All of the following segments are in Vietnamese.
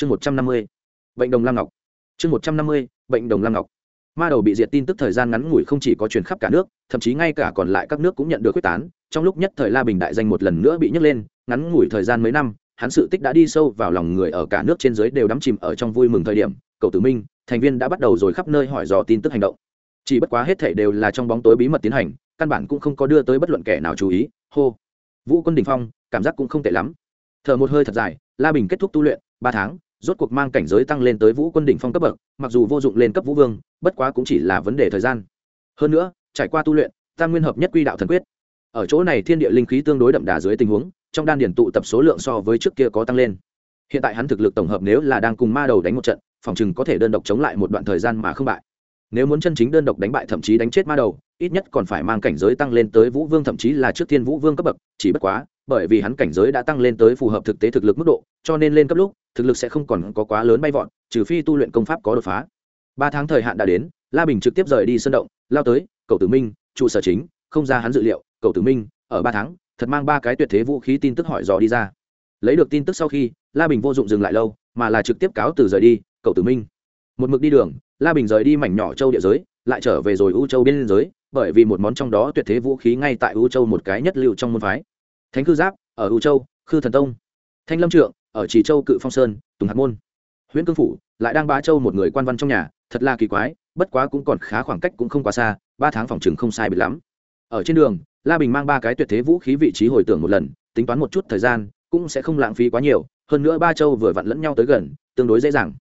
chương một trăm năm mươi, bệnh đồng lam ngọc. Chương một trăm năm mươi, bệnh đồng lam ngọc. Ma đầu bị diệt tin tức thời gian ngắn ngủi không chỉ có truyền khắp cả nước, thậm chí ngay cả còn lại các nước cũng nhận được quyết tán. Trong lúc nhất thời la bình đại danh một lần nữa bị nhấc lên, ngắn ngủi thời gian mấy năm, hắn sự tích đã đi sâu vào lòng người ở cả nước trên dưới đều đắm chìm ở trong vui mừng thời điểm. Cậu tử minh, thành viên đã bắt đầu rồi khắp nơi hỏi dò tin tức hành động. Chỉ bất quá hết thảy đều là trong bóng tối bí mật tiến hành, căn bản cũng không có đưa tới bất luận kẻ nào chú ý. Hô. Vũ quân đình phong, cảm giác cũng không tệ lắm. Thở một hơi thật dài, la bình kết thúc tu luyện, ba tháng rốt cuộc mang cảnh giới tăng lên tới vũ quân đỉnh phong cấp bậc, mặc dù vô dụng lên cấp vũ vương, bất quá cũng chỉ là vấn đề thời gian. Hơn nữa, trải qua tu luyện, tam nguyên hợp nhất quy đạo thần quyết. Ở chỗ này thiên địa linh khí tương đối đậm đà dưới tình huống, trong đan điển tụ tập số lượng so với trước kia có tăng lên. Hiện tại hắn thực lực tổng hợp nếu là đang cùng ma đầu đánh một trận, phòng chừng có thể đơn độc chống lại một đoạn thời gian mà không bại. Nếu muốn chân chính đơn độc đánh bại thậm chí đánh chết ma đầu, ít nhất còn phải mang cảnh giới tăng lên tới vũ vương thậm chí là trước thiên vũ vương cấp bậc, chỉ bất quá bởi vì hắn cảnh giới đã tăng lên tới phù hợp thực tế thực lực mức độ, cho nên lên cấp lúc, thực lực sẽ không còn có quá lớn bay vọt, trừ phi tu luyện công pháp có đột phá. Ba tháng thời hạn đã đến, la bình trực tiếp rời đi sân động, lao tới, cậu tử minh, trụ sở chính, không ra hắn dự liệu, cậu tử minh, ở ba tháng, thật mang ba cái tuyệt thế vũ khí tin tức hỏi dò đi ra. Lấy được tin tức sau khi, la bình vô dụng dừng lại lâu, mà là trực tiếp cáo từ rời đi, cậu tử minh. Một mực đi đường, la bình rời đi mảnh nhỏ châu địa giới, lại trở về rồi u châu biên giới, bởi vì một món trong đó tuyệt thế vũ khí ngay tại u châu một cái nhất liệu trong môn phái thánh cư giáp, ở u châu, khư thần tông. Thanh lâm trượng, ở trì châu cự phong sơn, tùng hạt môn. Huyện cương phủ, lại đang bá châu một người quan văn trong nhà, thật là kỳ quái, bất quá cũng còn khá khoảng cách cũng không quá xa, ba tháng phòng chừng không sai biệt lắm. Ở trên đường, la bình mang ba cái tuyệt thế vũ khí vị trí hồi tưởng một lần, tính toán một chút thời gian, cũng sẽ không lãng phí quá nhiều, hơn nữa ba châu vừa vặn lẫn nhau tới gần, tương đối dễ dàng.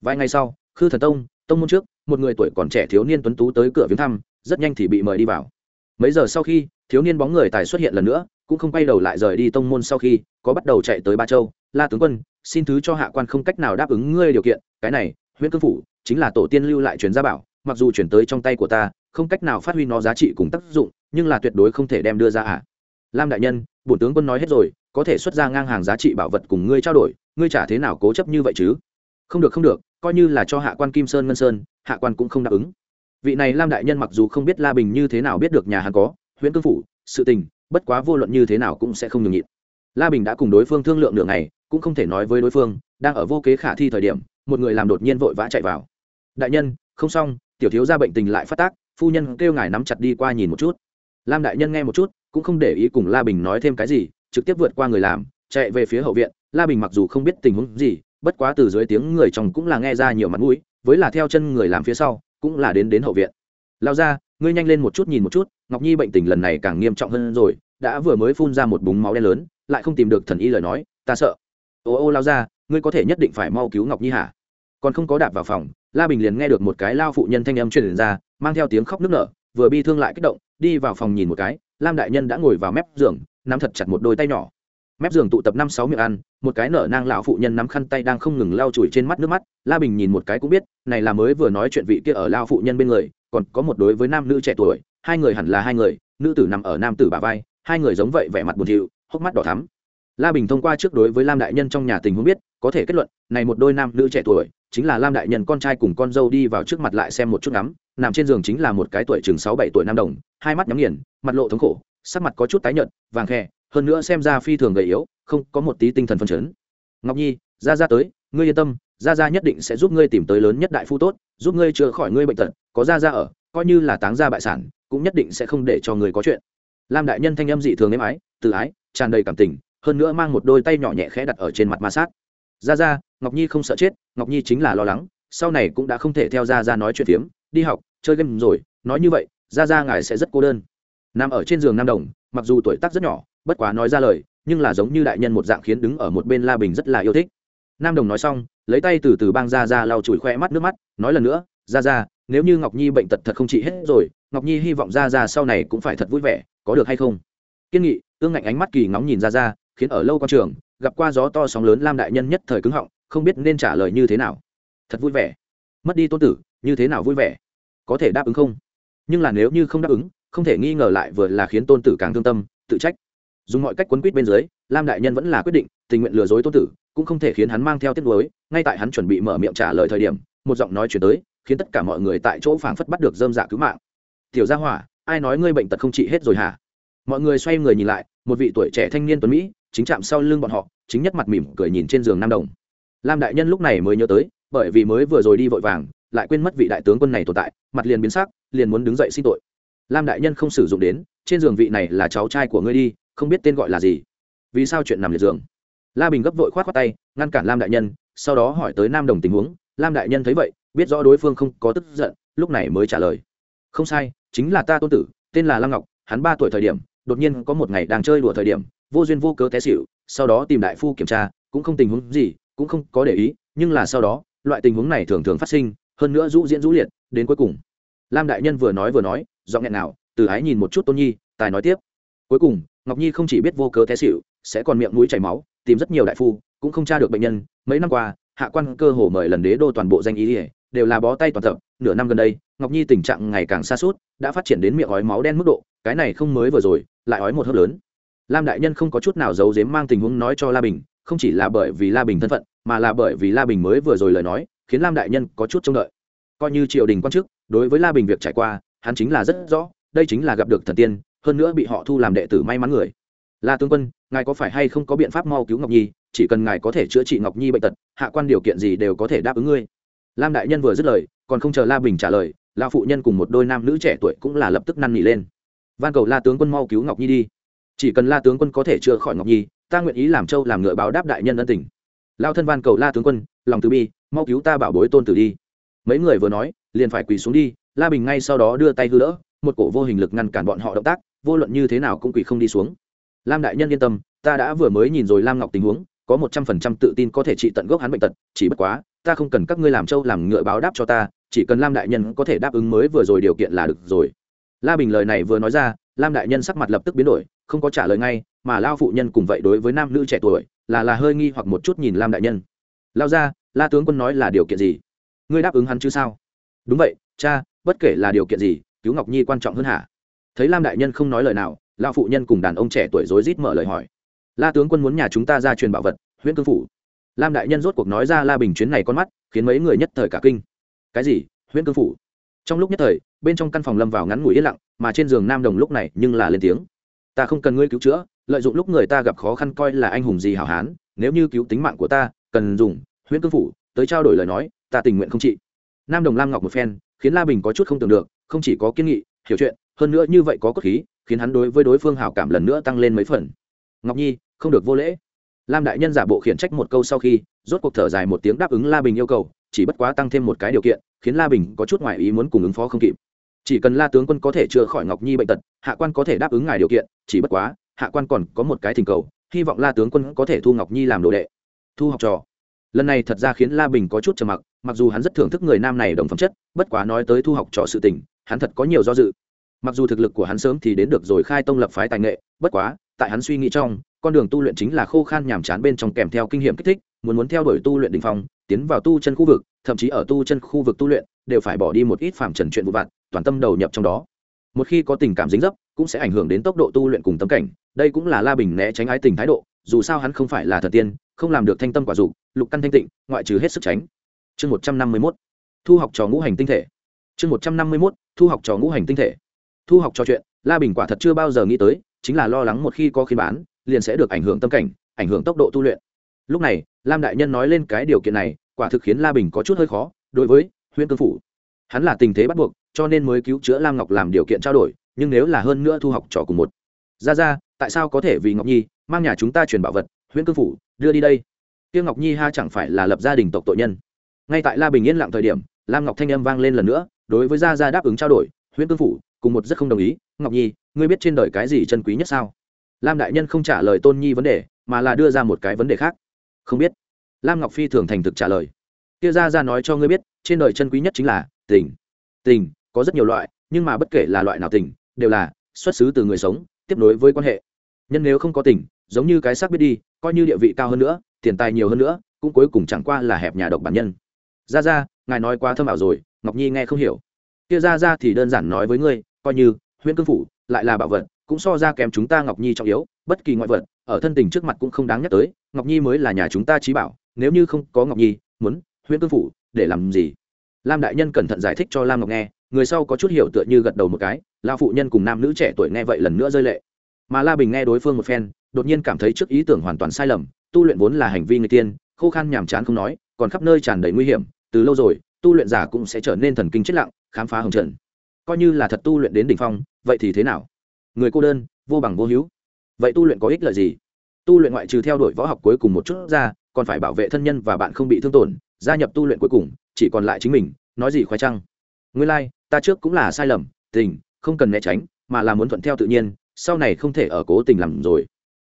Vài ngày sau, khư thần tông tông môn trước, một người tuổi còn trẻ thiếu niên tuấn tú tới cửa viếng thăm, rất nhanh thì bị mời đi vào. Mấy giờ sau khi, thiếu niên bóng người tài xuất hiện lần nữa cũng không quay đầu lại rời đi tông môn sau khi có bắt đầu chạy tới ba châu. La tướng quân, xin thứ cho hạ quan không cách nào đáp ứng ngươi điều kiện. Cái này, huyện cương phủ, chính là tổ tiên lưu lại truyền gia bảo. Mặc dù chuyển tới trong tay của ta, không cách nào phát huy nó giá trị cùng tác dụng, nhưng là tuyệt đối không thể đem đưa ra ạ. À. lam đại nhân, bổn tướng quân nói hết rồi, có thể xuất ra ngang hàng giá trị bảo vật cùng ngươi trao đổi, ngươi trả thế nào cố chấp như vậy chứ? Không được không được, coi như là cho hạ quan kim sơn ngân sơn, hạ quan cũng không đáp ứng. Vị này lam đại nhân mặc dù không biết la bình như thế nào biết được nhà hắn có, huyện cương phủ, sự tình bất quá vô luận như thế nào cũng sẽ không nhường nhịn. La bình đã cùng đối phương thương lượng được ngày, cũng không thể nói với đối phương đang ở vô kế khả thi thời điểm một người làm đột nhiên vội vã chạy vào. Đại nhân không xong tiểu thiếu ra bệnh tình lại phát tác phu nhân kêu ngài nắm chặt đi qua nhìn một chút. Lam đại nhân nghe một chút cũng không để ý cùng la bình nói thêm cái gì trực tiếp vượt qua người làm chạy về phía hậu viện. La bình mặc dù không biết tình huống gì bất quá từ dưới tiếng người chồng cũng là nghe ra nhiều mặt mũi với là theo chân người làm phía sau cũng là đến đến hậu viện. Lao ra ngươi nhanh lên một chút nhìn một chút, ngọc nhi bệnh tình lần này càng nghiêm trọng hơn rồi, đã vừa mới phun ra một búng máu đen lớn, lại không tìm được thần y lời nói, ta sợ. Ô ô lao ra, ngươi có thể nhất định phải mau cứu ngọc nhi hả? Còn không có đạp vào phòng, la bình liền nghe được một cái lao phụ nhân thanh âm truyền ra, mang theo tiếng khóc nức nở, vừa bi thương lại kích động, đi vào phòng nhìn một cái, lam đại nhân đã ngồi vào mép giường, nắm thật chặt một đôi tay nhỏ. Mép giường tụ tập năm sáu miệng ăn, một cái nở nang lão phụ nhân nắm khăn tay đang không ngừng lau chùi trên mắt nước mắt, la bình nhìn một cái cũng biết, này là mới vừa nói chuyện vị kia ở lao phụ nhân bên người còn có một đối với nam nữ trẻ tuổi, hai người hẳn là hai người, nữ tử nằm ở nam tử bà vai, hai người giống vậy vẻ mặt buồn thiu, hốc mắt đỏ thắm. La bình thông qua trước đối với lam đại nhân trong nhà tình huống biết, có thể kết luận, này một đôi nam nữ trẻ tuổi, chính là lam đại nhân con trai cùng con dâu đi vào trước mặt lại xem một chút ngắm, nằm trên giường chính là một cái tuổi chừng sáu bảy tuổi nam đồng, hai mắt nhắm nghiền, mặt lộ thống khổ, sắc mặt có chút tái nhợt, vàng khe hơn nữa xem ra phi thường gầy yếu, không có một tí tinh thần phân chấn. Ngọc nhi, ra ra tới, ngươi yên tâm Gia gia nhất định sẽ giúp ngươi tìm tới lớn nhất đại phu tốt, giúp ngươi chữa khỏi ngươi bệnh tật, có gia gia ở, coi như là táng gia bại sản, cũng nhất định sẽ không để cho người có chuyện. Lam đại nhân thanh âm dị thường êm ái, tự ái, tràn đầy cảm tình, hơn nữa mang một đôi tay nhỏ nhẹ khẽ đặt ở trên mặt ma sát. Gia gia, ngọc nhi không sợ chết, ngọc nhi chính là lo lắng, sau này cũng đã không thể theo gia gia nói chuyện phiếm, đi học, chơi game rồi, nói như vậy, gia gia ngài sẽ rất cô đơn. Nằm ở trên giường nam đồng, mặc dù tuổi tác rất nhỏ, bất quá nói ra lời, nhưng là giống như đại nhân một dạng khiến đứng ở một bên la bình rất là yêu thích nam đồng nói xong, lấy tay từ từ bang ra ra lau chùi khoe mắt nước mắt, nói lần nữa, ra ra, nếu như ngọc nhi bệnh tật thật không trị hết rồi, ngọc nhi hy vọng ra ra sau này cũng phải thật vui vẻ, có được hay không? Kiên nghị ương ngạnh ánh mắt kỳ ngóng nhìn ra ra, khiến ở lâu con trường, gặp qua gió to sóng lớn lam đại nhân nhất thời cứng họng, không biết nên trả lời như thế nào. Thật vui vẻ. Mất đi tôn tử, như thế nào vui vẻ? Có thể đáp ứng không? Nhưng là nếu như không đáp ứng, không thể nghi ngờ lại vừa là khiến tôn tử càng thương tâm, tự trách dùng mọi cách quấn quýt bên dưới, lam đại nhân vẫn là quyết định, tình nguyện lừa dối tôn tử, cũng không thể khiến hắn mang theo tiết lối ngay tại hắn chuẩn bị mở miệng trả lời thời điểm, một giọng nói chuyển tới, khiến tất cả mọi người tại chỗ phảng phất bắt được dơm dạ cứu mạng. Tiểu gia hỏa, ai nói ngươi bệnh tật không trị hết rồi hả? Mọi người xoay người nhìn lại, một vị tuổi trẻ thanh niên tuấn mỹ, chính chạm sau lưng bọn họ, chính nhất mặt mỉm cười nhìn trên giường nam đồng. Lam đại nhân lúc này mới nhớ tới, bởi vì mới vừa rồi đi vội vàng, lại quên mất vị đại tướng quân này tồn tại, mặt liền biến sắc, liền muốn đứng dậy xin tội. Lam đại nhân không sử dụng đến, trên giường vị này là cháu trai của ngươi đi không biết tên gọi là gì. Vì sao chuyện nằm liệt giường? La bình gấp vội k h o á t khoác tay, ngăn cản lam đại nhân, sau đó hỏi tới nam đồng tình huống. Lam đại nhân thấy vậy, biết rõ đối phương không có tức giận, lúc này mới trả lời. Không sai, chính là ta tôn tử, tên là lam ngọc, hắn ba tuổi thời điểm, đột nhiên có một ngày đang chơi đùa thời điểm, vô duyên vô cớ té xịu sau đó tìm đại phu kiểm tra, cũng không tình huống gì, cũng không có để ý, nhưng là sau đó, loại tình huống này thường thường phát sinh, hơn nữa rũ diễn rũ liệt, đến cuối cùng. Lam đại nhân vừa nói vừa nói, giọng nghẹn nào từ ái nhìn một chút tôn nhi, tài nói tiếp. Cuối cùng ngọc nhi không chỉ biết vô cớ té xịu sẽ còn miệng mũi chảy máu, tìm rất nhiều đại phu, cũng không tra được bệnh nhân. Mấy năm qua, hạ quan cơ hồ mời lần đế đô toàn bộ danh ý ỉa đều là bó tay toàn tập. Nửa năm gần đây, ngọc nhi tình trạng ngày càng xa suốt đã phát triển đến miệng ói máu đen mức độ, cái này không mới vừa rồi, lại ói một hớp lớn. Lam đại nhân không có chút nào giấu giếm mang tình huống nói cho la bình, không chỉ là bởi vì la bình thân phận, mà là bởi vì la bình mới vừa rồi lời nói, khiến lam đại nhân có chút trông đợi. Coi như triều đình quan chức, đối với la bình việc trải qua, hắn chính là rất rõ, đây chính là gặp được thần tiên hơn nữa bị họ thu làm đệ tử may mắn người. La tướng quân, ngài có phải hay không có biện pháp mau cứu ngọc nhi? Chỉ cần ngài có thể chữa trị ngọc nhi bệnh tật, hạ quan điều kiện gì đều có thể đáp ứng ngươi. Lam đại nhân vừa dứt lời, còn không chờ la bình trả lời la phụ nhân cùng một đôi nam nữ trẻ tuổi cũng là lập tức năn nỉ lên. Van cầu la tướng quân mau cứu ngọc nhi đi. Chỉ cần la tướng quân có thể chữa khỏi ngọc nhi, ta nguyện ý làm châu làm ngựa báo đáp đại nhân ân tình. Lao thân van cầu la tướng quân, lòng từ bi, mau cứu ta bảo bối tôn tử đi. Mấy người vừa nói, liền phải quỳ xuống đi, la bình ngay sau đó đưa tay hư đỡ một cổ vô hình lực ngăn cản bọn họ động tác, vô luận như thế nào cũng quỳ không đi xuống. Lam đại nhân yên tâm, ta đã vừa mới nhìn rồi lam ngọc tình huống, có một trăm phần trăm tự tin có thể trị tận gốc hắn bệnh tật, chỉ bất quá, ta không cần các ngươi làm trâu làm ngựa báo đáp cho ta, chỉ cần lam đại nhân có thể đáp ứng mới vừa rồi điều kiện là được rồi. La bình lời này vừa nói ra, lam đại nhân sắc mặt lập tức biến đổi, không có trả lời ngay, mà lao phụ nhân cùng vậy đối với nam nữ trẻ tuổi, là là hơi nghi hoặc một chút nhìn lam đại nhân. Lao ra, la tướng quân nói là điều kiện gì? Ngươi đáp ứng hắn chứ sao? Đúng vậy, cha, bất kể là điều kiện gì cứu ngọc nhi quan trọng hơn hả? Thấy lam đại nhân không nói lời nào lao phụ nhân cùng đàn ông trẻ tuổi rối rít mở lời hỏi. La tướng quân muốn nhà chúng ta ra truyền bảo vật huyện cương phủ. Lam đại nhân rốt cuộc nói ra la bình chuyến này con mắt, khiến mấy người nhất thời cả kinh. Cái gì? Huyện cương phủ? Trong lúc nhất thời, bên trong căn phòng lâm vào ngắn ngủi yên lặng, mà trên giường nam đồng lúc này nhưng là lên tiếng. Ta không cần ngươi cứu chữa, lợi dụng lúc người ta gặp khó khăn coi là anh hùng gì hảo hán, nếu như cứu tính mạng của ta, cần dùng huyện cương phủ, tới trao đổi lời nói, ta tình nguyện không trị. Nam đồng lam ngọc một phen khiến la bình có chút không tưởng được, không chỉ có kiên nghị, hiểu chuyện, hơn nữa như vậy có cốt khí, khiến hắn đối với đối phương hảo cảm lần nữa tăng lên mấy phần. Ngọc nhi, không được vô lễ. Lam đại nhân giả bộ khiển trách một câu sau khi, rốt cuộc thở dài một tiếng đáp ứng la bình yêu cầu, chỉ bất quá tăng thêm một cái điều kiện, khiến la bình có chút ngoại ý muốn cùng ứng phó không kịp. Chỉ cần la tướng quân có thể chữa khỏi ngọc nhi bệnh tật, hạ quan có thể đáp ứng ngài điều kiện, chỉ bất quá, hạ quan còn có một cái thỉnh cầu, hy vọng la tướng quân có thể thu ngọc nhi làm đồ đệ. Thu học trò. Lần này thật ra khiến la bình có chút trầm mặc mặc dù hắn rất thưởng thức người nam này đồng phẩm chất, bất quá nói tới thu học trò sự tình, hắn thật có nhiều do dự. Mặc dù thực lực của hắn sớm thì đến được rồi khai tông lập phái tài nghệ, bất quá, tại hắn suy nghĩ trong, con đường tu luyện chính là khô khan nhàm chán bên trong kèm theo kinh nghiệm kích thích, muốn muốn theo đuổi tu luyện đình phong, tiến vào tu chân khu vực, thậm chí ở tu chân khu vực tu luyện, đều phải bỏ đi một ít phạm trần chuyện vụ vặt, toàn tâm đầu nhập trong đó. Một khi có tình cảm dính dấp, cũng sẽ ảnh hưởng đến tốc độ tu luyện cùng tâm cảnh, đây cũng là la bình né tránh ái tình thái độ, dù sao hắn không phải là thần tiên, không làm được thanh tâm quả dục, lục căn thanh tịnh, ngoại trừ hết sức tránh chương một trăm năm mươi mốt, thu học trò ngũ hành tinh thể. Chương một trăm năm mươi mốt, thu học trò ngũ hành tinh thể. Thu học trò chuyện, la bình quả thật chưa bao giờ nghĩ tới, chính là lo lắng một khi có khi bán, liền sẽ được ảnh hưởng tâm cảnh, ảnh hưởng tốc độ tu luyện. Lúc này, lam đại nhân nói lên cái điều kiện này, quả thực khiến la bình có chút hơi khó, đối với huyện cương phủ. Hắn là tình thế bắt buộc, cho nên mới cứu chữa lam ngọc làm điều kiện trao đổi, nhưng nếu là hơn nữa thu học trò cùng một. Ra ra, tại sao có thể vì ngọc nhi, mang nhà chúng ta truyền bảo vật huyện cương phủ, đưa đi đây? Tiêu ngọc nhi ha chẳng phải là lập gia đình tộc tội nhân ngay tại la bình yên lặng thời điểm, lam ngọc thanh âm vang lên lần nữa, đối với gia gia đáp ứng trao đổi huyện cương phủ, cùng một rất không đồng ý. Ngọc nhi, ngươi biết trên đời cái gì chân quý nhất sao? Lam đại nhân không trả lời tôn nhi vấn đề, mà là đưa ra một cái vấn đề khác. Không biết. Lam ngọc phi thường thành thực trả lời. Kia gia gia nói cho ngươi biết, trên đời chân quý nhất chính là tình. Tình, có rất nhiều loại, nhưng mà bất kể là loại nào tình, đều là xuất xứ từ người sống, tiếp nối với quan hệ. Nhân nếu không có tình, giống như cái xác biết đi, coi như địa vị cao hơn nữa, tiền tài nhiều hơn nữa, cũng cuối cùng chẳng qua là hẹp nhà độc bản nhân ra ra, ngài nói quá thâm ảo rồi, ngọc nhi nghe không hiểu. Kia ra ra thì đơn giản nói với ngươi, coi như, Huyễn cương phủ, lại là bảo vật, cũng so ra kèm chúng ta ngọc nhi trọng yếu, bất kỳ ngoại vật, ở thân tình trước mặt cũng không đáng nhắc tới, ngọc nhi mới là nhà chúng ta trí bảo, nếu như không có ngọc nhi, muốn, Huyễn cương phủ, để làm gì? Lam đại nhân cẩn thận giải thích cho lam ngọc nghe, người sau có chút hiểu tựa như gật đầu một cái lao phụ nhân cùng nam nữ trẻ tuổi nghe vậy lần nữa rơi lệ. Mà la bình nghe đối phương một phen, đột nhiên cảm thấy trước ý tưởng hoàn toàn sai lầm, tu luyện vốn là hành vi người tiên, khô khan nhàm chán không nói, còn khắp nơi tràn đầy nguy hiểm từ lâu rồi tu luyện giả cũng sẽ trở nên thần kinh chết lặng khám phá hồng trần. Coi như là thật tu luyện đến đỉnh phong vậy thì thế nào? Người cô đơn vô bằng vô hữu. Vậy tu luyện có ích lợi gì? Tu luyện ngoại trừ theo đuổi võ học cuối cùng một chút ra còn phải bảo vệ thân nhân và bạn không bị thương tổn gia nhập tu luyện cuối cùng chỉ còn lại chính mình nói gì khoái trăng Ngươi lai、like, ta trước cũng là sai lầm tình không cần né tránh mà là muốn thuận theo tự nhiên sau này không thể ở cố tình làm rồi.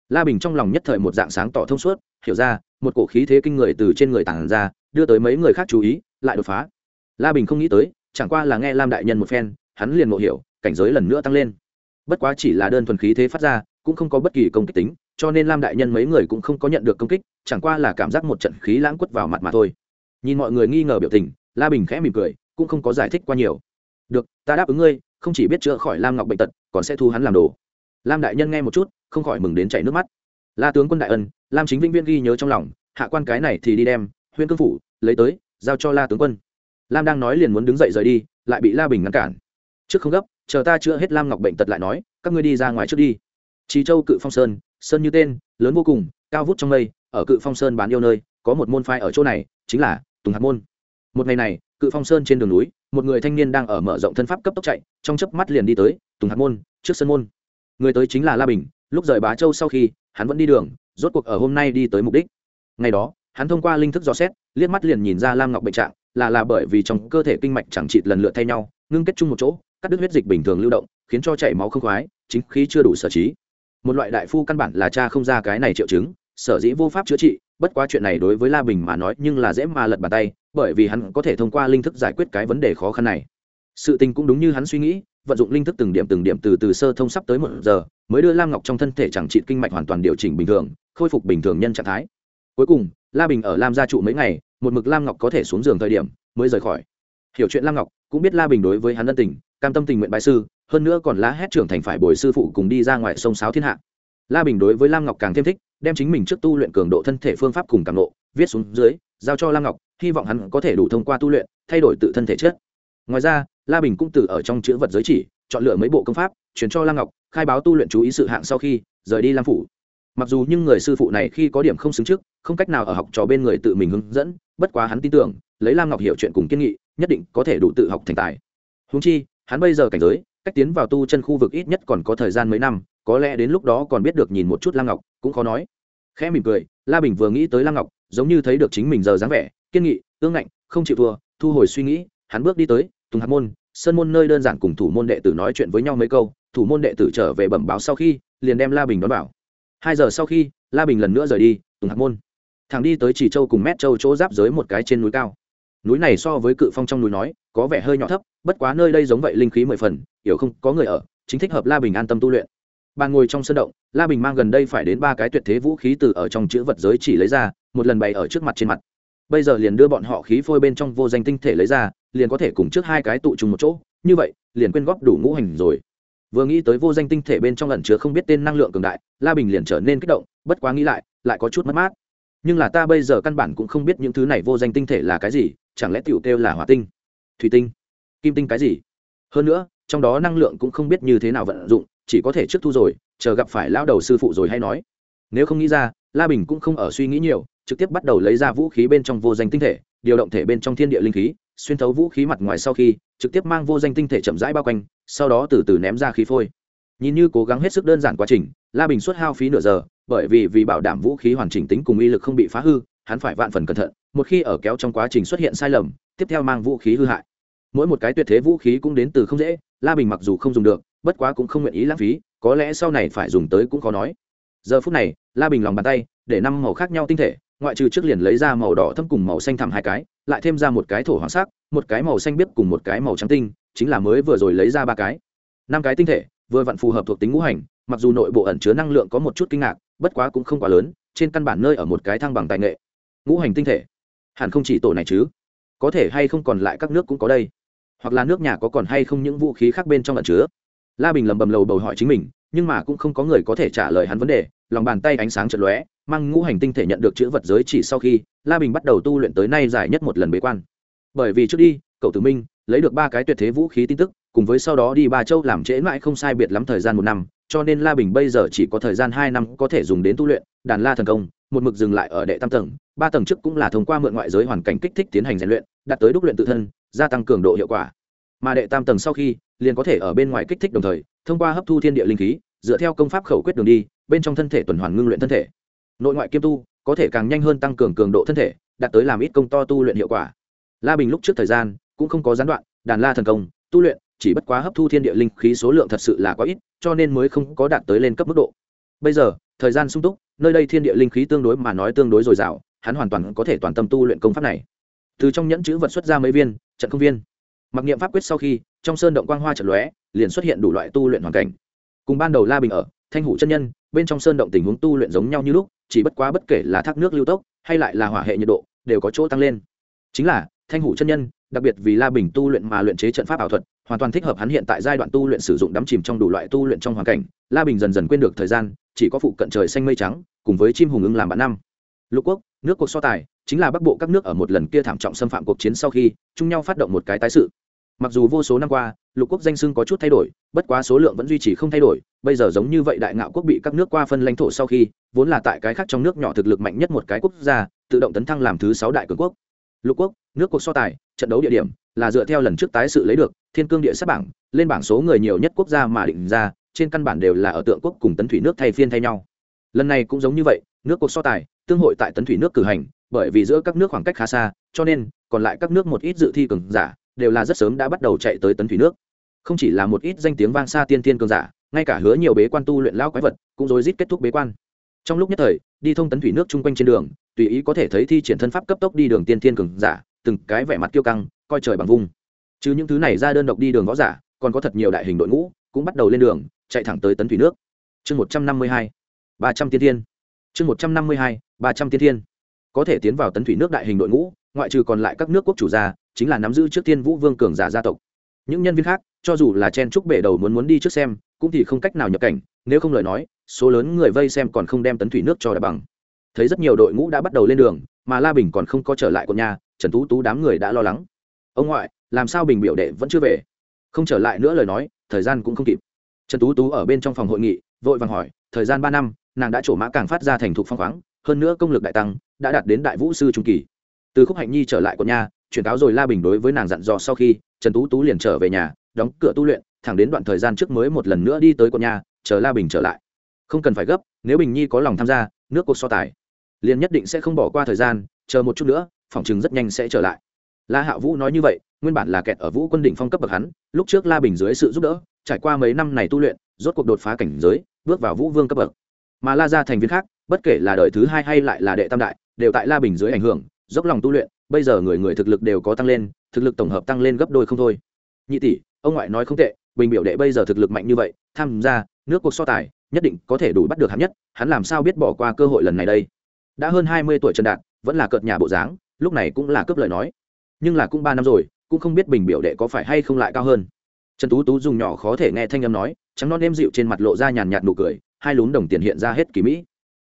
La bình trong lòng nhất thời một dạng sáng tỏ thông suốt hiểu ra một cổ khí thế kinh người từ trên người tản ra đưa tới mấy người khác chú ý, lại đột phá. La bình không nghĩ tới, chẳng qua là nghe lam đại nhân một phen, hắn liền ngộ hiểu, cảnh giới lần nữa tăng lên. Bất quá chỉ là đơn thuần khí thế phát ra, cũng không có bất kỳ công kích tính, cho nên lam đại nhân mấy người cũng không có nhận được công kích, chẳng qua là cảm giác một trận khí lãng quất vào mặt mà thôi. Nhìn mọi người nghi ngờ biểu tình, la bình khẽ mỉm cười, cũng không có giải thích qua nhiều. Được, ta đáp ứng ngươi, không chỉ biết chữa khỏi lam ngọc bệnh tật, còn sẽ thu hắn làm đồ. Lam đại nhân nghe một chút, không khỏi mừng đến chảy nước mắt. La tướng quân đại ân, lam chính vĩnh viên ghi nhớ trong lòng, hạ quan cái này thì đi đem huyên cương phủ lấy tới giao cho la tướng quân lam đang nói liền muốn đứng dậy rời đi lại bị la bình ngăn cản trước không gấp chờ ta chữa hết lam ngọc bệnh tật lại nói các ngươi đi ra ngoài trước đi Trì Châu Cự Phong Sơn, sơn như tên, lớn vô cùng, cao vút trong mây, ở Cự Phong Sơn bán yêu nơi, có một môn phái ở chỗ này, chính là Tùng Hạt môn. Một ngày này, Cự Phong Sơn trên đường núi, một người thanh niên đang ở mở rộng thân pháp cấp tốc chạy, trong chớp mắt liền đi tới Tùng Hạt môn, trước sân môn. Người tới chính là La Bình, lúc rời Bá Châu sau khi, hắn vẫn đi đường, rốt cuộc ở hôm nay đi tới mục đích. Ngày đó, hắn thông qua linh thức dò xét, liếc mắt liền nhìn ra Lam Ngọc bệnh trạng, là là bởi vì trong cơ thể kinh mạch chẳng chịt lần lượt thay nhau, ngưng kết chung một chỗ, cắt đứt huyết dịch bình thường lưu động, khiến cho chảy máu không khoái, chính khí chưa đủ sở trí. Một loại đại phu căn bản là cha không ra cái này triệu chứng sở dĩ vô pháp chữa trị bất quá chuyện này đối với la bình mà nói nhưng là dễ mà lật bàn tay bởi vì hắn có thể thông qua linh thức giải quyết cái vấn đề khó khăn này. Sự tình cũng đúng như hắn suy nghĩ vận dụng linh thức từng điểm từng điểm từ từ sơ thông sắp tới một giờ mới đưa lam ngọc trong thân thể chẳng trị kinh mạch hoàn toàn điều chỉnh bình thường khôi phục bình thường nhân trạng thái. Cuối cùng la bình ở lam gia trụ mấy ngày, một mực lam ngọc có thể xuống giường thời điểm mới rời khỏi. Hiểu chuyện lam ngọc, cũng biết la bình đối với hắn ân tình, cam tâm tình nguyện bài sư, hơn nữa còn lá hét trưởng thành phải bồi sư phụ cùng đi ra ngoài sông sáo thiên hạ. La bình đối với lam ngọc càng thêm thích, đem chính mình trước tu luyện cường độ thân thể phương pháp cùng càng lộ viết xuống dưới, giao cho lam ngọc, hy vọng hắn có thể đủ thông qua tu luyện, thay đổi tự thân thể chất. Ngoài ra, la bình cũng từ ở trong chữ vật giới chỉ, chọn lựa mấy bộ công pháp chuyển cho lam ngọc, khai báo tu luyện chú ý sự hạng sau khi rời đi lam phủ mặc dù nhưng người sư phụ này khi có điểm không xứng trước, không cách nào ở học trò bên người tự mình hướng dẫn, bất quá hắn tin tưởng, lấy lam ngọc hiểu chuyện cùng kiên nghị, nhất định có thể đủ tự học thành tài. Húng chi, hắn bây giờ cảnh giới, cách tiến vào tu chân khu vực ít nhất còn có thời gian mấy năm, có lẽ đến lúc đó còn biết được nhìn một chút lam ngọc, cũng khó nói. Khẽ mỉm cười, la bình vừa nghĩ tới lam ngọc, giống như thấy được chính mình giờ dáng vẻ, kiên nghị, ương ngạnh, không chịu thua, thu hồi suy nghĩ, hắn bước đi tới, tùng hạt môn, Sơn môn nơi đơn giản cùng thủ môn đệ tử nói chuyện với nhau mấy câu, thủ môn đệ tử trở về bẩm báo sau khi, liền đem la bình đón bảo hai giờ sau khi, la bình lần nữa rời đi, tùng hạc môn. Thằng đi tới chỉ châu cùng mét châu chỗ giáp giới một cái trên núi cao. Núi này so với cự phong trong núi nói, có vẻ hơi nhỏ thấp, bất quá nơi đây giống vậy linh khí mười phần, hiểu không, có người ở, chính thích hợp la bình an tâm tu luyện. Bàn ngồi trong sân động, la bình mang gần đây phải đến ba cái tuyệt thế vũ khí từ ở trong chữ vật giới chỉ lấy ra, một lần bày ở trước mặt trên mặt. Bây giờ liền đưa bọn họ khí phôi bên trong vô danh tinh thể lấy ra, liền có thể cùng trước hai cái tụ trùng một chỗ, như vậy, liền quyên góp đủ ngũ hành rồi vừa nghĩ tới vô danh tinh thể bên trong lần chứa không biết tên năng lượng cường đại, la bình liền trở nên kích động, bất quá nghĩ lại lại có chút mất mát. Nhưng là ta bây giờ căn bản cũng không biết những thứ này vô danh tinh thể là cái gì, chẳng lẽ tiểu kêu là hỏa tinh, thủy tinh, kim tinh cái gì? Hơn nữa, trong đó năng lượng cũng không biết như thế nào vận dụng, chỉ có thể trước thu rồi, chờ gặp phải lao đầu sư phụ rồi hay nói. Nếu không nghĩ ra, la bình cũng không ở suy nghĩ nhiều, trực tiếp bắt đầu lấy ra vũ khí bên trong vô danh tinh thể, điều động thể bên trong thiên địa linh khí xuyên thấu vũ khí mặt ngoài sau khi, trực tiếp mang vô danh tinh thể chậm rãi bao quanh, sau đó từ từ ném ra khí phôi. Nhìn như cố gắng hết sức đơn giản quá trình, la bình suốt hao phí nửa giờ, bởi vì vì bảo đảm vũ khí hoàn chỉnh tính cùng uy lực không bị phá hư, hắn phải vạn phần cẩn thận, một khi ở kéo trong quá trình xuất hiện sai lầm, tiếp theo mang vũ khí hư hại. Mỗi một cái tuyệt thế vũ khí cũng đến từ không dễ, la bình mặc dù không dùng được, bất quá cũng không nguyện ý lãng phí, có lẽ sau này phải dùng tới cũng khó nói. Giờ phút này, la bình lòng bàn tay, để năm màu khác nhau tinh thể ngoại trừ trước liền lấy ra màu đỏ thâm cùng màu xanh thẳm hai cái, lại thêm ra một cái thổ hoàng sắc, một cái màu xanh biếc cùng một cái màu trắng tinh, chính là mới vừa rồi lấy ra ba cái. Năm cái tinh thể, vừa vặn phù hợp thuộc tính ngũ hành, mặc dù nội bộ ẩn chứa năng lượng có một chút kinh ngạc, bất quá cũng không quá lớn, trên căn bản nơi ở một cái thăng bằng tài nghệ. Ngũ hành tinh thể. Hẳn không chỉ tổ này chứ. Có thể hay không còn lại các nước cũng có đây. Hoặc là nước nhà có còn hay không những vũ khí khác bên trong ẩn chứa. La bình lầm bầm lầu bầu hỏi chính mình, nhưng mà cũng không có người có thể trả lời hắn vấn đề, lòng bàn tay ánh sáng chật lóe mang ngũ hành tinh thể nhận được chữ vật giới chỉ sau khi, la bình bắt đầu tu luyện tới nay dài nhất một lần bế quan. Bởi vì trước đi, cậu tử minh, lấy được ba cái tuyệt thế vũ khí tin tức, cùng với sau đó đi ba châu làm trễ mãi không sai biệt lắm thời gian một năm, cho nên la bình bây giờ chỉ có thời gian hai năm có thể dùng đến tu luyện, đàn la thần công, một mực dừng lại ở đệ tam tầng, ba tầng trước cũng là thông qua mượn ngoại giới hoàn cảnh kích thích tiến hành rèn luyện, đạt tới đúc luyện tự thân, gia tăng cường độ hiệu quả. Mà đệ tam tầng sau khi, liền có thể ở bên ngoài kích thích đồng thời, thông qua hấp thu thiên địa linh khí, dựa theo công pháp khẩu quyết đường đi, bên trong thân thể tuần hoàn ngưng luyện thân thể nội ngoại kiêm tu, có thể càng nhanh hơn tăng cường cường độ thân thể, đạt tới làm ít công to tu luyện hiệu quả. La bình lúc trước thời gian cũng không có gián đoạn, đàn la thần công, tu luyện, chỉ bất quá hấp thu thiên địa linh khí số lượng thật sự là quá ít, cho nên mới không có đạt tới lên cấp mức độ. Bây giờ, thời gian sung túc, nơi đây thiên địa linh khí tương đối mà nói tương đối dồi dào, hắn hoàn toàn có thể toàn tâm tu luyện công pháp này. Từ trong nhẫn chữ vật xuất ra mấy viên, trận công viên. Mặc niệm pháp quyết sau khi, trong sơn động quang hoa trận lóe, liền xuất hiện đủ loại tu luyện hoàn cảnh. Cùng ban đầu la bình ở, thanh hủ chân nhân, bên trong sơn động tình huống tu luyện giống nhau như lúc chỉ bất quá bất kể là thác nước lưu tốc, hay lại là hỏa hệ nhiệt độ, đều có chỗ tăng lên. Chính là, thanh hủ chân nhân, đặc biệt vì la bình tu luyện mà luyện chế trận pháp ảo thuật, hoàn toàn thích hợp hắn hiện tại giai đoạn tu luyện sử dụng đắm chìm trong đủ loại tu luyện trong hoàn cảnh. La bình dần dần quên được thời gian, chỉ có phụ cận trời xanh mây trắng, cùng với chim hùng ưng làm bạn năm. Lục quốc, nước cuộc so tài, chính là bắc bộ các nước ở một lần kia thảm trọng xâm phạm cuộc chiến sau khi, chung nhau phát động một cái tái sự mặc dù vô số năm qua, lục quốc danh sưng có chút thay đổi, bất quá số lượng vẫn duy trì không thay đổi, bây giờ giống như vậy đại ngạo quốc bị các nước qua phân lãnh thổ sau khi, vốn là tại cái khác trong nước nhỏ thực lực mạnh nhất một cái quốc gia, tự động tấn thăng làm thứ sáu đại cường quốc. Lục quốc, nước cuộc so tài, trận đấu địa điểm, là dựa theo lần trước tái sự lấy được, thiên cương địa sát bảng, lên bảng số người nhiều nhất quốc gia mà định ra, trên căn bản đều là ở tượng quốc cùng tấn thủy nước thay phiên thay nhau. Lần này cũng giống như vậy, nước cuộc so tài, tương hội tại tấn thủy nước cử hành, bởi vì giữa các nước khoảng cách khá xa, cho nên, còn lại các nước một ít dự thi cường giả đều là rất sớm đã bắt đầu chạy tới tấn thủy nước. Không chỉ là một ít danh tiếng vang xa tiên tiên cường giả, ngay cả hứa nhiều bế quan tu luyện lao quái vật, cũng rối rít kết thúc bế quan. Trong lúc nhất thời, đi thông tấn thủy nước chung quanh trên đường, tùy ý có thể thấy thi triển thân pháp cấp tốc đi đường tiên tiên cường giả, từng cái vẻ mặt kiêu căng, coi trời bằng vung. Chứ những thứ này ra đơn độc đi đường võ giả, còn có thật nhiều đại hình đội ngũ, cũng bắt đầu lên đường, chạy thẳng tới tấn thủy nước. Chương một trăm năm mươi hai, ba trăm tiên thiên. Chương một trăm năm mươi hai, ba trăm tiên thiên. Có thể tiến vào tấn thủy nước đại hình đội ngũ ngoại trừ còn lại các nước quốc chủ gia, chính là nắm giữ trước tiên vũ vương cường giả gia tộc. Những nhân viên khác, cho dù là chen trúc bể đầu muốn muốn đi trước xem, cũng thì không cách nào nhập cảnh, nếu không lời nói, số lớn người vây xem còn không đem tấn thủy nước cho đại bằng. Thấy rất nhiều đội ngũ đã bắt đầu lên đường, mà la bình còn không có trở lại của nhà, trần tú tú đám người đã lo lắng. Ông ngoại, làm sao bình biểu đệ vẫn chưa về? Không trở lại nữa lời nói, thời gian cũng không kịp. Trần tú tú ở bên trong phòng hội nghị, vội vàng hỏi, thời gian ba năm, nàng đã trổ mã càng phát ra thành thục phong khoáng, hơn nữa công lực đại tăng, đã đạt đến đại vũ sư trung kỳ từ khúc hạnh nhi trở lại quận nhà, chuyển cáo rồi la bình đối với nàng dặn dò sau khi, trần tú tú liền trở về nhà, đóng cửa tu luyện, thẳng đến đoạn thời gian trước mới một lần nữa đi tới quận nhà, chờ la bình trở lại. Không cần phải gấp, nếu bình nhi có lòng tham gia, nước cuộc so tài, liền nhất định sẽ không bỏ qua thời gian, chờ một chút nữa, phòng chừng rất nhanh sẽ trở lại. La hạ vũ nói như vậy, nguyên bản là kẹt ở vũ quân đỉnh phong cấp bậc hắn, lúc trước la bình dưới sự giúp đỡ, trải qua mấy năm này tu luyện, rốt cuộc đột phá cảnh giới, bước vào vũ vương cấp bậc. Mà la ra thành viên khác, bất kể là đời thứ hai hay lại là đệ tam đại, đều tại la bình dưới ảnh hưởng dốc lòng tu luyện, bây giờ người người thực lực đều có tăng lên, thực lực tổng hợp tăng lên gấp đôi không thôi. Nhị tỷ, ông ngoại nói không tệ, bình biểu đệ bây giờ thực lực mạnh như vậy, tham gia, nước cuộc so tài, nhất định có thể đủ bắt được hắn nhất, hắn làm sao biết bỏ qua cơ hội lần này đây? Đã hơn hai mươi tuổi trần đạt, vẫn là cợt nhà bộ dáng, lúc này cũng là cướp lời nói. Nhưng là cũng ba năm rồi, cũng không biết bình biểu đệ có phải hay không lại cao hơn. Trần tú tú dùng nhỏ khó thể nghe thanh âm nói, trắng non êm dịu trên mặt lộ ra nhàn nhạt nụ cười, hai lún đồng tiền hiện ra hết kỳ mỹ.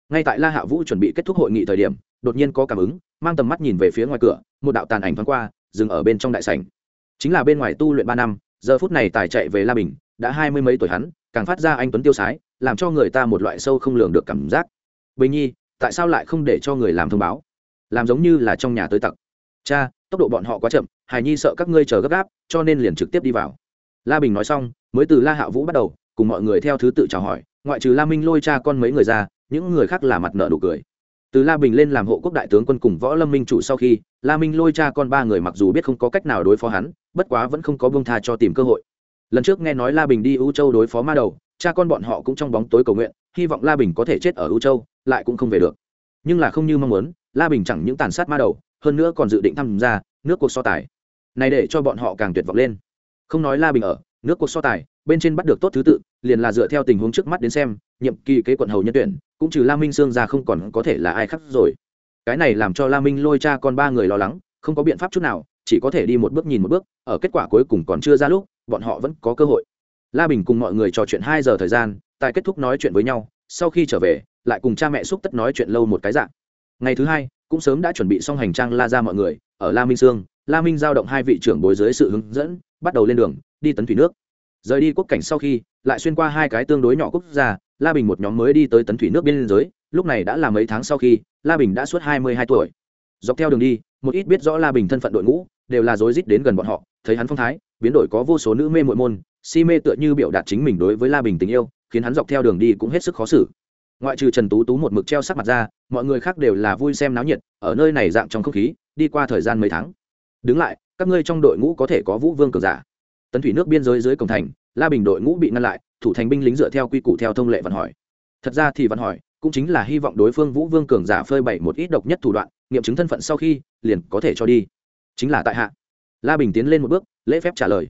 Ngay tại la hạ vũ chuẩn bị kết thúc hội nghị thời điểm đột nhiên có cảm ứng, mang tầm mắt nhìn về phía ngoài cửa, một đạo tàn ảnh thoáng qua, dừng ở bên trong đại sảnh. Chính là bên ngoài tu luyện ba năm, giờ phút này tài chạy về la bình, đã hai mươi mấy tuổi hắn, càng phát ra anh tuấn tiêu sái, làm cho người ta một loại sâu không lường được cảm giác. Bình nhi, tại sao lại không để cho người làm thông báo? Làm giống như là trong nhà tới tặc. Cha, tốc độ bọn họ quá chậm hài nhi sợ các ngươi chờ gấp gáp, cho nên liền trực tiếp đi vào. La bình nói xong, mới từ la hạ vũ bắt đầu, cùng mọi người theo thứ tự chào hỏi, ngoại trừ la minh lôi cha con mấy người ra, những người khác là mặt nợ nụ cười từ la bình lên làm hộ quốc đại tướng quân cùng võ lâm minh chủ sau khi, la minh lôi cha con ba người mặc dù biết không có cách nào đối phó hắn, bất quá vẫn không có bông tha cho tìm cơ hội. Lần trước nghe nói la bình đi u châu đối phó ma đầu, cha con bọn họ cũng trong bóng tối cầu nguyện, hy vọng la bình có thể chết ở u châu, lại cũng không về được. Nhưng là không như mong muốn, la bình chẳng những tàn sát ma đầu, hơn nữa còn dự định tham gia nước cuộc so tài. Này để cho bọn họ càng tuyệt vọng lên. Không nói la bình ở, nước cuộc so tài, bên trên bắt được tốt thứ tự liền là dựa theo tình huống trước mắt đến xem, nhiệm kỳ kế quận hầu nhân tuyển, cũng trừ la minh sương ra không còn có thể là ai khác rồi. Cái này làm cho la minh lôi cha con ba người lo lắng, không có biện pháp chút nào, chỉ có thể đi một bước nhìn một bước, ở kết quả cuối cùng còn chưa ra lúc, bọn họ vẫn có cơ hội. La bình cùng mọi người trò chuyện hai giờ thời gian, tại kết thúc nói chuyện với nhau, sau khi trở về, lại cùng cha mẹ xúc tất nói chuyện lâu một cái dạng. Ngày thứ hai, cũng sớm đã chuẩn bị xong hành trang la ra mọi người, ở la minh sương, la minh giao động hai vị trưởng bối dưới sự hướng dẫn, bắt đầu lên đường, đi tấn thủy nước rời đi quốc cảnh sau khi, lại xuyên qua hai cái tương đối nhỏ quốc gia, la bình một nhóm mới đi tới tấn thủy nước biên giới, lúc này đã là mấy tháng sau khi, la bình đã suốt hai mươi hai tuổi. Dọc theo đường đi, một ít biết rõ la bình thân phận đội ngũ, đều là rối rít đến gần bọn họ, thấy hắn phong thái, biến đổi có vô số nữ mê muội môn, si mê tựa như biểu đạt chính mình đối với la bình tình yêu, khiến hắn dọc theo đường đi cũng hết sức khó xử. Ngoại trừ trần tú tú một mực treo sắc mặt ra, mọi người khác đều là vui xem náo nhiệt, ở nơi này dạng trong không khí, đi qua thời gian mấy tháng. Đứng lại, các ngươi trong đội ngũ có thể có vũ vương cường giả tấn thủy nước biên giới dưới cổng thành, la bình đội ngũ bị ngăn lại, thủ thành binh lính dựa theo quy củ theo thông lệ văn hỏi. Thật ra thì văn hỏi, cũng chính là hy vọng đối phương vũ vương cường giả phơi bày một ít độc nhất thủ đoạn, nghiệm chứng thân phận sau khi, liền có thể cho đi. Chính là tại hạ. La bình tiến lên một bước, lễ phép trả lời.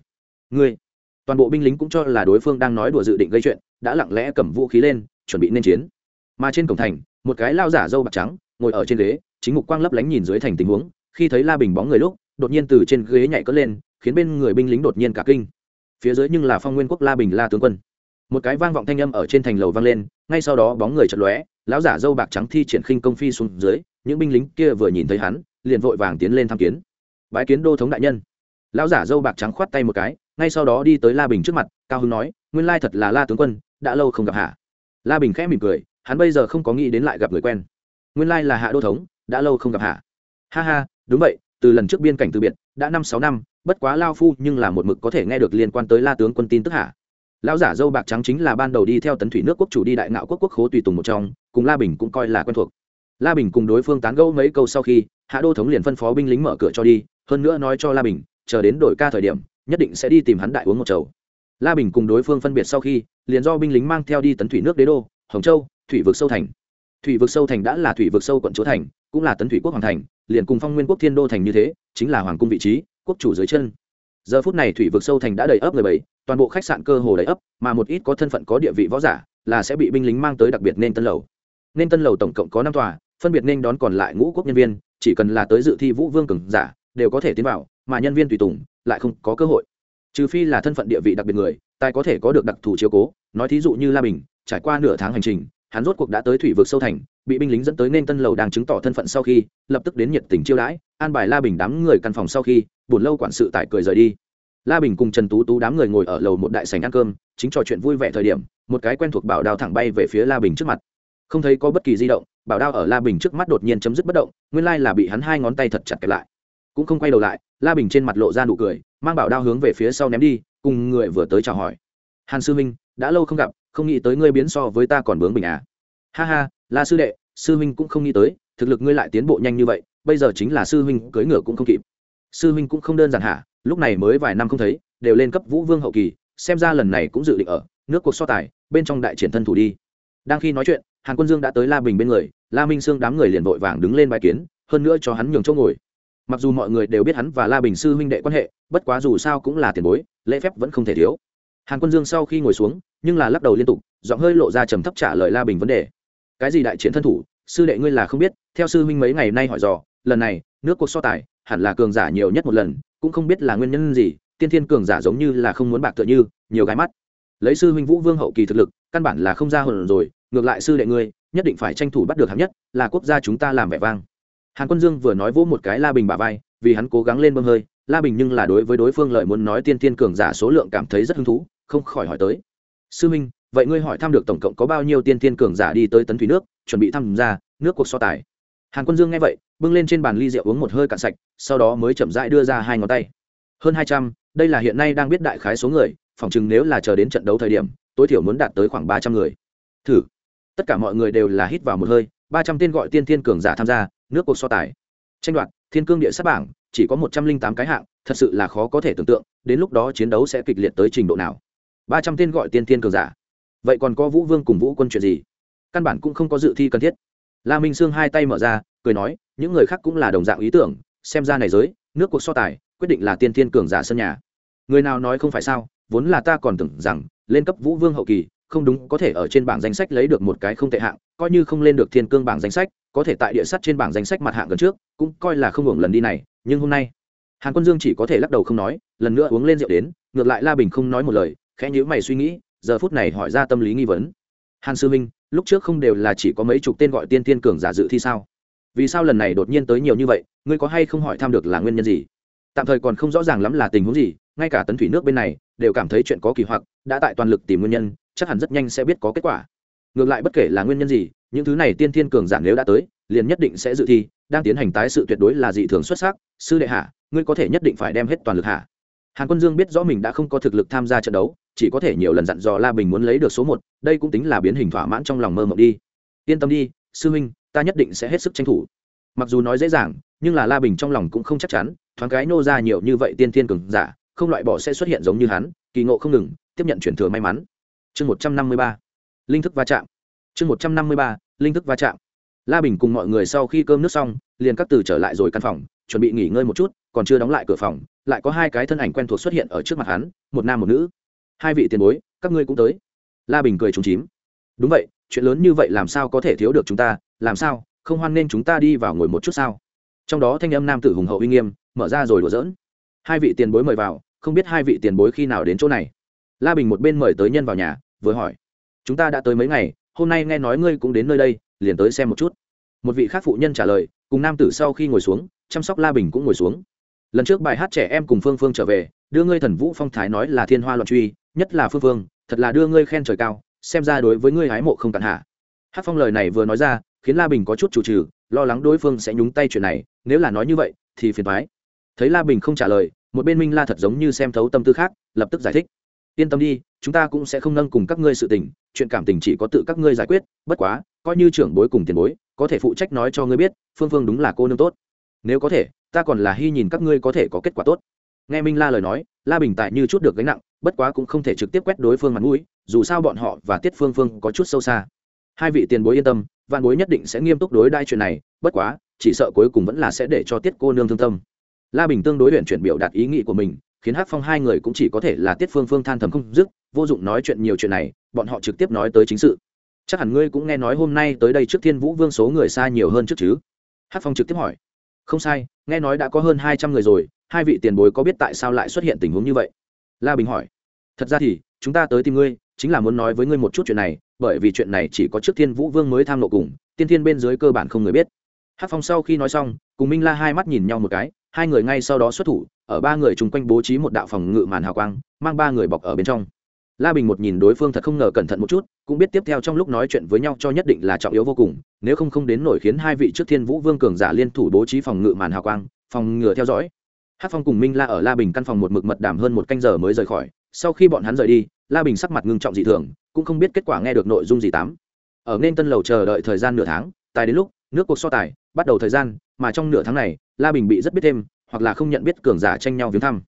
Ngươi, toàn bộ binh lính cũng cho là đối phương đang nói đùa dự định gây chuyện, đã lặng lẽ cầm vũ khí lên, chuẩn bị nên chiến. Mà trên cổng thành, một cái lao giả dâu bạc trắng, ngồi ở trên ghế, chính mục quang lấp lánh nhìn dưới thành tình huống, khi thấy la bình bóng người lúc, đột nhiên từ trên ghế nhảy cất lên khiến bên người binh lính đột nhiên cả kinh. Phía dưới nhưng là phong nguyên quốc la bình la tướng quân. Một cái vang vọng thanh âm ở trên thành lầu vang lên, ngay sau đó bóng người chật lóe, lão giả dâu bạc trắng thi triển khinh công phi xuống dưới, những binh lính kia vừa nhìn thấy hắn, liền vội vàng tiến lên tham kiến. Bái kiến đô thống đại nhân. Lão giả dâu bạc trắng khoát tay một cái, ngay sau đó đi tới la bình trước mặt, cao hưng nói, nguyên lai thật là la tướng quân, đã lâu không gặp hạ la bình khẽ mỉm cười, hắn bây giờ không có nghĩ đến lại gặp người quen. Nguyên lai là hạ đô thống, đã lâu không gặp hạ ha ha, đúng vậy, từ lần trước biên cảnh từ biệt, đã năm sáu năm bất quá lao phu nhưng là một mực có thể nghe được liên quan tới la tướng quân tin tức hạ lão giả dâu bạc trắng chính là ban đầu đi theo tấn thủy nước quốc chủ đi đại ngạo quốc quốc khố tùy tùng một trong, cùng la bình cũng coi là quen thuộc. La bình cùng đối phương tán gẫu mấy câu sau khi, hạ đô thống liền phân phó binh lính mở cửa cho đi, hơn nữa nói cho la bình, chờ đến đổi ca thời điểm, nhất định sẽ đi tìm hắn đại uống một chầu. La bình cùng đối phương phân biệt sau khi, liền do binh lính mang theo đi tấn thủy nước đế đô, hồng châu, thủy vực sâu thành. Thủy vực sâu thành đã là thủy vực sâu quận chúa thành, cũng là tấn thủy quốc hoàng thành, liền cùng phong nguyên quốc thiên đô thành như thế, chính là hoàng cung vị trí quốc chủ dưới chân. Giờ phút này thủy vực sâu thành đã đầy ấp người bảy toàn bộ khách sạn cơ hồ đầy ấp, mà một ít có thân phận có địa vị võ giả là sẽ bị binh lính mang tới đặc biệt nên tân lầu. Nên tân lầu tổng cộng có năm tòa, phân biệt nên đón còn lại ngũ quốc nhân viên, chỉ cần là tới dự thi vũ vương cường giả, đều có thể tiến vào, mà nhân viên tùy tùng lại không có cơ hội. Trừ phi là thân phận địa vị đặc biệt người, tài có thể có được đặc thù chiếu cố, nói thí dụ như la bình, trải qua nửa tháng hành trình, hắn rốt cuộc đã tới thủy vực sâu thành, bị binh lính dẫn tới nên tân lầu đang chứng tỏ thân phận sau khi, lập tức đến nhiệt tình chiêu đãi, an bài la bình đám người căn phòng sau khi buồn lâu quản sự tại cười rời đi. La bình cùng trần tú tú đám người ngồi ở lầu một đại sành ăn cơm, chính trò chuyện vui vẻ thời điểm, một cái quen thuộc bảo đao thẳng bay về phía la bình trước mặt. Không thấy có bất kỳ di động, bảo đao ở la bình trước mắt đột nhiên chấm dứt bất động, nguyên lai là bị hắn hai ngón tay thật chặt kẹp lại. Cũng không quay đầu lại, la bình trên mặt lộ ra nụ cười, mang bảo đao hướng về phía sau ném đi, cùng người vừa tới chào hỏi. Hàn sư minh đã lâu không gặp, không nghĩ tới ngươi biến so với ta còn bướng bình à? Ha ha, la sư đệ, sư Minh cũng không nghĩ tới, thực lực ngươi lại tiến bộ nhanh như vậy, bây giờ chính là sư huynh cưỡi ngựa cũng không kịp sư huynh cũng không đơn giản hả? Lúc này mới vài năm không thấy, đều lên cấp vũ vương hậu kỳ, xem ra lần này cũng dự định ở, nước cuộc so tài, bên trong đại triển thân thủ đi. Đang khi nói chuyện, hàn quân dương đã tới la bình bên người, la minh sương đám người liền vội vàng đứng lên bài kiến, hơn nữa cho hắn nhường chỗ ngồi. Mặc dù mọi người đều biết hắn và la bình sư huynh đệ quan hệ, bất quá dù sao cũng là tiền bối, lễ phép vẫn không thể thiếu. Hàn quân dương sau khi ngồi xuống, nhưng là lắc đầu liên tục, giọng hơi lộ ra trầm thấp trả lời la bình vấn đề. Cái gì đại chiến thân thủ? Sư đệ ngươi là không biết, theo sư huynh mấy ngày nay hỏi dò lần này, nước cuộc so tài, hẳn là cường giả nhiều nhất một lần, cũng không biết là nguyên nhân gì, tiên thiên cường giả giống như là không muốn bạc tựa như, nhiều gái mắt. Lấy sư huynh vũ vương hậu kỳ thực lực, căn bản là không ra hồn rồi, ngược lại sư đệ ngươi, nhất định phải tranh thủ bắt được hạng nhất, là quốc gia chúng ta làm vẻ vang. Hàn quân dương vừa nói vỗ một cái la bình bà vai, vì hắn cố gắng lên bơm hơi, la bình nhưng là đối với đối phương lợi muốn nói tiên thiên cường giả số lượng cảm thấy rất hứng thú, không khỏi hỏi tới. Sư minh vậy ngươi hỏi thăm được tổng cộng có bao nhiêu tiên thiên cường giả đi tới tấn thủy nước, chuẩn bị tham gia nước cuộc so tài. Hàn quân dương nghe vậy bưng lên trên bàn ly rượu uống một hơi cạn sạch, sau đó mới chậm rãi đưa ra hai ngón tay. Hơn hai trăm, đây là hiện nay đang biết đại khái số người phỏng chừng nếu là chờ đến trận đấu thời điểm, tối thiểu muốn đạt tới khoảng ba trăm người. Thử. Tất cả mọi người đều là hít vào một hơi, ba trăm tên gọi tiên thiên cường giả tham gia, nước cuộc so tài. Tranh đoạt, thiên cương địa sát bảng, chỉ có một trăm linh tám cái hạng, thật sự là khó có thể tưởng tượng, đến lúc đó chiến đấu sẽ kịch liệt tới trình độ nào. Ba trăm tên gọi tiên thiên cường giả. Vậy còn có vũ vương cùng vũ quân chuyện gì? Căn bản cũng không có dự thi cần thiết la minh sương hai tay mở ra, cười nói, những người khác cũng là đồng dạng ý tưởng, xem ra này giới, nước cuộc so tài, quyết định là tiên thiên cường giả sân nhà. Người nào nói không phải sao, vốn là ta còn tưởng rằng, lên cấp vũ vương hậu kỳ, không đúng, có thể ở trên bảng danh sách lấy được một cái không tệ hạng, coi như không lên được thiên cương bảng danh sách, có thể tại địa sắt trên bảng danh sách mặt hạng gần trước, cũng coi là không hưởng lần đi này, nhưng hôm nay, hàn quân dương chỉ có thể lắc đầu không nói, lần nữa uống lên rượu đến, ngược lại la bình không nói một lời, khẽ nhữ mày suy nghĩ, giờ phút này hỏi ra tâm lý nghi vấn. Hàn sư minh lúc trước không đều là chỉ có mấy chục tên gọi tiên tiên cường giả dự thi sao? Vì sao lần này đột nhiên tới nhiều như vậy, ngươi có hay không hỏi thăm được là nguyên nhân gì? Tạm thời còn không rõ ràng lắm là tình huống gì, ngay cả tấn thủy nước bên này, đều cảm thấy chuyện có kỳ hoặc, đã tại toàn lực tìm nguyên nhân, chắc hẳn rất nhanh sẽ biết có kết quả. Ngược lại bất kể là nguyên nhân gì, những thứ này tiên thiên cường giả nếu đã tới, liền nhất định sẽ dự thi, đang tiến hành tái sự tuyệt đối là dị thường xuất sắc. Sư đệ hạ ngươi có thể nhất định phải đem hết toàn lực hạ hàn quân dương biết rõ mình đã không có thực lực tham gia trận đấu chỉ có thể nhiều lần dặn dò la bình muốn lấy được số một, đây cũng tính là biến hình thỏa mãn trong lòng mơ mộng đi. Yên tâm đi, sư huynh, ta nhất định sẽ hết sức tranh thủ. Mặc dù nói dễ dàng, nhưng là la bình trong lòng cũng không chắc chắn, thoáng cái nô ra nhiều như vậy tiên thiên cường giả, không loại bỏ sẽ xuất hiện giống như hắn, kỳ ngộ không ngừng, tiếp nhận chuyển thừa may mắn. Chương một trăm năm mươi ba, linh thức va chạm. Chương một trăm năm mươi ba, linh thức va chạm. La bình cùng mọi người sau khi cơm nước xong, liền các từ trở lại rồi căn phòng, chuẩn bị nghỉ ngơi một chút, còn chưa đóng lại cửa phòng, lại có hai cái thân ảnh quen thuộc xuất hiện ở trước mặt hắn, một nam một nữ hai vị tiền bối, các ngươi cũng tới. La bình cười trúng chím. Đúng vậy, chuyện lớn như vậy làm sao có thể thiếu được chúng ta? Làm sao? Không hoan nên chúng ta đi vào ngồi một chút sao? Trong đó thanh âm nam tử hùng hậu uy nghiêm, mở ra rồi đùa dỡn hai vị tiền bối mời vào, không biết hai vị tiền bối khi nào đến chỗ này. La bình một bên mời tới nhân vào nhà, vừa hỏi. Chúng ta đã tới mấy ngày, hôm nay nghe nói ngươi cũng đến nơi đây, liền tới xem một chút. Một vị khác phụ nhân trả lời, cùng nam tử sau khi ngồi xuống, chăm sóc la bình cũng ngồi xuống lần trước bài hát trẻ em cùng phương phương trở về, đưa ngươi thần vũ phong thái nói là thiên hoa loạn truy, nhất là phương phương, thật là đưa ngươi khen trời cao, xem ra đối với ngươi hái mộ không tàn hạ. Hát phong lời này vừa nói ra, khiến la bình có chút chủ trừ lo lắng đối phương sẽ nhúng tay chuyện này, nếu là nói như vậy, thì phiền thoái thấy la bình không trả lời, một bên minh la thật giống như xem thấu tâm tư khác, lập tức giải thích. Yên tâm đi, chúng ta cũng sẽ không nâng cùng các ngươi sự tình, chuyện cảm tình chỉ có tự các ngươi giải quyết, bất quá, coi như trưởng bối cùng tiền bối, có thể phụ trách nói cho ngươi biết, phương phương đúng là cô nương tốt. Nếu có thể ta còn là hy nhìn các ngươi có thể có kết quả tốt. Nghe minh la lời nói, la bình tại như chút được gánh nặng, bất quá cũng không thể trực tiếp quét đối phương mặt mũi, dù sao bọn họ và tiết phương phương có chút sâu xa. Hai vị tiền bối yên tâm, vạn bối nhất định sẽ nghiêm túc đối đai chuyện này, bất quá, chỉ sợ cuối cùng vẫn là sẽ để cho tiết cô nương thương tâm. La bình tương đối luyện chuyển biểu đạt ý nghĩ của mình, khiến hát phong hai người cũng chỉ có thể là tiết phương phương than thầm không dứt, vô dụng nói chuyện nhiều chuyện này, bọn họ trực tiếp nói tới chính sự. Chắc hẳn ngươi cũng nghe nói hôm nay tới đây trước thiên vũ vương số người xa nhiều hơn trước chứ? Hát phong trực tiếp hỏi không sai, nghe nói đã có hơn hai trăm người rồi, hai vị tiền bối có biết tại sao lại xuất hiện tình huống như vậy? La bình hỏi. Thật ra thì, chúng ta tới tìm ngươi, chính là muốn nói với ngươi một chút chuyện này, bởi vì chuyện này chỉ có trước thiên vũ vương mới tham lộ cùng, tiên thiên bên dưới cơ bản không người biết. Hát phong sau khi nói xong, cùng minh la hai mắt nhìn nhau một cái, hai người ngay sau đó xuất thủ, ở ba người chung quanh bố trí một đạo phòng ngự màn hào quang, mang ba người bọc ở bên trong la bình một nhìn đối phương thật không ngờ cẩn thận một chút, cũng biết tiếp theo trong lúc nói chuyện với nhau cho nhất định là trọng yếu vô cùng, nếu không không đến nổi khiến hai vị trước thiên vũ vương cường giả liên thủ bố trí phòng ngự màn hào quang, phòng ngừa theo dõi. Hát phong cùng minh la ở la bình căn phòng một mực mật đảm hơn một canh giờ mới rời khỏi, sau khi bọn hắn rời đi, la bình sắc mặt ngưng trọng dị thường, cũng không biết kết quả nghe được nội dung gì tám. Ở nên tân lầu chờ đợi thời gian nửa tháng, tài đến lúc, nước cuộc so tài, bắt đầu thời gian, mà trong nửa tháng này, la bình bị rất biết thêm, hoặc là không nhận biết cường giả tranh nhau viếng thăm.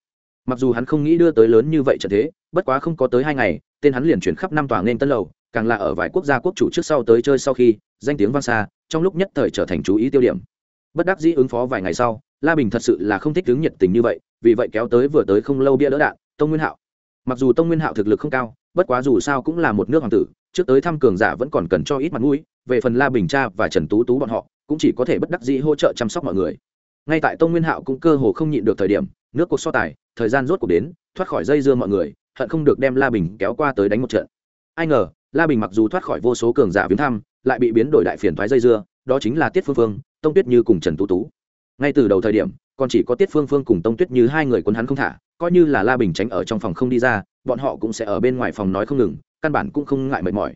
Mặc dù hắn không nghĩ đưa tới lớn như vậy trận thế bất quá không có tới hai ngày, tên hắn liền chuyển khắp năm tòa nên tân lầu, càng là ở vài quốc gia quốc chủ trước sau tới chơi sau khi, danh tiếng vang xa, trong lúc nhất thời trở thành chú ý tiêu điểm. Bất đắc dĩ ứng phó vài ngày sau, la bình thật sự là không thích đứng nhiệt tình như vậy, vì vậy kéo tới vừa tới không lâu bia đỡ đạn, tông nguyên hạo. Mặc dù tông nguyên hạo thực lực không cao, bất quá dù sao cũng là một nước hoàng tử, trước tới thăm cường giả vẫn còn cần cho ít mặt mũi, về phần la bình cha và trần tú tú bọn họ, cũng chỉ có thể bất đắc dĩ hỗ trợ chăm sóc mọi người. Ngay tại tông nguyên hạo cũng cơ hồ không nhịn được thời điểm, nước cuộc so tài, thời gian rốt cuộc đến, thoát khỏi dây dưa mọi người hận không được đem la bình kéo qua tới đánh một trận. Ai ngờ, la bình mặc dù thoát khỏi vô số cường giả viếng thăm, lại bị biến đổi đại phiền thoái dây dưa, đó chính là tiết phương phương, tông tuyết như cùng trần tú tú. Ngay từ đầu thời điểm, còn chỉ có tiết phương phương cùng tông tuyết như hai người quân hắn không thả, coi như là la bình tránh ở trong phòng không đi ra, bọn họ cũng sẽ ở bên ngoài phòng nói không ngừng, căn bản cũng không ngại mệt mỏi.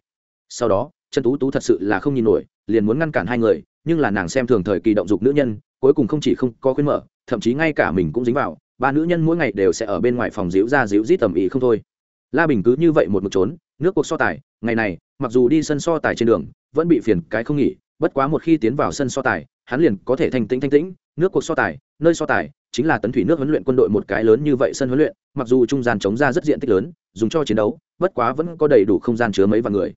Sau đó, trần tú tú thật sự là không nhìn nổi, liền muốn ngăn cản hai người, nhưng là nàng xem thường thời kỳ động dục nữ nhân, cuối cùng không chỉ không có khuyên mở, thậm chí ngay cả mình cũng dính vào ba nữ nhân mỗi ngày đều sẽ ở bên ngoài phòng díu ra díu rít tầm ý không thôi. La bình cứ như vậy một mực trốn, nước cuộc so tài, ngày này, mặc dù đi sân so tài trên đường, vẫn bị phiền cái không nghỉ, bất quá một khi tiến vào sân so tài, hắn liền có thể thanh tĩnh thanh tĩnh, nước cuộc so tài, nơi so tài, chính là tấn thủy nước huấn luyện quân đội một cái lớn như vậy sân huấn luyện, mặc dù trung gian chống ra rất diện tích lớn, dùng cho chiến đấu, bất quá vẫn có đầy đủ không gian chứa mấy vạn người.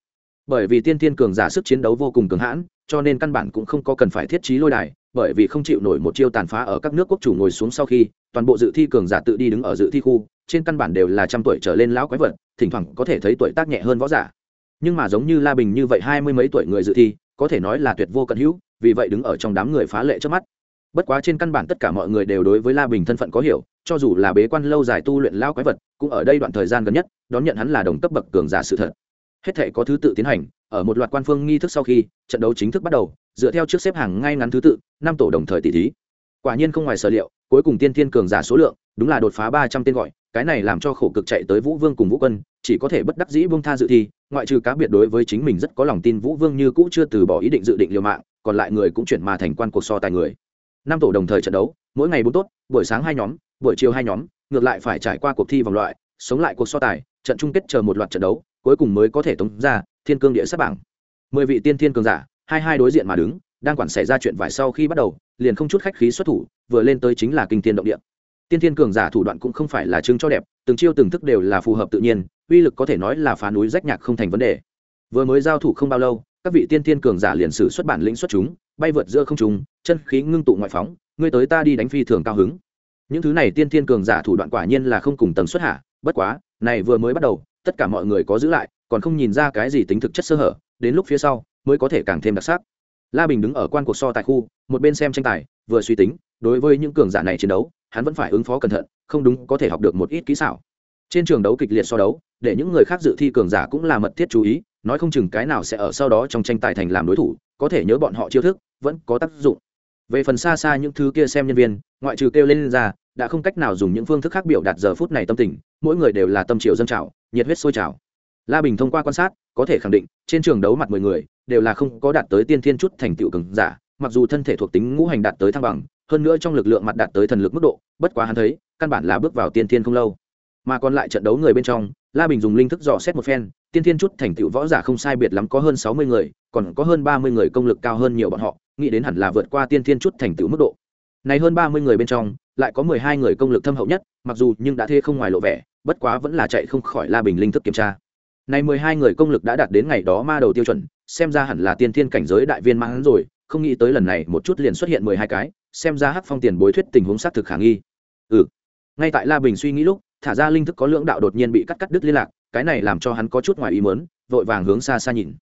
Bởi vì tiên tiên cường giả sức chiến đấu vô cùng cường hãn, cho nên căn bản cũng không có cần phải thiết trí lôi đài bởi vì không chịu nổi một chiêu tàn phá ở các nước quốc chủ ngồi xuống sau khi, toàn bộ dự thi cường giả tự đi đứng ở dự thi khu, trên căn bản đều là trăm tuổi trở lên lão quái vật, thỉnh thoảng có thể thấy tuổi tác nhẹ hơn võ giả. Nhưng mà giống như la bình như vậy hai mươi mấy tuổi người dự thi, có thể nói là tuyệt vô cận hữu, vì vậy đứng ở trong đám người phá lệ trước mắt. Bất quá trên căn bản tất cả mọi người đều đối với la bình thân phận có hiểu, cho dù là bế quan lâu dài tu luyện lao quái vật, cũng ở đây đoạn thời gian gần nhất, đón nhận hắn là đồng cấp bậc cường giả sự thật. Hết thể có thứ tự tiến hành, ở một loạt quan phương nghi thức sau khi, trận đấu chính thức bắt đầu dựa theo trước xếp hàng ngay ngắn thứ tự, năm tổ đồng thời tỷ thí. Quả nhiên không ngoài sở liệu, cuối cùng tiên thiên cường giả số lượng, đúng là đột phá ba trăm tên gọi, cái này làm cho khổ cực chạy tới vũ vương cùng vũ quân, chỉ có thể bất đắc dĩ bông tha dự thi, ngoại trừ cá biệt đối với chính mình rất có lòng tin vũ vương như cũ chưa từ bỏ ý định dự định liều mạng, còn lại người cũng chuyển mà thành quan cuộc so tài người. Năm tổ đồng thời trận đấu, mỗi ngày bốn tốt, buổi sáng hai nhóm, buổi chiều hai nhóm, ngược lại phải trải qua cuộc thi vòng loại, sống lại cuộc so tài, trận chung kết chờ một loạt trận đấu, cuối cùng mới có thể tống ra thiên cương địa sát bảng. Mười vị tiên thiên cường giả hai hai đối diện mà đứng, đang quản xảy ra chuyện vải sau khi bắt đầu, liền không chút khách khí xuất thủ, vừa lên tới chính là kinh thiên động địa. Tiên thiên cường giả thủ đoạn cũng không phải là chứng cho đẹp, từng chiêu từng thức đều là phù hợp tự nhiên, uy lực có thể nói là phá núi rách nhạc không thành vấn đề. Vừa mới giao thủ không bao lâu, các vị tiên thiên cường giả liền sử xuất bản lĩnh xuất chúng, bay vượt giữa không trung, chân khí ngưng tụ ngoại phóng, ngươi tới ta đi đánh phi thường cao hứng. Những thứ này tiên thiên cường giả thủ đoạn quả nhiên là không cùng tầng xuất hạ, bất quá, này vừa mới bắt đầu, tất cả mọi người có giữ lại, còn không nhìn ra cái gì tính thực chất sơ hở, đến lúc phía sau mới có thể càng thêm đặc sắc. La bình đứng ở quan cuộc so tại khu, một bên xem tranh tài, vừa suy tính, đối với những cường giả này chiến đấu, hắn vẫn phải ứng phó cẩn thận, không đúng có thể học được một ít kỹ xảo. Trên trường đấu kịch liệt so đấu, để những người khác dự thi cường giả cũng là mật thiết chú ý, nói không chừng cái nào sẽ ở sau đó trong tranh tài thành làm đối thủ, có thể nhớ bọn họ chiêu thức, vẫn có tác dụng. Về phần xa xa những thứ kia xem nhân viên, ngoại trừ kêu lên ra, đã không cách nào dùng những phương thức khác biểu đạt giờ phút này tâm tình, mỗi người đều là tâm triệu dân trào, nhiệt huyết sôi trào la bình thông qua quan sát, có thể khẳng định, trên trường đấu mặt mười người, đều là không có đạt tới tiên thiên chút thành tựu cường giả, mặc dù thân thể thuộc tính ngũ hành đạt tới thăng bằng, hơn nữa trong lực lượng mặt đạt tới thần lực mức độ, bất quá hắn thấy, căn bản là bước vào tiên thiên không lâu. Mà còn lại trận đấu người bên trong, la bình dùng linh thức dò xét một phen, tiên thiên chút thành tựu võ giả không sai biệt lắm có hơn sáu mươi người, còn có hơn ba mươi người công lực cao hơn nhiều bọn họ, nghĩ đến hẳn là vượt qua tiên thiên chút thành tựu mức độ. Này hơn ba mươi người bên trong, lại có mười hai người công lực thâm hậu nhất, mặc dù nhưng đã thê không ngoài lộ vẻ, bất quá vẫn là chạy không khỏi la bình linh thức kiểm tra này mười hai người công lực đã đạt đến ngày đó ma đầu tiêu chuẩn xem ra hẳn là tiên thiên cảnh giới đại viên mãn rồi không nghĩ tới lần này một chút liền xuất hiện mười hai cái xem ra hắc phong tiền bối thuyết tình huống xác thực khả nghi. Ừ. Ngay tại la bình suy nghĩ lúc thả ra linh thức có lượng đạo đột nhiên bị cắt cắt đứt liên lạc cái này làm cho hắn có chút ngoài ý muốn, vội vàng hướng xa xa nhìn.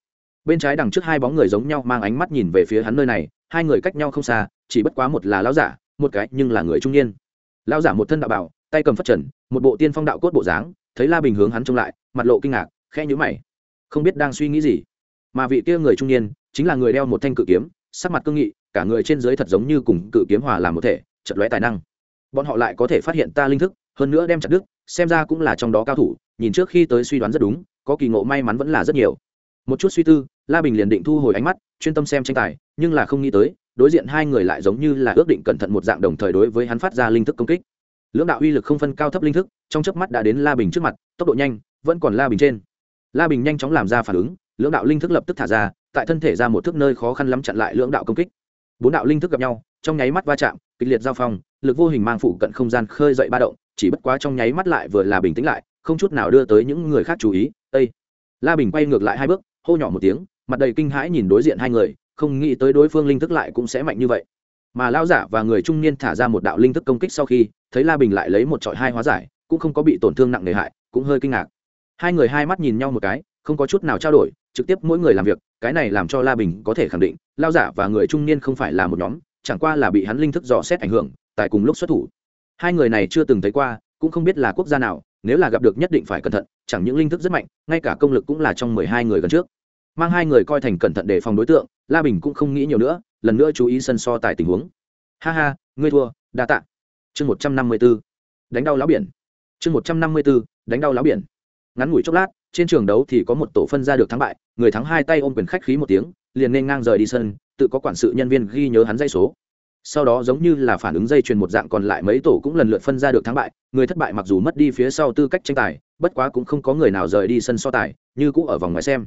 Bên trái đằng trước hai bóng người giống nhau mang ánh mắt nhìn về phía hắn nơi này hai người cách nhau không xa chỉ bất quá một là lão giả một cái nhưng là người trung niên. Lão giả một thân đạo bảo tay cầm phất trần một bộ tiên phong đạo cốt bộ dáng thấy la bình hướng hắn trông lại mặt lộ kinh ngạc khẽ nhíu mày. Không biết đang suy nghĩ gì. Mà vị kia người trung niên chính là người đeo một thanh cự kiếm, sắc mặt cương nghị, cả người trên dưới thật giống như cùng cự kiếm hòa làm một thể chật lóe tài năng. Bọn họ lại có thể phát hiện ta linh thức, hơn nữa đem chặt đứt, xem ra cũng là trong đó cao thủ, nhìn trước khi tới suy đoán rất đúng, có kỳ ngộ may mắn vẫn là rất nhiều. Một chút suy tư, la bình liền định thu hồi ánh mắt, chuyên tâm xem tranh tài, nhưng là không nghĩ tới, đối diện hai người lại giống như là ước định cẩn thận một dạng đồng thời đối với hắn phát ra linh thức công kích. Lưỡng đạo uy lực không phân cao thấp linh thức, trong chớp mắt đã đến la bình trước mặt, tốc độ nhanh, vẫn còn la bình trên la bình nhanh chóng làm ra phản ứng, lưỡng đạo linh thức lập tức thả ra, tại thân thể ra một thước nơi khó khăn lắm chặn lại lưỡng đạo công kích. Bốn đạo linh thức gặp nhau, trong nháy mắt va chạm, kịch liệt giao phong, lực vô hình mang phụ cận không gian khơi dậy ba động, chỉ bất quá trong nháy mắt lại vừa là bình tĩnh lại, không chút nào đưa tới những người khác chú ý. Ây la bình quay ngược lại hai bước, hô nhỏ một tiếng, mặt đầy kinh hãi nhìn đối diện hai người, không nghĩ tới đối phương linh thức lại cũng sẽ mạnh như vậy. Mà lao giả và người trung niên thả ra một đạo linh thức công kích sau khi, thấy la bình lại lấy một trọi hai hóa giải, cũng không có bị tổn thương nặng nề hại, cũng hơi kinh ngạc hai người hai mắt nhìn nhau một cái, không có chút nào trao đổi, trực tiếp mỗi người làm việc, cái này làm cho la bình có thể khẳng định, lao giả và người trung niên không phải là một nhóm, chẳng qua là bị hắn linh thức dò xét ảnh hưởng, tại cùng lúc xuất thủ. Hai người này chưa từng thấy qua, cũng không biết là quốc gia nào, nếu là gặp được nhất định phải cẩn thận, chẳng những linh thức rất mạnh, ngay cả công lực cũng là trong mười hai người gần trước. Mang hai người coi thành cẩn thận để phòng đối tượng, la bình cũng không nghĩ nhiều nữa, lần nữa chú ý sân so tài tình huống. Ha ha, ngươi thua, đa tạ. Chương một trăm năm mươi b ố đánh đau lão biển. Chương một trăm năm mươi b ố đánh đau lão biển ngắn ngủi chốc lát, trên trường đấu thì có một tổ phân ra được thắng bại, người thắng hai tay ôm quyền khách khí một tiếng, liền nên ngang rời đi sân, tự có quản sự nhân viên ghi nhớ hắn dây số. Sau đó giống như là phản ứng dây chuyền một dạng còn lại mấy tổ cũng lần lượt phân ra được thắng bại, người thất bại mặc dù mất đi phía sau tư cách tranh tài, bất quá cũng không có người nào rời đi sân so tài, như cũ ở vòng ngoài xem.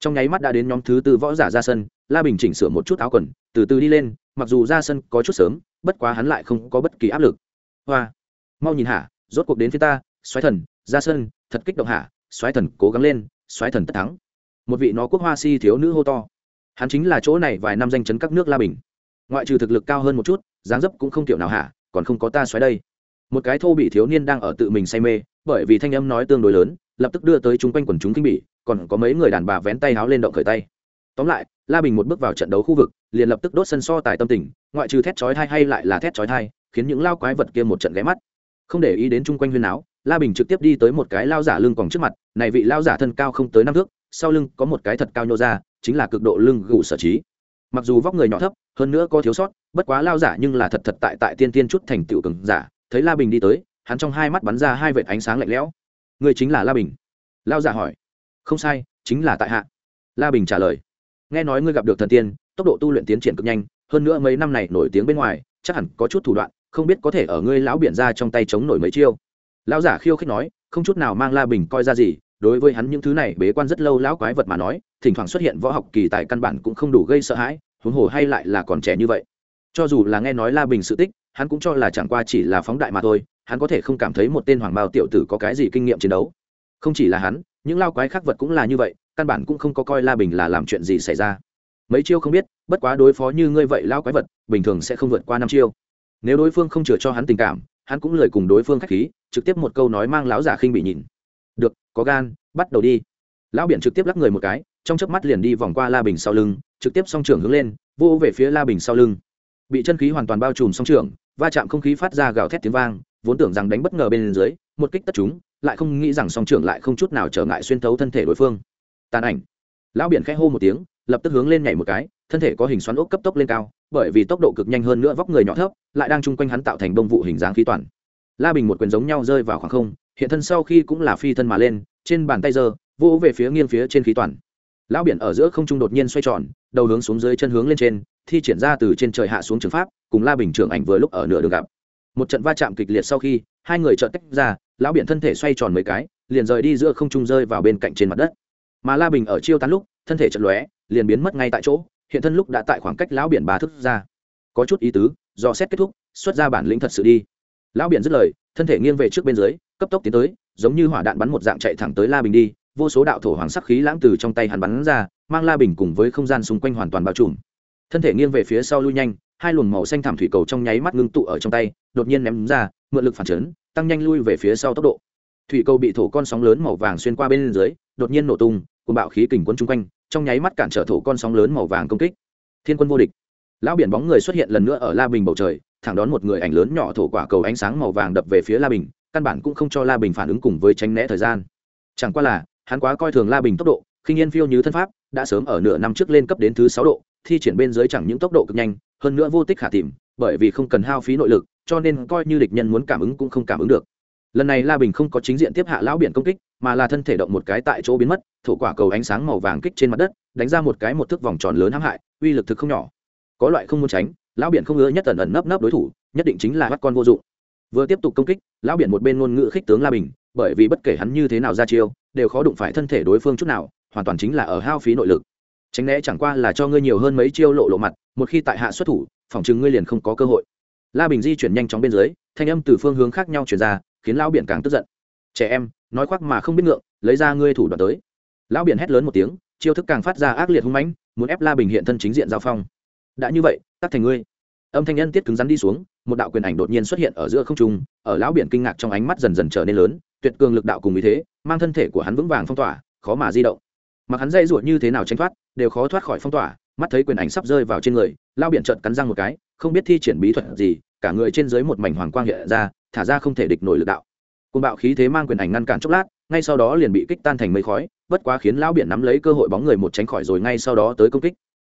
Trong nháy mắt đã đến nhóm thứ tư võ giả ra sân, la bình chỉnh sửa một chút áo quần, từ từ đi lên, mặc dù ra sân có chút sớm, bất quá hắn lại không có bất kỳ áp lực. Hoa, mau nhìn hả, rốt cuộc đến phía ta, xoáy thần ra sân, thật kích động hả? Xoáy thần cố gắng lên xoáy thần tất thắng. Một vị nó quốc hoa si thiếu nữ hô to. Hắn chính là chỗ này vài năm danh chấn các nước la bình. Ngoại trừ thực lực cao hơn một chút, dáng dấp cũng không kiểu nào hả? Còn không có ta xoáy đây. Một cái thô bị thiếu niên đang ở tự mình say mê, bởi vì thanh âm nói tương đối lớn, lập tức đưa tới chung quanh quần chúng kinh bỉ, còn có mấy người đàn bà vén tay háo lên động khởi tay. Tóm lại, la bình một bước vào trận đấu khu vực, liền lập tức đốt sân so tài tâm tình, ngoại trừ thét chói thai hay lại là thét chói thai khiến những lao quái vật kia một trận ghé mắt. Không để ý đến chung quanh huyên áo la bình trực tiếp đi tới một cái lao giả lưng còn trước mặt, này vị lao giả thân cao không tới năm thước, sau lưng có một cái thật cao nhô ra, chính là cực độ lưng gù sở trí. Mặc dù vóc người nhỏ thấp, hơn nữa có thiếu sót, bất quá lao giả nhưng là thật thật tại tại tiên tiên chút thành tựu cường giả. Thấy la bình đi tới, hắn trong hai mắt bắn ra hai vệt ánh sáng lạnh lẽo. Người chính là la bình? Lao giả hỏi. Không sai, chính là tại hạ. La bình trả lời. Nghe nói ngươi gặp được thần tiên, tốc độ tu luyện tiến triển cực nhanh, hơn nữa mấy năm này nổi tiếng bên ngoài, chắc hẳn có chút thủ đoạn, không biết có thể ở ngươi lão biển ra trong tay chống nổi mấy chiêu lão giả khiêu khích nói, không chút nào mang la bình coi ra gì, đối với hắn những thứ này bế quan rất lâu lão quái vật mà nói, thỉnh thoảng xuất hiện võ học kỳ tài căn bản cũng không đủ gây sợ hãi, huống hồ hay lại là còn trẻ như vậy. Cho dù là nghe nói la bình sự tích, hắn cũng cho là chẳng qua chỉ là phóng đại mà thôi, hắn có thể không cảm thấy một tên hoàng bao tiểu tử có cái gì kinh nghiệm chiến đấu. Không chỉ là hắn, những lao quái khác vật cũng là như vậy, căn bản cũng không có coi la bình là làm chuyện gì xảy ra. Mấy chiêu không biết, bất quá đối phó như ngươi vậy lao quái vật, bình thường sẽ không vượt qua năm chiêu. Nếu đối phương không chừa cho hắn tình cảm hắn cũng lười cùng đối phương khách khí, trực tiếp một câu nói mang lão giả khinh bị nhìn. Được, có gan, bắt đầu đi. Lão biển trực tiếp lắc người một cái, trong chớp mắt liền đi vòng qua la bình sau lưng, trực tiếp song trưởng hướng lên, vô về phía la bình sau lưng. Bị chân khí hoàn toàn bao trùm song trưởng, va chạm không khí phát ra gào thét tiếng vang, vốn tưởng rằng đánh bất ngờ bên dưới, một kích tất chúng lại không nghĩ rằng song trưởng lại không chút nào trở ngại xuyên thấu thân thể đối phương. Tàn ảnh. Lão biển khẽ hô một tiếng, lập tức hướng lên nhảy một cái, thân thể có hình xoắn ốc cấp tốc lên cao bởi vì tốc độ cực nhanh hơn nữa vóc người nhỏ thấp, lại đang chung quanh hắn tạo thành đông vụ hình dáng khí toàn. La bình một quyền giống nhau rơi vào khoảng không, hiện thân sau khi cũng là phi thân mà lên, trên bàn tay giơ, vỗ về phía nghiêng phía trên khí toàn. Lão biển ở giữa không trung đột nhiên xoay tròn, đầu hướng xuống dưới chân hướng lên trên, thi triển ra từ trên trời hạ xuống trường pháp, cùng la bình trưởng ảnh vừa lúc ở nửa đường gặp. Một trận va chạm kịch liệt sau khi, hai người trợn tách ra, lão biển thân thể xoay tròn mấy cái, liền rời đi giữa không trung rơi vào bên cạnh trên mặt đất. Mà la bình ở chiêu tán lúc, thân thể chật lóe, liền biến mất ngay tại chỗ hiện thân lúc đã tại khoảng cách lão biển bà thức ra. Có chút ý tứ, do xét kết thúc, xuất ra bản lĩnh thật sự đi. Lão biển dứt lời, thân thể nghiêng về trước bên dưới, cấp tốc tiến tới, giống như hỏa đạn bắn một dạng chạy thẳng tới la bình đi, vô số đạo thổ hoàng sắc khí lãng từ trong tay hắn bắn ra, mang la bình cùng với không gian xung quanh hoàn toàn bao trùm. Thân thể nghiêng về phía sau lui nhanh, hai luồng màu xanh thảm thủy cầu trong nháy mắt ngưng tụ ở trong tay, đột nhiên ném ra, mượn lực phản chấn, tăng nhanh lui về phía sau tốc độ. Thủy cầu bị thổ con sóng lớn màu vàng xuyên qua bên dưới, đột nhiên nổ tung cùng bạo khí kình quân chung quanh trong nháy mắt cản trở thổ con sóng lớn màu vàng công kích. Thiên quân vô địch. Lão biển bóng người xuất hiện lần nữa ở la bình bầu trời, thẳng đón một người ảnh lớn nhỏ thổ quả cầu ánh sáng màu vàng đập về phía la bình, căn bản cũng không cho la bình phản ứng cùng với tránh né thời gian. Chẳng qua là, hắn quá coi thường la bình tốc độ khinh yên phiêu như thân pháp, đã sớm ở nửa năm trước lên cấp đến thứ sáu độ, thi triển bên dưới chẳng những tốc độ cực nhanh, hơn nữa vô tích khả tìm, bởi vì không cần hao phí nội lực, cho nên coi như địch nhân muốn cảm ứng cũng không cảm ứng được lần này la bình không có chính diện tiếp hạ lão biển công kích, mà là thân thể động một cái tại chỗ biến mất, thổ quả cầu ánh sáng màu vàng kích trên mặt đất, đánh ra một cái một thước vòng tròn lớn hãm hại, uy lực thực không nhỏ. Có loại không muốn tránh, lão biển không ngứa nhất ẩn ẩn nấp nấp đối thủ, nhất định chính là bắt con vô dụng. Vừa tiếp tục công kích, lão biển một bên ngôn ngữ khích tướng la bình, bởi vì bất kể hắn như thế nào ra chiêu, đều khó đụng phải thân thể đối phương chút nào, hoàn toàn chính là ở hao phí nội lực. Tránh né chẳng qua là cho ngươi nhiều hơn mấy chiêu lộ lộ mặt, một khi tại hạ xuất thủ, phòng chừng ngươi liền không có cơ hội. La bình di chuyển nhanh chóng bên dưới, thanh âm từ phương hướng khác nhau chuyển ra khiến lão biển càng tức giận. Trẻ em, nói khoác mà không biết ngượng, lấy ra ngươi thủ đoạn tới. Lão biển hét lớn một tiếng, chiêu thức càng phát ra ác liệt hung mãnh, muốn ép la bình hiện thân chính diện giao phong. Đã như vậy, tắt thành ngươi. Âm thanh nhân tiết cứng rắn đi xuống, một đạo quyền ảnh đột nhiên xuất hiện ở giữa không trung, ở lão biển kinh ngạc trong ánh mắt dần dần trở nên lớn, tuyệt cường lực đạo cùng ý thế, mang thân thể của hắn vững vàng phong tỏa, khó mà di động. Mặc hắn dây ruột như thế nào tránh thoát, đều khó thoát khỏi phong tỏa, mắt thấy quyền ảnh sắp rơi vào trên người lao biển trợn cắn răng một cái, không biết thi triển bí thuật gì, cả người trên dưới một mảnh hoàng quang hiện ra thả ra không thể địch nổi lực đạo. Côn bạo khí thế mang quyền ảnh ngăn cản chốc lát, ngay sau đó liền bị kích tan thành mây khói, bất quá khiến lão biển nắm lấy cơ hội bóng người một tránh khỏi rồi ngay sau đó tới công kích.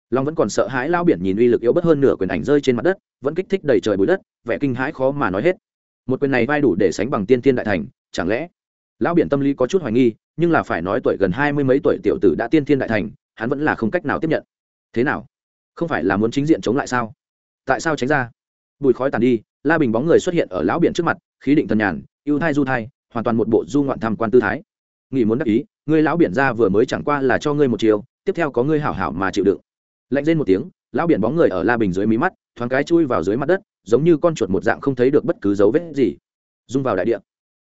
Long vẫn còn sợ hãi lão biển nhìn uy lực yếu bất hơn nửa quyền ảnh rơi trên mặt đất, vẫn kích thích đầy trời bụi đất, vẻ kinh hãi khó mà nói hết. Một quyền này vai đủ để sánh bằng tiên tiên đại thành, chẳng lẽ? Lão biển tâm lý có chút hoài nghi, nhưng là phải nói tuổi gần hai mươi mấy tuổi tiểu tử đã tiên tiên đại thành, hắn vẫn là không cách nào tiếp nhận. Thế nào? Không phải là muốn chính diện chống lại sao? Tại sao tránh ra? Bùi khói tàn đi, la bình bóng người xuất hiện ở lão biển trước mặt, khí định thần nhàn, ưu thai du thai, hoàn toàn một bộ du ngoạn tham quan tư thái. Nghỉ muốn đắc ý, ngươi lão biển ra vừa mới chẳng qua là cho ngươi một chiều tiếp theo có ngươi hảo hảo mà chịu đựng. Lạnh lên một tiếng, lão biển bóng người ở la bình dưới mí mắt, thoáng cái chui vào dưới mặt đất, giống như con chuột một dạng không thấy được bất cứ dấu vết gì. Dung vào đại địa.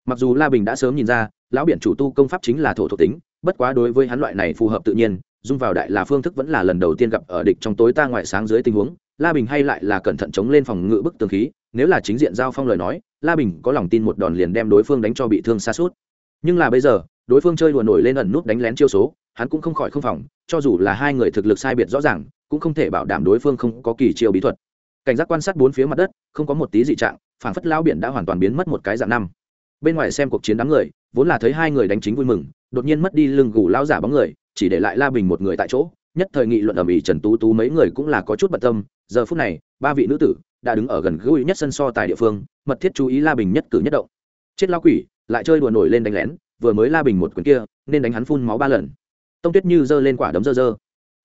Mặc dù la bình đã sớm nhìn ra, lão biển chủ tu công pháp chính là thổ thuộc tính, bất quá đối với hắn loại này phù hợp tự nhiên, dung vào đại là phương thức vẫn là lần đầu tiên gặp ở địch trong tối ta ngoại sáng dưới tình huống la bình hay lại là cẩn thận chống lên phòng ngự bức tường khí, nếu là chính diện giao phong lời nói, la bình có lòng tin một đòn liền đem đối phương đánh cho bị thương xa suốt. Nhưng là bây giờ, đối phương chơi đùa nổi lên ẩn nút đánh lén chiêu số, hắn cũng không khỏi không phòng, cho dù là hai người thực lực sai biệt rõ ràng, cũng không thể bảo đảm đối phương không có kỳ chiêu bí thuật. Cảnh giác quan sát bốn phía mặt đất, không có một tí dị trạng phản phất lao biển đã hoàn toàn biến mất một cái dạng năm. Bên ngoài xem cuộc chiến đám người, vốn là thấy hai người đánh chính vui mừng, đột nhiên mất đi lưng gù lao giả bóng người, chỉ để lại la bình một người tại chỗ, nhất thời nghị luận ở ĩ trần tú tú mấy người cũng là có chút bận tâm giờ phút này, ba vị nữ tử đã đứng ở gần gũi nhất sân so tài địa phương, mật thiết chú ý la bình nhất cử nhất động. Chết lao quỷ, lại chơi đùa nổi lên đánh lén, vừa mới la bình một quyền kia, nên đánh hắn phun máu ba lần. Tông tuyết như giơ lên quả đấm dơ dơ.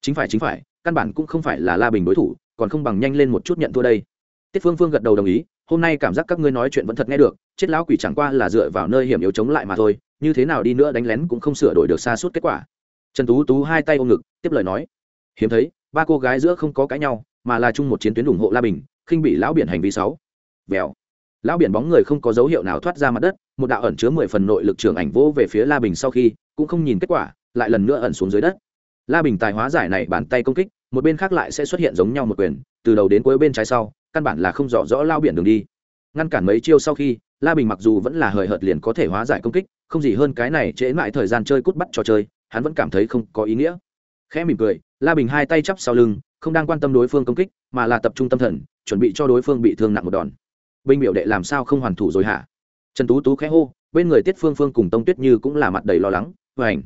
Chính phải chính phải, căn bản cũng không phải là la bình đối thủ, còn không bằng nhanh lên một chút nhận thua đây. Tiết phương phương gật đầu đồng ý, hôm nay cảm giác các ngươi nói chuyện vẫn thật nghe được, chết lão quỷ chẳng qua là dựa vào nơi hiểm yếu chống lại mà thôi, như thế nào đi nữa đánh lén cũng không sửa đổi được xa suốt kết quả. Trần tú tú hai tay ôm ngực, tiếp lời nói. Hiếm thấy, ba cô gái giữa không có cãi nhau mà là chung một chiến tuyến ủng hộ la bình, khinh bị lão biển hành vi sáu. Vèo. Lão biển bóng người không có dấu hiệu nào thoát ra mặt đất, một đạo ẩn chứa mười phần nội lực trường ảnh vỗ về phía la bình sau khi, cũng không nhìn kết quả, lại lần nữa ẩn xuống dưới đất. La bình tài hóa giải này bàn tay công kích, một bên khác lại sẽ xuất hiện giống nhau một quyền, từ đầu đến cuối bên trái sau, căn bản là không rõ rõ lao biển đường đi. Ngăn cản mấy chiêu sau khi, la bình mặc dù vẫn là hời hợt liền có thể hóa giải công kích, không gì hơn cái này trễ mãi thời gian chơi cút bắt trò chơi, hắn vẫn cảm thấy không có ý nghĩa. Khẽ mỉm cười, la bình hai tay chắp sau lưng không đang quan tâm đối phương công kích, mà là tập trung tâm thần, chuẩn bị cho đối phương bị thương nặng một đòn. Binh biểu đệ làm sao không hoàn thủ rồi hả? Trần tú tú khẽ hô, bên người tiết phương phương cùng tông tuyết như cũng là mặt đầy lo lắng và ảnh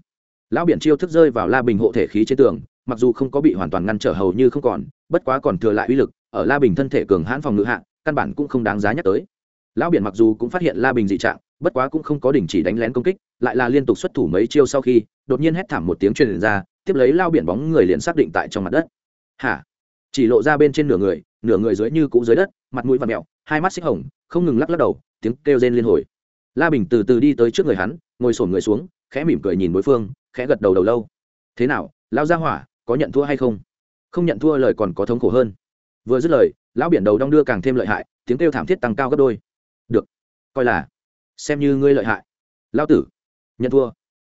lão biển chiêu thức rơi vào la bình hộ thể khí trên tường, mặc dù không có bị hoàn toàn ngăn trở hầu như không còn, bất quá còn thừa lại uy lực, ở la bình thân thể cường hãn phòng ngự hạ, căn bản cũng không đáng giá nhắc tới. Lão biển mặc dù cũng phát hiện la bình dị trạng, bất quá cũng không có đình chỉ đánh lén công kích, lại là liên tục xuất thủ mấy chiêu sau khi, đột nhiên hét thảm một tiếng truyền ra, tiếp lấy lao biển bóng người liền xác định tại trong mặt đất hả? Chỉ lộ ra bên trên nửa người nửa người dưới như cũ dưới đất, mặt mũi và mẹo, hai mắt xích hồng, không ngừng lắc lắc đầu, tiếng kêu rên liên hồi. La bình từ từ đi tới trước người hắn, ngồi sổm người xuống, khẽ mỉm cười nhìn đối phương, khẽ gật đầu đầu lâu. Thế nào, lão gia hỏa, có nhận thua hay không? Không nhận thua lời còn có thống khổ hơn. Vừa dứt lời, lão biển đầu đong đưa càng thêm lợi hại, tiếng kêu thảm thiết tăng cao gấp đôi. Được, coi là, xem như ngươi lợi hại. Lão tử, nhận thua.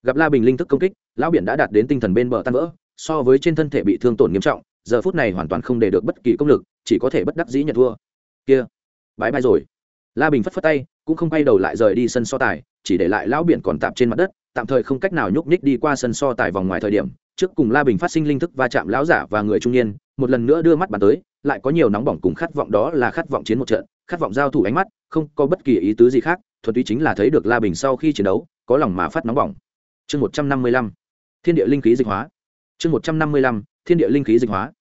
Gặp la bình linh thức công kích, lão biển đã đạt đến tinh thần bên bờ tan vỡ, so với trên thân thể bị thương tổn nghiêm trọng giờ phút này hoàn toàn không để được bất kỳ công lực, chỉ có thể bất đắc dĩ nhận thua. Kia bãi bay rồi. La bình phất phất tay, cũng không quay đầu lại rời đi sân so tài, chỉ để lại lão biển còn tạm trên mặt đất, tạm thời không cách nào nhúc nhích đi qua sân so tài vòng ngoài thời điểm. Trước cùng la bình phát sinh linh thức va chạm lão giả và người trung niên, một lần nữa đưa mắt bàn tới, lại có nhiều nóng bỏng cùng khát vọng đó là khát vọng chiến một trận, khát vọng giao thủ ánh mắt, không có bất kỳ ý tứ gì khác, thuần túy chính là thấy được la bình sau khi chiến đấu, có lòng mà phát nóng bỏng. Chương một trăm năm mươi lăm, thiên địa linh khí dịch hóa. Chương một trăm năm mươi lăm, thiên địa linh khí dịch hóa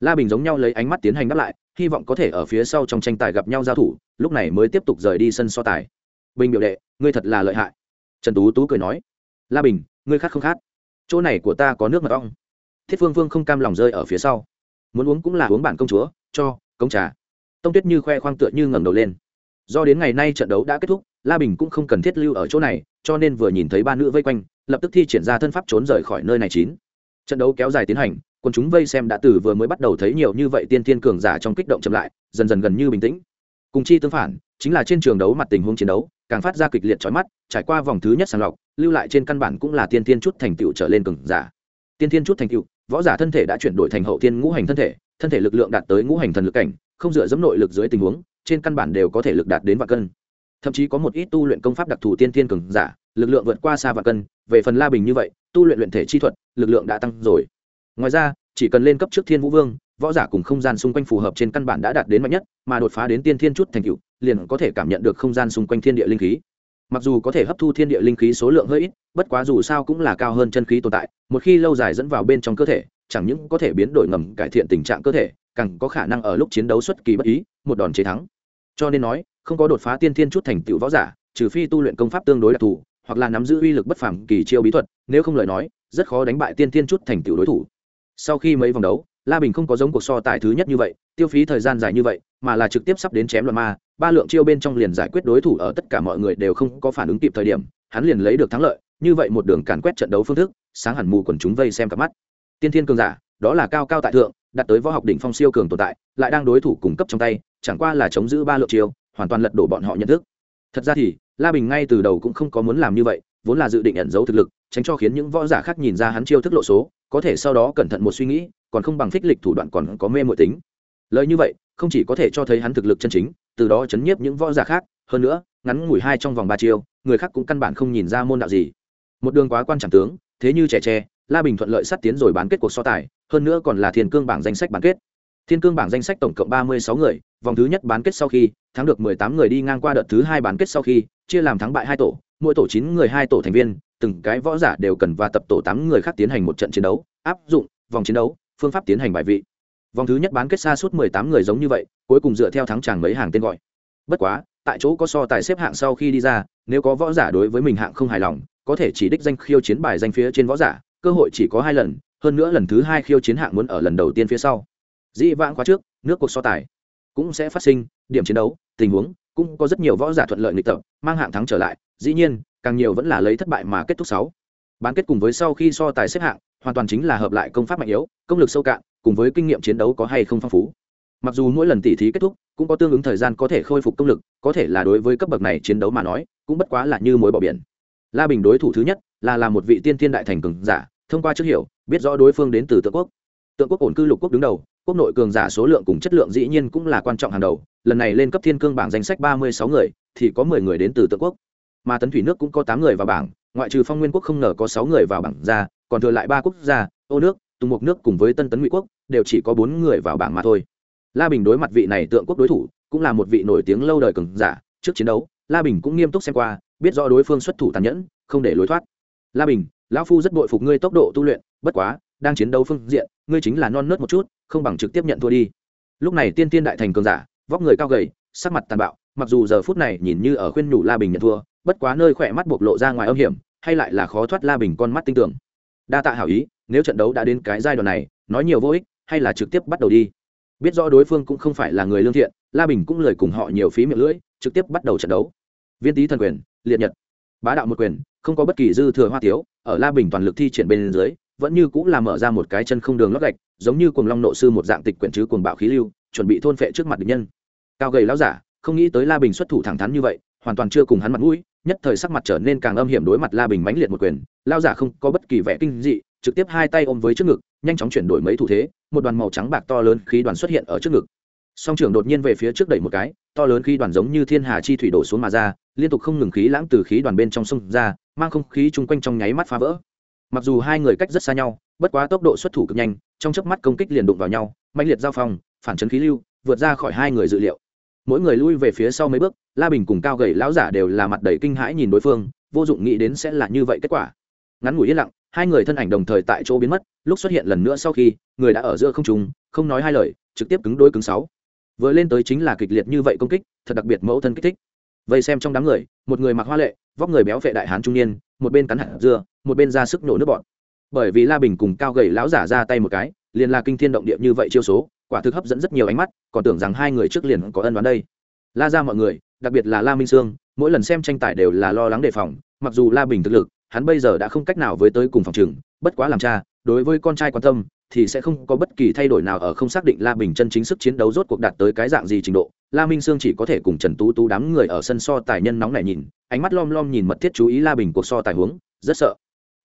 la bình giống nhau lấy ánh mắt tiến hành đáp lại, hy vọng có thể ở phía sau trong tranh tài gặp nhau giao thủ, lúc này mới tiếp tục rời đi sân so tài. Bình biểu đệ, ngươi thật là lợi hại. Trần tú tú cười nói. La bình, ngươi khát không khát chỗ này của ta có nước mật ong. Thiết phương Vương không cam lòng rơi ở phía sau. Muốn uống cũng là uống bản công chúa, cho công trà. Tông tuyết như khoe khoang tựa như ngẩng đầu lên. Do đến ngày nay trận đấu đã kết thúc, la bình cũng không cần thiết lưu ở chỗ này, cho nên vừa nhìn thấy ba nữ vây quanh, lập tức thi triển ra thân pháp trốn rời khỏi nơi này chín. Trận đấu kéo dài tiến hành còn chúng vây xem đã từ vừa mới bắt đầu thấy nhiều như vậy tiên thiên cường giả trong kích động chậm lại, dần dần gần như bình tĩnh. Cùng chi tương phản, chính là trên trường đấu mặt tình huống chiến đấu, càng phát ra kịch liệt chói mắt, trải qua vòng thứ nhất sàng lọc, lưu lại trên căn bản cũng là tiên thiên chút thành tựu trở lên cường giả. Tiên thiên chút thành tựu, võ giả thân thể đã chuyển đổi thành hậu thiên ngũ hành thân thể thân thể lực lượng đạt tới ngũ hành thần lực cảnh, không dựa dẫm nội lực dưới tình huống, trên căn bản đều có thể lực đạt đến vạn cân. Thậm chí có một ít tu luyện công pháp đặc thù tiên thiên cường giả, lực lượng vượt qua xa vạn cân, về phần la bình như vậy, tu luyện luyện thể chi thuật, lực lượng đã tăng rồi ngoài ra, chỉ cần lên cấp trước thiên vũ vương, võ giả cùng không gian xung quanh phù hợp trên căn bản đã đạt đến mạnh nhất, mà đột phá đến tiên thiên chút thành cựu liền có thể cảm nhận được không gian xung quanh thiên địa linh khí. Mặc dù có thể hấp thu thiên địa linh khí số lượng hơi ít, bất quá dù sao cũng là cao hơn chân khí tồn tại, một khi lâu dài dẫn vào bên trong cơ thể, chẳng những có thể biến đổi ngầm cải thiện tình trạng cơ thể, càng có khả năng ở lúc chiến đấu xuất kỳ bất ý, một đòn chế thắng. Cho nên nói, không có đột phá tiên thiên chút thành tựu võ giả, trừ phi tu luyện công pháp tương đối đặc thù, hoặc là nắm giữ uy lực bất phàm kỳ chiêu bí thuật, nếu không lời nói, rất khó đánh bại tiên thiên chút thành tựu đối thủ sau khi mấy vòng đấu, la bình không có giống cuộc so tài thứ nhất như vậy, tiêu phí thời gian dài như vậy, mà là trực tiếp sắp đến chém loạn ma, ba lượng chiêu bên trong liền giải quyết đối thủ ở tất cả mọi người đều không có phản ứng kịp thời điểm, hắn liền lấy được thắng lợi, như vậy một đường càn quét trận đấu phương thức, sáng hẳn mù quần chúng vây xem cặp mắt. Tiên thiên cường giả, đó là cao cao tại thượng, đặt tới võ học đỉnh phong siêu cường tồn tại, lại đang đối thủ cung cấp trong tay, chẳng qua là chống giữ ba lượng chiêu, hoàn toàn lật đổ bọn họ nhận thức. Thật ra thì, la bình ngay từ đầu cũng không có muốn làm như vậy, vốn là dự định ẩn giấu thực lực, tránh cho khiến những võ giả khác nhìn ra hắn chiêu thức lộ số có thể sau đó cẩn thận một suy nghĩ, còn không bằng phích lịch thủ đoạn còn có mê mội tính. Lời như vậy, không chỉ có thể cho thấy hắn thực lực chân chính, từ đó chấn nhiếp những võ giả khác, hơn nữa, ngắn ngủi hai trong vòng ba chiêu, người khác cũng căn bản không nhìn ra môn đạo gì. Một đường quá quan trọng tướng, thế như trẻ tre, la bình thuận lợi sắt tiến rồi bán kết cuộc so tài, hơn nữa còn là thiên cương bảng danh sách bán kết. Thiên cương bảng danh sách tổng cộng ba mươi sáu người, vòng thứ nhất bán kết sau khi, thắng được mười tám người đi ngang qua đợt thứ hai bán kết sau khi, chia làm thắng bại hai tổ, mỗi tổ chín người hai tổ thành viên từng cái võ giả đều cần và tập tổ tám người khác tiến hành một trận chiến đấu, áp dụng vòng chiến đấu, phương pháp tiến hành bài vị. Vòng thứ nhất bán kết xa suốt mười tám người giống như vậy, cuối cùng dựa theo thắng chàng mấy hàng tên gọi. Bất quá, tại chỗ có so tài xếp hạng sau khi đi ra, nếu có võ giả đối với mình hạng không hài lòng, có thể chỉ đích danh khiêu chiến bài danh phía trên võ giả, cơ hội chỉ có hai lần, hơn nữa lần thứ hai khiêu chiến hạng muốn ở lần đầu tiên phía sau. Dĩ vãng khóa trước, nước cuộc so tài cũng sẽ phát sinh, điểm chiến đấu, tình huống cũng có rất nhiều võ giả thuận lợi nghịch tập, mang hạng thắng trở lại, dĩ nhiên, càng nhiều vẫn là lấy thất bại mà kết thúc sáu. Bán kết cùng với sau khi so tài xếp hạng, hoàn toàn chính là hợp lại công pháp mạnh yếu, công lực sâu cạn, cùng với kinh nghiệm chiến đấu có hay không phong phú. Mặc dù mỗi lần tỉ thí kết thúc, cũng có tương ứng thời gian có thể khôi phục công lực, có thể là đối với cấp bậc này chiến đấu mà nói, cũng bất quá là như mối bỏ biển. La bình đối thủ thứ nhất, là là một vị tiên thiên đại thành cường giả, thông qua trước hiểu, biết rõ đối phương đến từ tượng quốc. Tượng quốc ổn cư lục quốc đứng đầu quốc nội cường giả số lượng cùng chất lượng dĩ nhiên cũng là quan trọng hàng đầu, lần này lên cấp thiên cương bảng danh sách ba mươi sáu người, thì có mười người đến từ tự quốc. Mà tấn thủy nước cũng có tám người vào bảng, ngoại trừ phong nguyên quốc không ngờ có sáu người vào bảng ra, còn thừa lại ba quốc gia, ô nước, tùng mục nước cùng với tân tấn ngụy quốc, đều chỉ có bốn người vào bảng mà thôi. La bình đối mặt vị này tượng quốc đối thủ, cũng là một vị nổi tiếng lâu đời cường giả, trước chiến đấu, la bình cũng nghiêm túc xem qua, biết rõ đối phương xuất thủ tàn nhẫn, không để lối thoát. La bình, lão phu rất bội phục ngươi tốc độ tu luyện, bất quá, đang chiến đấu phương diện, ngươi chính là non nớt một chút không bằng trực tiếp nhận thua đi. Lúc này tiên tiên đại thành cường giả, vóc người cao gầy, sắc mặt tàn bạo, mặc dù giờ phút này nhìn như ở khuyên nhủ la bình nhận thua, bất quá nơi khỏe mắt bộc lộ ra ngoài âm hiểm, hay lại là khó thoát la bình con mắt tinh tưởng đa tạ hảo ý, nếu trận đấu đã đến cái giai đoạn này, nói nhiều vô ích, hay là trực tiếp bắt đầu đi. Biết rõ đối phương cũng không phải là người lương thiện, la bình cũng lời cùng họ nhiều phí miệng lưỡi, trực tiếp bắt đầu trận đấu. Viên tý thần quyền, liệt nhật. Bá đạo một quyền, không có bất kỳ dư thừa hoa tiếu, ở la bình toàn lực thi triển bên dưới vẫn như cũng là mở ra một cái chân không đường lót gạch, giống như cuồng long nộ sư một dạng tịch quyển chứ cuồng bạo khí lưu, chuẩn bị thôn phệ trước mặt địch nhân. Cao gầy lão giả, không nghĩ tới la bình xuất thủ thẳng thắn như vậy, hoàn toàn chưa cùng hắn mặt mũi, nhất thời sắc mặt trở nên càng âm hiểm đối mặt la bình mãnh liệt một quyền. Lao giả không có bất kỳ vẻ kinh dị, trực tiếp hai tay ôm với trước ngực, nhanh chóng chuyển đổi mấy thủ thế, một đoàn màu trắng bạc to lớn khí đoàn xuất hiện ở trước ngực. Song trưởng đột nhiên về phía trước đẩy một cái, to lớn khí đoàn giống như thiên hà chi thủy đổ xuống mà ra, liên tục không ngừng khí lãng từ khí đoàn bên trong sông ra, mang không khí chung quanh trong nháy mắt phá vỡ mặc dù hai người cách rất xa nhau, bất quá tốc độ xuất thủ cực nhanh, trong chớp mắt công kích liền đụng vào nhau mạnh liệt giao phong, phản chấn khí lưu, vượt ra khỏi hai người dự liệu. Mỗi người lui về phía sau mấy bước, la bình cùng cao gầy lão giả đều là mặt đầy kinh hãi nhìn đối phương, vô dụng nghĩ đến sẽ là như vậy kết quả. Ngắn ngủi yên lặng, hai người thân ảnh đồng thời tại chỗ biến mất, lúc xuất hiện lần nữa sau khi, người đã ở giữa không trùng không nói hai lời, trực tiếp cứng đôi cứng sáu. Vừa lên tới chính là kịch liệt như vậy công kích, thật đặc biệt mẫu thân kích thích. Vậy xem trong đám người, một người mặc hoa lệ, vóc người béo vệ đại hán trung niên, một bên cắn hạt dưa một bên ra sức nổ nước bọn. Bởi vì la bình cùng cao gầy lão giả ra tay một cái, liền là kinh thiên động địa như vậy chiêu số, quả thực hấp dẫn rất nhiều ánh mắt, còn tưởng rằng hai người trước liền có ân đoán đây. La ra mọi người, đặc biệt là la minh sương, mỗi lần xem tranh tài đều là lo lắng đề phòng, mặc dù la bình thực lực, hắn bây giờ đã không cách nào với tới cùng phòng trường, bất quá làm cha, đối với con trai quan tâm, thì sẽ không có bất kỳ thay đổi nào ở không xác định la bình chân chính sức chiến đấu rốt cuộc đạt tới cái dạng gì trình độ. La minh sương chỉ có thể cùng trần tú tú đám người ở sân so tài nhân nóng này nhìn, ánh mắt lom lom nhìn mật thiết chú ý la bình cuộc so tài huống rất sợ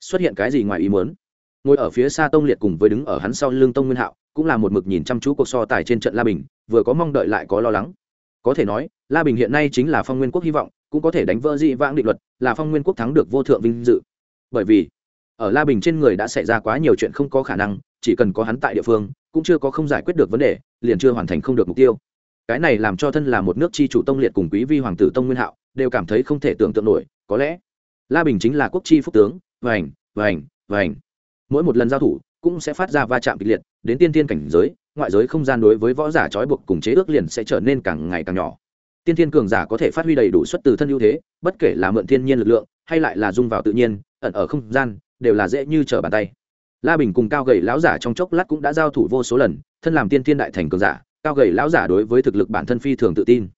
xuất hiện cái gì ngoài ý muốn. Ngồi ở phía xa tông liệt cùng với đứng ở hắn sau lưng tông nguyên hạo, cũng là một mực nhìn chăm chú cuộc so tài trên trận la bình, vừa có mong đợi lại có lo lắng. Có thể nói, la bình hiện nay chính là phong nguyên quốc hy vọng, cũng có thể đánh vỡ dị vãng định luật, là phong nguyên quốc thắng được vô thượng vinh dự. Bởi vì, ở la bình trên người đã xảy ra quá nhiều chuyện không có khả năng, chỉ cần có hắn tại địa phương, cũng chưa có không giải quyết được vấn đề, liền chưa hoàn thành không được mục tiêu. Cái này làm cho thân là một nước chi chủ tông liệt cùng quý vi hoàng tử tông nguyên hạo, đều cảm thấy không thể tưởng tượng nổi, có lẽ la bình chính là quốc chi phúc tướng vành vành vành. Mỗi một lần giao thủ cũng sẽ phát ra va chạm kịch liệt, đến tiên tiên cảnh giới, ngoại giới không gian đối với võ giả trói buộc cùng chế ước liền sẽ trở nên càng ngày càng nhỏ. Tiên thiên cường giả có thể phát huy đầy đủ xuất từ thân ưu thế, bất kể là mượn thiên nhiên lực lượng, hay lại là dung vào tự nhiên, ẩn ở không gian, đều là dễ như trở bàn tay. La bình cùng cao gầy lão giả trong chốc lát cũng đã giao thủ vô số lần, thân làm tiên thiên đại thành cường giả, cao gầy lão giả đối với thực lực bản thân phi thường tự tin.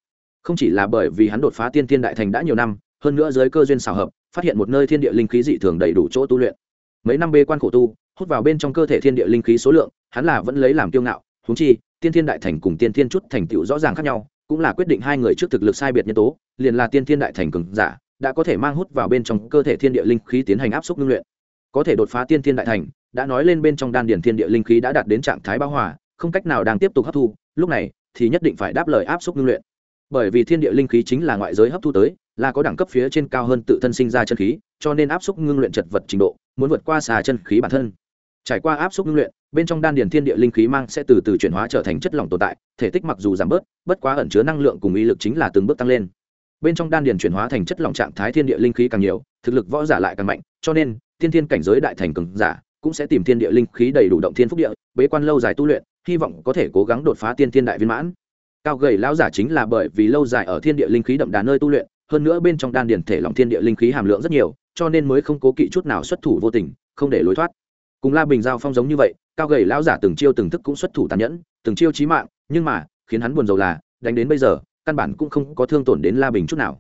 Không chỉ là bởi vì hắn đột phá tiên thiên đại thành đã nhiều năm, hơn nữa dưới cơ duyên xào hợp phát hiện một nơi thiên địa linh khí dị thường đầy đủ chỗ tu luyện. Mấy năm bê quan khổ tu, hút vào bên trong cơ thể thiên địa linh khí số lượng, hắn là vẫn lấy làm kiêu ngạo húng chi, tiên thiên đại thành cùng tiên thiên chút thành tựu rõ ràng khác nhau, cũng là quyết định hai người trước thực lực sai biệt nhân tố, liền là tiên thiên đại thành cường giả, đã có thể mang hút vào bên trong cơ thể thiên địa linh khí tiến hành áp suất ngưng luyện. Có thể đột phá tiên thiên đại thành, đã nói lên bên trong đan điền thiên địa linh khí đã đạt đến trạng thái bão hòa, không cách nào đang tiếp tục hấp thu, lúc này thì nhất định phải đáp lời áp suất ngưng luyện bởi vì thiên địa linh khí chính là ngoại giới hấp thu tới, là có đẳng cấp phía trên cao hơn tự thân sinh ra chân khí, cho nên áp suất ngưng luyện chật vật trình độ, muốn vượt qua xà chân khí bản thân. Trải qua áp suất ngưng luyện, bên trong đan điền thiên địa linh khí mang sẽ từ từ chuyển hóa trở thành chất lỏng tồn tại, thể tích mặc dù giảm bớt, bất quá ẩn chứa năng lượng cùng ý lực chính là từng bước tăng lên. Bên trong đan điền chuyển hóa thành chất lỏng trạng thái thiên địa linh khí càng nhiều, thực lực võ giả lại càng mạnh, cho nên thiên thiên cảnh giới đại thành cường giả cũng sẽ tìm thiên địa linh khí đầy đủ động thiên phúc địa, bế quan lâu dài tu luyện, hy vọng có thể cố gắng đột phá tiên thiên đại viên mãn cao gầy lão giả chính là bởi vì lâu dài ở thiên địa linh khí đậm đà nơi tu luyện, hơn nữa bên trong đan điền thể Lòng thiên địa linh khí hàm lượng rất nhiều, cho nên mới không cố kỵ chút nào xuất thủ vô tình, không để lối thoát. Cùng la bình giao phong giống như vậy, cao gầy lão giả từng chiêu từng thức cũng xuất thủ tàn nhẫn, từng chiêu chí mạng, nhưng mà, khiến hắn buồn rầu là, đánh đến bây giờ, căn bản cũng không có thương tổn đến la bình chút nào.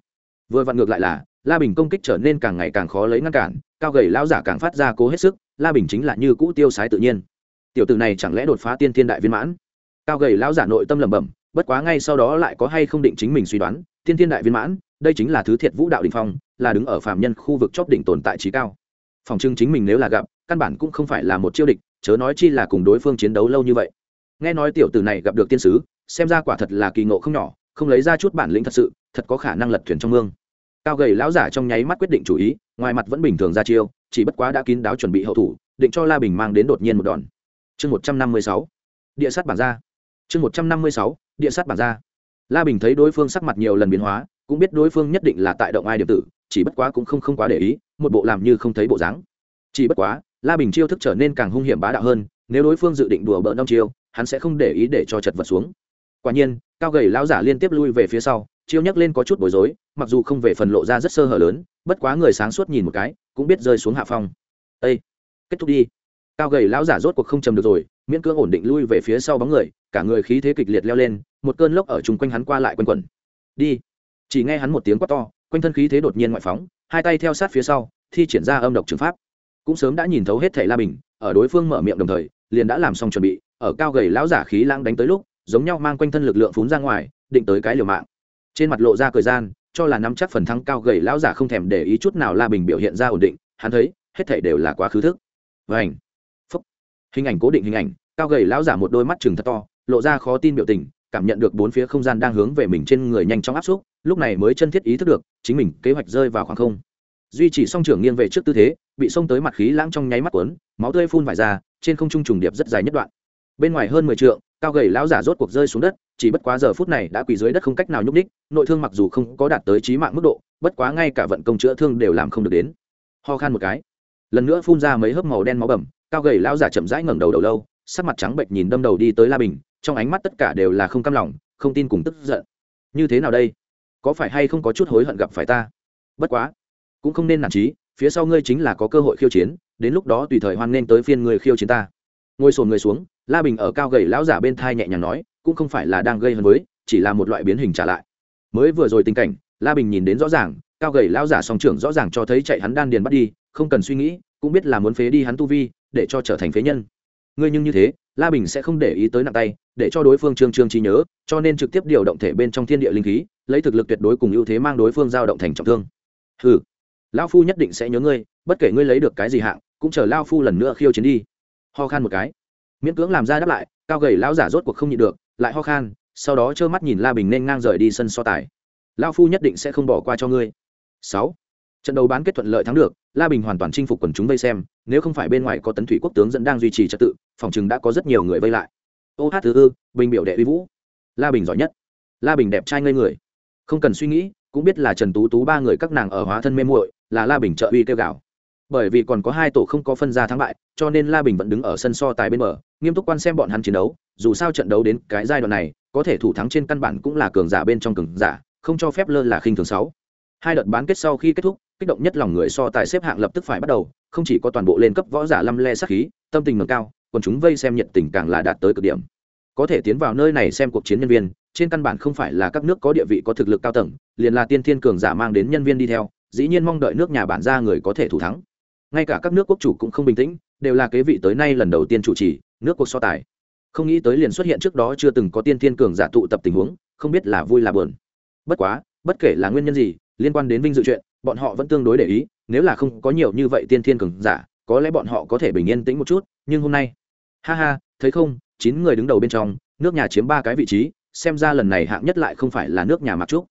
Vừa vặn ngược lại là, la bình công kích trở nên càng ngày càng khó lấy ngăn cản, cao gầy lão giả càng phát ra cố hết sức, la bình chính là như cũ tiêu sái tự nhiên. Tiểu tử này chẳng lẽ đột phá tiên thiên đại viên mãn? Cao gầy lão giả nội tâm lẩm bẩm, bất quá ngay sau đó lại có hay không định chính mình suy đoán, Thiên thiên đại viên mãn, đây chính là thứ thiệt vũ đạo đình phong, là đứng ở phạm nhân khu vực chóp đỉnh tồn tại trí cao. Phòng trưng chính mình nếu là gặp, căn bản cũng không phải là một chiêu địch, chớ nói chi là cùng đối phương chiến đấu lâu như vậy. Nghe nói tiểu tử này gặp được tiên sứ, xem ra quả thật là kỳ ngộ không nhỏ, không lấy ra chút bản lĩnh thật sự, thật có khả năng lật thuyền trong mương. Cao gầy lão giả trong nháy mắt quyết định chủ ý, ngoài mặt vẫn bình thường ra chiêu, chỉ bất quá đã kín đáo chuẩn bị hậu thủ, định cho la bình mang đến đột nhiên một đòn. Chương một trăm năm mươi sáu. Địa sát bản ra chương một trăm năm mươi sáu, địa sát bản ra. La bình thấy đối phương sắc mặt nhiều lần biến hóa, cũng biết đối phương nhất định là tại động ai điểm tử, chỉ bất quá cũng không không quá để ý, một bộ làm như không thấy bộ dáng. Chỉ bất quá, la bình chiêu thức trở nên càng hung hiểm bá đạo hơn, nếu đối phương dự định đùa bỡn đông chiêu, hắn sẽ không để ý để cho chật vật xuống. Quả nhiên, cao gầy lão giả liên tiếp lui về phía sau, chiêu nhấc lên có chút bối rối, mặc dù không về phần lộ ra rất sơ hở lớn, bất quá người sáng suốt nhìn một cái, cũng biết rơi xuống hạ phong. Ây kết thúc đi. Cao gầy lão giả rốt cuộc không chầm được rồi miễn cưỡng ổn định lui về phía sau bóng người, cả người khí thế kịch liệt leo lên, một cơn lốc ở chung quanh hắn qua lại quanh quẩn. Đi. Chỉ nghe hắn một tiếng quát to, quanh thân khí thế đột nhiên ngoại phóng, hai tay theo sát phía sau, thi triển ra âm độc trường pháp. Cũng sớm đã nhìn thấu hết thảy la bình, ở đối phương mở miệng đồng thời, liền đã làm xong chuẩn bị, ở cao gầy lão giả khí lãng đánh tới lúc, giống nhau mang quanh thân lực lượng phún ra ngoài, định tới cái liều mạng. Trên mặt lộ ra cười gian, cho là nắm chắc phần thắng cao gầy lão giả không thèm để ý chút nào la bình biểu hiện ra ổn định, hắn thấy, hết thảy đều là quá khứ thức. Vảnh hình ảnh cố định hình ảnh, cao gầy lão giả một đôi mắt chừng thật to, lộ ra khó tin biểu tình, cảm nhận được bốn phía không gian đang hướng về mình trên người nhanh chóng áp xúc, lúc này mới chân thiết ý thức được, chính mình kế hoạch rơi vào khoảng không. Duy chỉ song trưởng nghiêng về trước tư thế, bị xông tới mặt khí lãng trong nháy mắt quấn máu tươi phun vải ra, trên không trung trùng điệp rất dài nhất đoạn. Bên ngoài hơn mười trượng, cao gầy lão giả rốt cuộc rơi xuống đất, chỉ bất quá giờ phút này đã quỳ dưới đất không cách nào nhúc ních nội thương mặc dù không có đạt tới trí mạng mức độ, bất quá ngay cả vận công chữa thương đều làm không được đến. Ho khan một cái. Lần nữa phun ra mấy hớp màu đen máu bầm cao gầy lão giả chậm rãi ngẩng đầu đầu lâu, sắc mặt trắng bệnh nhìn đâm đầu đi tới la bình, trong ánh mắt tất cả đều là không cam lòng, không tin cùng tức giận. Như thế nào đây? Có phải hay không có chút hối hận gặp phải ta? Bất quá, cũng không nên nản trí phía sau ngươi chính là có cơ hội khiêu chiến, đến lúc đó tùy thời hoan nên tới phiên người khiêu chiến ta. Ngồi sồn người xuống, la bình ở cao gầy lão giả bên thai nhẹ nhàng nói, cũng không phải là đang gây hấn với, chỉ là một loại biến hình trả lại. Mới vừa rồi tình cảnh, la bình nhìn đến rõ ràng, cao gầy lão giả song trưởng rõ ràng cho thấy chạy hắn đan điền bắt đi, không cần suy nghĩ, cũng biết là muốn phế đi hắn tu vi để cho trở thành phế nhân. Ngươi nhưng như thế, la bình sẽ không để ý tới nặng tay, để cho đối phương trương trương trí nhớ, cho nên trực tiếp điều động thể bên trong thiên địa linh khí, lấy thực lực tuyệt đối cùng ưu thế mang đối phương giao động thành trọng thương. Ừ lao phu nhất định sẽ nhớ ngươi, bất kể ngươi lấy được cái gì hạng, cũng chờ lao phu lần nữa khiêu chiến đi. Ho khan một cái. Miễn cưỡng làm ra đáp lại, cao gầy lão giả rốt cuộc không nhịn được, lại ho khan, sau đó trơ mắt nhìn la bình nên ngang rời đi sân so tài. Lao phu nhất định sẽ không bỏ qua cho ngươi. Sáu trận đấu bán kết thuận lợi thắng được, la bình hoàn toàn chinh phục quần chúng vây xem, nếu không phải bên ngoài có tấn thủy quốc tướng dẫn đang duy trì trật tự, phòng chừng đã có rất nhiều người vây lại. Ô hát thứ ư, bình biểu đệ uy vũ. La bình giỏi nhất. La bình đẹp trai ngây người. Không cần suy nghĩ, cũng biết là trần tú tú ba người các nàng ở hóa thân mê muội, là la bình trợ uy kêu gào. Bởi vì còn có hai tổ không có phân ra thắng bại, cho nên la bình vẫn đứng ở sân so tài bên bờ, nghiêm túc quan xem bọn hắn chiến đấu, dù sao trận đấu đến cái giai đoạn này, có thể thủ thắng trên căn bản cũng là cường giả bên trong cường giả, không cho phép lơ là khinh thường sáu hai đợt bán kết sau khi kết thúc, kích động nhất lòng người so tài xếp hạng lập tức phải bắt đầu, không chỉ có toàn bộ lên cấp võ giả lâm le sắc khí, tâm tình nâng cao, còn chúng vây xem nhiệt tình càng là đạt tới cực điểm. Có thể tiến vào nơi này xem cuộc chiến nhân viên, trên căn bản không phải là các nước có địa vị có thực lực cao tầng, liền là tiên thiên cường giả mang đến nhân viên đi theo, dĩ nhiên mong đợi nước nhà bản ra người có thể thủ thắng. Ngay cả các nước quốc chủ cũng không bình tĩnh, đều là kế vị tới nay lần đầu tiên chủ trì, nước cuộc so tài. Không nghĩ tới liền xuất hiện trước đó chưa từng có tiên thiên cường giả tụ tập tình huống, không biết là vui là buồn. Bất quá, bất kể là nguyên nhân gì liên quan đến vinh dự chuyện, bọn họ vẫn tương đối để ý, nếu là không có nhiều như vậy tiên thiên cường giả, có lẽ bọn họ có thể bình yên tĩnh một chút, nhưng hôm nay, ha ha, thấy không, chín người đứng đầu bên trong, nước nhà chiếm ba cái vị trí, xem ra lần này hạng nhất lại không phải là nước nhà mặc trúc.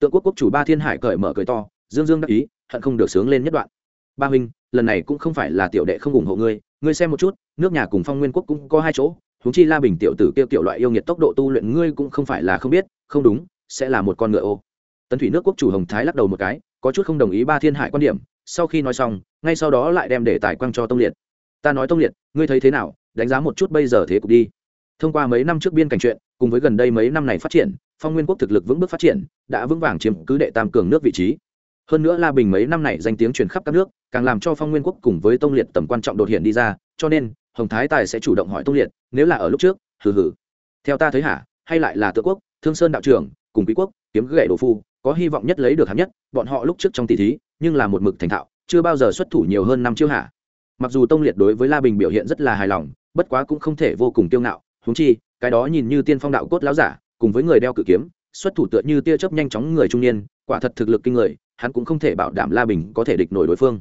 Tượng quốc quốc chủ ba thiên hải cởi mở cười to, dương dương đắc ý, hận không được sướng lên nhất đoạn. Ba huynh, lần này cũng không phải là tiểu đệ không ủng hộ ngươi ngươi xem một chút, nước nhà cùng phong nguyên quốc cũng có hai chỗ, huống chi la bình tiểu tử kêu tiểu loại yêu nghiệt tốc độ tu luyện ngươi cũng không phải là không biết, không đúng, sẽ là một con ngựa ô tấn thủy nước quốc chủ hồng thái lắc đầu một cái, có chút không đồng ý ba thiên hải quan điểm, sau khi nói xong, ngay sau đó lại đem để tài quang cho tông liệt. Ta nói tông liệt, ngươi thấy thế nào, đánh giá một chút bây giờ thế cục đi. Thông qua mấy năm trước biên cảnh chuyện, cùng với gần đây mấy năm này phát triển, phong nguyên quốc thực lực vững bước phát triển, đã vững vàng chiếm cứ đệ tam cường nước vị trí. Hơn nữa la bình mấy năm này danh tiếng truyền khắp các nước, càng làm cho phong nguyên quốc cùng với tông liệt tầm quan trọng đột hiện đi ra, cho nên, hồng thái tài sẽ chủ động hỏi tông liệt, nếu là ở lúc trước, hừ hừ. Theo ta thấy hả, hay lại là tự quốc, thương sơn đạo trưởng, cùng quý quốc, kiếm gậy đồ phu có hy vọng nhất lấy được hạng nhất, bọn họ lúc trước trong tỷ thí, nhưng là một mực thành thạo, chưa bao giờ xuất thủ nhiều hơn năm chiêu hạ. Mặc dù tông liệt đối với la bình biểu hiện rất là hài lòng, bất quá cũng không thể vô cùng kiêu ngạo húng chi, cái đó nhìn như tiên phong đạo cốt láo giả, cùng với người đeo cự kiếm, xuất thủ tựa như tia chớp nhanh chóng người trung niên, quả thật thực lực kinh người, hắn cũng không thể bảo đảm la bình có thể địch nổi đối phương.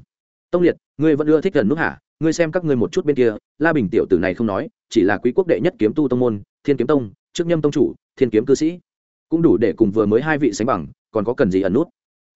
Tông liệt, ngươi vẫn ưa thích gần nút hả ngươi xem các ngươi một chút bên kia, la bình tiểu tử này không nói, chỉ là quý quốc đệ nhất kiếm tu tông môn, thiên kiếm tông, trước nhâm tông chủ, thiên kiếm cư sĩ. Cũng đủ để cùng vừa mới hai vị sánh bằng còn có cần gì ẩn nút?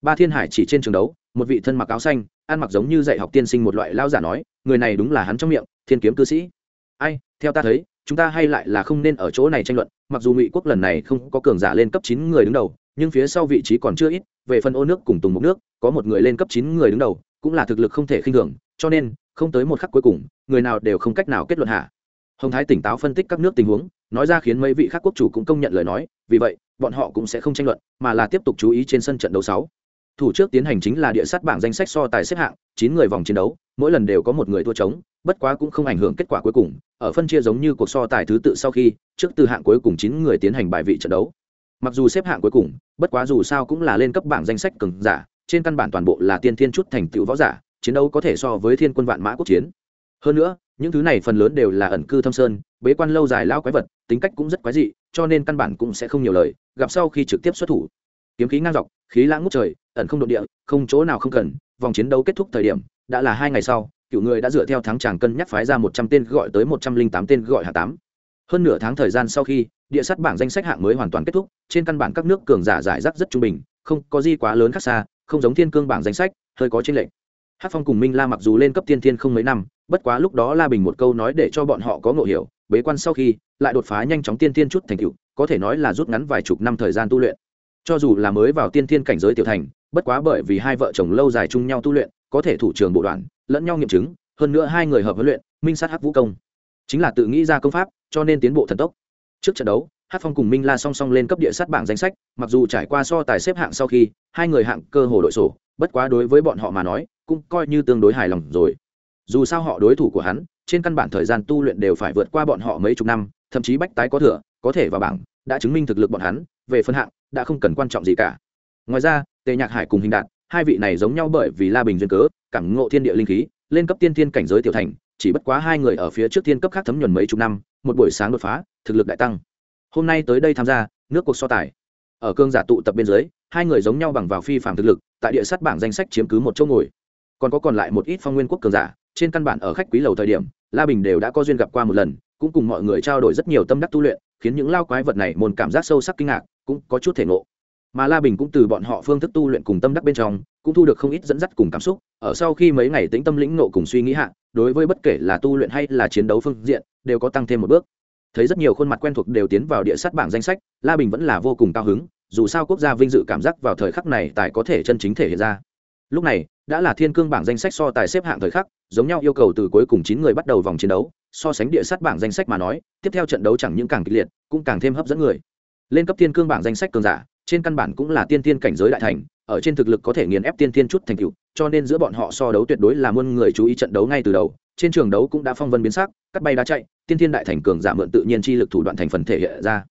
Ba thiên hải chỉ trên trường đấu, một vị thân mặc áo xanh, ăn mặc giống như dạy học tiên sinh một loại lao giả nói, người này đúng là hắn trong miệng, thiên kiếm cư sĩ. Ai, theo ta thấy, chúng ta hay lại là không nên ở chỗ này tranh luận, mặc dù ngụy quốc lần này không có cường giả lên cấp chín người đứng đầu, nhưng phía sau vị trí còn chưa ít, về phần ô nước cùng tùng mục nước, có một người lên cấp chín người đứng đầu, cũng là thực lực không thể khinh thường, cho nên, không tới một khắc cuối cùng, người nào đều không cách nào kết luận hạ. Hồng thái tỉnh táo phân tích các nước tình huống, nói ra khiến mấy vị khác quốc chủ cũng công nhận lời nói vì vậy, bọn họ cũng sẽ không tranh luận, mà là tiếp tục chú ý trên sân trận đấu sáu. Thủ trước tiến hành chính là địa sát bảng danh sách so tài xếp hạng, chín người vòng chiến đấu, mỗi lần đều có một người thua trống, bất quá cũng không ảnh hưởng kết quả cuối cùng. Ở phân chia giống như cuộc so tài thứ tự sau khi, trước từ hạng cuối cùng chín người tiến hành bài vị trận đấu. Mặc dù xếp hạng cuối cùng, bất quá dù sao cũng là lên cấp bảng danh sách cường giả, trên căn bản toàn bộ là tiên thiên chút thành tựu võ giả, chiến đấu có thể so với thiên quân vạn mã quốc chiến. Hơn nữa, những thứ này phần lớn đều là ẩn cư thâm sơn, bế quan lâu dài lao quái vật, tính cách cũng rất quái dị cho nên căn bản cũng sẽ không nhiều lời, gặp sau khi trực tiếp xuất thủ. Kiếm khí ngang dọc, khí lãng ngút trời, ẩn không đ địa, không chỗ nào không cần, vòng chiến đấu kết thúc thời điểm, đã là hai ngày sau, cựu người đã dựa theo thắng tràng cân nhắc phái ra một trăm tên gọi tới một trăm linh tám tên gọi hạ tám. Hơn nửa tháng thời gian sau khi, địa sát bảng danh sách hạng mới hoàn toàn kết thúc, trên căn bản các nước cường giả giải rác rất trung bình, không có gì quá lớn khác xa, không giống thiên cương bảng danh sách, hơi có trên lệnh hát phong cùng minh la mặc dù lên cấp tiên thiên không mấy năm, bất quá lúc đó la bình một câu nói để cho bọn họ có ngộ hiểu bế quan sau khi, lại đột phá nhanh chóng tiên tiên chút thành tựu, có thể nói là rút ngắn vài chục năm thời gian tu luyện. Cho dù là mới vào tiên tiên cảnh giới tiểu thành, bất quá bởi vì hai vợ chồng lâu dài chung nhau tu luyện, có thể thủ trường bộ đoàn, lẫn nhau nghiệm chứng, hơn nữa hai người hợp huấn luyện, minh sát hắc vũ công. Chính là tự nghĩ ra công pháp, cho nên tiến bộ thần tốc. Trước trận đấu hát phong cùng minh la song song lên cấp địa sát bảng danh sách, mặc dù trải qua so tài xếp hạng sau khi, hai người hạng cơ hồ đội sổ, bất quá đối với bọn họ mà nói, cũng coi như tương đối hài lòng rồi. Dù sao họ đối thủ của hắn trên căn bản thời gian tu luyện đều phải vượt qua bọn họ mấy chục năm, thậm chí bách tái có thừa, có thể vào bảng, đã chứng minh thực lực bọn hắn, về phân hạng, đã không cần quan trọng gì cả. Ngoài ra, tề nhạc hải cùng hình đạt, hai vị này giống nhau bởi vì la bình duyên cớ, cảm ngộ thiên địa linh khí, lên cấp tiên thiên cảnh giới tiểu thành, chỉ bất quá hai người ở phía trước thiên cấp khác thấm nhuần mấy chục năm, một buổi sáng đột phá, thực lực đại tăng. Hôm nay tới đây tham gia, nước cuộc so tài. Ở cương giả tụ tập bên dưới, hai người giống nhau bằng vào phi phạm thực lực, tại địa sát bảng danh sách chiếm cứ một chỗ ngồi. Còn có còn lại một ít phong nguyên quốc cường giả, trên căn bản ở khách quý lầu thời điểm la bình đều đã có duyên gặp qua một lần, cũng cùng mọi người trao đổi rất nhiều tâm đắc tu luyện, khiến những lao quái vật này môn cảm giác sâu sắc kinh ngạc, cũng có chút thể ngộ. Mà la bình cũng từ bọn họ phương thức tu luyện cùng tâm đắc bên trong, cũng thu được không ít dẫn dắt cùng cảm xúc, ở sau khi mấy ngày tĩnh tâm lĩnh nộ cùng suy nghĩ hạ, đối với bất kể là tu luyện hay là chiến đấu phương diện, đều có tăng thêm một bước. Thấy rất nhiều khuôn mặt quen thuộc đều tiến vào địa sát bảng danh sách, la bình vẫn là vô cùng cao hứng, dù sao quốc gia vinh dự cảm giác vào thời khắc này tài có thể chân chính thể hiện ra. Lúc này đã là thiên cương bảng danh sách so tài xếp hạng thời khắc, giống nhau yêu cầu từ cuối cùng chín người bắt đầu vòng chiến đấu, so sánh địa sát bảng danh sách mà nói, tiếp theo trận đấu chẳng những càng kịch liệt, cũng càng thêm hấp dẫn người. Lên cấp thiên cương bảng danh sách cường giả, trên căn bản cũng là tiên tiên cảnh giới đại thành, ở trên thực lực có thể nghiền ép tiên tiên chút thành tựu, cho nên giữa bọn họ so đấu tuyệt đối là muôn người chú ý trận đấu ngay từ đầu, trên trường đấu cũng đã phong vân biến sắc, cắt bay đá chạy, tiên tiên đại thành cường giả mượn tự nhiên chi lực thủ đoạn thành phần thể hiện ra.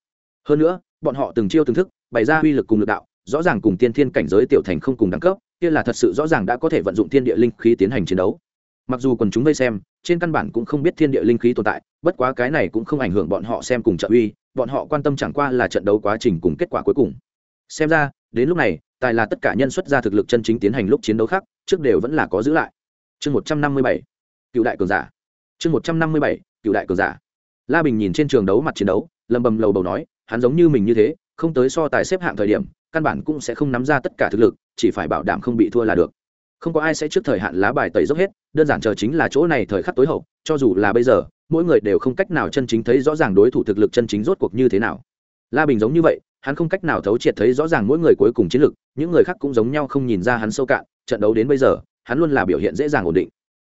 Hơn nữa, bọn họ từng chiêu từng thức, bày ra uy lực cùng lực đạo, rõ ràng cùng tiên thiên cảnh giới tiểu thành không cùng đẳng cấp kia là thật sự rõ ràng đã có thể vận dụng thiên địa linh khí tiến hành chiến đấu. Mặc dù quần chúng vây xem, trên căn bản cũng không biết thiên địa linh khí tồn tại, bất quá cái này cũng không ảnh hưởng bọn họ xem cùng trợ uy, bọn họ quan tâm chẳng qua là trận đấu quá trình cùng kết quả cuối cùng. Xem ra, đến lúc này, tài là tất cả nhân xuất ra thực lực chân chính tiến hành lúc chiến đấu khác, trước đều vẫn là có giữ lại. Chương một trăm năm mươi bảy, cựu đại cường giả. Chương một trăm năm mươi bảy, cựu đại cường giả. La bình nhìn trên trường đấu mặt chiến đấu, lầm bầm lầu bầu nói, hắn giống như mình như thế, không tới so tài xếp hạng thời điểm căn bản cũng sẽ không nắm ra tất cả thực lực, chỉ phải bảo đảm không bị thua là được. Không có ai sẽ trước thời hạn lá bài tẩy dốc hết, đơn giản chờ chính là chỗ này thời khắc tối hậu, cho dù là bây giờ, mỗi người đều không cách nào chân chính thấy rõ ràng đối thủ thực lực chân chính rốt cuộc như thế nào. La bình giống như vậy, hắn không cách nào thấu triệt thấy rõ ràng mỗi người cuối cùng chiến lực, những người khác cũng giống nhau không nhìn ra hắn sâu cạn, trận đấu đến bây giờ, hắn luôn là biểu hiện dễ dàng ổn định.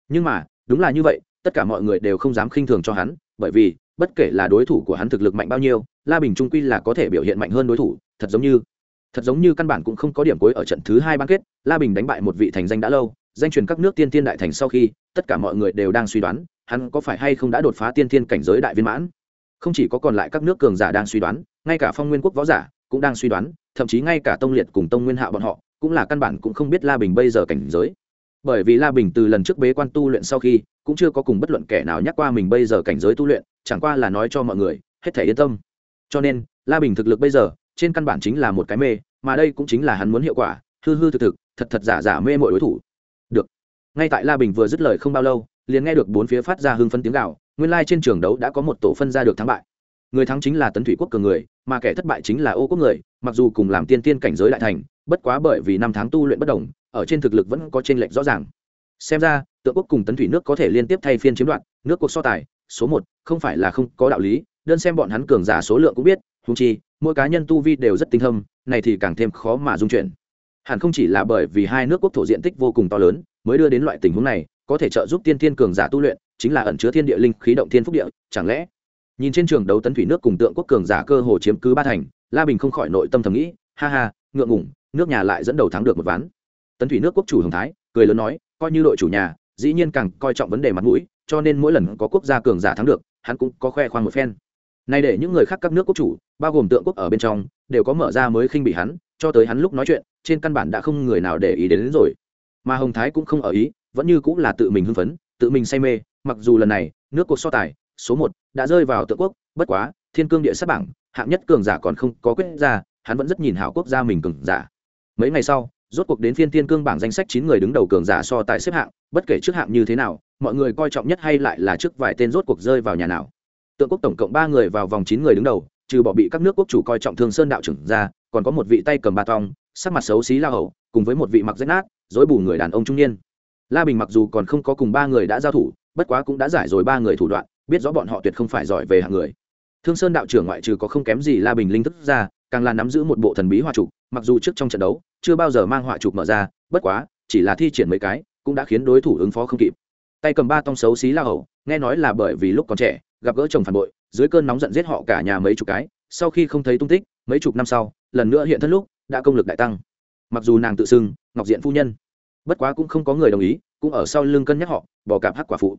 Nhưng mà, đúng là như vậy, tất cả mọi người đều không dám khinh thường cho hắn, bởi vì, bất kể là đối thủ của hắn thực lực mạnh bao nhiêu, la bình trung quy là có thể biểu hiện mạnh hơn đối thủ, thật giống như thật giống như căn bản cũng không có điểm cuối ở trận thứ hai bán kết, la bình đánh bại một vị thành danh đã lâu, danh truyền các nước tiên tiên đại thành sau khi, tất cả mọi người đều đang suy đoán, hắn có phải hay không đã đột phá tiên tiên cảnh giới đại viên mãn. Không chỉ có còn lại các nước cường giả đang suy đoán, ngay cả phong nguyên quốc võ giả cũng đang suy đoán, thậm chí ngay cả tông liệt cùng tông nguyên hạ bọn họ, cũng là căn bản cũng không biết la bình bây giờ cảnh giới. Bởi vì la bình từ lần trước bế quan tu luyện sau khi, cũng chưa có cùng bất luận kẻ nào nhắc qua mình bây giờ cảnh giới tu luyện, chẳng qua là nói cho mọi người, hết thể yên tâm. Cho nên, la bình thực lực bây giờ trên căn bản chính là một cái mê, mà đây cũng chính là hắn muốn hiệu quả, hư hư thực thực, thật thật giả giả mê mọi đối thủ. Được. Ngay tại la bình vừa dứt lời không bao lâu, liền nghe được bốn phía phát ra hưng phân tiếng gạo nguyên lai trên trường đấu đã có một tổ phân ra được thắng bại. Người thắng chính là tấn thủy quốc cường người, mà kẻ thất bại chính là ô quốc người, mặc dù cùng làm tiên tiên cảnh giới đại thành, bất quá bởi vì năm tháng tu luyện bất đồng, ở trên thực lực vẫn có t r ê n lệch rõ ràng. Xem ra, tượng quốc cùng tấn thủy nước có thể liên tiếp thay phiên chiếm đoạt, nước cuộc so tài, số một, không phải là không có đạo lý, đơn xem bọn hắn cường giả số lượng cũng biết húng chi mỗi cá nhân tu vi đều rất tinh thâm, này thì càng thêm khó mà dung chuyển. Hẳn không chỉ là bởi vì hai nước quốc thổ diện tích vô cùng to lớn mới đưa đến loại tình huống này, có thể trợ giúp tiên thiên cường giả tu luyện, chính là ẩn chứa thiên địa linh khí động thiên phúc địa, chẳng lẽ? Nhìn trên trường đấu tấn thủy nước cùng tượng quốc cường giả cơ hồ chiếm cứ ba thành, la bình không khỏi nội tâm thầm nghĩ, ha ha, ngượng ngủng nước nhà lại dẫn đầu thắng được một ván. Tấn thủy nước quốc chủ hồng thái, cười lớn nói, coi như đội chủ nhà, dĩ nhiên càng coi trọng vấn đề mặt mũi, cho nên mỗi lần có quốc gia cường giả thắng được, hắn cũng có khoe khoang một phen nay để những người khác các nước quốc chủ bao gồm tượng quốc ở bên trong đều có mở ra mới khinh bị hắn cho tới hắn lúc nói chuyện trên căn bản đã không người nào để ý đến, đến rồi. Mà hồng thái cũng không ở ý vẫn như cũng là tự mình hưng phấn tự mình say mê mặc dù lần này nước cuộc so tài số một đã rơi vào tượng quốc bất quá thiên cương địa sát bảng hạng nhất cường giả còn không có quyết ra hắn vẫn rất nhìn hảo quốc gia mình cường giả. Mấy ngày sau rốt cuộc đến phiên thiên cương bảng danh sách chín người đứng đầu cường giả so tài xếp hạng bất kể trước hạng như thế nào mọi người coi trọng nhất hay lại là trước vài tên rốt cuộc rơi vào nhà nào tượng quốc tổng cộng ba người vào vòng chín người đứng đầu, trừ bỏ bị các nước quốc chủ coi trọng thương sơn đạo trưởng ra, còn có một vị tay cầm ba tong, sắc mặt xấu xí la hậu cùng với một vị mặc rách nát dối bù người đàn ông trung niên. La bình mặc dù còn không có cùng ba người đã giao thủ, bất quá cũng đã giải rồi ba người thủ đoạn, biết rõ bọn họ tuyệt không phải giỏi về hạng người. Thương sơn đạo trưởng ngoại trừ có không kém gì la bình linh thức ra, càng là nắm giữ một bộ thần bí hỏa trục, mặc dù trước trong trận đấu, chưa bao giờ mang hỏa trục mở ra, bất quá, chỉ là thi triển mấy cái, cũng đã khiến đối thủ ứng phó không kịp. Tay cầm ba tông xấu xí la hậu nghe nói là bởi vì lúc còn trẻ gặp gỡ chồng phản bội, dưới cơn nóng giận giết họ cả nhà mấy chục cái, sau khi không thấy tung tích, mấy chục năm sau, lần nữa hiện thân lúc, đã công lực đại tăng. Mặc dù nàng tự xưng, ngọc diện phu nhân, bất quá cũng không có người đồng ý, cũng ở sau lưng cân nhắc họ bỏ cạp hắc quả phụ.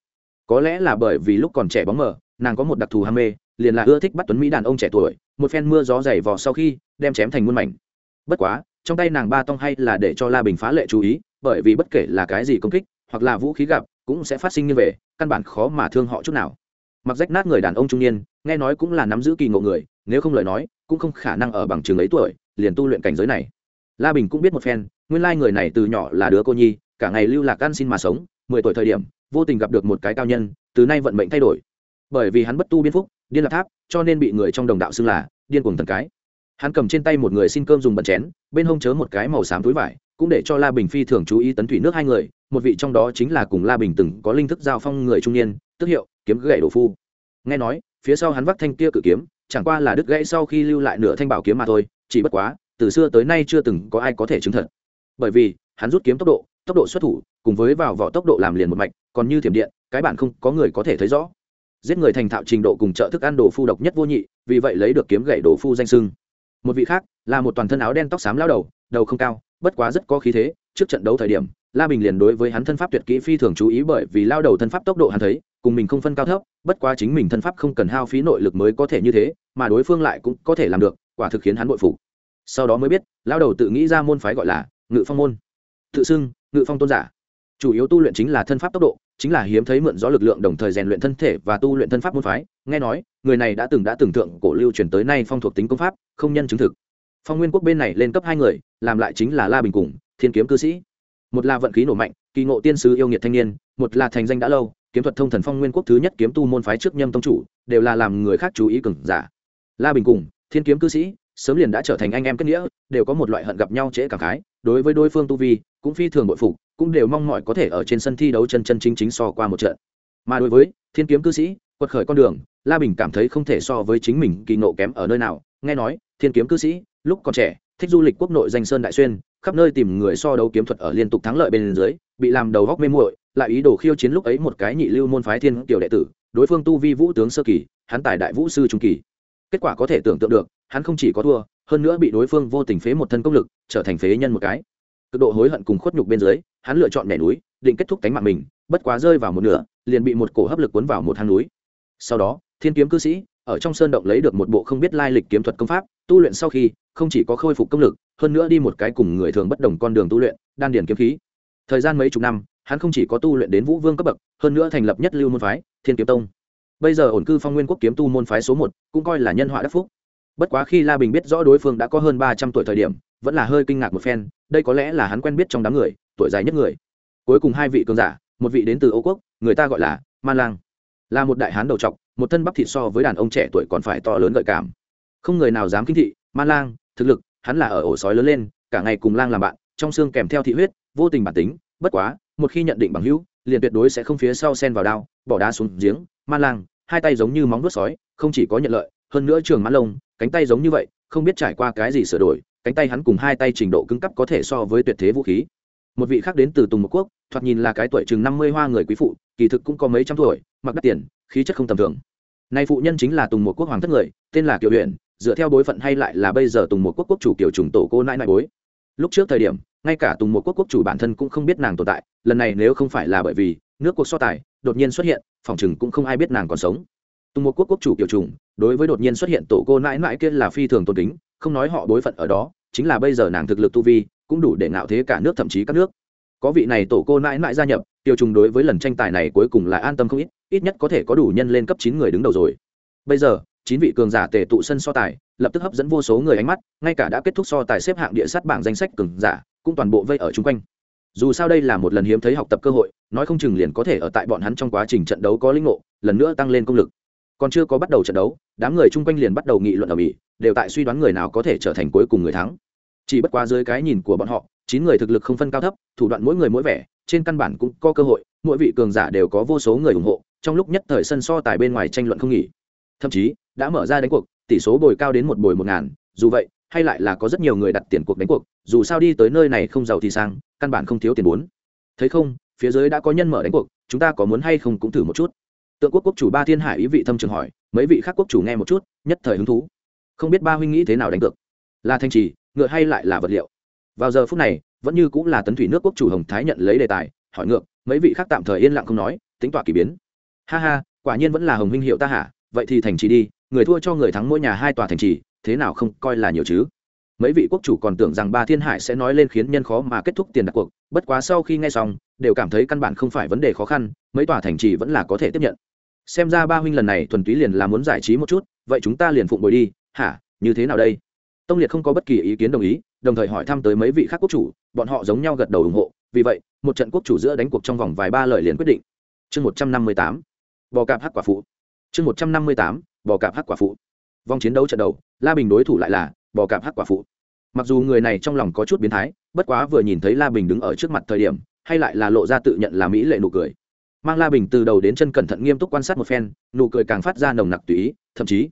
Có lẽ là bởi vì lúc còn trẻ bóng mờ, nàng có một đặc thù ham mê, liền là ưa thích bắt tuấn mỹ đàn ông trẻ tuổi, một phen mưa gió dày vò sau khi, đem chém thành muôn mảnh. Bất quá, trong tay nàng ba tông hay là để cho la bình phá lệ chú ý, bởi vì bất kể là cái gì công kích, hoặc là vũ khí gặp, cũng sẽ phát sinh như vậy, căn bản khó mà thương họ chút nào mặc rách nát người đàn ông trung niên, nghe nói cũng là nắm giữ kỳ ngộ người, nếu không lời nói, cũng không khả năng ở bằng trường ấy tuổi, liền tu luyện cảnh giới này. La bình cũng biết một phen, nguyên lai người này từ nhỏ là đứa cô nhi, cả ngày lưu lạc ăn xin mà sống, mười tuổi thời điểm, vô tình gặp được một cái cao nhân, từ nay vận mệnh thay đổi. Bởi vì hắn bất tu biên phúc, điên lạc tháp, cho nên bị người trong đồng đạo xưng là điên cuồng thần cái. Hắn cầm trên tay một người xin cơm dùng bẩn chén, bên hông chớ một cái màu xám túi vải, cũng để cho la bình phi thường chú ý tấn thủy nước hai người, một vị trong đó chính là cùng la bình từng có linh thức giao phong người trung niên, tức hiệu kiếm gãy đổ phu. Nghe nói, phía sau hắn vác thanh kia cự kiếm, chẳng qua là đứt gãy sau khi lưu lại nửa thanh bảo kiếm mà thôi, chỉ bất quá, từ xưa tới nay chưa từng có ai có thể chứng thật. Bởi vì, hắn rút kiếm tốc độ tốc độ xuất thủ, cùng với vào vỏ tốc độ làm liền một mạch, còn như thiểm điện, cái bản không có người có thể thấy rõ. Giết người thành thạo trình độ cùng trợ thức ăn đồ phu độc nhất vô nhị, vì vậy lấy được kiếm gậy đồ phu danh sưng. Một vị khác, là một toàn thân áo đen tóc xám lao đầu đầu không cao, bất quá rất có khí thế, trước trận đấu thời điểm, la bình liền đối với hắn thân pháp tuyệt kỹ phi thường chú ý bởi vì lao đầu thân pháp tốc độ hắn thấy cùng mình không phân cao thấp, bất quá chính mình thân pháp không cần hao phí nội lực mới có thể như thế, mà đối phương lại cũng có thể làm được, quả thực khiến hắn bội phục. Sau đó mới biết lao đầu tự nghĩ ra môn phái gọi là ngự phong môn. Tự xưng, ngự phong tôn giả. Chủ yếu tu luyện chính là thân pháp tốc độ, chính là hiếm thấy mượn rõ lực lượng đồng thời rèn luyện thân thể và tu luyện thân pháp môn phái. Nghe nói, người này đã từng đã tưởng tượng cổ lưu truyền tới nay phong thuộc tính công pháp, không nhân chứng thực. Phong nguyên quốc bên này lên cấp hai người, làm lại chính là la bình cùng thiên kiếm cư sĩ. Một là vận khí nổ mạnh, kỳ ngộ tiên sứ yêu nghiệt thanh niên, một là thành danh đã lâu kiếm thuật thông thần phong nguyên quốc thứ nhất kiếm tu môn phái trước nhâm tông chủ, đều là làm người khác chú ý cừng giả. La bình cùng, thiên kiếm cư sĩ, sớm liền đã trở thành anh em kết nghĩa, đều có một loại hận gặp nhau trễ cảm khái, đối với đối phương tu vi, cũng phi thường bội phục, cũng đều mong mọi có thể ở trên sân thi đấu chân chân chính chính so qua một trận. Mà đối với thiên kiếm cư sĩ, quật khởi con đường, la bình cảm thấy không thể so với chính mình kỳ nộ kém ở nơi nào, nghe nói, thiên kiếm cư sĩ, lúc còn trẻ, thích du lịch quốc nội danh sơn đại xuyên, khắp nơi tìm người so đấu kiếm thuật ở liên tục thắng lợi bên dưới, bị làm đầu góc mê muội lại ý đồ khiêu chiến lúc ấy một cái nhị lưu môn phái thiên tiểu đệ tử, đối phương tu vi vũ tướng sơ kỳ, hắn tài đại vũ sư trung kỳ. Kết quả có thể tưởng tượng được, hắn không chỉ có thua, hơn nữa bị đối phương vô tình phế một thân công lực, trở thành phế nhân một cái. Cực độ hối hận cùng khuất nhục bên dưới, hắn lựa chọn nhảy núi, định kết thúc cánh mạng mình, bất quá rơi vào một nửa, liền bị một cổ hấp lực cuốn vào một hang núi. Sau đó, thiên kiếm cư sĩ, ở trong sơn động lấy được một bộ không biết lai lịch kiếm thuật công pháp, tu luyện sau khi, không chỉ có khôi phục công lực, hơn nữa đi một cái cùng người thường bất đồng con đường tu luyện, đan điển kiếm khí. Thời gian mấy chục năm hắn không chỉ có tu luyện đến vũ vương cấp bậc, hơn nữa thành lập nhất lưu môn phái, thiên kiếm tông. Bây giờ ổn cư phong nguyên quốc kiếm tu môn phái số một, cũng coi là nhân họa đắc phúc. Bất quá khi la bình biết rõ đối phương đã có hơn ba trăm tuổi thời điểm, vẫn là hơi kinh ngạc một phen, đây có lẽ là hắn quen biết trong đám người, tuổi dài nhất người. Cuối cùng hai vị cường giả, một vị đến từ Âu quốc, người ta gọi là man lang. Là một đại hán đầu trọc, một thân bắp thịt so với đàn ông trẻ tuổi còn phải to lớn gợi cảm. Không người nào dám kinh thị man lang, thực lực, hắn là ở ổ sói lớn lên, cả ngày cùng lang làm bạn, trong xương kèm theo thị huyết, vô tình bản tính, bất quá một khi nhận định bằng hữu, liền tuyệt đối sẽ không phía sau sen vào đao, bỏ đá xuống giếng man lang, hai tay giống như móng vuốt sói, không chỉ có nhận lợi, hơn nữa trường mãn lông, cánh tay giống như vậy, không biết trải qua cái gì sửa đổi, cánh tay hắn cùng hai tay trình độ cứng cấp có thể so với tuyệt thế vũ khí. Một vị khác đến từ tùng một quốc, thoạt nhìn là cái tuổi chừng năm mươi hoa người quý phụ, kỳ thực cũng có mấy trăm tuổi, mặc đắt tiền, khí chất không tầm thường. Nay phụ nhân chính là tùng một quốc hoàng thất người, tên là kiều huyện dựa theo bối phận hay lại là bây giờ tùng một quốc quốc chủ kiều trùng tổ cô nãi nãi bối. Lúc trước thời điểm, ngay cả tùng một quốc quốc chủ bản thân cũng không biết nàng tồn tại lần này nếu không phải là bởi vì nước cuộc so tài đột nhiên xuất hiện, phòng chừng cũng không ai biết nàng còn sống. Tùng một quốc quốc chủ kiểu trùng, đối với đột nhiên xuất hiện tổ cô nãi nãi kia là phi thường tôn kính, không nói họ bối phận ở đó, chính là bây giờ nàng thực lực tu vi cũng đủ để ngạo thế cả nước thậm chí các nước. Có vị này tổ cô nãi nãi gia nhập tiêu trùng đối với lần tranh tài này cuối cùng là an tâm không ít ít nhất có thể có đủ nhân lên cấp chín người đứng đầu rồi. Bây giờ, chín vị cường giả tề tụ sân so tài, lập tức hấp dẫn vô số người ánh mắt, ngay cả đã kết thúc so tài xếp hạng địa sát bảng danh sách cường giả, cũng toàn bộ vây ở chung quanh dù sao đây là một lần hiếm thấy học tập cơ hội, nói không chừng liền có thể ở tại bọn hắn trong quá trình trận đấu có linh ngộ, lần nữa tăng lên công lực. Còn chưa có bắt đầu trận đấu, đám người chung quanh liền bắt đầu nghị luận ở mỹ, đều tại suy đoán người nào có thể trở thành cuối cùng người thắng. Chỉ bất quá dưới cái nhìn của bọn họ, chín người thực lực không phân cao thấp, thủ đoạn mỗi người mỗi vẻ, trên căn bản cũng có cơ hội, mỗi vị cường giả đều có vô số người ủng hộ, trong lúc nhất thời sân so tài bên ngoài tranh luận không nghỉ. Thậm chí, đã mở ra đánh cuộc, tỷ số bồi cao đến một bồi một ngàn, dù vậy hay lại là có rất nhiều người đặt tiền cuộc đánh cuộc, dù sao đi tới nơi này không giàu thì sang, căn bản không thiếu tiền bốn. Thấy không, phía dưới đã có nhân mở đánh cuộc, chúng ta có muốn hay không cũng thử một chút. Tượng quốc quốc chủ ba thiên hải ý vị thâm trường hỏi, mấy vị khác quốc chủ nghe một chút, nhất thời hứng thú. Không biết ba huynh nghĩ thế nào đánh cược? Là thanh trì, ngựa hay lại là vật liệu? Vào giờ phút này, vẫn như cũng là tấn thủy nước quốc chủ hồng thái nhận lấy đề tài, hỏi ngược, mấy vị khác tạm thời yên lặng không nói, tính tọa k ỳ biến. Ha ha, quả nhiên vẫn là hồng huynh hiệu ta hả? Vậy thì thành trì đi, người thua cho người thắng mỗi nhà hai tòa thành trì thế nào không coi là nhiều chứ? Mấy vị quốc chủ còn tưởng rằng ba thiên hải sẽ nói lên khiến nhân khó mà kết thúc tiền đặt cuộc, bất quá sau khi nghe xong, đều cảm thấy căn bản không phải vấn đề khó khăn, mấy tòa thành trì vẫn là có thể tiếp nhận. Xem ra ba huynh lần này thuần túy liền là muốn giải trí một chút, vậy chúng ta liền phụng bồi đi. Hả? Như thế nào đây? Tông liệt không có bất kỳ ý kiến đồng ý, đồng thời hỏi thăm tới mấy vị khác quốc chủ, bọn họ giống nhau gật đầu ủng hộ. Vì vậy, một trận quốc chủ giữa đánh cuộc trong vòng vài ba lời liền quyết định. Chương một trăm năm mươi tám. Bò cạp hắc quả phụ. Chương một trăm năm mươi tám. Bò cạp hắc quả phụ vòng chiến đấu trận đầu, la bình đối thủ lại là bò cạp hắc quả phụ. Mặc dù người này trong lòng có chút biến thái, bất quá vừa nhìn thấy la bình đứng ở trước mặt thời điểm, hay lại là lộ ra tự nhận là mỹ lệ nụ cười. Mang la bình từ đầu đến chân cẩn thận nghiêm túc quan sát một phen, nụ cười càng phát ra nồng nặc tùy ý, thậm chí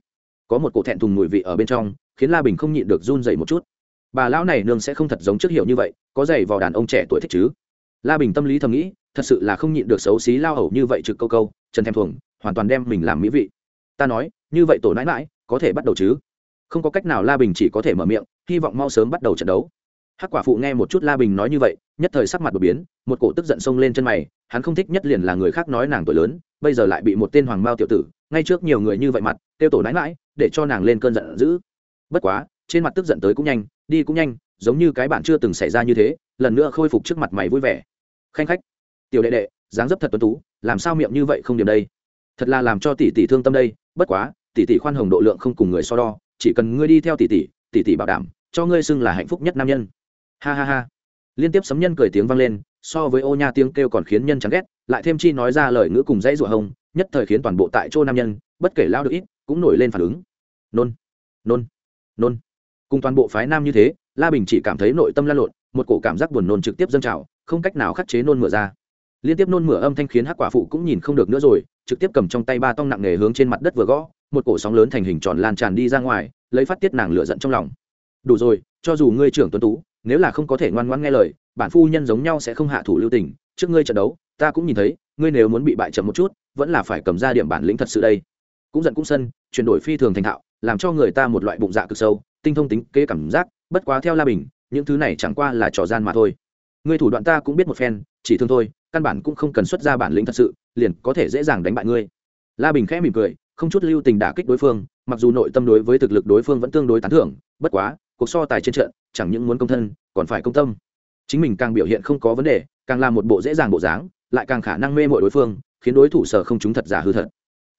có một cổ thẹn thùng mùi vị ở bên trong, khiến la bình không nhịn được run dậy một chút. Bà lão này nương sẽ không thật giống trước hiệu như vậy, có giày vào đàn ông trẻ tuổi thích chứ? La bình tâm lý thầm nghĩ, thật sự là không nhịn được xấu xí lao hầu như vậy trực câu câu trần thèm thuồng, hoàn toàn đem mình làm mỹ vị. Ta nói, như vậy tổ nãi mãi có thể bắt đầu chứ? Không có cách nào la bình chỉ có thể mở miệng, hy vọng mau sớm bắt đầu trận đấu. Hắc quả phụ nghe một chút la bình nói như vậy, nhất thời sắc mặt đột biến, một cổ tức giận xông lên chân mày, hắn không thích nhất liền là người khác nói nàng tuổi lớn, bây giờ lại bị một tên hoàng mao tiểu tử, ngay trước nhiều người như vậy mặt, tiêu tổ nãi mãi để cho nàng lên cơn giận dữ. Bất quá, trên mặt tức giận tới cũng nhanh, đi cũng nhanh, giống như cái bạn chưa từng xảy ra như thế, lần nữa khôi phục trước mặt mày vui vẻ. Khanh khách, tiểu đệ đệ, dáng dấp thật tuấn tú, làm sao miệng như vậy không điểm đây? Thật là làm cho tỷ tỷ thương tâm đây, bất quá tỷ tỷ khoan hồng độ lượng không cùng người so đo chỉ cần ngươi đi theo tỷ tỷ tỷ tỷ bảo đảm cho ngươi xưng là hạnh phúc nhất nam nhân. Ha ha ha. Liên tiếp sấm nhân cười tiếng vang lên so với ô nha tiếng kêu còn khiến nhân chán ghét lại thêm chi nói ra lời ngữ cùng dãy rủa hồng, nhất thời khiến toàn bộ tại chỗ nam nhân bất kể lao được ít cũng nổi lên phản ứng. Nôn nôn nôn. Cùng toàn bộ phái nam như thế la bình chỉ cảm thấy nội tâm lan lộn một cổ cảm giác buồn nôn trực tiếp dâng trào không cách nào khắc chế nôn mửa ra. Liên tiếp nôn mửa âm thanh khiến hắc quả phụ cũng nhìn không được nữa rồi trực tiếp cầm trong tay ba tong nặng nề hướng trên mặt đất vừa gõ một cổ sóng lớn thành hình tròn lan tràn đi ra ngoài, lấy phát tiết nàng lửa giận trong lòng. Đủ rồi, cho dù ngươi trưởng tuấn tú, nếu là không có thể ngoan ngoãn nghe lời, bản phu nhân giống nhau sẽ không hạ thủ lưu tình. Trước ngươi trận đấu, ta cũng nhìn thấy, ngươi nếu muốn bị bại chậm một chút, vẫn là phải cầm ra điểm bản lĩnh thật sự đây. Cũng giận cũng sân, chuyển đổi phi thường thành thạo, làm cho người ta một loại bụng dạ cực sâu, tinh thông tính kế cảm giác, bất quá theo la bình, những thứ này chẳng qua là trò gian mà thôi. Ngươi thủ đoạn ta cũng biết một phen, chỉ thương thôi, căn bản cũng không cần xuất ra bản lĩnh thật sự, liền có thể dễ dàng đánh bại ngươi. La bình khẽ mỉm cười không chút lưu tình đả kích đối phương, mặc dù nội tâm đối với thực lực đối phương vẫn tương đối tán thưởng, bất quá, cuộc so tài trên trận, chẳng những muốn công thân, còn phải công tâm. Chính mình càng biểu hiện không có vấn đề, càng làm một bộ dễ dàng bộ dáng, lại càng khả năng mê mội đối phương, khiến đối thủ sở không chúng thật giả hư thật.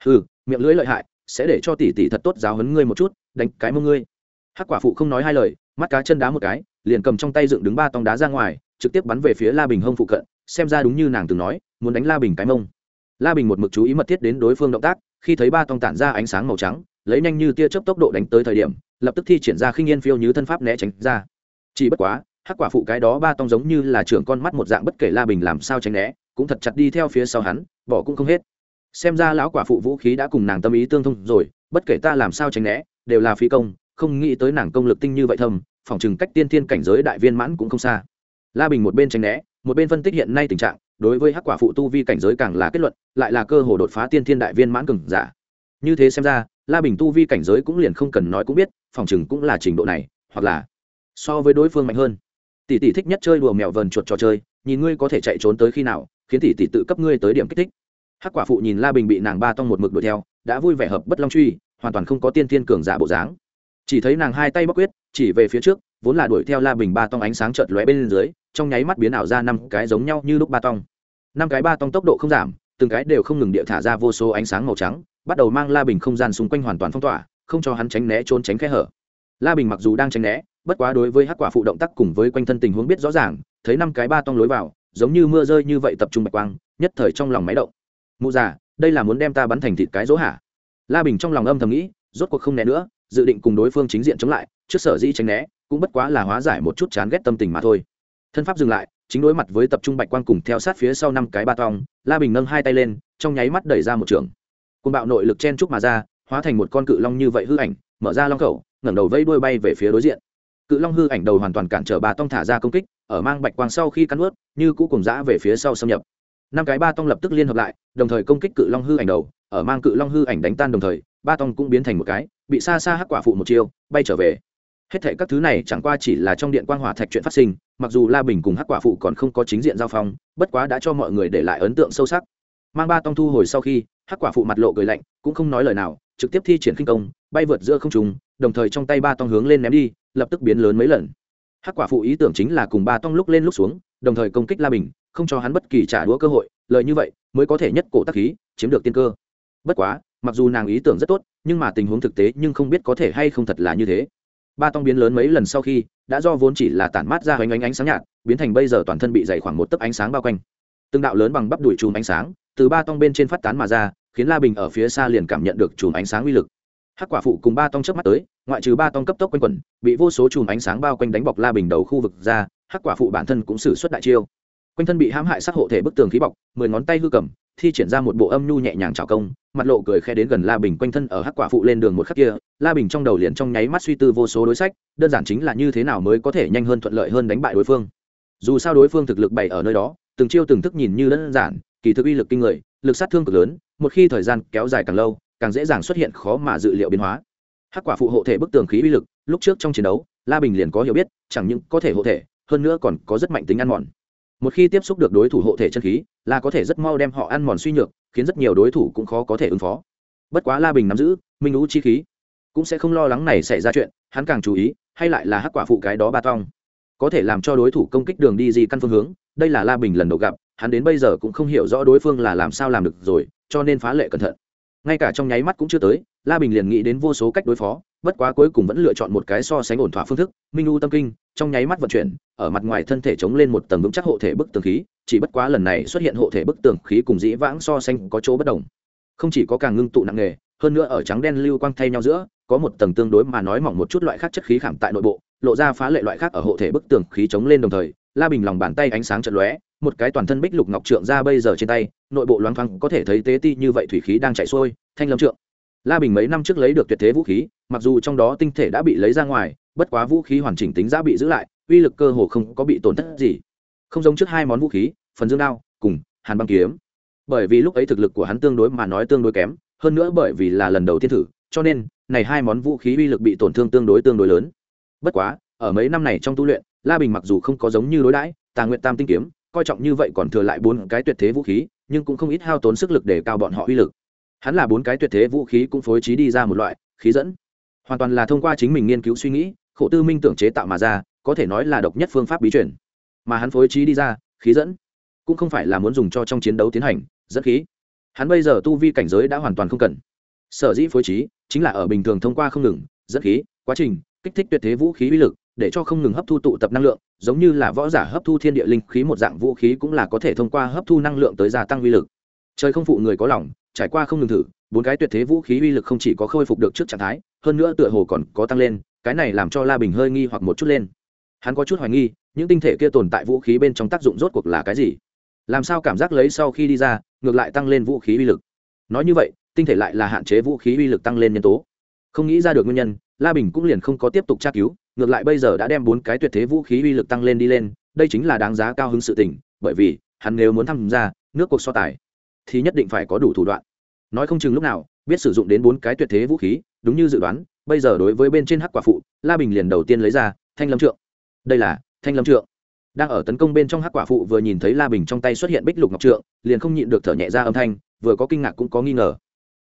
Hư miệng lưỡi lợi hại, sẽ để cho tỷ tỷ thật tốt giáo hấn ngươi một chút, đánh cái mông ngươi. Hắc quả phụ không nói hai lời, mắt cá chân đá một cái, liền cầm trong tay dựng đứng ba tông đá ra ngoài, trực tiếp bắn về phía la bình hông phụ cận, xem ra đúng như nàng từng nói, muốn đánh la bình cái mông la bình một mực chú ý mật thiết đến đối phương động tác, khi thấy ba tông tản ra ánh sáng màu trắng, lấy nhanh như tia chớp tốc độ đánh tới thời điểm, lập tức thi triển ra khinh yên phiêu như thân pháp né tránh ra. Chỉ bất quá, hắc quả phụ cái đó ba tông giống như là trưởng con mắt một dạng bất kể la bình làm sao tránh né, cũng thật chặt đi theo phía sau hắn, bỏ cũng không hết. Xem ra lão quả phụ vũ khí đã cùng nàng tâm ý tương thông rồi, bất kể ta làm sao tránh né, đều là phi công, không nghĩ tới nàng công lực tinh như vậy thâm, phòng chừng cách tiên thiên cảnh giới đại viên mãn cũng không xa. La bình một bên tránh né, một bên phân tích hiện nay tình trạng đối với hắc quả phụ tu vi cảnh giới càng là kết luận, lại là cơ hồ đột phá tiên thiên đại viên mãn cường giả. Như thế xem ra, la bình tu vi cảnh giới cũng liền không cần nói cũng biết, phòng chừng cũng là trình độ này, hoặc là so với đối phương mạnh hơn. Tỷ tỷ thích nhất chơi đùa mèo vờn chuột trò chơi, nhìn ngươi có thể chạy trốn tới khi nào, khiến tỷ tỷ tự cấp ngươi tới điểm kích thích. Hắc quả phụ nhìn la bình bị nàng ba tông một mực đuổi theo, đã vui vẻ hợp bất long truy, hoàn toàn không có tiên thiên cường giả bộ dáng. Chỉ thấy nàng hai tay bắc quyết, chỉ về phía trước vốn là đuổi theo la bình ba tông ánh sáng chợt lóe bên dưới, trong nháy mắt biến ảo ra năm cái giống nhau như lúc ba tông. Năm cái ba tông tốc độ không giảm, từng cái đều không ngừng địa thả ra vô số ánh sáng màu trắng, bắt đầu mang la bình không gian xung quanh hoàn toàn phong tỏa, không cho hắn tránh né trốn tránh khe hở. La bình mặc dù đang tránh né, bất quá đối với hắc quả phụ động tác cùng với quanh thân tình huống biết rõ ràng, thấy năm cái ba tông lối vào, giống như mưa rơi như vậy tập trung bạch quang, nhất thời trong lòng máy động. Mụ già, đây là muốn đem ta bắn thành thịt cái dỗ hả? La bình trong lòng âm thầm nghĩ, rốt cuộc không né nữa, dự định cùng đối phương chính diện chống lại trước sở dĩ tránh né, cũng bất quá là hóa giải một chút chán ghét tâm tình mà thôi. Thân pháp dừng lại, chính đối mặt với tập trung bạch quang cùng theo sát phía sau năm cái ba tong la bình nâng hai tay lên, trong nháy mắt đẩy ra một trường. Côn bạo nội lực chen trúc mà ra, hóa thành một con cự long như vậy hư ảnh, mở ra long khẩu, ngẩng đầu vây đuôi bay về phía đối diện. Cự long hư ảnh đầu hoàn toàn cản trở ba tong thả ra công kích, ở mang bạch quang sau khi cắn ướt như cũ cùng dã về phía sau xâm nhập. Năm cái ba tong lập tức liên hợp lại, đồng thời công kích cự long hư ảnh đầu, ở mang cự long hư ảnh đánh tan đồng thời, ba tong cũng biến thành một cái, bị xa xa hắc quả phụ một chiêu, bay trở về hết thảy các thứ này chẳng qua chỉ là trong điện quang hỏa thạch chuyện phát sinh, mặc dù la bình cùng hắc quả phụ còn không có chính diện giao phong, bất quá đã cho mọi người để lại ấn tượng sâu sắc. Mang ba tông thu hồi sau khi, hắc quả phụ mặt lộ cười lạnh, cũng không nói lời nào, trực tiếp thi triển khinh công, bay vượt giữa không trùng đồng thời trong tay ba tông hướng lên ném đi, lập tức biến lớn mấy lần. Hắc quả phụ ý tưởng chính là cùng ba tông lúc lên lúc xuống, đồng thời công kích la bình, không cho hắn bất kỳ trả đũa cơ hội lợi như vậy mới có thể nhất cổ tác khí, chiếm được tiên cơ. Bất quá, mặc dù nàng ý tưởng rất tốt, nhưng mà tình huống thực tế nhưng không biết có thể hay không thật là như thế ba tong biến lớn mấy lần sau khi, đã do vốn chỉ là tản mát ra hoành ánh ánh sáng nhạt, biến thành bây giờ toàn thân bị dày khoảng một tấc ánh sáng bao quanh. Từng đạo lớn bằng bắp đùi chùm ánh sáng, từ ba tong bên trên phát tán mà ra, khiến la bình ở phía xa liền cảm nhận được chùm ánh sáng uy lực. Hắc quả phụ cùng ba tong trước mắt tới, ngoại trừ ba tong cấp tốc quanh quẩn, bị vô số chùm ánh sáng bao quanh đánh bọc la bình đầu khu vực ra, hắc quả phụ bản thân cũng xử suất đại chiêu. Quanh thân bị hãm hại sát hộ thể bức tường khí bọc, mười ngón tay hư cầm thi triển ra một bộ âm nhu nhẹ nhàng trào công, mặt lộ cười khe đến gần la bình quanh thân ở hắc quả phụ lên đường một khắc kia, la bình trong đầu liền trong nháy mắt suy tư vô số đối sách, đơn giản chính là như thế nào mới có thể nhanh hơn thuận lợi hơn đánh bại đối phương. Dù sao đối phương thực lực bày ở nơi đó, từng chiêu từng thức nhìn như đơn giản, kỳ thực uy lực kinh người, lực sát thương cực lớn, một khi thời gian kéo dài càng lâu, càng dễ dàng xuất hiện khó mà dự liệu biến hóa. Hắc quả phụ hộ thể bức tường khí uy lực, lúc trước trong chiến đấu, la bình liền có hiểu biết, chẳng những có thể hộ thể, hơn nữa còn có rất mạnh tính ăn mòn một khi tiếp xúc được đối thủ hộ thể chân khí, là có thể rất mau đem họ ăn mòn suy nhược, khiến rất nhiều đối thủ cũng khó có thể ứng phó. Bất quá la bình nắm giữ, minh lũ chi khí, cũng sẽ không lo lắng này xảy ra chuyện, hắn càng chú ý, hay lại là hắc quả phụ cái đó ba tong. Có thể làm cho đối thủ công kích đường đi gì căn phương hướng, đây là la bình lần đầu gặp, hắn đến bây giờ cũng không hiểu rõ đối phương là làm sao làm được rồi, cho nên phá lệ cẩn thận. Ngay cả trong nháy mắt cũng chưa tới, la bình liền nghĩ đến vô số cách đối phó bất quá cuối cùng vẫn lựa chọn một cái so sánh ổn thỏa phương thức, minh u tâm kinh, trong nháy mắt vận chuyển, ở mặt ngoài thân thể chống lên một tầng vững chắc hộ thể bức tường khí, chỉ bất quá lần này xuất hiện hộ thể bức tường khí cùng dĩ vãng so sánh có chỗ bất đồng. Không chỉ có càng ngưng tụ nặng nghề hơn nữa ở trắng đen lưu quang thay nhau giữa, có một tầng tương đối mà nói mỏng một chút loại khác chất khí khảm tại nội bộ, lộ ra phá lệ loại khác ở hộ thể bức tường khí chống lên đồng thời, la bình lòng bàn tay ánh sáng chật lóe, một cái toàn thân bích lục ngọc trượng ra bây giờ trên tay, nội bộ loáng thoáng có thể thấy tế ti như vậy thủy khí đang chạy xuôi, thanh lâm trượng. La bình mấy năm trước lấy được tuyệt thế vũ khí mặc dù trong đó tinh thể đã bị lấy ra ngoài, bất quá vũ khí hoàn chỉnh tính giá bị giữ lại, uy lực cơ hồ không có bị tổn thất gì. Không giống trước hai món vũ khí, phần dương đao, cùng hàn băng kiếm. Bởi vì lúc ấy thực lực của hắn tương đối mà nói tương đối kém, hơn nữa bởi vì là lần đầu tiên thử, cho nên, này hai món vũ khí uy lực bị tổn thương tương đối tương đối lớn. Bất quá, ở mấy năm này trong tu luyện, la bình mặc dù không có giống như đối đãi, tà nguyện tam tinh kiếm, coi trọng như vậy còn thừa lại bốn cái tuyệt thế vũ khí, nhưng cũng không ít hao tốn sức lực để cao bọn họ uy lực. Hắn là bốn cái tuyệt thế vũ khí cũng phối trí đi ra một loại, khí dẫn hoàn toàn là thông qua chính mình nghiên cứu suy nghĩ, khổ tư minh tưởng chế tạo mà ra, có thể nói là độc nhất phương pháp bí chuyển mà hắn phối trí đi ra, khí dẫn, cũng không phải là muốn dùng cho trong chiến đấu tiến hành, dẫn khí. Hắn bây giờ tu vi cảnh giới đã hoàn toàn không cần. Sở dĩ phối trí, chính là ở bình thường thông qua không ngừng, dẫn khí, quá trình, kích thích tuyệt thế vũ khí uy lực, để cho không ngừng hấp thu tụ tập năng lượng, giống như là võ giả hấp thu thiên địa linh khí một dạng vũ khí cũng là có thể thông qua hấp thu năng lượng tới gia tăng uy lực. Trời không phụ người có lòng, trải qua không ngừng thử bốn cái tuyệt thế vũ khí uy lực không chỉ có khôi phục được trước trạng thái, hơn nữa tựa hồ còn có tăng lên, cái này làm cho la bình hơi nghi hoặc một chút lên. Hắn có chút hoài nghi, những tinh thể kia tồn tại vũ khí bên trong tác dụng rốt cuộc là cái gì? Làm sao cảm giác lấy sau khi đi ra, ngược lại tăng lên vũ khí uy lực? Nói như vậy, tinh thể lại là hạn chế vũ khí uy lực tăng lên nhân tố. Không nghĩ ra được nguyên nhân, la bình cũng liền không có tiếp tục tra cứu, ngược lại bây giờ đã đem bốn cái tuyệt thế vũ khí uy lực tăng lên đi lên, đây chính là đáng giá cao hứng sự tình, bởi vì, hắn nếu muốn tham gia, nước cuộc so tài, thì nhất định phải có đủ thủ đoạn nói không chừng lúc nào, biết sử dụng đến bốn cái tuyệt thế vũ khí, đúng như dự đoán, bây giờ đối với bên trên hắc quả phụ, la bình liền đầu tiên lấy ra, thanh lâm trượng. Đây là thanh lâm trượng. Đang ở tấn công bên trong hắc quả phụ vừa nhìn thấy la bình trong tay xuất hiện bích lục ngọc trượng, liền không nhịn được thở nhẹ ra âm thanh, vừa có kinh ngạc cũng có nghi ngờ.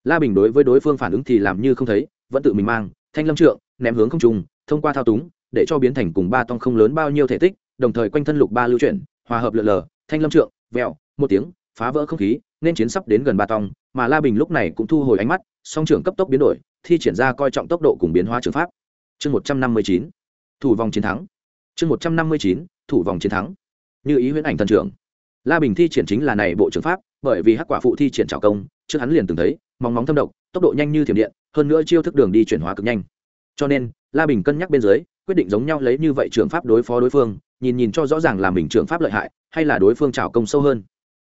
La bình đối với đối phương phản ứng thì làm như không thấy, vẫn tự mình mang, thanh lâm trượng, ném hướng không trùng thông qua thao túng, để cho biến thành cùng ba tông không lớn bao nhiêu thể tích, đồng thời quanh thân lục ba lưu chuyển, hòa hợp lượn lờ, thanh lâm trượng, vẹo, một tiếng, phá vỡ không khí, nên chiến sắp đến gần ba tông mà la bình lúc này cũng thu hồi ánh mắt, song trưởng cấp tốc biến đổi, thi triển ra coi trọng tốc độ cùng biến hóa trường pháp. Chương một trăm năm mươi chín, thủ vòng chiến thắng. Chương một trăm năm mươi chín, thủ vòng chiến thắng. Như ý huyễn ảnh thần trưởng. La bình thi triển chính là này bộ trường pháp, bởi vì hắc quả phụ thi triển trào công, trước hắn liền từng thấy, móng móng thâm độc, tốc độ nhanh như thiểm điện, hơn nữa chiêu thức đường đi chuyển hóa cực nhanh. Cho nên, la bình cân nhắc bên dưới, quyết định giống nhau lấy như vậy trường pháp đối phó đối phương, nhìn nhìn cho rõ ràng là mình trường pháp lợi hại, hay là đối phương trào công sâu hơn.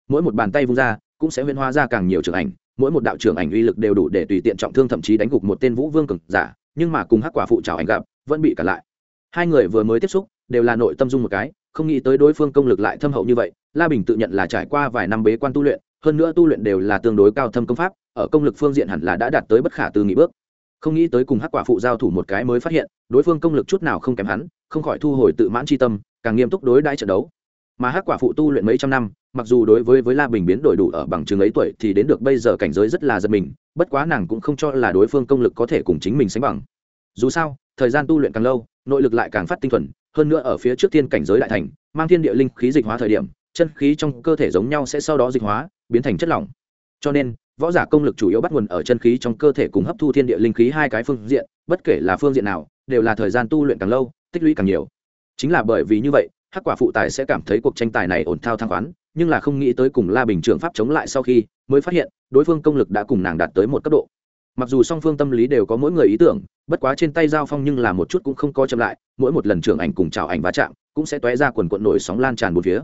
Mỗi một bàn tay vung ra cũng sẽ huyễn hóa ra càng nhiều trường ảnh. Mỗi một đạo trưởng ảnh uy lực đều đủ để tùy tiện trọng thương thậm chí đánh gục một tên vũ vương cực giả, nhưng mà cùng hắc quả phụ trào ảnh gặp, vẫn bị cản lại. Hai người vừa mới tiếp xúc, đều là nội tâm dung một cái, không nghĩ tới đối phương công lực lại thâm hậu như vậy, la bình tự nhận là trải qua vài năm bế quan tu luyện, hơn nữa tu luyện đều là tương đối cao thâm công pháp, ở công lực phương diện hẳn là đã đạt tới bất khả tư nghị bước. Không nghĩ tới cùng hắc quả phụ giao thủ một cái mới phát hiện, đối phương công lực chút nào không kém hắn, không khỏi thu hồi tự mãn c tâm, càng nghiêm túc đối đãi trận đấu mà hắc quả phụ tu luyện mấy trăm năm, mặc dù đối với với la bình biến đổi đủ ở bằng chứng ấy tuổi thì đến được bây giờ cảnh giới rất là giật mình, bất quá nàng cũng không cho là đối phương công lực có thể cùng chính mình sánh bằng. Dù sao, thời gian tu luyện càng lâu, nội lực lại càng phát tinh thuần, hơn nữa ở phía trước tiên cảnh giới đại thành, mang thiên địa linh khí dịch hóa thời điểm, chân khí trong cơ thể giống nhau sẽ sau đó dịch hóa, biến thành chất lỏng. Cho nên, võ giả công lực chủ yếu bắt nguồn ở chân khí trong cơ thể cùng hấp thu thiên địa linh khí hai cái phương diện, bất kể là phương diện nào, đều là thời gian tu luyện càng lâu, tích lũy càng nhiều. Chính là bởi vì như vậy hắc quả phụ tài sẽ cảm thấy cuộc tranh tài này ổn thao thang khoán, nhưng là không nghĩ tới cùng la bình trường pháp chống lại sau khi, mới phát hiện, đối phương công lực đã cùng nàng đạt tới một cấp độ. Mặc dù song phương tâm lý đều có mỗi người ý tưởng, bất quá trên tay giao phong nhưng là một chút cũng không có chậm lại, mỗi một lần trưởng ảnh cùng chào ảnh va chạm, cũng sẽ tóe ra quần quận nổi sóng lan tràn một phía.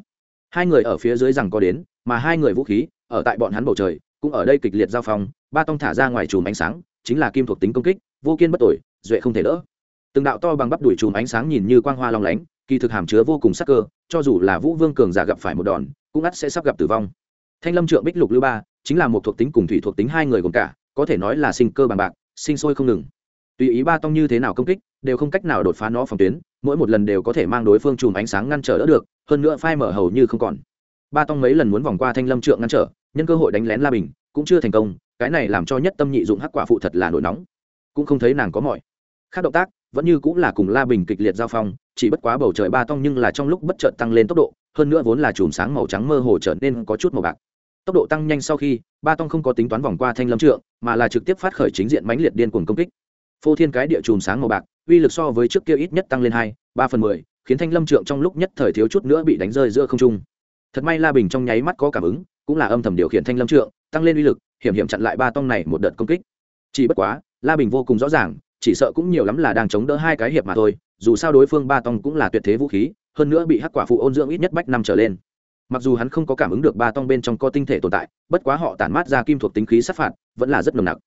Hai người ở phía dưới rằng có đến, mà hai người vũ khí, ở tại bọn hắn bầu trời, cũng ở đây kịch liệt giao phong, ba tông thả ra ngoài chùm ánh sáng, chính là kim thuộc tính công kích, vô kiên bất tội duệ không thể đỡ từng đạo to bằng bắp đuổi chùm ánh sáng nhìn như quang hoa long lánh, kỳ thực hàm chứa vô cùng sắc cơ, cho dù là vũ vương cường giả gặp phải một đòn, cũng ắt sẽ sắp gặp tử vong. Thanh lâm trượng bích lục lưu ba, chính là một thuộc tính cùng thủy thuộc tính hai người gồm cả, có thể nói là sinh cơ bằng bạc, sinh sôi không ngừng. Tùy ý ba tông như thế nào công kích, đều không cách nào đột phá nó phòng tuyến, mỗi một lần đều có thể mang đối phương chùm ánh sáng ngăn trở đỡ được, hơn nữa phai mở hầu như không còn. Ba tông mấy lần muốn vòng qua thanh lâm trượng ngăn trở, nhân cơ hội đánh lén la bình, cũng chưa thành công, cái này làm cho nhất tâm nhị dụng hắc quả phụ thật là nổi nóng. Cũng không thấy nàng có mọi. Khác động tác vẫn như cũng là cùng la bình kịch liệt giao phong, chỉ bất quá bầu trời ba tông nhưng là trong lúc bất chợt tăng lên tốc độ, hơn nữa vốn là chùm sáng màu trắng mơ hồ trở nên có chút màu bạc. Tốc độ tăng nhanh sau khi, ba tông không có tính toán vòng qua thanh lâm trượng, mà là trực tiếp phát khởi chính diện mãnh liệt điên cuồng công kích. Phô thiên cái địa chùm sáng màu bạc, uy lực so với trước kia ít nhất tăng lên hai, ba phần mười, khiến thanh lâm trượng trong lúc nhất thời thiếu chút nữa bị đánh rơi giữa không trung. Thật may la bình trong nháy mắt có cảm ứng, cũng là âm thầm điều khiển thanh lâm trượng, tăng lên uy lực, hiểm hiểm chặn lại ba tông này một đợt công kích. Chỉ bất quá, la bình vô cùng rõ ràng chỉ sợ cũng nhiều lắm là đang chống đỡ hai cái hiệp mà thôi, dù sao đối phương ba tông cũng là tuyệt thế vũ khí, hơn nữa bị hắc quả phụ ôn dưỡng ít nhất bách năm trở lên. Mặc dù hắn không có cảm ứng được ba tông bên trong có tinh thể tồn tại, bất quá họ tản mát ra kim thuộc tính khí sát phạt, vẫn là rất nồng nặc.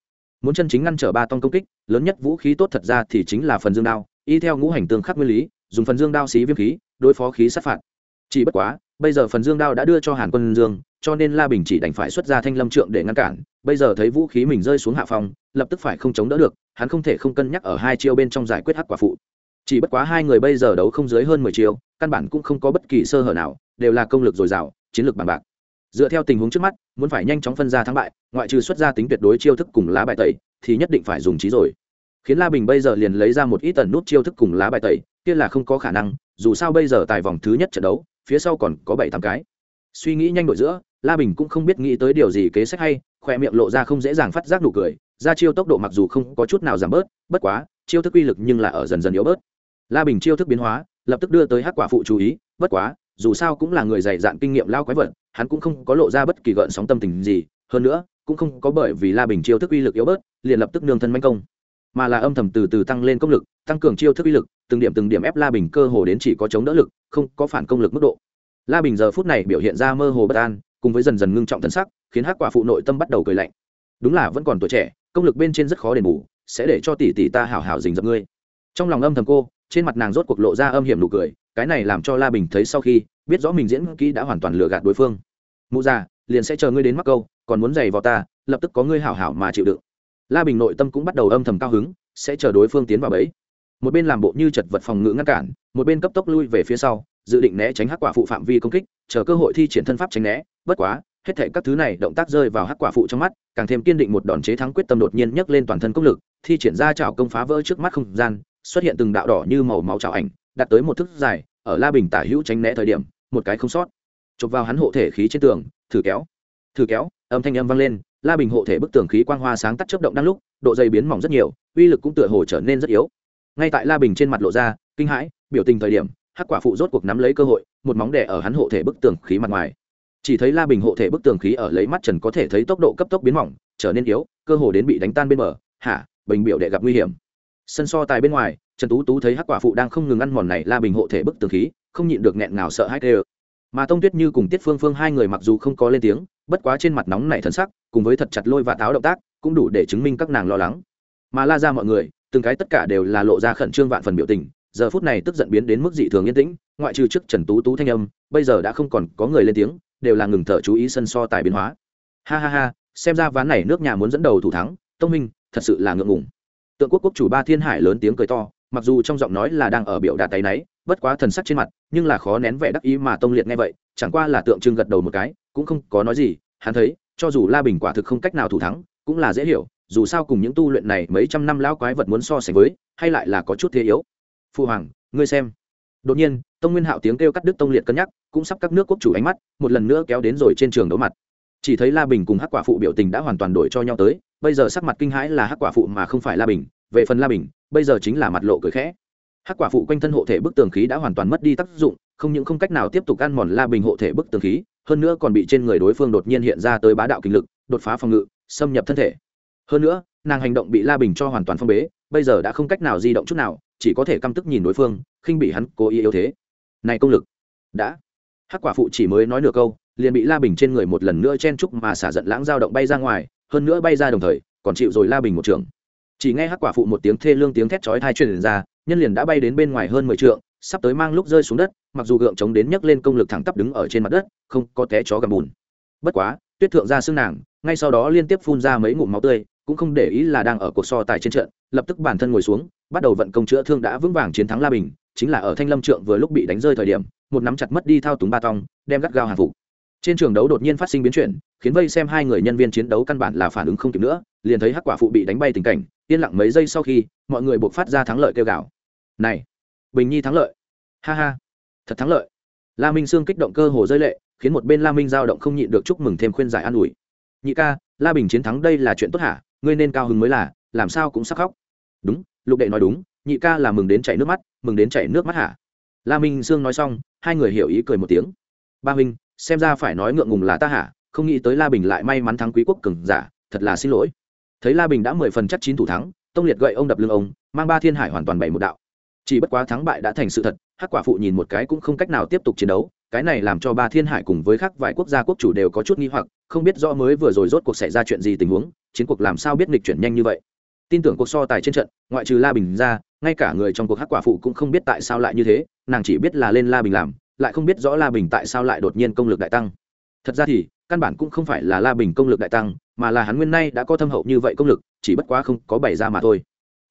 Muốn chân chính ngăn trở ba tông công kích, lớn nhất vũ khí tốt thật ra thì chính là phần dương đao, y theo ngũ hành tương khắc nguyên lý, dùng phần dương đao xí viêm khí, đối phó khí sát phạt. Chỉ bất quá, bây giờ phần dương đao đã đưa cho hàn quân dương cho nên la bình chỉ đành phải xuất ra thanh lâm trượng để ngăn cản. Bây giờ thấy vũ khí mình rơi xuống hạ phòng lập tức phải không chống đỡ được hắn không thể không cân nhắc ở hai chiêu bên trong giải quyết hắc quả phụ. Chỉ bất quá hai người bây giờ đấu không dưới hơn mười chiêu, căn bản cũng không có bất kỳ sơ hở nào đều là công lực dồi dào chiến lược bàn bạc. Dựa theo tình huống trước mắt muốn phải nhanh chóng phân ra thắng bại ngoại trừ xuất ra tính tuyệt đối chiêu thức cùng lá bài tẩy thì nhất định phải dùng trí rồi. Khiến la bình bây giờ liền lấy ra một ít tần nút chiêu thức cùng lá bài tẩy kia là không có khả năng dù sao bây giờ tại vòng thứ nhất trận đấu phía sau còn có bảy tám cái. Suy nghĩ nhanh đội giữa la bình cũng không biết nghĩ tới điều gì kế sách hay khoe miệng lộ ra không dễ dàng phát giác nụ cười, ra chiêu tốc độ mặc dù không có chút nào giảm bớt, bất quá, chiêu thức uy lực nhưng là ở dần dần yếu bớt. La bình chiêu thức biến hóa, lập tức đưa tới hắc quả phụ chú ý, bất quá, dù sao cũng là người dày dạn kinh nghiệm lao quái vật, hắn cũng không có lộ ra bất kỳ gợn sóng tâm tình gì, hơn nữa, cũng không có bởi vì la bình chiêu thức uy lực yếu bớt, liền lập tức nương thân manh công. Mà là âm thầm từ từ tăng lên công lực, tăng cường chiêu thức uy lực, từng điểm từng điểm ép la bình cơ hồ đến chỉ có chống đỡ lực, không có phản công lực mức độ. La bình giờ phút này biểu hiện ra mơ hồ bất an cùng với dần dần ngưng trọng thân sắc, khiến hắc quả phụ nội tâm bắt đầu cười lạnh. Đúng là vẫn còn tuổi trẻ, công lực bên trên rất khó đền bù, sẽ để cho tỷ tỷ ta hảo hảo dình dập ngươi. Trong lòng âm thầm cô, trên mặt nàng rốt cuộc lộ ra âm hiểm nụ cười, cái này làm cho la bình thấy sau khi, biết rõ mình diễn kỹ đã hoàn toàn lừa gạt đối phương. Mụ già, liền sẽ chờ ngươi đến mắc câu, còn muốn giày vào ta, lập tức có ngươi hảo hảo mà chịu đựng. La bình nội tâm cũng bắt đầu âm thầm cao hứng, sẽ chờ đối phương tiến vào bẫy. Một bên làm bộ như chật vật phòng ngự ngăn cản, một bên cấp tốc lui về phía sau, dự định né tránh hắc quả phụ phạm vi công kích, chờ cơ hội thi triển thân pháp tránh né bất quá, hết thảy các thứ này động tác rơi vào hắc quả phụ trong mắt, càng thêm kiên định một đòn chế thắng quyết tâm đột nhiên nhấc lên toàn thân công lực, thi triển ra chảo công phá vỡ trước mắt không gian, xuất hiện từng đạo đỏ như màu máu chảo ảnh, đạt tới một thước dài, ở la bình tả hữu tránh né thời điểm, một cái không sót. Chụp vào hắn hộ thể khí trên tường, thử kéo thử kéo, âm thanh âm vang lên, la bình hộ thể bức tường khí quang hoa sáng tắt chớp động đang lúc, độ dày biến mỏng rất nhiều, uy lực cũng tựa hồ trở nên rất yếu. Ngay tại la bình trên mặt lộ ra, kinh hãi, biểu tình thời điểm, hắc quả phụ rốt cuộc nắm lấy cơ hội, một móng đè ở hắn hộ thể bức tường khí mặt ngoài chỉ thấy la bình hộ thể bức tường khí ở lấy mắt trần có thể thấy tốc độ cấp tốc biến mỏng, trở nên yếu, cơ hồ đến bị đánh tan bên bờ. Hả? Bình biểu đệ gặp nguy hiểm. Sân so tài bên ngoài, trần tú tú thấy hắc quả phụ đang không ngừng ăn mòn này la bình hộ thể bức tường khí, không nhịn được nghẹn ngào sợ hãi tê mà tông tuyết như cùng tiết phương phương hai người mặc dù không có lên tiếng, bất quá trên mặt nóng nảy thần sắc, cùng với thật chặt lôi và táo động tác, cũng đủ để chứng minh các nàng lo lắng. Mà la ra mọi người, từng cái tất cả đều là lộ ra khẩn trương vạn phần biểu tình, giờ phút này tức giận biến đến mức dị thường yên tĩnh, ngoại trừ trước trần tú tú thanh âm, bây giờ đã không còn có người lên tiếng đều là ngừng thở chú ý sân so tài biến hóa. Ha ha ha, xem ra ván này nước nhà muốn dẫn đầu thủ thắng, tông minh, thật sự là ngượng ngùng. Tượng quốc quốc chủ ba thiên hải lớn tiếng cười to, mặc dù trong giọng nói là đang ở biểu đạt tay náy, bất quá thần sắc trên mặt, nhưng là khó nén vẻ đắc ý mà tông liệt nghe vậy, chẳng qua là tượng trưng gật đầu một cái, cũng không có nói gì, hắn thấy, cho dù la bình quả thực không cách nào thủ thắng, cũng là dễ hiểu, dù sao cùng những tu luyện này mấy trăm năm lão quái vật muốn so sánh với, hay lại là có chút thế yếu. Phu hoàng, ngươi xem đột nhiên, tông nguyên hạo tiếng kêu cắt đứt tông liệt cân nhắc, cũng sắp các nước quốc chủ ánh mắt, một lần nữa kéo đến rồi trên trường đấu mặt. Chỉ thấy la bình cùng hắc quả phụ biểu tình đã hoàn toàn đổi cho nhau tới, bây giờ sắc mặt kinh hãi là hắc quả phụ mà không phải la bình, về phần la bình, bây giờ chính là mặt lộ cười khẽ. Hắc quả phụ quanh thân hộ thể bức tường khí đã hoàn toàn mất đi tác dụng, không những không cách nào tiếp tục ăn mòn la bình hộ thể bức tường khí, hơn nữa còn bị trên người đối phương đột nhiên hiện ra tới bá đạo kinh lực, đột phá phòng ngự, xâm nhập thân thể. Hơn nữa, nàng hành động bị la bình cho hoàn toàn phong bế, bây giờ đã không cách nào di động chút nào, chỉ có thể căm tức nhìn đối phương khinh bị hắn cố ý yếu thế. Này công lực. Đã. Hắc quả phụ chỉ mới nói nửa câu, liền bị la bình trên người một lần nữa chen trúc mà xả giận lãng dao động bay ra ngoài, hơn nữa bay ra đồng thời, còn chịu rồi la bình một trường chỉ nghe hắc quả phụ một tiếng thê lương tiếng thét chói thai truyền ra, nhân liền đã bay đến bên ngoài hơn mười trượng, sắp tới mang lúc rơi xuống đất, mặc dù gượng chống đến nhấc lên công lực thẳng tắp đứng ở trên mặt đất, không có té chó gầm bùn. Bất quá, tuyết thượng ra xương nàng, ngay sau đó liên tiếp phun ra mấy ngụm máu tươi, cũng không để ý là đang ở cuộc so tài trên trận, lập tức bản thân ngồi xuống, bắt đầu vận công chữa thương đã vững vàng chiến thắng la bình chính là ở thanh lâm trượng vừa lúc bị đánh rơi thời điểm, một nắm chặt mất đi thao túng ba tong, đem gắt gao hàng phục. Trên trường đấu đột nhiên phát sinh biến chuyển, khiến vây xem hai người nhân viên chiến đấu căn bản là phản ứng không kịp nữa, liền thấy hắc quả phụ bị đánh bay tình cảnh, yên lặng mấy giây sau khi, mọi người buộc phát ra thắng lợi kêu gào. Này, bình nhi thắng lợi. Ha ha, thật thắng lợi. La minh sương kích động cơ hồ rơi lệ, khiến một bên la minh giao động không nhịn được chúc mừng thêm khuyên giải an ủi. Nhị ca, la bình chiến thắng đây là chuyện tốt hả? Ngươi nên cao hứng mới là, làm sao cũng sắc khóc. Đúng, lục đệ nói đúng, nhị ca là mừng đến chảy nước mắt mừng đến chảy nước mắt hả? La minh sương nói xong, hai người hiểu ý cười một tiếng. Ba minh xem ra phải nói ngượng ngùng là ta hả? Không nghĩ tới la bình lại may mắn thắng quý quốc cường giả, thật là xin lỗi. Thấy la bình đã mười phần chắc chín thủ thắng, tông liệt gậy ông đập lưng ông, mang ba thiên hải hoàn toàn bảy một đạo. Chỉ bất quá thắng bại đã thành sự thật, hắc quả phụ nhìn một cái cũng không cách nào tiếp tục chiến đấu, cái này làm cho ba thiên hải cùng với khác vài quốc gia quốc chủ đều có chút nghi hoặc, không biết rõ mới vừa rồi rốt cuộc xảy ra chuyện gì tình huống, chiến cuộc làm sao biết nghịch chuyển nhanh như vậy. Tin tưởng cuộc so tài trên trận, ngoại trừ la bình ra ngay cả người trong cuộc hắc quả phụ cũng không biết tại sao lại như thế, nàng chỉ biết là lên la bình làm, lại không biết rõ la bình tại sao lại đột nhiên công lực đại tăng. Thật ra thì, căn bản cũng không phải là la bình công lực đại tăng, mà là hắn nguyên nay đã có thâm hậu như vậy công lực, chỉ bất quá không có bày ra mà thôi.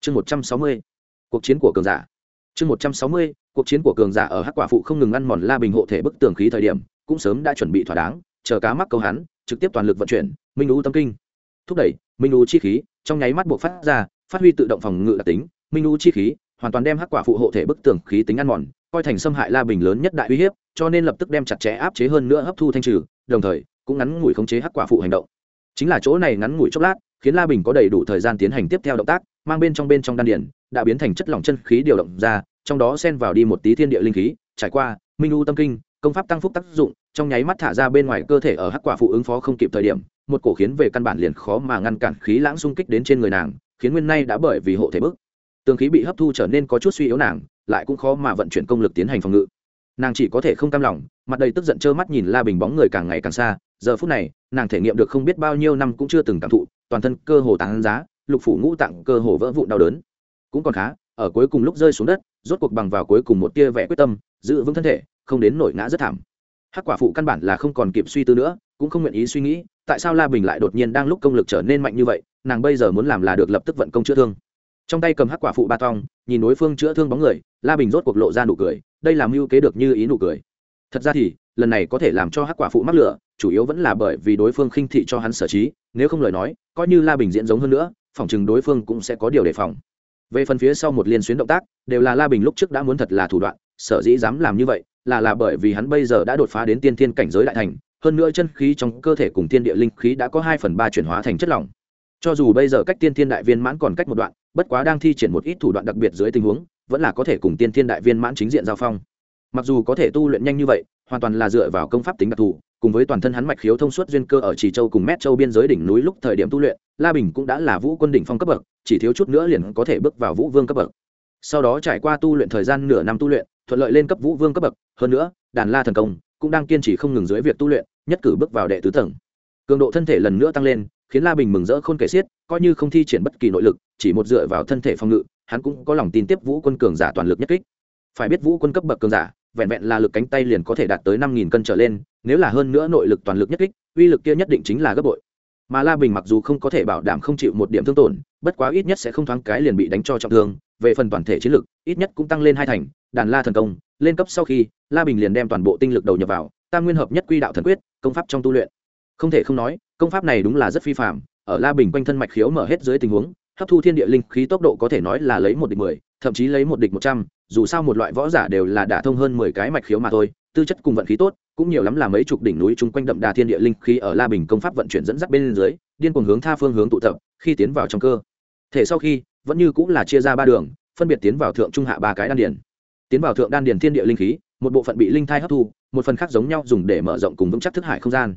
Chương một trăm sáu mươi, cuộc chiến của cường giả. Chương một trăm sáu mươi, cuộc chiến của cường giả ở hắc quả phụ không ngừng ăn mòn la bình hộ thể bức tường khí thời điểm, cũng sớm đã chuẩn bị thỏa đáng, chờ cá mắc câu hắn, trực tiếp toàn lực vận chuyển, minh lũ tâm kinh. Thúc đẩy, minh lũ chi khí, trong nháy mắt buộc phát ra, phát huy tự động phòng ngự đặc tính minh u chi khí, hoàn toàn đem hắc quả phụ hộ thể bức tường khí tính ăn mòn, coi thành xâm hại la bình lớn nhất đại uy hiếp, cho nên lập tức đem chặt chẽ áp chế hơn nữa hấp thu thanh trừ, đồng thời, cũng ngắn ngủi khống chế hắc quả phụ hành động. Chính là chỗ này ngắn ngủi chốc lát, khiến la bình có đầy đủ thời gian tiến hành tiếp theo động tác, mang bên trong bên trong đan điển đã biến thành chất lỏng chân khí điều động ra, trong đó xen vào đi một tí thiên địa linh khí, trải qua, minh u tâm kinh, công pháp tăng phúc tác dụng, trong nháy mắt thả ra bên ngoài cơ thể ở hắc quả phụ ứng phó không kịp thời điểm, một cổ khiến về căn bản liền khó mà ngăn cản khí lãng xung kích đến trên người nàng, khiến nguyên nay đã bởi vì hộ thể bức tường khí bị hấp thu trở nên có chút suy yếu nàng, lại cũng khó mà vận chuyển công lực tiến hành phòng ngự. Nàng chỉ có thể không cam lòng, mặt đầy tức giận trơ mắt nhìn la bình bóng người càng ngày càng xa, giờ phút này, nàng thể nghiệm được không biết bao nhiêu năm cũng chưa từng cảm thụ, toàn thân cơ hồ tán giá, lục phủ ngũ tạng cơ hồ vỡ vụn đau đớn. Cũng còn khá, ở cuối cùng lúc rơi xuống đất, rốt cuộc bằng vào cuối cùng một tia vẻ quyết tâm, giữ vững thân thể, không đến nổi ngã rất thảm. Hắc quả phụ căn bản là không còn kịp suy tư nữa, cũng không nguyện ý suy nghĩ, tại sao la bình lại đột nhiên đang lúc công lực trở nên mạnh như vậy, nàng bây giờ muốn làm là được lập tức vận công chữa thương trong tay cầm hắc quả phụ ba tong, nhìn đối phương chữa thương bóng người, la bình rốt cuộc lộ ra nụ cười, đây làm mưu kế được như ý nụ cười. Thật ra thì, lần này có thể làm cho hắc quả phụ mắc lửa, chủ yếu vẫn là bởi vì đối phương khinh thị cho hắn sở trí, nếu không lời nói, coi như la bình diễn giống hơn nữa, phòng chừng đối phương cũng sẽ có điều đề phòng. Về phần phía sau một liên xuyến động tác, đều là la bình lúc trước đã muốn thật là thủ đoạn, sở dĩ dám làm như vậy, là là bởi vì hắn bây giờ đã đột phá đến tiên thiên cảnh giới đại thành, hơn nữa chân khí trong cơ thể cùng thiên địa linh khí đã có hai phần ba chuyển hóa thành chất lỏng. Cho dù bây giờ cách tiên thiên đại viên mãn còn cách một đoạn bất quá đang thi triển một ít thủ đoạn đặc biệt dưới tình huống, vẫn là có thể cùng tiên thiên đại viên mãn chính diện giao phong. Mặc dù có thể tu luyện nhanh như vậy, hoàn toàn là dựa vào công pháp tính đặc thù, cùng với toàn thân hắn mạch khiếu thông suốt duyên cơ ở trì châu cùng mét châu biên giới đỉnh núi lúc thời điểm tu luyện, la bình cũng đã là vũ quân đỉnh phong cấp bậc, chỉ thiếu chút nữa liền có thể bước vào vũ vương cấp bậc. Sau đó trải qua tu luyện thời gian nửa năm tu luyện, thuận lợi lên cấp vũ vương cấp bậc, hơn nữa, đàn la thần công cũng đang kiên trì không ngừng dưới việc tu luyện, nhất cử bước vào đệ tứ tầng. Cường độ thân thể lần nữa tăng lên khiến la bình mừng rỡ khôn kể xiết, coi như không thi triển bất kỳ nội lực, chỉ một dựa vào thân thể phòng ngự, hắn cũng có lòng tin tiếp vũ quân cường giả toàn lực nhất kích. Phải biết vũ quân cấp bậc cường giả, vẹn vẹn là lực cánh tay liền có thể đạt tới năm nghìn cân trở lên, nếu là hơn nữa nội lực toàn lực nhất kích, uy lực kia nhất định chính là gấp bội. Mà la bình mặc dù không có thể bảo đảm không chịu một điểm thương tổn, bất quá ít nhất sẽ không thoáng cái liền bị đánh cho trọng thương, về phần toàn thể chiến lực, ít nhất cũng tăng lên hai thành, đàn la thần công, lên cấp sau khi, la bình liền đem toàn bộ tinh lực đầu nhập vào, tam nguyên hợp nhất quy đạo thần quyết, công pháp trong tu luyện. Không thể không nói công pháp này đúng là rất phi phạm ở la bình quanh thân mạch khiếu mở hết dưới tình huống, hấp thu thiên địa linh khí tốc độ có thể nói là lấy một địch mười, thậm chí lấy một địch một trăm, dù sao một loại võ giả đều là đả thông hơn mười cái mạch khiếu mà thôi, tư chất cùng vận khí tốt, cũng nhiều lắm là mấy chục đỉnh núi chung quanh đậm đà thiên địa linh khí ở la bình công pháp vận chuyển dẫn dắt bên dưới, điên cuồng hướng tha phương hướng tụ tập, khi tiến vào trong cơ. Thể sau khi, vẫn như cũng là chia ra ba đường, phân biệt tiến vào thượng trung hạ ba cái đan điền. Tiến vào thượng đan điền thiên địa linh khí, một bộ phận bị linh thai hấp thu, một phần khác giống nhau dùng để mở rộng cùng vững chắc thức hải không gian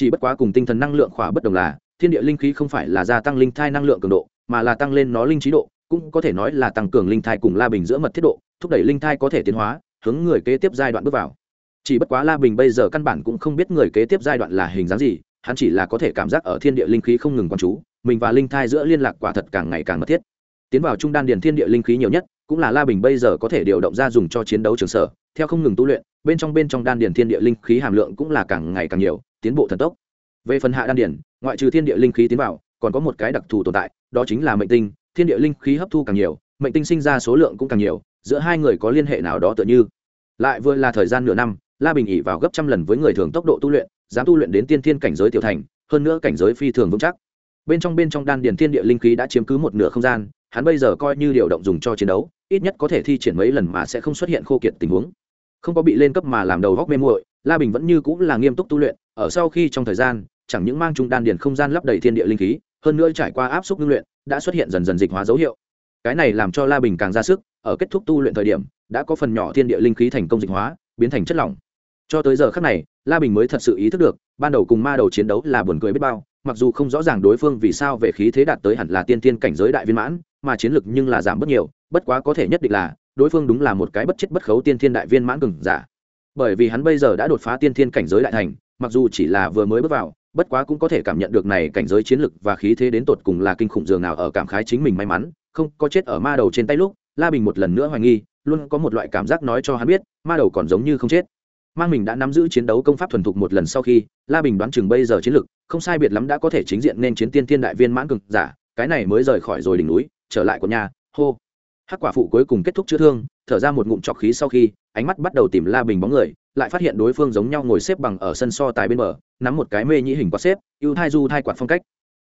chỉ bất quá cùng tinh thần năng lượng khỏa bất đồng là, thiên địa linh khí không phải là gia tăng linh thai năng lượng cường độ, mà là tăng lên nó linh trí độ, cũng có thể nói là tăng cường linh thai cùng la bình giữa mật thiết độ, thúc đẩy linh thai có thể tiến hóa, hướng người kế tiếp giai đoạn bước vào. Chỉ bất quá la bình bây giờ căn bản cũng không biết người kế tiếp giai đoạn là hình dáng gì, hắn chỉ là có thể cảm giác ở thiên địa linh khí không ngừng quan chú, mình và linh thai giữa liên lạc quả thật càng ngày càng mật thiết. Tiến vào trung đan điền thiên địa linh khí nhiều nhất, cũng là la bình bây giờ có thể điều động ra dùng cho chiến đấu trường sở, theo không ngừng tu luyện, bên trong bên trong đan điền thiên địa linh khí hàm lượng cũng là càng ngày càng nhiều tiến bộ thần tốc. Về phần hạ đan điền ngoại trừ thiên địa linh khí tiến vào, còn có một cái đặc thù tồn tại, đó chính là mệnh tinh. Thiên địa linh khí hấp thu càng nhiều, mệnh tinh sinh ra số lượng cũng càng nhiều, giữa hai người có liên hệ nào đó tựa như. Lại vừa là thời gian nửa năm, la bình ỉ vào gấp trăm lần với người thường tốc độ tu luyện, dám tu luyện đến tiên thiên cảnh giới tiểu thành, hơn nữa cảnh giới phi thường vững chắc. Bên trong bên trong đan điền thiên địa linh khí đã chiếm cứ một nửa không gian, hắn bây giờ coi như điều động dùng cho chiến đấu, ít nhất có thể thi triển mấy lần mà sẽ không xuất hiện khô kiệt tình huống. Không có bị lên cấp mà làm đầu góc mê muội, la bình vẫn như cũng là nghiêm túc tu luyện ở sau khi trong thời gian, chẳng những mang trung đan điền không gian lấp đầy thiên địa linh khí, hơn nữa trải qua áp suất ngưng luyện, đã xuất hiện dần dần dịch hóa dấu hiệu. Cái này làm cho la bình càng ra sức, ở kết thúc tu luyện thời điểm, đã có phần nhỏ thiên địa linh khí thành công dịch hóa, biến thành chất lỏng. Cho tới giờ khác này, la bình mới thật sự ý thức được, ban đầu cùng ma đầu chiến đấu là buồn cười biết bao, mặc dù không rõ ràng đối phương vì sao về khí thế đạt tới hẳn là tiên tiên cảnh giới đại viên mãn, mà chiến lực nhưng là giảm bất nhiều, bất quá có thể nhất định là, đối phương đúng là một cái bất chết bất khấu tiên thiên đại viên mãn cừng giả. Bởi vì hắn bây giờ đã đột phá tiên thiên cảnh giới đại thành mặc dù chỉ là vừa mới bước vào, bất quá cũng có thể cảm nhận được này cảnh giới chiến lực và khí thế đến tột cùng là kinh khủng dường nào ở cảm khái chính mình may mắn, không, có chết ở ma đầu trên tay lúc, la bình một lần nữa hoài nghi, luôn có một loại cảm giác nói cho hắn biết, ma đầu còn giống như không chết. Mang mình đã nắm giữ chiến đấu công pháp thuần thục một lần sau khi, la bình đoán chừng bây giờ chiến lực, không sai biệt lắm đã có thể chính diện nên chiến tiên thiên đại viên mãn cực giả, cái này mới rời khỏi rồi đỉnh núi, trở lại của nhà, hô. Hắc quả phụ cuối cùng kết thúc chữa thương thở ra một ngụm trọc khí sau khi, ánh mắt bắt đầu tìm la bình bóng người, lại phát hiện đối phương giống nhau ngồi xếp bằng ở sân so tài bên bờ, nắm một cái mê nhĩ hình quạt xếp, ưu thai du thai quạt phong cách.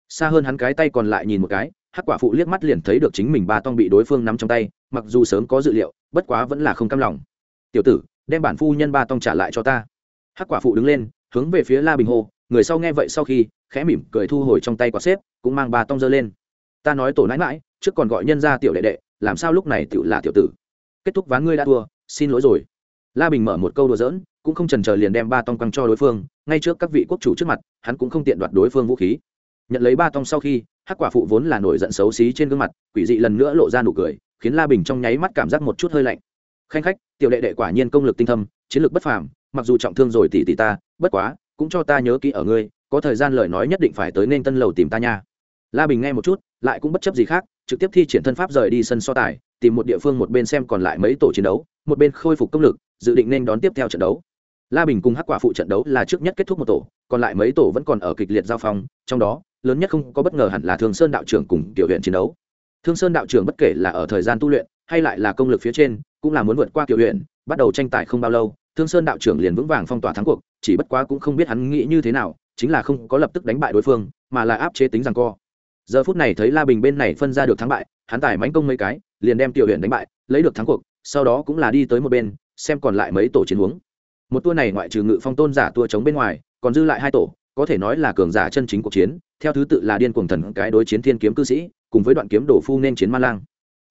Xa hơn hắn cái tay còn lại nhìn một cái, hắc quả phụ liếc mắt liền thấy được chính mình ba tong bị đối phương nắm trong tay, mặc dù sớm có dự liệu, bất quá vẫn là không cam lòng. Tiểu tử, đem bản phu nhân ba tong trả lại cho ta. Hắc quả phụ đứng lên, hướng về phía la bình hồ người sau nghe vậy sau khi, khẽ mỉm cười thu hồi trong tay quạt xếp, cũng mang ba tong dơ lên. Ta nói tổ nãi mãi trước còn gọi nhân ra tiểu đệ đệ, làm sao lúc này tiểu là tiểu tử? Kết thúc ván ngươi đã thua, xin lỗi rồi. La bình mở một câu đùa giỡn, cũng không trần chờ liền đem ba tong quăng cho đối phương, ngay trước các vị quốc chủ trước mặt, hắn cũng không tiện đoạt đối phương vũ khí. Nhận lấy ba tong sau khi, hắc quả phụ vốn là nổi giận xấu xí trên gương mặt, quỷ dị lần nữa lộ ra nụ cười, khiến la bình trong nháy mắt cảm giác một chút hơi lạnh. Khanh khách, tiểu đệ đệ quả nhiên công lực tinh thâm, chiến lược bất phàm, mặc dù trọng thương rồi tỷ tỷ ta, bất quá, cũng cho ta nhớ kỹ ở ngươi, có thời gian lời nói nhất định phải tới nên tân lầu tìm ta nha. La bình nghe một chút, lại cũng bất chấp gì khác, trực tiếp thi triển thân pháp rời đi sân so tài tìm một địa phương một bên xem còn lại mấy tổ chiến đấu, một bên khôi phục công lực, dự định nên đón tiếp theo trận đấu. La bình cùng hắc quả phụ trận đấu là trước nhất kết thúc một tổ, còn lại mấy tổ vẫn còn ở kịch liệt giao phong, trong đó, lớn nhất không có bất ngờ hẳn là thương sơn đạo trưởng cùng tiểu huyện chiến đấu. Thương sơn đạo trưởng bất kể là ở thời gian tu luyện, hay lại là công lực phía trên, cũng là muốn vượt qua tiểu huyện bắt đầu tranh tài không bao lâu, thương sơn đạo trưởng liền vững vàng phong tỏa thắng cuộc, chỉ bất quá cũng không biết hắn nghĩ như thế nào, chính là không có lập tức đánh bại đối phương, mà là áp chế tính rằng co. Giờ phút này thấy la bình bên này phân ra được thắng bại, hắn tài mánh công mấy cái liền đem tiểu huyện đánh bại, lấy được thắng cuộc, sau đó cũng là đi tới một bên, xem còn lại mấy tổ chiến huống. Một tour này ngoại trừ ngự phong tôn giả tour chống bên ngoài, còn dư lại hai tổ, có thể nói là cường giả chân chính cuộc chiến, theo thứ tự là điên cuồng thần cái đối chiến thiên kiếm cư sĩ, cùng với đoạn kiếm đổ phu nên chiến ma lang.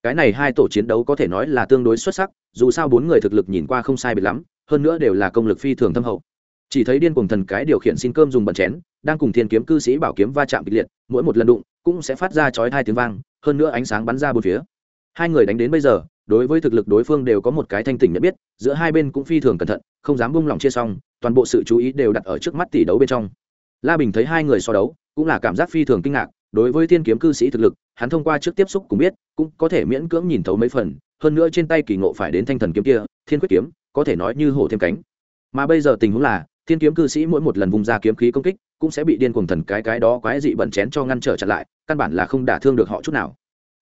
Cái này hai tổ chiến đấu có thể nói là tương đối xuất sắc, dù sao bốn người thực lực nhìn qua không sai biệt lắm, hơn nữa đều là công lực phi thường thâm hậu. Chỉ thấy điên cuồng thần cái điều khiển xin cơm dùng bẩn chén, đang cùng thiên kiếm cư sĩ bảo kiếm va chạm kịch liệt, mỗi một lần đụng, cũng sẽ phát ra chói hai tiếng vang, hơn nữa ánh sáng bắn ra bốn phía hai người đánh đến bây giờ, đối với thực lực đối phương đều có một cái thanh tỉnh nhận biết, giữa hai bên cũng phi thường cẩn thận, không dám bung lòng chia xong toàn bộ sự chú ý đều đặt ở trước mắt tỷ đấu bên trong. La bình thấy hai người so đấu, cũng là cảm giác phi thường kinh ngạc, đối với thiên kiếm cư sĩ thực lực, hắn thông qua trước tiếp xúc cũng biết, cũng có thể miễn cưỡng nhìn thấu mấy phần, hơn nữa trên tay kỳ ngộ phải đến thanh thần kiếm kia, thiên quyết kiếm, có thể nói như hổ thêm cánh. Mà bây giờ tình huống là, thiên kiếm cư sĩ mỗi một lần vùng ra kiếm khí công kích, cũng sẽ bị điên cuồng thần cái cái đó quái dị bẩn chén cho ngăn trở chặn lại, căn bản là không đả thương được họ chút nào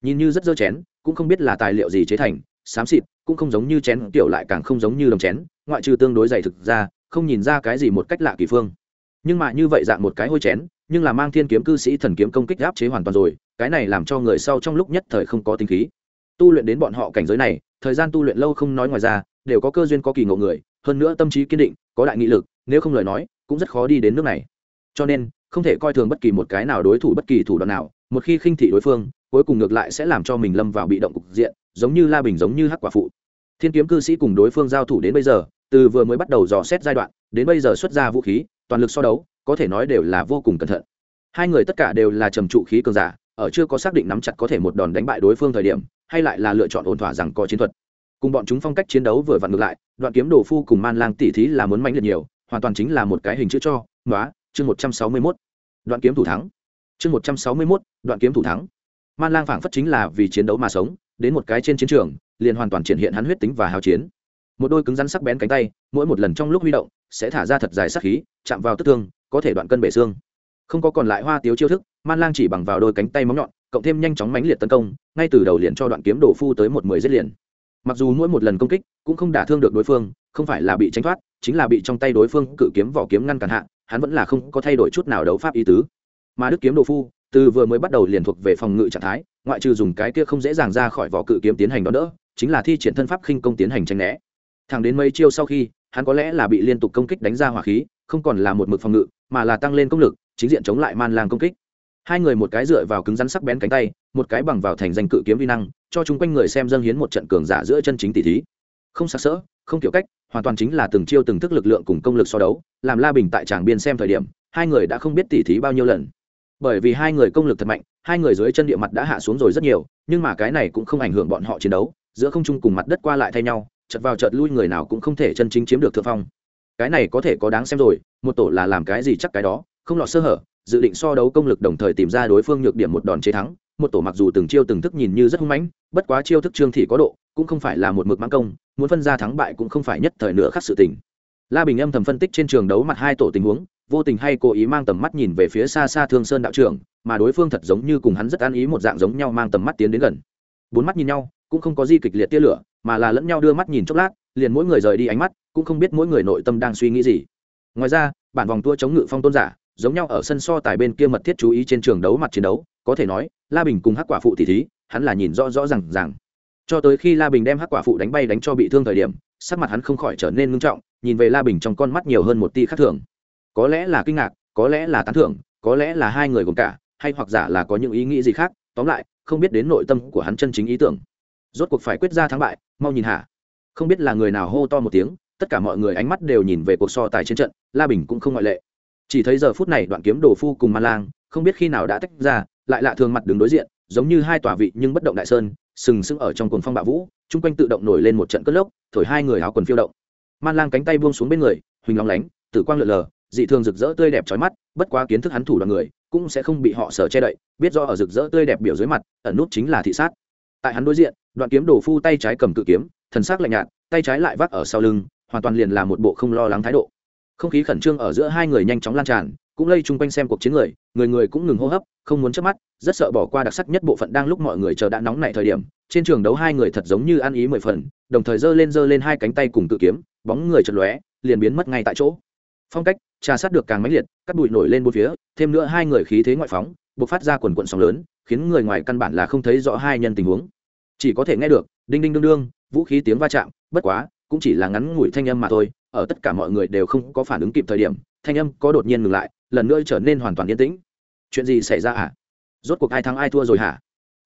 nhìn như rất dơ chén, cũng không biết là tài liệu gì chế thành, xám xịt, cũng không giống như chén tiểu lại càng không giống như đồng chén, ngoại trừ tương đối dày thực ra, không nhìn ra cái gì một cách lạ kỳ phương. Nhưng mà như vậy dạng một cái hôi chén, nhưng là mang thiên kiếm cư sĩ thần kiếm công kích áp chế hoàn toàn rồi, cái này làm cho người sau trong lúc nhất thời không có tính khí. Tu luyện đến bọn họ cảnh giới này, thời gian tu luyện lâu không nói ngoài ra, đều có cơ duyên có kỳ ngộ người, hơn nữa tâm trí kiên định, có đại nghị lực, nếu không lời nói, cũng rất khó đi đến nước này. Cho nên, không thể coi thường bất kỳ một cái nào đối thủ bất kỳ thủ đoạn nào, một khi khinh thị đối phương cuối cùng ngược lại sẽ làm cho mình lâm vào bị động cục diện, giống như la bình giống như hắc quả phụ. Thiên kiếm cư sĩ cùng đối phương giao thủ đến bây giờ, từ vừa mới bắt đầu dò xét giai đoạn, đến bây giờ xuất ra vũ khí, toàn lực so đấu, có thể nói đều là vô cùng cẩn thận. Hai người tất cả đều là trầm trụ khí cường giả, ở chưa có xác định nắm chặt có thể một đòn đánh bại đối phương thời điểm, hay lại là lựa chọn ổn thỏa rằng có chiến thuật. Cùng bọn chúng phong cách chiến đấu vừa vặn ngược lại, đoạn kiếm đồ phu cùng man lang tỉ thí là muốn mạnh liệt nhiều, hoàn toàn chính là một cái hình chữ cho nói chương một trăm sáu mươi mốt. Đoạn kiếm thủ thắng. Chương một trăm sáu mươi mốt, đoạn kiếm thủ thắng man lang phảng phất chính là vì chiến đấu mà sống, đến một cái trên chiến trường, liền hoàn toàn triển hiện hắn huyết tính và hào chiến. Một đôi cứng rắn sắc bén cánh tay, mỗi một lần trong lúc huy động, sẽ thả ra thật dài sắc khí, chạm vào tức thương, có thể đoạn cân bể xương. Không có còn lại hoa tiếu chiêu thức, man lang chỉ bằng vào đôi cánh tay móng nhọn, cộng thêm nhanh chóng mãnh liệt tấn công, ngay từ đầu liền cho đoạn kiếm đổ phu tới một mười giết liền. Mặc dù mỗi một lần công kích cũng không đả thương được đối phương, không phải là bị tránh thoát, chính là bị trong tay đối phương cự kiếm vỏ kiếm ngăn cản hạ, hắn vẫn là không có thay đổi chút nào đấu pháp ý tứ. Mà đức kiếm đồ phu từ vừa mới bắt đầu liền thuộc về phòng ngự trạng thái, ngoại trừ dùng cái kia không dễ dàng ra khỏi vỏ cự kiếm tiến hành đó đỡ chính là thi triển thân pháp khinh công tiến hành tranh né. Thẳng đến mấy chiêu sau khi, hắn có lẽ là bị liên tục công kích đánh ra hỏa khí, không còn là một mực phòng ngự, mà là tăng lên công lực, chính diện chống lại man lang công kích. Hai người một cái dựa vào cứng rắn sắc bén cánh tay, một cái bằng vào thành danh cự kiếm vi năng, cho chúng quanh người xem dâng hiến một trận cường giả giữa chân chính tỷ thí. Không sặc sỡ, không kiểu cách, hoàn toàn chính là từng chiêu từng thức lực lượng cùng công lực so đấu, làm la bình tại tràng biên xem thời điểm, hai người đã không biết tỷ thí bao nhiêu lần bởi vì hai người công lực thật mạnh, hai người dưới chân địa mặt đã hạ xuống rồi rất nhiều, nhưng mà cái này cũng không ảnh hưởng bọn họ chiến đấu, giữa không trung cùng mặt đất qua lại thay nhau chật vào chợt lui người nào cũng không thể chân chính chiếm được thượng phong. Cái này có thể có đáng xem rồi, một tổ là làm cái gì chắc cái đó, không lọt sơ hở, dự định so đấu công lực đồng thời tìm ra đối phương nhược điểm một đòn chế thắng, một tổ mặc dù từng chiêu từng thức nhìn như rất hung mãnh, bất quá chiêu thức trương thị có độ, cũng không phải là một mực mãng công, muốn phân ra thắng bại cũng không phải nhất thời nữa khắc sự tình. La bình âm thầm phân tích trên trường đấu mặt hai tổ tình huống vô tình hay cố ý mang tầm mắt nhìn về phía xa xa thương sơn đạo trưởng, mà đối phương thật giống như cùng hắn rất an ý một dạng giống nhau mang tầm mắt tiến đến gần. Bốn mắt nhìn nhau, cũng không có di kịch liệt tia lửa, mà là lẫn nhau đưa mắt nhìn chốc lát, liền mỗi người rời đi ánh mắt, cũng không biết mỗi người nội tâm đang suy nghĩ gì. Ngoài ra, bản vòng tua chống ngự phong tôn giả, giống nhau ở sân so tài bên kia mật thiết chú ý trên trường đấu mặt chiến đấu, có thể nói, la bình cùng hắc quả phụ tỷ thí, hắn là nhìn rõ rõ r à n g rằng cho tới khi la bình đem hắc quả phụ đánh bay đánh cho bị thương thời điểm, sắc mặt hắn không khỏi trở nên ngưng trọng, nhìn về la bình trong con mắt nhiều hơn một ti khác thường có lẽ là kinh ngạc, có lẽ là tán thưởng, có lẽ là hai người gồm cả, hay hoặc giả là có những ý nghĩ gì khác, tóm lại, không biết đến nội tâm của hắn chân chính ý tưởng. Rốt cuộc phải quyết ra thắng bại, mau nhìn hả không biết là người nào hô to một tiếng, tất cả mọi người ánh mắt đều nhìn về cuộc so tài trên trận, la bình cũng không ngoại lệ. Chỉ thấy giờ phút này đoạn kiếm đồ phu cùng man lang, không biết khi nào đã tách ra, lại lạ thường mặt đứng đối diện, giống như hai tòa vị nhưng bất động đại sơn, sừng sững ở trong cuồng phong bạo vũ, chung quanh tự động nổi lên một trận cất lốc, thổi hai người áo quần phiêu động. Man lang cánh tay buông xuống bên người, huỳnh lóng lánh, tử quang lượn lờ dị thường rực rỡ tươi đẹp trói mắt, bất quá kiến thức hắn thủ đoàn người, cũng sẽ không bị họ sở che đậy, biết do ở rực rỡ tươi đẹp biểu dưới mặt, ẩn nút chính là thị sát. Tại hắn đối diện, đoạn kiếm Đồ phu tay trái cầm cự kiếm, thần sắc lạnh nhạt, tay trái lại vác ở sau lưng, hoàn toàn liền là một bộ không lo lắng thái độ. Không khí khẩn trương ở giữa hai người nhanh chóng lan tràn, cũng lây chung quanh xem cuộc chiến người người người cũng ngừng hô hấp, không muốn chớp mắt, rất sợ bỏ qua đặc sắc nhất bộ phận đang lúc mọi người chờ đã nóng nảy thời điểm, trên trường đấu hai người thật giống như ăn ý mười phần, đồng thời giơ lên giơ lên hai cánh tay cùng tự kiếm, bóng người chật lóe, liền biến mất ngay tại chỗ. Phong cách trà sát được càng mãnh liệt, cắt bụi nổi lên bốn phía, thêm nữa hai người khí thế ngoại phóng buộc phát ra quần quận sóng lớn, khiến người ngoài căn bản là không thấy rõ hai nhân tình huống. Chỉ có thể nghe được, đinh đinh đương đương, vũ khí tiếng va chạm, bất quá, cũng chỉ là ngắn ngủi thanh âm mà thôi, ở tất cả mọi người đều không có phản ứng kịp thời điểm, thanh âm có đột nhiên ngừng lại, lần nữa trở nên hoàn toàn yên tĩnh. Chuyện gì xảy ra hả? Rốt cuộc ai thắng ai thua rồi hả?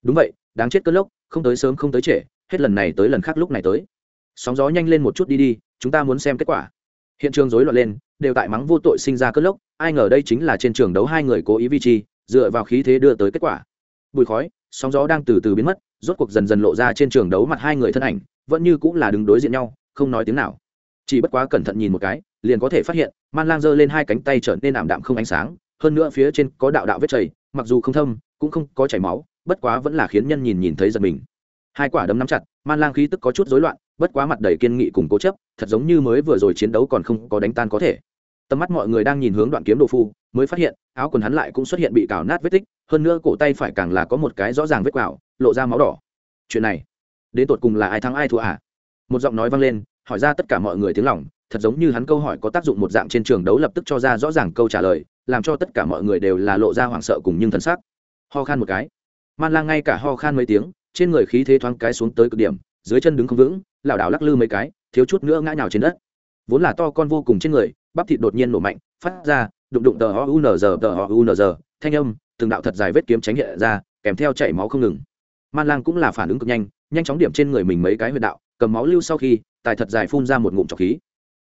Đúng vậy, đáng chết cơn lốc, không tới sớm không tới trễ, hết lần này tới lần khác lúc này tới. Sóng gió nhanh lên một chút đi đi, chúng ta muốn xem kết quả hiện trường rối loạn lên, đều tại mắng vô tội sinh ra cất lốc, ai ngờ đây chính là trên trường đấu hai người cố ý vi chi, dựa vào khí thế đưa tới kết quả. Bụi khói, sóng gió đang từ từ biến mất, rốt cuộc dần dần lộ ra trên trường đấu mặt hai người thân ảnh, vẫn như cũng là đứng đối diện nhau, không nói tiếng nào. Chỉ bất quá cẩn thận nhìn một cái, liền có thể phát hiện, man lang giơ lên hai cánh tay trở nên ảm đạm không ánh sáng, hơn nữa phía trên có đạo đạo vết chảy, mặc dù không thâm, cũng không có chảy máu, bất quá vẫn là khiến nhân nhìn nhìn thấy giật mình. Hai quả đấm nắm chặt, man lang khí tức có chút rối loạn, bất quá mặt đầy kiên nghị cùng cố chấp thật giống như mới vừa rồi chiến đấu còn không có đánh tan có thể. Tầm mắt mọi người đang nhìn hướng đoạn kiếm đồ phu, mới phát hiện, áo quần hắn lại cũng xuất hiện bị cào nát vết tích, hơn nữa cổ tay phải càng là có một cái rõ ràng vết quạo lộ ra máu đỏ. Chuyện này, đến tột cùng là ai thắng ai thua à? Một giọng nói vang lên, hỏi ra tất cả mọi người tiếng lòng, thật giống như hắn câu hỏi có tác dụng một dạng trên trường đấu lập tức cho ra rõ ràng câu trả lời, làm cho tất cả mọi người đều là lộ ra hoảng sợ cùng nhưng thân xác. ho khan một cái. Man lang ngay cả ho khan mấy tiếng, trên người khí thế thoáng cái xuống tới cực điểm, dưới chân đứng không vững, lảo đảo lắc lư mấy cái thiếu chút nữa ngã nhào trên đất. Vốn là to con vô cùng trên người bắp thịt đột nhiên nổ mạnh phát ra đụng đụng tờ ho giờ tờ ho giờ, thanh âm từng đạo thật dài vết kiếm tránh hiện ra kèm theo chảy máu không ngừng. Man lang cũng là phản ứng cực nhanh nhanh chóng điểm trên người mình mấy cái huyệt đạo cầm máu lưu sau khi tài thật dài phun ra một ngụm trọc khí.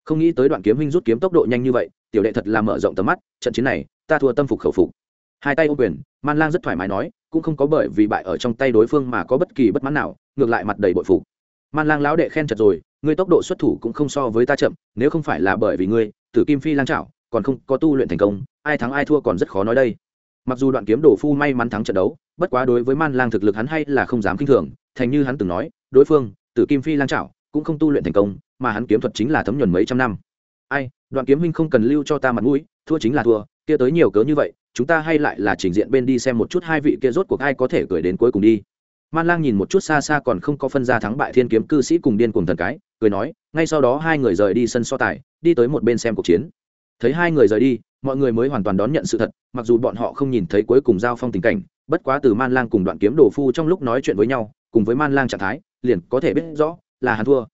Không nghĩ tới đoạn kiếm huynh rút kiếm tốc độ nhanh như vậy tiểu đệ thật là mở rộng tầm mắt trận chiến này ta thua tâm phục khẩu phục. Hai tay ô quyền man lang rất thoải mái nói cũng không có bởi vì bại ở trong tay đối phương mà có bất kỳ bất mãn nào ngược lại mặt đầy bội phục. Man lang lão đệ khen chật rồi ngươi tốc độ xuất thủ cũng không so với ta chậm, nếu không phải là bởi vì ngươi, tử kim phi lang trảo, còn không có tu luyện thành công, ai thắng ai thua còn rất khó nói đây. Mặc dù đoạn kiếm đổ phu may mắn thắng trận đấu, bất quá đối với man lang thực lực hắn hay là không dám k i n h thường, thành như hắn từng nói, đối phương, tử kim phi lang trảo, cũng không tu luyện thành công, mà hắn kiếm thuật chính là thấm nhuần mấy trăm năm. Ai, đoạn kiếm huynh không cần lưu cho ta mặt mũi, thua chính là thua, kia tới nhiều cớ như vậy, chúng ta hay lại là trình diện bên đi xem một chút hai vị kia rốt cuộc ai có thể cười đến cuối cùng đi. Man lang nhìn một chút xa xa còn không có phân ra thắng bại thiên kiếm cư sĩ cùng điên cùng thần cái cười nói, ngay sau đó hai người rời đi sân so tài, đi tới một bên xem cuộc chiến. Thấy hai người rời đi, mọi người mới hoàn toàn đón nhận sự thật, mặc dù bọn họ không nhìn thấy cuối cùng giao phong tình cảnh, bất quá từ man lang cùng đoạn kiếm đồ phu trong lúc nói chuyện với nhau, cùng với man lang trạng thái, liền có thể biết rõ là hắn thua.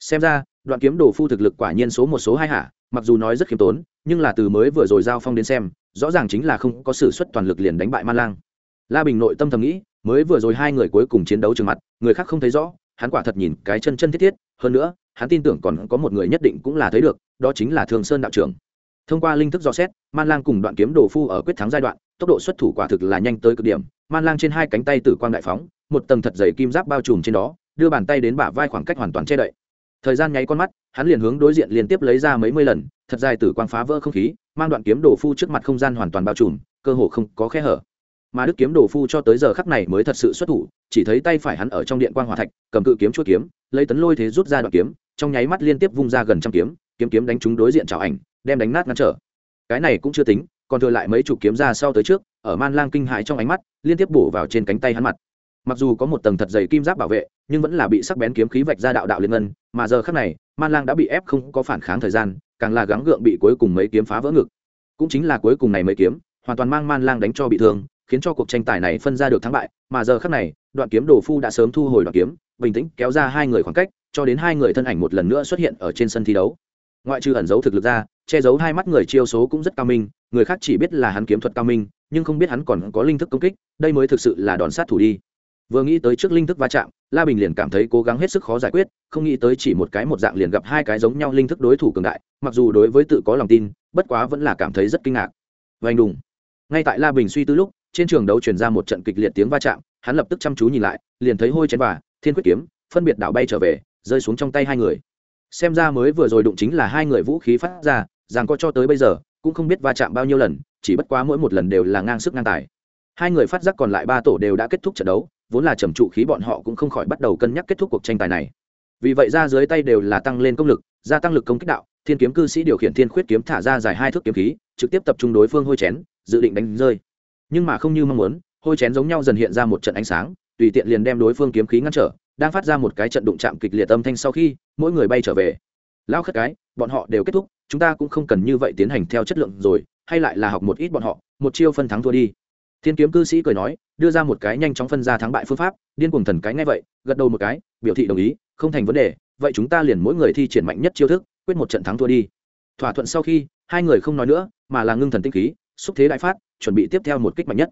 Xem ra, đoạn kiếm đồ phu thực lực quả nhiên số một số hai hạ mặc dù nói rất khiêm tốn, nhưng là từ mới vừa rồi giao phong đến xem, rõ ràng chính là không có sự suất toàn lực liền đánh bại man lang. La bình nội tâm thầm nghĩ, mới vừa rồi hai người cuối cùng chiến đấu trừng mặt, người khác không thấy rõ hắn quả thật nhìn cái chân chân thiết thiết, hơn nữa, hắn tin tưởng còn có một người nhất định cũng là thấy được, đó chính là thường sơn đạo trưởng. Thông qua linh thức dò xét, man lang cùng đoạn kiếm đồ phu ở quyết thắng giai đoạn, tốc độ xuất thủ quả thực là nhanh tới cực điểm. Man lang trên hai cánh tay tử quang đại phóng, một tầng thật dày kim giáp bao trùm trên đó, đưa bàn tay đến bả vai khoảng cách hoàn toàn che đậy. Thời gian nháy con mắt, hắn liền hướng đối diện liên tiếp lấy ra mấy mươi lần, thật dài tử quang phá vỡ không khí, mang đoạn kiếm đồ phu trước mặt không gian hoàn toàn bao trùm, cơ hồ không có khe hở mà đức kiếm đồ phu cho tới giờ khắc này mới thật sự xuất thủ, chỉ thấy tay phải hắn ở trong điện quang hòa thạch, cầm cự kiếm chuỗi kiếm, lấy tấn lôi thế rút ra đoạn kiếm, trong nháy mắt liên tiếp vung ra gần trăm kiếm kiếm kiếm đánh trúng đối diện chảo ảnh, đem đánh nát ngăn trở. Cái này cũng chưa tính, còn thừa lại mấy chục kiếm ra sau tới trước, ở man lang kinh hại trong ánh mắt, liên tiếp bổ vào trên cánh tay hắn mặt. Mặc dù có một tầng thật dày kim giáp bảo vệ, nhưng vẫn là bị sắc bén kiếm khí vạch ra đạo đạo liên ngân, mà giờ khắc này, man lang đã bị ép không có phản kháng thời gian, càng là gắng gượng bị cuối cùng mấy kiếm phá vỡ ngực. Cũng chính là cuối cùng này mấy kiếm, hoàn toàn mang man lang đánh cho bị thương khiến cho cuộc tranh tài này phân ra được thắng bại, mà giờ khắc này, đoạn kiếm đồ phu đã sớm thu hồi đoạn kiếm, bình tĩnh kéo ra hai người khoảng cách, cho đến hai người thân ảnh một lần nữa xuất hiện ở trên sân thi đấu. Ngoại trừ ẩn giấu thực lực ra, che giấu hai mắt người chiêu số cũng rất cao minh, người khác chỉ biết là hắn kiếm thuật cao minh, nhưng không biết hắn còn có linh thức công kích, đây mới thực sự là đòn sát thủ đi. Vừa nghĩ tới trước linh thức va chạm, la bình liền cảm thấy cố gắng hết sức khó giải quyết, không nghĩ tới chỉ một cái một dạng liền gặp hai cái giống nhau linh thức đối thủ cường đại, mặc dù đối với tự có lòng tin, bất quá vẫn là cảm thấy rất kinh ngạc. Vành đùng. Ngay tại la bình suy tư lúc trên trường đấu chuyển ra một trận kịch liệt tiếng va chạm, hắn lập tức chăm chú nhìn lại, liền thấy hôi chén và, thiên quyết kiếm, phân biệt đảo bay trở về, rơi xuống trong tay hai người. Xem ra mới vừa rồi đụng chính là hai người vũ khí phát ra, rằng có cho tới bây giờ, cũng không biết va chạm bao nhiêu lần, chỉ bất quá mỗi một lần đều là ngang sức ngang tài. Hai người phát giác còn lại ba tổ đều đã kết thúc trận đấu, vốn là trầm trụ khí bọn họ cũng không khỏi bắt đầu cân nhắc kết thúc cuộc tranh tài này. Vì vậy ra dưới tay đều là tăng lên công lực, gia tăng lực công kích đạo, thiên kiếm cư sĩ điều khiển thiên khuyết kiếm thả ra dài hai thước kiếm khí, trực tiếp tập trung đối phương hôi chén, dự định đánh rơi nhưng mà không như mong muốn, hôi chén giống nhau dần hiện ra một trận ánh sáng, tùy tiện liền đem đối phương kiếm khí ngăn trở, đang phát ra một cái trận đụng chạm kịch liệt âm thanh sau khi, mỗi người bay trở về. Lao khất cái, bọn họ đều kết thúc, chúng ta cũng không cần như vậy tiến hành theo chất lượng rồi, hay lại là học một ít bọn họ, một chiêu phân thắng thua đi. Thiên kiếm cư sĩ cười nói, đưa ra một cái nhanh chóng phân ra thắng bại phương pháp, điên cuồng thần cái ngay vậy, gật đầu một cái, biểu thị đồng ý, không thành vấn đề, vậy chúng ta liền mỗi người thi triển mạnh nhất chiêu thức, quyết một trận thắng thua đi. Thỏa thuận sau khi, hai người không nói nữa, mà là ngưng thần tinh khí, xúc thế đại phát chuẩn bị tiếp theo một kích mạnh nhất.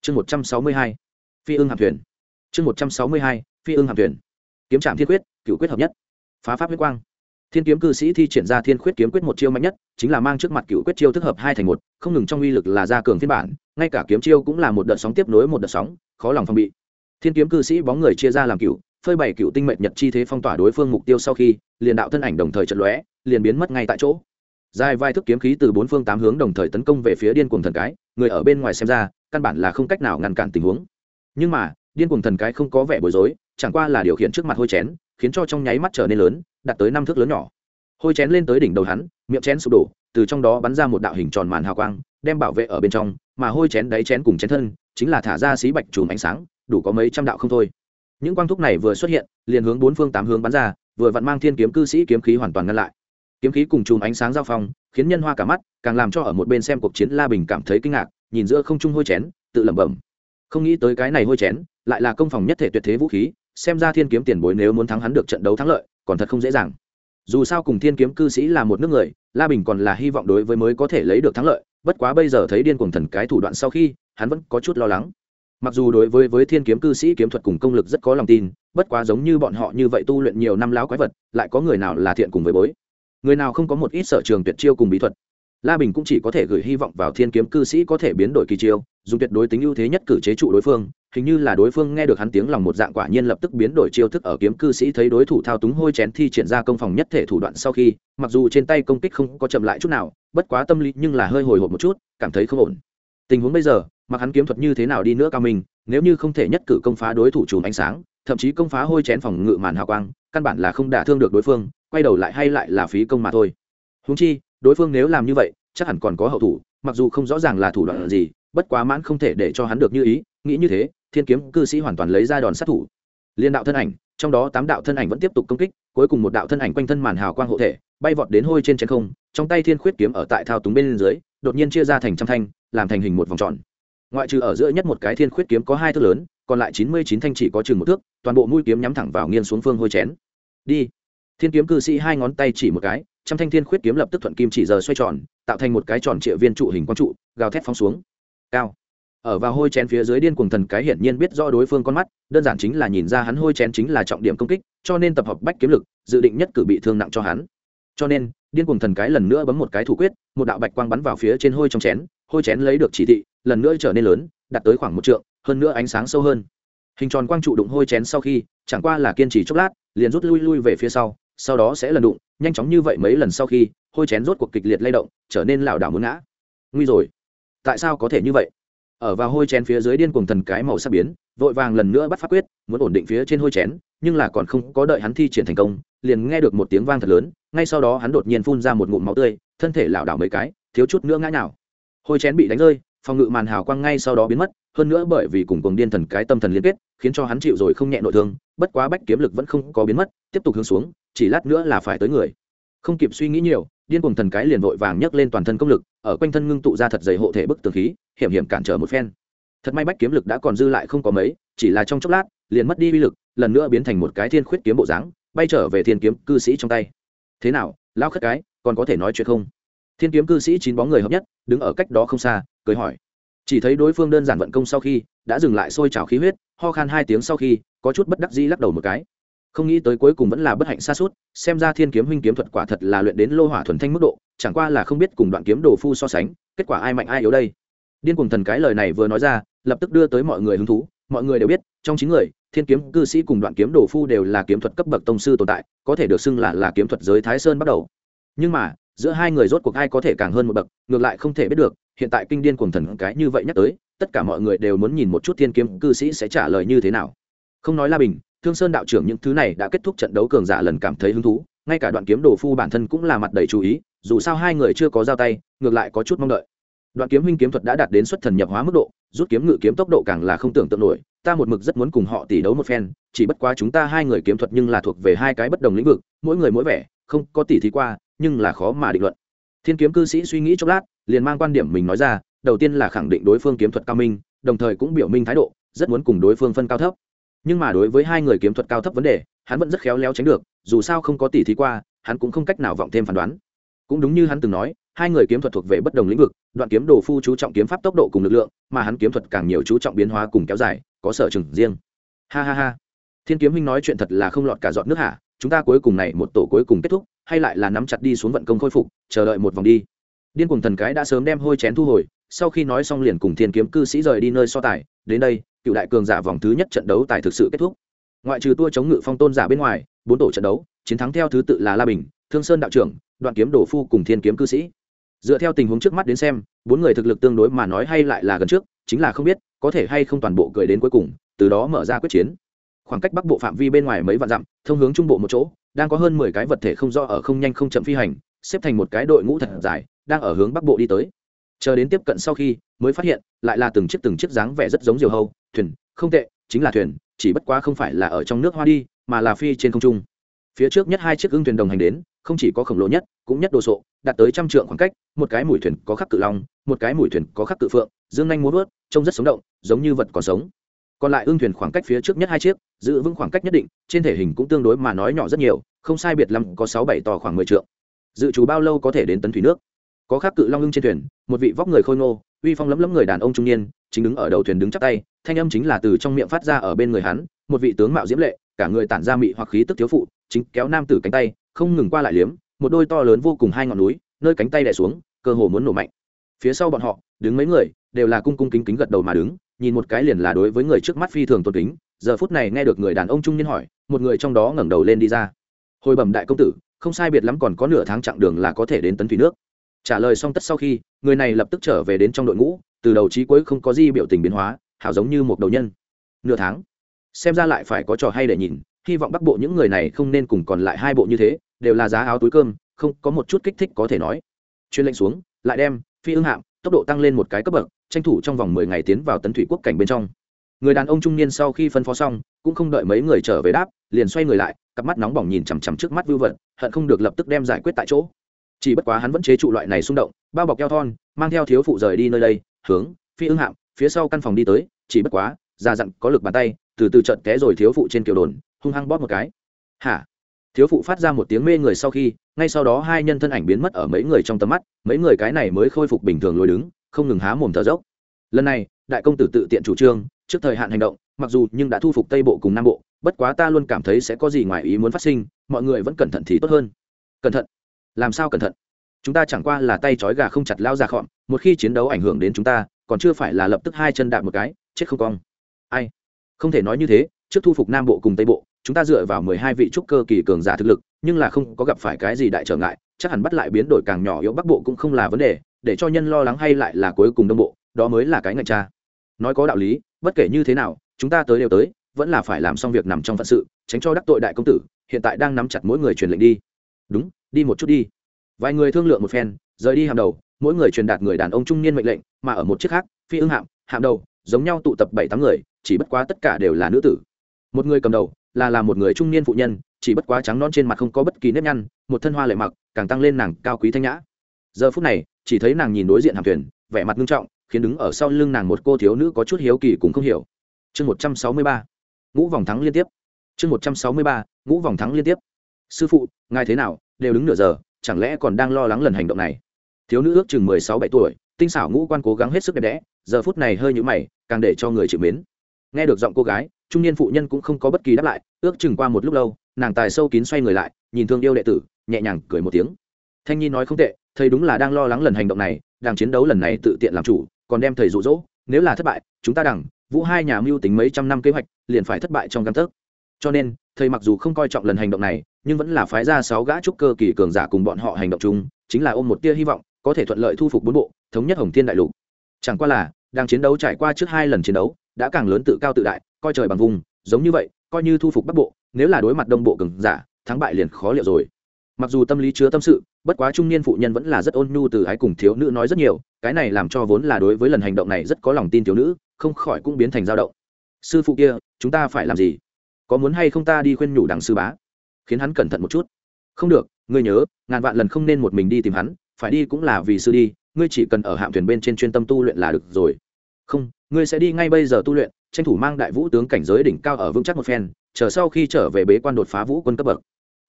Chương một trăm sáu mươi hai, phi ưng hạm thuyền. Chương một trăm sáu mươi hai, phi ưng hạm thuyền. Kiếm trạm thiên quyết, cựu quyết hợp nhất. Phá pháp huyết quang. Thiên kiếm cư sĩ thi triển ra thiên khuyết kiếm quyết một chiêu mạnh nhất, chính là mang trước mặt cựu quyết chiêu thức hợp hai thành một, không ngừng trong uy lực là gia cường phiên bản, ngay cả kiếm chiêu cũng là một đợt sóng tiếp nối một đợt sóng, khó lòng phòng bị. Thiên kiếm cư sĩ bóng người chia ra làm cựu, phơi bày cựu tinh mệnh nhật chi thế phong tỏa đối phương mục tiêu sau khi, liền đạo thân ảnh đồng thời trận lóe, liền biến mất ngay tại chỗ dài vai thức kiếm khí từ bốn phương tám hướng đồng thời tấn công về phía điên cuồng thần cái, người ở bên ngoài xem ra, căn bản là không cách nào ngăn cản tình huống. Nhưng mà, điên cuồng thần cái không có vẻ bối rối, chẳng qua là điều khiển trước mặt hôi chén, khiến cho trong nháy mắt trở nên lớn, đạt tới năm thước lớn nhỏ. Hôi chén lên tới đỉnh đầu hắn, miệng chén sụp đổ, từ trong đó bắn ra một đạo hình tròn màn hào quang, đem bảo vệ ở bên trong, mà hôi chén đáy chén cùng chén thân, chính là thả ra xí bạch chùm ánh sáng, đủ có mấy trăm đạo không thôi. Những quang thúc này vừa xuất hiện, liền hướng bốn phương tám hướng bắn ra, vừa vặn mang thiên kiếm cư sĩ kiếm khí hoàn toàn ngăn lại kiếm khí cùng chùm ánh sáng giao phong, khiến nhân hoa cả mắt, càng làm cho ở một bên xem cuộc chiến la bình cảm thấy kinh ngạc, nhìn giữa không trung hôi chén, tự lẩm bẩm. Không nghĩ tới cái này hôi chén, lại là công phòng nhất thể tuyệt thế vũ khí, xem ra thiên kiếm tiền bối nếu muốn thắng hắn được trận đấu thắng lợi, còn thật không dễ dàng. Dù sao cùng thiên kiếm cư sĩ là một nước người, la bình còn là hy vọng đối với mới có thể lấy được thắng lợi, bất quá bây giờ thấy điên cuồng thần cái thủ đoạn sau khi, hắn vẫn có chút lo lắng. Mặc dù đối với với thiên kiếm cư sĩ kiếm thuật cùng công lực rất có lòng tin, bất quá giống như bọn họ như vậy tu luyện nhiều năm láo quái vật, lại có người nào là thiện cùng với bối người nào không có một ít sở trường tuyệt chiêu cùng bí thuật, la bình cũng chỉ có thể gửi hy vọng vào thiên kiếm cư sĩ có thể biến đổi kỳ chiêu, dùng tuyệt đối tính ưu thế nhất cử chế trụ đối phương, hình như là đối phương nghe được hắn tiếng lòng một dạng quả nhiên lập tức biến đổi chiêu thức ở kiếm cư sĩ thấy đối thủ thao túng hôi chén thi triển ra công phòng nhất thể thủ đoạn sau khi, mặc dù trên tay công kích không có chậm lại chút nào, bất quá tâm lý nhưng là hơi hồi hộp một chút, cảm thấy không ổn. Tình huống bây giờ, mặc hắn kiếm thuật như thế nào đi nữa cao mình, nếu như không thể nhất cử công phá đối thủ chùm ánh sáng, thậm chí công phá hôi chén phòng ngự màn hào quang, căn bản là không đả thương được đối phương quay đầu lại hay lại là phí công mà thôi. Húng chi, đối phương nếu làm như vậy, chắc hẳn còn có hậu thủ, mặc dù không rõ ràng là thủ đoạn gì, bất quá mãn không thể để cho hắn được như ý, nghĩ như thế, thiên kiếm cư sĩ hoàn toàn lấy ra đòn sát thủ. Liên đạo thân ảnh, trong đó tám đạo thân ảnh vẫn tiếp tục công kích, cuối cùng một đạo thân ảnh quanh thân màn hào quang hộ thể, bay vọt đến hôi trên trên không, trong tay thiên khuyết kiếm ở tại thao túng bên dưới, đột nhiên chia ra thành trăm thanh, làm thành hình một vòng tròn. Ngoại trừ ở giữa nhất một cái thiên khuyết kiếm có hai thước lớn, còn lại chín mươi chín thanh chỉ có chừng một thước, toàn bộ mũi kiếm nhắm thẳng vào nghiêng xuống phương hôi chén. Đi thiên kiếm cư sĩ hai ngón tay chỉ một cái, trăm thanh thiên khuyết kiếm lập tức thuận kim chỉ giờ xoay tròn, tạo thành một cái tròn trịa viên trụ hình quang trụ, gào thét phóng xuống. Cao. Ở vào hôi chén phía dưới điên cuồng thần cái hiển nhiên biết rõ đối phương con mắt, đơn giản chính là nhìn ra hắn hôi chén chính là trọng điểm công kích, cho nên tập hợp bách kiếm lực, dự định nhất cử bị thương nặng cho hắn. Cho nên, điên cuồng thần cái lần nữa bấm một cái thủ quyết, một đạo bạch quang bắn vào phía trên hôi trong chén, hôi chén lấy được chỉ thị, lần nữa trở nên lớn, đạt tới khoảng một trượng, hơn nữa ánh sáng sâu hơn. Hình tròn quang trụ đụng hôi chén sau khi, chẳng qua là kiên trì chốc lát, liền rút lui lui về phía sau sau đó sẽ lần đụng, nhanh chóng như vậy mấy lần sau khi, hôi chén rốt cuộc kịch liệt lay động, trở nên lảo đảo muốn ngã. Nguy rồi. Tại sao có thể như vậy? Ở vào hôi chén phía dưới điên cuồng thần cái màu sắc biến, vội vàng lần nữa bắt phát quyết, muốn ổn định phía trên hôi chén, nhưng là còn không có đợi hắn thi triển thành công, liền nghe được một tiếng vang thật lớn, ngay sau đó hắn đột nhiên phun ra một ngụm máu tươi, thân thể lảo đảo mấy cái, thiếu chút nữa ngã nào hôi chén bị đánh rơi, phòng ngự màn hào quang ngay sau đó biến mất, hơn nữa bởi vì cùng cuồng điên thần cái tâm thần liên kết, khiến cho hắn chịu rồi không nhẹ nội thương, bất quá bách kiếm lực vẫn không có biến mất, tiếp tục hướng xuống chỉ lát nữa là phải tới người. Không kịp suy nghĩ nhiều, điên cuồng thần cái liền vội vàng nhấc lên toàn thân công lực, ở quanh thân ngưng tụ ra thật dày hộ thể bức tường khí, hiểm hiểm cản trở một phen. Thật may bách kiếm lực đã còn dư lại không có mấy, chỉ là trong chốc lát, liền mất đi uy lực, lần nữa biến thành một cái thiên khuyết kiếm bộ dáng, bay trở về thiên kiếm cư sĩ trong tay. Thế nào, lao khất cái, còn có thể nói chuyện không? Thiên kiếm cư sĩ chín bóng người hợp nhất, đứng ở cách đó không xa, cười hỏi. Chỉ thấy đối phương đơn giản vận công sau khi, đã dừng lại sôi trào khí huyết, ho khan hai tiếng sau khi, có chút bất đắc dĩ lắc đầu một cái không nghĩ tới cuối cùng vẫn là bất hạnh xa suốt, xem ra thiên kiếm huynh kiếm thuật quả thật là luyện đến lô hỏa thuần thanh mức độ, chẳng qua là không biết cùng đoạn kiếm đồ phu so sánh, kết quả ai mạnh ai yếu đây. Điên cùng thần cái lời này vừa nói ra, lập tức đưa tới mọi người hứng thú, mọi người đều biết, trong chín người, thiên kiếm cư sĩ cùng đoạn kiếm đồ phu đều là kiếm thuật cấp bậc tông sư tồn tại, có thể được xưng là là kiếm thuật giới thái sơn bắt đầu. Nhưng mà, giữa hai người rốt cuộc ai có thể càng hơn một bậc, ngược lại không thể biết được, hiện tại kinh điên cùng thần cái như vậy nhắc tới, tất cả mọi người đều muốn nhìn một chút thiên kiếm cư sĩ sẽ trả lời như thế nào. Không nói la bình thương sơn đạo trưởng những thứ này đã kết thúc trận đấu cường giả lần cảm thấy hứng thú, ngay cả đoạn kiếm đồ phu bản thân cũng là mặt đầy chú ý, dù sao hai người chưa có giao tay, ngược lại có chút mong đợi. Đoạn kiếm huynh kiếm thuật đã đạt đến xuất thần nhập hóa mức độ, rút kiếm ngự kiếm tốc độ càng là không tưởng tượng nổi, ta một mực rất muốn cùng họ tỷ đấu một phen, chỉ bất quá chúng ta hai người kiếm thuật nhưng là thuộc về hai cái bất đồng lĩnh vực, mỗi người mỗi vẻ, không có tỷ thí qua, nhưng là khó mà định luận. Thiên kiếm cư sĩ suy nghĩ chốc lát, liền mang quan điểm mình nói ra, đầu tiên là khẳng định đối phương kiếm thuật cao minh, đồng thời cũng biểu minh thái độ, rất muốn cùng đối phương phân cao thấp nhưng mà đối với hai người kiếm thuật cao thấp vấn đề, hắn vẫn rất khéo léo tránh được, dù sao không có tỷ thí qua, hắn cũng không cách nào vọng thêm phán đoán. Cũng đúng như hắn từng nói, hai người kiếm thuật thuộc về bất đồng lĩnh vực, đoạn kiếm đồ phu chú trọng kiếm pháp tốc độ cùng lực lượng, mà hắn kiếm thuật càng nhiều chú trọng biến hóa cùng kéo dài, có sở trường riêng. Ha ha ha. Thiên kiếm huynh nói chuyện thật là không lọt cả giọt nước hả? Chúng ta cuối cùng này một tổ cuối cùng kết thúc, hay lại là nắm chặt đi xuống vận công khôi phục, chờ đợi một vòng đi. Điên cùng thần cái đã sớm đem hôi chén thu hồi sau khi nói xong liền cùng thiên kiếm cư sĩ rời đi nơi so tài, đến đây, cựu đại cường giả vòng thứ nhất trận đấu tài thực sự kết thúc. Ngoại trừ tua chống ngự phong tôn giả bên ngoài, bốn tổ trận đấu, chiến thắng theo thứ tự là la bình, thương sơn đạo trưởng, đoạn kiếm đổ phu cùng thiên kiếm cư sĩ. Dựa theo tình huống trước mắt đến xem, bốn người thực lực tương đối mà nói hay lại là gần trước, chính là không biết, có thể hay không toàn bộ cười đến cuối cùng, từ đó mở ra quyết chiến. Khoảng cách bắc bộ phạm vi bên ngoài mấy vạn dặm, thông hướng trung bộ một chỗ, đang có hơn mười cái vật thể không do ở không nhanh không chậm phi hành, xếp thành một cái đội ngũ thật dài, đang ở hướng bắc bộ đi tới chờ đến tiếp cận sau khi mới phát hiện, lại là từng chiếc từng chiếc dáng vẻ rất giống diều hâu, thuyền, không tệ, chính là thuyền, chỉ bất quá không phải là ở trong nước hoa đi, mà là phi trên không trung. Phía trước nhất hai chiếc ưng thuyền đồng hành đến, không chỉ có khổng lồ nhất, cũng nhất đồ sộ, đạt tới trăm trượng khoảng cách, một cái mũi thuyền có khắc cự long, một cái mũi thuyền có khắc cự phượng, dương nhanh muốn vớt trông rất sống động, giống như vật còn sống. Còn lại ưng thuyền khoảng cách phía trước nhất hai chiếc, giữ vững khoảng cách nhất định, trên thể hình cũng tương đối mà nói nhỏ rất nhiều, không sai biệt lắm có sáu bảy tò khoảng mười trượng. Dự trù bao lâu có thể đến tấn thủy nước? Có khác cự long ưng trên thuyền, một vị vóc người khôi ngô, uy phong lấm lấm người đàn ông trung niên, chính đứng ở đầu thuyền đứng chắp tay, thanh âm chính là từ trong miệng phát ra ở bên người hắn, một vị tướng mạo diễm lệ, cả người tản ra mị hoặc khí tức thiếu phụ, chính kéo nam tử cánh tay, không ngừng qua lại liếm, một đôi to lớn vô cùng hai ngọn núi, nơi cánh tay đè xuống, cơ hồ muốn nổ mạnh. Phía sau bọn họ, đứng mấy người, đều là cung cung kính kính gật đầu mà đứng, nhìn một cái liền là đối với người trước mắt phi thường tôn kính, giờ phút này nghe được người đàn ông trung niên hỏi, một người trong đó ngẩng đầu lên đi ra. Hồi bẩm đại công tử, không sai biệt lắm còn có nửa tháng chặng đường là có thể đến tấn thủy nước trả lời xong tất sau khi, người này lập tức trở về đến trong đội ngũ, từ đầu chí cuối không có gì biểu tình biến hóa, hảo giống như một đầu nhân. Nửa tháng, xem ra lại phải có trò hay để nhìn, hy vọng bắc bộ những người này không nên cùng còn lại hai bộ như thế, đều là giá áo túi cơm, không có một chút kích thích có thể nói. Chuyên lệnh xuống, lại đem, phi ưng hạm, tốc độ tăng lên một cái cấp bậc, tranh thủ trong vòng mười ngày tiến vào tấn thủy quốc cảnh bên trong. Người đàn ông trung niên sau khi phân phó xong, cũng không đợi mấy người trở về đáp, liền xoay người lại, cặp mắt nóng bỏng nhìn chằm chằm trước mắt vưu vật hận không được lập tức đem giải quyết tại chỗ chỉ bất quá hắn vẫn chế trụ loại này xung động, bao bọc keo thon, mang theo thiếu phụ rời đi nơi đây, hướng phi ưng hạm, phía sau căn phòng đi tới, chỉ bất quá, già dặn có lực bàn tay, từ từ trận té rồi thiếu phụ trên kiểu đồn, hung hăng bóp một cái. Hả? Thiếu phụ phát ra một tiếng mê người sau khi, ngay sau đó hai nhân thân ảnh biến mất ở mấy người trong tầm mắt, mấy người cái này mới khôi phục bình thường lối đứng, không ngừng há mồm thở dốc. Lần này, đại công tử tự tiện chủ trương, trước thời hạn hành động, mặc dù nhưng đã thu phục tây bộ cùng nam bộ, bất quá ta luôn cảm thấy sẽ có gì ngoài ý muốn phát sinh, mọi người vẫn cẩn thận thì tốt hơn. Cẩn thận làm sao cẩn thận? Chúng ta chẳng qua là tay trói gà không chặt lao ra khọn một khi chiến đấu ảnh hưởng đến chúng ta, còn chưa phải là lập tức hai chân đạp một cái, chết không cong. Ai? Không thể nói như thế, trước thu phục nam bộ cùng tây bộ, chúng ta dựa vào mười hai vị trúc cơ kỳ cường giả thực lực, nhưng là không có gặp phải cái gì đại trở ngại, chắc hẳn bắt lại biến đổi càng nhỏ yếu bắc bộ cũng không là vấn đề, để cho nhân lo lắng hay lại là cuối cùng đông bộ, đó mới là cái ngạch cha. Nói có đạo lý, bất kể như thế nào, chúng ta tới đều tới, vẫn là phải làm xong việc nằm trong phận sự, tránh cho đắc tội đại công tử, hiện tại đang nắm chặt mỗi người truyền lệnh đi đúng, đi một chút đi. Vài người thương lượng một phen, rời đi hàm đầu, mỗi người truyền đạt người đàn ông trung niên mệnh lệnh, mà ở một chiếc khác, phi ưng hạm hạm đầu, giống nhau tụ tập bảy tám người, chỉ bất quá tất cả đều là nữ tử. Một người cầm đầu, là là một người trung niên phụ nhân, chỉ bất quá trắng non trên mặt không có bất kỳ nếp nhăn, một thân hoa lệ mặc, càng tăng lên nàng cao quý thanh nhã. Giờ phút này, chỉ thấy nàng nhìn đối diện hàm thuyền, vẻ mặt nghiêm trọng, khiến đứng ở sau lưng nàng một cô thiếu nữ có chút hiếu kỳ cũng không hiểu. Chương một trăm sáu mươi ba, ngũ vòng thắng liên tiếp. Chương một trăm sáu mươi ba, ngũ vòng thắng liên tiếp sư phụ, ngài thế nào? Đều đứng nửa giờ, chẳng lẽ còn đang lo lắng lần hành động này? Thiếu nữ ước chừng mười sáu bảy tuổi, tinh xảo ngũ quan cố gắng hết sức đẹp đẽ, giờ phút này hơi nhũ mày, càng để cho người chịu mến. Nghe được giọng cô gái, trung niên phụ nhân cũng không có bất kỳ đáp lại, ước chừng qua một lúc lâu, nàng tài sâu kín xoay người lại, nhìn thương yêu đệ tử, nhẹ nhàng cười một tiếng. Thanh nhi nói không tệ, thầy đúng là đang lo lắng lần hành động này, đang chiến đấu lần này tự tiện làm chủ, còn đem thầy rụ rỗ nếu là thất bại, chúng ta đằng, vũ hai nhà mưu tính mấy trăm năm kế hoạch, liền phải thất bại trong căn thức cho nên, thầy mặc dù không coi trọng lần hành động này nhưng vẫn là phái ra sáu gã trúc cơ kỳ cường giả cùng bọn họ hành động chung, chính là ôm một tia hy vọng, có thể thuận lợi thu phục bốn bộ, thống nhất hồng thiên đại lục. Chẳng qua là, đang chiến đấu trải qua trước hai lần chiến đấu, đã càng lớn tự cao tự đại, coi trời bằng vùng, giống như vậy, coi như thu phục bắc bộ, nếu là đối mặt đông bộ cường giả, thắng bại liền khó liệu rồi. Mặc dù tâm lý chứa tâm sự, bất quá trung niên phụ nhân vẫn là rất ôn nhu từ ái cùng thiếu nữ nói rất nhiều, cái này làm cho vốn là đối với lần hành động này rất có lòng tin thiếu nữ, không khỏi cũng biến thành dao động. Sư phụ kia, chúng ta phải làm gì? Có muốn hay không ta đi khuyên nhủ đằng sư bá? Khiến hắn cẩn thận một chút. Không được, ngươi nhớ, ngàn vạn lần không nên một mình đi tìm hắn, phải đi cũng là vì sư đi, ngươi chỉ cần ở hạm thuyền bên trên chuyên tâm tu luyện là được rồi. Không, ngươi sẽ đi ngay bây giờ tu luyện, tranh thủ mang đại vũ tướng cảnh giới đỉnh cao ở vững chắc một phen, chờ sau khi trở về bế quan đột phá vũ quân cấp bậc.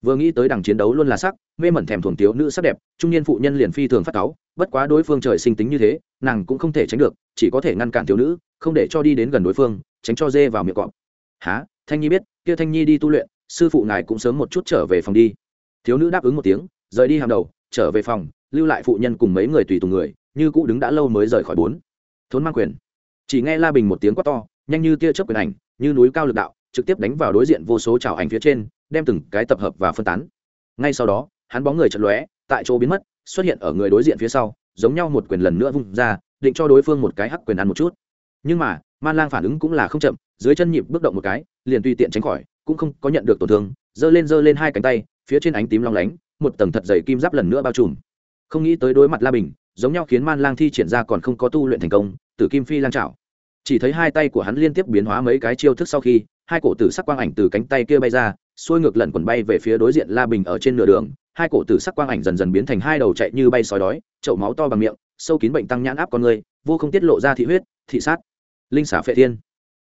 Vừa nghĩ tới đằng chiến đấu luôn là sắc, mê mẩn thèm thuồng tiếu nữ sắc đẹp, trung niên phụ nhân liền phi thường phát cáu, bất quá đối phương trời sinh tính như thế, nàng cũng không thể tránh được, chỉ có thể ngăn cản thiếu nữ, không để cho đi đến gần đối phương, tránh cho dê vào miệng cọp. Há thanh nhi biết, kia thanh nhi đi tu luyện sư phụ ngài cũng sớm một chút trở về phòng đi. Thiếu nữ đáp ứng một tiếng, rời đi hàng đầu, trở về phòng, lưu lại phụ nhân cùng mấy người tùy tùng người, như cũ đứng đã lâu mới rời khỏi bốn. Thốn mang quyền. Chỉ nghe la bình một tiếng quát to, nhanh như tia chớp quyền ảnh, như núi cao lực đạo, trực tiếp đánh vào đối diện vô số trào ảnh phía trên, đem từng cái tập hợp và phân tán. Ngay sau đó, hắn bóng người chật lóe, tại chỗ biến mất, xuất hiện ở người đối diện phía sau, giống nhau một quyền lần nữa vung ra, định cho đối phương một cái hắc quyền ăn một chút. Nhưng mà, man lang phản ứng cũng là không chậm, dưới chân nhịp bước động một cái, liền tùy tiện tránh khỏi cũng không có nhận được tổn thương, giơ lên giơ lên hai cánh tay, phía trên ánh tím long lánh, một tầng thật dày kim giáp lần nữa bao trùm. Không nghĩ tới đối mặt la bình, giống nhau khiến man lang thi triển ra còn không có tu luyện thành công, tử kim phi lang trảo chỉ thấy hai tay của hắn liên tiếp biến hóa mấy cái chiêu thức sau khi, hai cổ tử sắc quang ảnh từ cánh tay kia bay ra, xuôi ngược lần quần bay về phía đối diện la bình ở trên nửa đường. Hai cổ tử sắc quang ảnh dần dần biến thành hai đầu chạy như bay sói đói, chậu máu to bằng miệng, sâu kín bệnh tăng nhãn áp con người, vô không tiết lộ ra thị huyết, thị sát. Linh xả phệ thiên.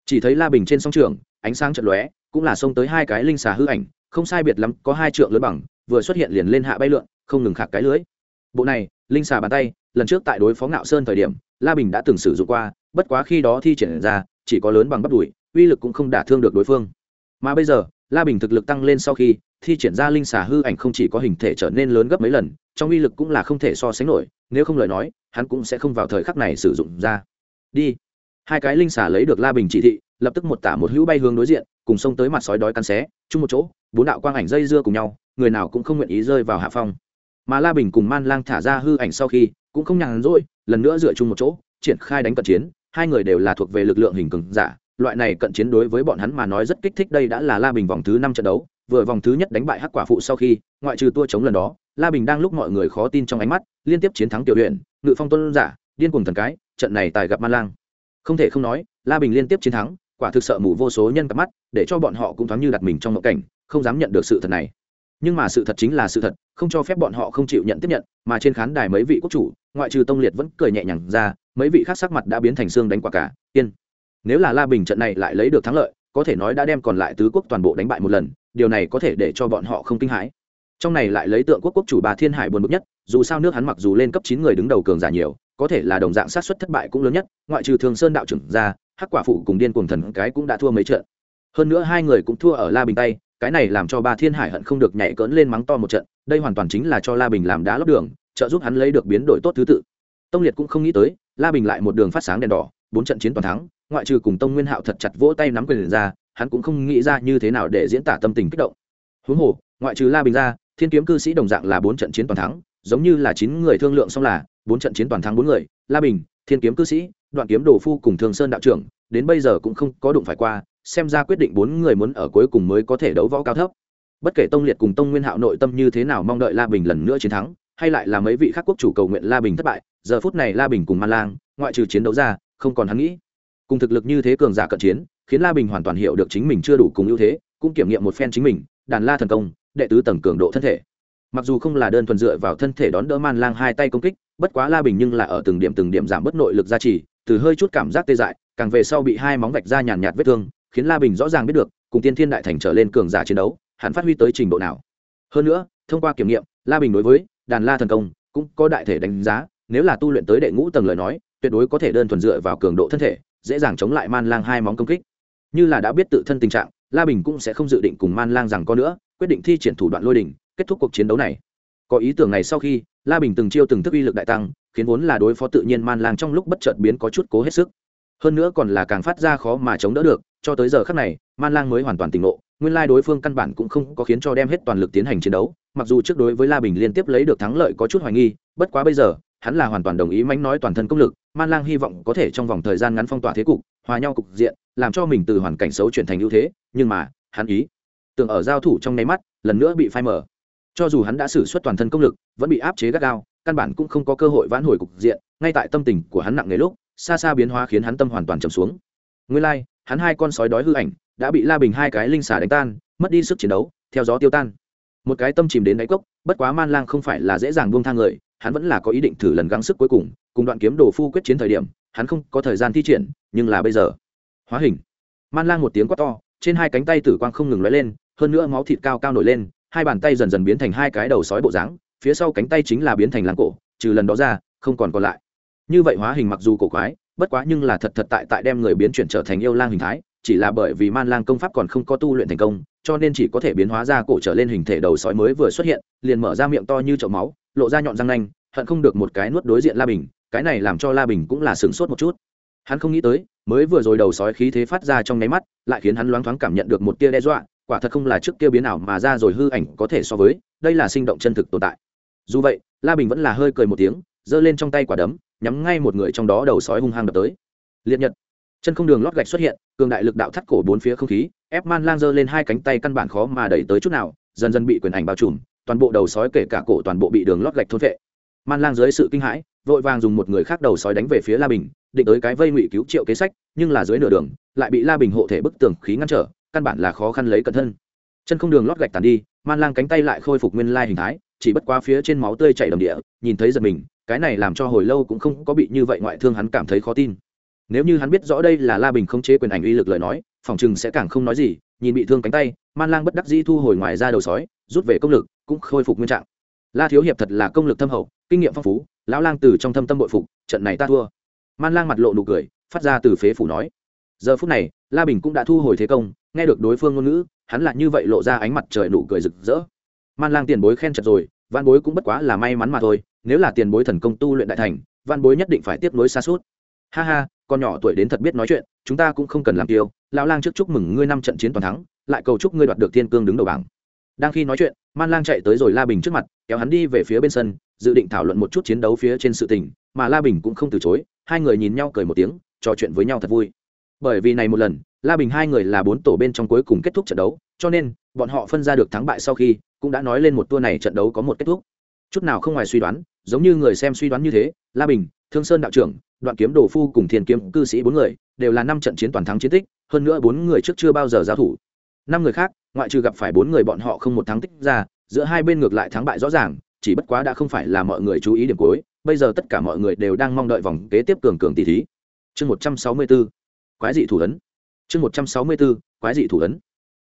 Chỉ thấy la bình trên sóng trường ánh sáng chật lóe, cũng là xông tới hai cái linh xà hư ảnh, không sai biệt lắm, có hai trượng lớn bằng, vừa xuất hiện liền lên hạ bay lượn, không ngừng khạc cái lưới. Bộ này, linh xà bàn tay, lần trước tại đối phó ngạo sơn thời điểm, la bình đã từng sử dụng qua, bất quá khi đó thi triển ra, chỉ có lớn bằng bắp đùi, uy lực cũng không đả thương được đối phương. Mà bây giờ, la bình thực lực tăng lên sau khi, thi triển ra linh xà hư ảnh không chỉ có hình thể trở nên lớn gấp mấy lần, trong uy lực cũng là không thể so sánh nổi, nếu không lời nói, hắn cũng sẽ không vào thời khắc này sử dụng ra. Đi hai cái linh xà lấy được la bình chỉ thị, lập tức một tả một hữu bay hướng đối diện, cùng xông tới mặt sói đói cắn xé, chung một chỗ, bốn đạo quang ảnh dây dưa cùng nhau, người nào cũng không nguyện ý rơi vào hạ phong. Mà la bình cùng man lang thả ra hư ảnh sau khi, cũng không nhàn rỗi, lần nữa dựa chung một chỗ, triển khai đánh cận chiến, hai người đều là thuộc về lực lượng hình cường giả, loại này cận chiến đối với bọn hắn mà nói rất kích thích đây đã là la bình vòng thứ năm trận đấu, vừa vòng thứ nhất đánh bại hắc quả phụ sau khi, ngoại trừ tua chống lần đó, la bình đang lúc mọi người khó tin trong ánh mắt, liên tiếp chiến thắng tiểu luyện, ngự phong tôn giả, điên cùng thần cái, trận này tài gặp man lang không thể không nói, la bình liên tiếp chiến thắng, quả thực sợ mù vô số nhân cặp mắt, để cho bọn họ cũng thoáng như đặt mình trong mộng cảnh, không dám nhận được sự thật này. Nhưng mà sự thật chính là sự thật, không cho phép bọn họ không chịu nhận tiếp nhận, mà trên khán đài mấy vị quốc chủ, ngoại trừ tông liệt vẫn cười nhẹ nhàng ra, mấy vị khác sắc mặt đã biến thành xương đánh quả cả, yên. Nếu là la bình trận này lại lấy được thắng lợi, có thể nói đã đem còn lại tứ quốc toàn bộ đánh bại một lần, điều này có thể để cho bọn họ không kinh hãi. Trong này lại lấy tượng quốc quốc chủ bà thiên hải buồn bực nhất, dù sao nước hắn mặc dù lên cấp chín người đứng đầu cường giả nhiều có thể là đồng dạng sát xuất thất bại cũng lớn nhất, ngoại trừ thường sơn đạo trưởng ra, hắc quả phụ cùng điên cuồng thần cái cũng đã thua mấy trận. Hơn nữa hai người cũng thua ở la bình tay, cái này làm cho ba thiên hải hận không được nhảy cỡn lên mắng to một trận, đây hoàn toàn chính là cho la bình làm đá lót đường, trợ giúp hắn lấy được biến đổi tốt thứ tự. Tông liệt cũng không nghĩ tới, la bình lại một đường phát sáng đèn đỏ, bốn trận chiến toàn thắng, ngoại trừ cùng tông nguyên hạo thật chặt vỗ tay nắm quyền ra, hắn cũng không nghĩ ra như thế nào để diễn tả tâm tình kích động. Huống hồ, ngoại trừ la bình ra, thiên kiếm cư sĩ đồng dạng là bốn trận chiến toàn thắng, giống như là chín người thương lượng xong là bốn trận chiến toàn thắng bốn người, la bình, thiên kiếm cư sĩ, đoạn kiếm đồ phu cùng thường sơn đạo trưởng, đến bây giờ cũng không có đụng phải qua, xem ra quyết định bốn người muốn ở cuối cùng mới có thể đấu võ cao thấp. Bất kể tông liệt cùng tông nguyên hạo nội tâm như thế nào mong đợi la bình lần nữa chiến thắng, hay lại là mấy vị khác quốc chủ cầu nguyện la bình thất bại, giờ phút này la bình cùng man lang, ngoại trừ chiến đấu ra, không còn hắn nghĩ. Cùng thực lực như thế cường giả cận chiến, khiến la bình hoàn toàn hiểu được chính mình chưa đủ cùng ưu thế, cũng kiểm nghiệm một phen chính mình, đàn la thần công, đệ tứ tầng cường độ thân thể mặc dù không là đơn thuần dựa vào thân thể đón đỡ man lang hai tay công kích, bất quá la bình nhưng là ở từng điểm từng điểm giảm bớt nội lực gia trì, từ hơi chút cảm giác tê dại, càng về sau bị hai móng vạch ra nhàn nhạt vết thương, khiến la bình rõ ràng biết được, cùng tiên thiên đại thành trở lên cường giả chiến đấu, hắn phát huy tới trình độ nào. Hơn nữa, thông qua kiểm nghiệm, la bình đối với đàn la thần công cũng có đại thể đánh giá, nếu là tu luyện tới đệ ngũ tầng lời nói, tuyệt đối có thể đơn thuần dựa vào cường độ thân thể, dễ dàng chống lại man lang hai móng công kích. Như là đã biết tự thân tình trạng, la bình cũng sẽ không dự định cùng man lang rằng có nữa, quyết định thi triển thủ đoạn lôi đình kết thúc cuộc chiến đấu này. Có ý tưởng này sau khi, la bình từng chiêu từng thức uy lực đại tăng, khiến vốn là đối phó tự nhiên man lang trong lúc bất chợt biến có chút cố hết sức. Hơn nữa còn là càng phát ra khó mà chống đỡ được, cho tới giờ khắc này, man lang mới hoàn toàn tỉnh ngộ, nguyên lai đối phương căn bản cũng không có khiến cho đem hết toàn lực tiến hành chiến đấu, mặc dù trước đối với la bình liên tiếp lấy được thắng lợi có chút hoài nghi, bất quá bây giờ, hắn là hoàn toàn đồng ý mánh nói toàn thân công lực, man lang hy vọng có thể trong vòng thời gian ngắn phong tỏa thế cục, hòa nhau cục diện, làm cho mình từ hoàn cảnh xấu chuyển thành ưu thế, nhưng mà, hắn ý tưởng ở giao thủ trong nháy mắt, lần nữa bị phai mở cho dù hắn đã xử suất toàn thân công lực, vẫn bị áp chế gắt gao, căn bản cũng không có cơ hội vãn hồi cục diện, ngay tại tâm tình của hắn nặng nề lúc, xa xa biến hóa khiến hắn tâm hoàn toàn trầm xuống. Nguyên lai, hắn hai con sói đói hư ảnh, đã bị la bình hai cái linh xà đánh tan, mất đi sức chiến đấu, theo gió tiêu tan. Một cái tâm chìm đến đáy cốc, bất quá man lang không phải là dễ dàng buông thang người, hắn vẫn là có ý định thử lần gắng sức cuối cùng cùng đoạn kiếm đồ phu quyết chiến thời điểm, hắn không có thời gian thi triển, nhưng là bây giờ. Hóa hình. Man lang một tiếng quát to, trên hai cánh tay tử quang không ngừng lóe lên, hơn nữa máu thịt cao cao nổi lên hai bàn tay dần dần biến thành hai cái đầu sói bộ dáng, phía sau cánh tay chính là biến thành làng cổ, trừ lần đó ra, không còn còn lại. Như vậy hóa hình mặc dù cổ quái, bất quá nhưng là thật thật tại tại đem người biến chuyển trở thành yêu lang hình thái, chỉ là bởi vì man lang công pháp còn không có tu luyện thành công, cho nên chỉ có thể biến hóa ra cổ trở lên hình thể đầu sói mới vừa xuất hiện, liền mở ra miệng to như chậu máu, lộ ra nhọn răng nanh, hận không được một cái nuốt đối diện la bình, cái này làm cho la bình cũng là sửng sốt một chút. Hắn không nghĩ tới, mới vừa rồi đầu sói khí thế phát ra trong nháy mắt, lại khiến hắn loáng thoáng cảm nhận được một tia đe dọa quả thật không là trước kia biến ảo mà ra rồi hư ảnh có thể so với, đây là sinh động chân thực tồn tại. Dù vậy, la bình vẫn là hơi cười một tiếng, giơ lên trong tay quả đấm, nhắm ngay một người trong đó đầu sói hung hăng đập tới. Liệt nhật. Chân không đường lót gạch xuất hiện, cường đại lực đạo thắt cổ bốn phía không khí, ép man lang giơ lên hai cánh tay căn bản khó mà đẩy tới chút nào, dần dần bị quyền ảnh bao trùm, toàn bộ đầu sói kể cả cổ toàn bộ bị đường lót gạch thôn vệ man lang dưới sự kinh hãi, vội vàng dùng một người khác đầu sói đánh về phía la bình, định tới cái vây ngụy cứu triệu kế sách, nhưng là dưới nửa đường, lại bị la bình hộ thể bức tường khí ngăn trở căn bản là khó khăn lấy cẩn thân. Chân không đường lót gạch tàn đi, man lang cánh tay lại khôi phục nguyên lai hình thái, chỉ bất quá phía trên máu tươi chảy đầm địa, nhìn thấy giật mình, cái này làm cho hồi lâu cũng không có bị như vậy ngoại thương hắn cảm thấy khó tin. Nếu như hắn biết rõ đây là la bình không chế quyền ảnh uy lực lời nói, phòng chừng sẽ càng không nói gì, nhìn bị thương cánh tay, man lang bất đắc dĩ thu hồi ngoài ra đầu sói, rút về công lực, cũng khôi phục nguyên trạng. La thiếu hiệp thật là công lực thâm hậu, kinh nghiệm phong phú, lão lang từ trong thâm tâm bội phục, trận này ta thua. Man lang mặt lộ nụ cười, phát ra từ phế phủ nói. Giờ phút này, la bình cũng đã thu hồi thế công nghe được đối phương ngôn ngữ, hắn lại như vậy lộ ra ánh mặt trời nụ cười rực rỡ. Man lang tiền bối khen chật rồi văn bối cũng bất quá là may mắn mà thôi, nếu là tiền bối thần công tu luyện đại thành văn bối nhất định phải tiếp nối xa suốt. Ha ha, con nhỏ tuổi đến thật biết nói chuyện, chúng ta cũng không cần làm tiêu lão lang trước chúc mừng ngươi năm trận chiến toàn thắng, lại cầu chúc ngươi đoạt được thiên cương đứng đầu bảng. Đang khi nói chuyện, man lang chạy tới rồi la bình trước mặt, kéo hắn đi về phía bên sân, dự định thảo luận một chút chiến đấu phía trên sự tình, mà la bình cũng không từ chối, hai người nhìn nhau cười một tiếng, trò chuyện với nhau thật vui. Bởi vì này một lần la bình hai người là bốn tổ bên trong cuối cùng kết thúc trận đấu, cho nên, bọn họ phân ra được thắng bại sau khi, cũng đã nói lên một tour này trận đấu có một kết thúc. Chút nào không ngoài suy đoán, giống như người xem suy đoán như thế, la bình, thương sơn đạo trưởng, đoạn kiếm đồ phu cùng thiên kiếm cư sĩ bốn người, đều là năm trận chiến toàn thắng chiến tích, hơn nữa bốn người trước chưa bao giờ giao thủ. Năm người khác, ngoại trừ gặp phải bốn người bọn họ không một thắng tích ra, giữa hai bên ngược lại thắng bại rõ ràng, chỉ bất quá đã không phải là mọi người chú ý điểm cuối, bây giờ tất cả mọi người đều đang mong đợi vòng kế tiếp cường cường tỷ thí. Chương một trăm sáu mươi b ố quái dị thủ ấn chương một trăm sáu mươi b ố quái dị thủ ấn.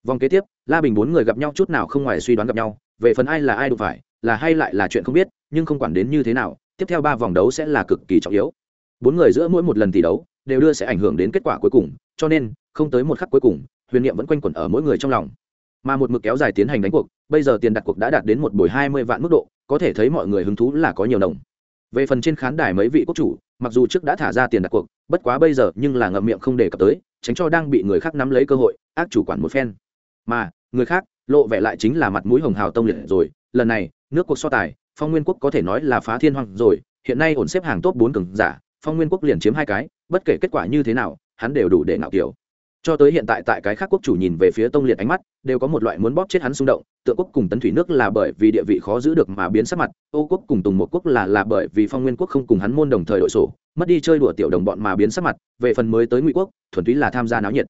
Vòng kế tiếp, la bình bốn người gặp nhau chút nào không ngoài suy đoán gặp nhau, về phần ai là ai đụng phải, là hay lại là chuyện không biết, nhưng không quản đến như thế nào, tiếp theo ba vòng đấu sẽ là cực kỳ trọng yếu. Bốn người giữa mỗi một lần tỷ đấu, đều đưa sẽ ảnh hưởng đến kết quả cuối cùng, cho nên, không tới một khắc cuối cùng, huyền niệm vẫn quanh quẩn ở mỗi người trong lòng. Mà một mực kéo dài tiến hành đánh cuộc, bây giờ tiền đặt cuộc đã đạt đến một buổi hai mươi vạn mức độ, có thể thấy mọi người hứng thú là có nhiều đồng. Về phần trên khán đài mấy vị quốc chủ mặc dù trước đã thả ra tiền đặt cuộc, bất quá bây giờ nhưng là ngậm miệng không đề cập tới, tránh cho đang bị người khác nắm lấy cơ hội, ác chủ quản một phen. Mà, người khác, lộ vẻ lại chính là mặt mũi hồng hào tông liệt rồi, lần này, nước cuộc so tài, phong nguyên quốc có thể nói là phá thiên hoàng rồi, hiện nay ổn xếp hàng top bốn cường giả, phong nguyên quốc liền chiếm hai cái, bất kể kết quả như thế nào, hắn đều đủ để ngạo kiểu cho tới hiện tại tại cái khác quốc chủ nhìn về phía tông liệt ánh mắt, đều có một loại muốn bóp chết hắn xung động tượng quốc cùng tấn thủy nước là bởi vì địa vị khó giữ được mà biến sắc mặt, ô quốc cùng tùng một quốc là là bởi vì phong nguyên quốc không cùng hắn môn đồng thời đội sổ, mất đi chơi đùa tiểu đồng bọn mà biến sắc mặt, về phần mới tới ngụy quốc, thuần túy là tham gia náo nhiệt.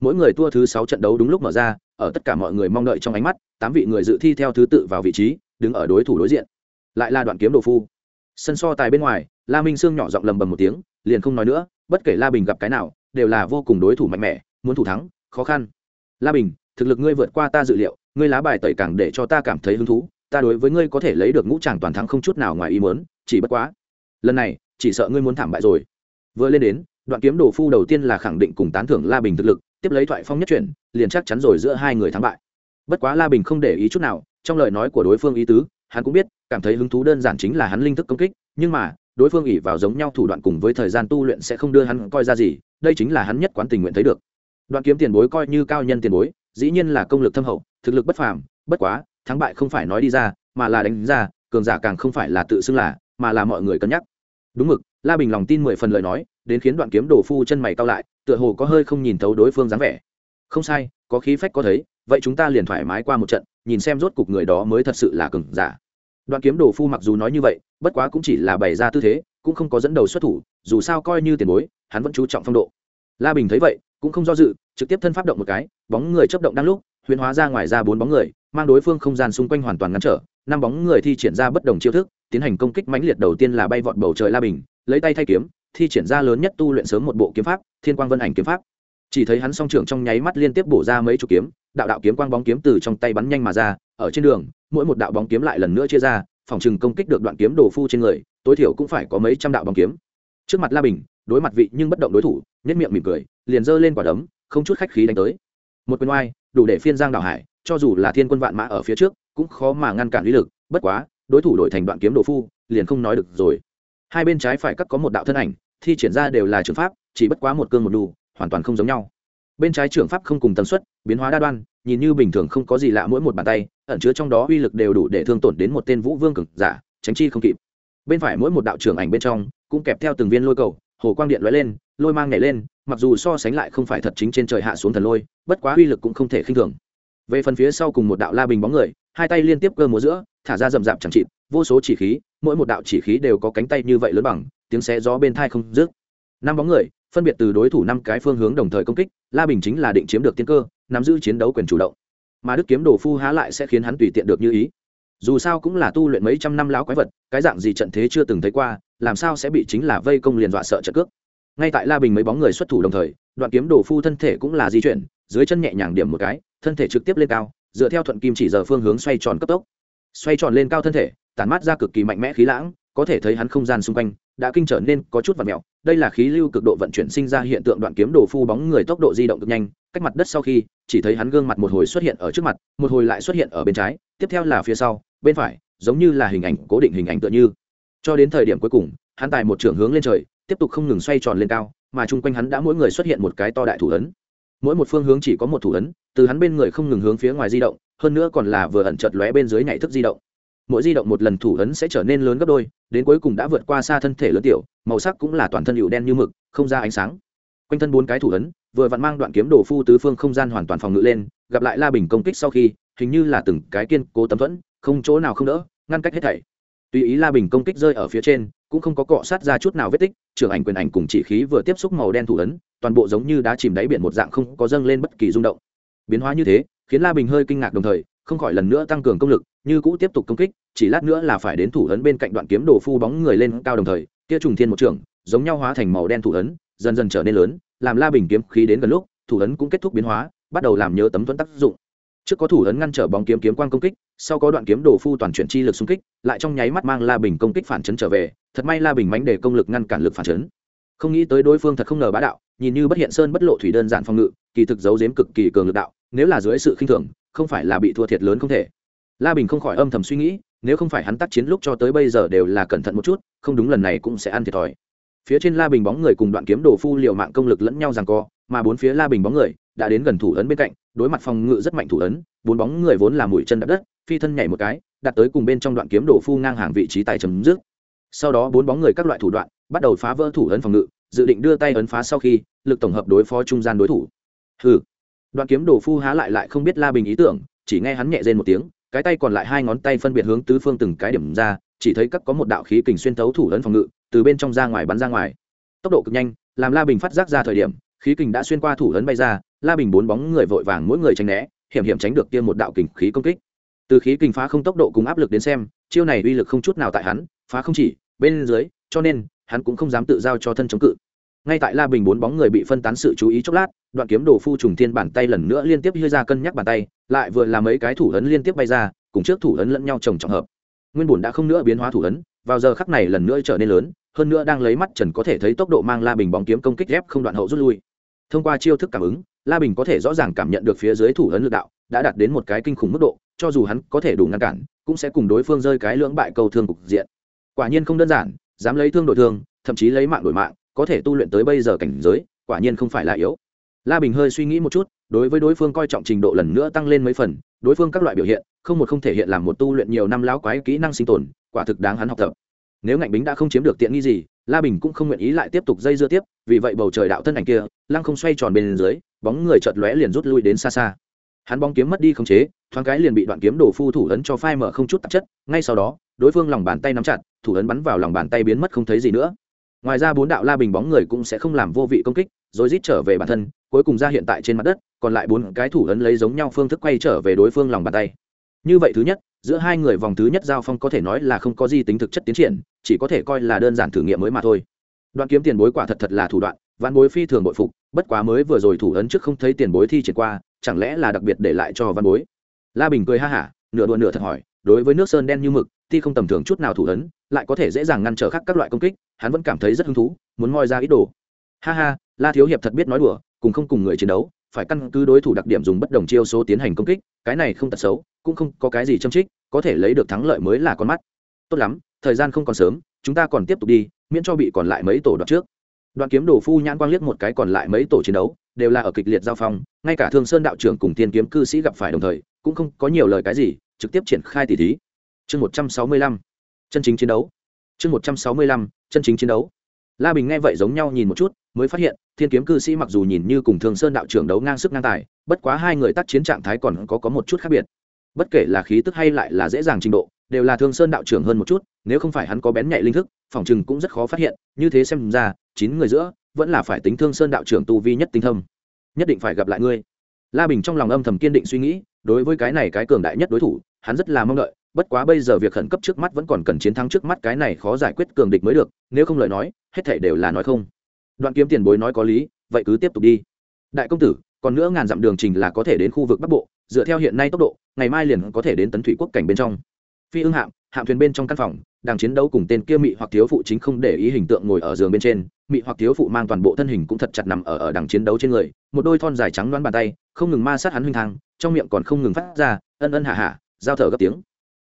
Mỗi người tua thứ sáu trận đấu đúng lúc mở ra, ở tất cả mọi người mong đợi trong ánh mắt, tám vị người dự thi theo thứ tự vào vị trí, đứng ở đối thủ đối diện. Lại là đoạn kiếm đồ phu. Sân so tài bên ngoài, la minh sương nhỏ giọng lầm bầm một tiếng, liền không nói nữa, bất kể la bình gặp cái nào, đều là vô cùng đối thủ mạnh mẽ muốn thủ thắng, khó khăn. La bình, thực lực ngươi vượt qua ta dự liệu, ngươi lá bài tẩy càng để cho ta cảm thấy hứng thú, ta đối với ngươi có thể lấy được ngũ tràng toàn thắng không chút nào ngoài ý muốn, chỉ bất quá. Lần này, chỉ sợ ngươi muốn thảm bại rồi. Vừa lên đến, đoạn kiếm đồ phu đầu tiên là khẳng định cùng tán thưởng la bình thực lực, tiếp lấy thoại phong nhất chuyển, liền chắc chắn rồi giữa hai người thắng bại. Bất quá la bình không để ý chút nào, trong lời nói của đối phương ý tứ, hắn cũng biết, cảm thấy hứng thú đơn giản chính là hắn linh thức công kích, nhưng mà, đối phương ỉ vào giống nhau thủ đoạn cùng với thời gian tu luyện sẽ không đưa hắn coi ra gì, đây chính là hắn nhất quán tình nguyện thấy được đoạn kiếm tiền bối coi như cao nhân tiền bối, dĩ nhiên là công lực thâm hậu, thực lực bất phàm, bất quá, thắng bại không phải nói đi ra, mà là đánh ra, cường giả càng không phải là tự xưng là, mà là mọi người cân nhắc. Đúng mực, la bình lòng tin mười phần lời nói, đến khiến đoạn kiếm đồ phu chân mày cao lại, tựa hồ có hơi không nhìn thấu đối phương dáng vẻ. Không sai, có khí phách có thấy, vậy chúng ta liền thoải mái qua một trận, nhìn xem rốt cục người đó mới thật sự là cường giả. Đoạn kiếm đồ phu mặc dù nói như vậy, bất quá cũng chỉ là bày ra tư thế, cũng không có dẫn đầu xuất thủ, dù sao coi như tiền bối, hắn vẫn chú trọng phong độ. La bình thấy vậy cũng không do dự, trực tiếp thân pháp động một cái, bóng người chấp động đang lúc huyễn hóa ra ngoài ra bốn bóng người, mang đối phương không gian xung quanh hoàn toàn ngăn trở, năm bóng người thi triển ra bất đồng chiêu thức, tiến hành công kích mãnh liệt đầu tiên là bay vọt bầu trời la bình, lấy tay thay kiếm, thi triển ra lớn nhất tu luyện sớm một bộ kiếm pháp, thiên quang vân ảnh kiếm pháp. Chỉ thấy hắn song trưởng trong nháy mắt liên tiếp bổ ra mấy chục kiếm, đạo đạo kiếm quang bóng kiếm từ trong tay bắn nhanh mà ra, ở trên đường, mỗi một đạo bóng kiếm lại lần nữa chia ra, phòng chừng công kích được đoạn kiếm đồ phu trên người, tối thiểu cũng phải có mấy trăm đạo bóng kiếm. Trước mặt la bình, đối mặt vị nhưng bất động đối thủ nhất miệng mỉm cười, liền giơ lên quả đấm, không chút khách khí đánh tới. Một quyền oai, đủ để phiên giang đảo hải, cho dù là thiên quân vạn mã ở phía trước, cũng khó mà ngăn cản lý lực, bất quá, đối thủ đổi thành đoạn kiếm đồ phu, liền không nói được rồi. Hai bên trái phải cắt có một đạo thân ảnh, thi triển ra đều là trường pháp, chỉ bất quá một cương một đù hoàn toàn không giống nhau. Bên trái trường pháp không cùng tần suất, biến hóa đa đoan, nhìn như bình thường không có gì lạ mỗi một bàn tay, ẩn chứa trong đó uy lực đều đủ để thương tổn đến một tên vũ vương cực giả, tránh chi không kịp. Bên phải mỗi một đạo trưởng ảnh bên trong, cũng kẹp theo từng viên lôi cầu hồ quang điện lóe lên, lôi mang nhảy lên, mặc dù so sánh lại không phải thật chính trên trời hạ xuống thần lôi, bất quá uy lực cũng không thể khinh thường. Về phần phía sau cùng một đạo la bình bóng người, hai tay liên tiếp cơ múa giữa, thả ra rậm rạp chẳng chịt, vô số chỉ khí, mỗi một đạo chỉ khí đều có cánh tay như vậy lớn bằng, tiếng xé gió bên thai không dứt. Năm bóng người, phân biệt từ đối thủ năm cái phương hướng đồng thời công kích, la bình chính là định chiếm được tiên cơ, nắm giữ chiến đấu quyền chủ động. Mà đức kiếm đồ phu há lại sẽ khiến hắn tùy tiện được như ý. Dù sao cũng là tu luyện mấy trăm năm láo quái vật, cái dạng gì trận thế chưa từng thấy qua làm sao sẽ bị chính là vây công liền dọa sợ trận cước? Ngay tại la bình mấy bóng người xuất thủ đồng thời, đoạn kiếm đồ phu thân thể cũng là di chuyển, dưới chân nhẹ nhàng điểm một cái, thân thể trực tiếp lên cao, dựa theo thuận kim chỉ giờ phương hướng xoay tròn cấp tốc. Xoay tròn lên cao thân thể, tản mát ra cực kỳ mạnh mẽ khí lãng, có thể thấy hắn không gian xung quanh đã kinh trở nên có chút vật mẹo. Đây là khí lưu cực độ vận chuyển sinh ra hiện tượng đoạn kiếm đồ phu bóng người tốc độ di động cực nhanh, cách mặt đất sau khi, chỉ thấy hắn gương mặt một hồi xuất hiện ở trước mặt, một hồi lại xuất hiện ở bên trái, tiếp theo là phía sau, bên phải, giống như là hình ảnh cố định hình ảnh tựa như cho đến thời điểm cuối cùng, hắn tài một trưởng hướng lên trời, tiếp tục không ngừng xoay tròn lên cao, mà chung quanh hắn đã mỗi người xuất hiện một cái to đại thủ ấn. Mỗi một phương hướng chỉ có một thủ ấn, từ hắn bên người không ngừng hướng phía ngoài di động, hơn nữa còn là vừa ẩn chợt lóe bên dưới nhảy thức di động. Mỗi di động một lần thủ ấn sẽ trở nên lớn gấp đôi, đến cuối cùng đã vượt qua xa thân thể lớn tiểu, màu sắc cũng là toàn thân hiệu đen như mực, không ra ánh sáng. Quanh thân bốn cái thủ ấn, vừa vặn mang đoạn kiếm đồ phu tứ phương không gian hoàn toàn phòng ngự lên, gặp lại la bình công kích sau khi, hình như là từng cái kiên cố tấm thuẫn, không chỗ nào không đỡ, ngăn cách hết thảy tùy ý la bình công kích rơi ở phía trên, cũng không có cọ sát ra chút nào vết tích, trưởng ảnh quyền ảnh cùng chỉ khí vừa tiếp xúc màu đen thủ ấn, toàn bộ giống như đá chìm đáy biển một dạng không có dâng lên bất kỳ rung động. Biến hóa như thế, khiến la bình hơi kinh ngạc đồng thời, không khỏi lần nữa tăng cường công lực, như cũ tiếp tục công kích, chỉ lát nữa là phải đến thủ ấn bên cạnh đoạn kiếm đồ phu bóng người lên cao đồng thời, kia trùng thiên một trường giống nhau hóa thành màu đen thủ ấn, dần dần trở nên lớn, làm la bình kiếm khí đến gần lúc, thủ ấn cũng kết thúc biến hóa, bắt đầu làm nhớ tấm thuẫn tác dụng trước có thủ ấn ngăn trở bóng kiếm kiếm quang công kích, sau có đoạn kiếm đồ phu toàn chuyển chi lực xung kích, lại trong nháy mắt mang la bình công kích phản chấn trở về, thật may la bình mánh để công lực ngăn cản lực phản chấn. Không nghĩ tới đối phương thật không ngờ bá đạo, nhìn như bất hiện sơn bất lộ thủy đơn giản phòng ngự, kỳ thực giấu giếm cực kỳ cường lực đạo, nếu là dưới sự khinh thường, không phải là bị thua thiệt lớn không thể. La bình không khỏi âm thầm suy nghĩ, nếu không phải hắn tác chiến lúc cho tới bây giờ đều là cẩn thận một chút, không đúng lần này cũng sẽ ăn thiệt thòi phía trên la bình bóng người cùng đoạn kiếm đồ phu liều mạng công lực lẫn nhau rằng co, mà bốn phía la bình bóng người đã đến gần thủ ấn bên cạnh, đối mặt phòng ngự rất mạnh thủ ấn, bốn bóng người vốn là mũi chân đập đất, phi thân nhảy một cái, đặt tới cùng bên trong đoạn kiếm đồ phu ngang hàng vị trí tay chấm dứt. Sau đó bốn bóng người các loại thủ đoạn, bắt đầu phá vỡ thủ ấn phòng ngự, dự định đưa tay ấn phá sau khi, lực tổng hợp đối phó trung gian đối thủ. Hừ. Đoạn kiếm đồ phu há lại lại không biết la bình ý tưởng, chỉ nghe hắn nhẹ rên một tiếng, cái tay còn lại hai ngón tay phân biệt hướng tứ phương từng cái điểm ra chỉ thấy các có một đạo khí kình xuyên thấu thủ ấn phòng ngự, từ bên trong ra ngoài bắn ra ngoài. Tốc độ cực nhanh, làm la bình phát giác ra thời điểm, khí kình đã xuyên qua thủ ấn bay ra, la bình bốn bóng người vội vàng mỗi người tránh né, hiểm hiểm tránh được kia một đạo kình khí công kích. Từ khí kình phá không tốc độ cùng áp lực đến xem, chiêu này uy lực không chút nào tại hắn, phá không chỉ, bên dưới, cho nên, hắn cũng không dám tự giao cho thân chống cự. Ngay tại la bình bốn bóng người bị phân tán sự chú ý chốc lát, đoạn kiếm đồ phu trùng thiên bàn tay lần nữa liên tiếp hơi ra cân nhắc bàn tay, lại vừa làm mấy cái thủ ấn liên tiếp bay ra, cùng trước thủ ấn lẫn nhau trồng trọng hợp nguyên bùn đã không nữa biến hóa thủ ấn, vào giờ khắc này lần nữa trở nên lớn, hơn nữa đang lấy mắt trần có thể thấy tốc độ mang la bình bóng kiếm công kích ghép không đoạn hậu rút lui. Thông qua chiêu thức cảm ứng, la bình có thể rõ ràng cảm nhận được phía dưới thủ ấn lực đạo, đã đạt đến một cái kinh khủng mức độ, cho dù hắn có thể đủ ngăn cản, cũng sẽ cùng đối phương rơi cái lưỡng bại cầu thương cục diện. Quả nhiên không đơn giản, dám lấy thương đổi thương, thậm chí lấy mạng đổi mạng, có thể tu luyện tới bây giờ cảnh giới, quả nhiên không phải là yếu la bình hơi suy nghĩ một chút, đối với đối phương coi trọng trình độ lần nữa tăng lên mấy phần, đối phương các loại biểu hiện, không một không thể hiện làm một tu luyện nhiều năm láo quái kỹ năng sinh tồn, quả thực đáng hắn học tập. Nếu ngạnh bính đã không chiếm được tiện nghi gì, la bình cũng không nguyện ý lại tiếp tục dây dưa tiếp, vì vậy bầu trời đạo thân ảnh kia, lăng không xoay tròn bên dưới, bóng người chợt lóe liền rút lui đến xa xa. Hắn bóng kiếm mất đi khống chế, thoáng cái liền bị đoạn kiếm đổ phu thủ ấn cho phai mở không chút tạp chất, ngay sau đó, đối phương lòng bàn tay nắm chặt, thủ ấn bắn vào lòng bàn tay biến mất không thấy gì nữa. Ngoài ra bốn đạo la bình bóng người cũng sẽ không làm vô vị công kích, rồi rít trở về bản thân cuối cùng ra hiện tại trên mặt đất, còn lại bốn cái thủ ấn lấy giống nhau phương thức quay trở về đối phương lòng bàn tay. Như vậy thứ nhất, giữa hai người vòng thứ nhất giao phong có thể nói là không có gì tính thực chất tiến triển, chỉ có thể coi là đơn giản thử nghiệm mới mà thôi. Đoạn kiếm tiền bối quả thật thật là thủ đoạn văn bối phi thường bội phục, bất quá mới vừa rồi thủ ấn trước không thấy tiền bối thi triển qua, chẳng lẽ là đặc biệt để lại cho văn bối? La bình cười ha hả, nửa đùa nửa thật hỏi, đối với nước sơn đen như mực thi không tầm thường chút nào thủ ấn, lại có thể dễ dàng ngăn trở khắc các loại công kích, hắn vẫn cảm thấy rất hứng thú, muốn moi ra ít đồ. Ha ha, la thiếu hiệp thật biết nói đùa cùng không cùng người chiến đấu, phải căn cứ đối thủ đặc điểm dùng bất đồng chiêu số tiến hành công kích, cái này không tật xấu, cũng không có cái gì châm trích, có thể lấy được thắng lợi mới là con mắt. Tốt lắm, thời gian không còn sớm, chúng ta còn tiếp tục đi, miễn cho bị còn lại mấy tổ đoạt trước. Đoạn kiếm đồ phu nhãn quang liếc một cái còn lại mấy tổ chiến đấu, đều là ở kịch liệt giao phong, ngay cả thương sơn đạo trưởng cùng tiên kiếm cư sĩ gặp phải đồng thời, cũng không có nhiều lời cái gì, trực tiếp triển khai tỷ thí. Chương một trăm sáu mươi lăm, chân chính chiến đấu. Chương một trăm sáu mươi lăm, chân chính chiến đấu la bình nghe vậy giống nhau nhìn một chút, mới phát hiện, thiên kiếm cư sĩ mặc dù nhìn như cùng thường sơn đạo trưởng đấu ngang sức ngang tài, bất quá hai người tác chiến trạng thái còn có có một chút khác biệt. Bất kể là khí tức hay lại là dễ dàng trình độ, đều là thương sơn đạo trưởng hơn một chút, nếu không phải hắn có bén nhạy linh thức, phòng chừng cũng rất khó phát hiện, như thế xem ra, chín người giữa, vẫn là phải tính thương sơn đạo trưởng tu vi nhất tinh thâm. Nhất định phải gặp lại ngươi. La bình trong lòng âm thầm kiên định suy nghĩ, đối với cái này cái cường đại nhất đối thủ, hắn rất là mong đợi, bất quá bây giờ việc khẩn cấp trước mắt vẫn còn cần chiến thắng trước mắt cái này khó giải quyết cường địch mới được, nếu không lời nói hết thảy đều là nói không. Đoạn kiếm tiền bối nói có lý, vậy cứ tiếp tục đi. Đại công tử, còn nữa ngàn dặm đường trình là có thể đến khu vực bắc bộ, dựa theo hiện nay tốc độ, ngày mai liền có thể đến tấn thủy quốc cảnh bên trong. Phi ưng hạm hạm thuyền bên trong căn phòng, đang chiến đấu cùng tên kia mị hoặc thiếu phụ chính không để ý hình tượng ngồi ở giường bên trên, mị hoặc thiếu phụ mang toàn bộ thân hình cũng thật chặt nằm ở ở đằng chiến đấu trên người, một đôi thon dài trắng đoán bàn tay, không ngừng ma sát hắn huynh thang, trong miệng còn không ngừng phát ra, ân ân hạ hạ, giao thở gấp tiếng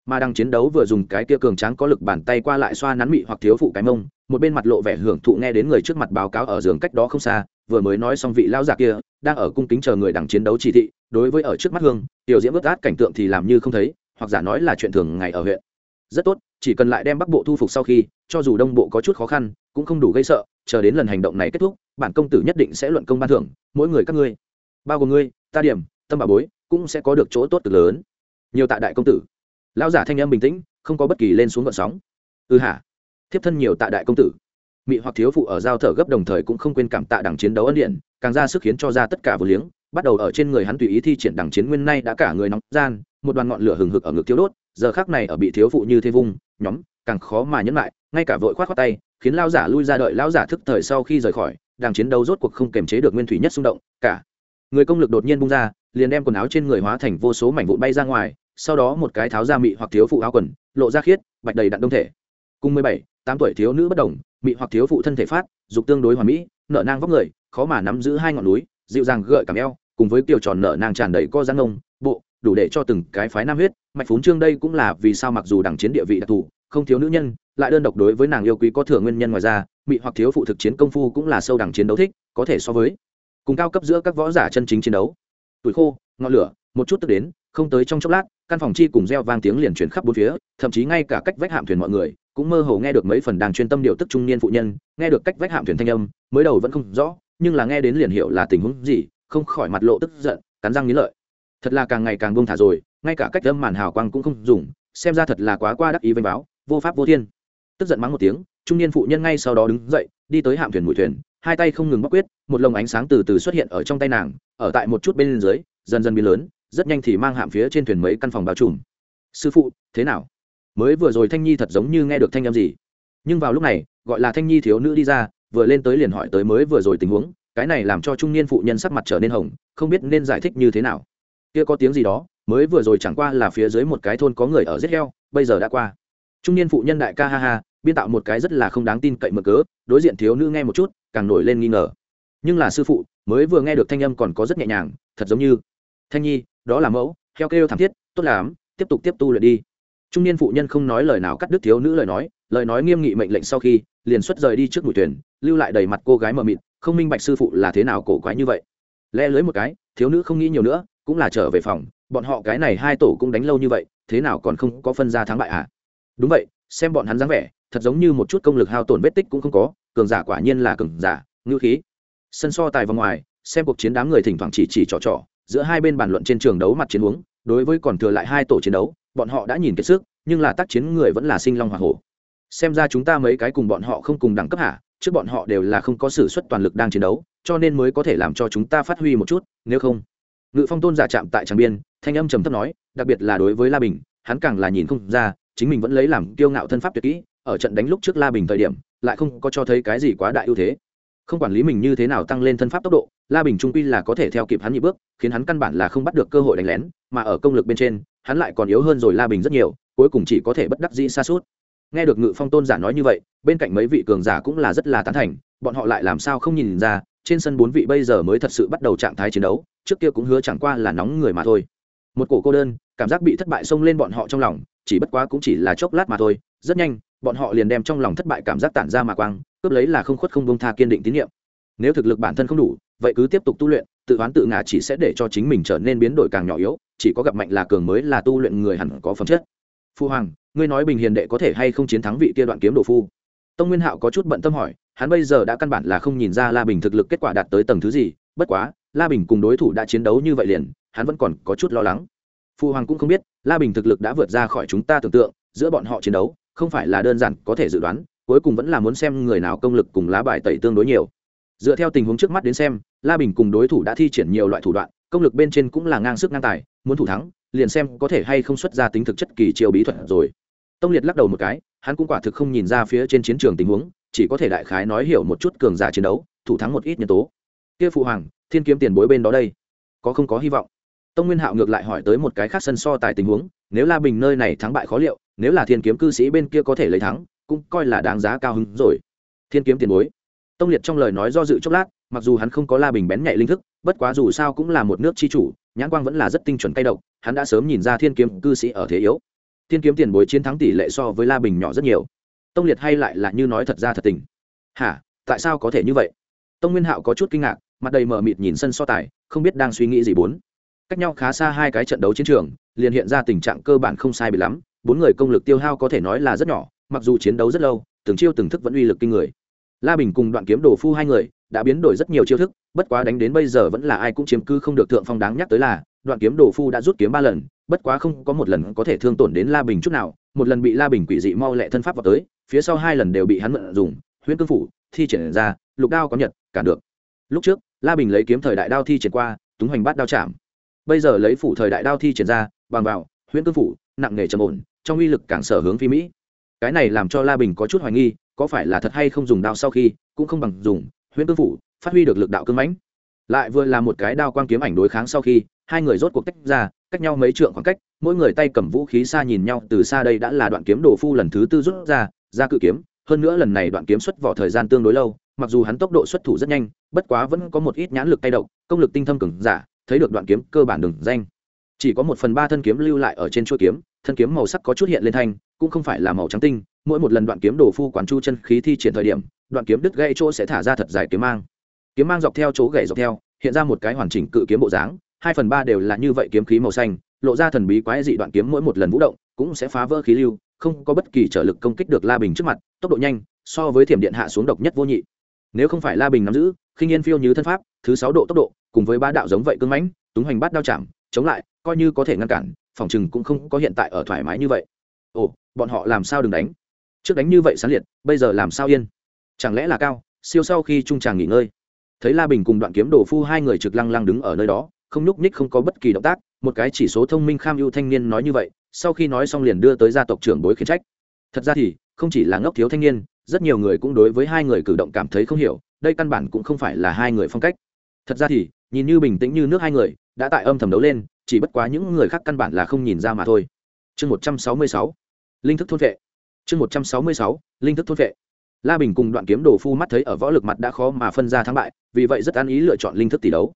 mà đang chiến đấu vừa dùng cái kia cường tráng có lực bàn tay qua lại xoa nắn mị hoặc thiếu phụ cái mông, một bên mặt lộ vẻ hưởng thụ nghe đến người trước mặt báo cáo ở giường cách đó không xa, vừa mới nói xong vị lão già kia, đang ở cung kính chờ người đằng chiến đấu chỉ thị, đối với ở trước mắt hương, tiểu diễm ướt át cảnh tượng thì làm như không thấy, hoặc giả nói là chuyện thường ngày ở huyện. Rất tốt, chỉ cần lại đem bắc bộ thu phục sau khi, cho dù đông bộ có chút khó khăn, cũng không đủ gây sợ, chờ đến lần hành động này kết thúc, bản công tử nhất định sẽ luận công ban thưởng, mỗi người các ngươi, bao gồm ngươi, ta điểm, tâm bà bối, cũng sẽ có được chỗ tốt cực lớn. Nhiều tạ đại công tử lão giả thanh âm bình tĩnh, không có bất kỳ lên xuống gọn sóng. Ừ hả? Thiếp thân nhiều tạ đại công tử. Mị hoặc thiếu phụ ở giao thở gấp đồng thời cũng không quên cảm tạ đằng chiến đấu ân điện, càng ra sức khiến cho ra tất cả vừa liếng, bắt đầu ở trên người hắn tùy ý thi triển đằng chiến nguyên nay đã cả người nóng gian, một đoàn ngọn lửa hừng hực ở ngực thiếu đốt, giờ khác này ở bị thiếu phụ như thế vung, nhóm, càng khó mà nhẫn lại, ngay cả vội khoát khoát tay, khiến lao giả lui ra đợi lao giả thức thời sau khi rời khỏi đảng chiến đấu rốt cuộc không kềm chế được nguyên thủy nhất xung động, cả người công lực đột nhiên bung ra, liền đem quần áo trên người hóa thành vô số mảnh vụn bay ra ngoài sau đó một cái tháo ra mị hoặc thiếu phụ áo quần, lộ ra khiết, bạch đầy đặn đông thể. Cùng mười bảy, tám tuổi thiếu nữ bất đồng, mị hoặc thiếu phụ thân thể phát, dục tương đối hoàn mỹ nợ nang vóc người, khó mà nắm giữ hai ngọn núi, dịu dàng gợi cảm eo, cùng với kiểu tròn nợ nang tràn đầy co giang ngông bộ, đủ để cho từng cái phái nam huyết, mạch phún trương đây cũng là vì sao mặc dù đẳng chiến địa vị đặc thù, không thiếu nữ nhân, lại đơn độc đối với nàng yêu quý có thừa nguyên nhân ngoài ra, mị hoặc thiếu phụ thực chiến công phu cũng là sâu đẳng chiến đấu thích, có thể so với cùng cao cấp giữa các võ giả chân chính chiến đấu. Tuổi khô, ngọn lửa, một chút tức đến, không tới trong chốc lát căn phòng chi cùng reo vang tiếng liền chuyển khắp bốn phía, thậm chí ngay cả cách vách hạm thuyền mọi người cũng mơ hồ nghe được mấy phần đang chuyên tâm điều tức trung niên phụ nhân, nghe được cách vách hạm thuyền thanh âm, mới đầu vẫn không rõ, nhưng là nghe đến liền hiểu là tình huống gì, không khỏi mặt lộ tức giận, cắn răng nghiến lợi. Thật là càng ngày càng buông thả rồi, ngay cả cách âm màn hào quang cũng không dùng, xem ra thật là quá qua đắc ý vênh báo, vô pháp vô thiên. Tức giận mắng một tiếng, trung niên phụ nhân ngay sau đó đứng dậy, đi tới hạm thuyền mũi thuyền, hai tay không ngừng bóc quyết, một lồng ánh sáng từ từ xuất hiện ở trong tay nàng, ở tại một chút bên dưới, dần dần biến lớn rất nhanh thì mang hạm phía trên thuyền mấy căn phòng bao trùm. Sư phụ, thế nào? Mới vừa rồi thanh nhi thật giống như nghe được thanh âm gì. Nhưng vào lúc này, gọi là thanh nhi thiếu nữ đi ra, vừa lên tới liền hỏi tới mới vừa rồi tình huống, cái này làm cho trung niên phụ nhân sắc mặt trở nên hồng, không biết nên giải thích như thế nào. Kia có tiếng gì đó, mới vừa rồi chẳng qua là phía dưới một cái thôn có người ở giết heo, bây giờ đã qua. Trung niên phụ nhân đại ca ha ha, biên tạo một cái rất là không đáng tin cậy mở cớ, đối diện thiếu nữ nghe một chút, càng nổi lên nghi ngờ. Nhưng là sư phụ, mới vừa nghe được thanh âm còn có rất nhẹ nhàng, thật giống như, thanh nhi đó là mẫu, heo kêu thảm thiết, tốt lắm, tiếp tục tiếp tu luyện đi. Trung niên phụ nhân không nói lời nào cắt đứt thiếu nữ lời nói lời nói nghiêm nghị mệnh lệnh sau khi, liền xuất rời đi trước mũi thuyền, lưu lại đầy mặt cô gái mờ mịt, không minh bạch sư phụ là thế nào cổ quái như vậy. Lẽ lưới một cái, thiếu nữ không nghĩ nhiều nữa, cũng là trở về phòng, bọn họ cái này hai tổ cũng đánh lâu như vậy, thế nào còn không có phân ra thắng bại à? Đúng vậy, xem bọn hắn dáng vẻ, thật giống như một chút công lực hao tổn vết tích cũng không có, cường giả quả nhiên là cường giả, ngữ khí. Sân so tài vào ngoài, xem cuộc chiến đám người thỉnh thoảng chỉ chỉ trò trò giữa hai bên bàn luận trên trường đấu mặt chiến uống đối với còn thừa lại hai tổ chiến đấu, bọn họ đã nhìn kiệt sức, nhưng là tác chiến người vẫn là sinh long hoa hổ. Xem ra chúng ta mấy cái cùng bọn họ không cùng đẳng cấp hả? Trước bọn họ đều là không có s ử suất toàn lực đang chiến đấu, cho nên mới có thể làm cho chúng ta phát huy một chút, nếu không. Ngự phong tôn giả chạm tại tràng biên, thanh âm trầm thấp nói, đặc biệt là đối với la bình, hắn càng là nhìn không ra, chính mình vẫn lấy làm kiêu ngạo thân pháp tuyệt kỹ, ở trận đánh lúc trước la bình thời điểm, lại không có cho thấy cái gì quá đại ưu thế không quản lý mình như thế nào tăng lên thân pháp tốc độ, la bình trung quy là có thể theo kịp hắn nhị bước, khiến hắn căn bản là không bắt được cơ hội đánh lén, mà ở công lực bên trên, hắn lại còn yếu hơn rồi la bình rất nhiều, cuối cùng chỉ có thể bất đắc dĩ xa suốt nghe được ngự phong tôn giả nói như vậy, bên cạnh mấy vị cường giả cũng là rất là tán thành, bọn họ lại làm sao không nhìn ra, trên sân bốn vị bây giờ mới thật sự bắt đầu trạng thái chiến đấu, trước kia cũng hứa chẳng qua là nóng người mà thôi. Một cổ cô đơn, cảm giác bị thất bại xông lên bọn họ trong lòng, chỉ bất quá cũng chỉ là chốc lát mà thôi, rất nhanh, bọn họ liền đem trong lòng thất bại cảm giác tản ra mà quang cướp lấy là không khuất không bông tha kiên định tín nhiệm. Nếu thực lực bản thân không đủ, vậy cứ tiếp tục tu luyện, tự oán tự ngã chỉ sẽ để cho chính mình trở nên biến đổi càng nhỏ yếu, chỉ có gặp mạnh là cường mới là tu luyện người hẳn có phẩm chất. Phu hoàng, ngươi nói bình hiền đệ có thể hay không chiến thắng vị kia đoạn kiếm đồ phu? Tông nguyên hạo có chút bận tâm hỏi, hắn bây giờ đã căn bản là không nhìn ra la bình thực lực kết quả đạt tới tầng thứ gì, bất quá, la bình cùng đối thủ đã chiến đấu như vậy liền, hắn vẫn còn có chút lo lắng. Phu hoàng cũng không biết, la bình thực lực đã vượt ra khỏi chúng ta tưởng tượng, giữa bọn họ chiến đấu, không phải là đơn giản có thể dự đoán cuối cùng vẫn là muốn xem người nào công lực cùng lá bài tẩy tương đối nhiều. Dựa theo tình huống trước mắt đến xem, la bình cùng đối thủ đã thi triển nhiều loại thủ đoạn, công lực bên trên cũng là ngang sức ngang tài, muốn thủ thắng, liền xem có thể hay không xuất ra tính thực chất kỳ chiêu bí thuật rồi. Tông liệt lắc đầu một cái, hắn cũng quả thực không nhìn ra phía trên chiến trường tình huống, chỉ có thể đại khái nói hiểu một chút cường giả chiến đấu, thủ thắng một ít nhân tố. Kia phụ hoàng, thiên kiếm tiền bối bên đó đây, có không có hy vọng? Tông nguyên hạo ngược lại hỏi tới một cái khác sân so tài tình huống, nếu la bình nơi này thắng bại khó liệu, nếu là thiên kiếm cư sĩ bên kia có thể lấy thắng cũng coi là đáng giá cao hứng rồi. Thiên kiếm tiền bối. Tông liệt trong lời nói do dự chốc lát, mặc dù hắn không có la bình bén nhạy linh thức, bất quá dù sao cũng là một nước chi chủ, nhãn quang vẫn là rất tinh chuẩn cay độc, hắn đã sớm nhìn ra thiên kiếm cư sĩ ở thế yếu. Thiên kiếm tiền bối chiến thắng tỷ lệ so với la bình nhỏ rất nhiều. Tông liệt hay lại là như nói thật ra thật tình. Hả? Tại sao có thể như vậy? Tông nguyên hạo có chút kinh ngạc, mặt đầy mờ mịt nhìn sân so tài, không biết đang suy nghĩ gì bốn. Cách nhau khá xa hai cái trận đấu chiến trường, liền hiện ra tình trạng cơ bản không sai bị lắm, bốn người công lực tiêu hao có thể nói là rất nhỏ mặc dù chiến đấu rất lâu, từng chiêu từng thức vẫn uy lực kinh người. La bình cùng đoạn kiếm đồ phu hai người đã biến đổi rất nhiều chiêu thức, bất quá đánh đến bây giờ vẫn là ai cũng chiếm cư không được thượng phong đáng nhắc tới là, đoạn kiếm đồ phu đã rút kiếm ba lần, bất quá không có một lần có thể thương tổn đến la bình chút nào, một lần bị la bình quỷ dị mau lẹ thân pháp vào tới, phía sau hai lần đều bị hắn mượn dùng, huyễn cương phủ, thi triển ra, lục đao có nhật cản được. Lúc trước, la bình lấy kiếm thời đại đao thi triển qua, túng hoành bát đao chạm. Bây giờ lấy phủ thời đại đao thi triển ra, bằng vào, huyễn cương phủ, nặng nghề trầm ổn, trong uy lực càng sở hướng phi mỹ cái này làm cho la bình có chút hoài nghi, có phải là thật hay không dùng đao sau khi, cũng không bằng dùng, huyễn cương phủ, phát huy được lực đạo cưng mãnh. Lại vừa là một cái đao quang kiếm ảnh đối kháng sau khi, hai người rốt cuộc tách ra, cách nhau mấy trượng khoảng cách, mỗi người tay cầm vũ khí xa nhìn nhau, từ xa đây đã là đoạn kiếm đồ phu lần thứ tư rút ra ra cự kiếm. Hơn nữa lần này đoạn kiếm xuất vỏ thời gian tương đối lâu, mặc dù hắn tốc độ xuất thủ rất nhanh, bất quá vẫn có một ít nhãn lực tay độc công lực tinh thâm cứng giả, thấy được đoạn kiếm cơ bản đừng danh chỉ có một phần ba thân kiếm lưu lại ở trên chuôi kiếm, thân kiếm màu sắc có chút hiện lên thanh, cũng không phải là màu trắng tinh, mỗi một lần đoạn kiếm đổ phu quán chu chân khí thi triển thời điểm, đoạn kiếm đứt gãy chỗ sẽ thả ra thật dài kiếm mang. Kiếm mang dọc theo chỗ gãy dọc theo, hiện ra một cái hoàn chỉnh cự kiếm bộ dáng, hai phần ba đều là như vậy kiếm khí màu xanh, lộ ra thần bí quái dị đoạn kiếm mỗi một lần vũ động, cũng sẽ phá vỡ khí lưu, không có bất kỳ trở lực công kích được la bình trước mặt, tốc độ nhanh, so với thiểm điện hạ xuống độc nhất vô nhị. Nếu không phải la bình nắm giữ, khinh yên phiêu như thân pháp, thứ sáu độ tốc độ, cùng với ba đạo giống vậy cưng mãnh, túng hoành bát đao chạm chống lại, coi như có thể ngăn cản, phòng chừng cũng không có hiện tại ở thoải mái như vậy. Ồ, bọn họ làm sao đừng đánh? Trước đánh như vậy sán liệt, bây giờ làm sao yên? Chẳng lẽ là cao, siêu sau khi trung tràng nghỉ ngơi? Thấy la bình cùng đoạn kiếm đồ phu hai người trực lăng lăng đứng ở nơi đó, không nhúc nhích không có bất kỳ động tác, một cái chỉ số thông minh kham ưu thanh niên nói như vậy, sau khi nói xong liền đưa tới gia tộc trưởng bối khiển trách. Thật ra thì, không chỉ là ngốc thiếu thanh niên, rất nhiều người cũng đối với hai người cử động cảm thấy không hiểu, đây căn bản cũng không phải là hai người phong cách. Thật ra thì nhìn như bình tĩnh như nước hai người, đã tại âm thầm đấu lên, chỉ bất quá những người khác căn bản là không nhìn ra mà thôi. Chương một trăm sáu mươi sáu, linh thức thôn vệ. Chương một trăm sáu mươi sáu, linh thức thôn vệ. La bình cùng đoạn kiếm đồ phu mắt thấy ở võ lực mặt đã khó mà phân ra thắng bại, vì vậy rất an ý lựa chọn linh thức tỷ đấu.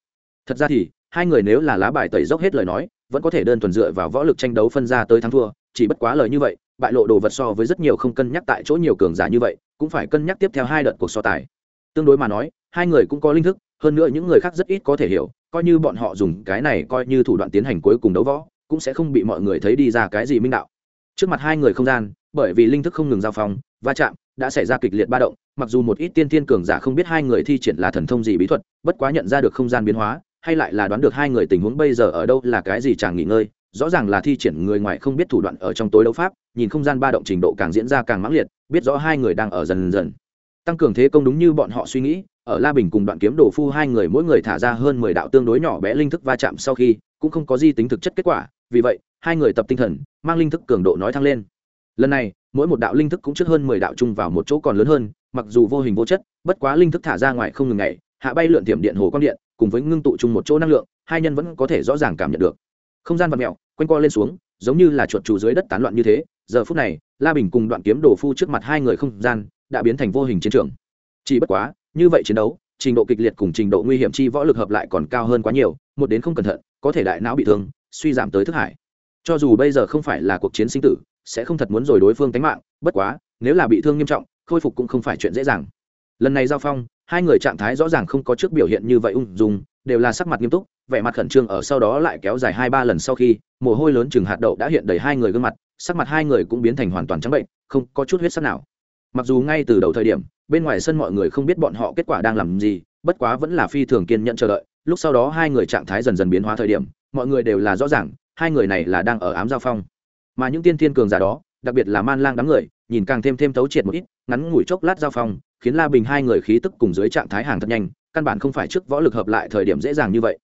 Thật ra thì, hai người nếu là lá bài tẩy dốc hết lời nói, vẫn có thể đơn thuần dựa vào võ lực tranh đấu phân ra tới thắng thua, chỉ bất quá lời như vậy, bại lộ đồ vật so với rất nhiều không cân nhắc tại chỗ nhiều cường giả như vậy, cũng phải cân nhắc tiếp theo hai đợt cuộc so tài. Tương đối mà nói, hai người cũng có linh thức hơn nữa những người khác rất ít có thể hiểu, coi như bọn họ dùng cái này coi như thủ đoạn tiến hành cuối cùng đấu võ, cũng sẽ không bị mọi người thấy đi ra cái gì minh đạo. Trước mặt hai người không gian, bởi vì linh thức không ngừng giao phong, va chạm, đã xảy ra kịch liệt ba động, mặc dù một ít tiên thiên cường giả không biết hai người thi triển là thần thông gì bí thuật, bất quá nhận ra được không gian biến hóa, hay lại là đoán được hai người tình huống bây giờ ở đâu là cái gì chàng nghỉ ngơi, rõ ràng là thi triển người ngoài không biết thủ đoạn ở trong tối đấu pháp, nhìn không gian ba động trình độ càng diễn ra càng mãng liệt, biết rõ hai người đang ở dần dần. Tăng cường thế công đúng như bọn họ suy nghĩ ở la bình cùng đoạn kiếm đồ phu hai người mỗi người thả ra hơn mười đạo tương đối nhỏ bé linh thức va chạm sau khi, cũng không có gì tính thực chất kết quả, vì vậy, hai người tập tinh thần, mang linh thức cường độ nói thăng lên. Lần này, mỗi một đạo linh thức cũng trước hơn mười đạo chung vào một chỗ còn lớn hơn, mặc dù vô hình vô chất, bất quá linh thức thả ra ngoài không ngừng ngày hạ bay lượn tiệm điện hồ quang điện, cùng với ngưng tụ chung một chỗ năng lượng, hai nhân vẫn có thể rõ ràng cảm nhận được. Không gian vật mẹo quanh co lên xuống, giống như là chuột trù dưới đất tán loạn như thế, giờ phút này, la bình cùng đoạn kiếm đồ phu trước mặt hai người không gian, đã biến thành vô hình chiến trường. Chỉ bất quá như vậy chiến đấu, trình độ kịch liệt cùng trình độ nguy hiểm chi võ lực hợp lại còn cao hơn quá nhiều, một đến không cẩn thận, có thể đại não bị thương, suy giảm tới thức hải. Cho dù bây giờ không phải là cuộc chiến sinh tử, sẽ không thật muốn rồi đối phương tánh mạng, bất quá, nếu là bị thương nghiêm trọng, khôi phục cũng không phải chuyện dễ dàng. Lần này giao phong, hai người trạng thái rõ ràng không có trước biểu hiện như vậy ung dung, đều là sắc mặt nghiêm túc, vẻ mặt khẩn trương ở sau đó lại kéo dài hai ba lần sau khi, mồ hôi lớn chừng hạt đậu đã hiện đầy hai người gương mặt, sắc mặt hai người cũng biến thành hoàn toàn trắng bệnh, không có chút huyết sắc nào mặc dù ngay từ đầu thời điểm, bên ngoài sân mọi người không biết bọn họ kết quả đang làm gì, bất quá vẫn là phi thường kiên nhẫn chờ đợi. Lúc sau đó hai người trạng thái dần dần biến hóa thời điểm, mọi người đều là rõ ràng, hai người này là đang ở ám giao phong. Mà những tiên thiên cường giả đó, đặc biệt là man lang đám người, nhìn càng thêm thêm thấu triệt một ít, ngắn ngủi chốc lát giao phong, khiến la bình hai người khí tức cùng dưới trạng thái hàng thật nhanh, căn bản không phải trước võ lực hợp lại thời điểm dễ dàng như vậy.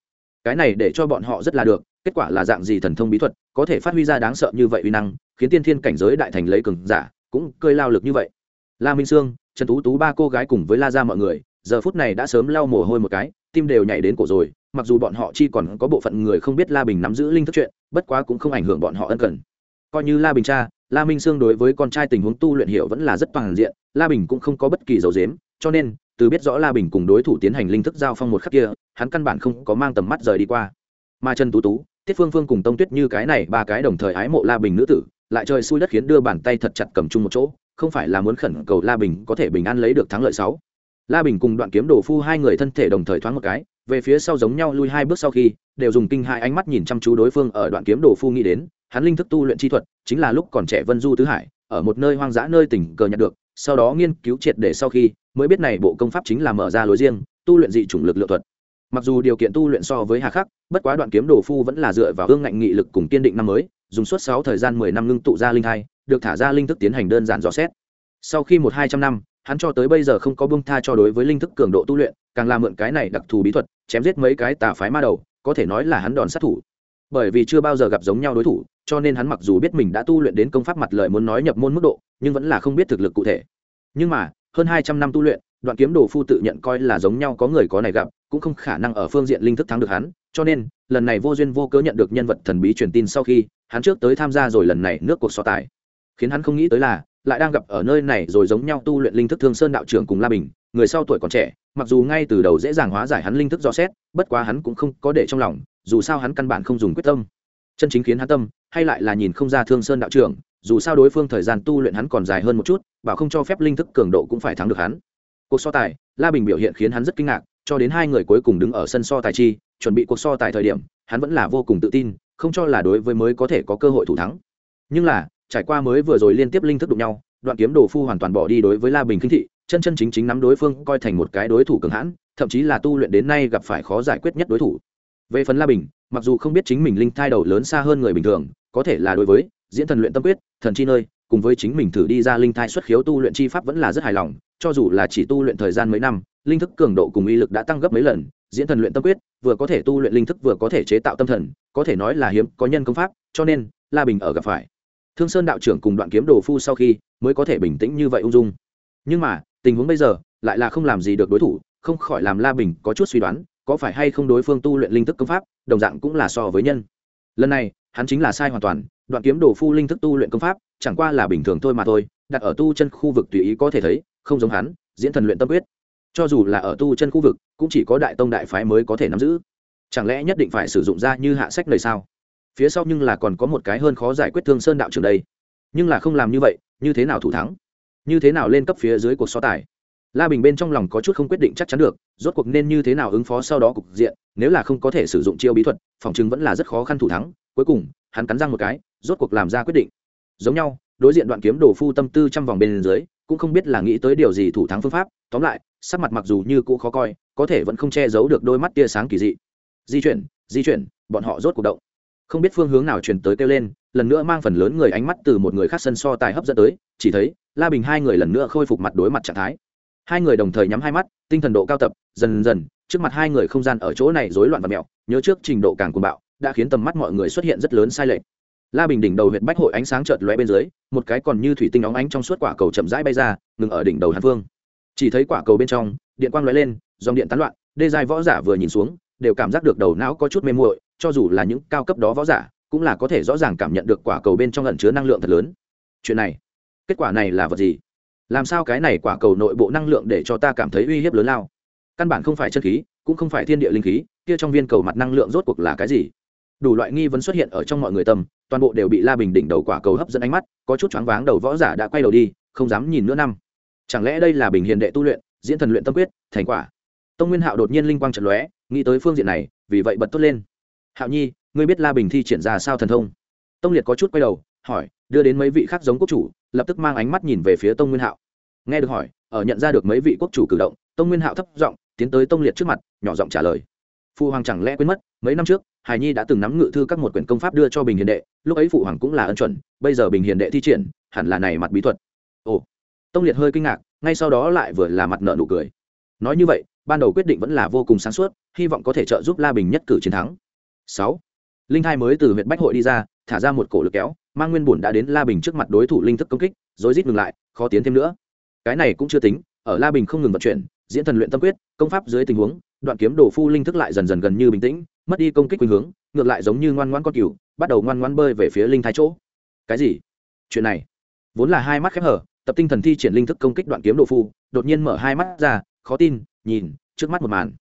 Cái này để cho bọn họ rất là được, kết quả là dạng gì thần thông bí thuật, có thể phát huy ra đáng sợ như vậy uy năng, khiến tiên thiên cảnh giới đại thành lấy cường giả, cũng cơi lao lực như vậy la minh sương, trần tú tú ba cô gái cùng với la ra mọi người, giờ phút này đã sớm lau mồ hôi một cái, tim đều nhảy đến cổ rồi, mặc dù bọn họ chi còn có bộ phận người không biết la bình nắm giữ linh thức chuyện, bất quá cũng không ảnh hưởng bọn họ ân cần. Coi như la bình cha, la minh sương đối với con trai tình huống tu luyện hiểu vẫn là rất toàn diện, la bình cũng không có bất kỳ dấu dếm cho nên, từ biết rõ la bình cùng đối thủ tiến hành linh thức giao phong một khắc kia, hắn căn bản không có mang tầm mắt rời đi qua. Mà trần tú tú, tiết phương phương cùng tông tuyết như cái này ba cái đồng thời ái mộ la bình nữ tử, lại trời xui đất khiến đưa bàn tay thật chặt cầm chung một chỗ không phải là muốn khẩn cầu la bình có thể bình an lấy được thắng lợi sáu. La bình cùng đoạn kiếm đồ phu hai người thân thể đồng thời thoáng một cái, về phía sau giống nhau lui hai bước sau khi, đều dùng kinh hai ánh mắt nhìn chăm chú đối phương ở đoạn kiếm đồ phu nghĩ đến, hắn linh thức tu luyện chi thuật, chính là lúc còn trẻ vân du tứ hải, ở một nơi hoang dã nơi tỉnh cờ nhặt được, sau đó nghiên cứu triệt để sau khi, mới biết này bộ công pháp chính là mở ra lối riêng, tu luyện dị chủng lực lượng thuật mặc dù điều kiện tu luyện so với hà khắc bất quá đoạn kiếm đồ phu vẫn là dựa vào hương ngạnh nghị lực cùng kiên định năm mới dùng suốt sáu thời gian mười năm ngưng tụ ra linh hai, được thả ra linh thức tiến hành đơn giản dò xét. Sau khi một hai trăm năm hắn cho tới bây giờ không có bông tha cho đối với linh thức cường độ tu luyện càng làm mượn cái này đặc thù bí thuật chém giết mấy cái tà phái ma đầu có thể nói là hắn đòn sát thủ. Bởi vì chưa bao giờ gặp giống nhau đối thủ cho nên hắn mặc dù biết mình đã tu luyện đến công pháp mặt lợi muốn nói nhập môn mức độ nhưng vẫn là không biết thực lực cụ thể. Nhưng mà hơn hai trăm năm tu luyện đoạn kiếm đồ phu tự nhận coi là giống nhau có người có này gặp, cũng không khả năng ở phương diện linh thức thắng được hắn, cho nên, lần này vô duyên vô cớ nhận được nhân vật thần bí truyền tin sau khi, hắn trước tới tham gia rồi lần này nước cuộc so tài. Khiến hắn không nghĩ tới là, lại đang gặp ở nơi này rồi giống nhau tu luyện linh thức thương sơn đạo trưởng cùng la bình, người sau tuổi còn trẻ, mặc dù ngay từ đầu dễ dàng hóa giải hắn linh thức do xét, bất quá hắn cũng không có để trong lòng, dù sao hắn căn bản không dùng quyết tâm. Chân chính khiến hắn tâm, hay lại là nhìn không ra thương sơn đạo trưởng, dù sao đối phương thời gian tu luyện hắn còn dài hơn một chút, bảo không cho phép linh thức cường độ cũng phải thắng được hắn cuộc so tài, la bình biểu hiện khiến hắn rất kinh ngạc, cho đến hai người cuối cùng đứng ở sân so tài chi, chuẩn bị cuộc so tài thời điểm, hắn vẫn là vô cùng tự tin, không cho là đối với mới có thể có cơ hội thủ thắng. Nhưng là, trải qua mới vừa rồi liên tiếp linh thức đụng nhau, đoạn kiếm đồ phu hoàn toàn bỏ đi đối với la bình khinh thị, chân chân chính chính nắm đối phương coi thành một cái đối thủ cường hãn, thậm chí là tu luyện đến nay gặp phải khó giải quyết nhất đối thủ. Về phần la bình, mặc dù không biết chính mình linh thai đầu lớn xa hơn người bình thường, có thể là đối với diễn thần luyện tâm quyết, thần chi nơi cùng với chính mình thử đi ra linh thai xuất khiếu tu luyện chi pháp vẫn là rất hài lòng, cho dù là chỉ tu luyện thời gian mấy năm, linh thức cường độ cùng uy lực đã tăng gấp mấy lần, diễn thần luyện tâm quyết, vừa có thể tu luyện linh thức vừa có thể chế tạo tâm thần, có thể nói là hiếm, có nhân công pháp, cho nên, la bình ở gặp phải. Thương sơn đạo trưởng cùng đoạn kiếm đồ phu sau khi, mới có thể bình tĩnh như vậy ung dung. Nhưng mà, tình huống bây giờ, lại là không làm gì được đối thủ, không khỏi làm la bình có chút suy đoán, có phải hay không đối phương tu luyện linh thức công pháp, đồng dạng cũng là so với nhân. Lần này, hắn chính là sai hoàn toàn, đoạn kiếm đồ phu linh thức tu luyện công pháp chẳng qua là bình thường thôi mà thôi, đặt ở tu chân khu vực tùy ý có thể thấy, không giống hắn, diễn thần luyện tâm quyết. Cho dù là ở tu chân khu vực, cũng chỉ có đại tông đại phái mới có thể nắm giữ. Chẳng lẽ nhất định phải sử dụng ra như hạ sách lời sao? Phía sau nhưng là còn có một cái hơn khó giải quyết thương sơn đạo trường đây. Nhưng là không làm như vậy, như thế nào thủ thắng? Như thế nào lên cấp phía dưới cuộc so tài? La bình bên trong lòng có chút không quyết định chắc chắn được, rốt cuộc nên như thế nào ứng phó sau đó cục diện, nếu là không có thể sử dụng chiêu bí thuật, phòng chứng vẫn là rất khó khăn thủ thắng. Cuối cùng, hắn cắn răng một cái, rốt cuộc làm ra quyết định giống nhau, đối diện đoạn kiếm đồ phu tâm tư trăm vòng bên dưới, cũng không biết là nghĩ tới điều gì thủ thắng phương pháp, tóm lại, sắc mặt mặc dù như cũ khó coi, có thể vẫn không che giấu được đôi mắt tia sáng kỳ dị. Di chuyển di chuyển, bọn họ rốt cuộc động. Không biết phương hướng nào chuyển tới kêu lên, lần nữa mang phần lớn người ánh mắt từ một người khác sân so tài hấp dẫn tới, chỉ thấy, la bình hai người lần nữa khôi phục mặt đối mặt trạng thái. Hai người đồng thời nhắm hai mắt, tinh thần độ cao tập, dần dần, trước mặt hai người không gian ở chỗ này rối loạn và mẹo, nhớ trước trình độ càng cuồng bạo, đã khiến tầm mắt mọi người xuất hiện rất lớn sai lệch la bình đỉnh đầu huyện bách hội ánh sáng chợt lóe bên dưới, một cái còn như thủy tinh óng ánh trong suốt quả cầu chậm rãi bay ra, ngừng ở đỉnh đầu hàn phương chỉ thấy quả cầu bên trong, điện quang lóe lên, dòng điện tán loạn, đê giai võ giả vừa nhìn xuống, đều cảm giác được đầu não có chút mê muội, cho dù là những cao cấp đó võ giả, cũng là có thể rõ ràng cảm nhận được quả cầu bên trong ẩn chứa năng lượng thật lớn. Chuyện này, kết quả này là vật gì? Làm sao cái này quả cầu nội bộ năng lượng để cho ta cảm thấy uy hiếp lớn lao? Căn bản không phải chân khí, cũng không phải thiên địa linh khí, kia trong viên cầu mặt năng lượng rốt cuộc là cái gì? Đủ loại nghi vấn xuất hiện ở trong mọi người tâm toàn bộ đều bị la bình đỉnh đầu quả cầu hấp dẫn ánh mắt, có chút choáng váng đầu võ giả đã quay đầu đi, không dám nhìn nữa năm. Chẳng lẽ đây là bình hiền đệ tu luyện, diễn thần luyện tâm quyết, thành quả? Tông nguyên hạo đột nhiên linh quang trận lóe, nghĩ tới phương diện này, vì vậy bật tốt lên. Hạo nhi, ngươi biết la bình thi triển ra sao thần thông? Tông liệt có chút quay đầu, hỏi, đưa đến mấy vị khác giống quốc chủ, lập tức mang ánh mắt nhìn về phía tông nguyên hạo. Nghe được hỏi, ở nhận ra được mấy vị quốc chủ cử động, tông nguyên hạo thấp giọng, tiến tới tông liệt trước mặt, nhỏ giọng trả lời. Phu hoàng chẳng lẽ quên mất, mấy năm trước hải nhi đã từng nắm ngự thư các một quyển công pháp đưa cho bình hiền đệ, lúc ấy phụ hoàng cũng là ân chuẩn, bây giờ bình hiền đệ thi triển, hẳn là này mặt bí thuật. Ồ. Tông liệt hơi kinh ngạc, ngay sau đó lại vừa là mặt nợ nụ cười. Nói như vậy, ban đầu quyết định vẫn là vô cùng sáng suốt, hy vọng có thể trợ giúp la bình nhất cử chiến thắng. Sáu. Linh thai mới từ huyện bách hội đi ra, thả ra một cổ lực kéo, mang nguyên bùn đã đến la bình trước mặt đối thủ linh thức công kích, rồi rít ngừng lại, khó tiến thêm nữa. Cái này cũng chưa tính, ở la bình không ngừng vận chuyển, diễn thần luyện tâm quyết, công pháp dưới tình huống, đoạn kiếm đổ phu linh thức lại dần dần gần như bình tĩnh mất đi công kích khuynh hướng, ngược lại giống như ngoan ngoãn con cừu, bắt đầu ngoan ngoãn bơi về phía linh thái chỗ. Cái gì? Chuyện này? Vốn là hai mắt khép hở, tập tinh thần thi triển linh thức công kích đoạn kiếm độ phu, đột nhiên mở hai mắt ra, khó tin, nhìn, trước mắt một màn.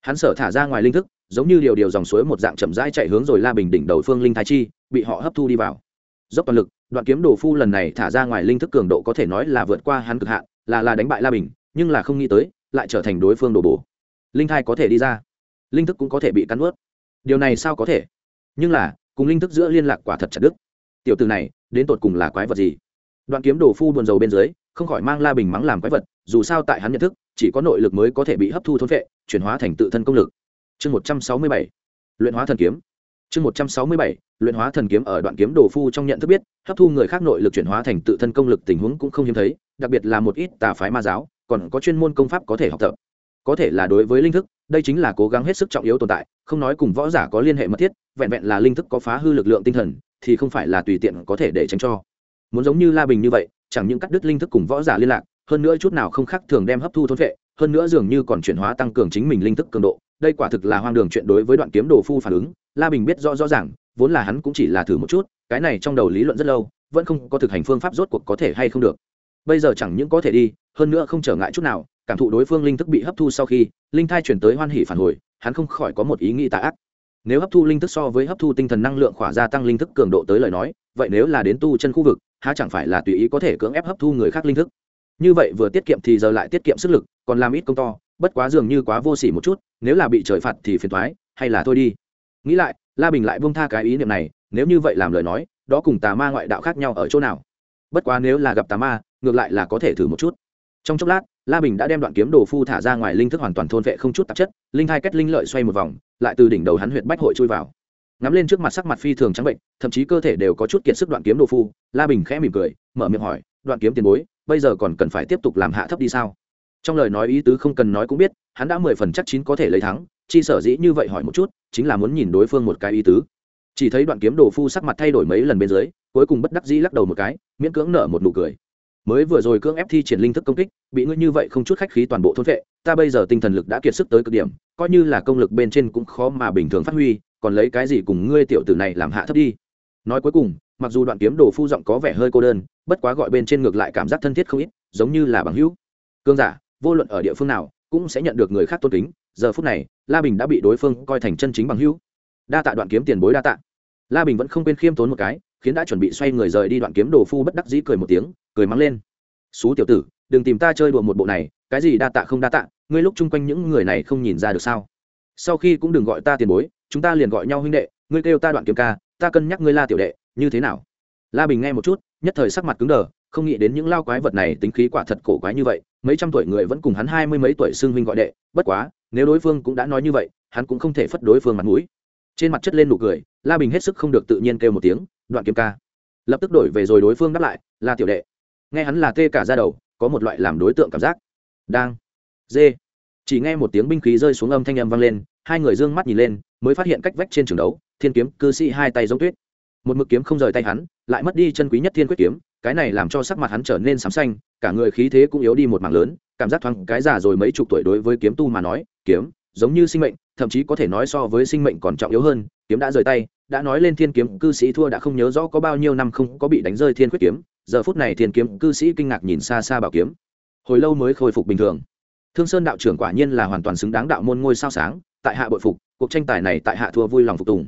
Hắn sở thả ra ngoài linh thức, giống như điều điều dòng suối một dạng chậm rãi chạy hướng rồi la bình đỉnh đầu phương linh thái chi, bị họ hấp thu đi vào. Dốc toàn lực, đoạn kiếm đồ phu lần này thả ra ngoài linh thức cường độ có thể nói là vượt qua hắn cực hạn, là là đánh bại la bình, nhưng là không nghĩ tới, lại trở thành đối phương đồ bổ. Linh thai có thể đi ra. Linh thức cũng có thể bị cắn ướt điều này sao có thể? Nhưng là, cùng linh thức giữa liên lạc quả thật chặt đức tiểu từ này, đến tột cùng là quái vật gì? Đoạn kiếm đồ phu buồn dầu bên dưới, không khỏi mang la bình mắng làm quái vật, dù sao tại hắn nhận thức, chỉ có nội lực mới có thể bị hấp thu thôn vệ chuyển hóa thành tự thân công lực. Chương một trăm sáu mươi bảy, luyện hóa thần kiếm. Chương một trăm sáu mươi bảy, luyện hóa thần kiếm ở đoạn kiếm đồ phu trong nhận thức biết, hấp thu người khác nội lực chuyển hóa thành tự thân công lực tình huống cũng không hiếm thấy, đặc biệt là một ít tà phái ma giáo, còn có chuyên môn công pháp có thể học tập có thể là đối với linh thức, đây chính là cố gắng hết sức trọng yếu tồn tại, không nói cùng võ giả có liên hệ mật thiết, vẹn vẹn là linh thức có phá hư lực lượng tinh thần, thì không phải là tùy tiện có thể để tránh cho. Muốn giống như la bình như vậy, chẳng những cắt đứt linh thức cùng võ giả liên lạc, hơn nữa chút nào không khác thường đem hấp thu thôn vệ, hơn nữa dường như còn chuyển hóa tăng cường chính mình linh thức cường độ, đây quả thực là hoang đường chuyện đối với đoạn kiếm đồ phu phản ứng, la bình biết rõ rõ ràng, vốn là hắn cũng chỉ là thử một chút, cái này trong đầu lý luận rất lâu, vẫn không có thực hành phương pháp rốt cuộc có thể hay không được. Bây giờ chẳng những có thể đi, hơn nữa không trở ngại chút nào cảm thụ đối phương linh thức bị hấp thu sau khi, linh thai chuyển tới hoan hỉ phản hồi, hắn không khỏi có một ý nghĩ tà ác. Nếu hấp thu linh thức so với hấp thu tinh thần năng lượng khỏa gia tăng linh thức cường độ tới lời nói, vậy nếu là đến tu chân khu vực, há chẳng phải là tùy ý có thể cưỡng ép hấp thu người khác linh thức? Như vậy vừa tiết kiệm thì giờ lại tiết kiệm sức lực, còn làm ít công to, bất quá dường như quá vô s ỉ một chút, nếu là bị trời phạt thì phiền thoái hay là thôi đi. Nghĩ lại, la bình lại bông tha cái ý niệm này, nếu như vậy làm lời nói, đó cùng tà ma ngoại đạo khác nhau ở chỗ nào? Bất quá nếu là gặp tà ma, ngược lại là có thể thử một chút. Trong chốc lát la bình đã đem đoạn kiếm đồ phu thả ra ngoài linh thức hoàn toàn thôn vệ không chút tạp chất, linh hai kết linh lợi xoay một vòng, lại từ đỉnh đầu hắn huyện bách hội chui vào. Ngắm lên trước mặt sắc mặt phi thường trắng bệnh, thậm chí cơ thể đều có chút kiệt sức đoạn kiếm đồ phu, la bình khẽ mỉm cười, mở miệng hỏi, đoạn kiếm tiền bối, bây giờ còn cần phải tiếp tục làm hạ thấp đi sao? Trong lời nói ý tứ không cần nói cũng biết, hắn đã mười phần chắc chín có thể lấy thắng, chi sở dĩ như vậy hỏi một chút, chính là muốn nhìn đối phương một cái ý tứ. Chỉ thấy đoạn kiếm đồ phu sắc mặt thay đổi mấy lần bên dưới, cuối cùng bất đắc dĩ lắc đầu một cái, miễn cưỡng nở một nụ cười mới vừa rồi cưỡng ép thi triển linh thức công kích, bị ngươi như vậy không chút khách khí toàn bộ thôn vệ, ta bây giờ tinh thần lực đã kiệt sức tới cực điểm, coi như là công lực bên trên cũng khó mà bình thường phát huy, còn lấy cái gì cùng ngươi tiểu tử này làm hạ thấp đi. Nói cuối cùng, mặc dù đoạn kiếm đồ phu giọng có vẻ hơi cô đơn, bất quá gọi bên trên ngược lại cảm giác thân thiết không ít, giống như là bằng hữu. Cương giả, vô luận ở địa phương nào, cũng sẽ nhận được người khác tôn kính, giờ phút này, la bình đã bị đối phương coi thành chân chính bằng hữu. Đa tạ đoạn kiếm tiền bối đa tạ. La bình vẫn không quên khiêm tốn một cái, khiến đã chuẩn bị xoay người rời đi đoạn kiếm đồ phu bất đắc dĩ cười một tiếng cười mắng lên. Xú tiểu tử, đừng tìm ta chơi đùa một bộ này, cái gì đa tạ không đa tạ, ngươi lúc chung quanh những người này không nhìn ra được sao? Sau khi cũng đừng gọi ta tiền bối, chúng ta liền gọi nhau huynh đệ, ngươi kêu ta đoạn kiếm ca, ta cân nhắc ngươi la tiểu đệ, như thế nào? La bình nghe một chút, nhất thời sắc mặt cứng đờ, không nghĩ đến những lao quái vật này tính khí quả thật cổ quái như vậy, mấy trăm tuổi người vẫn cùng hắn hai mươi mấy tuổi xưng huynh gọi đệ, bất quá, nếu đối phương cũng đã nói như vậy, hắn cũng không thể phất đối phương mặt mũi. Trên mặt chất lên nụ cười, la bình hết sức không được tự nhiên kêu một tiếng, đoạn kiếm ca. Lập tức đổi về rồi đối phương đáp lại, La tiểu đệ nghe hắn là tê cả ra đầu, có một loại làm đối tượng cảm giác. Đang. Dê chỉ nghe một tiếng binh khí rơi xuống âm thanh âm vang lên, hai người d ư ơ n g mắt nhìn lên, mới phát hiện cách vách trên trường đấu, thiên kiếm, cư sĩ hai tay giống tuyết. Một mực kiếm không rời tay hắn, lại mất đi chân quý nhất thiên quyết kiếm, cái này làm cho sắc mặt hắn trở nên sám xanh, cả người khí thế cũng yếu đi một mảng lớn, cảm giác thoáng cái già rồi mấy chục tuổi đối với kiếm tu mà nói, kiếm, giống như sinh mệnh, thậm chí có thể nói so với sinh mệnh còn trọng yếu hơn, kiếm đã rời tay, đã nói lên thiên kiếm, cư sĩ thua đã không nhớ rõ có bao nhiêu năm không có bị đánh rơi thiên quyết kiếm giờ phút này thiên kiếm cư sĩ kinh ngạc nhìn xa xa bảo kiếm. Hồi lâu mới khôi phục bình thường. Thương sơn đạo trưởng quả nhiên là hoàn toàn xứng đáng đạo môn ngôi sao sáng, tại hạ bội phục, cuộc tranh tài này tại hạ thua vui lòng phục tùng.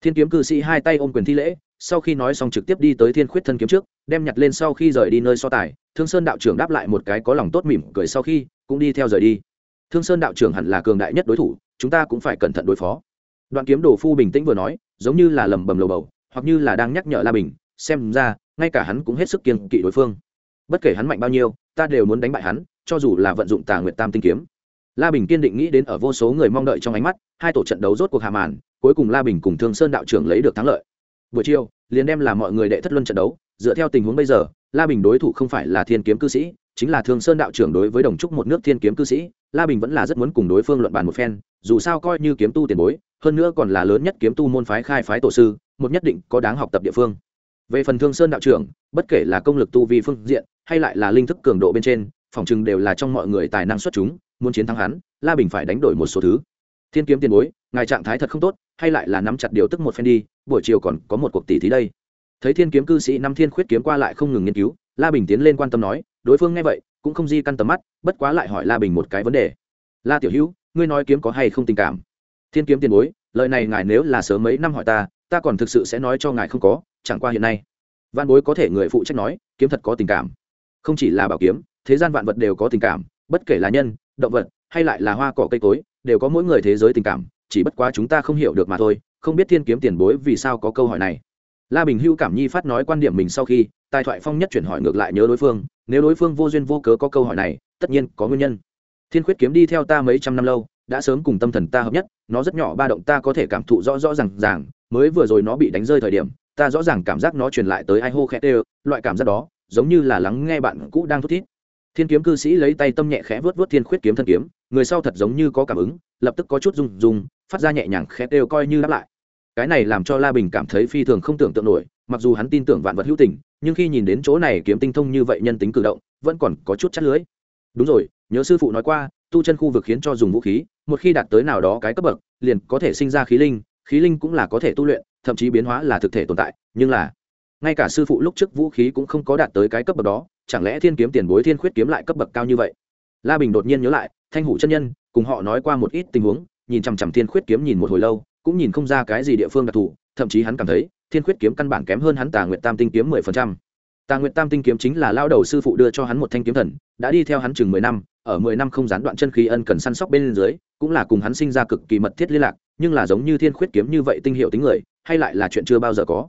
Thiên kiếm cư sĩ hai tay ôm quyền thi lễ, sau khi nói xong trực tiếp đi tới thiên khuyết thân kiếm trước, đem nhặt lên sau khi rời đi nơi so tài, thương sơn đạo trưởng đáp lại một cái có lòng tốt mỉm cười sau khi, cũng đi theo rời đi. Thương sơn đạo trưởng hẳn là cường đại nhất đối thủ, chúng ta cũng phải cẩn thận đối phó. Đoạn kiếm đồ phu bình tĩnh vừa nói, giống như là lầm bầm lầu bầu, hoặc như là đang nhắc nhở la bình, xem ra ngay cả hắn cũng hết sức kiên kỵ đối phương. Bất kể hắn mạnh bao nhiêu, ta đều muốn đánh bại hắn, cho dù là vận dụng tà nguyệt tam tinh kiếm. La bình kiên định nghĩ đến ở vô số người mong đợi trong ánh mắt, hai tổ trận đấu rốt cuộc hạ màn, cuối cùng la bình cùng thương sơn đạo trưởng lấy được thắng lợi. Buổi chiều, liền đem là mọi người đệ thất luân trận đấu, dựa theo tình huống bây giờ, la bình đối thủ không phải là thiên kiếm cư sĩ, chính là thương sơn đạo trưởng đối với đồng trúc một nước thiên kiếm cư sĩ, la bình vẫn là rất muốn cùng đối phương luận bàn một phen, dù sao coi như kiếm tu tiền bối, hơn nữa còn là lớn nhất kiếm tu môn phái khai phái tổ sư, một nhất định có đáng học tập địa phương về phần thương sơn đạo trưởng, bất kể là công lực tu vi phương diện, hay lại là linh thức cường độ bên trên, phòng chừng đều là trong mọi người tài năng xuất chúng, muốn chiến thắng hắn, la bình phải đánh đổi một số thứ. Thiên kiếm tiền bối, ngài trạng thái thật không tốt, hay lại là nắm chặt điều tức một phen đi, buổi chiều còn có một cuộc tỷ thí đây. Thấy thiên kiếm cư sĩ năm thiên khuyết kiếm qua lại không ngừng nghiên cứu, la bình tiến lên quan tâm nói, đối phương nghe vậy, cũng không di căn tầm mắt, bất quá lại hỏi la bình một cái vấn đề. La tiểu hữu, ngươi nói kiếm có hay không tình cảm? Thiên kiếm tiền bối, lời này ngài nếu là sớm mấy năm hỏi ta ta còn thực sự sẽ nói cho ngài không có chẳng qua hiện nay. Văn bối có thể người phụ trách nói, kiếm thật có tình cảm. Không chỉ là bảo kiếm, thế gian vạn vật đều có tình cảm, bất kể là nhân, động vật, hay lại là hoa, cỏ, cây cối, đều có mỗi người thế giới tình cảm, chỉ bất quá chúng ta không hiểu được mà thôi, không biết thiên kiếm tiền bối vì sao có câu hỏi này. La bình hưu cảm nhi phát nói quan điểm mình sau khi, tài thoại phong nhất chuyển hỏi ngược lại nhớ đối phương, nếu đối phương vô duyên vô cớ có câu hỏi này, tất nhiên có nguyên nhân. Thiên khuyết kiếm đi theo ta mấy trăm năm lâu, đã sớm cùng tâm thần ta hợp nhất, nó rất nhỏ ba động ta có thể cảm thụ rõ rõ r à n g ràng, mới vừa rồi nó bị đánh rơi thời điểm ta rõ ràng cảm giác nó truyền lại tới ai hô khẽ tê loại cảm giác đó, giống như là lắng nghe bạn cũ đang thút thít. Thiên kiếm cư sĩ lấy tay tâm nhẹ khẽ vớt vớt thiên khuyết kiếm thân kiếm, người sau thật giống như có cảm ứng, lập tức có chút rung rung, phát ra nhẹ nhàng khẽ tê coi như đáp lại. Cái này làm cho la bình cảm thấy phi thường không tưởng tượng nổi, mặc dù hắn tin tưởng vạn vật hữu tình, nhưng khi nhìn đến chỗ này kiếm tinh thông như vậy nhân tính cử động, vẫn còn có chút chắt lưới. Đúng rồi, nhớ sư phụ nói qua, tu chân khu vực khiến cho dùng vũ khí, một khi đạt tới nào đó cái cấp bậc, liền có thể sinh ra khí linh khí linh cũng là có thể tu luyện thậm chí biến hóa là thực thể tồn tại, nhưng là, ngay cả sư phụ lúc trước vũ khí cũng không có đạt tới cái cấp bậc đó, chẳng lẽ thiên kiếm tiền bối thiên khuyết kiếm lại cấp bậc cao như vậy? La bình đột nhiên nhớ lại, thanh hủ chân nhân, cùng họ nói qua một ít tình huống, nhìn chằm chằm thiên khuyết kiếm nhìn một hồi lâu, cũng nhìn không ra cái gì địa phương đặc thù, thậm chí hắn cảm thấy, thiên khuyết kiếm căn bản kém hơn hắn tà nguyện tam tinh kiếm mười phần trăm. Tà nguyện tam tinh kiếm chính là lao đầu sư phụ đưa cho hắn một thanh kiếm thần, đã đi theo hắn chừng mười năm, ở mười năm không gián đoạn chân khí ân cần săn sóc bên dưới, cũng là cùng hắn sinh ra cực kỳ mật thiết liên lạc, nhưng là giống như thiên khuyết kiếm như vậy tinh hiệu tính người hay lại là chuyện chưa bao giờ có?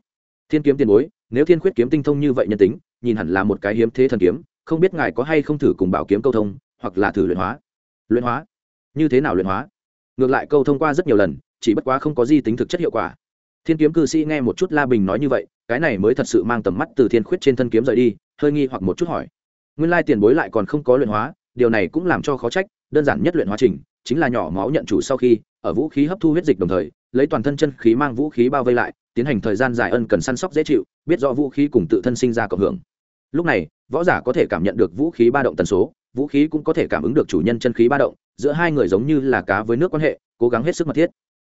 Thiên kiếm tiền bối, nếu thiên khuyết kiếm tinh thông như vậy nhân tính, nhìn hẳn là một cái hiếm thế thần kiếm, không biết ngài có hay không thử cùng bảo kiếm câu thông, hoặc là thử luyện hóa? Luyện hóa? Như thế nào luyện hóa? Ngược lại câu thông qua rất nhiều lần, chỉ bất quá không có gì tính thực chất hiệu quả. Thiên kiếm cư sĩ nghe một chút la bình nói như vậy, cái này mới thật sự mang tầm mắt từ thiên khuyết trên thân kiếm rời đi, hơi nghi hoặc một chút hỏi. Nguyên lai tiền bối lại còn không có luyện hóa, điều này cũng làm cho khó trách, đơn giản nhất luyện hóa trình, chính là nhỏ máu nhận chủ sau khi ở vũ khí hấp thu huyết dịch đồng thời, lấy toàn thân chân khí mang vũ khí bao vây lại, tiến hành thời gian dài ân cần săn sóc dễ chịu, biết do vũ khí cùng tự thân sinh ra cộng hưởng. Lúc này, võ giả có thể cảm nhận được vũ khí ba động tần số, vũ khí cũng có thể cảm ứng được chủ nhân chân khí ba động, giữa hai người giống như là cá với nước quan hệ, cố gắng hết sức mật thiết.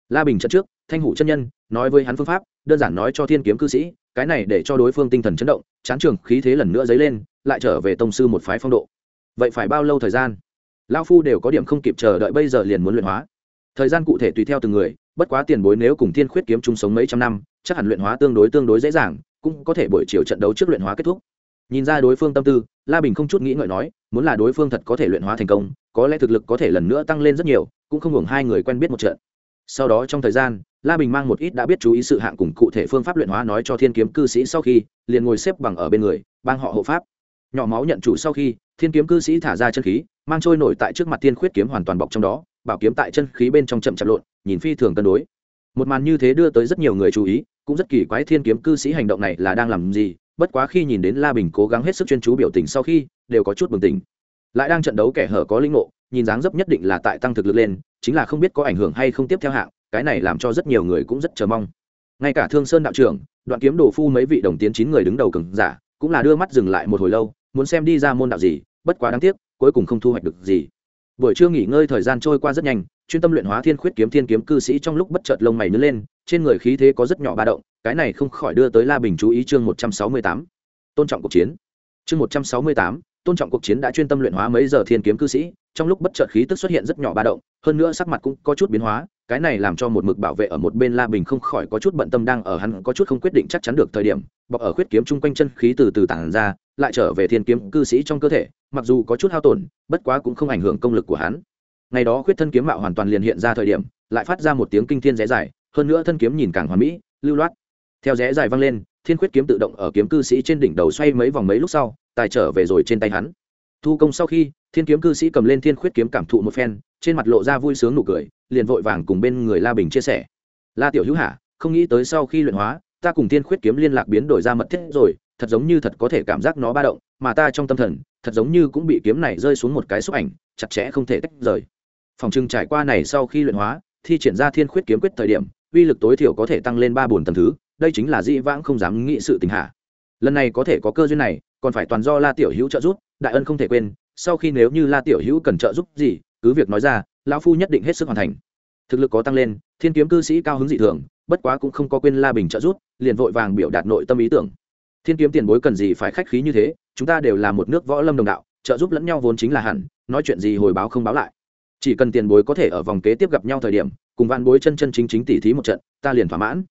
La bình trận trước, thanh hủ chân nhân, nói với hắn phương pháp, đơn giản nói cho thiên kiếm cư sĩ, cái này để cho đối phương tinh thần chấn động, chán trường khí thế lần nữa dấy lên, lại trở về tông sư một phái phong độ. Vậy phải bao lâu thời gian? Lao phu đều có điểm không kịp chờ đợi, bây giờ liền muốn luyện hóa thời gian cụ thể tùy theo từng người, bất quá tiền bối nếu cùng thiên khuyết kiếm chung sống mấy trăm năm, chắc hẳn luyện hóa tương đối tương đối dễ dàng, cũng có thể buổi chiều trận đấu trước luyện hóa kết thúc. Nhìn ra đối phương tâm tư, la bình không chút nghĩ ngợi nói, muốn là đối phương thật có thể luyện hóa thành công, có lẽ thực lực có thể lần nữa tăng lên rất nhiều, cũng không hưởng hai người quen biết một trận. Sau đó trong thời gian, la bình mang một ít đã biết chú ý sự hạng cùng cụ thể phương pháp luyện hóa nói cho thiên kiếm cư sĩ sau khi, liền ngồi xếp bằng ở bên người, bang họ hộ pháp. Nhỏ máu nhận chủ sau khi, thiên kiếm cư sĩ thả ra chân khí, mang trôi nổi tại trước mặt thiên khuyết kiếm hoàn toàn bọc trong đó bảo kiếm tại chân khí bên trong chậm chạp lộn, nhìn phi thường cân đối. Một màn như thế đưa tới rất nhiều người chú ý, cũng rất kỳ quái thiên kiếm cư sĩ hành động này là đang làm gì, bất quá khi nhìn đến la bình cố gắng hết sức chuyên chú biểu tình sau khi, đều có chút bừng tỉnh. Lại đang trận đấu kẻ hở có linh ngộ, nhìn dáng dấp nhất định là tại tăng thực lực lên, chính là không biết có ảnh hưởng hay không tiếp theo hạng, cái này làm cho rất nhiều người cũng rất chờ mong. Ngay cả thương sơn đạo trưởng, đoạn kiếm đồ phu mấy vị đồng tiến chín người đứng đầu cường giả, cũng là đưa mắt dừng lại một hồi lâu, muốn xem đi ra môn đạo gì, bất quá đáng tiếc, cuối cùng không thu hoạch được gì buổi trưa nghỉ ngơi thời gian trôi qua rất nhanh, chuyên tâm luyện hóa thiên khuyết kiếm thiên kiếm cư sĩ trong lúc bất chợt lông mày nứt lên, trên người khí thế có rất nhỏ ba động, cái này không khỏi đưa tới la bình chú ý chương một trăm sáu mươi tám. Tôn trọng cuộc chiến. Chương một trăm sáu mươi tám, tôn trọng cuộc chiến đã chuyên tâm luyện hóa mấy giờ thiên kiếm cư sĩ, trong lúc bất chợt khí tức xuất hiện rất nhỏ ba động, hơn nữa sắc mặt cũng có chút biến hóa cái này làm cho một mực bảo vệ ở một bên la bình không khỏi có chút bận tâm đang ở hắn có chút không quyết định chắc chắn được thời điểm, bọc ở khuyết kiếm chung quanh chân khí từ từ tản ra, lại trở về thiên kiếm cư sĩ trong cơ thể, mặc dù có chút hao tổn, bất quá cũng không ảnh hưởng công lực của hắn. Ngày đó khuyết thân kiếm mạo hoàn toàn liền hiện ra thời điểm, lại phát ra một tiếng kinh thiên rẽ dài, hơn nữa thân kiếm nhìn càng hoàn mỹ, lưu loát. Theo rẽ dài vang lên, thiên khuyết kiếm tự động ở kiếm cư sĩ trên đỉnh đầu xoay mấy vòng mấy lúc sau, tài trở về rồi trên tay hắn. Thu công sau khi, thiên kiếm cư sĩ cầm lên thiên khuyết kiếm cảm thụ một phen, trên mặt lộ ra vui sướng nụ cười liền vội vàng cùng bên người la bình chia sẻ. La tiểu hữu hả, không nghĩ tới sau khi luyện hóa, ta cùng thiên khuyết kiếm liên lạc biến đổi ra mật thiết rồi, thật giống như thật có thể cảm giác nó ba động, mà ta trong tâm thần, thật giống như cũng bị kiếm này rơi xuống một cái xúc ảnh, chặt chẽ không thể tách rời. Phòng trưng trải qua này sau khi luyện hóa, thi triển ra thiên khuyết kiếm quyết thời điểm, uy lực tối thiểu có thể tăng lên ba bốn tầng thứ, đây chính là dĩ vãng không dám nghĩ sự tình hạ lần này có thể có cơ duyên này, còn phải toàn do la tiểu hữu trợ giúp, đại ân không thể quên, sau khi nếu như la tiểu hữu cần trợ giúp gì, cứ việc nói ra lão phu nhất định hết sức hoàn thành. Thực lực có tăng lên, thiên kiếm cư sĩ cao hứng dị thường, bất quá cũng không có quên la bình trợ giúp, liền vội vàng biểu đạt nội tâm ý tưởng. Thiên kiếm tiền bối cần gì phải khách khí như thế, chúng ta đều là một nước võ lâm đồng đạo, trợ giúp lẫn nhau vốn chính là hẳn, nói chuyện gì hồi báo không báo lại. Chỉ cần tiền bối có thể ở vòng kế tiếp gặp nhau thời điểm, cùng van bối chân chân chính chính tỉ thí một trận, ta liền thỏa mãn.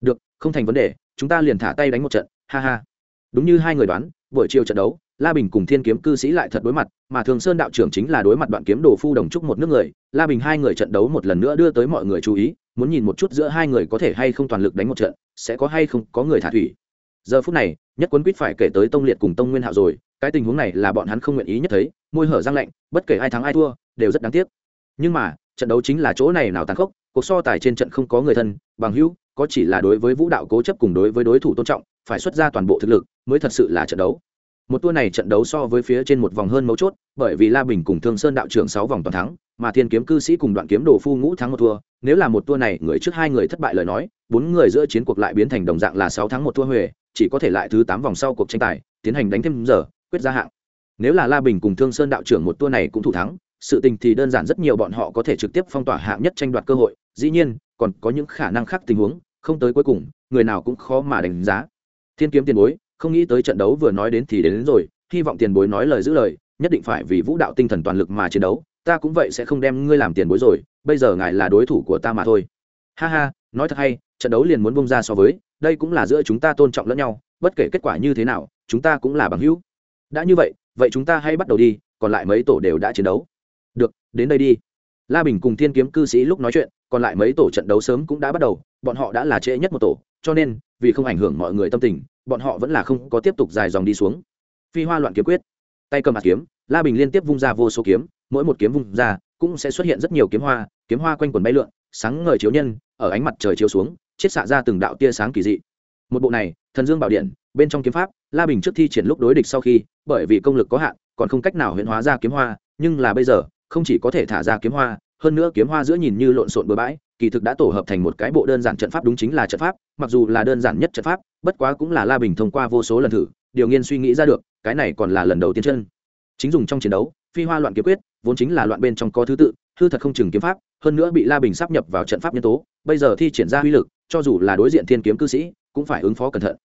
Được, không thành vấn đề, chúng ta liền thả tay đánh một trận, ha ha. Đúng như hai người đoán buổi chiều trận đấu, la bình cùng thiên kiếm cư sĩ lại thật đối mặt, mà thường sơn đạo trưởng chính là đối mặt đoạn kiếm đồ phu đồng trúc một nước người. La bình hai người trận đấu một lần nữa đưa tới mọi người chú ý, muốn nhìn một chút giữa hai người có thể hay không toàn lực đánh một trận, sẽ có hay không có người thả thủy. Giờ phút này, nhất quấn quýt phải kể tới tông liệt cùng tông nguyên hạo rồi, cái tình huống này là bọn hắn không nguyện ý nhất thấy, môi hở răng lạnh, bất kể ai thắng ai thua, đều rất đáng tiếc. Nhưng mà, trận đấu chính là chỗ này nào tàn khốc, cuộc so tài trên trận không có người thân, bằng hữu, có chỉ là đối với vũ đạo cố chấp cùng đối với đối thủ tôn trọng phải xuất ra toàn bộ thực lực mới thật sự là trận đấu. Một tour này trận đấu so với phía trên một vòng hơn mấu chốt, bởi vì la bình cùng thương sơn đạo trưởng sáu vòng toàn thắng, mà thiên kiếm cư sĩ cùng đoạn kiếm đồ phu ngũ thắng một tour nếu là một tour này, người trước hai người thất bại lời nói, bốn người giữa chiến cuộc lại biến thành đồng dạng là sáu thắng một tour huề, chỉ có thể lại thứ tám vòng sau cuộc tranh tài, tiến hành đánh thêm giờ, quyết ra hạng. Nếu là la bình cùng thương sơn đạo trưởng một tour này cũng thủ thắng, sự tình thì đơn giản rất nhiều bọn họ có thể trực tiếp phong tỏa hạng nhất tranh đoạt cơ hội. Dĩ nhiên, còn có những khả năng khác tình huống, không tới cuối cùng, người nào cũng khó mà đánh giá thiên kiếm tiền bối không nghĩ tới trận đấu vừa nói đến thì đến, đến rồi hy vọng tiền bối nói lời giữ lời nhất định phải vì vũ đạo tinh thần toàn lực mà chiến đấu ta cũng vậy sẽ không đem ngươi làm tiền bối rồi bây giờ ngài là đối thủ của ta mà thôi. Ha ha nói thật hay trận đấu liền muốn bông ra so với đây cũng là giữa chúng ta tôn trọng lẫn nhau bất kể kết quả như thế nào chúng ta cũng là bằng hữu. Đã như vậy vậy chúng ta hãy bắt đầu đi còn lại mấy tổ đều đã chiến đấu. Được đến đây đi. La bình cùng thiên kiếm cư sĩ lúc nói chuyện còn lại mấy tổ trận đấu sớm cũng đã bắt đầu bọn họ đã là trễ nhất một tổ cho nên vì không ảnh hưởng mọi người tâm tình, bọn họ vẫn là không có tiếp tục dài dòng đi xuống. Phi hoa loạn kiếm quyết. Tay cầm hạt kiếm, la bình liên tiếp vung ra vô số kiếm, mỗi một kiếm vung ra, cũng sẽ xuất hiện rất nhiều kiếm hoa kiếm hoa quanh quần bay lượn, sáng ngời chiếu nhân, ở ánh mặt trời chiếu xuống, chiết xạ ra từng đạo tia sáng kỳ dị. Một bộ này, thần dương bảo điện, bên trong kiếm pháp, la bình trước thi triển lúc đối địch sau khi, bởi vì công lực có hạn, còn không cách nào huyễn hóa ra kiếm hoa, nhưng là bây giờ, không chỉ có thể thả ra kiếm hoa hơn nữa kiếm hoa giữa nhìn như lộn xộn bừa bãi, kỳ thực đã tổ hợp thành một cái bộ đơn giản trận pháp đúng chính là trận pháp, mặc dù là đơn giản nhất trận pháp, bất quá cũng là la bình thông qua vô số lần thử, điều nghiên suy nghĩ ra được, cái này còn là lần đầu tiên chân. Chính dùng trong chiến đấu, phi hoa loạn kiếm quyết, vốn chính là loạn bên trong có thứ tự, hư thật không chừng kiếm pháp, hơn nữa bị la bình sắp nhập vào trận pháp nhân tố, bây giờ thi triển ra uy lực, cho dù là đối diện thiên kiếm cư sĩ, cũng phải ứng phó cẩn thận.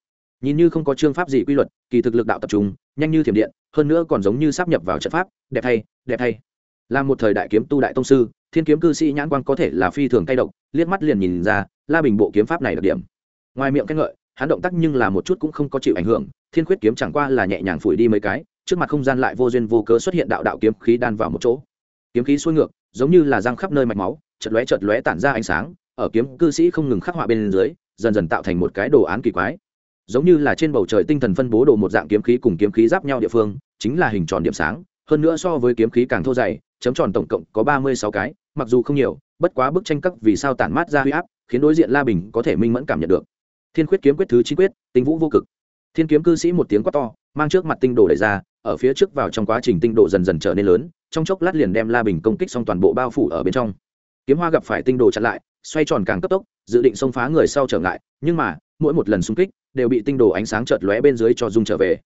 Nhìn như không có chương pháp gì quy luật, kỳ thực lực đạo tập trung, nhanh như thiểm điện, hơn nữa còn giống như sắp nhập vào trận pháp, đẹp thay đẹp thay là một thời đại kiếm tu đại tông sư thiên kiếm cư sĩ nhãn quan có thể là phi thường cay độc, liếc mắt liền nhìn ra, la bình bộ kiếm pháp này đặc điểm. Ngoài miệng khen ngợi, hắn động tác nhưng là một chút cũng không có chịu ảnh hưởng, thiên khuyết kiếm chẳng qua là nhẹ nhàng phủi đi mấy cái, trước mặt không gian lại vô duyên vô cớ xuất hiện đạo đạo kiếm khí đan vào một chỗ. Kiếm khí xuôi ngược, giống như là răng khắp nơi mạch máu chật lóe chật lóe tản ra ánh sáng, ở kiếm cư sĩ không ngừng khắc họa bên dưới, dần dần tạo thành một cái đồ án kỳ quái. Giống như là trên bầu trời tinh thần phân bố đồ một dạng kiếm khí cùng kiếm khí giáp nhau địa phương, chính là hình tròn điểm sáng, hơn nữa so với kiếm khí càng thô dày chấm tròn tổng cộng có ba mươi sáu cái, mặc dù không nhiều, bất quá bức tranh các vì sao tản mát ra huy áp, khiến đối diện la bình có thể minh mẫn cảm nhận được. Thiên quyết kiếm quyết thứ chín quyết, tinh vũ vô cực. Thiên kiếm cư sĩ một tiếng quát to, mang trước mặt tinh đồ đẩy ra, ở phía trước vào trong quá trình tinh độ dần dần trở nên lớn, trong chốc lát liền đem la bình công kích xong toàn bộ bao phủ ở bên trong. Kiếm hoa gặp phải tinh đồ chặn lại, xoay tròn càng cấp tốc, dự định xông phá người sau trở ngại, nhưng mà, mỗi một lần xung kích, đều bị tinh đồ ánh sáng chợt lóe bên dưới cho dung trở về.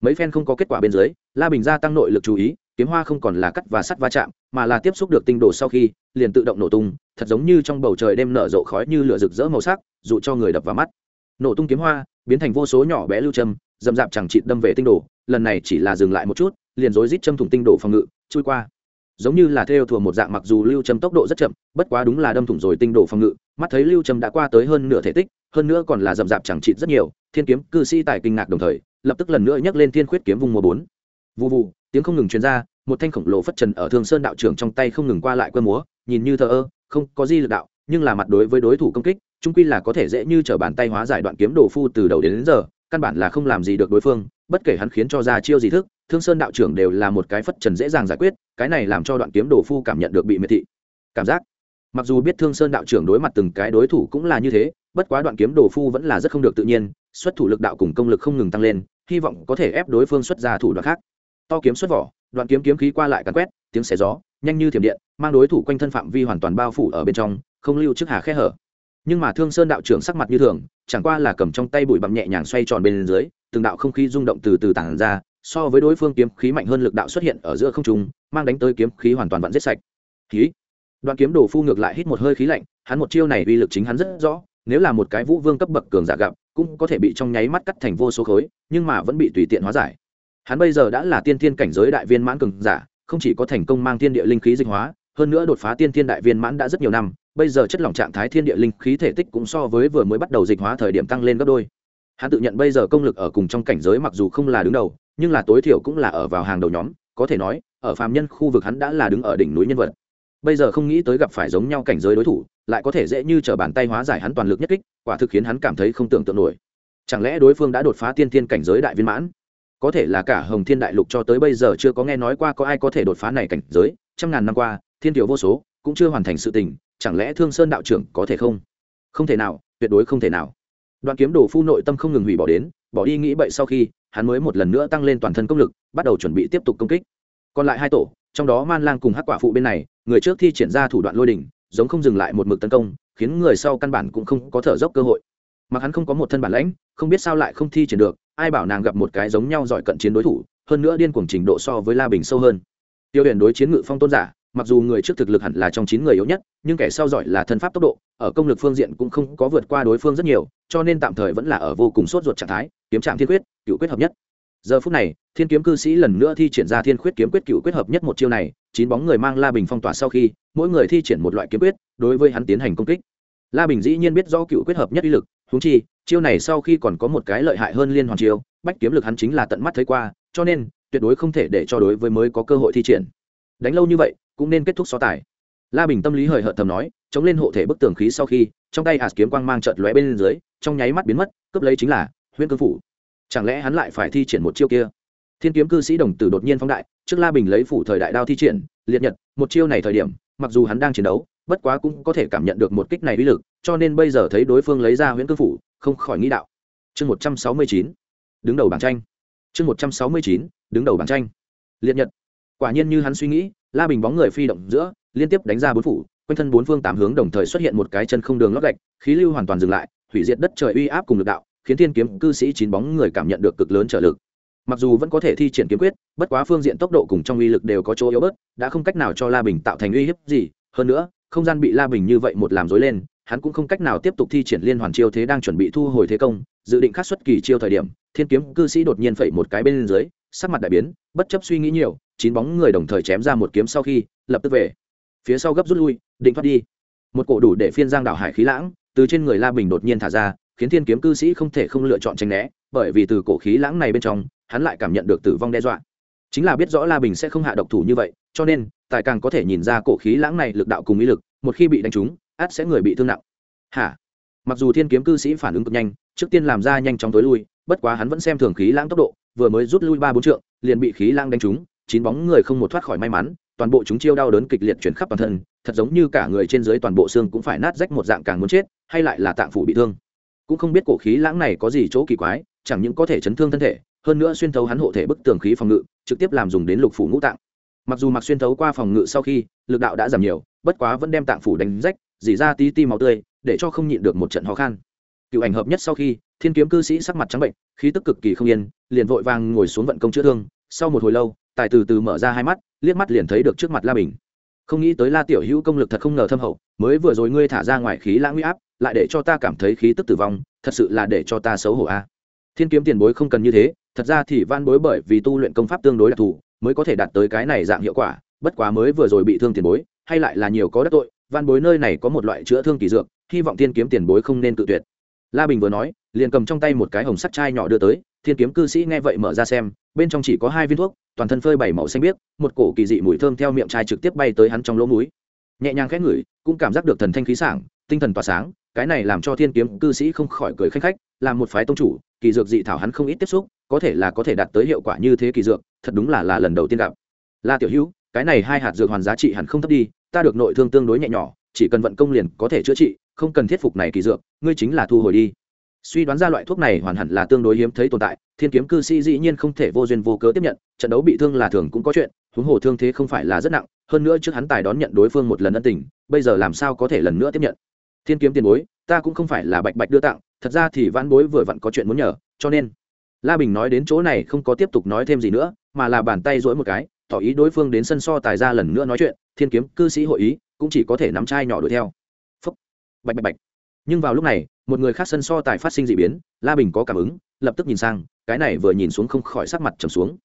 Mấy phen không có kết quả bên dưới, la bình gia tăng nội lực chú ý kiếm hoa không còn là cắt và sắt va chạm, mà là tiếp xúc được tinh đồ sau khi, liền tự động nổ tung, thật giống như trong bầu trời đêm nở rộ khói như lửa rực rỡ màu sắc, dụ cho người đập vào mắt. Nổ tung kiếm hoa, biến thành vô số nhỏ bé lưu châm dầm dạp chẳng chịt đâm về tinh đồ, lần này chỉ là dừng lại một chút, liền rối rít châm thủng tinh đồ phòng ngự, chui qua. Giống như là theo thùa một dạng mặc dù lưu châm tốc độ rất chậm, bất quá đúng là đâm thủng rồi tinh đồ phòng ngự, mắt thấy lưu châm đã qua tới hơn nửa thể tích, hơn nữa còn là dầm dạp chẳng chịt rất nhiều, thiên kiếm cư sĩ tài kinh ngạc đồng thời, lập tức lần nữa nhắc lên thiên khuyết kiếm vùng mùa bốn. Vụ vụ tiếng không ngừng truyền ra một thanh khổng lồ phất trần ở thương sơn đạo trưởng trong tay không ngừng qua lại quơ múa nhìn như thờ ơ không có gì lực đạo nhưng là mặt đối với đối thủ công kích trung quy là có thể dễ như t bàn tay hóa giải đoạn kiếm đồ phu từ đầu đến, đến giờ căn bản là không làm gì được đối phương bất kể hắn khiến cho ra chiêu gì thức thương sơn đạo trưởng đều là một cái phất trần dễ dàng giải quyết cái này làm cho đoạn kiếm đồ phu cảm nhận được bị miệt thị. Cảm giác. Mặc dù biết thương sơn đạo trưởng đối mặt từng cái đối thủ cũng là như thế bất quá đoạn kiếm đồ phu vẫn là rất không được tự nhiên xuất thủ lực đạo cùng công lực không ngừng tăng lên hy vọng có thể ép đối phương xuất ra thủ đoạn khác to kiếm xuất vỏ, đoạn kiếm kiếm khí qua lại cắn quét, tiếng xé gió, nhanh như thiểm điện, mang đối thủ quanh thân phạm vi hoàn toàn bao phủ ở bên trong, không lưu trước hà khe hở. Nhưng mà thương sơn đạo trưởng sắc mặt như thường, chẳng qua là cầm trong tay bụi bặm nhẹ nhàng xoay tròn bên dưới, từng đạo không khí rung động từ từ tản ra, so với đối phương kiếm khí mạnh hơn lực đạo xuất hiện ở giữa không trung, mang đánh tới kiếm khí hoàn toàn vặn giết sạch. Khí đoạn kiếm đồ phu ngược lại hít một hơi khí lạnh, hắn một chiêu này uy lực chính hắn rất rõ, nếu là một cái vũ vương cấp bậc cường giả gặp, cũng có thể bị trong nháy mắt cắt thành vô số khối, nhưng mà vẫn bị tùy tiện hóa giải hắn bây giờ đã là tiên thiên cảnh giới đại viên mãn cường giả, không chỉ có thành công mang thiên địa linh khí dịch hóa, hơn nữa đột phá tiên thiên đại viên mãn đã rất nhiều năm, bây giờ chất lỏng trạng thái thiên địa linh khí thể tích cũng so với vừa mới bắt đầu dịch hóa thời điểm tăng lên gấp đôi. Hắn tự nhận bây giờ công lực ở cùng trong cảnh giới mặc dù không là đứng đầu, nhưng là tối thiểu cũng là ở vào hàng đầu nhóm, có thể nói, ở phàm nhân khu vực hắn đã là đứng ở đỉnh núi nhân vật. Bây giờ không nghĩ tới gặp phải giống nhau cảnh giới đối thủ, lại có thể dễ như t bàn tay hóa giải hắn toàn lực nhất kích, quả thực khiến hắn cảm thấy không tưởng tượng nổi. Chẳng lẽ đối phương đã đột phá tiên thiên cảnh giới đại viên mãn? Có thể là cả hồng thiên đại lục cho tới bây giờ chưa có nghe nói qua có ai có thể đột phá này cảnh giới, trăm ngàn năm qua, thiên tiểu vô số, cũng chưa hoàn thành sự tình, chẳng lẽ thương sơn đạo trưởng có thể không? Không thể nào, tuyệt đối không thể nào. Đoạn kiếm đồ phu nội tâm không ngừng hủy bỏ đến, bỏ đi nghĩ bậy sau khi, hắn mới một lần nữa tăng lên toàn thân công lực, bắt đầu chuẩn bị tiếp tục công kích. Còn lại hai tổ, trong đó man lang cùng hắc quả phụ bên này, người trước thi triển ra thủ đoạn lôi đỉnh, giống không dừng lại một mực tấn công, khiến người sau căn bản cũng không có thở dốc cơ hội mặc hắn không có một thân bản lãnh, không biết sao lại không thi triển được, ai bảo nàng gặp một cái giống nhau giỏi cận chiến đối thủ, hơn nữa điên cuồng trình độ so với la bình sâu hơn. Tiêu huyền đối chiến ngự phong tôn giả, mặc dù người trước thực lực hẳn là trong chín người yếu nhất, nhưng kẻ sau giỏi là thân pháp tốc độ, ở công lực phương diện cũng không có vượt qua đối phương rất nhiều, cho nên tạm thời vẫn là ở vô cùng sốt ruột trạng thái, kiếm trạm thiên quyết, cựu quyết hợp nhất. Giờ phút này, thiên kiếm cư sĩ lần nữa thi triển ra thiên quyết kiếm quyết cựu quyết hợp nhất một chiêu này, chín bóng người mang la bình phong tỏa sau khi, mỗi người thi triển một loại kiếm quyết, đối với hắn tiến hành công kích. La bình dĩ nhiên biết do cựu quyết hợp nhất uy lực húng chi, chiêu này sau khi còn có một cái lợi hại hơn liên hoàn chiêu, bách kiếm lực hắn chính là tận mắt thấy qua, cho nên, tuyệt đối không thể để cho đối với mới có cơ hội thi triển. Đánh lâu như vậy, cũng nên kết thúc so tài. La bình tâm lý hời hợt thầm nói, chống lên hộ thể bức tường khí sau khi, trong tay ạt kiếm quang mang trợt lóe bên dưới, trong nháy mắt biến mất, cướp lấy chính là huyễn cương phủ. Chẳng lẽ hắn lại phải thi triển một chiêu kia? Thiên kiếm cư sĩ đồng tử đột nhiên phóng đại, trước la bình lấy phủ thời đại đao thi triển, liệt nhật, một chiêu này thời điểm, mặc dù hắn đang chiến đấu, bất quá cũng có thể cảm nhận được một kích này uy lực cho nên bây giờ thấy đối phương lấy ra huyễn cương phủ, không khỏi nghĩ đạo. Chương một trăm sáu mươi chín, đứng đầu bảng tranh. Chương một trăm sáu mươi chín, đứng đầu bảng tranh. Liệt nhật. Quả nhiên như hắn suy nghĩ, la bình bóng người phi động giữa, liên tiếp đánh ra bốn phủ, quanh thân bốn phương tám hướng đồng thời xuất hiện một cái chân không đường lót gạch, khí lưu hoàn toàn dừng lại, hủy diệt đất trời uy áp cùng lực đạo, khiến thiên kiếm cư sĩ chín bóng người cảm nhận được cực lớn trở lực. Mặc dù vẫn có thể thi triển kiếm quyết, bất quá phương diện tốc độ cùng trong uy lực đều có chỗ yếu bớt, đã không cách nào cho la bình tạo thành uy hiếp gì, hơn nữa, không gian bị la bình như vậy một làm dối lên hắn cũng không cách nào tiếp tục thi triển liên hoàn chiêu thế đang chuẩn bị thu hồi thế công, dự định khắc xuất kỳ chiêu thời điểm, thiên kiếm cư sĩ đột nhiên phẩy một cái bên dưới, sắc mặt đại biến, bất chấp suy nghĩ nhiều, chín bóng người đồng thời chém ra một kiếm sau khi, lập tức về. Phía sau gấp rút lui, định thoát đi. Một cổ đủ để phiên giang đảo hải khí lãng, từ trên người la bình đột nhiên thả ra, khiến thiên kiếm cư sĩ không thể không lựa chọn tránh né, bởi vì từ cổ khí lãng này bên trong, hắn lại cảm nhận được tử vong đe dọa. Chính là biết rõ la bình sẽ không hạ độc thủ như vậy, cho nên, tài càng có thể nhìn ra cổ khí lãng này lực đạo cùng ý lực, một khi bị đánh trúng át sẽ người bị thương nặng. Hả? Mặc dù thiên kiếm cư sĩ phản ứng cực nhanh, trước tiên làm ra nhanh chóng tối lui, bất quá hắn vẫn xem thường khí lãng tốc độ, vừa mới rút lui ba bốn trượng, liền bị khí lãng đánh trúng, chín bóng người không một thoát khỏi may mắn, toàn bộ chúng chiêu đau đớn kịch liệt chuyển khắp toàn thân, thật giống như cả người trên dưới toàn bộ xương cũng phải nát rách một dạng càng muốn chết, hay lại là tạng phủ bị thương. Cũng không biết cổ khí lãng này có gì chỗ kỳ quái, chẳng những có thể chấn thương thân thể, hơn nữa xuyên thấu hắn hộ thể bức tường khí phòng ngự, trực tiếp làm dùng đến lục phủ ngũ tạng. Mặc dù mặc xuyên thấu qua phòng ngự sau khi, lực đạo đã giảm nhiều, bất quá vẫn đem tạng phủ đánh rách dỉ ra tí ti máu tươi, để cho không nhịn được một trận khó khăn cựu ảnh hợp nhất sau khi, thiên kiếm cư sĩ sắc mặt trắng bệnh, khí tức cực kỳ không yên, liền vội vàng ngồi xuống vận công chữa thương. Sau một hồi lâu, tài từ từ mở ra hai mắt, liếc mắt liền thấy được trước mặt la bình. Không nghĩ tới la tiểu hữu công lực thật không ngờ thâm hậu, mới vừa rồi ngươi thả ra ngoài khí lãng huy áp, lại để cho ta cảm thấy khí tức tử vong, thật sự là để cho ta xấu hổ a. Thiên kiếm tiền bối không cần như thế, thật ra thì van bối bởi vì tu luyện công pháp tương đối đặc thù, mới có thể đạt tới cái này dạng hiệu quả, bất quá mới vừa rồi bị thương tiền bối, hay lại là nhiều có đắc tội van bối nơi này có một loại chữa thương kỳ dược, hy vọng thiên kiếm tiền bối không nên tự tuyệt. La bình vừa nói, liền cầm trong tay một cái hồng sắt chai nhỏ đưa tới, thiên kiếm cư sĩ nghe vậy mở ra xem, bên trong chỉ có hai viên thuốc, toàn thân phơi bảy màu xanh biếc, một cổ kỳ dị mùi thơm theo miệng chai trực tiếp bay tới hắn trong lỗ mũi. Nhẹ nhàng khẽ ngửi, cũng cảm giác được thần thanh khí sảng, tinh thần tỏa sáng, cái này làm cho thiên kiếm cư sĩ không khỏi cười khanh khách làm một phái tông chủ, kỳ dược dị thảo hắn không ít tiếp xúc, có thể là có thể đạt tới hiệu quả như thế kỳ dược, thật đúng là là lần đầu tiên gặp. La tiểu hữu, cái này hai hạt dược hoàn giá trị hẳn không thấp đi ta được nội thương tương đối nhẹ nhỏ, chỉ cần vận công liền có thể chữa trị, không cần thiết phục này kỳ dược, ngươi chính là thu hồi đi. Suy đoán ra loại thuốc này hoàn hẳn là tương đối hiếm thấy tồn tại, thiên kiếm cư sĩ dĩ nhiên không thể vô duyên vô cớ tiếp nhận, trận đấu bị thương là thường cũng có chuyện, huống hồ thương thế không phải là rất nặng, hơn nữa trước hắn tài đón nhận đối phương một lần ân tình, bây giờ làm sao có thể lần nữa tiếp nhận? Thiên kiếm tiền bối, ta cũng không phải là bạch bạch đưa tặng, thật ra thì vãn bối vừa vặn có chuyện muốn nhờ, cho nên. La bình nói đến chỗ này không có tiếp tục nói thêm gì nữa, mà là bàn tay dỗi một cái tỏ ý đối phương đến sân so tài ra lần nữa nói chuyện thiên kiếm cư sĩ hội ý cũng chỉ có thể nắm chai nhỏ đuổi theo. Phúc. Bạch bạch bạch. Nhưng vào lúc này một người khác sân so tài phát sinh d ị biến la bình có cảm ứng lập tức nhìn sang cái này vừa nhìn xuống không khỏi sắc mặt trầm xuống.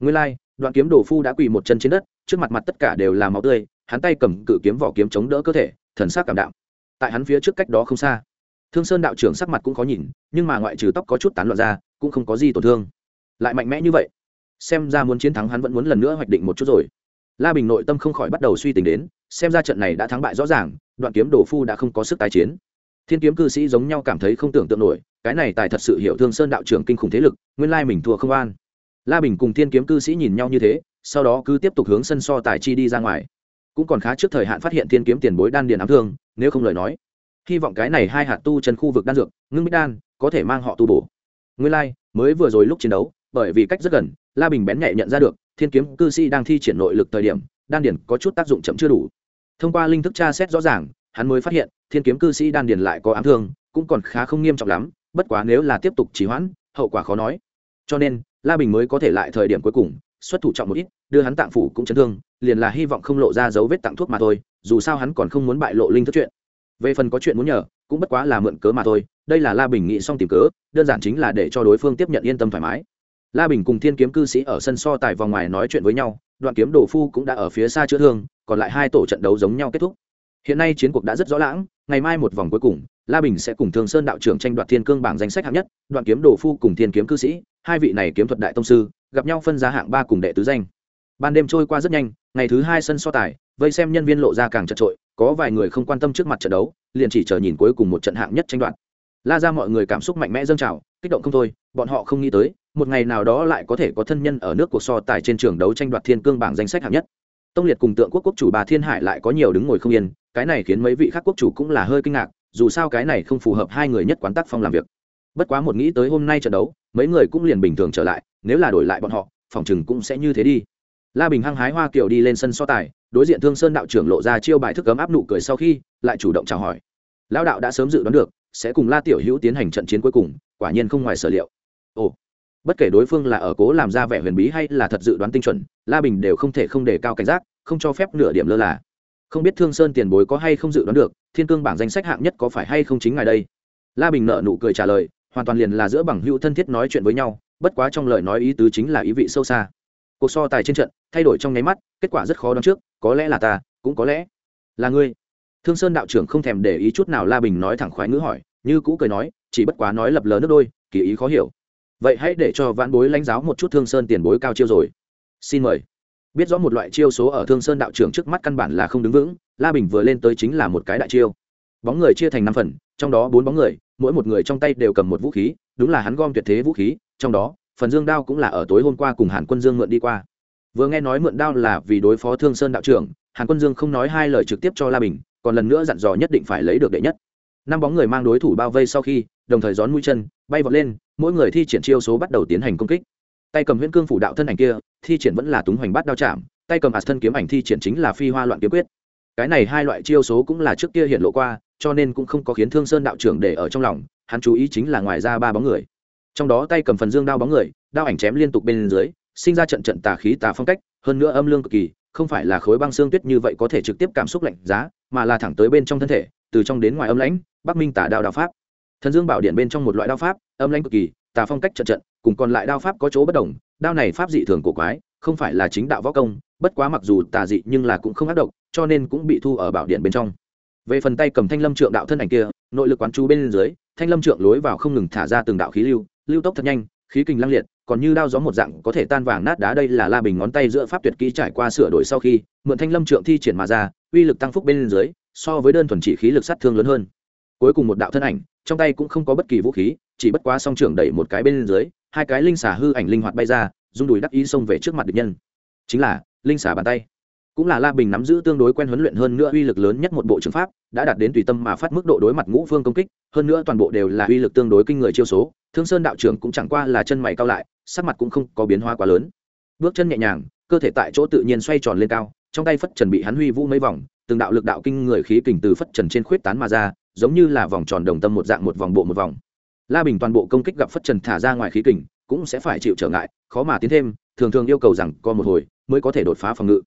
Nguyên lai、like, đoạn kiếm đồ phu đã quỳ một chân trên đất trước mặt mặt tất cả đều là máu tươi hắn tay cầm cự kiếm vỏ kiếm chống đỡ cơ thể thần sắc cảm đạo tại hắn phía trước cách đó không xa thương sơn đạo trưởng sắc mặt cũng khó nhìn nhưng mà ngoại trừ tóc có chút tán loạn ra cũng không có gì tổn thương. Lại mạnh mẽ như vậy xem ra muốn chiến thắng hắn vẫn muốn lần nữa hoạch định một chút rồi. La bình nội tâm không khỏi bắt đầu suy tính đến, xem ra trận này đã thắng bại rõ ràng, đoạn kiếm đồ phu đã không có sức tái chiến. Thiên kiếm cư sĩ giống nhau cảm thấy không tưởng tượng nổi, cái này tài thật sự hiểu thương sơn đạo trưởng kinh khủng thế lực, nguyên lai mình thua không an la bình cùng thiên kiếm cư sĩ nhìn nhau như thế, sau đó cứ tiếp tục hướng sân so tài chi đi ra ngoài. Cũng còn khá trước thời hạn phát hiện thiên kiếm tiền bối đan điền ám thương, nếu không lời nói. Hy vọng cái này hai hạt tu chân khu vực đan dược, ngưng bích đan, có thể mang họ tu bổ. Nguyên Lai, mới vừa rồi lúc chiến đấu, bởi vì cách rất gần la bình bén nhạy nhận ra được, thiên kiếm cư sĩ đang thi triển nội lực thời điểm, đan điền có chút tác dụng chậm chưa đủ. Thông qua linh thức tra xét rõ ràng, hắn mới phát hiện, thiên kiếm cư sĩ đan điền lại có ám thương, cũng còn khá không nghiêm trọng lắm, bất quá nếu là tiếp tục trì hoãn, hậu quả khó nói. Cho nên, la bình mới có thể lại thời điểm cuối cùng, xuất thủ trọng một ít, đưa hắn tạng phủ cũng chấn thương, liền là hy vọng không lộ ra dấu vết tặng thuốc mà thôi, dù sao hắn còn không muốn bại lộ linh thức chuyện. Về phần có chuyện muốn nhờ, cũng bất quá là mượn cớ mà thôi, đây là la bình nghĩ xong tìm cớ, đơn giản chính là để cho đối phương tiếp nhận yên tâm thoải mái la bình cùng thiên kiếm cư sĩ ở sân so tài vòng ngoài nói chuyện với nhau, đoạn kiếm đồ phu cũng đã ở phía xa chữa thương, còn lại hai tổ trận đấu giống nhau kết thúc. Hiện nay chiến cuộc đã rất rõ lãng ngày mai một vòng cuối cùng, la bình sẽ cùng thương sơn đạo trưởng tranh đoạt thiên cương bảng danh sách hạng nhất, đoạn kiếm đồ phu cùng thiên kiếm cư sĩ, hai vị này kiếm thuật đại tông sư, gặp nhau phân giá hạng ba cùng đệ tứ danh. Ban đêm trôi qua rất nhanh, ngày thứ hai sân so tài, vây xem nhân viên lộ ra càng chật trội, có vài người không quan tâm trước mặt trận đấu, liền chỉ chờ nhìn cuối cùng một trận hạng nhất tranh đoạt. La ra mọi người cảm xúc mạnh mẽ dâng trào, kích động không thôi, bọn họ không nghĩ tới một ngày nào đó lại có thể có thân nhân ở nước cuộc so tài trên trường đấu tranh đoạt thiên cương bảng danh sách hạng nhất. Tông liệt cùng tượng quốc quốc chủ bà thiên hải lại có nhiều đứng ngồi không yên, cái này khiến mấy vị khác quốc chủ cũng là hơi kinh ngạc, dù sao cái này không phù hợp hai người nhất quán tác phong làm việc. Bất quá một nghĩ tới hôm nay trận đấu, mấy người cũng liền bình thường trở lại, nếu là đổi lại bọn họ, phòng chừng cũng sẽ như thế đi. La bình hăng hái hoa kiều đi lên sân so tài, đối diện thương sơn đạo trưởng lộ ra chiêu bài thức cấm áp nụ cười sau khi, lại chủ động chào hỏi. Lão đạo đã sớm dự đoán được, sẽ cùng la tiểu hữu tiến hành trận chiến cuối cùng, quả nhiên không ngoài sở liệu. Ồ bất kể đối phương là ở cố làm ra vẻ huyền bí hay là thật dự đoán tinh chuẩn, la bình đều không thể không đề cao cảnh giác, không cho phép nửa điểm lơ là. Không biết thương sơn tiền bối có hay không dự đoán được, thiên cương bảng danh sách hạng nhất có phải hay không chính ngài đây? La bình nợ nụ cười trả lời, hoàn toàn liền là giữa bằng hữu thân thiết nói chuyện với nhau, bất quá trong lời nói ý tứ chính là ý vị sâu xa. Cuộc so tài trên trận, thay đổi trong nháy mắt, kết quả rất khó đoán trước, có lẽ là ta, cũng có lẽ là ngươi. Thương sơn đạo trưởng không thèm để ý chút nào la bình nói thẳng khoái ngữ hỏi, như cũ cười nói, chỉ bất quá nói lập lờ nước đôi, kỳ ý khó hiểu vậy hãy để cho vãn bối lãnh giáo một chút thương sơn tiền bối cao chiêu rồi. Xin mời. Biết rõ một loại chiêu số ở thương sơn đạo trưởng trước mắt căn bản là không đứng vững, la bình vừa lên tới chính là một cái đại chiêu. Bóng người chia thành năm phần, trong đó bốn bóng người, mỗi một người trong tay đều cầm một vũ khí, đúng là hắn gom tuyệt thế vũ khí, trong đó, phần dương đao cũng là ở tối hôm qua cùng hàn quân dương mượn đi qua. Vừa nghe nói mượn đao là vì đối phó thương sơn đạo trưởng, hàn quân dương không nói hai lời trực tiếp cho la bình, còn lần nữa dặn dò nhất định phải lấy được đệ nhất năm bóng người mang đối thủ bao vây sau khi, đồng thời gión mũi chân, bay vọt lên, mỗi người thi triển chiêu số bắt đầu tiến hành công kích. Tay cầm huyễn cương phủ đạo thân ảnh kia, thi triển vẫn là túng hoành bát đao chạm, tay cầm ạt thân kiếm ảnh thi triển chính là phi hoa loạn kiếm quyết. Cái này hai loại chiêu số cũng là trước kia hiện lộ qua, cho nên cũng không có khiến thương sơn đạo trưởng để ở trong lòng, hắn chú ý chính là ngoài ra ba bóng người. Trong đó tay cầm phần dương đao bóng người, đao ảnh chém liên tục bên dưới, sinh ra trận trận tà khí tà phong cách, hơn nữa âm lương cực kỳ, không phải là khối băng xương tuyết như vậy có thể trực tiếp cảm xúc lạnh giá, mà là thẳng tới bên trong thân thể từ trong đến ngoài âm lãnh, bắc minh tả đao đao pháp. Thần dương bảo điện bên trong một loại đao pháp, âm lãnh cực kỳ, tà phong cách trận trận, cùng còn lại đao pháp có chỗ bất đồng, đao này pháp dị thường cổ quái, không phải là chính đạo võ công, bất quá mặc dù tà dị nhưng là cũng không ác độc, cho nên cũng bị thu ở bảo điện bên trong. Về phần tay cầm thanh lâm trượng đạo thân ảnh kia, nội lực quán chú bên dưới, thanh lâm trượng lối vào không ngừng thả ra từng đạo khí lưu lưu tốc thật nhanh, khí kình lăng liệt, còn như đao gió một dạng có thể tan vàng nát đá đây là la bình ngón tay giữa pháp tuyệt kỹ trải qua sửa đổi sau khi, mượn thanh lâm trượng thi triển mà ra, uy lực tăng phúc bên dưới so với đơn thuần chỉ khí lực sát thương lớn hơn. Cuối cùng một đạo thân ảnh, trong tay cũng không có bất kỳ vũ khí, chỉ bất quá song trưởng đẩy một cái bên dưới, hai cái linh xà hư ảnh linh hoạt bay ra, rung đùi đắc ý xông về trước mặt địch nhân. Chính là, linh xà bàn tay. Cũng là la bình nắm giữ tương đối quen huấn luyện hơn nữa uy lực lớn nhất một bộ trường pháp, đã đạt đến tùy tâm mà phát mức độ đối mặt ngũ phương công kích, hơn nữa toàn bộ đều là uy lực tương đối kinh người chiêu số, thương sơn đạo trưởng cũng chẳng qua là chân mày cao lại, sắc mặt cũng không có biến hóa quá lớn. Bước chân nhẹ nhàng, cơ thể tại chỗ tự nhiên xoay tròn lên cao trong tay phất trần bị hắn huy vũ mấy vòng, từng đạo lực đạo kinh người khí kình từ phất trần trên khuyết tán mà ra, giống như là vòng tròn đồng tâm một dạng một vòng bộ một vòng. La bình toàn bộ công kích gặp phất trần thả ra ngoài khí kình, cũng sẽ phải chịu trở ngại, khó mà tiến thêm, thường thường yêu cầu rằng co một hồi mới có thể đột phá phòng ngự.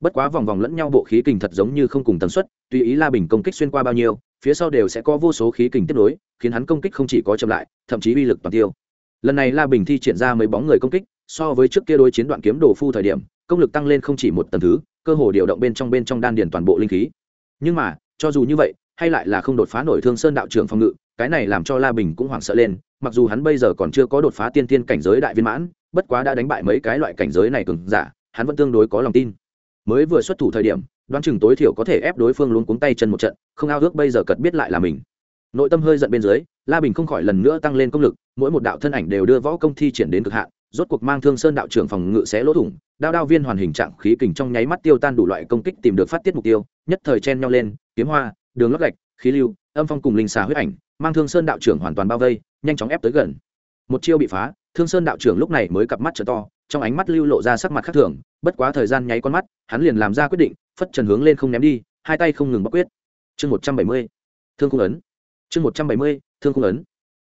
Bất quá vòng vòng lẫn nhau bộ khí kình thật giống như không cùng tần suất, tùy ý la bình công kích xuyên qua bao nhiêu, phía sau đều sẽ có vô số khí kình tiếp nối, khiến hắn công kích không chỉ có chậm lại, thậm chí uy lực toàn tiêu. Lần này la bình thi triển ra mấy bóng người công kích, so với trước kia đối chiến đoạn kiếm đồ phu thời điểm, công lực tăng lên không chỉ một tầng thứ cơ hồ điều động bên trong bên trong đan điền toàn bộ linh khí. Nhưng mà, cho dù như vậy, hay lại là không đột phá nổi thương sơn đạo trưởng phòng ngự, cái này làm cho la bình cũng hoảng sợ lên, mặc dù hắn bây giờ còn chưa có đột phá tiên tiên cảnh giới đại viên mãn, bất quá đã đánh bại mấy cái loại cảnh giới này cường giả, hắn vẫn tương đối có lòng tin. Mới vừa xuất thủ thời điểm, đoán chừng tối thiểu có thể ép đối phương luôn cuống tay chân một trận, không ao ước bây giờ cật biết lại là mình. Nội tâm hơi giận bên dưới, la bình không khỏi lần nữa tăng lên công lực, mỗi một đạo thân ảnh đều đưa võ công thi triển đến cực hạn rốt cuộc mang thương sơn đạo trưởng phòng ngự xé lỗ thủng, đao đao viên hoàn hình trạng khí kình trong nháy mắt tiêu tan đủ loại công kích tìm được phát tiết mục tiêu, nhất thời chen nhau lên, kiếm hoa, đường lót gạch, khí lưu, âm phong cùng linh xà huyết ảnh, mang thương sơn đạo trưởng hoàn toàn bao vây, nhanh chóng ép tới gần. Một chiêu bị phá, thương sơn đạo trưởng lúc này mới cặp mắt trở to, trong ánh mắt lưu lộ ra sắc mặt khác thường, bất quá thời gian nháy con mắt, hắn liền làm ra quyết định, phất trần hướng lên không ném đi, hai tay không ngừng bắc quyết. Chương một trăm bảy mươi, thương cung ấn. Chương một trăm bảy mươi, thương cung ấn.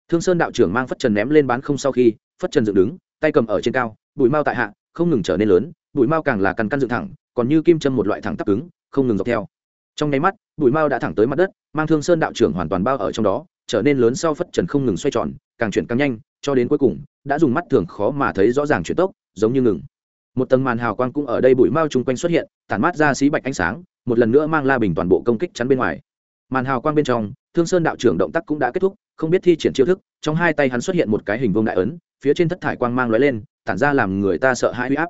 Thương sơn đạo trưởng mang phất trần ném lên bán không sau khi, phất trần dựng đứng tay cầm ở trên cao, bụi mao tại hạ, không ngừng trở nên lớn, bụi mao càng là căn căn dựng thẳng, còn như kim châm một loại thẳng tắp cứng, không ngừng dọc theo. Trong nháy mắt, bụi mao đã thẳng tới mặt đất, mang thương sơn đạo trưởng hoàn toàn bao ở trong đó, trở nên lớn sau phất trần không ngừng xoay tròn, càng chuyển càng nhanh, cho đến cuối cùng, đã dùng mắt thường khó mà thấy rõ ràng chuyển tốc, giống như ngừng. Một tầng màn hào quang cũng ở đây bụi mao chung quanh xuất hiện, tản mát ra xí bạch ánh sáng, một lần nữa mang la bình toàn bộ công kích chắn bên ngoài. Màn hào quang bên trong, thương sơn đạo trưởng động tác cũng đã kết thúc, không biết thi triển chiêu thức, trong hai tay hắn xuất hiện một cái hình vông đại ấn phía trên thất thải quang mang lóe lên, tản ra làm người ta sợ hãi huy áp.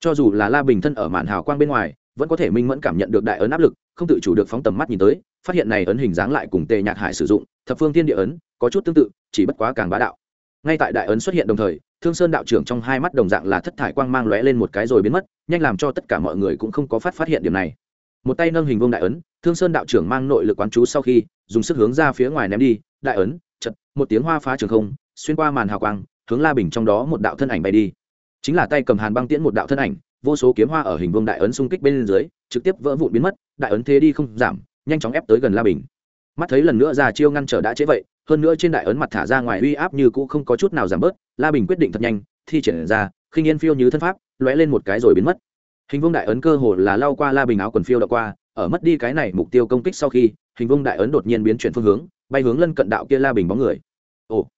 Cho dù là la bình thân ở màn hào quang bên ngoài, vẫn có thể minh mẫn cảm nhận được đại ấn áp lực, không tự chủ được phóng tầm mắt nhìn tới, phát hiện này ấn hình dáng lại cùng tề nhạc hải sử dụng, thập phương thiên địa ấn, có chút tương tự, chỉ bất quá càng bá đạo. Ngay tại đại ấn xuất hiện đồng thời, thương sơn đạo trưởng trong hai mắt đồng dạng là thất thải quang mang lóe lên một cái rồi biến mất, nhanh làm cho tất cả mọi người cũng không có phát phát hiện điểm này. Một tay nâng hình vương đại ấn, thương sơn đạo trưởng mang nội lực quán chú sau khi, dùng sức hướng ra phía ngoài ném đi, đại ấn, chật, một tiếng hoa phá trường không, xuyên qua màn hào quang hướng la bình trong đó một đạo thân ảnh bay đi. Chính là tay cầm hàn băng tiễn một đạo thân ảnh, vô số kiếm hoa ở hình vương đại ấn xung kích bên dưới, trực tiếp vỡ vụn biến mất, đại ấn thế đi không giảm, nhanh chóng ép tới gần la bình. Mắt thấy lần nữa ra chiêu ngăn trở đã chế vậy, hơn nữa trên đại ấn mặt thả ra ngoài uy áp như cũ không có chút nào giảm bớt, la bình quyết định thật nhanh, thi triển ra, khinh yên phiêu như thân pháp, lóe lên một cái rồi biến mất. Hình vương đại ấn cơ hồ là lao qua la bình áo quần phiêu đậu qua, ở mất đi cái này mục tiêu công kích sau khi, hình vương đại ấn đột nhiên biến chuyển phương hướng, bay hướng lân cận đạo kia la bình bóng người. Ồ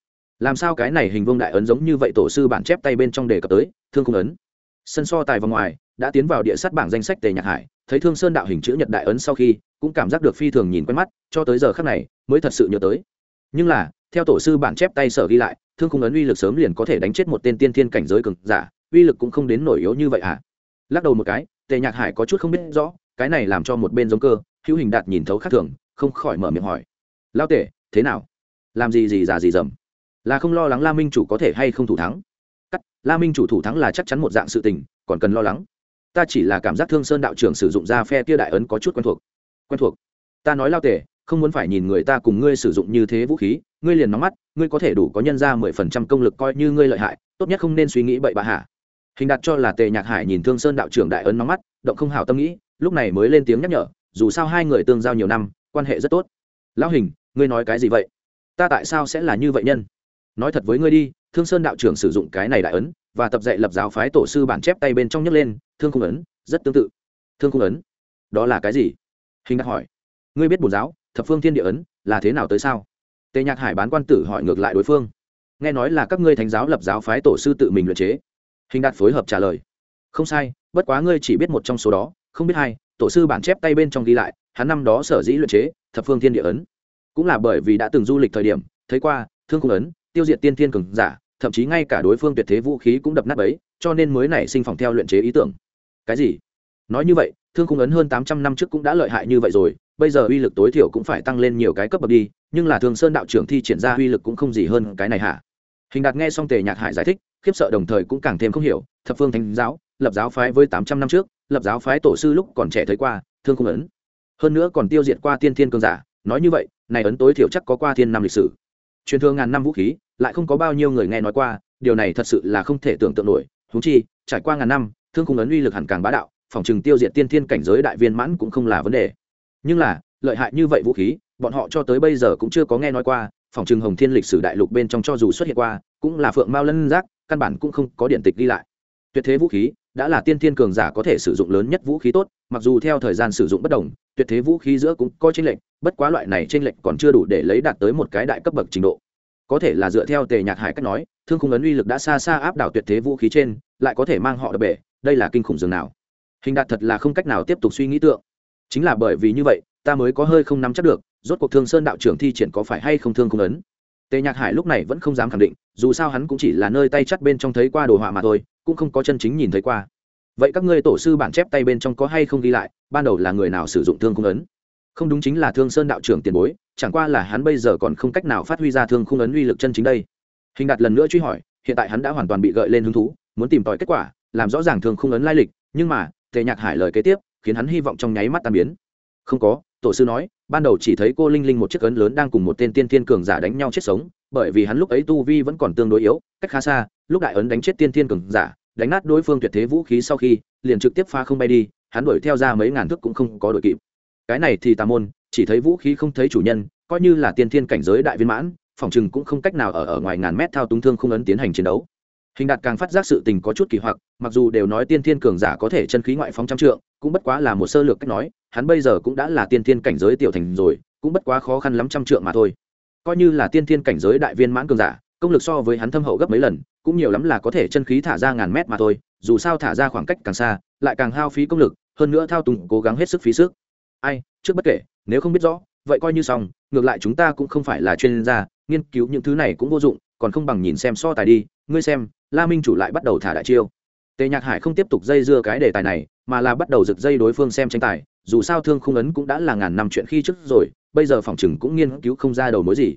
làm sao cái này hình vương đại ấn giống như vậy tổ sư bản chép tay bên trong đề cập tới, thương cung ấn. Sân so tài vòng ngoài, đã tiến vào địa sát bảng danh sách tề nhạc hải, thấy thương sơn đạo hình chữ nhật đại ấn sau khi, cũng cảm giác được phi thường nhìn quen mắt, cho tới giờ khác này, mới thật sự nhớ tới. Nhưng là, theo tổ sư bản chép tay sở ghi lại, thương khung ấn uy lực sớm liền có thể đánh chết một tên tiên thiên cảnh giới cường giả, uy lực cũng không đến nổi yếu như vậy à lắc đầu một cái, tề nhạc hải có chút không biết rõ, cái này làm cho một bên giống cơ, hữu hình đạt nhìn thấu khác thường, không khỏi mở miệng hỏi. Lao tể thế nào? Làm gì gì già gì dầm? Là không lo lắng la minh chủ có thể hay không thủ thắng. Cắt la minh chủ thủ thắng là chắc chắn một dạng sự tình còn cần lo lắng. Ta chỉ là cảm giác thương sơn đạo trưởng sử dụng ra phe kia đại ấn có chút quen thuộc. Quen thuộc? Ta nói lao Tề, không muốn phải nhìn người ta cùng ngươi sử dụng như thế vũ khí ngươi liền nóng mắt ngươi có thể đủ có nhân ra mười phần trăm công lực coi như ngươi lợi hại tốt nhất không nên suy nghĩ bậy bạ hạ. Hình đặt cho là tề nhạc hải nhìn thương sơn đạo trưởng đại ấn nóng mắt động không hảo tâm nghĩ lúc này mới lên tiếng nhắc nhở dù sao hai người tương giao nhiều năm quan hệ rất tốt. Lão hình ngươi nói cái gì vậy? Ta tại sao sẽ là như vậy nhân? Nói thật với ngươi đi, thương sơn đạo trưởng sử dụng cái này đại ấn và tập dạy lập giáo phái tổ sư bản chép tay bên trong nhấc lên, thương cung ấn, rất tương tự. Thương cung ấn, đó là cái gì? Hình đặt hỏi. Ngươi biết bổn giáo, thập phương thiên địa ấn, là thế nào tới sao? Tề nhạc hải bán quan tử hỏi ngược lại đối phương. Nghe nói là các ngươi thánh giáo lập giáo phái tổ sư tự mình luyện chế. Hình đạt phối hợp trả lời. Không sai, bất quá ngươi chỉ biết một trong số đó, không biết hai, tổ sư bản chép tay bên trong ghi lại, hắn năm đó sở dĩ luyện chế thập phương thiên địa ấn. Cũng là bởi vì đã từng du lịch thời điểm, thấy qua, thương cung ấn tiêu diệt tiên thiên cường giả, thậm chí ngay cả đối phương tuyệt thế vũ khí cũng đập nát ấy cho nên mới nảy sinh phòng theo luyện chế ý tưởng. Cái gì? Nói như vậy, thương cung ấn hơn tám trăm năm trước cũng đã lợi hại như vậy rồi, bây giờ uy lực tối thiểu cũng phải tăng lên nhiều cái cấp bậc đi, nhưng là thường sơn đạo trưởng thi triển ra uy lực cũng không gì hơn cái này hả? Hình đạt nghe xong tề nhạc hải giải thích, khiếp sợ đồng thời cũng càng thêm không hiểu, thập phương thánh giáo, lập giáo phái với tám trăm năm trước, lập giáo phái tổ sư lúc còn trẻ thấy qua, thương cung ấn. Hơn nữa còn tiêu diệt qua tiên thiên cương giả, nói như vậy, này ấn tối thiểu chắc có qua thiên năm lịch sử truyền thương ngàn năm vũ khí, lại không có bao nhiêu người nghe nói qua, điều này thật sự là không thể tưởng tượng nổi. Húng chi, trải qua ngàn năm, thương khung ấn uy lực hẳn càng bá đạo, phòng trừng tiêu diệt tiên thiên cảnh giới đại viên mãn cũng không là vấn đề. Nhưng là, lợi hại như vậy vũ khí, bọn họ cho tới bây giờ cũng chưa có nghe nói qua, phòng trừng hồng thiên lịch sử đại lục bên trong cho dù xuất hiện qua, cũng là phượng mao lân giác, căn bản cũng không có điện tịch ghi lại. Tuyệt thế vũ khí, đã là tiên thiên cường giả có thể sử dụng lớn nhất vũ khí tốt, mặc dù theo thời gian sử dụng bất đồng, tuyệt thế vũ khí giữa cũng có chênh lệch bất quá loại này trên lệch còn chưa đủ để lấy đạt tới một cái đại cấp bậc trình độ. Có thể là dựa theo tề nhạc hải cách nói, thương khung ấn uy lực đã xa xa áp đảo tuyệt thế vũ khí trên, lại có thể mang họ đập bể, đây là kinh khủng dường nào. Hình đạt thật là không cách nào tiếp tục suy nghĩ tượng. Chính là bởi vì như vậy, ta mới có hơi không nắm chắc được, rốt cuộc thương sơn đạo trưởng thi triển có phải hay không thương không ấn. Tề nhạc hải lúc này vẫn không dám khẳng định, dù sao hắn cũng chỉ là nơi tay chắt bên trong thấy qua đồ họa mà thôi, cũng không có chân chính nhìn thấy qua. Vậy các ngươi tổ sư bản chép tay bên trong có hay không ghi lại, ban đầu là người nào sử dụng thương không ấn? Không đúng chính là thương sơn đạo trưởng tiền bối, chẳng qua là hắn bây giờ còn không cách nào phát huy ra thương không ấn uy lực chân chính đây. Hình đạt lần nữa truy hỏi, hiện tại hắn đã hoàn toàn bị gợi lên hứng thú, muốn tìm tòi kết quả, làm rõ ràng thương không ấn lai lịch, nhưng mà, tề nhạc hải lời kế tiếp, khiến hắn hy vọng trong nháy mắt tan biến. Không có, tổ sư nói, ban đầu chỉ thấy cô linh linh một chiếc ấn lớn đang cùng một tên tiên thiên cường giả đánh nhau chết sống, bởi vì hắn lúc ấy tu vi vẫn còn tương đối yếu, cách khá xa, lúc đại ấn đánh chết tiên thiên cường giả, đánh nát đối phương tuyệt thế vũ khí sau khi, liền trực tiếp pha không bay đi, hắn đuổi theo ra mấy ngàn thước cũng không có đội kịp cái này thì tà môn, chỉ thấy vũ khí không thấy chủ nhân, coi như là tiên thiên cảnh giới đại viên mãn, phòng chừng cũng không cách nào ở ở ngoài ngàn mét thao túng thương không ấn tiến hành chiến đấu. Hình đạt càng phát giác sự tình có chút kỳ hoặc, mặc dù đều nói tiên thiên cường giả có thể chân khí ngoại phóng trăm trượng, cũng bất quá là một sơ lược cách nói, hắn bây giờ cũng đã là tiên thiên cảnh giới tiểu thành rồi, cũng bất quá khó khăn lắm trăm trượng mà thôi. Coi như là tiên thiên cảnh giới đại viên mãn cường giả, công lực so với hắn thâm hậu gấp mấy lần, cũng nhiều lắm là có thể chân khí thả ra ngàn mét mà thôi, dù sao thả ra khoảng cách càng xa, lại càng hao phí công lực, hơn nữa thao túng cố gắng hết sức phí sức ai, trước bất kể, nếu không biết rõ, vậy coi như xong, ngược lại chúng ta cũng không phải là chuyên gia, nghiên cứu những thứ này cũng vô dụng, còn không bằng nhìn xem so tài đi, ngươi xem, la minh chủ lại bắt đầu thả đại chiêu. Tề nhạc hải không tiếp tục dây dưa cái đề tài này, mà là bắt đầu rực dây đối phương xem tranh tài, dù sao thương không ấn cũng đã là ngàn năm chuyện khi trước rồi, bây giờ phòng chừng cũng nghiên cứu không ra đầu mối gì.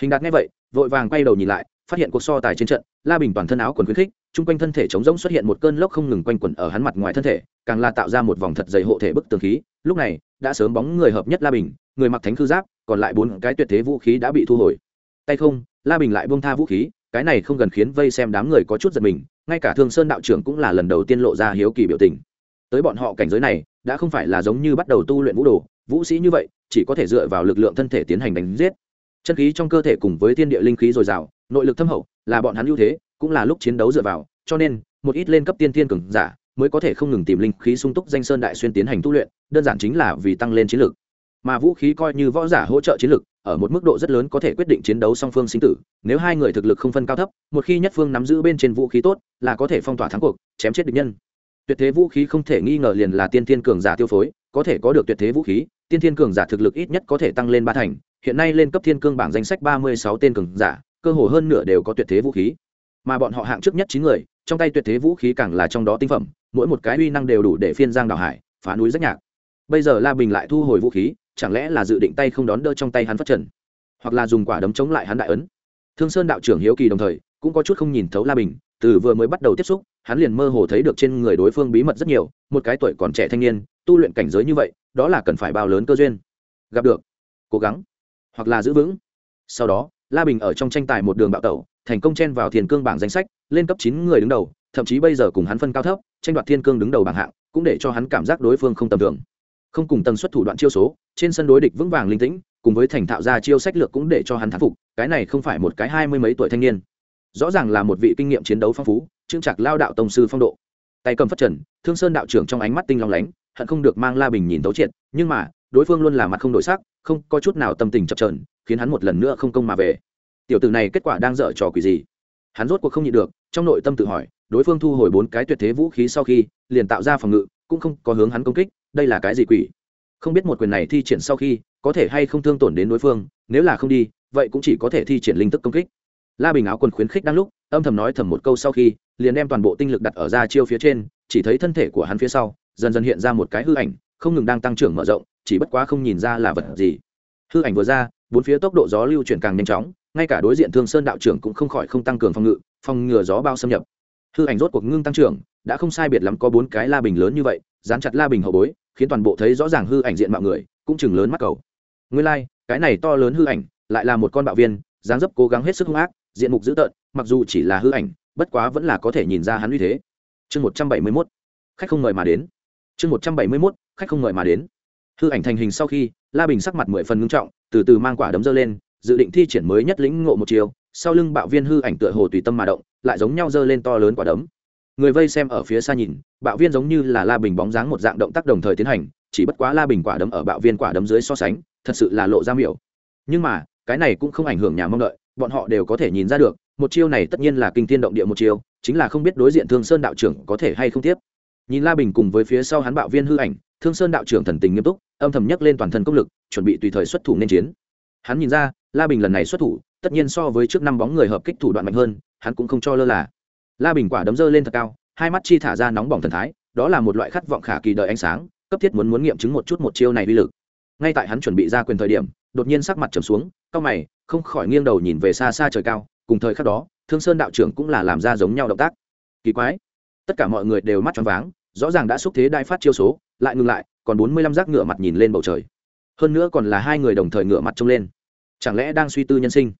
Hình đạt nghe vậy, vội vàng quay đầu nhìn lại phát hiện cuộc so tài trên trận, la bình toàn thân áo quần khuyến khích, chung quanh thân thể chống rỗng xuất hiện một cơn lốc không ngừng quanh quẩn ở hắn mặt ngoài thân thể, càng là tạo ra một vòng thật dày hộ thể bức tường khí. Lúc này, đã sớm bóng người hợp nhất la bình, người mặc thánh khư giáp, còn lại bốn cái tuyệt thế vũ khí đã bị thu hồi. Tay không, la bình lại buông tha vũ khí, cái này không gần khiến vây xem đám người có chút giật mình, ngay cả thương sơn đạo trưởng cũng là lần đầu tiên lộ ra hiếu kỳ biểu tình. Tới bọn họ cảnh giới này, đã không phải là giống như bắt đầu tu luyện vũ đồ, vũ sĩ như vậy, chỉ có thể dựa vào lực lượng thân thể tiến hành đánh giết chân khí trong cơ thể cùng với thiên địa linh khí dồi dào, nội lực thâm hậu, là bọn hắn ưu thế, cũng là lúc chiến đấu dựa vào, cho nên, một ít lên cấp tiên thiên cường giả mới có thể không ngừng tìm linh khí sung túc danh sơn đại xuyên tiến hành tu luyện, đơn giản chính là vì tăng lên chiến lực. Mà vũ khí coi như võ giả hỗ trợ chiến lực, ở một mức độ rất lớn có thể quyết định chiến đấu song phương sinh tử, nếu hai người thực lực không phân cao thấp, một khi nhất phương nắm giữ bên trên vũ khí tốt, là có thể phong tỏa thắng cuộc, chém chết địch nhân. Tuyệt thế vũ khí không thể nghi ngờ liền là tiên thiên cường giả tiêu phối, có thể có được tuyệt thế vũ khí, tiên thiên cường giả thực lực ít nhất có thể tăng lên ba thành hiện nay lên cấp thiên cương bảng danh sách ba mươi sáu tên cường giả, cơ hồ hơn nửa đều có tuyệt thế vũ khí. Mà bọn họ hạng trước nhất chín người, trong tay tuyệt thế vũ khí càng là trong đó tinh phẩm, mỗi một cái uy năng đều đủ để phiên giang đảo hải, phá núi rất nhạc. Bây giờ la bình lại thu hồi vũ khí, chẳng lẽ là dự định tay không đón đỡ trong tay hắn phát trần hoặc là dùng quả đấm chống lại hắn đại ấn? Thương sơn đạo trưởng hiếu kỳ đồng thời, cũng có chút không nhìn thấu la bình, từ vừa mới bắt đầu tiếp xúc, hắn liền mơ hồ thấy được trên người đối phương bí mật rất nhiều, một cái tuổi còn trẻ thanh niên, tu luyện cảnh giới như vậy, đó là cần phải bao lớn cơ duyên. Gặp được. Cố gắng hoặc là giữ vững. Sau đó, la bình ở trong tranh tài một đường bạo tẩu, thành công chen vào thiên cương bảng danh sách, lên cấp chín người đứng đầu, thậm chí bây giờ cùng hắn phân cao thấp, tranh đoạt thiên cương đứng đầu bảng hạng, cũng để cho hắn cảm giác đối phương không tầm thường. Không cùng tần suất thủ đoạn chiêu số, trên sân đối địch vững vàng linh tĩnh, cùng với thành thạo ra chiêu sách lược cũng để cho hắn thắng phục, cái này không phải một cái hai mươi mấy tuổi thanh niên. Rõ ràng là một vị kinh nghiệm chiến đấu phong phú trưng trạc lao đạo tông sư phong độ. Tay cầm phất trần, thương sơn đạo trưởng trong ánh mắt tinh long lánh, hận không được mang la bình nhìn tấu triệt, nhưng mà đối phương luôn là mặt không đổi sắc, không có chút nào tâm tình chập trờn khiến hắn một lần nữa không công mà về. Tiểu tử này kết quả đang dở trò quỷ gì? Hắn rốt cuộc không nhịn được, trong nội tâm tự hỏi, đối phương thu hồi bốn cái tuyệt thế vũ khí sau khi, liền tạo ra phòng ngự, cũng không có hướng hắn công kích, đây là cái gì quỷ? Không biết một quyền này thi triển sau khi, có thể hay không thương tổn đến đối phương, nếu là không đi, vậy cũng chỉ có thể thi triển linh tức công kích. La bình áo quần khuyến khích đang lúc, âm thầm nói thầm một câu sau khi, liền đem toàn bộ tinh lực đặt ở ra chiêu phía trên, chỉ thấy thân thể của hắn phía sau, dần dần hiện ra một cái hư ảnh, không ngừng đang tăng trưởng mở rộng chỉ bất quá không nhìn ra là vật gì. Hư ảnh vừa ra bốn phía tốc độ gió lưu chuyển càng nhanh chóng ngay cả đối diện thương sơn đạo trưởng cũng không khỏi không tăng cường phòng ngự phòng ngừa gió bao xâm nhập. Hư ảnh rốt cuộc ngưng tăng trưởng đã không sai biệt lắm có bốn cái la bình lớn như vậy dán chặt la bình hậu bối khiến toàn bộ thấy rõ ràng hư ảnh diện mạo người cũng chừng lớn mắt cầu. Nguyên lai、like, cái này to lớn hư ảnh lại là một con bạo viên dáng dấp cố gắng hết sức hung ác diện mục dữ tợn mặc dù chỉ là hư ảnh bất quá vẫn là có thể nhìn ra hắn uy thế. Chương một trăm bảy mươi mốt khách không mời mà đến. Chương một trăm bảy mươi mốt khách không mời mà đến hư ảnh thành hình sau khi, la bình sắc mặt mười phần ngưng trọng, từ từ mang quả đấm dơ lên, dự định thi triển mới nhất lĩnh ngộ một chiều, sau lưng bạo viên hư ảnh tựa hồ tùy tâm mà động, lại giống nhau dơ lên to lớn quả đấm. Người vây xem ở phía xa nhìn, bạo viên giống như là la bình bóng dáng một dạng động tác đồng thời tiến hành, chỉ bất quá la bình quả đấm ở bạo viên quả đấm dưới so sánh, thật sự là lộ ra miểu. Nhưng mà, cái này cũng không ảnh hưởng nhà mong đợi, bọn họ đều có thể nhìn ra được, một chiêu này tất nhiên là kinh thiên động địa một chiêu, chính là không biết đối diện thương sơn đạo trưởng có thể hay không tiếp. Nhìn la bình cùng với phía sau hắn bạo viên hư ảnh thương sơn đạo trưởng thần tình nghiêm túc, âm thầm nhắc lên toàn thân công lực, chuẩn bị tùy thời xuất thủ nên chiến. Hắn nhìn ra, la bình lần này xuất thủ, tất nhiên so với trước năm bóng người hợp kích thủ đoạn mạnh hơn, hắn cũng không cho lơ là. La bình quả đấm dơ lên thật cao, hai mắt chi thả ra nóng bỏng thần thái, đó là một loại khát vọng khả kỳ đợi ánh sáng, cấp thiết muốn muốn nghiệm chứng một chút một chiêu này uy lực. Ngay tại hắn chuẩn bị ra quyền thời điểm, đột nhiên sắc mặt trầm xuống, cao mày, không khỏi nghiêng đầu nhìn về xa xa trời cao, cùng thời khắc đó, thương sơn đạo trưởng cũng là làm ra giống nhau động tác. Kỳ quái, tất cả mọi người đều mắt choáng váng, rõ ràng đã xúc thế đại phát chiêu số lại ngừng lại, còn bốn mươi lăm rác ngựa mặt nhìn lên bầu trời. Hơn nữa còn là hai người đồng thời ngựa mặt trông lên. Chẳng lẽ đang suy tư nhân sinh?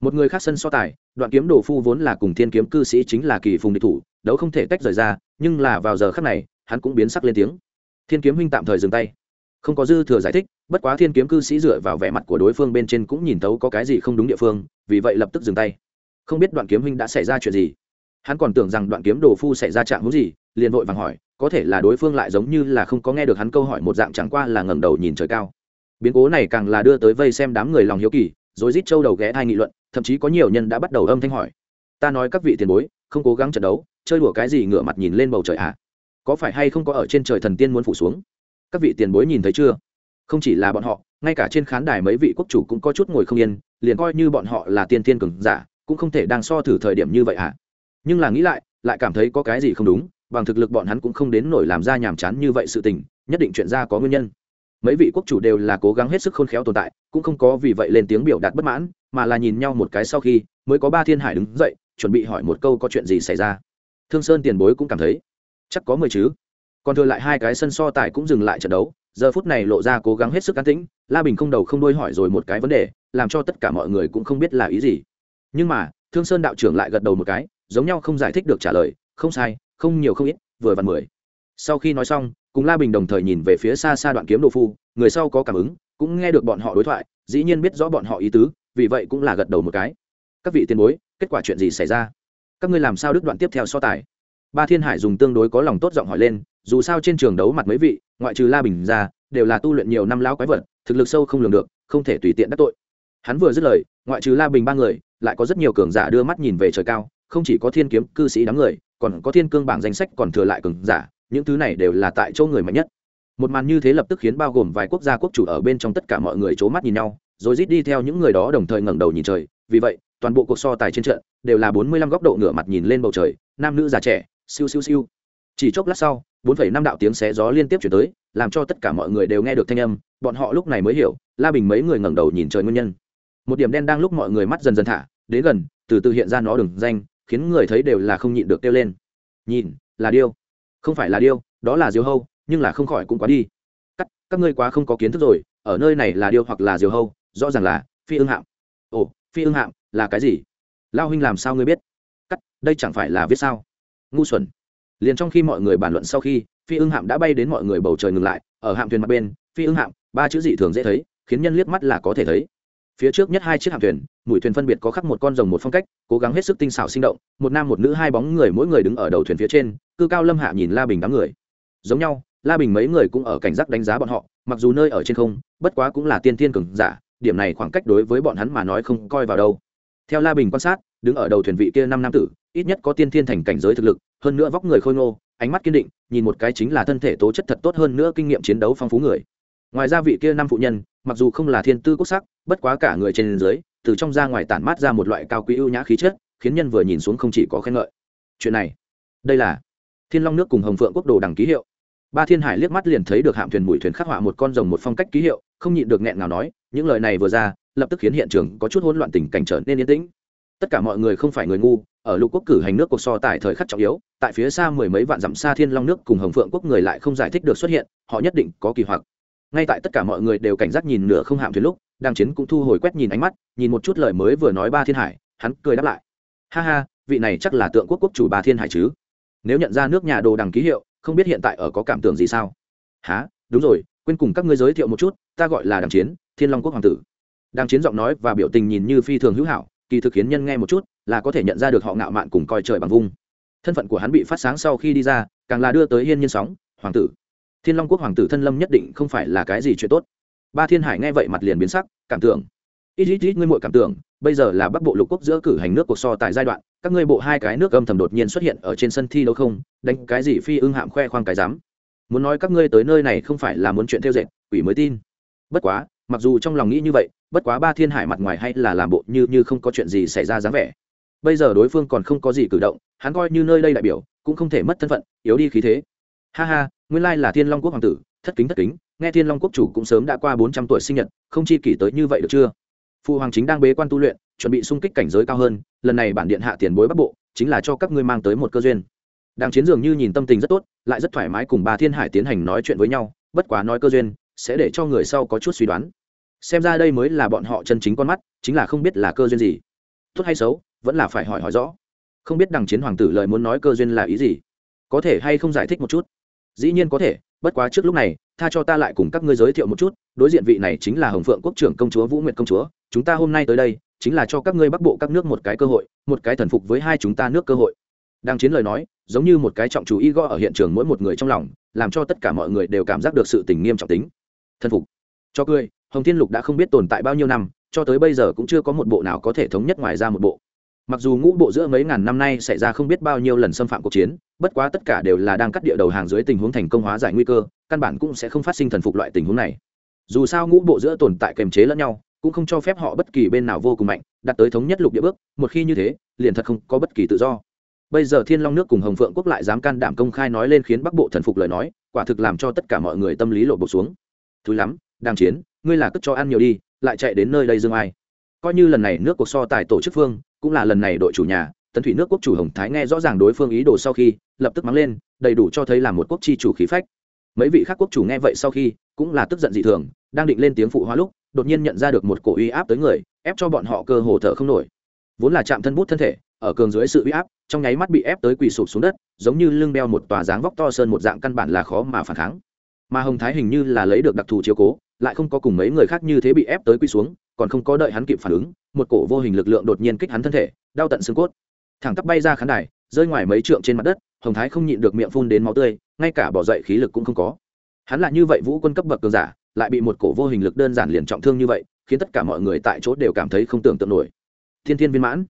Một người khác sân so tài, đoạn kiếm đồ phu vốn là cùng thiên kiếm cư sĩ chính là kỳ phùng địch thủ, đấu không thể tách rời ra, nhưng là vào giờ khắc này, hắn cũng biến sắc lên tiếng. Thiên kiếm huynh tạm thời dừng tay. Không có dư thừa giải thích, bất quá thiên kiếm cư sĩ dựa vào vẻ mặt của đối phương bên trên cũng nhìn tấu có cái gì không đúng địa phương, vì vậy lập tức dừng tay. Không biết đoạn kiếm huynh đã xảy ra chuyện gì. Hắn còn tưởng rằng đoạn kiếm đồ phu xảy ra trạng hữu gì, liền vội vàng hỏi có thể là đối phương lại giống như là không có nghe được hắn câu hỏi một dạng chẳng qua là ngẩng đầu nhìn trời cao biến cố này càng là đưa tới vây xem đám người lòng hiếu kỳ, rồi rít châu đầu ghé hai nghị luận, thậm chí có nhiều nhân đã bắt đầu âm thanh hỏi ta nói các vị tiền bối, không cố gắng trận đấu, chơi đùa cái gì ngửa mặt nhìn lên bầu trời ạ à? có phải hay không có ở trên trời thần tiên muốn phủ xuống các vị tiền bối nhìn thấy chưa không chỉ là bọn họ, ngay cả trên khán đài mấy vị quốc chủ cũng có chút ngồi không yên, liền coi như bọn họ là tiên tiên cường giả, cũng không thể đang so thử thời điểm như vậy ạ à? nhưng là nghĩ lại lại cảm thấy có cái gì không đúng bằng thực lực bọn hắn cũng không đến nổi làm ra nhàm chán như vậy sự tình, nhất định chuyện ra có nguyên nhân. Mấy vị quốc chủ đều là cố gắng hết sức khôn khéo tồn tại, cũng không có vì vậy lên tiếng biểu đạt bất mãn, mà là nhìn nhau một cái sau khi, mới có ba thiên hải đứng dậy, chuẩn bị hỏi một câu có chuyện gì xảy ra. Thương sơn tiền bối cũng cảm thấy, chắc có mười chứ. Còn thừa lại hai cái sân so tài cũng dừng lại trận đấu, giờ phút này lộ ra cố gắng hết sức an tĩnh, la bình không đầu không đuôi hỏi rồi một cái vấn đề, làm cho tất cả mọi người cũng không biết là ý gì. Nhưng mà, thương sơn đạo trưởng lại gật đầu một cái, giống nhau không giải thích được trả lời, không sai không nhiều không ít, vừa vặn mười. Sau khi nói xong, cùng la bình đồng thời nhìn về phía xa xa đoạn kiếm đồ phu, người sau có cảm ứng, cũng nghe được bọn họ đối thoại, dĩ nhiên biết rõ bọn họ ý tứ, vì vậy cũng là gật đầu một cái. Các vị tiền bối, kết quả chuyện gì xảy ra? Các ngươi làm sao đứt đoạn tiếp theo so tài? Ba thiên hải dùng tương đối có lòng tốt giọng hỏi lên, dù sao trên trường đấu mặt mấy vị, ngoại trừ la bình ra, đều là tu luyện nhiều năm lão quái vật, thực lực sâu không lường được, không thể tùy tiện đắc tội. Hắn vừa dứt lời, ngoại trừ la bình ba người, lại có rất nhiều cường giả đưa mắt nhìn về trời cao, không chỉ có thiên kiếm cư sĩ đám người còn có thiên cương bảng danh sách còn thừa lại cường giả, những thứ này đều là tại chỗ người mạnh nhất. Một màn như thế lập tức khiến bao gồm vài quốc gia quốc chủ ở bên trong tất cả mọi người c h ố mắt nhìn nhau, rồi rít đi theo những người đó đồng thời ngẩng đầu nhìn trời. Vì vậy, toàn bộ cuộc so tài trên trận đều là bốn mươi lăm góc độ ngửa mặt nhìn lên bầu trời, nam nữ già trẻ, siêu siêu siêu. Chỉ chốc lát sau, bốn phẩy năm đạo tiếng xé gió liên tiếp chuyển tới, làm cho tất cả mọi người đều nghe được thanh âm, bọn họ lúc này mới hiểu, la bình mấy người ngẩng đầu nhìn trời nguyên nhân. Một điểm đen đang lúc mọi người mắt dần dần thả, đến gần, từ từ hiện ra nó đường danh khiến người thấy đều là không nhịn được kêu lên. Nhìn là điêu. Không phải là điêu đó là diều hâu nhưng là không khỏi cũng quá đi. Các, các ngươi quá không có kiến thức rồi ở nơi này là điêu hoặc là diều hâu rõ ràng là phi ưng hạm. Ồ phi ưng hạm là cái gì? Lao huynh làm sao ngươi biết? Cắt đây chẳng phải là viết sao? Ngu xuẩn. Liền trong khi mọi người bàn luận sau khi phi ưng hạm đã bay đến mọi người bầu trời ngừng lại ở hạm thuyền mặt bên phi ưng hạm ba chữ dị thường dễ thấy khiến nhân liếc mắt là có thể thấy. Phía trước nhất hai chiếc hạm thuyền mũi thuyền phân biệt có khắc một con rồng một phong cách, cố gắng hết sức tinh xảo sinh động, một nam một nữ hai bóng người mỗi người đứng ở đầu thuyền phía trên, cư cao lâm hạ nhìn la bình đám người. Giống nhau, la bình mấy người cũng ở cảnh giác đánh giá bọn họ, mặc dù nơi ở trên không, bất quá cũng là tiên thiên cường giả, điểm này khoảng cách đối với bọn hắn mà nói không coi vào đâu. Theo la bình quan sát, đứng ở đầu thuyền vị kia năm nam tử, ít nhất có tiên thiên thành cảnh giới thực lực, hơn nữa vóc người khôi ngô, ánh mắt kiên định, nhìn một cái chính là thân thể tố chất thật tốt hơn nữa kinh nghiệm chiến đấu phong phú người. Ngoài ra vị kia năm phụ nhân, mặc dù không là thiên tư quốc sắc, bất quá cả người trên dưới từ trong ra ngoài tản mát ra một loại cao quý ưu nhã khí chất, khiến nhân vừa nhìn xuống không chỉ có khen ngợi. Chuyện này, đây là thiên long nước cùng hồng phượng quốc đồ đằng ký hiệu. Ba thiên hải liếc mắt liền thấy được hạm thuyền mũi thuyền khắc họa một con rồng một phong cách ký hiệu, không nhịn được nghẹn nào nói, những lời này vừa ra, lập tức khiến hiện trường có chút hỗn loạn tình cảnh trở nên yên tĩnh. Tất cả mọi người không phải người ngu, ở lục quốc cử hành nước cuộc so tại thời khắc trọng yếu, tại phía xa mười mấy vạn dặm xa thiên long nước cùng hồng phượng quốc người lại không giải thích được xuất hiện, họ nhất định có kỳ hoặc ngay tại tất cả mọi người đều cảnh giác nhìn nửa không hạm thuyền lúc đang chiến cũng thu hồi quét nhìn ánh mắt, nhìn một chút lời mới vừa nói ba thiên hải, hắn cười đáp lại. Ha ha, vị này chắc là tượng quốc quốc chủ ba thiên hải chứ? Nếu nhận ra nước nhà đồ đằng ký hiệu, không biết hiện tại ở có cảm tưởng gì sao? Há đúng rồi, quên cùng các ngươi giới thiệu một chút, ta gọi là đàng chiến, thiên long quốc hoàng tử. Đang chiến giọng nói và biểu tình nhìn như phi thường hữu hảo, kỳ thực khiến nhân nghe một chút, là có thể nhận ra được họ ngạo mạn cùng coi trời bằng vung. Thân phận của hắn bị phát sáng sau khi đi ra, càng là đưa tới hiên nhiên sóng, hoàng tử thiên long quốc hoàng tử thân lâm nhất định không phải là cái gì chuyện tốt. Ba thiên hải nghe vậy mặt liền biến sắc, cảm tưởng. Ít ít ít, ngươi muội cảm tưởng, bây giờ là bắc bộ lục quốc giữa cử hành nước cuộc so tại giai đoạn, các ngươi bộ hai cái nước âm thầm đột nhiên xuất hiện ở trên sân thi đấu không? Đánh cái gì phi ưng hạm khoe khoang cái dám muốn nói các ngươi tới nơi này không phải là muốn chuyện theo dệt, quỷ mới tin. Bất quá, mặc dù trong lòng nghĩ như vậy, bất quá ba thiên hải mặt ngoài hay là làm bộ như như không có chuyện gì xảy ra dáng vẻ. Bây giờ đối phương còn không có gì cử động, hắn coi như nơi đây đại biểu, cũng không thể mất thân phận, yếu đi khí thế. Ha ha nguyên lai là thiên long quốc hoàng tử, thất kính thất kính, nghe thiên long quốc chủ cũng sớm đã qua bốn trăm tuổi sinh nhật, không chi kỷ tới như vậy được chưa? Phụ hoàng chính đang bế quan tu luyện, chuẩn bị xung kích cảnh giới cao hơn, lần này bản điện hạ tiền bối bắc bộ, chính là cho các ngươi mang tới một cơ duyên. Đàng chiến dường như nhìn tâm tình rất tốt, lại rất thoải mái cùng bà thiên hải tiến hành nói chuyện với nhau, bất quá nói cơ duyên, sẽ để cho người sau có chút suy đoán. Xem ra đây mới là bọn họ chân chính con mắt, chính là không biết là cơ duyên gì. Tốt hay xấu, vẫn là phải hỏi hỏi rõ. Không biết đằng chiến hoàng tử lời muốn nói cơ duyên là ý gì? Có thể hay không giải thích một chút? Dĩ nhiên có thể, bất quá trước lúc này, tha cho ta lại cùng các ngươi giới thiệu một chút, đối diện vị này chính là hồng phượng quốc trưởng công chúa vũ nguyệt công chúa, chúng ta hôm nay tới đây, chính là cho các ngươi bắc bộ các nước một cái cơ hội, một cái thần phục với hai chúng ta nước cơ hội. Đang chiến lời nói, giống như một cái trọng chú y gõ ở hiện trường mỗi một người trong lòng, làm cho tất cả mọi người đều cảm giác được sự tình nghiêm trọng tính. Thần phục, cho cười, hồng thiên lục đã không biết tồn tại bao nhiêu năm, cho tới bây giờ cũng chưa có một bộ nào có thể thống nhất ngoài ra một bộ mặc dù ngũ bộ giữa mấy ngàn năm nay xảy ra không biết bao nhiêu lần xâm phạm cuộc chiến, bất quá tất cả đều là đang cắt địa đầu hàng dưới tình huống thành công hóa giải nguy cơ, căn bản cũng sẽ không phát sinh thần phục loại tình huống này. Dù sao ngũ bộ giữa tồn tại kềm chế lẫn nhau, cũng không cho phép họ bất kỳ bên nào vô cùng mạnh, đạt tới thống nhất lục địa bước, một khi như thế, liền thật không có bất kỳ tự do. Bây giờ thiên long nước cùng hồng phượng quốc lại dám can đảm công khai nói lên khiến bắc bộ thần phục lời nói, quả thực làm cho tất cả mọi người tâm lý lộ bột xuống. Thứ lắm, đang chiến, ngươi là cất cho ăn nhiều đi, lại chạy đến nơi đây dương ai? Coi như lần này nước cuộc so tài tổ chức phương cũng là lần này đội chủ nhà, tấn thủy nước quốc chủ hồng thái nghe rõ ràng đối phương ý đồ sau khi, lập tức mắng lên, đầy đủ cho thấy là một quốc chi chủ khí phách. Mấy vị khác quốc chủ nghe vậy sau khi, cũng là tức giận dị thường, đang định lên tiếng phụ hóa lúc, đột nhiên nhận ra được một cổ uy áp tới người, ép cho bọn họ cơ hồ thở không nổi. Vốn là chạm thân bút thân thể, ở cường dưới sự uy áp, trong nháy mắt bị ép tới quỳ sụp xuống đất, giống như lưng đeo một tòa dáng vóc to sơn một dạng căn bản là khó mà phản kháng. Mà hồng thái hình như là lấy được đặc thù chiếu cố, lại không có cùng mấy người khác như thế bị ép tới quỳ xuống còn không có đợi hắn kịp phản ứng, một cổ vô hình lực lượng đột nhiên kích hắn thân thể, đau tận xương cốt. Thẳng tắp bay ra khán đài, rơi ngoài mấy trượng trên mặt đất, hồng thái không nhịn được miệng phun đến máu tươi, ngay cả bỏ dậy khí lực cũng không có. Hắn là như vậy vũ quân cấp bậc cường giả, lại bị một cổ vô hình lực đơn giản liền trọng thương như vậy, khiến tất cả mọi người tại chỗ đều cảm thấy không tưởng tượng nổi. Thiên thiên viên mãn.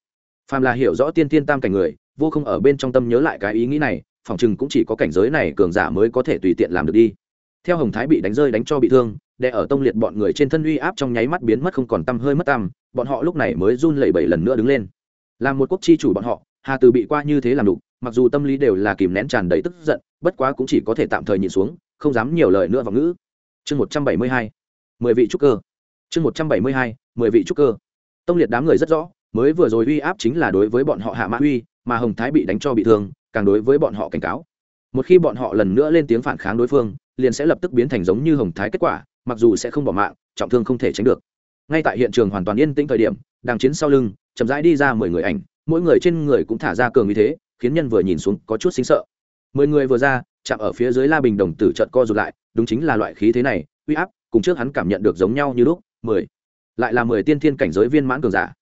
Phàm là hiểu rõ tiên tiên tam cảnh người, vô không ở bên trong tâm nhớ lại cái ý nghĩ này, phòng chừng cũng chỉ có cảnh giới này cường giả mới có thể tùy tiện làm được đi. Theo hồng thái bị đánh rơi đánh cho bị thương đè ở tông liệt bọn người trên thân uy áp trong nháy mắt biến mất không còn tăm hơi mất tăm, bọn họ lúc này mới run lẩy bẩy lần nữa đứng lên. Làm một quốc chi chủ bọn họ, hà từ bị qua như thế làm đục, mặc dù tâm lý đều là kìm nén tràn đầy tức giận, bất quá cũng chỉ có thể tạm thời nhìn xuống, không dám nhiều lời nữa vào ngữ. Chương một trăm bảy mươi hai, mười vị trúc cơ. Chương một trăm bảy mươi hai, mười vị trúc cơ. Tông liệt đám người rất rõ, mới vừa rồi uy áp chính là đối với bọn họ hạ mã uy mà hồng thái bị đánh cho bị thương, càng đối với bọn họ cảnh cáo. Một khi bọn họ lần nữa lên tiếng phản kháng đối phương, liền sẽ lập tức biến thành giống như hồng thái kết quả mặc dù sẽ không bỏ mạng, trọng thương không thể tránh được. Ngay tại hiện trường hoàn toàn yên tĩnh thời điểm đàng chiến sau lưng, chậm rãi đi ra mười người ảnh, mỗi người trên người cũng thả ra cường như thế, khiến nhân vừa nhìn xuống có chút xính sợ. Mười người vừa ra, chạm ở phía dưới la bình đồng tử trận co rụt lại, đúng chính là loại khí thế này, uy áp, cùng trước hắn cảm nhận được giống nhau như lúc, mười. Lại là mười tiên thiên cảnh giới viên mãn cường giả.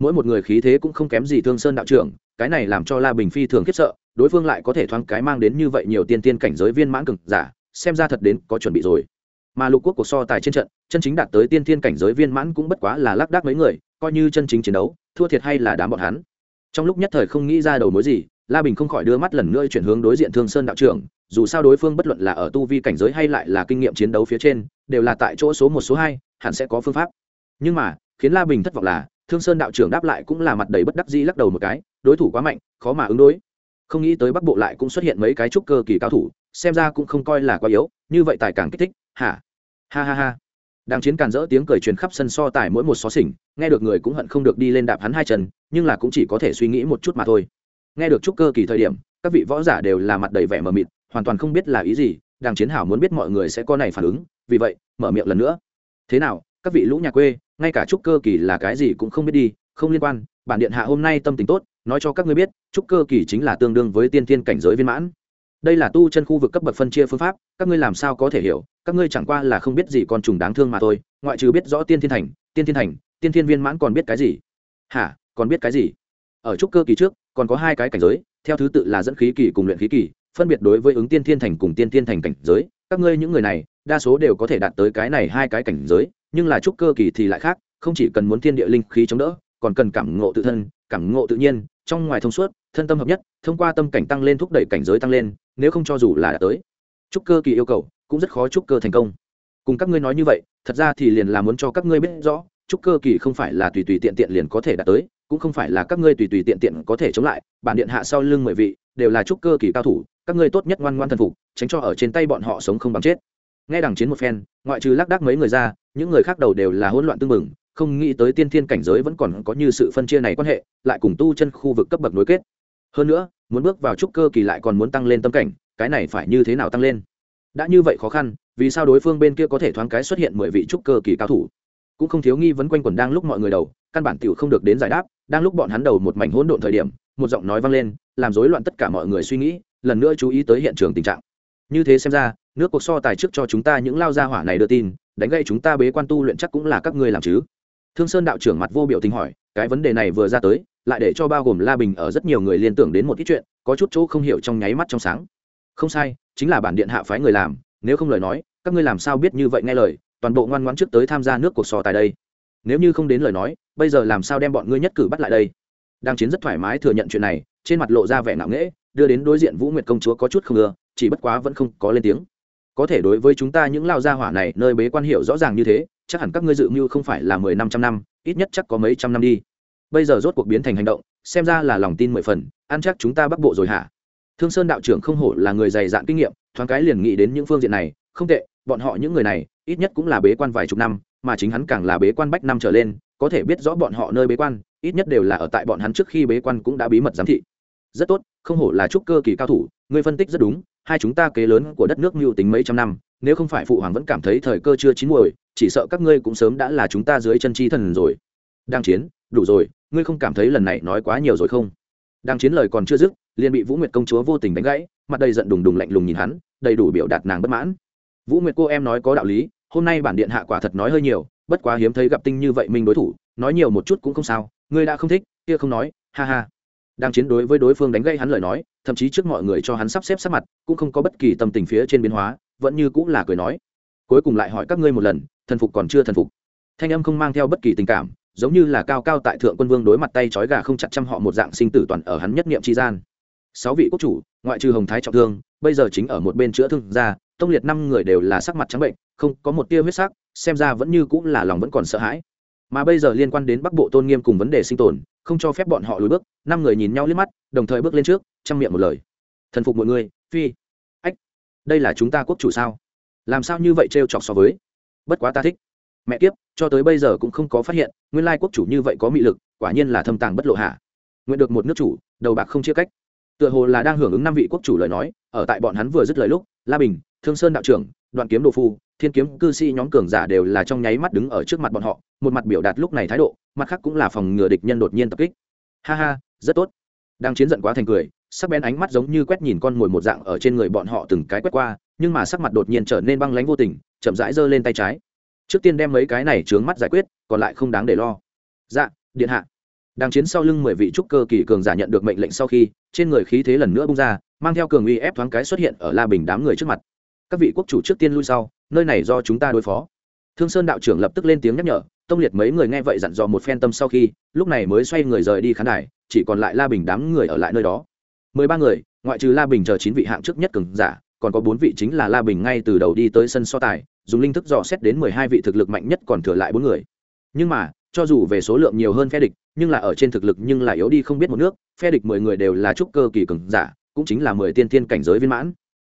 Mỗi một người khí thế cũng không kém gì thương sơn đạo trưởng, cái này làm cho la bình phi thường khiếp sợ, đối phương lại có thể thoáng cái mang đến như vậy nhiều tiên tiên cảnh giới viên mãn cường giả, xem ra thật đến có chuẩn bị rồi mà lục quốc cuộc so tài trên trận, chân chính đạt tới tiên thiên cảnh giới viên mãn cũng bất quá là lác đác mấy người, coi như chân chính chiến đấu, thua thiệt hay là đám bọn hắn. Trong lúc nhất thời không nghĩ ra đầu mối gì, la bình không khỏi đưa mắt lần nữa chuyển hướng đối diện thương sơn đạo trưởng, dù sao đối phương bất luận là ở tu vi cảnh giới hay lại là kinh nghiệm chiến đấu phía trên, đều là tại chỗ số một, số hai, hẳn sẽ có phương pháp. Nhưng mà, khiến la bình thất vọng là, thương sơn đạo trưởng đáp lại cũng là mặt đầy bất đắc dĩ lắc đầu một cái, đối thủ quá mạnh, khó mà ứng đối. Không nghĩ tới bắc bộ lại cũng xuất hiện mấy cái trúc cơ kỳ cao thủ, xem ra cũng không coi là quá yếu, như vậy tài càng kích thích hả? Ha ha ha. Đang chiến càn rỡ tiếng cười truyền khắp sân so tài mỗi một xó xỉnh, nghe được người cũng hận không được đi lên đạp hắn hai chân, nhưng là cũng chỉ có thể suy nghĩ một chút mà thôi. Nghe được trúc cơ kỳ thời điểm, các vị võ giả đều là mặt đầy vẻ mờ mịt, hoàn toàn không biết là ý gì đang chiến hảo muốn biết mọi người sẽ có này phản ứng, vì vậy, mở miệng lần nữa. Thế nào, các vị lũ nhà quê, ngay cả trúc cơ kỳ là cái gì cũng không biết đi, không liên quan, bản điện hạ hôm nay tâm tình tốt, nói cho các ngươi biết trúc cơ kỳ chính là tương đương với tiên tiên cảnh giới viên mãn. Đây là tu chân khu vực cấp bậc phân chia phương pháp, các ngươi làm sao có thể hiểu? Các ngươi chẳng qua là không biết gì con trùng đáng thương mà thôi, ngoại trừ biết rõ tiên thiên thành, tiên thiên thành, tiên thiên viên mãn còn biết cái gì? Hả, còn biết cái gì? Ở trúc cơ kỳ trước, còn có hai cái cảnh giới, theo thứ tự là dẫn khí kỳ cùng luyện khí kỳ, phân biệt đối với ứng tiên thiên thành cùng tiên thiên thành cảnh giới. Các ngươi những người này, đa số đều có thể đạt tới cái này hai cái cảnh giới, nhưng là trúc cơ kỳ thì lại khác, không chỉ cần muốn thiên địa linh khí chống đỡ, còn cần cảm ngộ tự thân, cảm ngộ tự nhiên, trong ngoài thông suốt, thân tâm hợp nhất, thông qua tâm cảnh tăng lên thúc đẩy cảnh giới tăng lên, nếu không cho dù là đã tới. Trúc cơ kỳ yêu cầu cũng rất khó trúc cơ thành công. Cùng các ngươi nói như vậy, thật ra thì liền là muốn cho các ngươi biết rõ trúc cơ kỳ không phải là tùy tùy tiện tiện liền có thể đạt tới, cũng không phải là các ngươi tùy tùy tiện tiện có thể chống lại, bản điện hạ sau lưng mười vị, đều là trúc cơ kỳ cao thủ, các ngươi tốt nhất ngoan ngoan thần phục, tránh cho ở trên tay bọn họ sống không bằng chết. Nghe đằng chiến một phen, ngoại trừ lác đác mấy người ra, những người khác đầu đều là hỗn loạn tương mừng không nghĩ tới tiên thiên cảnh giới vẫn còn có như sự phân chia này quan hệ, lại cùng tu chân khu vực cấp bậc nối kết. Hơn nữa, muốn bước vào trúc cơ kỳ lại còn muốn tăng lên tâm cảnh, cái này phải như thế nào tăng lên? Đã như vậy khó khăn, vì sao đối phương bên kia có thể thoáng cái xuất hiện mười vị trúc cơ kỳ cao thủ? Cũng không thiếu nghi vấn quanh quẩn đang lúc mọi người đầu, căn bản tiểu không được đến giải đáp, đang lúc bọn hắn đầu một mảnh hỗn độn thời điểm, một giọng nói vang lên, làm rối loạn tất cả mọi người suy nghĩ, lần nữa chú ý tới hiện trường tình trạng. Như thế xem ra, nước cuộc so tài trước cho chúng ta những lao gia hỏa này đưa tin, đánh gây chúng ta bế quan tu luyện chắc cũng là các ngươi làm chứ. Thương sơn đạo trưởng mặt vô biểu tình hỏi, cái vấn đề này vừa ra tới, lại để cho bao gồm la bình ở rất nhiều người liên tưởng đến một ít chuyện, có chút chỗ không hiểu trong nháy mắt trong sáng. Không sai chính là bản điện hạ phái người làm, nếu không lời nói, các ngươi làm sao biết như vậy nghe lời, toàn bộ ngoan ngoãn trước tới tham gia nước cuộc so tài đây. Nếu như không đến lời nói, bây giờ làm sao đem bọn ngươi nhất cử bắt lại đây? Đang chiến rất thoải mái thừa nhận chuyện này, trên mặt lộ ra vẻ nặng nễ đưa đến đối diện vũ nguyệt công chúa có chút không ưa, chỉ bất quá vẫn không có lên tiếng. Có thể đối với chúng ta những lao gia hỏa này, nơi bế quan hiệu rõ ràng như thế, chắc hẳn các ngươi dự mưu không phải là mười năm trăm năm, ít nhất chắc có mấy trăm năm đi. Bây giờ rốt cuộc biến thành hành động, xem ra là lòng tin mười phần, ăn chắc chúng ta bắc bộ rồi hả? Thương sơn đạo trưởng không hổ là người dày dạn kinh nghiệm, thoáng cái liền nghĩ đến những phương diện này, không tệ, bọn họ những người này, ít nhất cũng là bế quan vài chục năm, mà chính hắn càng là bế quan bách năm trở lên, có thể biết rõ bọn họ nơi bế quan, ít nhất đều là ở tại bọn hắn trước khi bế quan cũng đã bí mật giám thị. Rất tốt, không hổ là trúc cơ kỳ cao thủ ngươi phân tích rất đúng, hai chúng ta kế lớn của đất nước mưu tính mấy trăm năm, nếu không phải phụ hoàng vẫn cảm thấy thời cơ chưa chín muồi, chỉ sợ các ngươi cũng sớm đã là chúng ta dưới chân chi thần rồi. Đang chiến, đủ rồi, ngươi không cảm thấy lần này nói quá nhiều rồi không? Đang chiến lời còn chưa dứt liền bị vũ nguyệt công chúa vô tình đánh gãy, mặt đầy giận đùng đùng lạnh lùng nhìn hắn, đầy đủ biểu đạt nàng bất mãn. Vũ nguyệt cô em nói có đạo lý, hôm nay bản điện hạ quả thật nói hơi nhiều, bất quá hiếm thấy gặp tinh như vậy mình đối thủ, nói nhiều một chút cũng không sao, ngươi đã không thích, kia không nói, ha ha. Đang chiến đối với đối phương đánh gây hắn lời nói, thậm chí trước mọi người cho hắn sắp xếp sát mặt, cũng không có bất kỳ tâm tình phía trên biến hóa, vẫn như cũng là cười nói. Cuối cùng lại hỏi các ngươi một lần, thần phục còn chưa thần phục. Thanh âm không mang theo bất kỳ tình cảm, giống như là cao cao tại thượng quân vương đối mặt tay trói gà không chặt trăm họ một dạng sinh tử toàn ở hắn nhất niệm tri gian sáu vị quốc chủ, ngoại trừ hồng thái trọng thương, bây giờ chính ở một bên chữa thương ra, tông liệt năm người đều là sắc mặt trắng bệnh, không có một tia huyết sắc, xem ra vẫn như cũng là lòng vẫn còn sợ hãi. Mà bây giờ liên quan đến bắc bộ tôn nghiêm cùng vấn đề sinh tồn, không cho phép bọn họ lùi bước, năm người nhìn nhau liếc mắt, đồng thời bước lên trước, chăm miệng một lời. Thần phục mọi người, phi. Ách, đây là chúng ta quốc chủ sao? Làm sao như vậy trêu chọc so với? Bất quá ta thích. Mẹ kiếp, cho tới bây giờ cũng không có phát hiện, nguyên lai quốc chủ như vậy có mị lực, quả nhiên là thâm tàng bất lộ hạ nguyện được một nước chủ, đầu bạc không chia cách tựa hồ là đang hưởng ứng năm vị quốc chủ lời nói, ở tại bọn hắn vừa dứt lời lúc, la bình, thương sơn đạo trưởng, đoạn kiếm đồ phu, thiên kiếm cư sĩ nhóm cường giả đều là trong nháy mắt đứng ở trước mặt bọn họ, một mặt biểu đạt lúc này thái độ, mặt khác cũng là phòng ngừa địch nhân đột nhiên tập kích. Ha ha, rất tốt. Đang chiến giận quá thành cười, sắc bén ánh mắt giống như quét nhìn con mồi một dạng ở trên người bọn họ từng cái quét qua, nhưng mà sắc mặt đột nhiên trở nên băng lánh vô tình, chậm rãi giơ lên tay trái. Trước tiên đem mấy cái này trướng mắt giải quyết, còn lại không đáng để lo. Dạ điện hạ đang chiến sau lưng mười vị trúc cơ kỳ cường giả nhận được mệnh lệnh sau khi, trên người khí thế lần nữa bung ra, mang theo cường uy ép thoáng cái xuất hiện ở la bình đám người trước mặt. Các vị quốc chủ trước tiên lui sau, nơi này do chúng ta đối phó. Thương sơn đạo trưởng lập tức lên tiếng nhắc nhở, tông liệt mấy người nghe vậy dặn dò một phen tâm sau khi, lúc này mới xoay người rời đi khán đài, chỉ còn lại la bình đám người ở lại nơi đó. Mười ba người, ngoại trừ la bình chờ chín vị hạng trước nhất cường giả, còn có bốn vị chính là la bình ngay từ đầu đi tới sân so tài, dùng linh thức dò xét đến mười hai vị thực lực mạnh nhất còn thừa lại bốn người. Nhưng mà, cho dù về số lượng nhiều hơn phe địch nhưng là ở trên thực lực nhưng là yếu đi không biết một nước, phe địch mười người đều là trúc cơ kỳ cường giả, cũng chính là mười tiên thiên cảnh giới viên mãn.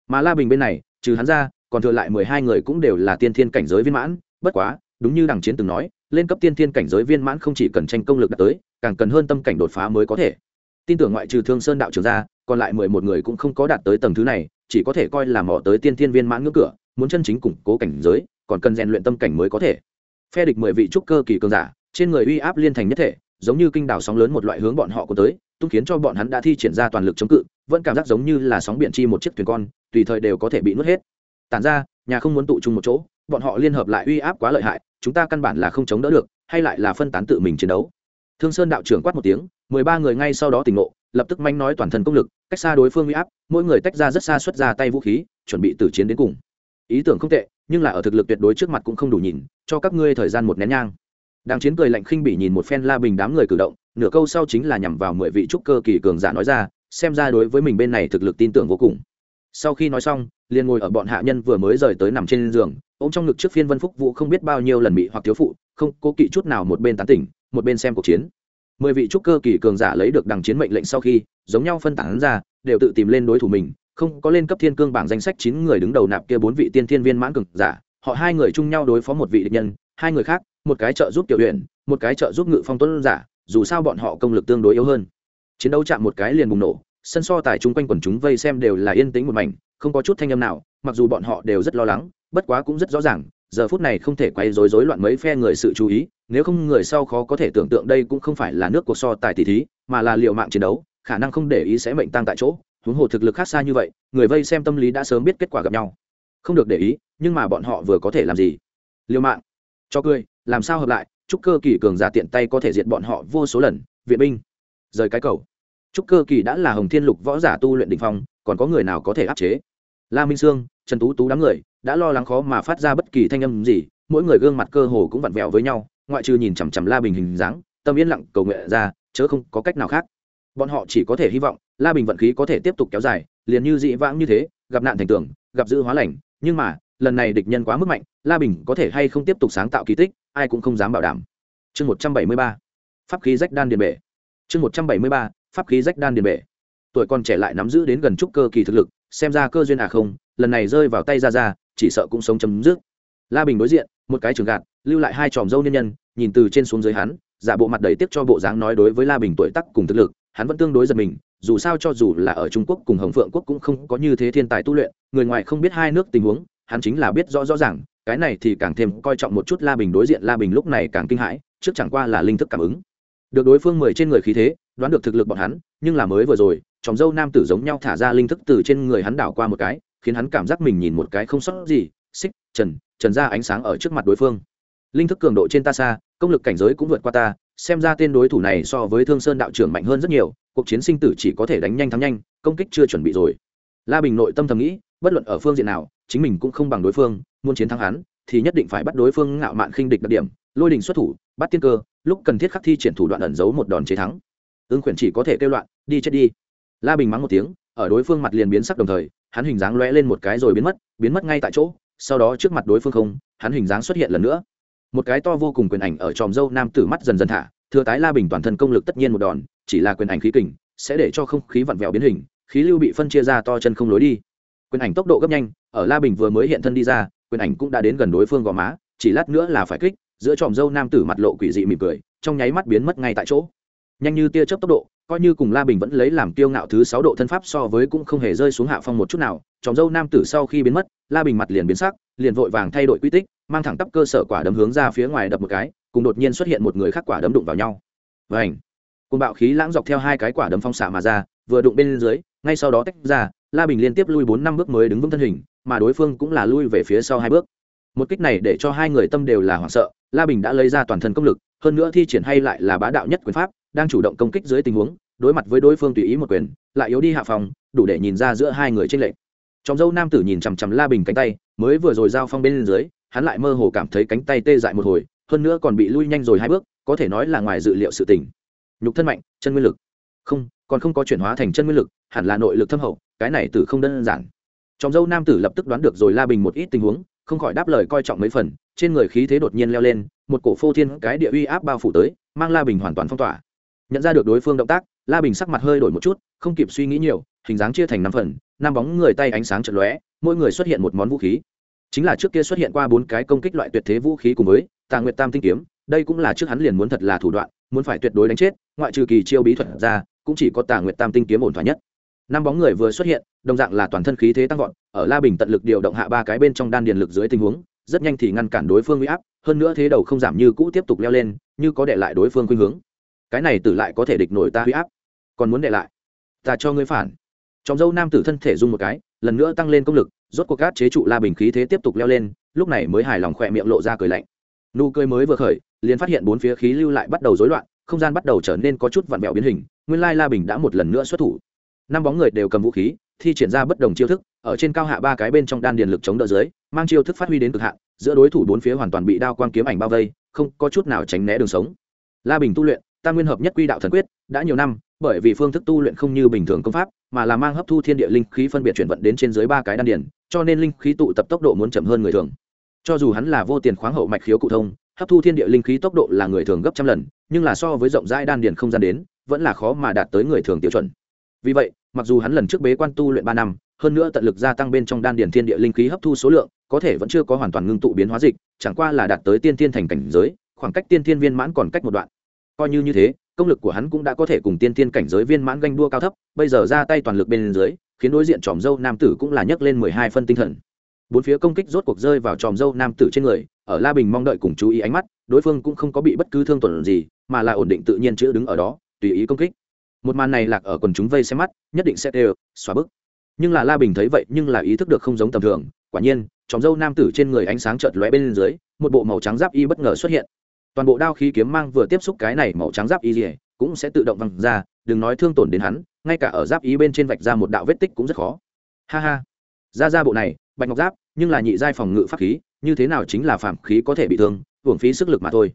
Mà la bình bên này, trừ hắn ra, còn thừa lại mười hai người cũng đều là tiên thiên cảnh giới viên mãn, bất quá, đúng như đằng chiến từng nói, lên cấp tiên thiên cảnh giới viên mãn không chỉ cần tranh công lực đạt tới, càng cần hơn tâm cảnh đột phá mới có thể. Tin tưởng ngoại trừ thương sơn đạo trưởng ra, còn lại mười một người cũng không có đạt tới tầng thứ này, chỉ có thể coi là mỏ tới tiên thiên viên mãn ngưỡng cửa, muốn chân chính củng cố cảnh giới, còn cần rèn luyện tâm cảnh mới có thể. Phe địch mười vị trúc cơ kỳ cường giả, trên người uy áp liên thành nhất thể giống như kinh đảo sóng lớn một loại hướng bọn họ có tới tung khiến cho bọn hắn đã thi triển ra toàn lực chống cự, vẫn cảm giác giống như là sóng biển chi một chiếc thuyền con, tùy thời đều có thể bị nuốt hết. Tản ra, nhà không muốn tụ chung một chỗ, bọn họ liên hợp lại uy áp quá lợi hại, chúng ta căn bản là không chống đỡ được, hay lại là phân tán tự mình chiến đấu. Thương sơn đạo trưởng quát một tiếng, mười ba người ngay sau đó tỉnh ngộ, lập tức manh nói toàn thân công lực, cách xa đối phương uy áp, mỗi người tách ra rất xa xuất ra tay vũ khí, chuẩn bị tử chiến đến cùng. Ý tưởng không tệ, nhưng là ở thực lực tuyệt đối trước mặt cũng không đủ nhìn, cho các ngươi thời gian một nén nhang đang chiến cười lạnh khinh bỉ nhìn một phen la bình đám người cử động, nửa câu sau chính là nhằm vào mười vị trúc cơ kỳ cường giả nói ra, xem ra đối với mình bên này thực lực tin tưởng vô cùng. Sau khi nói xong, liền ngồi ở bọn hạ nhân vừa mới rời tới nằm trên giường, ôm trong ngực trước phiên vân phúc vũ không biết bao nhiêu lần bị hoặc thiếu phụ, không cố kỵ chút nào một bên tán tỉnh, một bên xem cuộc chiến. Mười vị trúc cơ kỳ cường giả lấy được đằng chiến mệnh lệnh sau khi, giống nhau phân tán ra, đều tự tìm lên đối thủ mình, không có lên cấp thiên cương bảng danh sách chín người đứng đầu nạp kia bốn vị tiên thiên viên mãn cường giả, họ hai người chung nhau đối phó một vị địch nhân, hai người khác một cái trợ giúp tiểu huyện một cái trợ giúp ngự phong tuấn giả, dù sao bọn họ công lực tương đối yếu hơn. Chiến đấu chạm một cái liền bùng nổ, sân so tài chung quanh quần chúng vây xem đều là yên tĩnh một mảnh, không có chút thanh âm nào, mặc dù bọn họ đều rất lo lắng, bất quá cũng rất rõ ràng, giờ phút này không thể quay rối rối loạn mấy phe người sự chú ý, nếu không người sau khó có thể tưởng tượng đây cũng không phải là nước cuộc so tài tỷ thí, mà là liệu mạng chiến đấu, khả năng không để ý sẽ mệnh tăng tại chỗ, huống hồ thực lực khác xa như vậy, người vây xem tâm lý đã sớm biết kết quả gặp nhau. Không được để ý, nhưng mà bọn họ vừa có thể làm gì? Liều mạng. Cho cười làm sao hợp lại, chúc cơ kỳ cường giả tiện tay có thể diệt bọn họ vô số lần, viện binh. Rời cái cầu. Chúc cơ kỳ đã là hồng thiên lục võ giả tu luyện đình phong, còn có người nào có thể áp chế? La minh sương, trần tú tú đám người, đã lo lắng khó mà phát ra bất kỳ thanh âm gì, mỗi người gương mặt cơ hồ cũng vặn vẹo với nhau, ngoại trừ nhìn chằm chằm la bình hình dáng, tâm yên lặng cầu nguyện ra, chớ không có cách nào khác. Bọn họ chỉ có thể hy vọng, la bình vận khí có thể tiếp tục kéo dài, liền như dị vãng như thế, gặp nạn thành tưởng gặp dữ hóa lành, nhưng mà, lần này địch nhân quá mức mạnh, la bình có thể hay không tiếp tục sáng tạo kỳ tích ai cũng không dám bảo đảm. Chương một trăm bảy mươi ba, pháp khí rách đan điền bể. Chương một trăm bảy mươi ba, pháp khí rách đan điền bể. Tuổi còn trẻ lại nắm giữ đến gần trúc cơ kỳ thực lực, xem ra cơ duyên à không, lần này rơi vào tay ra ra chỉ sợ cũng sống chấm dứt. La bình đối diện, một cái trường gạt, lưu lại hai tròm dâu nhân nhân, nhìn từ trên xuống dưới hắn, giả bộ mặt đầy tiếc cho bộ dáng nói đối với la bình tuổi tắc cùng thực lực, hắn vẫn tương đối giật mình, dù sao cho dù là ở trung quốc cùng hồng phượng quốc cũng không có như thế thiên tài tu luyện, người ngoài không biết hai nước tình huống, hắn chính là biết rõ rõ ràng cái này thì càng thêm coi trọng một chút la bình đối diện la bình lúc này càng kinh hãi, trước chẳng qua là linh thức cảm ứng. Được đối phương mười trên người khí thế, đoán được thực lực bọn hắn, nhưng là mới vừa rồi chòm dâu nam tử giống nhau thả ra linh thức từ trên người hắn đảo qua một cái, khiến hắn cảm giác mình nhìn một cái không sót gì, xích, trần trần ra ánh sáng ở trước mặt đối phương. Linh thức cường độ trên ta xa, công lực cảnh giới cũng vượt qua ta, xem ra tên đối thủ này so với thương sơn đạo trưởng mạnh hơn rất nhiều, cuộc chiến sinh tử chỉ có thể đánh nhanh thắng nhanh, công kích chưa chuẩn bị rồi. La bình nội tâm thầm nghĩ, bất luận ở phương diện nào chính mình cũng không bằng đối phương, muốn chiến thắng hắn, thì nhất định phải bắt đối phương ngạo mạn khinh địch đặc điểm, lôi đình xuất thủ, bắt tiên cơ, lúc cần thiết khắc thi triển thủ đoạn ẩn giấu một đòn chế thắng. Ưng khuyển chỉ có thể kêu loạn, đi chết đi. La bình mắng một tiếng, ở đối phương mặt liền biến sắc đồng thời, hắn hình dáng lóe lên một cái rồi biến mất biến mất ngay tại chỗ, sau đó trước mặt đối phương không, hắn hình dáng xuất hiện lần nữa. Một cái to vô cùng quyền ảnh ở tròm dâu nam tử mắt dần dần thả thừa tái la bình toàn thân công lực tất nhiên một đòn, chỉ là quyền ảnh khí kình, sẽ để cho không khí vặn vẹo biến hình, khí lưu bị phân chia ra to chân không lối đi quyền ảnh tốc độ gấp nhanh, ở la bình vừa mới hiện thân đi ra, quyền ảnh cũng đã đến gần đối phương gò má, chỉ lát nữa là phải kích, giữa tròm dâu nam tử mặt lộ quỷ dị mỉm cười, trong nháy mắt biến mất ngay tại chỗ. Nhanh như tia chớp tốc độ, coi như cùng la bình vẫn lấy làm kiêu ngạo thứ sáu độ thân pháp so với cũng không hề rơi xuống hạ phong một chút nào, tròm dâu nam tử sau khi biến mất, la bình mặt liền biến sắc, liền vội vàng thay đổi quy tích, mang thẳng tắp cơ sở quả đấm hướng ra phía ngoài đập một cái, cùng đột nhiên xuất hiện một người khác quả đấm đụng vào nhau. Vảnh cùng bạo khí lãng dọc theo hai cái quả đấm phong xạ mà ra vừa đụng bên dưới, ngay sau đó tách ra, la bình liên tiếp lui bốn năm bước mới đứng vững thân hình, mà đối phương cũng là lui về phía sau hai bước. Một kích này để cho hai người tâm đều là hoảng sợ, la bình đã lấy ra toàn thân công lực, hơn nữa thi triển hay lại là bá đạo nhất quyền pháp, đang chủ động công kích dưới tình huống, đối mặt với đối phương tùy ý một quyền, lại yếu đi hạ phòng, đủ để nhìn ra giữa hai người trên lệnh trong dâu nam tử nhìn chằm chằm la bình cánh tay, mới vừa rồi giao phong bên dưới, hắn lại mơ hồ cảm thấy cánh tay tê dại một hồi, hơn nữa còn bị lui nhanh rồi hai bước, có thể nói là ngoài dự liệu sự tình. Nhục thân mạnh, chân nguyên lực. Không còn không có chuyển hóa thành chân nguyên lực, hẳn là nội lực thâm hậu, cái này tử không đơn giản. Trong dâu nam tử lập tức đoán được rồi la bình một ít tình huống, không khỏi đáp lời coi trọng mấy phần, trên người khí thế đột nhiên leo lên, một cổ phô thiên cái địa uy áp bao phủ tới, mang la bình hoàn toàn phong tỏa. Nhận ra được đối phương động tác, la bình sắc mặt hơi đổi một chút, không kịp suy nghĩ nhiều, hình dáng chia thành năm phần, năm bóng người tay ánh sáng chật lóe, mỗi người xuất hiện một món vũ khí. Chính là trước kia xuất hiện qua bốn cái công kích loại tuyệt thế vũ khí cùng với tà nguyệt tam tinh kiếm, đây cũng là trước hắn liền muốn thật là thủ đoạn, muốn phải tuyệt đối đánh chết, ngoại trừ kỳ chiêu bí thuật ra cũng chỉ có tà nguyệt tam tinh kiếm ổn thỏa nhất. Năm bóng người vừa xuất hiện, đồng dạng là toàn thân khí thế tăng vọt, ở la bình tận lực điều động hạ ba cái bên trong đan điền lực dưới tình huống, rất nhanh thì ngăn cản đối phương huy áp, hơn nữa thế đầu không giảm như cũ tiếp tục leo lên, như có để lại đối phương khuynh hướng. Cái này tử lại có thể địch nổi ta huy áp. Còn muốn để lại? Ta cho ngươi phản. Trong dâu nam tử thân thể dung một cái, lần nữa tăng lên công lực, rốt cuộc cát chế trụ la bình khí thế tiếp tục leo lên, lúc này mới hài lòng khỏe miệng lộ ra cười lạnh. Nụ cười mới vừa khởi, liền phát hiện bốn phía khí lưu lại bắt đầu rối loạn, không gian bắt đầu trở nên có chút vặn vẹo biến hình nguyên lai la bình đã một lần nữa xuất thủ. Năm bóng người đều cầm vũ khí, thi triển ra bất đồng chiêu thức, ở trên cao hạ ba cái bên trong đan điền lực chống đỡ dưới, mang chiêu thức phát huy đến cực hạn, giữa đối thủ bốn phía hoàn toàn bị đao quang kiếm ảnh bao vây, không có chút nào tránh né đường sống. La bình tu luyện tam nguyên hợp nhất quy đạo thần quyết, đã nhiều năm, bởi vì phương thức tu luyện không như bình thường công pháp, mà là mang hấp thu thiên địa linh khí phân biệt chuyển vận đến trên dưới ba cái đan điền, cho nên linh khí tụ tập tốc độ muốn chậm hơn người thường. Cho dù hắn là vô tiền khoáng hậu mạch khiếu cụ thông, hấp thu thiên địa linh khí tốc độ là người thường gấp trăm lần, nhưng là so với rộng rãi đan điền không gian đến vẫn là khó mà đạt tới người thường tiêu chuẩn. Vì vậy, mặc dù hắn lần trước bế quan tu luyện ba năm, hơn nữa tận lực gia tăng bên trong đan điền thiên địa linh khí hấp thu số lượng, có thể vẫn chưa có hoàn toàn ngưng tụ biến hóa dịch, chẳng qua là đạt tới tiên thiên thành cảnh giới, khoảng cách tiên thiên viên mãn còn cách một đoạn. Coi như như thế, công lực của hắn cũng đã có thể cùng tiên thiên cảnh giới viên mãn ganh đua cao thấp, bây giờ ra tay toàn lực bên dưới, khiến đối diện tròm dâu nam tử cũng là nhấc lên mười hai phân tinh thần. Bốn phía công kích rốt cuộc rơi vào tròm dâu nam tử trên người, ở la bình mong đợi cùng chú ý ánh mắt, đối phương cũng không có bị bất cứ thương tổn gì, mà là ổn định tự nhiên chữ đứng ở đó tùy ý công kích. Một màn này lạc ở quần chúng vây xem mắt, nhất định sẽ đều, xóa bức. Nhưng là la bình thấy vậy nhưng là ý thức được không giống tầm thường, quả nhiên tròm dâu nam tử trên người ánh sáng chợt lóe bên dưới, một bộ màu trắng giáp y bất ngờ xuất hiện. Toàn bộ đao khí kiếm mang vừa tiếp xúc cái này màu trắng giáp y gì, cũng sẽ tự động văng ra, đừng nói thương tổn đến hắn, ngay cả ở giáp y bên trên vạch ra một đạo vết tích cũng rất khó. Ha ha. Ra ra bộ này, bạch ngọc giáp, nhưng là nhị giai phòng ngự pháp khí, như thế nào chính là phạm khí có thể bị thương hưởng phí sức lực mà thôi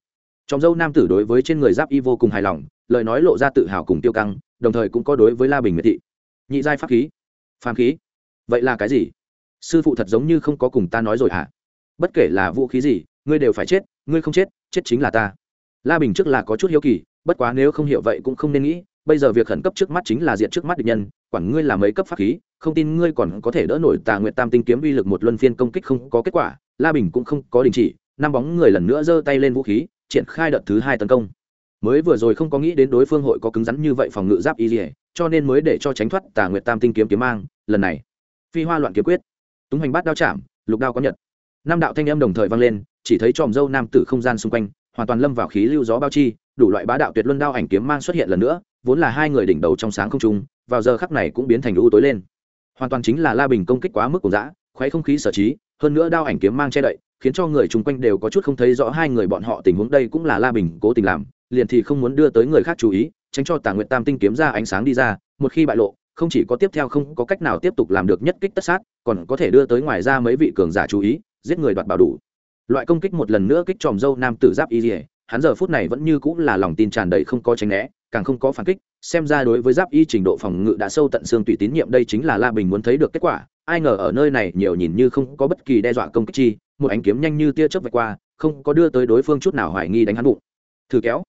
trong dâu nam tử đối với trên người giáp y vô cùng hài lòng, lời nói lộ ra tự hào cùng tiêu căng, đồng thời cũng có đối với la bình miệt thị. Nhị giai pháp khí. Phàm khí. Vậy là cái gì? Sư phụ thật giống như không có cùng ta nói rồi hả? Bất kể là vũ khí gì, ngươi đều phải chết, ngươi không chết chết chính là ta. La bình trước là có chút hiếu kỳ, bất quá nếu không hiểu vậy cũng không nên nghĩ, bây giờ việc khẩn cấp trước mắt chính là diện trước mắt địch nhân, quản ngươi là mấy cấp pháp khí, không tin ngươi còn có thể đỡ nổi tà nguyệt tam tinh kiếm uy lực một luân phiên công kích không có kết quả, la bình cũng không có đình chỉ, năm bóng người lần nữa giơ tay lên vũ khí triển khai đợt thứ hai tấn công. Mới vừa rồi không có nghĩ đến đối phương hội có cứng rắn như vậy phòng ngự giáp y dỉa cho nên mới để cho tránh thoát tà nguyệt tam tinh kiếm kiếm mang, lần này. Phi hoa loạn kiếm quyết. Túng hành bát đao chạm, lục đao có nhật. Năm đạo thanh âm đồng thời vang lên, chỉ thấy tròm dâu nam tử không gian xung quanh, hoàn toàn lâm vào khí lưu gió bao chi, đủ loại bá đạo tuyệt luân đao ảnh kiếm mang xuất hiện lần nữa, vốn là hai người đỉnh đầu trong sáng không trung, vào giờ khắc này cũng biến thành u tối lên. Hoàn toàn chính là la bình công kích quá mức cùng dã khoáy không khí sở trí, hơn nữa đao ảnh kiếm mang che đậy khiến cho người chung quanh đều có chút không thấy rõ hai người bọn họ tình huống. Đây cũng là la bình cố tình làm, liền thì không muốn đưa tới người khác chú ý, tránh cho tà nguyện tam tinh kiếm ra ánh sáng đi ra. Một khi bại lộ, không chỉ có tiếp theo không có cách nào tiếp tục làm được nhất kích tất sát, còn có thể đưa tới ngoài ra mấy vị cường giả chú ý, giết người đoạt bảo đủ. Loại công kích một lần nữa kích tròm dâu nam tử giáp y dỉa hắn giờ phút này vẫn như cũng là lòng tin tràn đầy không có tránh né, càng không có phản kích. Xem ra đối với giáp y trình độ phòng ngự đã sâu tận xương tùy tín nhiệm, đây chính là la bình muốn thấy được kết quả ai ngờ ở nơi này nhiều nhìn như không có bất kỳ đe dọa công kích chi, một ánh kiếm nhanh như tia chớp vạch qua, không có đưa tới đối phương chút nào hoài nghi đánh hắn bụng. Thử kéo,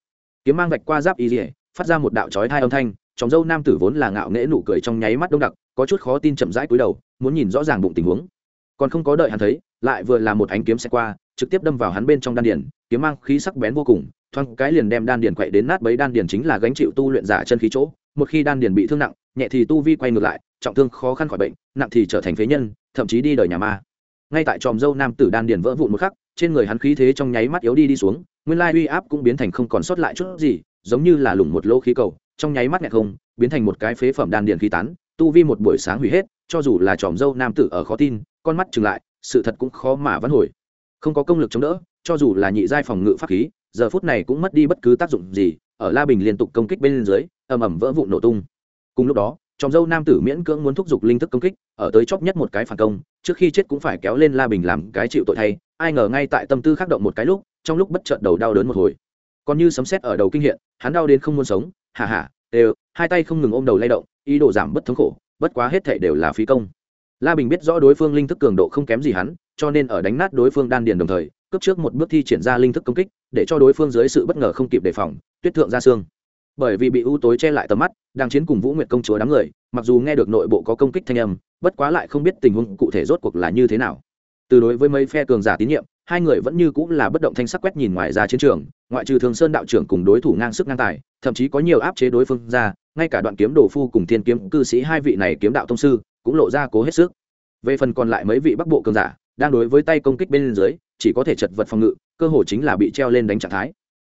kiếm mang vạch qua giáp y dỉa phát ra một đạo chói thai âm thanh chóng dâu nam tử vốn là ngạo nghễ nụ cười trong nháy mắt đông đặc, có chút khó tin chậm rãi cúi đầu, muốn nhìn rõ ràng bụng tình huống. Còn không có đợi hắn thấy, lại vừa là một ánh kiếm xe qua, trực tiếp đâm vào hắn bên trong đan điền, kiếm mang khí sắc bén vô cùng thoáng cái liền đem đan điền quậy đến nát bấy. Đan điền chính là gánh chịu tu luyện giả chân khí chỗ. Một khi đan điền bị thương nặng, nhẹ thì tu vi quay ngược lại, trọng thương khó khăn khỏi bệnh, nặng thì trở thành phế nhân, thậm chí đi đời nhà ma. Ngay tại tròm dâu nam tử đan điền vỡ vụn một khắc, trên người hắn khí thế trong nháy mắt yếu đi đi xuống, nguyên lai uy áp cũng biến thành không còn sót lại chút gì, giống như là lủng một lỗ khí cầu, trong nháy mắt nhẹ không, biến thành một cái phế phẩm đan điền khí tán, tu vi một buổi sáng hủy hết, cho dù là tròm dâu nam tử ở khó tin, con mắt chừng lại, sự thật cũng khó mà vãn hồi. Không có công lực chống đỡ, cho dù là nhị giai phòng ngự pháp khí giờ phút này cũng mất đi bất cứ tác dụng gì, ở la bình liên tục công kích bên dưới, ầm ầm vỡ vụ nổ tung. Cùng lúc đó tròm dâu nam tử miễn cưỡng muốn thúc giục linh thức công kích, ở tới chóp nhất một cái phản công, trước khi chết cũng phải kéo lên la bình làm cái chịu tội thay, ai ngờ ngay tại tâm tư khắc động một cái lúc, trong lúc bất chợt đầu đau đớn một hồi. Còn như sấm sét ở đầu kinh hiện, hắn đau đến không muốn sống hà hà đều, hai tay không ngừng ôm đầu lay động, ý đồ giảm bất thống khổ, bất quá hết thảy đều là phí công. La bình biết rõ đối phương linh thức cường độ không kém gì hắn, cho nên ở đánh nát đối phương đan điền đồng thời, cướp trước một bước thi triển ra linh thức công kích để cho đối phương dưới sự bất ngờ không kịp đề phòng, tuyết thượng ra xương. Bởi vì bị u tối che lại tầm mắt đang chiến cùng vũ nguyệt công chúa đám người, mặc dù nghe được nội bộ có công kích thanh âm, bất quá lại không biết tình huống cụ thể rốt cuộc là như thế nào. Từ đối với mấy phe cường giả tín nhiệm, hai người vẫn như cũng là bất động thanh sắc quét nhìn ngoài ra chiến trường, ngoại trừ thường sơn đạo trưởng cùng đối thủ ngang sức ngang tài, thậm chí có nhiều áp chế đối phương ra, ngay cả đoạn kiếm đồ phu cùng thiên kiếm cư sĩ hai vị này kiếm đạo thông sư cũng lộ ra cố hết sức. Về phần còn lại mấy vị bắc bộ cường giả đang đối với tay công kích bên dưới, chỉ có thể chật vật phòng ngự, cơ hội chính là bị treo lên đánh trạng thái.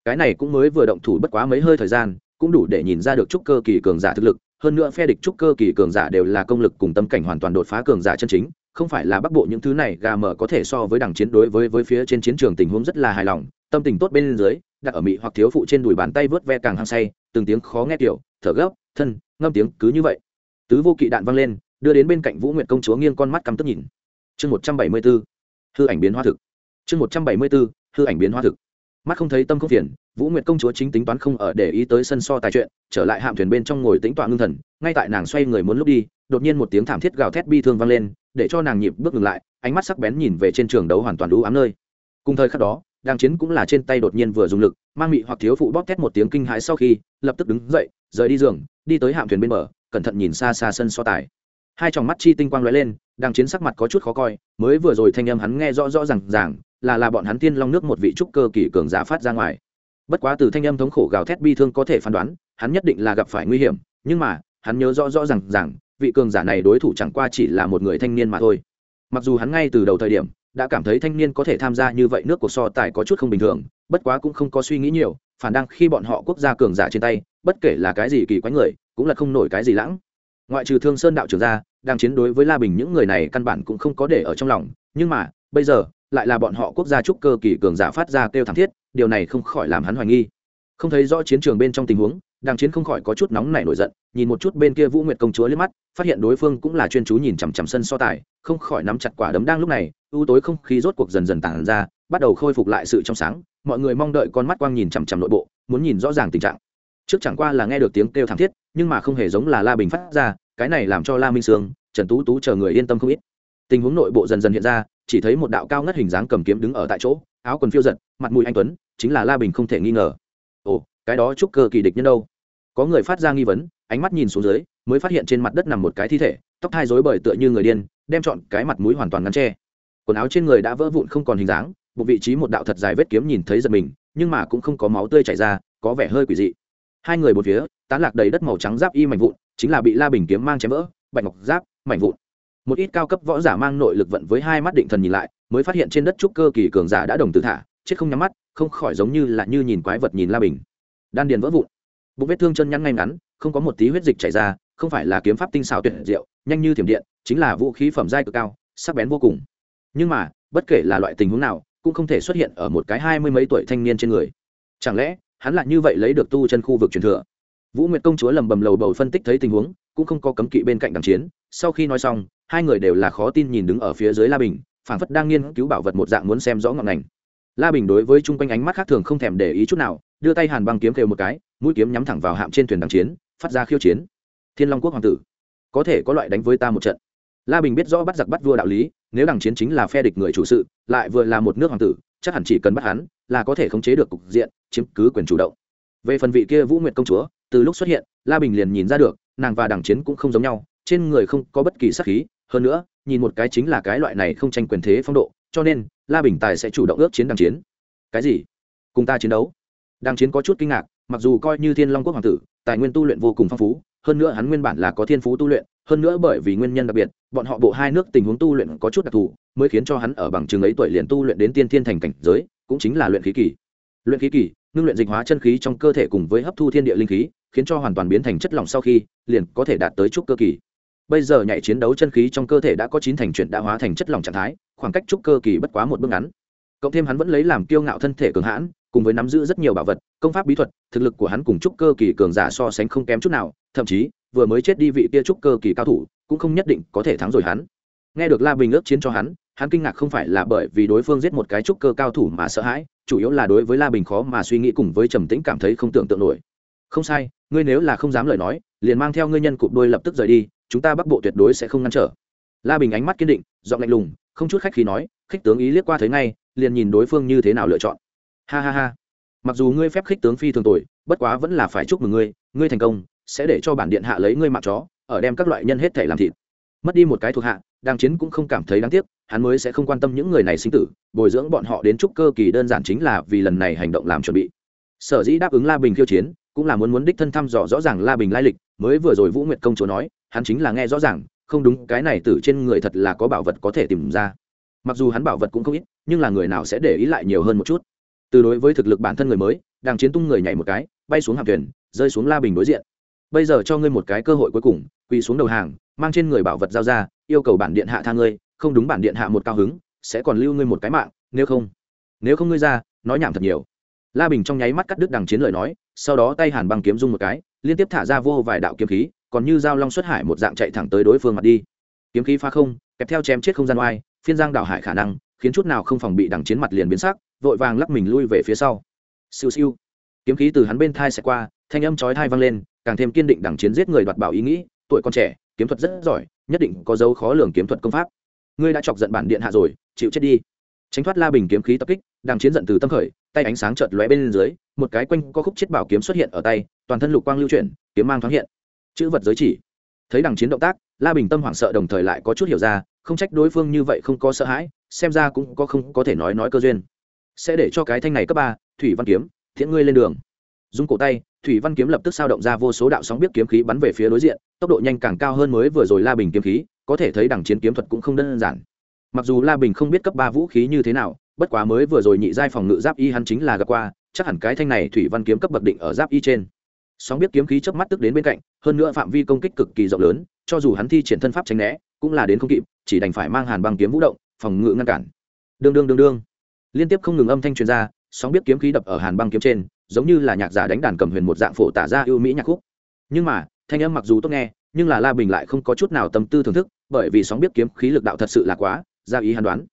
Cái này cũng mới vừa động thủ bất quá mấy hơi thời gian, cũng đủ để nhìn ra được trúc cơ kỳ cường giả thực lực, hơn nữa phe địch trúc cơ kỳ cường giả đều là công lực cùng tâm cảnh hoàn toàn đột phá cường giả chân chính, không phải là bắc bộ những thứ này gà mở có thể so với đảng chiến đối với với phía trên chiến trường tình huống rất là hài lòng, tâm tình tốt bên dưới, đặt ở mị hoặc thiếu phụ trên đùi bàn tay vớt ve càng hăng say, từng tiếng khó nghe kiểu thở gấp, thân, ngâm tiếng cứ như vậy. Tứ vô kỵ đạn văng lên, đưa đến bên cạnh vũ nguyệt công chúa nghiêng con mắt cắm tức nhìn chương một trăm bảy mươi b ố hư ảnh biến hoa thực. Chương một trăm bảy mươi b ố hư ảnh biến hoa thực. Mắt không thấy tâm không phiền, vũ nguyệt công chúa chính tính toán không ở để ý tới sân so tài chuyện, trở lại hạm thuyền bên trong ngồi tính tọa ngưng thần, ngay tại nàng xoay người muốn lúc đi, đột nhiên một tiếng thảm thiết gào thét bi thương vang lên, để cho nàng nhịp bước ngừng lại, ánh mắt sắc bén nhìn về trên trường đấu hoàn toàn đủ ám nơi. Cùng thời khắc đó đàng chiến cũng là trên tay đột nhiên vừa dùng lực, mang mị hoặc thiếu phụ bóp thét một tiếng kinh hãi sau khi, lập tức đứng dậy, rời đi giường, đi tới hạm thuyền bên bờ, cẩn thận nhìn xa xa sân so tài hai tròng mắt chi tinh quang lóe lên, đang chiến sắc mặt có chút khó coi, mới vừa rồi thanh âm hắn nghe rõ rõ ràng ràng, là là bọn hắn tiên long nước một vị trúc cơ kỳ cường giả phát ra ngoài. Bất quá từ thanh âm thống khổ gào thét bi thương có thể phán đoán, hắn nhất định là gặp phải nguy hiểm, nhưng mà, hắn nhớ rõ rõ ràng rằng vị cường giả này đối thủ chẳng qua chỉ là một người thanh niên mà thôi. Mặc dù hắn ngay từ đầu thời điểm, đã cảm thấy thanh niên có thể tham gia như vậy nước cuộc so tài có chút không bình thường, bất quá cũng không có suy nghĩ nhiều, phản đang khi bọn họ quốc gia cường giả trên tay, bất kể là cái gì kỳ quái người, cũng là không nổi cái gì lãng ngoại trừ thương sơn đạo trưởng ra, đang chiến đối với la bình những người này căn bản cũng không có để ở trong lòng. Nhưng mà, bây giờ, lại là bọn họ quốc gia trúc cơ kỳ cường giả phát ra kêu thảm thiết, điều này không khỏi làm hắn hoài nghi. Không thấy rõ chiến trường bên trong tình huống, đang chiến không khỏi có chút nóng nảy nổi giận, nhìn một chút bên kia vũ nguyệt công chúa liếc mắt, phát hiện đối phương cũng là chuyên chú nhìn chằm chằm sân so tài, không khỏi nắm chặt quả đấm đang lúc này ưu tối không khí rốt cuộc dần dần tản ra, bắt đầu khôi phục lại sự trong sáng, mọi người mong đợi con mắt quang nhìn chằm chằm nội bộ, muốn nhìn rõ ràng tình trạng. Trước chẳng qua là nghe được tiếng kêu thảm thiết nhưng mà không hề giống là la bình phát ra, cái này làm cho la minh sương, trần tú tú chờ người yên tâm không ít. Tình huống nội bộ dần dần hiện ra, chỉ thấy một đạo cao ngất hình dáng cầm kiếm đứng ở tại chỗ, áo quần phiêu giật, mặt mũi anh tuấn, chính là la bình không thể nghi ngờ. Ồ, cái đó chúc cơ kỳ địch nhân đâu? Có người phát ra nghi vấn, ánh mắt nhìn xuống dưới, mới phát hiện trên mặt đất nằm một cái thi thể, tóc hai rối bời tựa như người điên, đem chọn cái mặt mũi hoàn toàn ngăn che. Quần áo trên người đã vỡ vụn không còn hình dáng một vị trí một đạo thật dài vết kiếm nhìn thấy giật mình, nhưng mà cũng không có máu tươi chảy ra, có vẻ hơi quỷ dị hai người một phía, tán lạc đầy đất màu trắng giáp y mảnh vụn, chính là bị la bình kiếm mang chém vỡ, bạch ngọc giáp, mảnh vụn. Một ít cao cấp võ giả mang nội lực vận với hai mắt định thần nhìn lại, mới phát hiện trên đất trúc cơ kỳ cường giả đã đồng tử thả, chết không nhắm mắt, không khỏi giống như là như nhìn quái vật nhìn la bình. Đan điền vỡ vụn. Bụng vết thương chân nhăn ngay ngắn, không có một tí huyết dịch chảy ra, không phải là kiếm pháp tinh xảo tuyệt diệu, nhanh như thiểm điện, chính là vũ khí phẩm giai cực cao, sắc bén vô cùng. Nhưng mà, bất kể là loại tình huống nào, cũng không thể xuất hiện ở một cái hai mươi mấy tuổi thanh niên trên người. Chẳng lẽ hắn lại như vậy lấy được tu chân khu vực truyền thừa. Vũ nguyệt công chúa lầm bầm lầu bầu phân tích thấy tình huống, cũng không có cấm kỵ bên cạnh đàm chiến. Sau khi nói xong, hai người đều là khó tin nhìn đứng ở phía dưới la bình, phảng phất đang nghiên cứu bảo vật một dạng muốn xem rõ ngọn ngành. La bình đối với chung quanh ánh mắt khác thường không thèm để ý chút nào, đưa tay hàn băng kiếm kêu một cái, mũi kiếm nhắm thẳng vào hạm trên thuyền đàm chiến, phát ra khiêu chiến. Thiên long quốc hoàng tử, có thể có loại đánh với ta một trận. La bình biết rõ bắt giặc bắt vua đạo lý, nếu đằng chiến chính là phe địch người chủ sự, lại vừa là một nước hoàng tử, chắc hẳn chỉ cần bắt hắn là có thể khống chế được cục diện, chiếm cứ quyền chủ động. Về phần vị kia vũ nguyệt công chúa, từ lúc xuất hiện, la bình liền nhìn ra được, nàng và đằng chiến cũng không giống nhau, trên người không có bất kỳ sắc khí, hơn nữa, nhìn một cái chính là cái loại này không tranh quyền thế phong độ, cho nên, la bình tài sẽ chủ động ước chiến đằng chiến. Cái gì? Cùng ta chiến đấu. Đằng chiến có chút kinh ngạc, mặc dù coi như thiên long quốc hoàng tử, tài nguyên tu luyện vô cùng phong phú, hơn nữa hắn nguyên bản là có thiên phú tu luyện, hơn nữa bởi vì nguyên nhân đặc biệt, bọn họ bộ hai nước tình huống tu luyện có chút đặc thù, mới khiến cho hắn ở bằng chứng ấy tuổi liền tu luyện đến tiên thiên thành cảnh giới cũng chính là luyện khí kỳ. Luyện khí kỳ, ngưng luyện dịch hóa chân khí trong cơ thể cùng với hấp thu thiên địa linh khí, khiến cho hoàn toàn biến thành chất lỏng sau khi, liền có thể đạt tới trúc cơ kỳ. Bây giờ nhảy chiến đấu chân khí trong cơ thể đã có chín thành chuyển đã hóa thành chất lỏng trạng thái, khoảng cách trúc cơ kỳ bất quá một bước ngắn. Cộng thêm hắn vẫn lấy làm kiêu ngạo thân thể cường hãn, cùng với nắm giữ rất nhiều bảo vật, công pháp bí thuật, thực lực của hắn cùng trúc cơ kỳ cường giả so sánh không kém chút nào, thậm chí, vừa mới chết đi vị kia trúc cơ kỳ cao thủ, cũng không nhất định có thể thắng rồi hắn. Nghe được la bình ước chiến cho hắn hắn kinh ngạc không phải là bởi vì đối phương giết một cái trúc cơ cao thủ mà sợ hãi, chủ yếu là đối với la bình khó mà suy nghĩ cùng với trầm tĩnh cảm thấy không tưởng tượng nổi. Không sai, ngươi nếu là không dám lời nói, liền mang theo ngươi nhân cụp đôi lập tức rời đi, chúng ta bắc bộ tuyệt đối sẽ không ngăn trở. La bình ánh mắt kiên định, giọng lạnh lùng, không chút khách khí nói, khích tướng ý liếc qua thấy ngay, liền nhìn đối phương như thế nào lựa chọn. Ha ha ha. Mặc dù ngươi phép khích tướng phi thường tội bất quá vẫn là phải chúc mừng ngươi ngươi thành công, sẽ để cho bản điện hạ lấy ngươi mặc chó, ở đem các loại nhân hết thể làm thịt mất đi một cái thuộc hạ đang chiến cũng không cảm thấy đáng tiếc, hắn mới sẽ không quan tâm những người này sinh tử, bồi dưỡng bọn họ đến trúc cơ kỳ đơn giản chính là vì lần này hành động làm chuẩn bị. Sở dĩ đáp ứng la bình khiêu chiến, cũng là muốn muốn đích thân thăm dò rõ ràng la bình lai lịch, mới vừa rồi vũ nguyệt công chúa nói, hắn chính là nghe rõ ràng, không đúng, cái này từ trên người thật là có bảo vật có thể tìm ra. Mặc dù hắn bảo vật cũng không ít, nhưng là người nào sẽ để ý lại nhiều hơn một chút. Từ đối với thực lực bản thân người mới đang chiến tung người nhảy một cái, bay xuống hạm thuyền, rơi xuống la bình đối diện. Bây giờ cho ngươi một cái cơ hội cuối cùng quỳ xuống đầu hàng, mang trên người bảo vật giao ra, yêu cầu bản điện hạ tha ngươi, không đúng bản điện hạ một cao hứng, sẽ còn lưu ngươi một cái mạng, nếu không nếu không ngươi ra, nói nhảm thật nhiều. La bình trong nháy mắt cắt đứt đằng chiến lời nói, sau đó tay hàn băng kiếm dung một cái, liên tiếp thả ra vô vài đạo kiếm khí, còn như dao long xuất hải một dạng chạy thẳng tới đối phương mặt đi. Kiếm khí phá không, kẹp theo chém chết không gian oai, phiên giang đảo hải khả năng, khiến chút nào không phòng bị đằng chiến mặt liền biến sắc, vội vàng lắc mình lui về phía sau. Siêu siêu. Kiếm khí từ hắn bên thai sẽ qua, thanh âm chói thai vang lên, càng thêm kiên định đằng chiến giết người đoạt bảo ý nghĩ tuổi còn trẻ, kiếm thuật rất giỏi, nhất định có dấu khó lường kiếm thuật công pháp. Ngươi đã chọc giận bản điện hạ rồi, chịu chết đi. Tránh thoát la bình kiếm khí tập kích, Đang chiến giận từ tâm khởi, tay ánh sáng chợt lóe bên dưới, một cái quanh có khúc chết bảo kiếm xuất hiện ở tay, toàn thân lục quang lưu chuyển, kiếm mang thoáng hiện. Chữ vật giới chỉ. Thấy đằng chiến động tác, la bình tâm hoảng sợ đồng thời lại có chút hiểu ra, không trách đối phương như vậy không có sợ hãi, xem ra cũng có không có thể nói nói cơ duyên. Sẽ để cho cái thanh này cấp ba, thủy văn kiếm, thiện ngươi lên đường dung cổ tay, thủy văn kiếm lập tức sao động ra vô số đạo sóng biết kiếm khí bắn về phía đối diện, tốc độ nhanh càng cao hơn mới vừa rồi la bình kiếm khí, có thể thấy đằng chiến kiếm thuật cũng không đơn giản. Mặc dù la bình không biết cấp ba vũ khí như thế nào, bất quá mới vừa rồi nhị giai phòng ngự giáp y hắn chính là gặp qua, chắc hẳn cái thanh này thủy văn kiếm cấp bậc định ở giáp y trên. Sóng biết kiếm khí chớp mắt tức đến bên cạnh, hơn nữa phạm vi công kích cực kỳ rộng lớn, cho dù hắn thi triển thân pháp tránh né, cũng là đến không kịp, chỉ đành phải mang hàn băng kiếm vũ động, phòng ngự ngăn cản. Đương đương đương đương. Liên tiếp không ngừng âm thanh truyền ra, sóng biết kiếm khí đập ở hàn băng kiếm trên giống như là nhạc giả đánh đàn cầm huyền một dạng phổ tả ra ưu mỹ nhạc khúc. Nhưng mà, thanh âm mặc dù tốt nghe, nhưng là la bình lại không có chút nào tâm tư thưởng thức, bởi vì sóng biết kiếm khí lực đạo thật sự là quá, ra ý hắn đoán.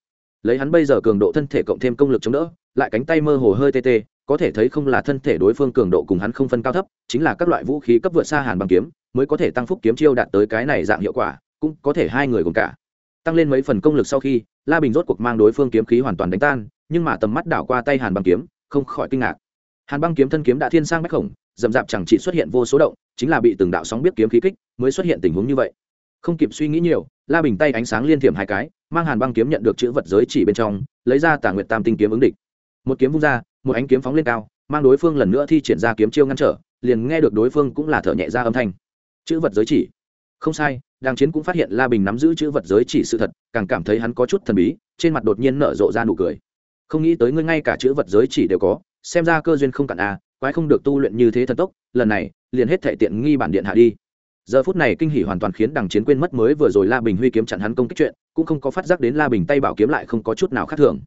Lấy hắn bây giờ cường độ thân thể cộng thêm công lực chống đỡ, lại cánh tay mơ hồ hơi tê tê, có thể thấy không là thân thể đối phương cường độ cùng hắn không phân cao thấp, chính là các loại vũ khí cấp vượt xa hàn bằng kiếm, mới có thể tăng phúc kiếm chiêu đạt tới cái này dạng hiệu quả, cũng có thể hai người cùng cả. Tăng lên mấy phần công lực sau khi, la bình rốt cuộc mang đối phương kiếm khí hoàn toàn đánh tan, nhưng mà tầm mắt đảo qua tay hàn bằng kiếm, không khỏi kinh ngạc hàn băng kiếm thân kiếm đã thiên sang bách khổng dầm dạp chẳng chỉ xuất hiện vô số động, chính là bị từng đạo sóng biết kiếm khí kích, mới xuất hiện tình huống như vậy. Không kịp suy nghĩ nhiều, la bình tay ánh sáng liên thiểm hai cái, mang hàn băng kiếm nhận được chữ vật giới chỉ bên trong, lấy ra tà nguyệt tam tinh kiếm ứng địch. Một kiếm vung ra, một ánh kiếm phóng lên cao, mang đối phương lần nữa thi triển ra kiếm chiêu ngăn trở, liền nghe được đối phương cũng là thở nhẹ ra âm thanh. Chữ vật giới chỉ. Không sai đang chiến cũng phát hiện la bình nắm giữ chữ vật giới chỉ sự thật, càng cảm thấy hắn có chút thần bí, trên mặt đột nhiên nở rộ ra nụ cười. Không nghĩ tới ngươi ngay cả chữ vật giới chỉ đều có xem ra cơ duyên không cạn à quái không được tu luyện như thế thần tốc, lần này, liền hết thể tiện nghi bản điện hạ đi. Giờ phút này kinh hỉ hoàn toàn khiến đằng chiến quên mất mới vừa rồi la bình huy kiếm chặn hắn công kích chuyện, cũng không có phát giác đến la bình tay bảo kiếm lại không có chút nào khác thường.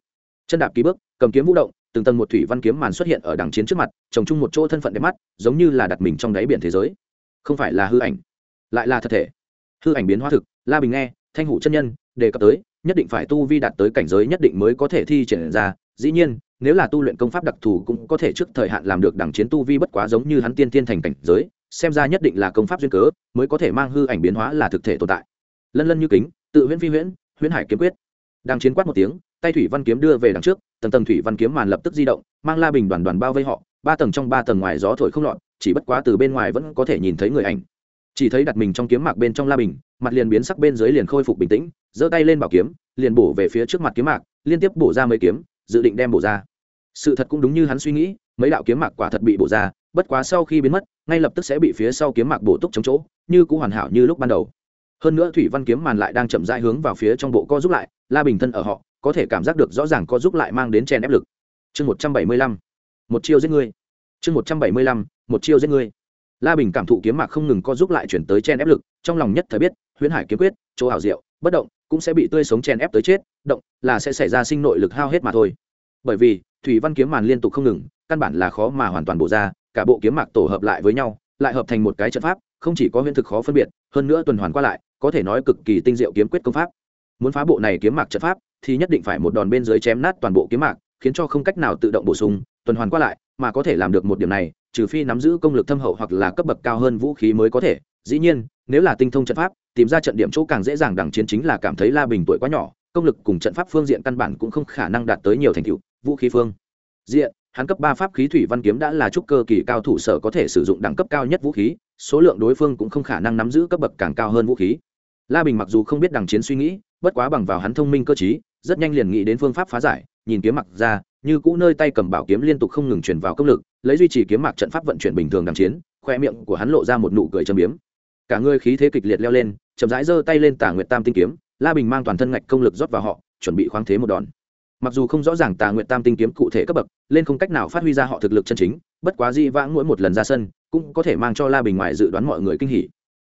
Chân đạp ký bước, cầm kiếm vũ động, từng tầng một thủy văn kiếm màn xuất hiện ở đằng chiến trước mặt, trồng chung một chỗ thân phận đẹp mắt, giống như là đặt mình trong đáy biển thế giới. Không phải là hư ảnh, lại là thật thể. Hư ảnh biến hóa thực, la bình nghe, thanh hủ chân nhân, đề cập tới, nhất định phải tu vi đạt tới cảnh giới nhất định mới có thể thi triển ra, dĩ nhiên nếu là tu luyện công pháp đặc thù cũng có thể trước thời hạn làm được đẳng chiến tu vi bất quá giống như hắn tiên tiên thành cảnh giới, xem ra nhất định là công pháp duyên cớ, mới có thể mang hư ảnh biến hóa là thực thể tồn tại. Lân lân như kính, tự huyễn phi huyễn huyễn hải kiếm quyết. Đang chiến quát một tiếng, tay thủy văn kiếm đưa về đằng trước, tầng tầng thủy văn kiếm màn lập tức di động, mang la bình đoàn đoàn bao vây họ, ba tầng trong ba tầng ngoài gió thổi không lọt, chỉ bất quá từ bên ngoài vẫn có thể nhìn thấy người ảnh. Chỉ thấy đặt mình trong kiếm mạc bên trong la bình, mặt liền biến sắc bên dưới liền khôi phục bình tĩnh, giơ tay lên bảo kiếm, liền bổ về phía trước mặt kiếm mạc, liên tiếp bổ ra mấy kiếm dự định đem bổ ra. Sự thật cũng đúng như hắn suy nghĩ, mấy đạo kiếm mạc quả thật bị bổ ra, bất quá sau khi biến mất, ngay lập tức sẽ bị phía sau kiếm mạc bổ túc chống chỗ, như cũng hoàn hảo như lúc ban đầu. Hơn nữa thủy văn kiếm màn lại đang chậm rãi hướng vào phía trong bộ co giúp lại, la bình thân ở họ, có thể cảm giác được rõ ràng co giúp lại mang đến chèn ép lực. Chương một trăm bảy mươi lăm, một chiêu giết ngươi chương một trăm bảy mươi lăm, một chiêu giết ngươi la bình cảm thụ kiếm mạc không ngừng co giúp lại chuyển tới chen ép lực, trong lòng nhất thời biết, huyễn hải kiếm quyết, chỗ hảo diệu, bất động cũng sẽ bị tươi sống chen ép tới chết, động là sẽ xảy ra sinh nội lực hao hết mà thôi. Bởi vì, thủy văn kiếm màn liên tục không ngừng, căn bản là khó mà hoàn toàn bổ ra, cả bộ kiếm mạc tổ hợp lại với nhau, lại hợp thành một cái trận pháp, không chỉ có huyễn thực khó phân biệt, hơn nữa tuần hoàn qua lại, có thể nói cực kỳ tinh diệu kiếm quyết công pháp. Muốn phá bộ này kiếm mạc trận pháp, thì nhất định phải một đòn bên dưới chém nát toàn bộ kiếm mạc, khiến cho không cách nào tự động bổ sung, tuần hoàn qua lại, mà có thể làm được một điểm này, trừ phi nắm giữ công lực thâm hậu hoặc là cấp bậc cao hơn vũ khí mới có thể. Dĩ nhiên nếu là tinh thông trận pháp, tìm ra trận điểm chỗ càng dễ dàng đẳng chiến chính là cảm thấy la bình tuổi quá nhỏ, công lực cùng trận pháp phương diện căn bản cũng không khả năng đạt tới nhiều thành tựu, vũ khí phương. Diện, hắn cấp ba pháp khí thủy văn kiếm đã là trúc cơ kỳ cao thủ sở có thể sử dụng đẳng cấp cao nhất vũ khí, số lượng đối phương cũng không khả năng nắm giữ cấp bậc càng cao hơn vũ khí. La bình mặc dù không biết đằng chiến suy nghĩ, bất quá bằng vào hắn thông minh cơ t rất nhanh liền nghĩ đến phương pháp phá giải, nhìn kiếm mặc ra, như cũ nơi tay cầm bảo kiếm liên tục không ngừng chuyển vào công lực, lấy duy trì kiếm mặc trận pháp vận chuyển bình thường đằng chiến, khoe miệng của hắn lộ ra một nụ cười châm biếm cả người khí thế kịch liệt leo lên, chậm rãi giơ tay lên Tả nguyệt tam tinh kiếm, la bình mang toàn thân ngạch công lực rót vào họ, chuẩn bị khoáng thế một đòn. Mặc dù không rõ ràng tà nguyệt tam tinh kiếm cụ thể cấp bậc, lên không cách nào phát huy ra họ thực lực chân chính, bất quá di vãng mỗi một lần ra sân, cũng có thể mang cho la bình ngoài dự đoán mọi người kinh hỉ.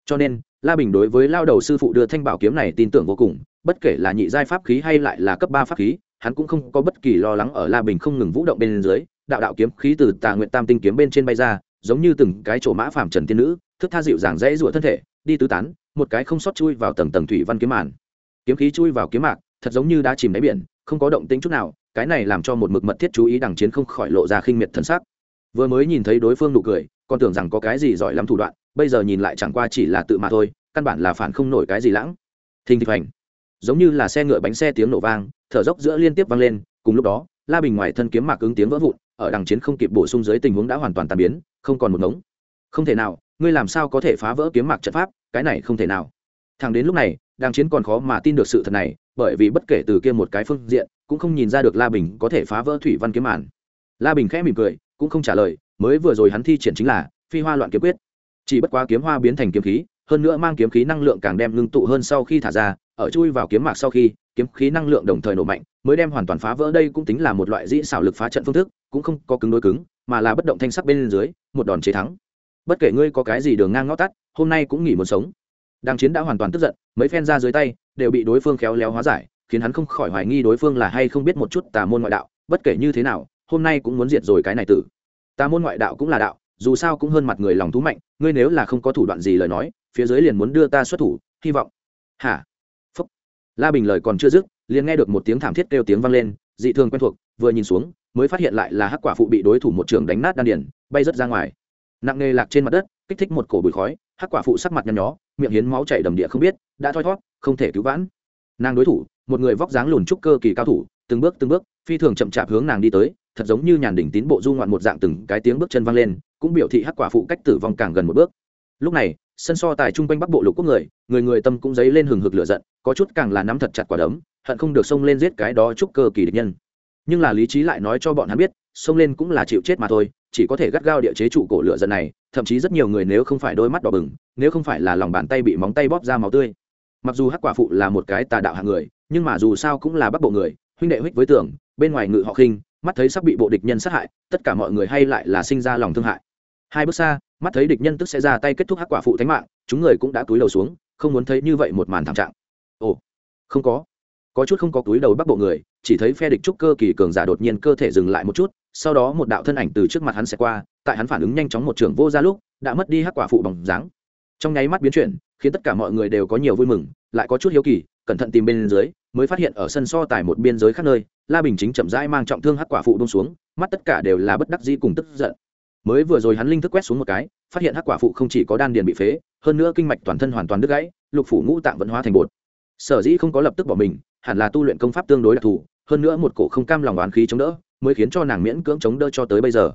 Cho nên, la bình đối với lao đầu sư phụ đưa thanh bảo kiếm này tin tưởng vô cùng, bất kể là nhị giai pháp khí hay lại là cấp ba pháp khí, hắn cũng không có bất kỳ lo lắng ở la bình không ngừng vũ động bên dưới, đạo đạo kiếm khí từ tà nguyện tam tinh kiếm bên trên bay ra giống như từng cái chỗ mã phàm trần tiên nữ, thức tha dịu dàng dễ rủa thân thể, đi tứ tán, một cái không sót chui vào tầng tầng thủy văn kiếm màn. Kiếm khí chui vào kiếm mạc, thật giống như đã chìm đáy biển, không có động tĩnh chút nào, cái này làm cho một mực mật thiết chú ý đằng chiến không khỏi lộ ra khinh miệt thân sắc. Vừa mới nhìn thấy đối phương nụ cười, còn tưởng rằng có cái gì giỏi lắm thủ đoạn, bây giờ nhìn lại chẳng qua chỉ là tự mà thôi, căn bản là phản không nổi cái gì lãng. Thình thịch hành giống như là xe ngựa bánh xe tiếng nổ vang, thở dốc giữa liên tiếp vang lên, cùng lúc đó, la bình ngoài thân kiếm mạc ứng tiếng vỡ vụn ở đằng chiến không kịp bổ sung dưới tình huống đã hoàn toàn tàn biến, không còn một ngống. Không thể nào, ngươi làm sao có thể phá vỡ kiếm mạc trận pháp, cái này không thể nào. Thằng đến lúc này, đằng chiến còn khó mà tin được sự thật này, bởi vì bất kể từ kia một cái phương diện, cũng không nhìn ra được la bình có thể phá vỡ thủy văn kiếm màn. La bình khẽ mỉm cười, cũng không trả lời, mới vừa rồi hắn thi triển chính là phi hoa loạn kiếm quyết. Chỉ bất quá kiếm hoa biến thành kiếm khí hơn nữa mang kiếm khí năng lượng càng đem ngưng tụ hơn sau khi thả ra, ở chui vào kiếm mạc sau khi, kiếm khí năng lượng đồng thời nổ mạnh, mới đem hoàn toàn phá vỡ. Đây cũng tính là một loại dĩ xảo lực phá trận phương thức, cũng không có cứng đối cứng, mà là bất động thanh sắc bên dưới, một đòn chế thắng. Bất kể ngươi có cái gì đường ngang ngõ tắt, hôm nay cũng nghỉ muốn sống. Đàng chiến đã hoàn toàn tức giận, mấy phen ra dưới tay, đều bị đối phương khéo léo hóa giải, khiến hắn không khỏi hoài nghi đối phương là hay không biết một chút tà môn ngoại đạo, bất kể như thế nào, hôm nay cũng muốn diệt rồi cái này tử. Tà môn ngoại đạo cũng là đạo, dù sao cũng hơn mặt người lòng thú mạnh, ngươi nếu là không có thủ đoạn gì lời nói phía dưới liền muốn đưa ta xuất thủ, hy vọng. Hả? Phúc. La bình lời còn chưa dứt, liền nghe được một tiếng thảm thiết kêu tiếng vang lên, dị thường quen thuộc, vừa nhìn xuống, mới phát hiện lại là hắc quả phụ bị đối thủ một trường đánh nát đan điển bay rớt ra ngoài. Nặng nề lạc trên mặt đất, kích thích một cổ bụi khói, hắc quả phụ sắc mặt nhăn nhó, miệng hiến máu chảy đầm địa không biết, đã thoi thót không thể cứu vãn. Nàng đối thủ, một người vóc dáng lùn trúc cơ kỳ cao thủ, từng bước từng bước, phi thường chậm chạp hướng nàng đi tới, thật giống như nhàn đỉnh tín bộ du ngoạn một dạng từng cái tiếng bước chân vang lên, cũng biểu thị hắc quả phụ cách tử vong càng gần một bước. Lúc này sân so tài chung quanh bắc bộ lục quốc người người người tâm cũng dấy lên hừng hực lửa giận, có chút càng là nắm thật chặt quả đấm, hận không được xông lên giết cái đó chúc cơ kỳ địch nhân. Nhưng là lý trí lại nói cho bọn hắn biết, xông lên cũng là chịu chết mà thôi, chỉ có thể gắt gao địa chế trụ cổ lửa giận này, thậm chí rất nhiều người nếu không phải đôi mắt đỏ bừng, nếu không phải là lòng bàn tay bị móng tay bóp ra máu tươi. Mặc dù hắc quả phụ là một cái tà đạo hạng người, nhưng mà dù sao cũng là bắc bộ người, huynh đệ huých với tưởng, bên ngoài ngự họ khinh, mắt thấy sắp bị bộ địch nhân sát hại, tất cả mọi người hay lại là sinh ra lòng thương hại. Hai bước xa mắt thấy địch nhân tức sẽ ra tay kết thúc hắc quả phụ thánh mạng, chúng người cũng đã túi đầu xuống, không muốn thấy như vậy một màn thảm trạng. Ồ, không có. Có chút không có túi đầu bắc bộ người, chỉ thấy phe địch trúc cơ kỳ cường giả đột nhiên cơ thể dừng lại một chút, sau đó một đạo thân ảnh từ trước mặt hắn sẽ qua, tại hắn phản ứng nhanh chóng một trường vô ra lúc, đã mất đi hắc quả phụ bằng dáng. Trong nháy mắt biến chuyển, khiến tất cả mọi người đều có nhiều vui mừng, lại có chút hiếu kỳ, cẩn thận tìm bên dưới, mới phát hiện ở sân so tài một biên giới khác nơi, la bình chính chậm rãi mang trọng thương hắc quả phụ bông xuống, mắt tất cả đều là bất đắc dĩ cùng tức giận mới vừa rồi hắn linh thức quét xuống một cái, phát hiện hắc quả phụ không chỉ có đan điền bị phế, hơn nữa kinh mạch toàn thân hoàn toàn đứt gãy, lục phủ ngũ tạng vẫn hóa thành bột. Sở dĩ không có lập tức bỏ mình, hẳn là tu luyện công pháp tương đối đặc thù, hơn nữa một cổ không cam lòng oán khí chống đỡ, mới khiến cho nàng miễn cưỡng chống đỡ cho tới bây giờ.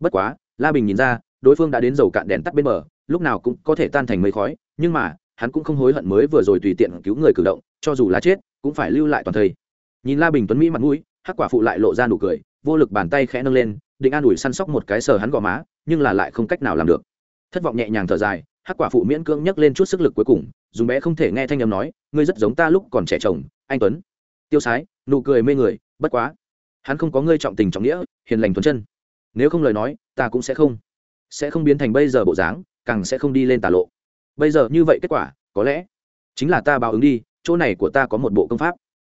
Bất quá, la bình nhìn ra, đối phương đã đến dầu cạn đèn tắt bên bờ, lúc nào cũng có thể tan thành mây khói, nhưng mà, hắn cũng không hối hận mới vừa rồi tùy tiện cứu người cử động, cho dù là chết, cũng phải lưu lại toàn thây. Nhìn la bình tuấn mỹ mặt mũi, hắc quả phụ lại lộ ra nụ cười, vô lực bàn tay khẽ nâng lên định an ủi săn sóc một cái sờ hắn gò má, nhưng là lại không cách nào làm được. Thất vọng nhẹ nhàng thở dài, hắc quả phụ miễn cưỡng nhấc lên chút sức lực cuối cùng, dùng bé không thể nghe thanh âm nói, ngươi rất giống ta lúc còn trẻ chồng, anh tuấn. Tiêu sái, nụ cười mê người, bất quá. Hắn không có ngươi trọng tình trọng nghĩa, hiền lành thuần chân. Nếu không lời nói, ta cũng sẽ không. Sẽ không biến thành bây giờ bộ dáng, càng sẽ không đi lên tà lộ. Bây giờ như vậy kết quả, có lẽ chính là ta báo ứng đi, chỗ này của ta có một bộ công pháp,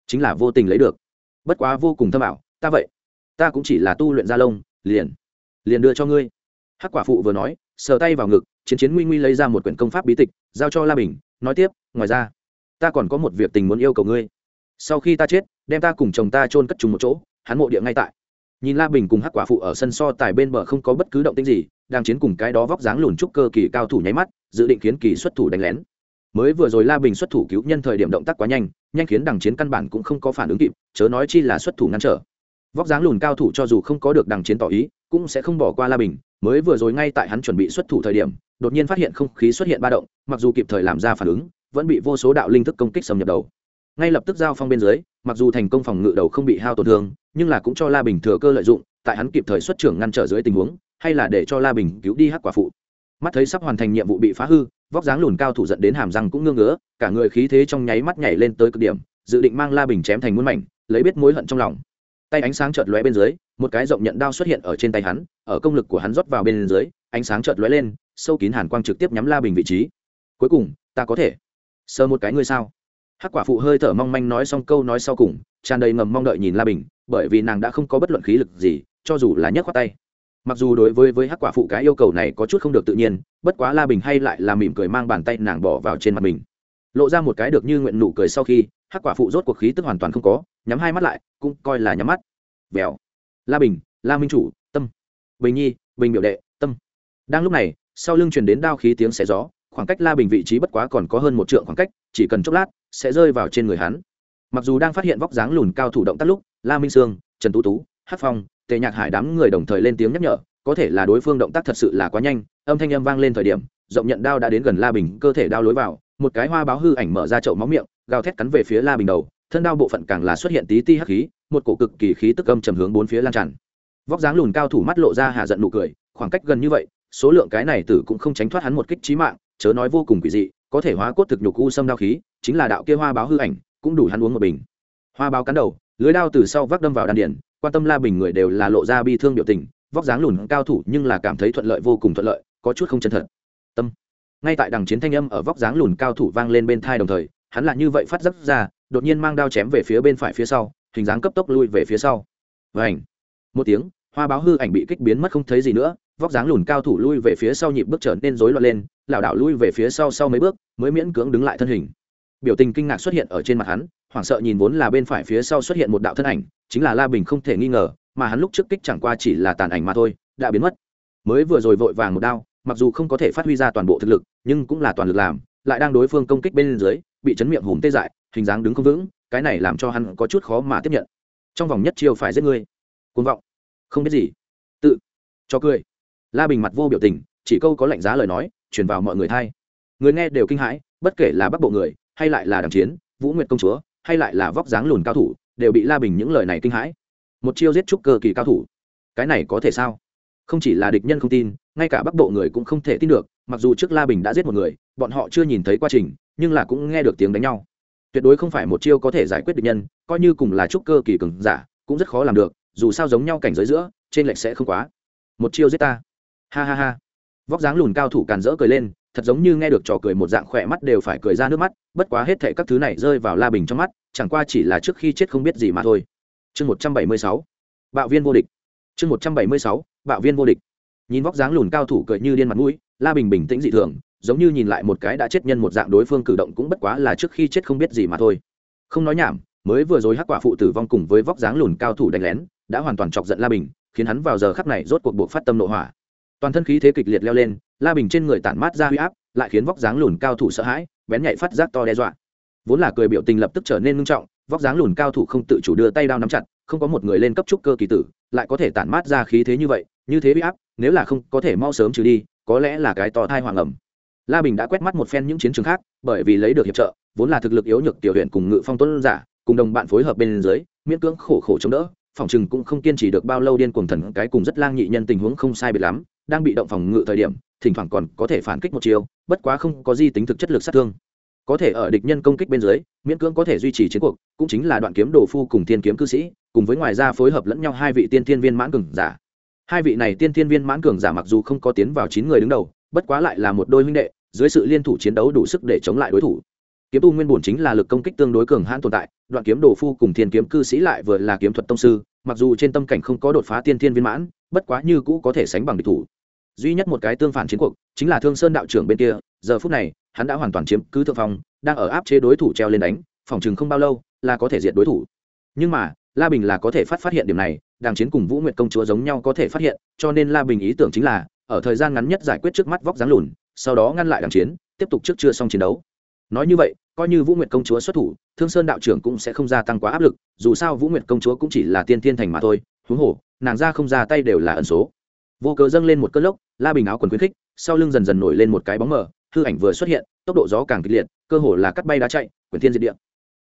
chính là vô tình lấy được. Bất quá vô cùng thâm ảo, ta vậy. Ta cũng chỉ là tu luyện gia lông liền liền đưa cho ngươi. Hắc quả phụ vừa nói, sờ tay vào ngực, chiến chiến nguy nguy lấy ra một quyển công pháp bí tịch, giao cho la bình, nói tiếp, ngoài ra, ta còn có một việc tình muốn yêu cầu ngươi. Sau khi ta chết, đem ta cùng chồng ta chôn cất trùng một chỗ, hắn mộ địa ngay tại. Nhìn la bình cùng hắc quả phụ ở sân so tài bên bờ không có bất cứ động tĩnh gì, đang chiến cùng cái đó vóc dáng lùn trúc cơ kỳ cao thủ nháy mắt, dự định khiến kỳ xuất thủ đánh lén. Mới vừa rồi la bình xuất thủ cứu nhân thời điểm động tác quá nhanh nhanh khiến đằng chiến căn bản cũng không có phản ứng kịp, chớ nói chi là xuất thủ ngăn trở vóc dáng lùn cao thủ cho dù không có được đằng chiến tỏ ý, cũng sẽ không bỏ qua la bình. Mới vừa rồi ngay tại hắn chuẩn bị xuất thủ thời điểm, đột nhiên phát hiện không khí xuất hiện ba động, mặc dù kịp thời làm ra phản ứng, vẫn bị vô số đạo linh thức công kích xâm nhập đầu. Ngay lập tức giao phong bên dưới, mặc dù thành công phòng ngự đầu không bị hao tổn thương, nhưng là cũng cho la bình thừa cơ lợi dụng, tại hắn kịp thời xuất trưởng ngăn trở dưới tình huống, hay là để cho la bình cứu đi hắc quả phụ. Mắt thấy sắp hoàn thành nhiệm vụ bị phá hư, vóc dáng lùn cao thủ dẫn đến hàm răng cũng ngưng ngứa, cả người khí thế trong nháy mắt nhảy lên tới cực điểm, dự định mang la bình chém thành muôn mảnh, lấy biết mối hận trong lòng tay ánh sáng chợt lóe bên dưới, một cái rộng nhận đao xuất hiện ở trên tay hắn, ở công lực của hắn rót vào bên dưới, ánh sáng chợt lóe lên, sâu kín hàn quang trực tiếp nhắm la bình vị trí. Cuối cùng, ta có thể. Sờ một cái ngươi sao? Hắc quả phụ hơi thở mong manh nói xong câu nói sau cùng, tràn đầy ngầm mong đợi nhìn la bình, bởi vì nàng đã không có bất luận khí lực gì, cho dù là nhấc khoát tay. Mặc dù đối với với hắc quả phụ cái yêu cầu này có chút không được tự nhiên, bất quá la bình hay lại là mỉm cười mang bàn tay nàng bỏ vào trên mặt mình. Lộ ra một cái được như nguyện nụ cười sau khi, hắc quả phụ rốt cuộc khí tức hoàn toàn không có nhắm hai mắt lại, cũng coi là nhắm mắt. Vèo. La bình, la minh chủ, tâm. Bình nhi, bình biểu đệ, tâm. Đang lúc này, sau lưng truyền đến đao khí tiếng xé gió, khoảng cách la bình vị trí bất quá còn có hơn một trượng khoảng cách, chỉ cần chốc lát, sẽ rơi vào trên người hắn. Mặc dù đang phát hiện vóc dáng lùn cao thủ động tác lúc, la minh sương, trần tú tú, hát phong, tề nhạc hải đám người đồng thời lên tiếng nhắc nhở, có thể là đối phương động tác thật sự là quá nhanh, âm thanh âm vang lên thời điểm, rộng nhận đao đã đến gần la bình cơ thể đao lối vào, một cái hoa báo hư ảnh mở ra chậu máu miệng, gào thét cắn về phía la bình đầu thân đao bộ phận càng là xuất hiện tí ti hắc khí, một cổ cực kỳ khí tức âm trầm hướng bốn phía lan tràn. Vóc dáng lùn cao thủ mắt lộ ra hạ giận nụ cười, khoảng cách gần như vậy, số lượng cái này tử cũng không tránh thoát hắn một kích trí mạng, chớ nói vô cùng quỷ dị, có thể hóa cốt thực nhục u xâm đao khí, chính là đạo kia hoa báo hư ảnh, cũng đủ hắn uống một bình. Hoa báo cắn đầu, lưới đao từ sau vác đâm vào đan điển quan tâm la bình người đều là lộ ra bi thương biểu tình, vóc dáng lùn cao thủ nhưng là cảm thấy thuận lợi vô cùng thuận lợi, có chút không chân thật. Tâm. Ngay tại đằng chiến thanh âm ở vóc dáng lùn cao thủ vang lên bên thai đồng thời, hắn là như vậy phát giấc ra đột nhiên mang đao chém về phía bên phải phía sau, hình dáng cấp tốc lui về phía sau. Và ảnh một tiếng, hoa báo hư ảnh bị kích biến mất không thấy gì nữa, vóc dáng lùn cao thủ lui về phía sau nhịp bước trở nên rối loạn lên, lảo đảo lui về phía sau sau mấy bước, mới miễn cưỡng đứng lại thân hình. Biểu tình kinh ngạc xuất hiện ở trên mặt hắn, hoảng sợ nhìn vốn là bên phải phía sau xuất hiện một đạo thân ảnh, chính là la bình không thể nghi ngờ, mà hắn lúc trước kích chẳng qua chỉ là tàn ảnh mà thôi, đã biến mất. Mới vừa rồi vội vàng một đao, mặc dù không có thể phát huy ra toàn bộ thực lực, nhưng cũng là toàn lực làm, lại đang đối phương công kích bên dưới, bị chấn miệng hùm tê dại hình dáng đứng không vững, cái này làm cho hắn có chút khó mà tiếp nhận. Trong vòng nhất chiêu phải giết ngươi. Côn vọng. Không biết gì. Tự. Cho cười. La bình mặt vô biểu tình, chỉ câu có lạnh giá lời nói chuyển vào mọi người thay người nghe đều kinh hãi, bất kể là bắc bộ người, hay lại là đằng chiến, vũ nguyệt công chúa, hay lại là vóc dáng lùn cao thủ, đều bị la bình những lời này kinh hãi. Một chiêu giết trúc cơ kỳ cao thủ. Cái này có thể sao? Không chỉ là địch nhân không tin, ngay cả bắc bộ người cũng không thể tin được, mặc dù trước la bình đã giết một người, bọn họ chưa nhìn thấy quá trình, nhưng là cũng nghe được tiếng đánh nhau tuyệt đối không phải một chiêu có thể giải quyết được nhân, coi như cùng là trúc cơ kỳ cường giả, cũng rất khó làm được, dù sao giống nhau cảnh giới giữa, trên lệch sẽ không quá. Một chiêu giết ta. Ha ha ha. Vóc dáng lùn cao thủ càn rỡ cười lên, thật giống như nghe được trò cười một dạng khỏe mắt đều phải cười ra nước mắt, bất quá hết thệ các thứ này rơi vào la bình trong mắt, chẳng qua chỉ là trước khi chết không biết gì mà thôi. Chương một trăm bảy mươi sáu. Bạo viên vô địch. Chương một trăm bảy mươi sáu. Bạo viên vô địch. Nhìn vóc dáng lùn cao thủ cười như điên mặt mũi, la bình bình tĩnh dị thường giống như nhìn lại một cái đã chết nhân một dạng đối phương cử động cũng bất quá là trước khi chết không biết gì mà thôi. Không nói nhảm, mới vừa rồi hắc quả phụ tử vong cùng với vóc dáng lùn cao thủ đánh lén, đã hoàn toàn chọc giận la bình, khiến hắn vào giờ khắc này rốt cuộc buộc phát tâm nội hỏa. Toàn thân khí thế kịch liệt leo lên, la bình trên người tản mát ra huy áp, lại khiến vóc dáng lùn cao thủ sợ hãi, bén nhạy phát giác to đe dọa. Vốn là cười biểu tình lập tức trở nên ngưng trọng, vóc dáng lùn cao thủ không tự chủ đưa tay đao nắm chặt, không có một người lên cấp trúc cơ kỳ tử, lại có thể tản mát ra khí thế như vậy, như thế huy áp, nếu là không có thể mau sớm trừ đi, có lẽ là cái to thai hoàng ẩm la bình đã quét mắt một phen những chiến trường khác, bởi vì lấy được hiệp trợ, vốn là thực lực yếu nhược tiểu huyện cùng ngự phong tuấn giả, cùng đồng bạn phối hợp bên dưới, miễn cưỡng khổ khổ chống đỡ, phòng chừng cũng không kiên trì được bao lâu điên cuồng thần cái cùng rất lang nhị nhân tình huống không sai biệt lắm, đang bị động phòng ngự thời điểm, thỉnh thoảng còn có thể phản kích một chiều bất quá không có gì tính thực chất lực sát thương. Có thể ở địch nhân công kích bên dưới, miễn cưỡng có thể duy trì chiến cuộc, cũng chính là đoạn kiếm đồ phu cùng thiên kiếm cư sĩ, cùng với ngoài ra phối hợp lẫn nhau hai vị tiên thiên viên mãn cường giả. Hai vị này tiên thiên viên mãn cường giả mặc dù không có tiến vào chín người đứng đầu, bất quá lại là một đôi huynh đệ dưới sự liên thủ chiến đấu đủ sức để chống lại đối thủ. Kiếm tu nguyên bổn chính là lực công kích tương đối cường hãn tồn tại, đoạn kiếm đồ phu cùng thiên kiếm cư sĩ lại vừa là kiếm thuật tông sư, mặc dù trên tâm cảnh không có đột phá tiên thiên viên mãn, bất quá như cũ có thể sánh bằng địch thủ. Duy nhất một cái tương phản chiến cuộc, chính là thương sơn đạo trưởng bên kia, giờ phút này, hắn đã hoàn toàn chiếm cứ thượng phong, đang ở áp chế đối thủ treo lên đánh, phòng chừng không bao lâu, là có thể diệt đối thủ. Nhưng mà, la bình là có thể phát phát hiện điểm này, đàng chiến cùng vũ nguyệt công chúa giống nhau có thể phát hiện, cho nên la bình ý tưởng chính là, ở thời gian ngắn nhất giải quyết trước mắt vóc dáng lùn sau đó ngăn lại đàm chiến, tiếp tục trước chưa xong chiến đấu. Nói như vậy, coi như vũ nguyệt công chúa xuất thủ, thương sơn đạo trưởng cũng sẽ không gia tăng quá áp lực, dù sao vũ nguyệt công chúa cũng chỉ là tiên thiên thành mà thôi, huống hồ, nàng ra không ra tay đều là ẩn số. Vô cớ dâng lên một cơn lốc, la bình áo quần khuyến khích, sau lưng dần dần nổi lên một cái bóng mờ, hư ảnh vừa xuất hiện, tốc độ gió càng kịch liệt, cơ hồ là cắt bay đá chạy quyển thiên diệt địa.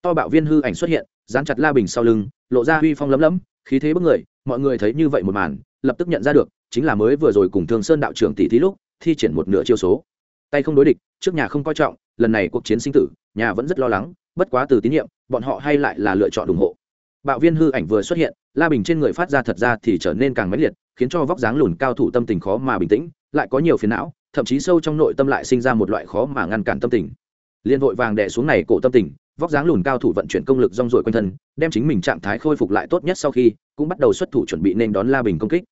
To bạo viên hư ảnh xuất hiện, dán chặt la bình sau lưng, lộ ra huy phong lấm lấm, khí thế bức người, mọi người thấy như vậy một màn, lập tức nhận ra được, chính là mới vừa rồi cùng thương sơn đạo trưởng tỷ thí lúc thi triển một nửa chiêu số. Tay không đối địch, trước nhà không coi trọng, lần này cuộc chiến sinh tử, nhà vẫn rất lo lắng, bất quá từ tín nhiệm, bọn họ hay lại là lựa chọn ủng hộ. Bạo viên hư ảnh vừa xuất hiện, la bình trên người phát ra thật ra thì trở nên càng mãnh liệt, khiến cho vóc dáng lùn cao thủ tâm tình khó mà bình tĩnh, lại có nhiều phiền não, thậm chí sâu trong nội tâm lại sinh ra một loại khó mà ngăn cản tâm tình. Liên hội vàng đè xuống này cổ tâm tình, vóc dáng lùn cao thủ vận chuyển công lực rong ruổi quanh thân, đem chính mình trạng thái khôi phục lại tốt nhất sau khi, cũng bắt đầu xuất thủ chuẩn bị nên đón la bình công kích.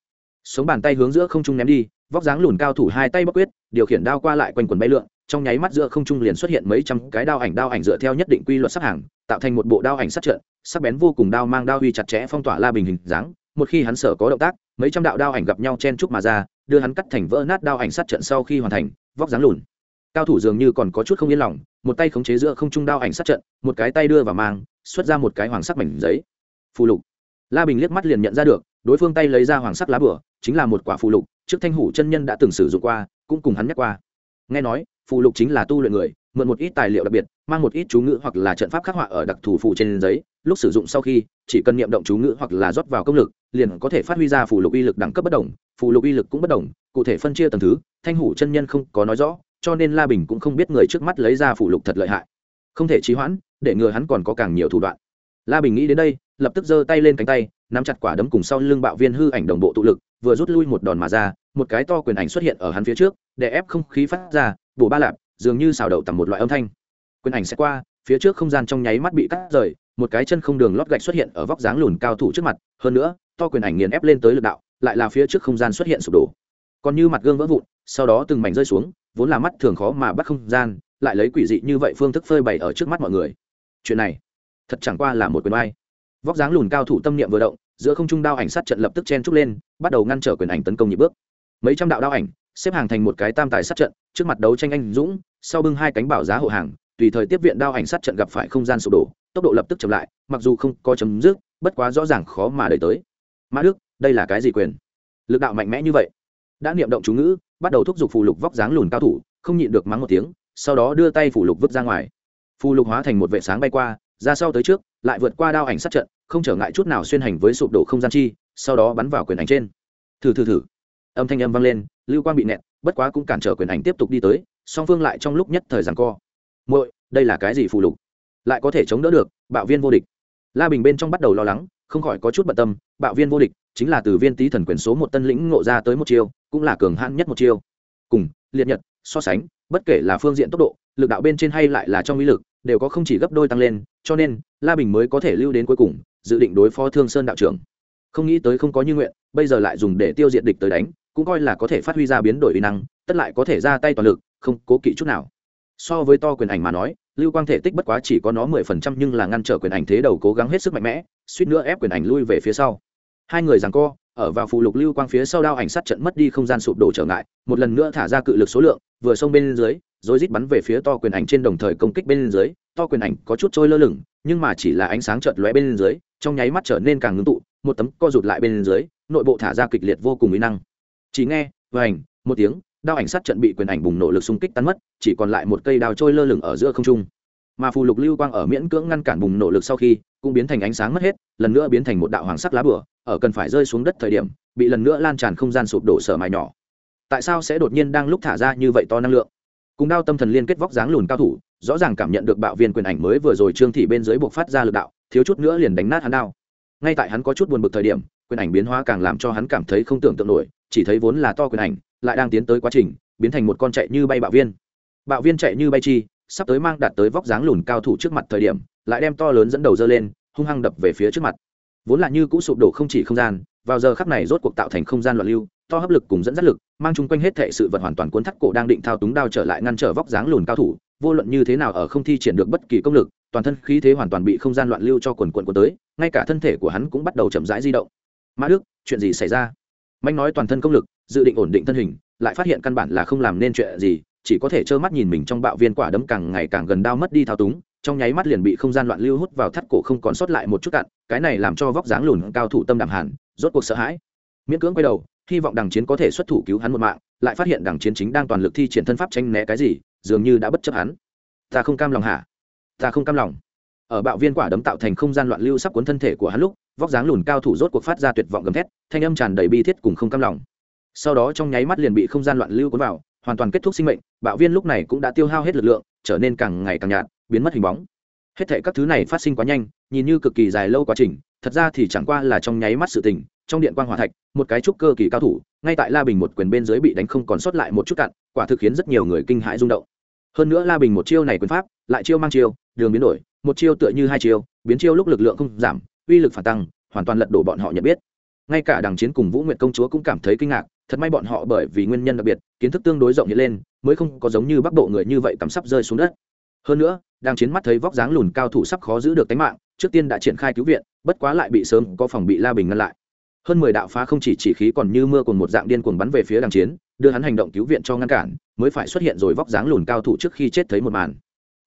Sống bàn tay hướng giữa không trung ném đi vóc dáng lùn cao thủ hai tay bất quyết, điều khiển đao qua lại quanh quần bay lượn, trong nháy mắt giữa không trung liền xuất hiện mấy trăm cái đao ảnh đao ảnh dựa theo nhất định quy luật sắp hàng, tạo thành một bộ đao ảnh sát trận, sắc bén vô cùng đao mang đao huy chặt chẽ phong tỏa la bình hình dáng. Một khi hắn sở có động tác, mấy trăm đạo đao ảnh gặp nhau chen chúc mà ra, đưa hắn cắt thành vỡ nát đao ảnh sát trận sau khi hoàn thành, vóc dáng lùn. Cao thủ dường như còn có chút không yên lòng, một tay khống chế giữa không trung đao ảnh sát trận, một cái tay đưa vào mang, xuất ra một cái hoàng sắc mảnh giấy. Phù lục. La bình liếc mắt liền nhận ra được, đối phương tay lấy ra hoàng sắc lá bửa chính là một quả phù lục trước thanh hủ chân nhân đã từng sử dụng qua, cũng cùng hắn nhắc qua. Nghe nói, phù lục chính là tu luyện người, mượn một ít tài liệu đặc biệt, mang một ít chú ngữ hoặc là trận pháp khắc họa ở đặc thù phụ trên giấy, lúc sử dụng sau khi, chỉ cần niệm động chú ngữ hoặc là rót vào công lực, liền có thể phát huy ra phù lục uy lực đẳng cấp bất đồng, phù lục uy lực cũng bất đồng, cụ thể phân chia tầng thứ, thanh hủ chân nhân không có nói rõ, cho nên la bình cũng không biết người trước mắt lấy ra phù lục thật lợi hại. Không thể trì hoãn, để ngừa hắn còn có càng nhiều thủ đoạn la bình nghĩ đến đây, lập tức giơ tay lên cánh tay, nắm chặt quả đấm cùng sau lưng bạo viên hư ảnh đồng bộ tụ lực, vừa rút lui một đòn mà ra, một cái to quyền ảnh xuất hiện ở hắn phía trước, để ép không khí phát ra, bổ ba lạp, dường như xào đậu tầm một loại âm thanh. Quyền ảnh sẽ qua, phía trước không gian trong nháy mắt bị cắt rời, một cái chân không đường lót gạch xuất hiện ở vóc dáng lùn cao thủ trước mặt, hơn nữa, to quyền ảnh nghiền ép lên tới lực đạo, lại là phía trước không gian xuất hiện sụp đổ. Còn như mặt gương vỡ vụn, sau đó từng mảnh rơi xuống, vốn là mắt thường khó mà bắt không gian, lại lấy quỷ dị như vậy phương thức phơi bày ở trước mắt mọi người. Chuyện này thật chẳng qua là một quyền vai vóc dáng lùn cao thủ tâm niệm vừa động, giữa không trung đao ảnh sát trận lập tức chen trúc lên, bắt đầu ngăn trở quyền ảnh tấn công nhịp bước. Mấy trăm đạo đao ảnh, xếp hàng thành một cái tam tài sát trận, trước mặt đấu tranh anh dũng, sau bưng hai cánh bảo giá hộ hàng, tùy thời tiếp viện đao ảnh sát trận gặp phải không gian sụp đổ, tốc độ lập tức chậm lại, mặc dù không có chấm dứt, bất quá rõ ràng khó mà đẩy tới. Mã đức, đây là cái gì quyền? Lực đạo mạnh mẽ như vậy. Đã niệm động chú ngữ, bắt đầu thúc giục phù lục vóc dáng lùn cao thủ, không nhịn được mắng một tiếng, sau đó đưa tay phù lục vứt ra ngoài. Phù lục hóa thành một vệ sáng bay qua ra sau tới trước, lại vượt qua đao ảnh sát trận, không trở ngại chút nào xuyên hành với sụp đổ không gian chi, sau đó bắn vào quyền ảnh trên. Thử thử thử. Âm thanh âm vang lên, lưu quang bị nẹt, bất quá cũng cản trở quyền ảnh tiếp tục đi tới, song phương lại trong lúc nhất thời giằng co. Muội, đây là cái gì phù lục? Lại có thể chống đỡ được, bạo viên vô địch. La bình bên trong bắt đầu lo lắng, không khỏi có chút bận tâm, bạo viên vô địch chính là từ viên tý thần quyền số một tân lĩnh ngộ ra tới một chiêu, cũng là cường hãn nhất một chiêu. Cùng, liệt nhật, so sánh, bất kể là phương diện tốc độ, lực đạo bên trên hay lại là trong mỹ lực đều có không chỉ gấp đôi tăng lên, cho nên, la bình mới có thể lưu đến cuối cùng, dự định đối phó thương sơn đạo trưởng. Không nghĩ tới không có như nguyện, bây giờ lại dùng để tiêu diệt địch tới đánh, cũng coi là có thể phát huy ra biến đổi uy năng, tất lại có thể ra tay toàn lực, không cố kỵ chút nào. So với to quyền ảnh mà nói, lưu quang thể tích bất quá chỉ có nó mười phần trăm nhưng là ngăn trở quyền ảnh thế đầu cố gắng hết sức mạnh mẽ, suýt nữa ép quyền ảnh lui về phía sau. Hai người rằng co, ở vào phụ lục lưu quang phía sau đao ảnh sát trận mất đi không gian sụp đổ trở ngại, một lần nữa thả ra cự lực số lượng, vừa xông bên dưới rồi rít bắn về phía to quyền ảnh trên đồng thời công kích bên dưới. To quyền ảnh có chút trôi lơ lửng, nhưng mà chỉ là ánh sáng chợt lóe bên dưới, trong nháy mắt trở nên càng ngưng tụ, một tấm co rụt lại bên dưới, nội bộ thả ra kịch liệt vô cùng mỹ năng. Chỉ nghe, vành, một tiếng, đao ảnh sát trận bị quyền ảnh bùng nổ lực xung kích tan mất, chỉ còn lại một cây đao trôi lơ lửng ở giữa không trung. Mà phù lục lưu quang ở miễn cưỡng ngăn cản bùng nổ lực sau khi, cũng biến thành ánh sáng mất hết, lần nữa biến thành một đạo hoàng sắc lá bửa ở cần phải rơi xuống đất thời điểm, bị lần nữa lan tràn không gian sụp đổ sở mài nhỏ. Tại sao sẽ đột nhiên đang lúc thả ra như vậy to năng lượng? Cùng đao tâm thần liên kết vóc dáng lùn cao thủ, rõ ràng cảm nhận được bạo viên quyền ảnh mới vừa rồi trương thị bên dưới buộc phát ra lực đạo, thiếu chút nữa liền đánh nát hắn đao. Ngay tại hắn có chút buồn bực thời điểm, quyền ảnh biến hóa càng làm cho hắn cảm thấy không tưởng tượng nổi, chỉ thấy vốn là to quyền ảnh, lại đang tiến tới quá trình, biến thành một con chạy như bay bạo viên. Bạo viên chạy như bay chi, sắp tới mang đạt tới vóc dáng lùn cao thủ trước mặt thời điểm, lại đem to lớn dẫn đầu dơ lên, hung hăng đập về phía trước mặt. Vốn là như cũ sụp đổ không chỉ không gian, vào giờ khắc này rốt cuộc tạo thành không gian loạn lưu to hấp lực cùng dẫn dắt lực, mang chung quanh hết thệ sự vật hoàn toàn cuốn thắt cổ đang định thao túng đao trở lại ngăn trở vóc dáng lùn cao thủ, vô luận như thế nào ở không thi triển được bất kỳ công lực, toàn thân khí thế hoàn toàn bị không gian loạn lưu cho quần quần của tới, ngay cả thân thể của hắn cũng bắt đầu chậm rãi di động. Mã đức, chuyện gì xảy ra? Mạnh nói toàn thân công lực, dự định ổn định thân hình, lại phát hiện căn bản là không làm nên chuyện gì, chỉ có thể trơ mắt nhìn mình trong bạo viên quả đấm càng ngày càng gần đao mất đi thao túng, trong nháy mắt liền bị không gian loạn lưu hút vào thắt cổ không còn sót lại một chút cạn, cái này làm cho vóc dáng lùn cao thủ tâm đạm hẳn, rốt cuộc sợ hãi. Miễn cưỡng quay đầu hy vọng đằng chiến có thể xuất thủ cứu hắn một mạng, lại phát hiện đằng chiến chính đang toàn lực thi triển thân pháp tranh né cái gì, dường như đã bất chấp hắn. Ta không cam lòng hả? Ta không cam lòng. Ở bạo viên quả đấm tạo thành không gian loạn lưu sắp cuốn thân thể của hắn lúc, vóc dáng lùn cao thủ rốt cuộc phát ra tuyệt vọng gầm thét, thanh âm tràn đầy bi thiết cùng không cam lòng. Sau đó trong nháy mắt liền bị không gian loạn lưu cuốn vào, hoàn toàn kết thúc sinh mệnh, bạo viên lúc này cũng đã tiêu hao hết lực lượng, trở nên càng ngày càng nhạt, biến mất hình bóng. Hết thể các thứ này phát sinh quá nhanh, nhìn như cực kỳ dài lâu quá trình, thật ra thì chẳng qua là trong nháy mắt sự tình trong điện quan hòa thạch, một cái trúc cơ kỳ cao thủ, ngay tại la bình một quyền bên dưới bị đánh không còn sót lại một chút cặn quả thực khiến rất nhiều người kinh hãi rung động. Hơn nữa la bình một chiêu này quyền pháp, lại chiêu mang chiêu, đường biến đổi, một chiêu tựa như hai chiêu, biến chiêu lúc lực lượng không giảm, uy lực phản tăng, hoàn toàn lật đổ bọn họ nhận biết. Ngay cả đằng chiến cùng vũ nguyệt công chúa cũng cảm thấy kinh ngạc, thật may bọn họ bởi vì nguyên nhân đặc biệt, kiến thức tương đối rộng hiện lên, mới không có giống như bắc bộ người như vậy tắm sắp rơi xuống đất. Hơn nữa, đằng chiến mắt thấy vóc dáng lùn cao thủ sắp khó giữ được tính mạng, trước tiên đã triển khai cứu viện, bất quá lại bị sớm có phòng bị la bình ngăn lại hơn mười đạo phá không chỉ chỉ khí còn như mưa cùng một dạng điên cuồng bắn về phía đằng chiến, đưa hắn hành động cứu viện cho ngăn cản, mới phải xuất hiện rồi vóc dáng lùn cao thủ trước khi chết thấy một màn.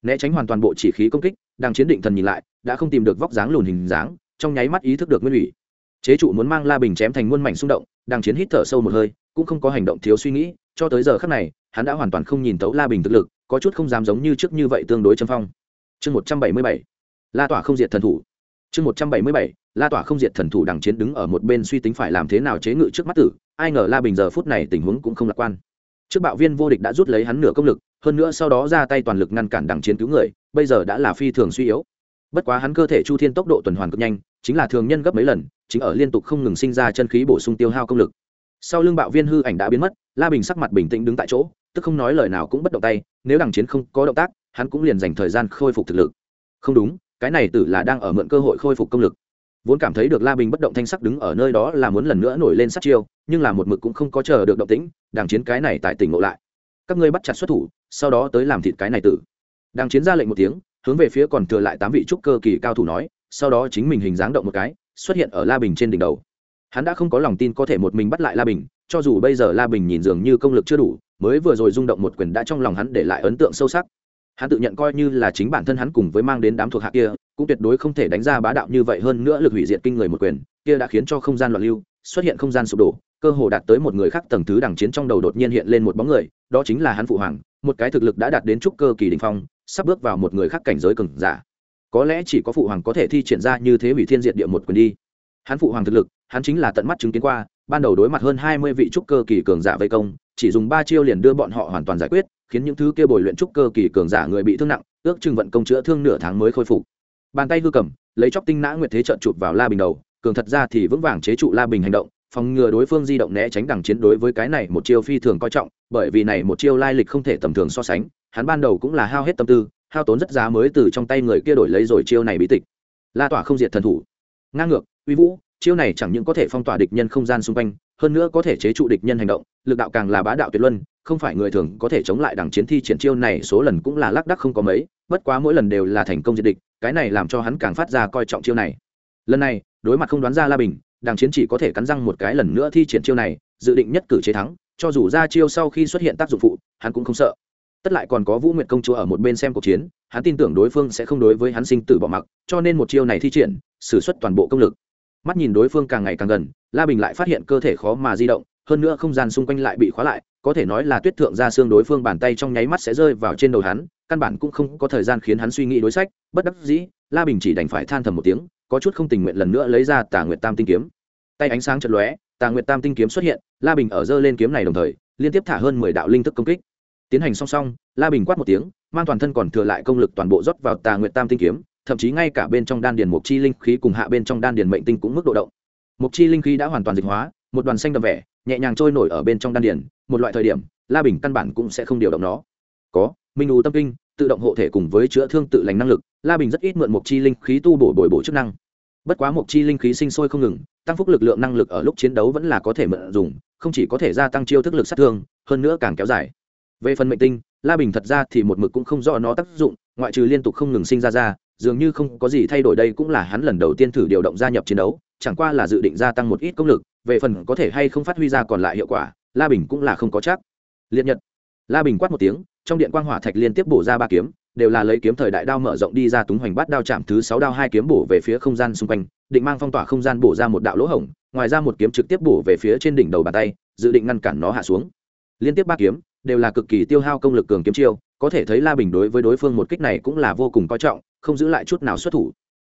Né tránh hoàn toàn bộ chỉ khí công kích, đằng chiến định thần nhìn lại, đã không tìm được vóc dáng lùn hình dáng, trong nháy mắt ý thức được nguyên ủy. Chế trụ muốn mang la bình chém thành muôn mảnh xung động, đằng chiến hít thở sâu một hơi, cũng không có hành động thiếu suy nghĩ, cho tới giờ khắc này, hắn đã hoàn toàn không nhìn tấu la bình thực lực, có chút không dám giống như trước như vậy tương đối châm phong. Chương một trăm bảy mươi bảy. La tỏa không diệt thần thủ chương một trăm bảy mươi bảy, la tỏa không diệt thần thủ đằng chiến đứng ở một bên suy tính phải làm thế nào chế ngự trước mắt tử, ai ngờ la bình giờ phút này tình huống cũng không lạc quan. Trước bạo viên vô địch đã rút lấy hắn nửa công lực, hơn nữa sau đó ra tay toàn lực ngăn cản đằng chiến cứu người, bây giờ đã là phi thường suy yếu. Bất quá hắn cơ thể chu thiên tốc độ tuần hoàn cực nhanh, chính là thường nhân gấp mấy lần, chính ở liên tục không ngừng sinh ra chân khí bổ sung tiêu hao công lực. Sau lưng bạo viên hư ảnh đã biến mất, la bình sắc mặt bình tĩnh đứng tại chỗ, tức không nói lời nào cũng bất động tay, nếu đằng chiến không có động tác, hắn cũng liền dành thời gian khôi phục thực lực. Không đúng cái này tử là đang ở mượn cơ hội khôi phục công lực. Vốn cảm thấy được la bình bất động thanh sắc đứng ở nơi đó là muốn lần nữa nổi lên sát chiêu, nhưng là một mực cũng không có chờ được động tĩnh đảng chiến cái này tại tỉnh ngộ lại. Các ngươi bắt chặt xuất thủ, sau đó tới làm thịt cái này tử. Đảng chiến ra lệnh một tiếng, hướng về phía còn thừa lại tám vị trúc cơ kỳ cao thủ nói, sau đó chính mình hình dáng động một cái, xuất hiện ở la bình trên đỉnh đầu. Hắn đã không có lòng tin có thể một mình bắt lại la bình, cho dù bây giờ la bình nhìn dường như công lực chưa đủ, mới vừa rồi rung động một quyền đã trong lòng hắn để lại ấn tượng sâu sắc hắn tự nhận coi như là chính bản thân hắn cùng với mang đến đám thuộc hạ kia, cũng tuyệt đối không thể đánh ra bá đạo như vậy hơn nữa lực hủy diệt kinh người một quyền, kia đã khiến cho không gian loạn lưu, xuất hiện không gian sụp đổ, cơ hồ đạt tới một người khác tầng thứ đằng chiến trong đầu đột nhiên hiện lên một bóng người, đó chính là hắn phụ hoàng, một cái thực lực đã đạt đến trúc cơ kỳ đình phong, sắp bước vào một người khác cảnh giới cường giả. Có lẽ chỉ có phụ hoàng có thể thi triển ra như thế hủy thiên diệt địa một quyền đi. Hắn phụ hoàng thực lực, hắn chính là tận mắt chứng kiến qua, ban đầu đối mặt hơn hai mươi vị trúc cơ kỳ cường giả vây công chỉ dùng ba chiêu liền đưa bọn họ hoàn toàn giải quyết, khiến những thứ kia bồi luyện trúc cơ kỳ cường giả người bị thương nặng, ước chừng vận công chữa thương nửa tháng mới khôi phục. Bàn tay hư cầm, lấy chóc tinh nã nguyệt thế trợn chụp vào la bình đầu, cường thật ra thì vững vàng chế trụ la bình hành động, phòng ngừa đối phương di động né tránh đằng chiến đối với cái này một chiêu phi thường coi trọng, bởi vì này một chiêu lai lịch không thể tầm thường so sánh, hắn ban đầu cũng là hao hết tâm tư, hao tốn rất giá mới từ trong tay người kia đổi lấy rồi chiêu này bí tịch. La tỏa không diệt thần thủ. Ngang ngược, uy vũ, chiêu này chẳng những có thể phong tỏa địch nhân không gian xung quanh hơn nữa có thể chế trụ địch nhân hành động, lực đạo càng là bá đạo tuyệt luân, không phải người thường có thể chống lại đằng chiến thi triển chiêu này, số lần cũng là lác đắc không có mấy, bất quá mỗi lần đều là thành công diệt địch, cái này làm cho hắn càng phát ra coi trọng chiêu này. Lần này, đối mặt không đoán ra la bình, đằng chiến chỉ có thể cắn răng một cái lần nữa thi triển chiêu này, dự định nhất cử chế thắng, cho dù ra chiêu sau khi xuất hiện tác dụng phụ, hắn cũng không sợ. Tất lại còn có vũ nguyệt công chúa ở một bên xem cuộc chiến, hắn tin tưởng đối phương sẽ không đối với hắn sinh tử bỏ mặc, cho nên một chiêu này thi triển xử suất toàn bộ công lực. Mắt nhìn đối phương càng ngày càng gần la bình lại phát hiện cơ thể khó mà di động, hơn nữa không gian xung quanh lại bị khóa lại, có thể nói là tuyết thượng ra xương đối phương bàn tay trong nháy mắt sẽ rơi vào trên đầu hắn, căn bản cũng không có thời gian khiến hắn suy nghĩ đối sách, bất đắc dĩ, la bình chỉ đành phải than thầm một tiếng, có chút không tình nguyện lần nữa lấy ra tà nguyệt tam tinh kiếm. Tay ánh sáng chật lóe, tà nguyệt tam tinh kiếm xuất hiện, la bình ở dơ lên kiếm này đồng thời, liên tiếp thả hơn mười đạo linh thức công kích. Tiến hành song song, la bình quát một tiếng, mang toàn thân còn thừa lại công lực toàn bộ rót vào tà nguyệt tam tinh kiếm, thậm chí ngay cả bên trong đan điền mục chi linh khí cùng hạ bên trong đan điền mệnh tinh cũng mức độ động mục chi linh khí đã hoàn toàn dịch hóa, một đoàn xanh đậm vẻ, nhẹ nhàng trôi nổi ở bên trong đan điền, một loại thời điểm, la bình căn bản cũng sẽ không điều động nó. Có, minh U tâm kinh, tự động hộ thể cùng với chữa thương tự lành năng lực, la bình rất ít mượn mục chi linh khí tu bổ bồi bổ chức năng. Bất quá mục chi linh khí sinh sôi không ngừng, tăng phúc lực lượng năng lực ở lúc chiến đấu vẫn là có thể mượn dùng, không chỉ có thể gia tăng chiêu thức lực sát thương, hơn nữa càng kéo dài. Về phần mệnh tinh, la bình thật ra thì một mực cũng không rõ nó tác dụng, ngoại trừ liên tục không ngừng sinh ra ra dường như không có gì thay đổi đây cũng là hắn lần đầu tiên thử điều động gia nhập chiến đấu, chẳng qua là dự định gia tăng một ít công lực, về phần có thể hay không phát huy ra còn lại hiệu quả, la bình cũng là không có chắc. Liệt nhật. La bình quát một tiếng, trong điện quang hỏa thạch liên tiếp bổ ra ba kiếm, đều là lấy kiếm thời đại đao mở rộng đi ra túng hoành bát đao chạm thứ sáu đao hai kiếm bổ về phía không gian xung quanh, định mang phong tỏa không gian bổ ra một đạo lỗ hổng, ngoài ra một kiếm trực tiếp bổ về phía trên đỉnh đầu bàn tay, dự định ngăn cản nó hạ xuống. Liên tiếp ba kiếm, đều là cực kỳ tiêu hao công lực cường kiếm chiêu, có thể thấy la bình đối với đối phương một kích này cũng là vô cùng coi trọng không giữ lại chút nào xuất thủ.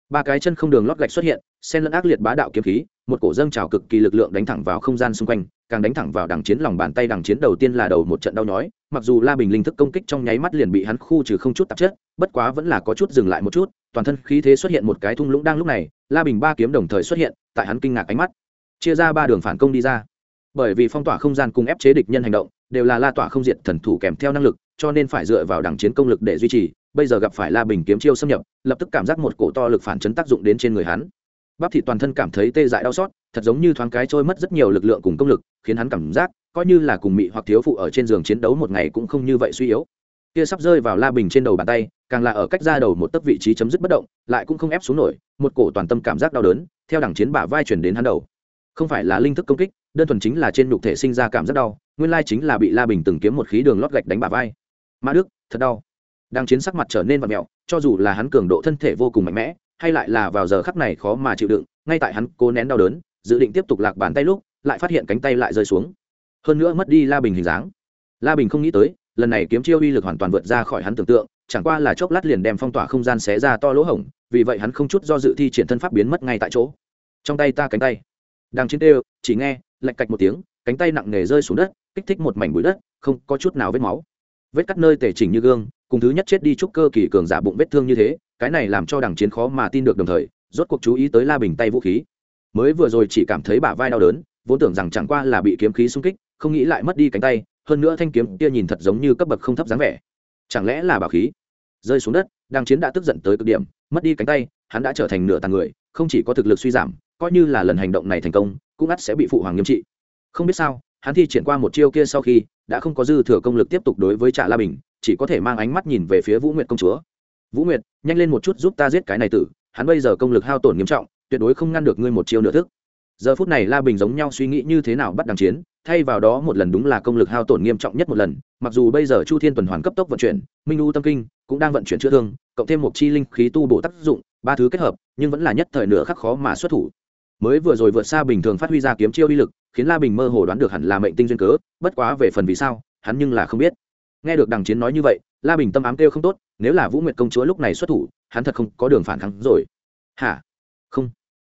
Ba cái chân không đường lót gạch xuất hiện, xen lẫn ác liệt bá đạo kiếm khí, một cổ dâng trào cực kỳ lực lượng đánh thẳng vào không gian xung quanh, càng đánh thẳng vào đằng chiến lòng bàn tay đằng chiến đầu tiên là đầu một trận đau nhói, mặc dù la bình linh thức công kích trong nháy mắt liền bị hắn khu trừ không chút tạp chất, bất quá vẫn là có chút dừng lại một chút, toàn thân khí thế xuất hiện một cái thung lũng đang lúc này, la bình ba kiếm đồng thời xuất hiện, tại hắn kinh ngạc ánh mắt. Chia ra ba đường phản công đi ra. Bởi vì phong tỏa không gian cùng ép chế địch nhân hành động, đều là la tỏa không diện thần thủ kèm theo năng lực, cho nên phải dựa vào đằng chiến công lực để duy trì bây giờ gặp phải la bình kiếm chiêu xâm nhập, lập tức cảm giác một cổ to lực phản chấn tác dụng đến trên người hắn. Bắp thị toàn thân cảm thấy tê dại đau xót, thật giống như thoáng cái trôi mất rất nhiều lực lượng cùng công lực, khiến hắn cảm giác coi như là cùng mị hoặc thiếu phụ ở trên giường chiến đấu một ngày cũng không như vậy suy yếu. Kia sắp rơi vào la bình trên đầu bàn tay, càng là ở cách ra đầu một tấc vị trí chấm dứt bất động, lại cũng không ép xuống nổi, một cổ toàn tâm cảm giác đau đớn, theo đẳng chiến bả vai chuyển đến hắn đầu. Không phải là linh thức công kích, đơn thuần chính là trên nhục thể sinh ra cảm giác đau, nguyên lai chính là bị la bình từng kiếm một khí đường lót gạch đánh bả vai. Mã đức, thật đau đang chiến sắc mặt trở nên vặn mẹo, cho dù là hắn cường độ thân thể vô cùng mạnh mẽ, hay lại là vào giờ khắc này khó mà chịu đựng, ngay tại hắn cố nén đau đớn, dự định tiếp tục lạc bàn tay lúc, lại phát hiện cánh tay lại rơi xuống. Hơn nữa mất đi la bình hình dáng. La bình không nghĩ tới, lần này kiếm chiêu uy lực hoàn toàn vượt ra khỏi hắn tưởng tượng, chẳng qua là chốc lát liền đem phong tỏa không gian xé ra to lỗ hổng, vì vậy hắn không chút do dự thi triển thân pháp biến mất ngay tại chỗ. Trong tay ta cánh tay. Đang chiến đều, chỉ nghe, lạch cạch một tiếng, cánh tay nặng nề rơi xuống đất, kích thích một mảnh bụi đất, không có chút nào vết máu. Vết cắt nơi tể chỉnh như gương cùng thứ nhất chết đi trúc cơ kỳ cường giả bụng vết thương như thế, cái này làm cho đằng chiến khó mà tin được đồng thời, rốt cuộc chú ý tới la bình tay vũ khí. Mới vừa rồi chỉ cảm thấy bả vai đau đớn, vốn tưởng rằng chẳng qua là bị kiếm khí xung kích, không nghĩ lại mất đi cánh tay, hơn nữa thanh kiếm kia nhìn thật giống như cấp bậc không thấp dáng vẻ. Chẳng lẽ là bảo khí? Rơi xuống đất, đằng chiến đã tức giận tới cực điểm, mất đi cánh tay, hắn đã trở thành nửa tàn người, không chỉ có thực lực suy giảm, coi như là lần hành động này thành công, cũng ắt sẽ bị phụ hoàng nghiêm trị. Không biết sao, hắn thi triển qua một chiêu kia sau khi, đã không có dư thừa công lực tiếp tục đối với trạ la bình chỉ có thể mang ánh mắt nhìn về phía vũ nguyệt công chúa. Vũ nguyệt, nhanh lên một chút giúp ta giết cái này tử, hắn bây giờ công lực hao tổn nghiêm trọng, tuyệt đối không ngăn được ngươi một chiêu nửa thức. Giờ phút này la bình giống nhau suy nghĩ như thế nào bắt đằng chiến, thay vào đó một lần đúng là công lực hao tổn nghiêm trọng nhất một lần, mặc dù bây giờ chu thiên tuần hoàn cấp tốc vận chuyển, minh u tâm kinh cũng đang vận chuyển chữa thương, cộng thêm một chi linh khí tu bổ tác dụng, ba thứ kết hợp, nhưng vẫn là nhất thời nửa khắc khó mà xuất thủ. Mới vừa rồi vượt xa bình thường phát huy ra kiếm chiêu uy lực, khiến la bình mơ hồ đoán được hẳn là mệnh tinh duyên cớ, bất quá về phần vì sao, hắn nhưng là không biết nghe được đằng chiến nói như vậy, la bình tâm ám kêu không tốt, nếu là vũ nguyệt công chúa lúc này xuất thủ, hắn thật không có đường phản kháng rồi. Hả? Không.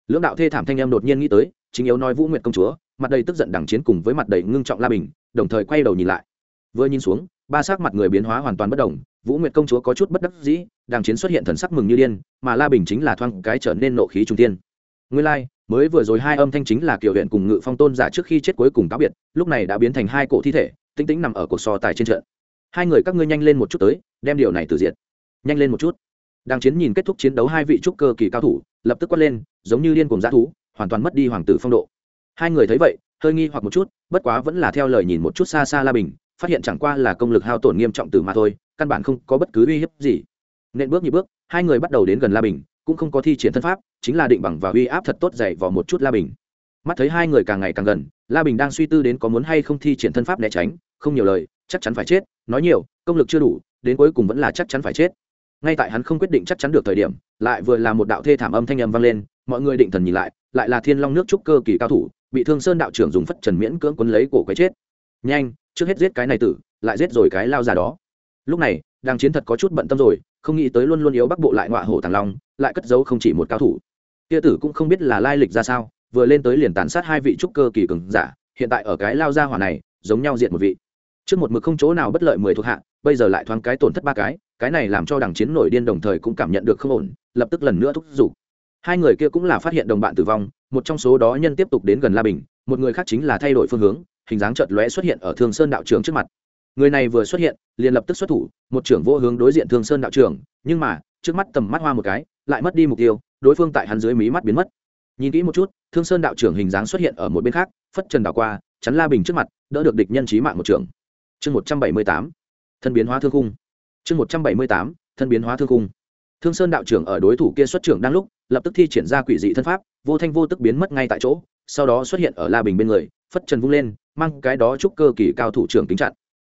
Lưỡng đạo thê thảm thanh em đột nhiên nghĩ tới, chính yếu nói vũ nguyệt công chúa, mặt đầy tức giận đằng chiến cùng với mặt đầy ngưng trọng la bình, đồng thời quay đầu nhìn lại. Vừa nhìn xuống, ba sắc mặt người biến hóa hoàn toàn bất đồng, vũ nguyệt công chúa có chút bất đắc dĩ, đằng chiến xuất hiện thần sắc mừng như điên, mà la bình chính là thoang cái trở nên nộ khí trung tiên. Nguyên lai, mới vừa rồi hai âm thanh chính là kiểu huyện cùng ngự phong tôn giả trước khi chết cuối cùng cáo biệt, lúc này đã biến thành hai cổ thi thể tinh tĩnh nằm ở cuộc so tài trên trận hai người các ngươi nhanh lên một chút tới, đem điều này từ diện nhanh lên một chút. Đang chiến nhìn kết thúc chiến đấu hai vị trúc cơ kỳ cao thủ, lập tức quát lên, giống như điên cùng g thú, hoàn toàn mất đi hoàng tử phong độ. Hai người thấy vậy, hơi nghi hoặc một chút, bất quá vẫn là theo lời nhìn một chút xa xa la bình, phát hiện chẳng qua là công lực hao tổn nghiêm trọng từ mà thôi, căn bản không có bất cứ uy hiếp gì. Nên bước như bước, hai người bắt đầu đến gần la bình, cũng không có thi triển thân pháp, chính là định bằng và uy áp thật tốt dày vào một chút la bình. Mắt thấy hai người càng ngày càng gần, la bình đang suy tư đến có muốn hay không thi triển thân pháp né tránh, không nhiều lời chắc chắn phải chết, nói nhiều, công lực chưa đủ, đến cuối cùng vẫn là chắc chắn phải chết. Ngay tại hắn không quyết định chắc chắn được thời điểm, lại vừa là một đạo thê thảm âm thanh âm vang lên, mọi người định thần nhìn lại lại là thiên long nước trúc cơ kỳ cao thủ, bị thương sơn đạo trưởng dùng phất trần miễn cưỡng quấn lấy cổ quái chết. Nhanh, trước hết giết cái này tử, lại giết rồi cái lao già đó. Lúc này, đang chiến thật có chút bận tâm rồi, không nghĩ tới luôn luôn yếu bắc bộ lại ngọa hổ thằng long, lại cất giấu không chỉ một cao thủ. Kia tử cũng không biết là lai lịch ra sao, vừa lên tới liền tàn sát hai vị trúc cơ kỳ cường giả, hiện tại ở cái lao gia hỏa này, giống nhau diện một vị trước một mực không chỗ nào bất lợi mười thuộc hạ, bây giờ lại thoáng cái tổn thất ba cái cái này làm cho đảng chiến nổi điên đồng thời cũng cảm nhận được không ổn, lập tức lần nữa thúc giục. Hai người kia cũng là phát hiện đồng bạn tử vong, một trong số đó nhân tiếp tục đến gần la bình, một người khác chính là thay đổi phương hướng, hình dáng chợt lóe xuất hiện ở thương sơn đạo trưởng trước mặt. Người này vừa xuất hiện, liền lập tức xuất thủ, một trưởng vô hướng đối diện thương sơn đạo trưởng, nhưng mà, trước mắt tầm mắt hoa một cái, lại mất đi mục tiêu, đối phương tại hắn dưới mí mắt biến mất. Nhìn kỹ một chút, thương sơn đạo trưởng hình dáng xuất hiện ở một bên khác, phất trần đảo qua, chắn la bình trước mặt, đỡ được địch nhân trí mạng một trưởng chương một trăm bảy mươi tám, thân biến hóa thương khung. chương một trăm bảy mươi tám, thân biến hóa thương khung. Thương sơn đạo trưởng ở đối thủ kia xuất trưởng đang lúc, lập tức thi triển ra quỷ dị thân pháp, vô thanh vô tức biến mất ngay tại chỗ, sau đó xuất hiện ở la bình bên người, phất trần vung lên, mang cái đó chúc cơ kỳ cao thủ trưởng kính chặn.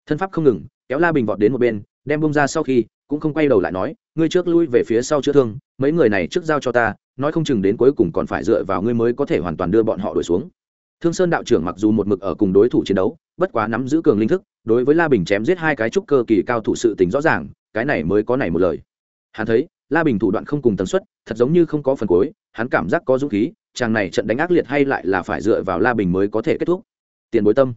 Thân pháp không ngừng, kéo la bình vọt đến một bên, đem bông ra sau khi, cũng không quay đầu lại nói, ngươi trước lui về phía sau chữa thương, mấy người này trước giao cho ta, nói không chừng đến cuối cùng còn phải dựa vào ngươi mới có thể hoàn toàn đưa bọn họ đuổi xuống thương sơn đạo trưởng mặc dù một mực ở cùng đối thủ chiến đấu, bất quá nắm giữ cường linh thức, đối với la bình chém giết hai cái trúc cơ kỳ cao thủ sự tình rõ ràng, cái này mới có này một lời. Hắn thấy, la bình thủ đoạn không cùng tần suất, thật giống như không có phần cuối, hắn cảm giác có dũng khí, chàng này trận đánh ác liệt hay lại là phải dựa vào la bình mới có thể kết thúc. Tiền bối tâm.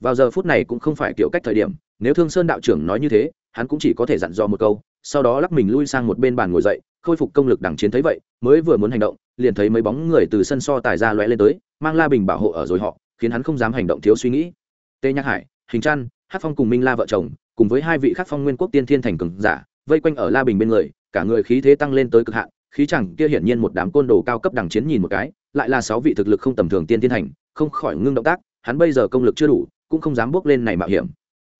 Vào giờ phút này cũng không phải kiểu cách thời điểm, nếu thương sơn đạo trưởng nói như thế hắn cũng chỉ có thể dặn dò một câu, sau đó lắc mình lui sang một bên bàn ngồi dậy, khôi phục công lực đằng chiến thấy vậy, mới vừa muốn hành động, liền thấy mấy bóng người từ sân so tài ra loẹ lên tới, mang la bình bảo hộ ở rồi họ, khiến hắn không dám hành động thiếu suy nghĩ. Tê nhắc hải, hình trăn, hát phong cùng minh la vợ chồng, cùng với hai vị khắc phong nguyên quốc tiên thiên thành cường giả, vây quanh ở la bình bên người, cả người khí thế tăng lên tới cực hạn, khí chẳng kia hiển nhiên một đám côn đồ cao cấp đằng chiến nhìn một cái, lại là sáu vị thực lực không tầm thường tiên thiên thành, không khỏi ngưng động tác, hắn bây giờ công lực chưa đủ, cũng không dám bước lên này mạo hiểm.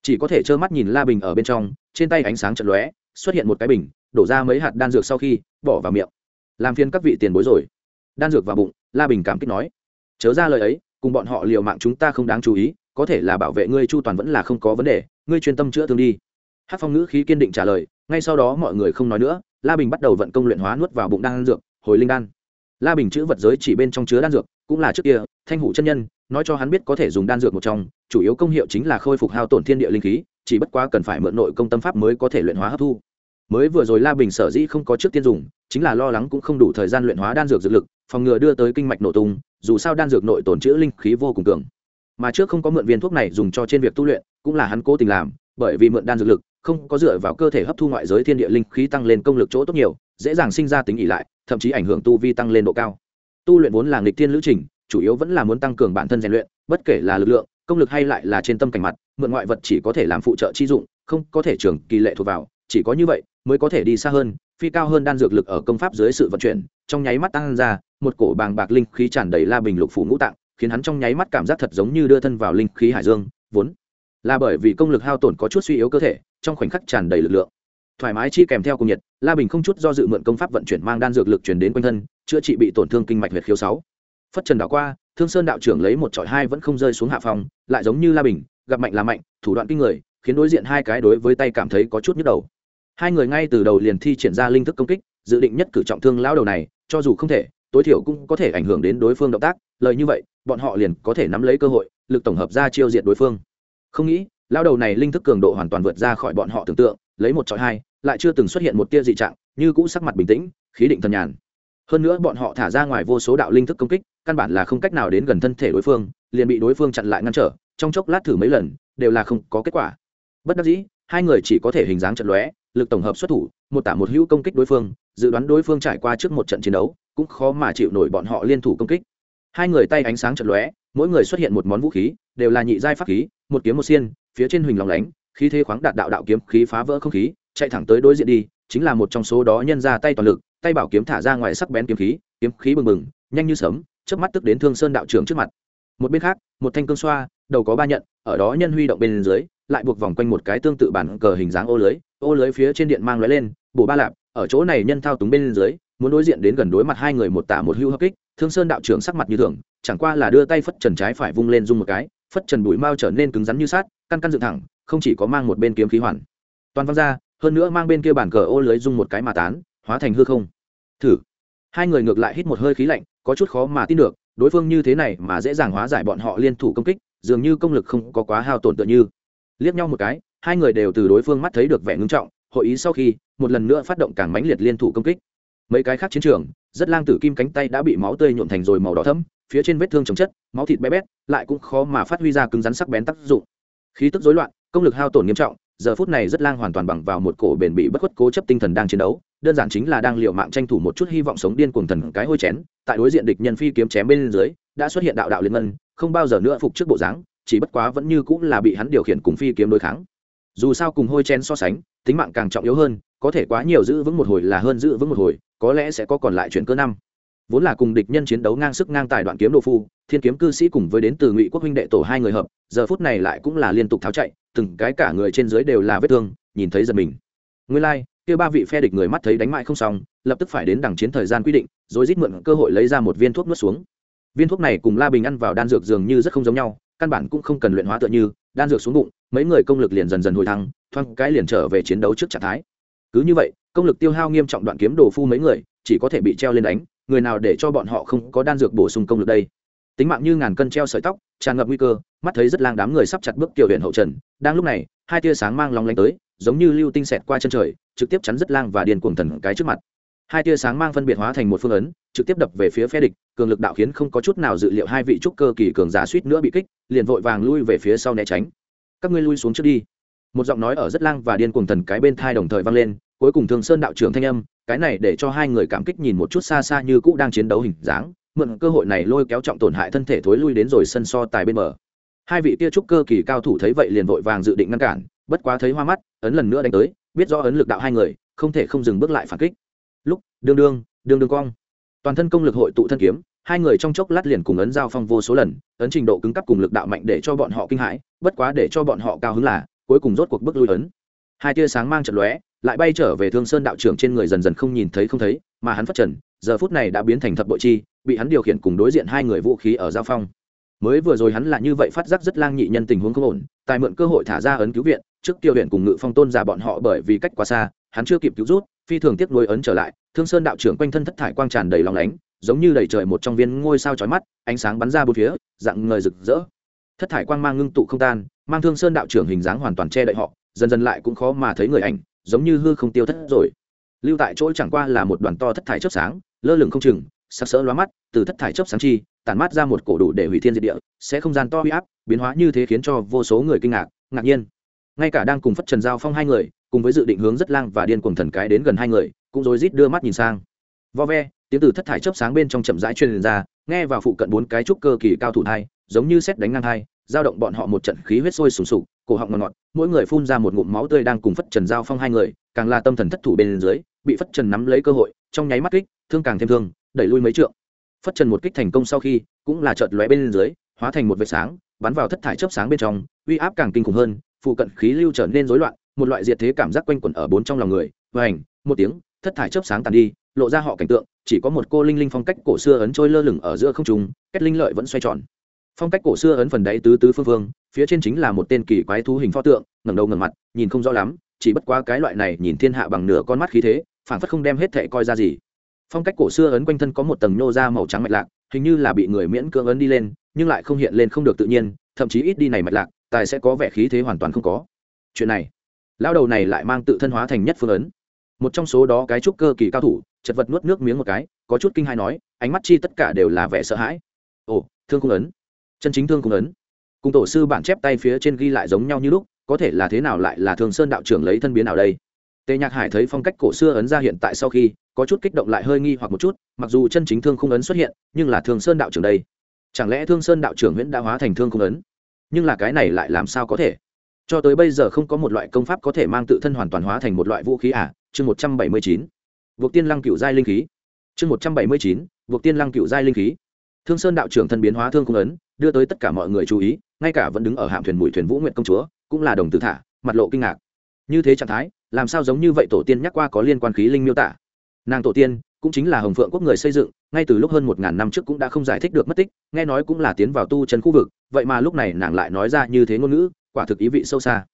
Chỉ có thể trơ mắt nhìn la bình ở bên trong trên tay ánh sáng chật lóe, xuất hiện một cái bình, đổ ra mấy hạt đan dược sau khi, bỏ vào miệng. Làm phiền các vị tiền bối rồi. Đan dược vào bụng, la bình cảm kích nói. Chớ ra lời ấy, cùng bọn họ liều mạng chúng ta không đáng chú ý, có thể là bảo vệ ngươi chu toàn vẫn là không có vấn đề, ngươi chuyên tâm chữa thương đi. Hát phong ngữ khí kiên định trả lời, ngay sau đó mọi người không nói nữa, la bình bắt đầu vận công luyện hóa nuốt vào bụng đan dược, hồi linh đan. La bình chữ vật giới chỉ bên trong chứa đan dược, cũng là trước kia, thanh hủ chân nhân, nói cho hắn biết có thể dùng đan dược một trong, chủ yếu công hiệu chính là khôi phục hao tổn thiên địa linh khí chỉ bất quá cần phải mượn nội công tâm pháp mới có thể luyện hóa hấp thu. Mới vừa rồi la bình sở dĩ không có trước tiên dùng, chính là lo lắng cũng không đủ thời gian luyện hóa đan dược dược lực, phòng ngừa đưa tới kinh mạch nổ tung, dù sao đan dược nội tổn chữ linh khí vô cùng cường. Mà trước không có mượn viên thuốc này dùng cho trên việc tu luyện, cũng là hắn cố tình làm, bởi vì mượn đan dược lực, không có dựa vào cơ thể hấp thu ngoại giới thiên địa linh khí tăng lên công lực chỗ tốt nhiều, dễ dàng sinh ra tính ỉ lại, thậm chí ảnh hưởng tu vi tăng lên độ cao. Tu luyện vốn là nghịch thiên lữ trình, chủ yếu vẫn là muốn tăng cường bản thân rèn luyện, bất kể là lực lượng, công lực hay lại là trên tâm cảnh mặt mượn ngoại vật chỉ có thể làm phụ trợ chi dụng, không có thể trường kỳ lệ thuộc vào, chỉ có như vậy mới có thể đi xa hơn, phi cao hơn đan dược lực ở công pháp dưới sự vận chuyển, trong nháy mắt tăng ra, một cổ bàng bạc linh khí tràn đầy la bình lục phủ ngũ tạng, khiến hắn trong nháy mắt cảm giác thật giống như đưa thân vào linh khí hải dương, vốn là bởi vì công lực hao tổn có chút suy yếu cơ thể, trong khoảnh khắc tràn đầy lực lượng. Thoải mái chi kèm theo cùng nhiệt, la bình không chút do dự mượn công pháp vận chuyển mang đan dược lực chuyển đến quanh thân, chữa trị bị tổn thương kinh mạch huyệt khiếu sáu. Phất trần đảo qua, thương sơn đạo trưởng lấy một trọi hai vẫn không rơi xuống hạ phòng, lại giống như la bình gặp mạnh là mạnh, thủ đoạn kinh người, khiến đối diện hai cái đối với tay cảm thấy có chút nhức đầu. Hai người ngay từ đầu liền thi triển ra linh thức công kích, dự định nhất cử trọng thương lão đầu này, cho dù không thể, tối thiểu cũng có thể ảnh hưởng đến đối phương động tác, lời như vậy, bọn họ liền có thể nắm lấy cơ hội, lực tổng hợp ra chiêu diệt đối phương. Không nghĩ lao đầu này linh thức cường độ hoàn toàn vượt ra khỏi bọn họ tưởng tượng, lấy một trọi hai, lại chưa từng xuất hiện một tia dị trạng, như cũ sắc mặt bình tĩnh, khí định thần nhàn. Hơn nữa bọn họ thả ra ngoài vô số đạo linh thức công kích, căn bản là không cách nào đến gần thân thể đối phương, liền bị đối phương chặn lại ngăn trở trong chốc lát thử mấy lần, đều là không có kết quả. Bất đắc dĩ, hai người chỉ có thể hình dáng trận lóe, lực tổng hợp xuất thủ, một tả một hữu công kích đối phương, dự đoán đối phương trải qua trước một trận chiến đấu, cũng khó mà chịu nổi bọn họ liên thủ công kích. Hai người tay ánh sáng trận lóe, mỗi người xuất hiện một món vũ khí, đều là nhị giai pháp khí, một kiếm một xiên, phía trên huỳnh lòng lánh, khí thế khoáng đạt đạo đạo kiếm, khí phá vỡ không khí, chạy thẳng tới đối diện đi, chính là một trong số đó nhân ra tay toàn lực, tay bảo kiếm thả ra ngoài sắc bén kiếm khí kiếm khí bừng bừng, nhanh như sấm trước mắt tức đến thương sơn đạo trưởng trước mặt. Một bên khác, một thanh cương xoa đầu có ba nhận, ở đó nhân huy động bên dưới, lại buộc vòng quanh một cái tương tự bản cờ hình dáng ô lưới ô lưới phía trên điện mang lóe lên, bổ ba lạp, ở chỗ này nhân thao túng bên dưới, muốn đối diện đến gần đối mặt hai người một tả một hưu hợp kích, thương sơn đạo trưởng sắc mặt như thường, chẳng qua là đưa tay phất trần trái phải vung lên dung một cái, phất trần bụi mao trở nên cứng rắn như sát căn căn dựng thẳng, không chỉ có mang một bên kiếm khí hoàn. Toàn văng ra, hơn nữa mang bên kia bản cờ ô lưới dung một cái mà tán, hóa thành hư không. Thử. Hai người ngược lại hít một hơi khí lạnh, có chút khó mà tin được, đối phương như thế này mà dễ dàng hóa giải bọn họ liên thủ công kích dường như công lực không có quá hao tổn tựa như. Liếc nhau một cái, hai người đều từ đối phương mắt thấy được vẻ ngưng trọng, hội ý sau khi, một lần nữa phát động càng mãnh liệt liên thủ công kích. Mấy cái khác chiến trường, rất lang tử kim cánh tay đã bị máu tươi nhuộm thành rồi màu đỏ thẫm, phía trên vết thương chồng chất, máu thịt bé bét, lại cũng khó mà phát huy ra cứng rắn sắc bén tác dụng. Khí tức rối loạn, công lực hao tổn nghiêm trọng, giờ phút này rất lang hoàn toàn bằng vào một cổ bền bị bất khuất cố chấp tinh thần đang chiến đấu, đơn giản chính là đang liệu mạng tranh thủ một chút hy vọng sống điên cuồng thần cái hôi chén, tại đối diện địch nhân phi kiếm chém bên dưới, đã xuất hiện đạo đạo liên ngân không bao giờ nữa phục trước bộ dáng chỉ bất quá vẫn như cũng là bị hắn điều khiển cùng phi kiếm đối kháng. Dù sao cùng hôi chen so sánh tính mạng càng trọng yếu hơn có thể quá nhiều giữ vững một hồi là hơn giữ vững một hồi có lẽ sẽ có còn lại chuyện cơ năm. Vốn là cùng địch nhân chiến đấu ngang sức ngang tài đoạn kiếm đồ phu thiên kiếm cư sĩ cùng với đến từ ngụy quốc huynh đệ tổ hai người hợp giờ phút này lại cũng là liên tục tháo chạy từng cái cả người trên dưới đều là vết thương nhìn thấy giật mình. Nguyên lai、like, kia ba vị phe địch người mắt thấy đánh mại không xong lập tức phải đến đằng chiến thời gian quy định rồi rít mượn cơ hội lấy ra một viên thuốc nuốt xuống viên thuốc này cùng la bình ăn vào đan dược dường như rất không giống nhau, căn bản cũng không cần luyện hóa tựa như, đan dược xuống bụng, mấy người công lực liền dần dần hồi thăng thoang cái liền trở về chiến đấu trước trạng thái. Cứ như vậy, công lực tiêu hao nghiêm trọng đoạn kiếm đồ phu mấy người, chỉ có thể bị treo lên đánh, người nào để cho bọn họ không có đan dược bổ sung công lực đây? Tính mạng như ngàn cân treo sợi tóc, tràn ngập nguy cơ, mắt thấy rất lang đám người sắp chặt bước tiểu huyện hậu trần, đang lúc này, hai tia sáng mang long lanh tới, giống như lưu tinh xẹt qua chân trời, trực tiếp chắn rất lang và điền cuồng thần cái trước mặt hai tia sáng mang phân biệt hóa thành một phương ấn, trực tiếp đập về phía phe địch, cường lực đạo khiến không có chút nào dự liệu hai vị trúc cơ kỳ cường giả suýt nữa bị kích, liền vội vàng lui về phía sau né tránh. Các ngươi lui xuống trước đi. Một giọng nói ở rất lang và điên cuồng thần cái bên thai đồng thời vang lên, cuối cùng thường sơn đạo trưởng thanh âm, cái này để cho hai người cảm kích nhìn một chút xa xa như cũ đang chiến đấu hình dáng, mượn cơ hội này lôi kéo trọng tổn hại thân thể thối lui đến rồi sân so tài bên bờ. Hai vị tia trúc cơ kỳ cao thủ thấy vậy liền vội vàng dự định ngăn cản, bất quá thấy hoa mắt, ấn lần nữa đánh tới, biết rõ ấn lực đạo hai người, không thể không dừng bước lại phản kích lúc, đương đương đương đương cong. Toàn thân công lực hội tụ thân kiếm, hai người trong chốc lát liền cùng ấn giao phong vô số lần, ấn trình độ cứng cấp cùng lực đạo mạnh để cho bọn họ kinh hãi, bất quá để cho bọn họ cao hứng là, cuối cùng rốt cuộc bước lui ấn. Hai tia sáng mang trận lóe, lại bay trở về thương sơn đạo trưởng trên người dần dần không nhìn thấy không thấy, mà hắn phát trần, giờ phút này đã biến thành thập bội chi, bị hắn điều khiển cùng đối diện hai người vũ khí ở giao phong. Mới vừa rồi hắn là như vậy phát giác rất lang nhị nhân tình huống không ổn, tài mượn cơ hội thả ra ấn cứu viện, trước tiêu huyện cùng ngự phong tôn giả bọn họ bởi vì cách quá xa hắn chưa kịp cứu rút, phi thường tiếp nối ấn trở lại, thương sơn đạo trưởng quanh thân thất thải quang tràn đầy lòng lánh, giống như đầy trời một trong viên ngôi sao chói mắt, ánh sáng bắn ra bốn phía, dạng ngời rực rỡ. Thất thải quang mang ngưng tụ không tan, mang thương sơn đạo trưởng hình dáng hoàn toàn che đậy họ, dần dần lại cũng khó mà thấy người ảnh, giống như hư không tiêu thất rồi. Lưu tại chỗ chẳng qua là một đoàn to thất thải chớp sáng, lơ lửng không chừng sắc sỡ lóa mắt, từ thất thải chớp sáng chi, tản mát ra một cổ đủ để hủy thiên diệt địa, sẽ không gian to huy áp, biến hóa như thế khiến cho vô số người kinh ngạc ngạc nhiên. Ngay cả đang cùng phất trần giao phong hai người cùng với dự định hướng rất lang và điên cuồng thần cái đến gần hai người, cũng rối rít đưa mắt nhìn sang. Vo ve, tiếng từ thất thải chớp sáng bên trong chậm rãi truyền ra, nghe vào phụ cận bốn cái trúc cơ kỳ cao thủ thai, giống như xét đánh ngang hai giao động bọn họ một trận khí huyết sôi sùng sục, cổ họng ngọt ngọt, mỗi người phun ra một ngụm máu tươi đang cùng phất trần giao phong hai người, càng là tâm thần thất thủ bên dưới, bị phất trần nắm lấy cơ hội, trong nháy mắt kích, thương càng thêm thương, đẩy lui mấy trượng. Phất trần một kích thành công sau khi, cũng là chợt lóe bên dưới, hóa thành một vệt sáng, bắn vào thất thải chớp sáng bên trong, uy áp càng kinh khủng hơn, phụ cận khí lưu trở nên rối loạn một loại diệt thế cảm giác quanh quẩn ở bốn trong lòng người, và ảnh, một tiếng, thất thải chớp sáng tàn đi, lộ ra họ cảnh tượng, chỉ có một cô linh linh phong cách cổ xưa ấn trôi lơ lửng ở giữa không trung, kết linh lợi vẫn xoay tròn. Phong cách cổ xưa ấn phần đáy tứ tứ phương phương, phía trên chính là một tên kỳ quái thú hình pho tượng, ngẩng đầu ngẩng mặt, nhìn không rõ lắm, chỉ bất quá cái loại này nhìn thiên hạ bằng nửa con mắt khí thế phản phất không đem hết thệ coi ra gì. Phong cách cổ xưa ấn quanh thân có một tầng nhô ra màu trắng mạch lạc, hình như là bị người miễn cưỡng ấn đi lên, nhưng lại không hiện lên không được tự nhiên, thậm chí ít đi này mạch lạc, tài sẽ có vẻ khí thế hoàn toàn không có. Chuyện này lao đầu này lại mang tự thân hóa thành nhất phương ấn. Một trong số đó cái trúc cơ kỳ cao thủ, chật vật nuốt nước miếng một cái, có chút kinh hai nói, ánh mắt chi tất cả đều là vẻ sợ hãi. Ồ, thương cung ấn. Chân chính thương cung ấn. Cùng tổ sư bản chép tay phía trên ghi lại giống nhau như lúc, có thể là thế nào lại là thường sơn đạo trưởng lấy thân biến nào đây? Tề nhạc hải thấy phong cách cổ xưa ấn ra hiện tại sau khi, có chút kích động lại hơi nghi hoặc một chút, mặc dù chân chính thương khung ấn xuất hiện, nhưng là thường sơn đạo trưởng đây. Chẳng lẽ thương sơn đạo trưởng nguyễn đã hóa thành thương khung ấn? Nhưng là cái này lại làm sao có thể? Cho tới bây giờ không có một loại công pháp có thể mang tự thân hoàn toàn hóa thành một loại vũ khí à? Chương một trăm bảy mươi chín. Buộc tiên lăng cựu giai linh khí. Chương một trăm bảy mươi chín buộc tiên lăng cựu giai linh khí. Thương sơn đạo trưởng thân biến hóa thương cung ấn, đưa tới tất cả mọi người chú ý, ngay cả vẫn đứng ở hạm thuyền mũi thuyền vũ nguyện công chúa, cũng là đồng tử thả, mặt lộ kinh ngạc. Như thế trạng thái, làm sao giống như vậy tổ tiên nhắc qua có liên quan khí linh miêu tả? Nàng tổ tiên cũng chính là hồng phượng quốc người xây dựng ngay từ lúc hơn một ngàn năm trước cũng đã không giải thích được mất tích, nghe nói cũng là tiến vào tu chân khu vực, vậy mà lúc này nàng lại nói ra như thế ngôn ngữ, quả thực ý vị sâu xa.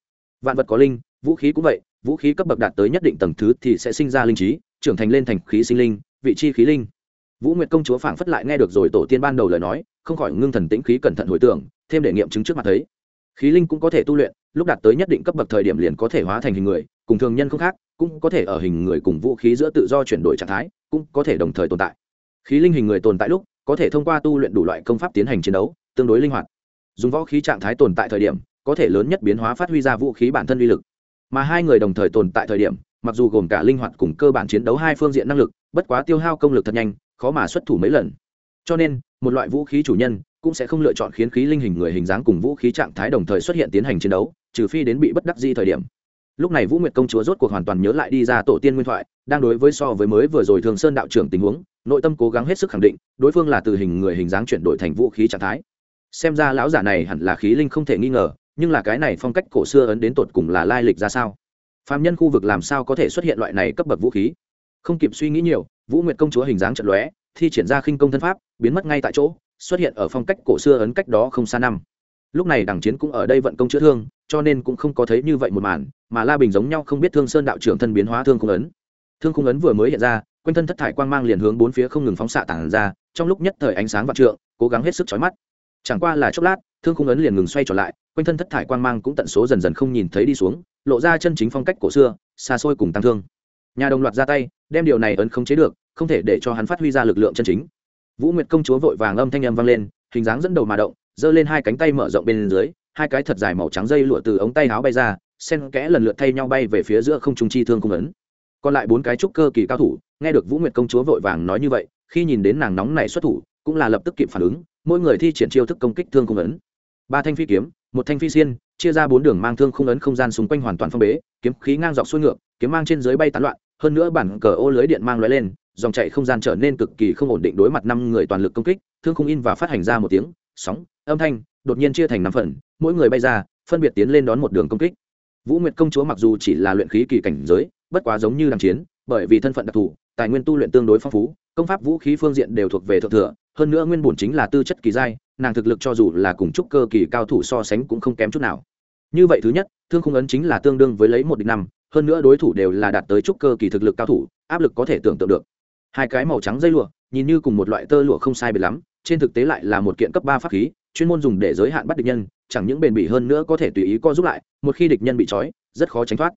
Vạn vật có linh, vũ khí cũng vậy, vũ khí cấp bậc đạt tới nhất định tầng thứ thì sẽ sinh ra linh trí, trưởng thành lên thành khí sinh linh, vị chi khí linh. Vũ nguyệt công chúa phảng phất lại nghe được rồi tổ tiên ban đầu lời nói, không khỏi ngưng thần tĩnh khí cẩn thận hồi tưởng, thêm để nghiệm chứng trước mặt thấy. Khí linh cũng có thể tu luyện, lúc đạt tới nhất định cấp bậc thời điểm liền có thể hóa thành hình người, cùng thường nhân không khác, cũng có thể ở hình người cùng vũ khí giữa tự do chuyển đổi trạng thái, cũng có thể đồng thời tồn tại khí linh hình người tồn tại lúc, có thể thông qua tu luyện đủ loại công pháp tiến hành chiến đấu, tương đối linh hoạt. Dùng võ khí trạng thái tồn tại thời điểm, có thể lớn nhất biến hóa phát huy ra vũ khí bản thân uy lực. Mà hai người đồng thời tồn tại thời điểm, mặc dù gồm cả linh hoạt cùng cơ bản chiến đấu hai phương diện năng lực, bất quá tiêu hao công lực thật nhanh, khó mà xuất thủ mấy lần. Cho nên, một loại vũ khí chủ nhân cũng sẽ không lựa chọn khiến khí linh hình người hình dáng cùng vũ khí trạng thái đồng thời xuất hiện tiến hành chiến đấu, trừ phi đến bị bất đắc di thời điểm lúc này vũ nguyệt công chúa rốt cuộc hoàn toàn nhớ lại đi ra tổ tiên nguyên thoại, đang đối với so với mới vừa rồi thường sơn đạo trưởng tình huống, nội tâm cố gắng hết sức khẳng định, đối phương là từ hình người hình dáng chuyển đổi thành vũ khí trạng thái. Xem ra lão giả này hẳn là khí linh không thể nghi ngờ, nhưng là cái này phong cách cổ xưa ấn đến tột cùng là lai lịch ra sao? Phạm nhân khu vực làm sao có thể xuất hiện loại này cấp bậc vũ khí? Không kịp suy nghĩ nhiều, vũ nguyệt công chúa hình dáng trận lóe, thi triển ra khinh công thân pháp, biến mất ngay tại chỗ, xuất hiện ở phong cách cổ xưa ấn cách đó không xa năm lúc này đằng chiến cũng ở đây vận công chữa thương, cho nên cũng không có thấy như vậy một màn, mà la bình giống nhau không biết thương sơn đạo trưởng thân biến hóa thương khung ấn. Thương khung ấn vừa mới hiện ra, quanh thân thất thải quang mang liền hướng bốn phía không ngừng phóng xạ tản ra, trong lúc nhất thời ánh sáng vạn trượng, cố gắng hết sức chói mắt. Chẳng qua là chốc lát, thương khung ấn liền ngừng xoay trở lại, quanh thân thất thải quang mang cũng tận số dần dần không nhìn thấy đi xuống, lộ ra chân chính phong cách cổ xưa, xa xôi cùng tăng thương. Nhà đồng loạt ra tay, đem điều này ấn không chế được, không thể để cho hắn phát huy ra lực lượng chân chính. Vũ nguyệt công chúa vội vàng âm thanh âm vang lên, hình dáng dẫn đầu mà động giơ lên hai cánh tay mở rộng bên dưới, hai cái thật dài màu trắng dây lụa từ ống tay áo bay ra sen kẽ lần lượt thay nhau bay về phía giữa không trung chi thương cung ấn. Còn lại bốn cái trúc cơ kỳ cao thủ, nghe được vũ nguyệt công chúa vội vàng nói như vậy, khi nhìn đến nàng nóng này xuất thủ, cũng là lập tức kịp phản ứng, mỗi người thi triển chiêu thức công kích thương cung ấn. Ba thanh phi kiếm, một thanh phi xiên, chia ra bốn đường mang thương khung ấn không gian xung quanh hoàn toàn phong bế, kiếm khí ngang dọc xuôi ngược, kiếm mang trên dưới bay tán loạn, hơn nữa bản cờ ô lưới điện mang lóe lên, dòng chạy không gian trở nên cực kỳ không ổn định đối mặt năm người toàn lực công kích, thương khung in và phát hành ra một tiếng sóng, âm thanh, đột nhiên chia thành năm phần, mỗi người bay ra, phân biệt tiến lên đón một đường công kích. Vũ nguyệt công chúa mặc dù chỉ là luyện khí kỳ cảnh giới, bất quá giống như đằng chiến, bởi vì thân phận đặc thù, tài nguyên tu luyện tương đối phong phú, công pháp vũ khí phương diện đều thuộc về thượng thừa, hơn nữa nguyên bổn chính là tư chất kỳ giai, nàng thực lực cho dù là cùng trúc cơ kỳ cao thủ so sánh cũng không kém chút nào. Như vậy thứ nhất, thương khung ấn chính là tương đương với lấy một địch năm, hơn nữa đối thủ đều là đạt tới trúc cơ kỳ thực lực cao thủ, áp lực có thể tưởng tượng được. Hai cái màu trắng dây lụa, nhìn như cùng một loại tơ lụa không sai biệt lắm trên thực tế lại là một kiện cấp ba pháp khí, chuyên môn dùng để giới hạn bắt địch nhân, chẳng những bền bỉ hơn nữa có thể tùy ý co giúp lại, một khi địch nhân bị trói, rất khó tránh thoát.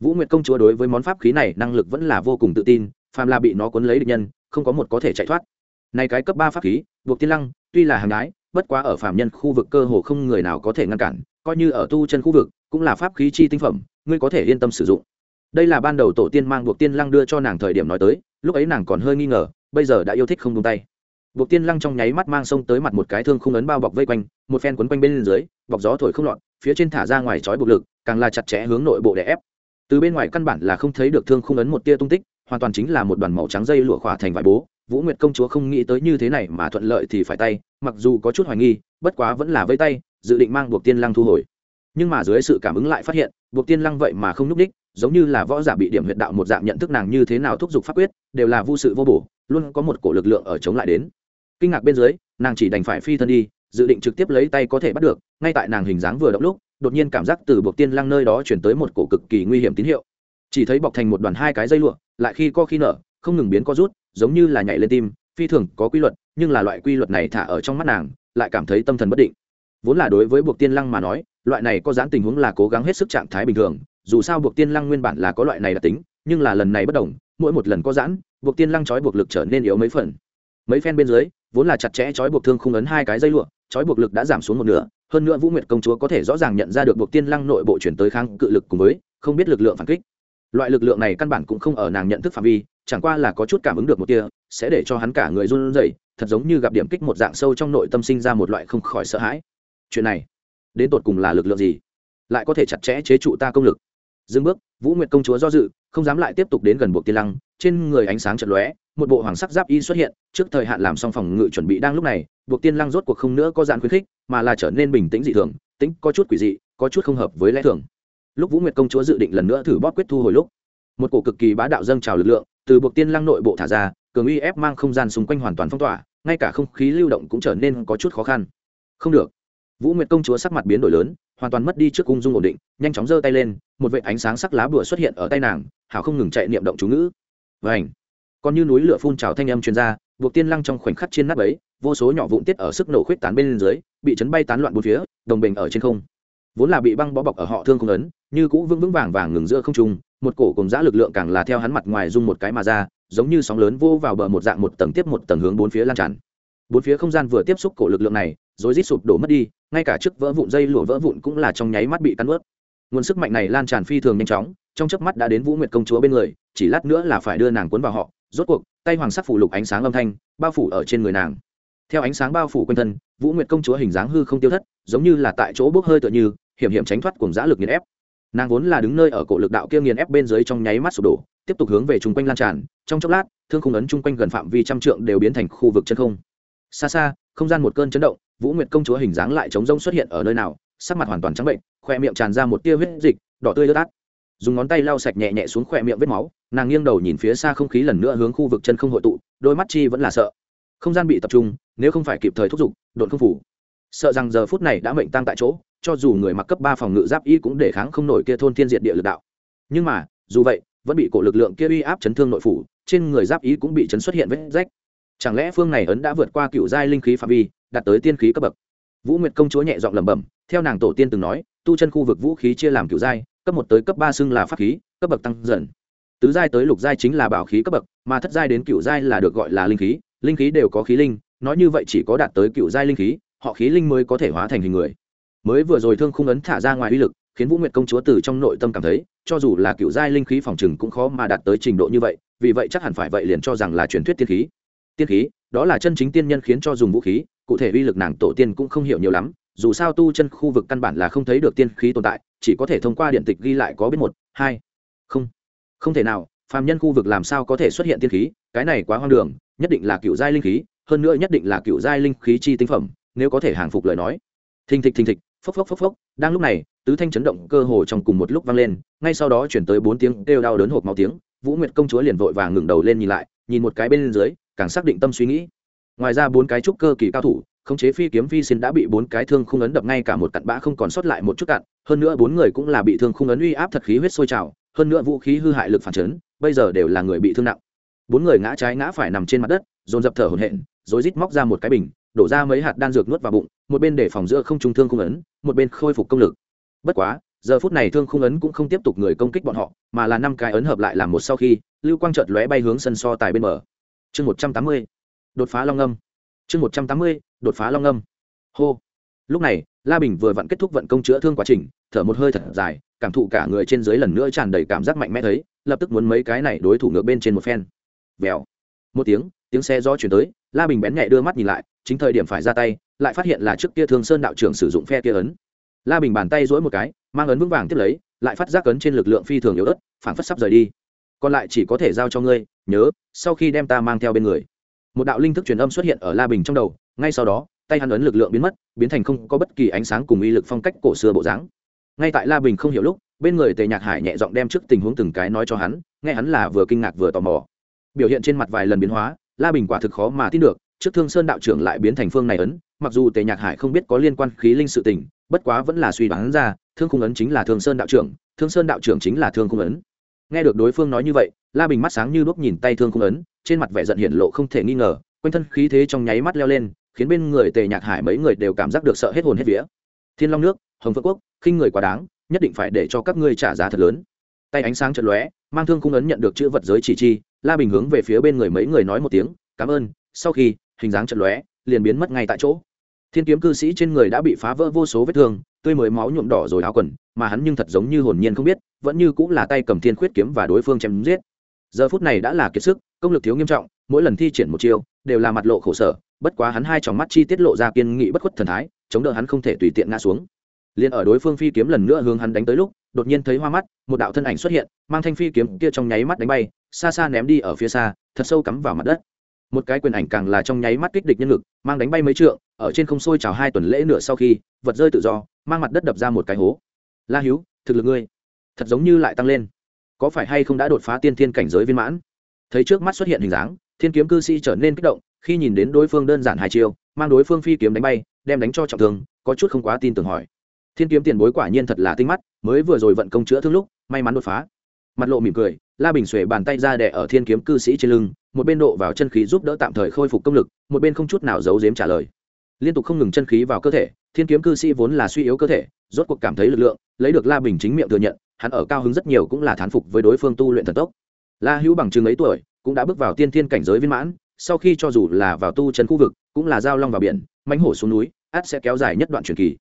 Vũ nguyệt công chúa đối với món pháp khí này năng lực vẫn là vô cùng tự tin, phàm là bị nó cuốn lấy địch nhân, không có một có thể chạy thoát. Này cái cấp ba pháp khí, buộc tiên lăng, tuy là hàng đái, bất quá ở phàm nhân khu vực cơ hồ không người nào có thể ngăn cản, coi như ở tu chân khu vực, cũng là pháp khí chi tinh phẩm, ngươi có thể yên tâm sử dụng. Đây là ban đầu tổ tiên mang buộc tiên lăng đưa cho nàng thời điểm nói tới, lúc ấy nàng còn hơi nghi ngờ, bây giờ đã yêu thích không tung tay buộc tiên lăng trong nháy mắt mang sông tới mặt một cái thương không ấn bao bọc vây quanh, một phen quấn quanh bên dưới, bọc gió thổi không lọt, phía trên thả ra ngoài chói bộc lực, càng là chặt chẽ hướng nội bộ để ép. Từ bên ngoài căn bản là không thấy được thương không ấn một tia tung tích, hoàn toàn chính là một đoàn màu trắng dây lụa khỏa thành vải bố. Vũ nguyệt công chúa không nghĩ tới như thế này mà thuận lợi thì phải tay, mặc dù có chút hoài nghi, bất quá vẫn là vây tay, dự định mang buộc tiên lăng thu hồi. Nhưng mà dưới sự cảm ứng lại phát hiện, buộc tiên lăng vậy mà không núp đích giống như là võ giả bị điểm huyệt đạo một dạng nhận thức nàng như thế nào thúc giục pháp quyết, đều là vô sự vô bổ, luôn có một cổ lực lượng ở chống lại đến kinh ngạc bên dưới, nàng chỉ đành phải phi thân đi, dự định trực tiếp lấy tay có thể bắt được, ngay tại nàng hình dáng vừa động lúc, đột nhiên cảm giác từ buộc tiên lăng nơi đó chuyển tới một cổ cực kỳ nguy hiểm tín hiệu. Chỉ thấy bọc thành một đoàn hai cái dây lụa, lại khi co khi nở, không ngừng biến co rút, giống như là nhảy lên tim, phi thường có quy luật, nhưng là loại quy luật này thả ở trong mắt nàng, lại cảm thấy tâm thần bất định. Vốn là đối với buộc tiên lăng mà nói, loại này có giãn tình huống là cố gắng hết sức trạng thái bình thường, dù sao buộc tiên lăng nguyên bản là có loại này đặc tính, nhưng là lần này bất đồng, mỗi một lần có giãn buộc tiên lăng trói buộc lực trở nên yếu mấy phần. Mấy phen bên dưới vốn là chặt chẽ trói buộc thương không ấn hai cái dây lụa trói buộc lực đã giảm xuống một nửa hơn nữa vũ nguyệt công chúa có thể rõ ràng nhận ra được buộc tiên lăng nội bộ chuyển tới kháng cự lực cùng với không biết lực lượng phản kích. Loại lực lượng này căn bản cũng không ở nàng nhận thức phạm vi chẳng qua là có chút cảm ứng được một tia, sẽ để cho hắn cả người run rẩy thật giống như gặp điểm kích một dạng sâu trong nội tâm sinh ra một loại không khỏi sợ hãi. Chuyện này đến tột cùng là lực lượng gì? Lại có thể chặt chẽ chế trụ ta công lực. Dừng bước vũ nguyệt công chúa do dự không dám lại tiếp tục đến gần buộc tiên lăng trên người ánh sáng chật lóe, một bộ hoàng sắc giáp y xuất hiện, trước thời hạn làm xong phòng ngự chuẩn bị đang lúc này, buộc tiên lăng rốt cuộc không nữa có dạn khuyến khích, mà là trở nên bình tĩnh dị thường, tính có chút quỷ dị, có chút không hợp với lẽ thường. Lúc vũ nguyệt công chúa dự định lần nữa thử bóp quyết thu hồi lúc, một cổ cực kỳ bá đạo dâng trào lực lượng, từ buộc tiên lăng nội bộ thả ra, cường uy ép mang không gian xung quanh hoàn toàn phong tỏa, ngay cả không khí lưu động cũng trở nên có chút khó khăn. Không được. Vũ nguyệt công chúa sắc mặt biến đổi lớn, hoàn toàn mất đi trước cung dung ổn định, nhanh chóng giơ tay lên, một vệ ánh sáng sắc lá bùa xuất hiện ở tay nàng, hảo không ngừng chạy niệm động chú ngữ vảnh còn như núi lửa phun trào thanh âm truyền ra, buộc tiên lăng trong khoảnh khắc trên nắp ấy, vô số nhỏ vụn tiết ở sức nổ khuyết tán bên dưới, bị chấn bay tán loạn bốn phía, đồng bình ở trên không. Vốn là bị băng bó bọc ở họ thương không ấn, như cũ vững vững vàng vàng ngừng giữa không trung, một cổ cùng giã lực lượng càng là theo hắn mặt ngoài dung một cái mà ra, giống như sóng lớn vô vào bờ một dạng một tầng tiếp một tầng hướng bốn phía lan tràn. Bốn phía không gian vừa tiếp xúc cổ lực lượng này rồi rít sụp đổ mất đi, ngay cả trước vỡ vụn dây lụa vỡ vụn cũng là trong nháy mắt bị cắn ướt. Nguồn sức mạnh này lan tràn phi thường nhanh chóng trong chớp mắt đã đến vũ nguyệt công chúa bên người, chỉ lát nữa là phải đưa nàng cuốn vào họ. Rốt cuộc, tay hoàng sắc phủ lục ánh sáng âm thanh, bao phủ ở trên người nàng. Theo ánh sáng bao phủ quanh thân, vũ nguyệt công chúa hình dáng hư không tiêu thất, giống như là tại chỗ bốc hơi tựa như, hiểm hiểm tránh thoát cùng giã lực nghiền ép. Nàng vốn là đứng nơi ở cổ lực đạo kia nghiền ép bên dưới trong nháy mắt sụp đổ, tiếp tục hướng về chung quanh lan tràn. Trong chốc lát, thương khung ấn chung quanh gần phạm vi trăm trượng đều biến thành khu vực chân không. Xa xa, không gian một cơn chấn động, vũ nguyệt công chúa hình dáng lại trống rông xuất hiện ở nơi nào, sắc mặt hoàn toàn trắng bệnh, khoe miệng tràn ra một tia huyết dịch, đỏ tươi ướt át dùng ngón tay lau sạch nhẹ nhẹ xuống khỏe miệng vết máu, nàng nghiêng đầu nhìn phía xa không khí lần nữa hướng khu vực chân không hội tụ, đôi mắt chi vẫn là sợ. Không gian bị tập trung, nếu không phải kịp thời thúc giục, đột không phủ. Sợ rằng giờ phút này đã mệnh tăng tại chỗ, cho dù người mặc cấp ba phòng ngự giáp y cũng để kháng không nổi kia thôn thiên diệt địa lực đạo. Nhưng mà, dù vậy, vẫn bị cổ lực lượng kia uy áp chấn thương nội phủ, trên người giáp ý cũng bị chấn xuất hiện vết rách. Chẳng lẽ phương này ấn đã vượt qua cựu giai linh khí phạm vi, đạt tới tiên khí cấp bậc? Vũ nguyệt công chúa nhẹ giọng lẩm bẩm, theo nàng tổ tiên từng nói, tu chân khu vực vũ khí chia làm cựu giai cấp một tới cấp ba xưng là pháp khí, cấp bậc tăng dần. Tứ giai tới lục giai chính là bảo khí cấp bậc, mà thất giai đến cựu giai là được gọi là linh khí linh khí đều có khí linh, nói như vậy chỉ có đạt tới cựu giai linh khí, họ khí linh mới có thể hóa thành hình người. Mới vừa rồi thương khung ấn thả ra ngoài uy lực, khiến vũ nguyệt công chúa từ trong nội tâm cảm thấy, cho dù là cựu giai linh khí phòng trừng cũng khó mà đạt tới trình độ như vậy, vì vậy chắc hẳn phải vậy liền cho rằng là truyền thuyết tiên khí. Tiên khí, đó là chân chính tiên nhân khiến cho dùng vũ khí, cụ thể uy lực nàng tổ tiên cũng không hiểu nhiều lắm dù sao tu chân khu vực căn bản là không thấy được tiên khí tồn tại, chỉ có thể thông qua điện tịch ghi lại có biết một, hai. Không. Không thể nào, phàm nhân khu vực làm sao có thể xuất hiện tiên khí, cái này quá hoang đường, nhất định là cựu giai linh khí, hơn nữa nhất định là cựu giai linh khí chi tinh phẩm, nếu có thể hàng phục lời nói. Thình thịch thình thịch, phốc phốc phốc phốc, đang lúc này, tứ thanh chấn động cơ hồ trong cùng một lúc vang lên, ngay sau đó chuyển tới bốn tiếng kêu đau đớn hộp máu tiếng, vũ nguyệt công chúa liền vội vàng ngừng đầu lên nhìn lại, nhìn một cái bên dưới, càng xác định tâm suy nghĩ. Ngoài ra bốn cái trúc cơ kỳ cao thủ khống chế phi kiếm phi xin đã bị bốn cái thương khung ấn đập ngay cả một cặn bã không còn sót lại một chút cặn, hơn nữa bốn người cũng là bị thương khung ấn uy áp thật khí huyết sôi trào, hơn nữa vũ khí hư hại lực phản chấn, bây giờ đều là người bị thương nặng. Bốn người ngã trái ngã phải nằm trên mặt đất, dồn dập thở hổn hển rồi rít móc ra một cái bình, đổ ra mấy hạt đan dược nuốt vào bụng, một bên để phòng giữa không trung thương khung ấn, một bên khôi phục công lực. Bất quá, giờ phút này thương khung ấn cũng không tiếp tục người công kích bọn họ, mà là năm cái ấn hợp lại làm một sau khi, lưu quang chợt lóe bay hướng sân so tài bên mở chương một trăm tám mươi, đột phá long âm. Chương một trăm tám mươi đột phá long âm. Hô. Lúc này, la bình vừa vặn kết thúc vận công chữa thương quá trình, thở một hơi thật dài, cảm thụ cả người trên dưới lần nữa tràn đầy cảm giác mạnh mẽ thấy, lập tức muốn mấy cái này đối thủ ngược bên trên một phen. Vèo. Một tiếng tiếng xe do chuyển tới, la bình bén nhẹ đưa mắt nhìn lại, chính thời điểm phải ra tay, lại phát hiện là trước kia thương sơn đạo trưởng sử dụng phe kia ấn. La bình bàn tay dỗi một cái, mang ấn vững vàng tiếp lấy, lại phát giác ấn trên lực lượng phi thường yếu ớt phản phất sắp rời đi. Còn lại chỉ có thể giao cho ngươi, nhớ, sau khi đem ta mang theo bên người. Một đạo linh thức truyền âm xuất hiện ở la bình trong đầu ngay sau đó, tay hắn ấn lực lượng biến mất, biến thành không có bất kỳ ánh sáng cùng uy lực phong cách cổ xưa bộ dáng. Ngay tại la bình không hiểu lúc, bên người tề nhạc hải nhẹ giọng đem trước tình huống từng cái nói cho hắn, nghe hắn là vừa kinh ngạc vừa tò mò. Biểu hiện trên mặt vài lần biến hóa, la bình quả thực khó mà tin được, trước thương sơn đạo trưởng lại biến thành phương này ấn, mặc dù tề nhạc hải không biết có liên quan khí linh sự tình, bất quá vẫn là suy đoán ra, thương khung ấn chính là thương sơn đạo trưởng, thương sơn đạo trưởng chính là thương khung ấn. Nghe được đối phương nói như vậy, la bình mắt sáng như đuốc nhìn tay thương khung ấn, trên mặt vẻ giận hiển lộ không thể nghi ngờ, quanh thân khí thế trong nháy mắt leo lên khiến bên người tề nhạc hải mấy người đều cảm giác được sợ hết hồn hết vía. Thiên long nước, hồng phượng quốc, khinh người quá đáng, nhất định phải để cho các ngươi trả giá thật lớn. Tay ánh sáng chật lóe, mang thương cung ấn nhận được chữ vật giới chỉ chi, la bình hướng về phía bên người mấy người nói một tiếng, cảm ơn. Sau khi, hình dáng chật lóe, liền biến mất ngay tại chỗ. Thiên kiếm cư sĩ trên người đã bị phá vỡ vô số vết thương, tươi mới máu nhuộm đỏ rồi áo quần, mà hắn nhưng thật giống như hồn nhiên không biết, vẫn như cũng là tay cầm thiên khuyết kiếm và đối phương chém giết. Giờ phút này đã là kiệt sức, công lực thiếu nghiêm trọng, mỗi lần thi triển một chiêu, đều là mặt lộ khổ sở bất quá hắn hai tròng mắt chi tiết lộ ra kiên nghị bất khuất thần thái, chống đỡ hắn không thể tùy tiện ngã xuống. Liền ở đối phương phi kiếm lần nữa hướng hắn đánh tới lúc, đột nhiên thấy hoa mắt, một đạo thân ảnh xuất hiện, mang thanh phi kiếm kia trong nháy mắt đánh bay, xa xa ném đi ở phía xa, thật sâu cắm vào mặt đất. Một cái quyền ảnh càng là trong nháy mắt kích địch nhân lực, mang đánh bay mấy trượng, ở trên không sôi trào hai tuần lễ nữa sau khi, vật rơi tự do, mang mặt đất đập ra một cái hố. La hiếu thực lực ngươi, thật giống như lại tăng lên. Có phải hay không đã đột phá tiên thiên cảnh giới viên mãn? Thấy trước mắt xuất hiện hình dáng, thiên kiếm cư sĩ trở nên kích động khi nhìn đến đối phương đơn giản hai chiêu, mang đối phương phi kiếm đánh bay, đem đánh cho trọng thương, có chút không quá tin tưởng hỏi. Thiên kiếm tiền bối quả nhiên thật là tinh mắt, mới vừa rồi vận công chữa thương lúc, may mắn đột phá. Mặt lộ mỉm cười, la bình xuể bàn tay ra đẻ ở thiên kiếm cư sĩ trên lưng, một bên độ vào chân khí giúp đỡ tạm thời khôi phục công lực, một bên không chút nào giấu giếm trả lời. Liên tục không ngừng chân khí vào cơ thể, thiên kiếm cư sĩ vốn là suy yếu cơ thể, rốt cuộc cảm thấy lực lượng, lấy được la bình chính miệng thừa nhận, hắn ở cao hứng rất nhiều cũng là thán phục với đối phương tu luyện thần tốc. La hữu bằng chừng ấy tuổi, cũng đã bước vào tiên thiên cảnh giới viên mãn sau khi cho dù là vào tu chân khu vực, cũng là giao long vào biển mánh hổ xuống núi át sẽ kéo dài nhất đoạn truyền kỳ.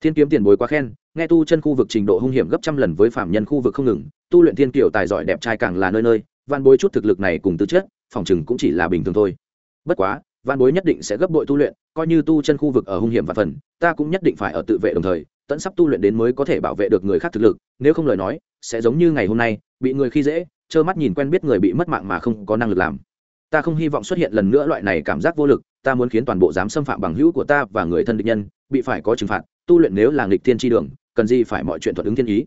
Thiên kiếm tiền bối quá khen, nghe tu chân khu vực trình độ hung hiểm gấp trăm lần với phạm nhân khu vực không ngừng, tu luyện thiên kiểu tài giỏi đẹp trai càng là nơi nơi van bối chút thực lực này cùng tư chất, phòng chừng cũng chỉ là bình thường thôi. Bất quá van bối nhất định sẽ gấp bội tu luyện, coi như tu chân khu vực ở hung hiểm và phần, ta cũng nhất định phải ở tự vệ đồng thời, tận sắp tu luyện đến mới có thể bảo vệ được người khác thực lực, nếu không lời nói, sẽ giống như ngày hôm nay, bị người khi dễ, trơ mắt nhìn quen biết người bị mất mạng mà không có năng lực làm ta không hy vọng xuất hiện lần nữa loại này cảm giác vô lực, ta muốn khiến toàn bộ dám xâm phạm bằng hữu của ta và người thân địch nhân bị phải có trừng phạt, tu luyện nếu là nghịch thiên tri đường, cần gì phải mọi chuyện thuận ứng thiên ý.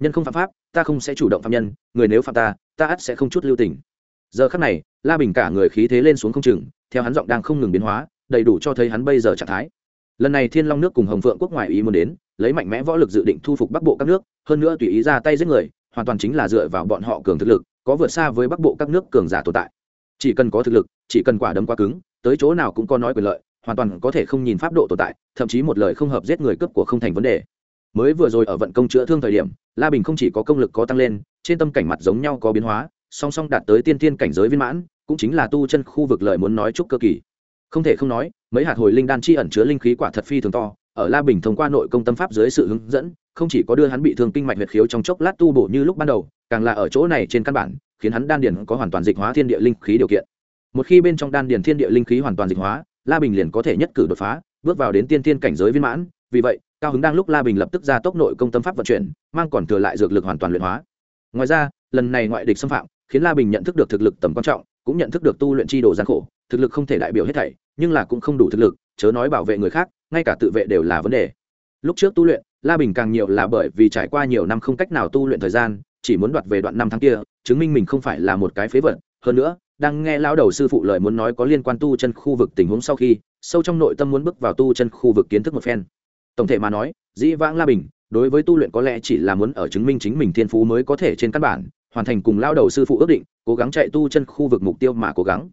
Nhân không phạm pháp, ta không sẽ chủ động phạm nhân, người nếu phạm ta ta ắt sẽ không chút lưu tình. Giờ khắc này, la bình cả người khí thế lên xuống không chừng, theo hắn giọng đang không ngừng biến hóa, đầy đủ cho thấy hắn bây giờ trạng thái. Lần này thiên long nước cùng hồng phượng quốc ngoại ý muốn đến, lấy mạnh mẽ võ lực dự định thu phục bắc bộ các nước, hơn nữa tùy ý ra tay giết người, hoàn toàn chính là dựa vào bọn họ cường thực lực, có vượt xa với bắc bộ các nước cường giả tồn tại chỉ cần có thực lực, chỉ cần quả đấm quá cứng, tới chỗ nào cũng có nói quyền lợi, hoàn toàn có thể không nhìn pháp độ tồn tại, thậm chí một lời không hợp giết người cướp của không thành vấn đề. Mới vừa rồi ở vận công chữa thương thời điểm, la bình không chỉ có công lực có tăng lên, trên tâm cảnh mặt giống nhau có biến hóa, song song đạt tới tiên tiên cảnh giới viên mãn, cũng chính là tu chân khu vực lợi muốn nói chúc cơ kỳ. Không thể không nói, mấy hạt hồi linh đan chi ẩn chứa linh khí quả thật phi thường to ở la bình thông qua nội công tâm pháp dưới sự hướng dẫn, không chỉ có đưa hắn bị thương kinh mạch huyệt khiếu trong chốc lát tu bổ như lúc ban đầu, càng là ở chỗ này trên căn bản, khiến hắn đan điền có hoàn toàn dịch hóa thiên địa linh khí điều kiện. Một khi bên trong đan điền thiên địa linh khí hoàn toàn dịch hóa, la bình liền có thể nhất cử đột phá, bước vào đến tiên tiên cảnh giới viên mãn. Vì vậy, cao hứng đang lúc la bình lập tức ra tốc nội công tâm pháp vận chuyển, mang còn thừa lại dược lực hoàn toàn luyện hóa. Ngoài ra, lần này ngoại địch xâm phạm, khiến la bình nhận thức được thực lực tầm quan trọng, cũng nhận thức được tu luyện chi đồ gian khổ, thực lực không thể đại biểu hết thảy, nhưng là cũng không đủ thực lực, chớ nói bảo vệ người khác ngay cả tự vệ đều là vấn đề. Lúc trước tu luyện, la bình càng nhiều là bởi vì trải qua nhiều năm không cách nào tu luyện thời gian, chỉ muốn đoạt về đoạn năm tháng kia, chứng minh mình không phải là một cái phế vật. Hơn nữa, đang nghe lão đầu sư phụ lời muốn nói có liên quan tu chân khu vực tình huống sau khi, sâu trong nội tâm muốn bước vào tu chân khu vực kiến thức một phen. Tổng thể mà nói, dĩ vãng la bình, đối với tu luyện có lẽ chỉ là muốn ở chứng minh chính mình thiên phú mới có thể trên căn bản, hoàn thành cùng lao đầu sư phụ ước định, cố gắng chạy tu chân khu vực mục tiêu mà cố gắng.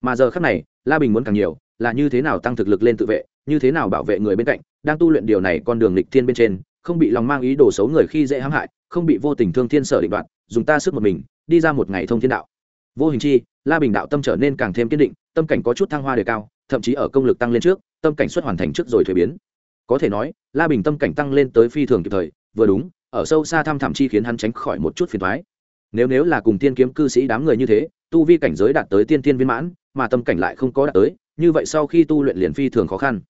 Mà giờ khác này, la bình muốn càng nhiều, là như thế nào tăng thực lực lên tự vệ như thế nào bảo vệ người bên cạnh, đang tu luyện điều này con đường lịch thiên bên trên, không bị lòng mang ý đồ xấu người khi dễ hãm hại, không bị vô tình thương thiên sở định đoạt, dùng ta sức một mình, đi ra một ngày thông thiên đạo. Vô hình chi, la bình đạo tâm trở nên càng thêm kiên định, tâm cảnh có chút thăng hoa đề cao, thậm chí ở công lực tăng lên trước, tâm cảnh xuất hoàn thành trước rồi thuế biến. Có thể nói, la bình tâm cảnh tăng lên tới phi thường kịp thời, vừa đúng, ở sâu xa thăm thẳm chi khiến hắn tránh khỏi một chút phiền thoái nếu nếu là cùng tiên kiếm cư sĩ đám người như thế, tu vi cảnh giới đạt tới tiên tiên viên mãn, mà tâm cảnh lại không có đạt tới, như vậy sau khi tu luyện liền phi thường khó khăn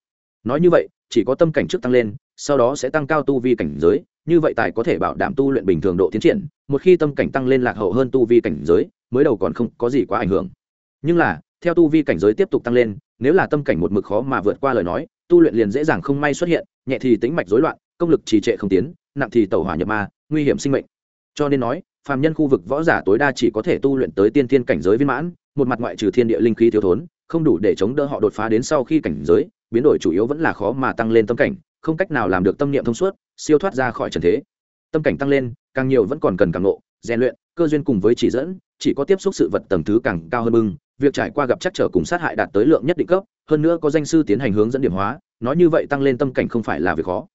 nói như vậy, chỉ có tâm cảnh trước tăng lên, sau đó sẽ tăng cao tu vi cảnh giới, như vậy tài có thể bảo đảm tu luyện bình thường độ tiến triển, một khi tâm cảnh tăng lên lạc hậu hơn tu vi cảnh giới, mới đầu còn không có gì quá ảnh hưởng. Nhưng là, theo tu vi cảnh giới tiếp tục tăng lên, nếu là tâm cảnh một mực khó mà vượt qua lời nói, tu luyện liền dễ dàng không may xuất hiện, nhẹ thì tính mạch rối loạn, công lực trì trệ không tiến, nặng thì tẩu hỏa nhập ma, nguy hiểm sinh mệnh. Cho nên nói, phàm nhân khu vực võ giả tối đa chỉ có thể tu luyện tới tiên thiên cảnh giới viên mãn, một mặt ngoại trừ thiên địa linh khí thiếu thốn, không đủ để chống đỡ họ đột phá đến sau khi cảnh giới biến đổi chủ yếu vẫn là khó mà tăng lên tâm cảnh, không cách nào làm được tâm niệm thông suốt, siêu thoát ra khỏi trần thế. Tâm cảnh tăng lên, càng nhiều vẫn còn cần càng ngộ, rèn luyện, cơ duyên cùng với chỉ dẫn, chỉ có tiếp xúc sự vật tầng thứ càng cao hơn bưng, việc trải qua gặp chắc trở cùng sát hại đạt tới lượng nhất định cấp, hơn nữa có danh sư tiến hành hướng dẫn điểm hóa, nói như vậy tăng lên tâm cảnh không phải là việc khó.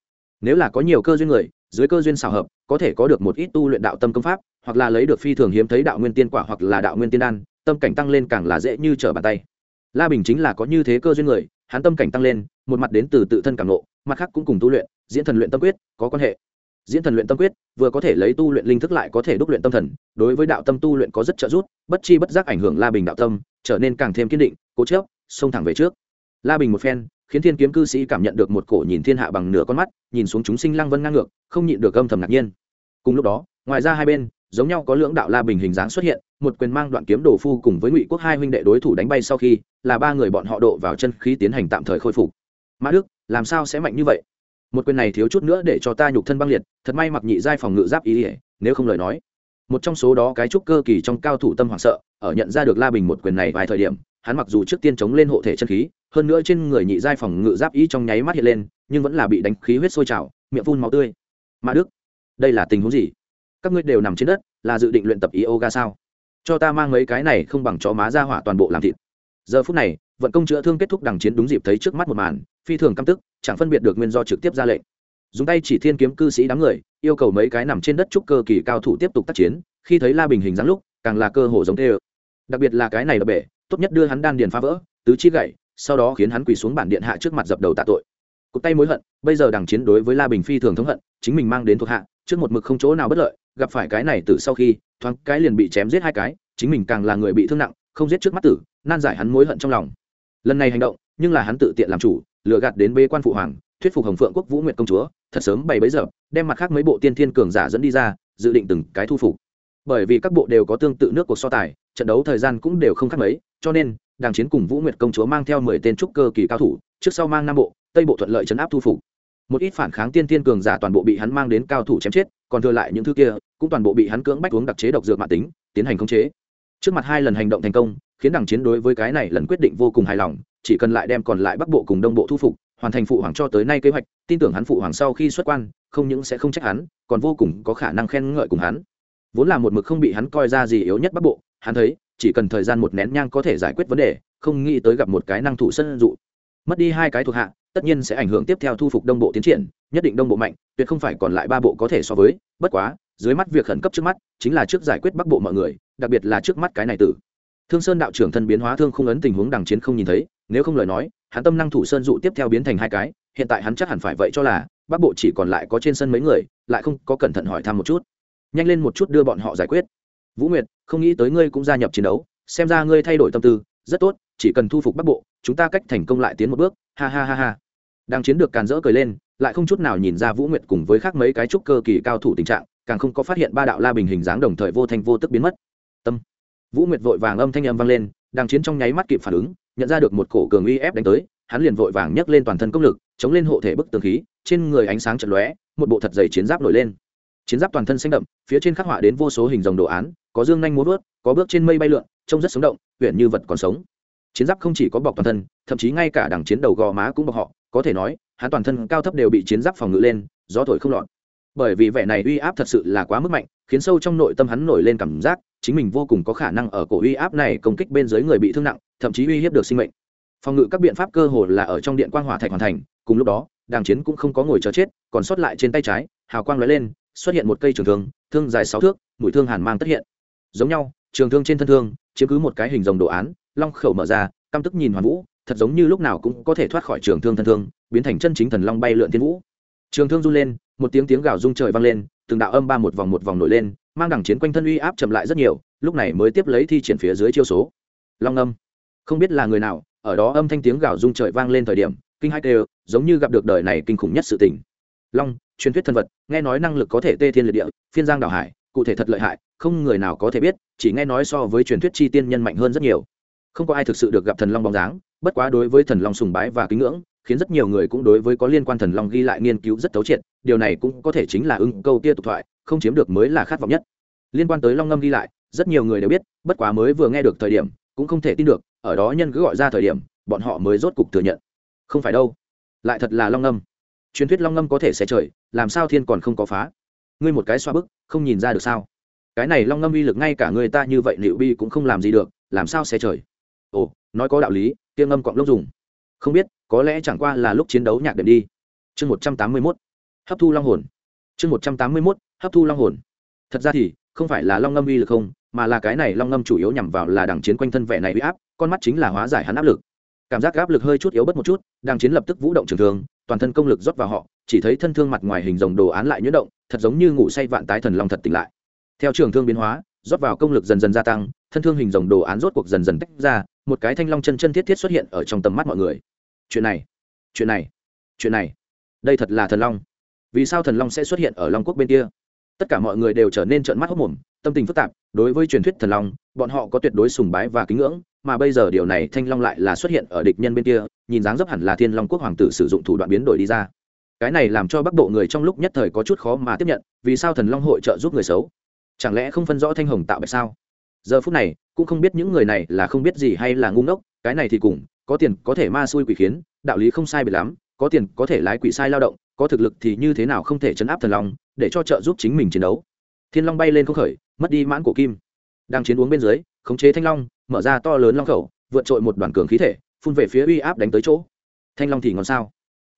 Nếu là có nhiều cơ duyên người, dưới cơ duyên xào hợp, có thể có được một ít tu luyện đạo tâm công pháp, hoặc là lấy được phi thường hiếm thấy đạo nguyên tiên quả hoặc là đạo nguyên tiên đan, tâm cảnh tăng lên càng là dễ như trở bàn tay la bình chính là có như thế cơ duyên người, hắn tâm cảnh tăng lên, một mặt đến từ tự thân cảm ngộ, mặt khác cũng cùng tu luyện, diễn thần luyện tâm quyết, có quan hệ. Diễn thần luyện tâm quyết, vừa có thể lấy tu luyện linh thức lại có thể đúc luyện tâm thần, đối với đạo tâm tu luyện có rất trợ giúp, bất chi bất giác ảnh hưởng la bình đạo tâm, trở nên càng thêm kiên định, cố chớp xông thẳng về trước. La bình một phen, khiến thiên kiếm cư sĩ cảm nhận được một cổ nhìn thiên hạ bằng nửa con mắt, nhìn xuống chúng sinh lăng vân ngang ngược, không nhịn được âm thầm ngạc nhiên. Cùng lúc đó, ngoài ra hai bên, giống nhau có lưỡng đạo la bình hình dáng xuất hiện một quyền mang đoạn kiếm đồ phu cùng với ngụy quốc hai huynh đệ đối thủ đánh bay sau khi, là ba người bọn họ độ vào chân khí tiến hành tạm thời khôi phục. Mã đức, làm sao sẽ mạnh như vậy? Một quyền này thiếu chút nữa để cho ta nhục thân băng liệt, thật may mặc nhị giai phòng ngự giáp ý ỉa nếu không lời nói. Một trong số đó cái trúc cơ kỳ trong cao thủ tâm hoảng sợ, ở nhận ra được la bình một quyền này vài thời điểm, hắn mặc dù trước tiên chống lên hộ thể chân khí, hơn nữa trên người nhị giai phòng ngự giáp ý trong nháy mắt hiện lên, nhưng vẫn là bị đánh khí huyết sôi trào, miệng phun máu tươi. Mã đức, đây là tình huống gì? Các ngươi đều nằm trên đất, là dự định luyện tập yoga sao? Cho ta mang mấy cái này không bằng chó má ra hỏa toàn bộ làm thịt. Giờ phút này, vận công chữa thương kết thúc đằng chiến đúng dịp thấy trước mắt một màn, phi thường căm tức, chẳng phân biệt được nguyên do trực tiếp ra lệnh. Dùng tay chỉ thiên kiếm cư sĩ đám người, yêu cầu mấy cái nằm trên đất trúc cơ kỳ cao thủ tiếp tục tác chiến, khi thấy la bình hình dáng lúc, càng là cơ hồ giống tê ơ. Đặc biệt là cái này đập bể, tốt nhất đưa hắn đan điền phá vỡ, tứ chi gậy sau đó khiến hắn quỳ xuống bản điện hạ trước mặt dập đầu tạ tội. Cụt tay mối hận, bây giờ đằng chiến đối với la bình phi thường thống hận, chính mình mang đến thuộc hạ, trước một mực không chỗ nào bất lợi, gặp phải cái này từ sau khi thoáng cái liền bị chém giết hai cái, chính mình càng là người bị thương nặng, không giết trước mắt tử, nan giải hắn mối hận trong lòng. Lần này hành động, nhưng là hắn tự tiện làm chủ, lừa gạt đến bê quan phụ hoàng, thuyết phục hồng phượng quốc vũ nguyệt công chúa, thật sớm bảy bấy giờ, đem mặt khác mấy bộ tiên thiên cường giả dẫn đi ra, dự định từng cái thu phục. Bởi vì các bộ đều có tương tự nước cuộc so tài, trận đấu thời gian cũng đều không khác mấy, cho nên đàng chiến cùng vũ nguyệt công chúa mang theo mười tên trúc cơ kỳ cao thủ, trước sau mang năm bộ, tây bộ thuận lợi chấn áp thu phục một ít phản kháng tiên thiên cường giả toàn bộ bị hắn mang đến cao thủ chém chết, còn thừa lại những thứ kia, cũng toàn bộ bị hắn cưỡng bách uống đặc chế độc dược mạng tính, tiến hành khống chế. Trước mặt hai lần hành động thành công, khiến đằng chiến đối với cái này lần quyết định vô cùng hài lòng, chỉ cần lại đem còn lại bắc bộ cùng đông bộ thu phục, hoàn thành phụ hoàng cho tới nay kế hoạch, tin tưởng hắn phụ hoàng sau khi xuất quan, không những sẽ không trách hắn, còn vô cùng có khả năng khen ngợi cùng hắn. Vốn là một mực không bị hắn coi ra gì yếu nhất bắc bộ, hắn thấy, chỉ cần thời gian một nén nhang có thể giải quyết vấn đề, không nghĩ tới gặp một cái năng thủ sân dụ. Mất đi hai cái thuộc hạ tất nhiên sẽ ảnh hưởng tiếp theo thu phục đông bộ tiến triển, nhất định đông bộ mạnh, tuyệt không phải còn lại ba bộ có thể so với, bất quá, dưới mắt việc khẩn cấp trước mắt chính là trước giải quyết bắc bộ mọi người, đặc biệt là trước mắt cái này tử. Thương sơn đạo trưởng thân biến hóa thương không ấn tình huống đằng chiến không nhìn thấy, nếu không lời nói, hắn tâm năng thủ sơn dụ tiếp theo biến thành hai cái, hiện tại hắn chắc hẳn phải vậy cho là, bắc bộ chỉ còn lại có trên sân mấy người, lại không có cẩn thận hỏi thăm một chút. Nhanh lên một chút đưa bọn họ giải quyết. Vũ nguyệt, không nghĩ tới ngươi cũng gia nhập chiến đấu, xem ra ngươi thay đổi tâm tư, rất tốt, chỉ cần thu phục bắc bộ, chúng ta cách thành công lại tiến một bước, ha ha ha ha đang chiến được càn rỡ cười lên, lại không chút nào nhìn ra vũ nguyệt cùng với khác mấy cái trúc cơ kỳ cao thủ tình trạng, càng không có phát hiện ba đạo la bình hình dáng đồng thời vô thanh vô tức biến mất. Tâm. Vũ nguyệt vội vàng âm thanh âm vang lên, đang chiến trong nháy mắt kịp phản ứng, nhận ra được một cổ cường uy ép đánh tới, hắn liền vội vàng nhấc lên toàn thân công lực, chống lên hộ thể bức tường khí, trên người ánh sáng chật lóe, một bộ thật dày chiến giáp nổi lên. Chiến giáp toàn thân xanh đậm, phía trên khắc họa đến vô số hình dòng đồ án, có dương nhanh múa vớt có bước trên mây bay lượn, trông rất sống động huyện như vật còn sống chiến giáp không chỉ có bọc toàn thân, thậm chí ngay cả đằng chiến đầu gò má cũng bọc họ. Có thể nói, hắn toàn thân cao thấp đều bị chiến giáp phòng ngự lên, gió thổi không lọt. Bởi vì vẻ này uy áp thật sự là quá mức mạnh, khiến sâu trong nội tâm hắn nổi lên cảm giác chính mình vô cùng có khả năng ở cổ uy áp này công kích bên dưới người bị thương nặng, thậm chí uy hiếp được sinh mệnh. Phòng ngự các biện pháp cơ hồ là ở trong điện quang hỏa thạch hoàn thành, cùng lúc đó, đàng chiến cũng không có ngồi chờ chết, còn sót lại trên tay trái, hào quang lóe lên, xuất hiện một cây trường thương thương dài sáu thước, mũi thương hàn mang tất hiện. Giống nhau, trường thương trên thân thương, chiếm cứ một cái hình dòng đồ án long khẩu mở ra, căm tức nhìn hoàn vũ, thật giống như lúc nào cũng có thể thoát khỏi trường thương thân thương, biến thành chân chính thần long bay lượn thiên vũ. Trường thương run lên, một tiếng tiếng gào rung trời vang lên, từng đạo âm ba một vòng một vòng nổi lên, mang đẳng chiến quanh thân uy áp chậm lại rất nhiều, lúc này mới tiếp lấy thi triển phía dưới chiêu số. Long âm. Không biết là người nào, ở đó âm thanh tiếng gào rung trời vang lên thời điểm, kinh hai đều, giống như gặp được đời này kinh khủng nhất sự tình. Long, truyền thuyết thân vật, nghe nói năng lực có thể tê thiên liệt địa, phiên giang đảo hải, cụ thể thật lợi hại, không người nào có thể biết, chỉ nghe nói so với truyền thuyết chi tiên nhân mạnh hơn rất nhiều không có ai thực sự được gặp thần long bóng dáng, bất quá đối với thần long sùng bái và kính ngưỡng, khiến rất nhiều người cũng đối với có liên quan thần long ghi lại nghiên cứu rất thấu triệt, điều này cũng có thể chính là ưng câu kia tục thoại, không chiếm được mới là khát vọng nhất. Liên quan tới long ngâm ghi lại, rất nhiều người đều biết, bất quá mới vừa nghe được thời điểm, cũng không thể tin được, ở đó nhân cứ gọi ra thời điểm, bọn họ mới rốt cục thừa nhận. Không phải đâu, lại thật là long ngâm. Truyền thuyết long ngâm có thể sẽ trời, làm sao thiên còn không có phá? Ngươi một cái xoa bức, không nhìn ra được sao? Cái này long ngâm uy lực ngay cả người ta như vậy liệu bi cũng không làm gì được, làm sao sẽ trời? Ồ, nói có đạo lý tiêm âm cọng lốc dùng. Không biết, có lẽ chẳng qua là lúc chiến đấu nhạc đệm đi. Chương một trăm tám mươi mốt, hấp thu long hồn. Chương một trăm tám mươi mốt, hấp thu long hồn. Thật ra thì, không phải là long ngâm uy lực không, mà là cái này long ngâm chủ yếu nhằm vào là đằng chiến quanh thân vẻ này uy áp, con mắt chính là hóa giải hắn áp lực. Cảm giác áp lực hơi chút yếu bất một chút, đằng chiến lập tức vũ động trường thương, toàn thân công lực rót vào họ, chỉ thấy thân thương mặt ngoài hình rồng đồ án lại nhuyễn động, thật giống như ngủ say vạn tái thần long thật tỉnh lại. Theo trường thương biến hóa rót vào công lực dần dần gia tăng, thân thương hình rồng đồ án rốt cuộc dần dần tách ra, một cái thanh long chân chân thiết thiết xuất hiện ở trong tầm mắt mọi người. Chuyện này chuyện này chuyện này. Đây thật là thần long. Vì sao thần long sẽ xuất hiện ở long quốc bên kia? Tất cả mọi người đều trở nên trợn mắt hốc mồm, tâm tình phức tạp. Đối với truyền thuyết thần long, bọn họ có tuyệt đối sùng bái và kính ngưỡng, mà bây giờ điều này thanh long lại là xuất hiện ở địch nhân bên kia, nhìn dáng dấp hẳn là thiên long quốc hoàng tử sử dụng thủ đoạn biến đổi đi ra. Cái này làm cho bắc bộ người trong lúc nhất thời có chút khó mà tiếp nhận, vì sao thần long hội trợ giúp người xấu? Chẳng lẽ không phân rõ thanh hồng tạo bạch sao? Giờ phút này, cũng không biết những người này là không biết gì hay là ngu ngốc, cái này thì cùng, có tiền có thể ma xui quỷ khiến, đạo lý không sai biệt lắm, có tiền có thể lái quỷ sai lao động, có thực lực thì như thế nào không thể chấn áp thần long, để cho trợ giúp chính mình chiến đấu. Thiên long bay lên không khởi, mất đi mãn cổ kim. Đang chiến uống bên dưới, khống chế thanh long, mở ra to lớn long khẩu, vượt trội một đoàn cường khí thể, phun về phía uy áp đánh tới chỗ. Thanh long thì ngon sao?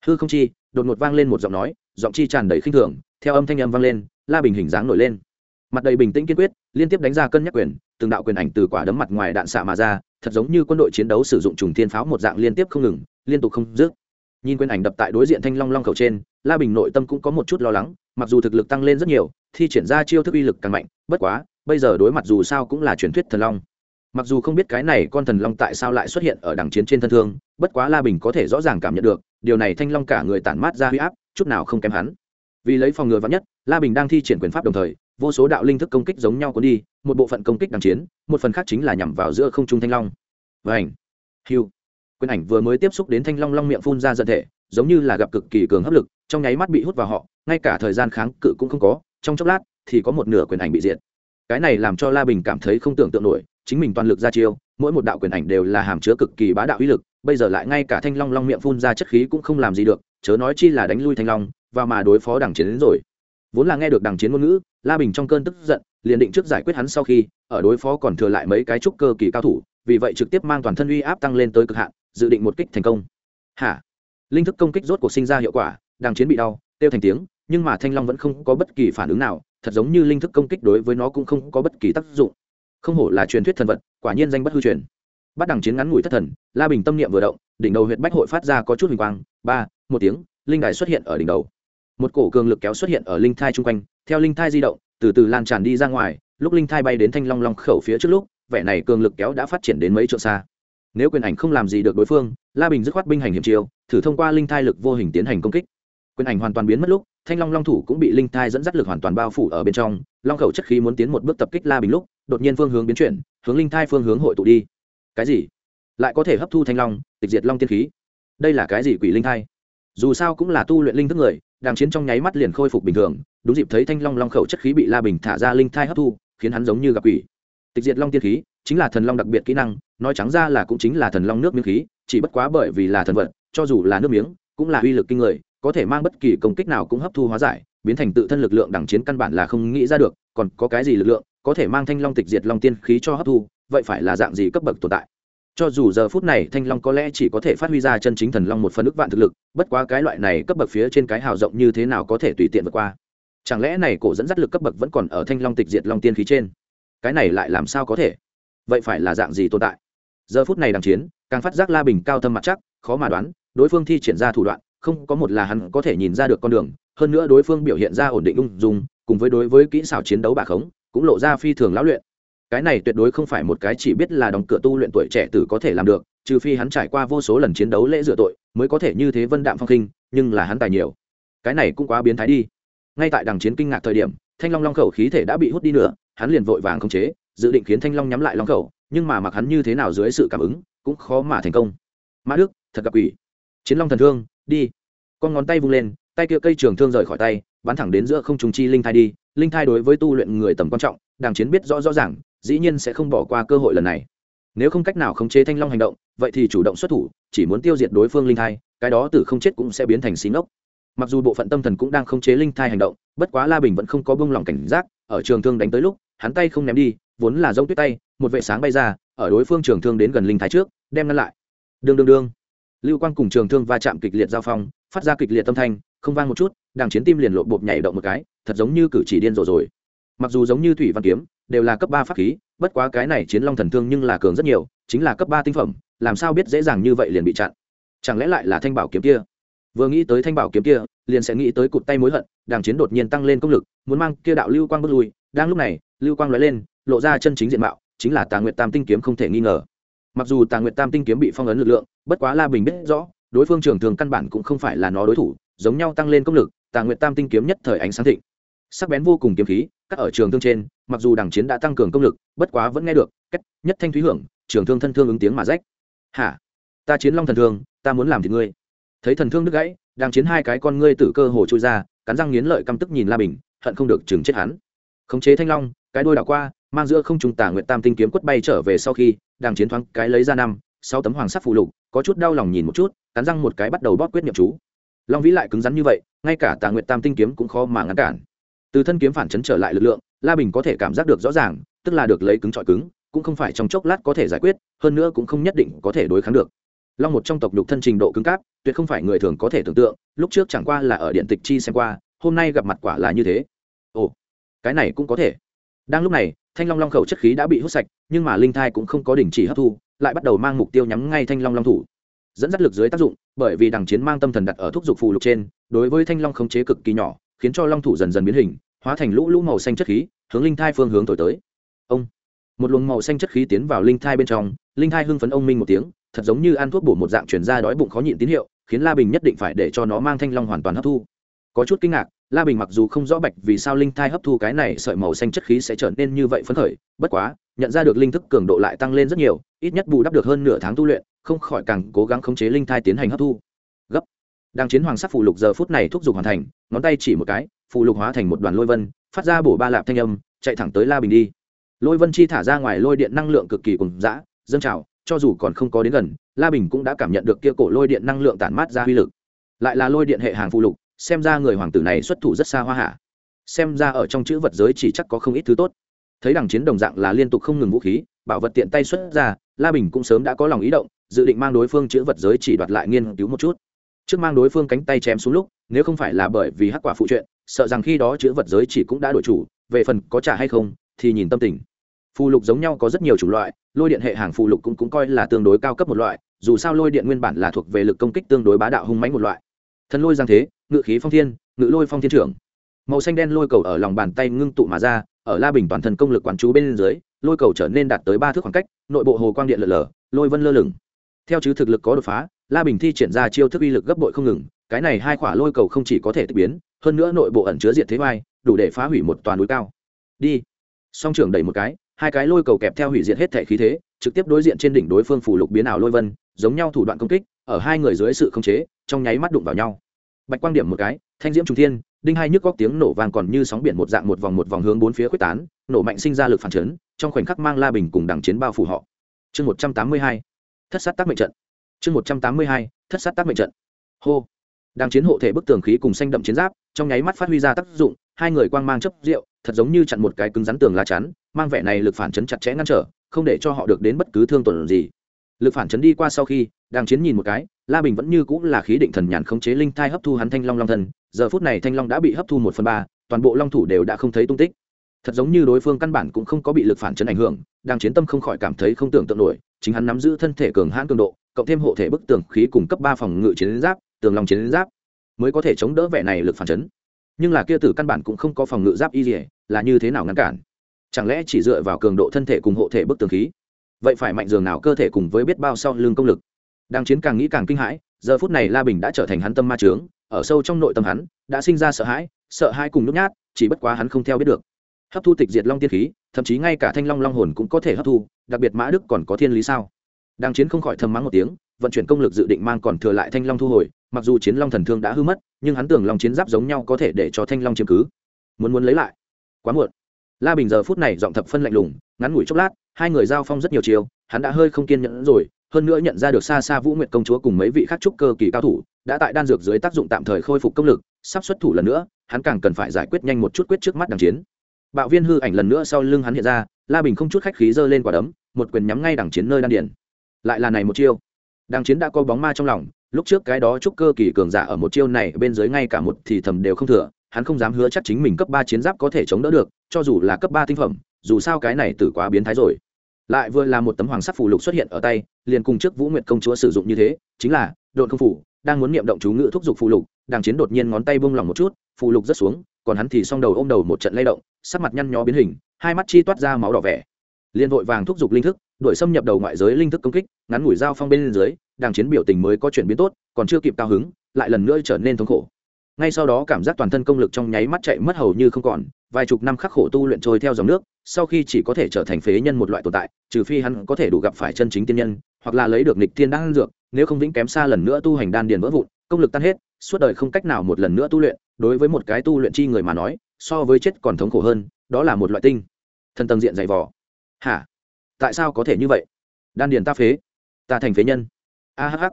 Hư không chi, đột ngột vang lên một giọng nói, giọng chi tràn đầy khinh thường, theo âm thanh âm vang lên, la bình hình dáng nổi lên mặt đầy bình tĩnh kiên quyết, liên tiếp đánh ra cân nhắc quyền, từng đạo quyền ảnh từ quả đấm mặt ngoài đạn xạ mà ra, thật giống như quân đội chiến đấu sử dụng trùng thiên pháo một dạng liên tiếp không ngừng, liên tục không dứt. Nhìn quyền ảnh đập tại đối diện thanh long long khẩu trên, la bình nội tâm cũng có một chút lo lắng, mặc dù thực lực tăng lên rất nhiều, thi triển ra chiêu thức uy lực càng mạnh, bất quá, bây giờ đối mặt dù sao cũng là truyền thuyết thần long. Mặc dù không biết cái này con thần long tại sao lại xuất hiện ở đằng chiến trên thân thương, bất quá la bình có thể rõ ràng cảm nhận được, điều này thanh long cả người tản mát ra huy áp, chút nào không kém hắn. Vì lấy phòng ngừa vắn nhất, la bình đang thi triển quyền pháp đồng thời vô số đạo linh thức công kích giống nhau cuốn đi, một bộ phận công kích đằng chiến, một phần khác chính là nhằm vào giữa không trung thanh long. Và ảnh hiu quyền ảnh vừa mới tiếp xúc đến thanh long long miệng phun ra dần thể, giống như là gặp cực kỳ cường hấp lực, trong nháy mắt bị hút vào họ, ngay cả thời gian kháng cự cũng không có, trong chốc lát thì có một nửa quyền ảnh bị diệt. Cái này làm cho la bình cảm thấy không tưởng tượng nổi, chính mình toàn lực ra chiêu, mỗi một đạo quyền ảnh đều là hàm chứa cực kỳ bá đạo uy lực, bây giờ lại ngay cả thanh long long miệng phun ra chất khí cũng không làm gì được, chớ nói chi là đánh lui thanh long và mà đối phó đảng chiến đến rồi. Vốn là nghe được đảng chiến ngôn ngữ la bình trong cơn tức giận, liền định trước giải quyết hắn sau khi, ở đối phó còn thừa lại mấy cái trúc cơ kỳ cao thủ, vì vậy trực tiếp mang toàn thân uy áp tăng lên tới cực hạn, dự định một kích thành công. Hả? Linh thức công kích rốt cuộc sinh ra hiệu quả, đang chiến bị đau, kêu thành tiếng, nhưng mà thanh long vẫn không có bất kỳ phản ứng nào, thật giống như linh thức công kích đối với nó cũng không có bất kỳ tác dụng. Không hổ là truyền thuyết thần vật, quả nhiên danh bất hư truyền. Bắt đằng chiến ngắn ngủi thất thần, la bình tâm niệm vừa động, đỉnh đầu huyện bách hội phát ra có chút hình quang, ba, một tiếng, linh đài xuất hiện ở đỉnh đầu một cổ cường lực kéo xuất hiện ở linh thai chung quanh, theo linh thai di động, từ từ lan tràn đi ra ngoài, lúc linh thai bay đến thanh long long khẩu phía trước lúc, vẻ này cường lực kéo đã phát triển đến mấy trượng xa. Nếu quyền ảnh không làm gì được đối phương, la bình dứt khoát binh hành hiểm chiêu, thử thông qua linh thai lực vô hình tiến hành công kích. Quyền ảnh hoàn toàn biến mất lúc, thanh long long thủ cũng bị linh thai dẫn dắt lực hoàn toàn bao phủ ở bên trong, long khẩu chất khí muốn tiến một bước tập kích la bình lúc, đột nhiên phương hướng biến chuyển, hướng linh thai phương hướng hội tụ đi. Cái gì? Lại có thể hấp thu thanh long, tịch diệt long tiên khí. Đây là cái gì quỷ linh thai? Dù sao cũng là tu luyện linh thức người đàng chiến trong nháy mắt liền khôi phục bình thường, đúng dịp thấy thanh long long khẩu chất khí bị la bình thả ra linh thai hấp thu, khiến hắn giống như gặp quỷ. Tịch diệt long tiên khí, chính là thần long đặc biệt kỹ năng, nói trắng ra là cũng chính là thần long nước miếng khí, chỉ bất quá bởi vì là thần vật, cho dù là nước miếng, cũng là uy lực kinh người, có thể mang bất kỳ công kích nào cũng hấp thu hóa giải, biến thành tự thân lực lượng đẳng chiến căn bản là không nghĩ ra được, còn có cái gì lực lượng có thể mang thanh long tịch diệt long tiên khí cho hấp thu, vậy phải là dạng gì cấp bậc tồn tại? Cho dù giờ phút này thanh long có lẽ chỉ có thể phát huy ra chân chính thần long một phần ức vạn thực lực, bất quá cái loại này cấp bậc phía trên cái hào rộng như thế nào có thể tùy tiện vượt qua. Chẳng lẽ này cổ dẫn dắt lực cấp bậc vẫn còn ở thanh long tịch diệt long tiên khí trên? Cái này lại làm sao có thể? Vậy phải là dạng gì tồn tại? Giờ phút này đằng chiến, càng phát giác la bình cao thâm mặt chắc, khó mà đoán, đối phương thi triển ra thủ đoạn, không có một là hắn có thể nhìn ra được con đường, hơn nữa đối phương biểu hiện ra ổn định ung dung, cùng với đối với kỹ xảo chiến đấu bà khống, cũng lộ ra phi thường lão luyện cái này tuyệt đối không phải một cái chỉ biết là đóng cửa tu luyện tuổi trẻ tử có thể làm được, trừ phi hắn trải qua vô số lần chiến đấu lễ rửa tội mới có thể như thế vân đạm phong khinh, nhưng là hắn tài nhiều. Cái này cũng quá biến thái đi. Ngay tại đằng chiến kinh ngạc thời điểm, thanh long long khẩu khí thể đã bị hút đi nữa, hắn liền vội vàng khống chế, dự định khiến thanh long nhắm lại long khẩu, nhưng mà mặc hắn như thế nào dưới sự cảm ứng, cũng khó mà thành công. Mã đức, thật gặp ủy chiến long thần thương, đi. Con ngón tay vung lên, tay kia cây trường thương rời khỏi tay, bắn thẳng đến giữa không trùng chi linh thai đi. Linh thai đối với tu luyện người tầm quan trọng đàng chiến biết rõ rõ ràng, dĩ nhiên sẽ không bỏ qua cơ hội lần này. Nếu không cách nào khống chế thanh long hành động, vậy thì chủ động xuất thủ, chỉ muốn tiêu diệt đối phương linh thai, cái đó từ không chết cũng sẽ biến thành xí ngốc. Mặc dù bộ phận tâm thần cũng đang khống chế linh thai hành động, bất quá la bình vẫn không có bông lòng cảnh giác, ở trường thương đánh tới lúc, hắn tay không ném đi, vốn là giống tuyết tay, một vệ sáng bay ra, ở đối phương trường thương đến gần linh thái trước, đem ngăn lại. Đương đương đương. Lưu quang cùng trường thương va chạm kịch liệt giao phong, phát ra kịch liệt tâm thanh, không vang một chút, đàng chiến tim liền lộ bộp nhảy động một cái, thật giống như cử chỉ điên rồ rồi mặc dù giống như thủy văn kiếm, đều là cấp ba pháp khí, bất quá cái này chiến long thần thương nhưng là cường rất nhiều, chính là cấp ba tinh phẩm, làm sao biết dễ dàng như vậy liền bị chặn? Chẳng lẽ lại là thanh bảo kiếm kia? Vừa nghĩ tới thanh bảo kiếm kia, liền sẽ nghĩ tới cụt tay mối hận đàng chiến đột nhiên tăng lên công lực, muốn mang kia đạo lưu quang bước lui, đang lúc này, lưu quang nói lên, lộ ra chân chính diện mạo, chính là tà nguyệt tam tinh kiếm không thể nghi ngờ. Mặc dù tà nguyệt tam tinh kiếm bị phong ấn lực lượng, bất quá la bình biết rõ, đối phương trưởng thường căn bản cũng không phải là nó đối thủ, giống nhau tăng lên công lực, tà nguyệt tam tinh kiếm nhất thời ánh sáng thịnh sắc bén vô cùng kiếm khí, cắt ở trường thương trên, mặc dù đằng chiến đã tăng cường công lực, bất quá vẫn nghe được cách nhất thanh thúy hưởng, trường thương thân thương ứng tiếng mà rách. Hả? Ta chiến long thần thương, ta muốn làm thì ngươi. Thấy thần thương đứt gãy đằng chiến hai cái con ngươi tử cơ hồ trôi ra, cắn răng nghiến lợi căm tức nhìn la bình, hận không được chừng chết hắn. Khống chế thanh long, cái đôi đảo qua, mang giữa không trùng tả nguyện tam tinh kiếm quất bay trở về sau khi đằng chiến thoáng cái lấy ra năm, sáu tấm hoàng sắc phụ lục, có chút đau lòng nhìn một chút, cắn răng một cái bắt đầu bóp quyết nhậm chú. Long vĩ lại cứng rắn như vậy, ngay cả tà nguyện tam tinh kiếm cũng khó mà ngăn cản từ thân kiếm phản chấn trở lại lực lượng, la bình có thể cảm giác được rõ ràng, tức là được lấy cứng trọi cứng, cũng không phải trong chốc lát có thể giải quyết, hơn nữa cũng không nhất định có thể đối kháng được. Long một trong tộc nhục thân trình độ cứng cáp, tuyệt không phải người thường có thể tưởng tượng, lúc trước chẳng qua là ở điện tịch chi xem qua, hôm nay gặp mặt quả là như thế. Ồ, cái này cũng có thể. Đang lúc này, thanh long long khẩu chất khí đã bị hút sạch, nhưng mà linh thai cũng không có đình chỉ hấp thu, lại bắt đầu mang mục tiêu nhắm ngay thanh long long thủ. Dẫn dắt lực dưới tác dụng, bởi vì đằng chiến mang tâm thần đặt ở thúc giục phù lục trên, đối với thanh long khống chế cực kỳ nhỏ khiến cho long thủ dần dần biến hình, hóa thành lũ lũ màu xanh chất khí, hướng linh thai phương hướng thổi tới. Ông! Một luồng màu xanh chất khí tiến vào linh thai bên trong, linh thai hưng phấn ông minh một tiếng, thật giống như ăn thuốc bổ một dạng chuyển ra đói bụng khó nhịn tín hiệu, khiến la bình nhất định phải để cho nó mang thanh long hoàn toàn hấp thu. Có chút kinh ngạc, la bình mặc dù không rõ bạch vì sao linh thai hấp thu cái này sợi màu xanh chất khí sẽ trở nên như vậy phấn khởi, bất quá, nhận ra được linh thức cường độ lại tăng lên rất nhiều, ít nhất bù đắp được hơn nửa tháng tu luyện, không khỏi càng cố gắng khống chế linh thai tiến hành hấp thu. Gấp! Đang chiến hoàng sắc phù lục giờ phút này thúc giục hoàn thành, ngón tay chỉ một cái, phù lục hóa thành một đoàn lôi vân, phát ra bổ ba lạp thanh âm, chạy thẳng tới la bình đi. Lôi vân chi thả ra ngoài lôi điện năng lượng cực kỳ cùng dã, dâng trào, cho dù còn không có đến gần, la bình cũng đã cảm nhận được kia cổ lôi điện năng lượng tản mát ra uy lực. Lại là lôi điện hệ hàng phụ lục, xem ra người hoàng tử này xuất thủ rất xa hoa hạ. Xem ra ở trong chữ vật giới chỉ chắc có không ít thứ tốt. Thấy đằng chiến đồng dạng là liên tục không ngừng vũ khí, bảo vật tiện tay xuất ra, la bình cũng sớm đã có lòng ý động, dự định mang đối phương chữ vật giới chỉ đoạt lại nghiên cứu một chút trước mang đối phương cánh tay chém xuống lúc nếu không phải là bởi vì hắc quả phụ chuyện sợ rằng khi đó chữ vật giới chỉ cũng đã đổi chủ về phần có trả hay không thì nhìn tâm tình. Phù lục giống nhau có rất nhiều chủng loại lôi điện hệ hàng phù lục cũng, cũng coi là tương đối cao cấp một loại dù sao lôi điện nguyên bản là thuộc về lực công kích tương đối bá đạo hung mãnh một loại. Thần lôi giang thế ngự khí phong thiên ngự lôi phong thiên trưởng. Màu xanh đen lôi cầu ở lòng bàn tay ngưng tụ mà ra ở la bình toàn thân công lực quán chú bên dưới lôi cầu trở nên đạt tới ba thước khoảng cách nội bộ hồ quang điện lở lở lôi vân lơ lửng theo chứ thực lực có đột phá, la bình thi triển ra chiêu thức uy lực gấp bội không ngừng, cái này hai khỏa lôi cầu không chỉ có thể tự biến, hơn nữa nội bộ ẩn chứa diện thế vai đủ để phá hủy một toàn núi cao. Đi. Song trưởng đẩy một cái, hai cái lôi cầu kẹp theo hủy diệt hết thể khí thế, trực tiếp đối diện trên đỉnh đối phương phủ lục biến ảo lôi vân, giống nhau thủ đoạn công kích, ở hai người dưới sự khống chế, trong nháy mắt đụng vào nhau. Bạch quang điểm một cái, thanh diễm trung thiên, đinh hai nhức góc tiếng nổ vàng còn như sóng biển một dạng một vòng một vòng hướng bốn phía quyết tán, nổ mạnh sinh ra lực phản chấn, trong khoảnh khắc mang la bình cùng đằng chiến bao phủ họ. Chương một trăm tám mươi hai thất sát tác mệnh trận. Chương một trăm tám mươi hai, thất sát tác mệnh trận. Hô. Đang chiến hộ thể bức tường khí cùng xanh đậm chiến giáp, trong nháy mắt phát huy ra tác dụng, hai người quang mang chấp rượu, thật giống như chặn một cái cứng rắn tường lá chắn, mang vẻ này lực phản chấn chặt chẽ ngăn trở, không để cho họ được đến bất cứ thương tổn gì. Lực phản chấn đi qua sau khi, đang chiến nhìn một cái, la bình vẫn như cũng là khí định thần nhàn khống chế linh thai hấp thu hắn thanh long long thân, giờ phút này thanh long đã bị hấp thu một phần ba, toàn bộ long thủ đều đã không thấy tung tích thật giống như đối phương căn bản cũng không có bị lực phản chấn ảnh hưởng, đang chiến tâm không khỏi cảm thấy không tưởng tượng nổi, chính hắn nắm giữ thân thể cường hãn cường độ, cộng thêm hộ thể bức tường khí cùng cấp ba phòng ngự chiến giáp, tường long chiến giáp, mới có thể chống đỡ vẻ này lực phản chấn. Nhưng là kia tử căn bản cũng không có phòng ngự giáp y dỉa là như thế nào ngăn cản? Chẳng lẽ chỉ dựa vào cường độ thân thể cùng hộ thể bức tường khí? Vậy phải mạnh dường nào cơ thể cùng với biết bao sau lưng công lực? Đang chiến càng nghĩ càng kinh hãi, giờ phút này la bình đã trở thành hắn tâm ma trướng ở sâu trong nội tâm hắn, đã sinh ra sợ hãi sợ hãi cùng nhút nhát, chỉ bất quá hắn không theo biết được hấp thu tịch diệt long tiên khí, thậm chí ngay cả thanh long long hồn cũng có thể hấp thu, đặc biệt mã đức còn có thiên lý sao? Đang chiến không khỏi thầm mắng một tiếng, vận chuyển công lực dự định mang còn thừa lại thanh long thu hồi, mặc dù chiến long thần thương đã hư mất, nhưng hắn tưởng long chiến giáp giống nhau có thể để cho thanh long chiếm cứ. Muốn muốn lấy lại. Quá muộn. La bình giờ phút này giọng thập phân lạnh lùng, ngắn ngủi chốc lát, hai người giao phong rất nhiều chiều, hắn đã hơi không kiên nhẫn rồi, hơn nữa nhận ra được xa xa vũ nguyệt công chúa cùng mấy vị khắc trúc cơ kỳ cao thủ, đã tại đan dược dưới tác dụng tạm thời khôi phục công lực, sắp xuất thủ lần nữa, hắn càng cần phải giải quyết nhanh một chút quyết trước mắt đằng chiến bạo viên hư ảnh lần nữa sau lưng hắn hiện ra, la bình không chút khách khí giơ lên quả đấm, một quyền nhắm ngay đằng chiến nơi đan điển lại là này một chiêu. Đằng chiến đã có bóng ma trong lòng, lúc trước cái đó trúc cơ kỳ cường giả ở một chiêu này bên dưới ngay cả một thì thầm đều không thừa, hắn không dám hứa chắc chính mình cấp ba chiến giáp có thể chống đỡ được, cho dù là cấp ba tinh phẩm, dù sao cái này tử quá biến thái rồi. Lại vừa là một tấm hoàng sắc phù lục xuất hiện ở tay, liền cùng trước vũ nguyệt công chúa sử dụng như thế, chính là, độn không phủ, đang muốn niệm động chú ngữ thúc giục phù lục đàng chiến đột nhiên ngón tay bông lỏng một chút, phù lục rớt xuống còn hắn thì song đầu ôm đầu một trận lay động, sắc mặt nhăn nhó biến hình, hai mắt chi toát ra máu đỏ vẻ. Liên vội vàng thúc giục linh thức, đuổi xâm nhập đầu ngoại giới linh thức công kích, ngắn ngủi dao phong bên dưới đàng chiến biểu tình mới có chuyển biến tốt, còn chưa kịp cao hứng, lại lần nữa trở nên thống khổ. Ngay sau đó cảm giác toàn thân công lực trong nháy mắt chạy mất hầu như không còn, vài chục năm khắc khổ tu luyện trôi theo dòng nước, sau khi chỉ có thể trở thành phế nhân một loại tồn tại, trừ phi hắn có thể đủ gặp phải chân chính tiên nhân, hoặc là lấy được nịch tiên đan dược, nếu không vĩnh kém xa lần nữa tu hành đan điền vỡ vụn công lực tan hết, suốt đời không cách nào một lần nữa tu luyện, đối với một cái tu luyện chi người mà nói, so với chết còn thống khổ hơn, đó là một loại tinh. Thân tầng diện dày vỏ hả? Tại sao có thể như vậy? Đan điền ta phế. Ta thành phế nhân. A hh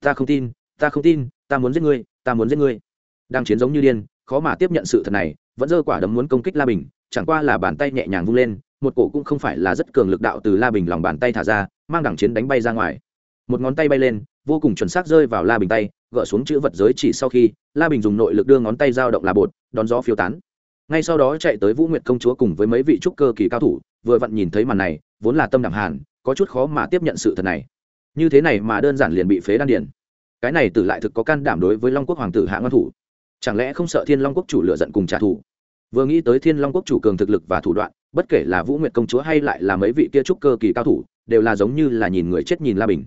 ta không tin, ta không tin, ta muốn giết ngươi, ta muốn giết ngươi. Đang chiến giống như điên, khó mà tiếp nhận sự thật này, vẫn giơ quả đấm muốn công kích la bình, chẳng qua là bàn tay nhẹ nhàng vung lên, một cổ cũng không phải là rất cường lực đạo từ la bình lòng bàn tay thả ra, mang đẳng chiến đánh bay ra ngoài một ngón tay bay lên, vô cùng chuẩn xác rơi vào la bình tay, gỡ xuống chữ vật giới chỉ sau khi, la bình dùng nội lực đưa ngón tay dao động là bột, đón gió phiêu tán. Ngay sau đó chạy tới vũ nguyệt công chúa cùng với mấy vị trúc cơ kỳ cao thủ, vừa vặn nhìn thấy màn này, vốn là tâm đẳng hàn, có chút khó mà tiếp nhận sự thật này. Như thế này mà đơn giản liền bị phế đan điền. cái này tử lại thực có can đảm đối với long quốc hoàng tử hạ ngân thủ. Chẳng lẽ không sợ thiên long quốc chủ lựa giận cùng trả thù? Vừa nghĩ tới thiên long quốc chủ cường thực lực và thủ đoạn, bất kể là vũ nguyệt công chúa hay lại là mấy vị kia trúc cơ kỳ cao thủ, đều là giống như là nhìn người chết nhìn la bình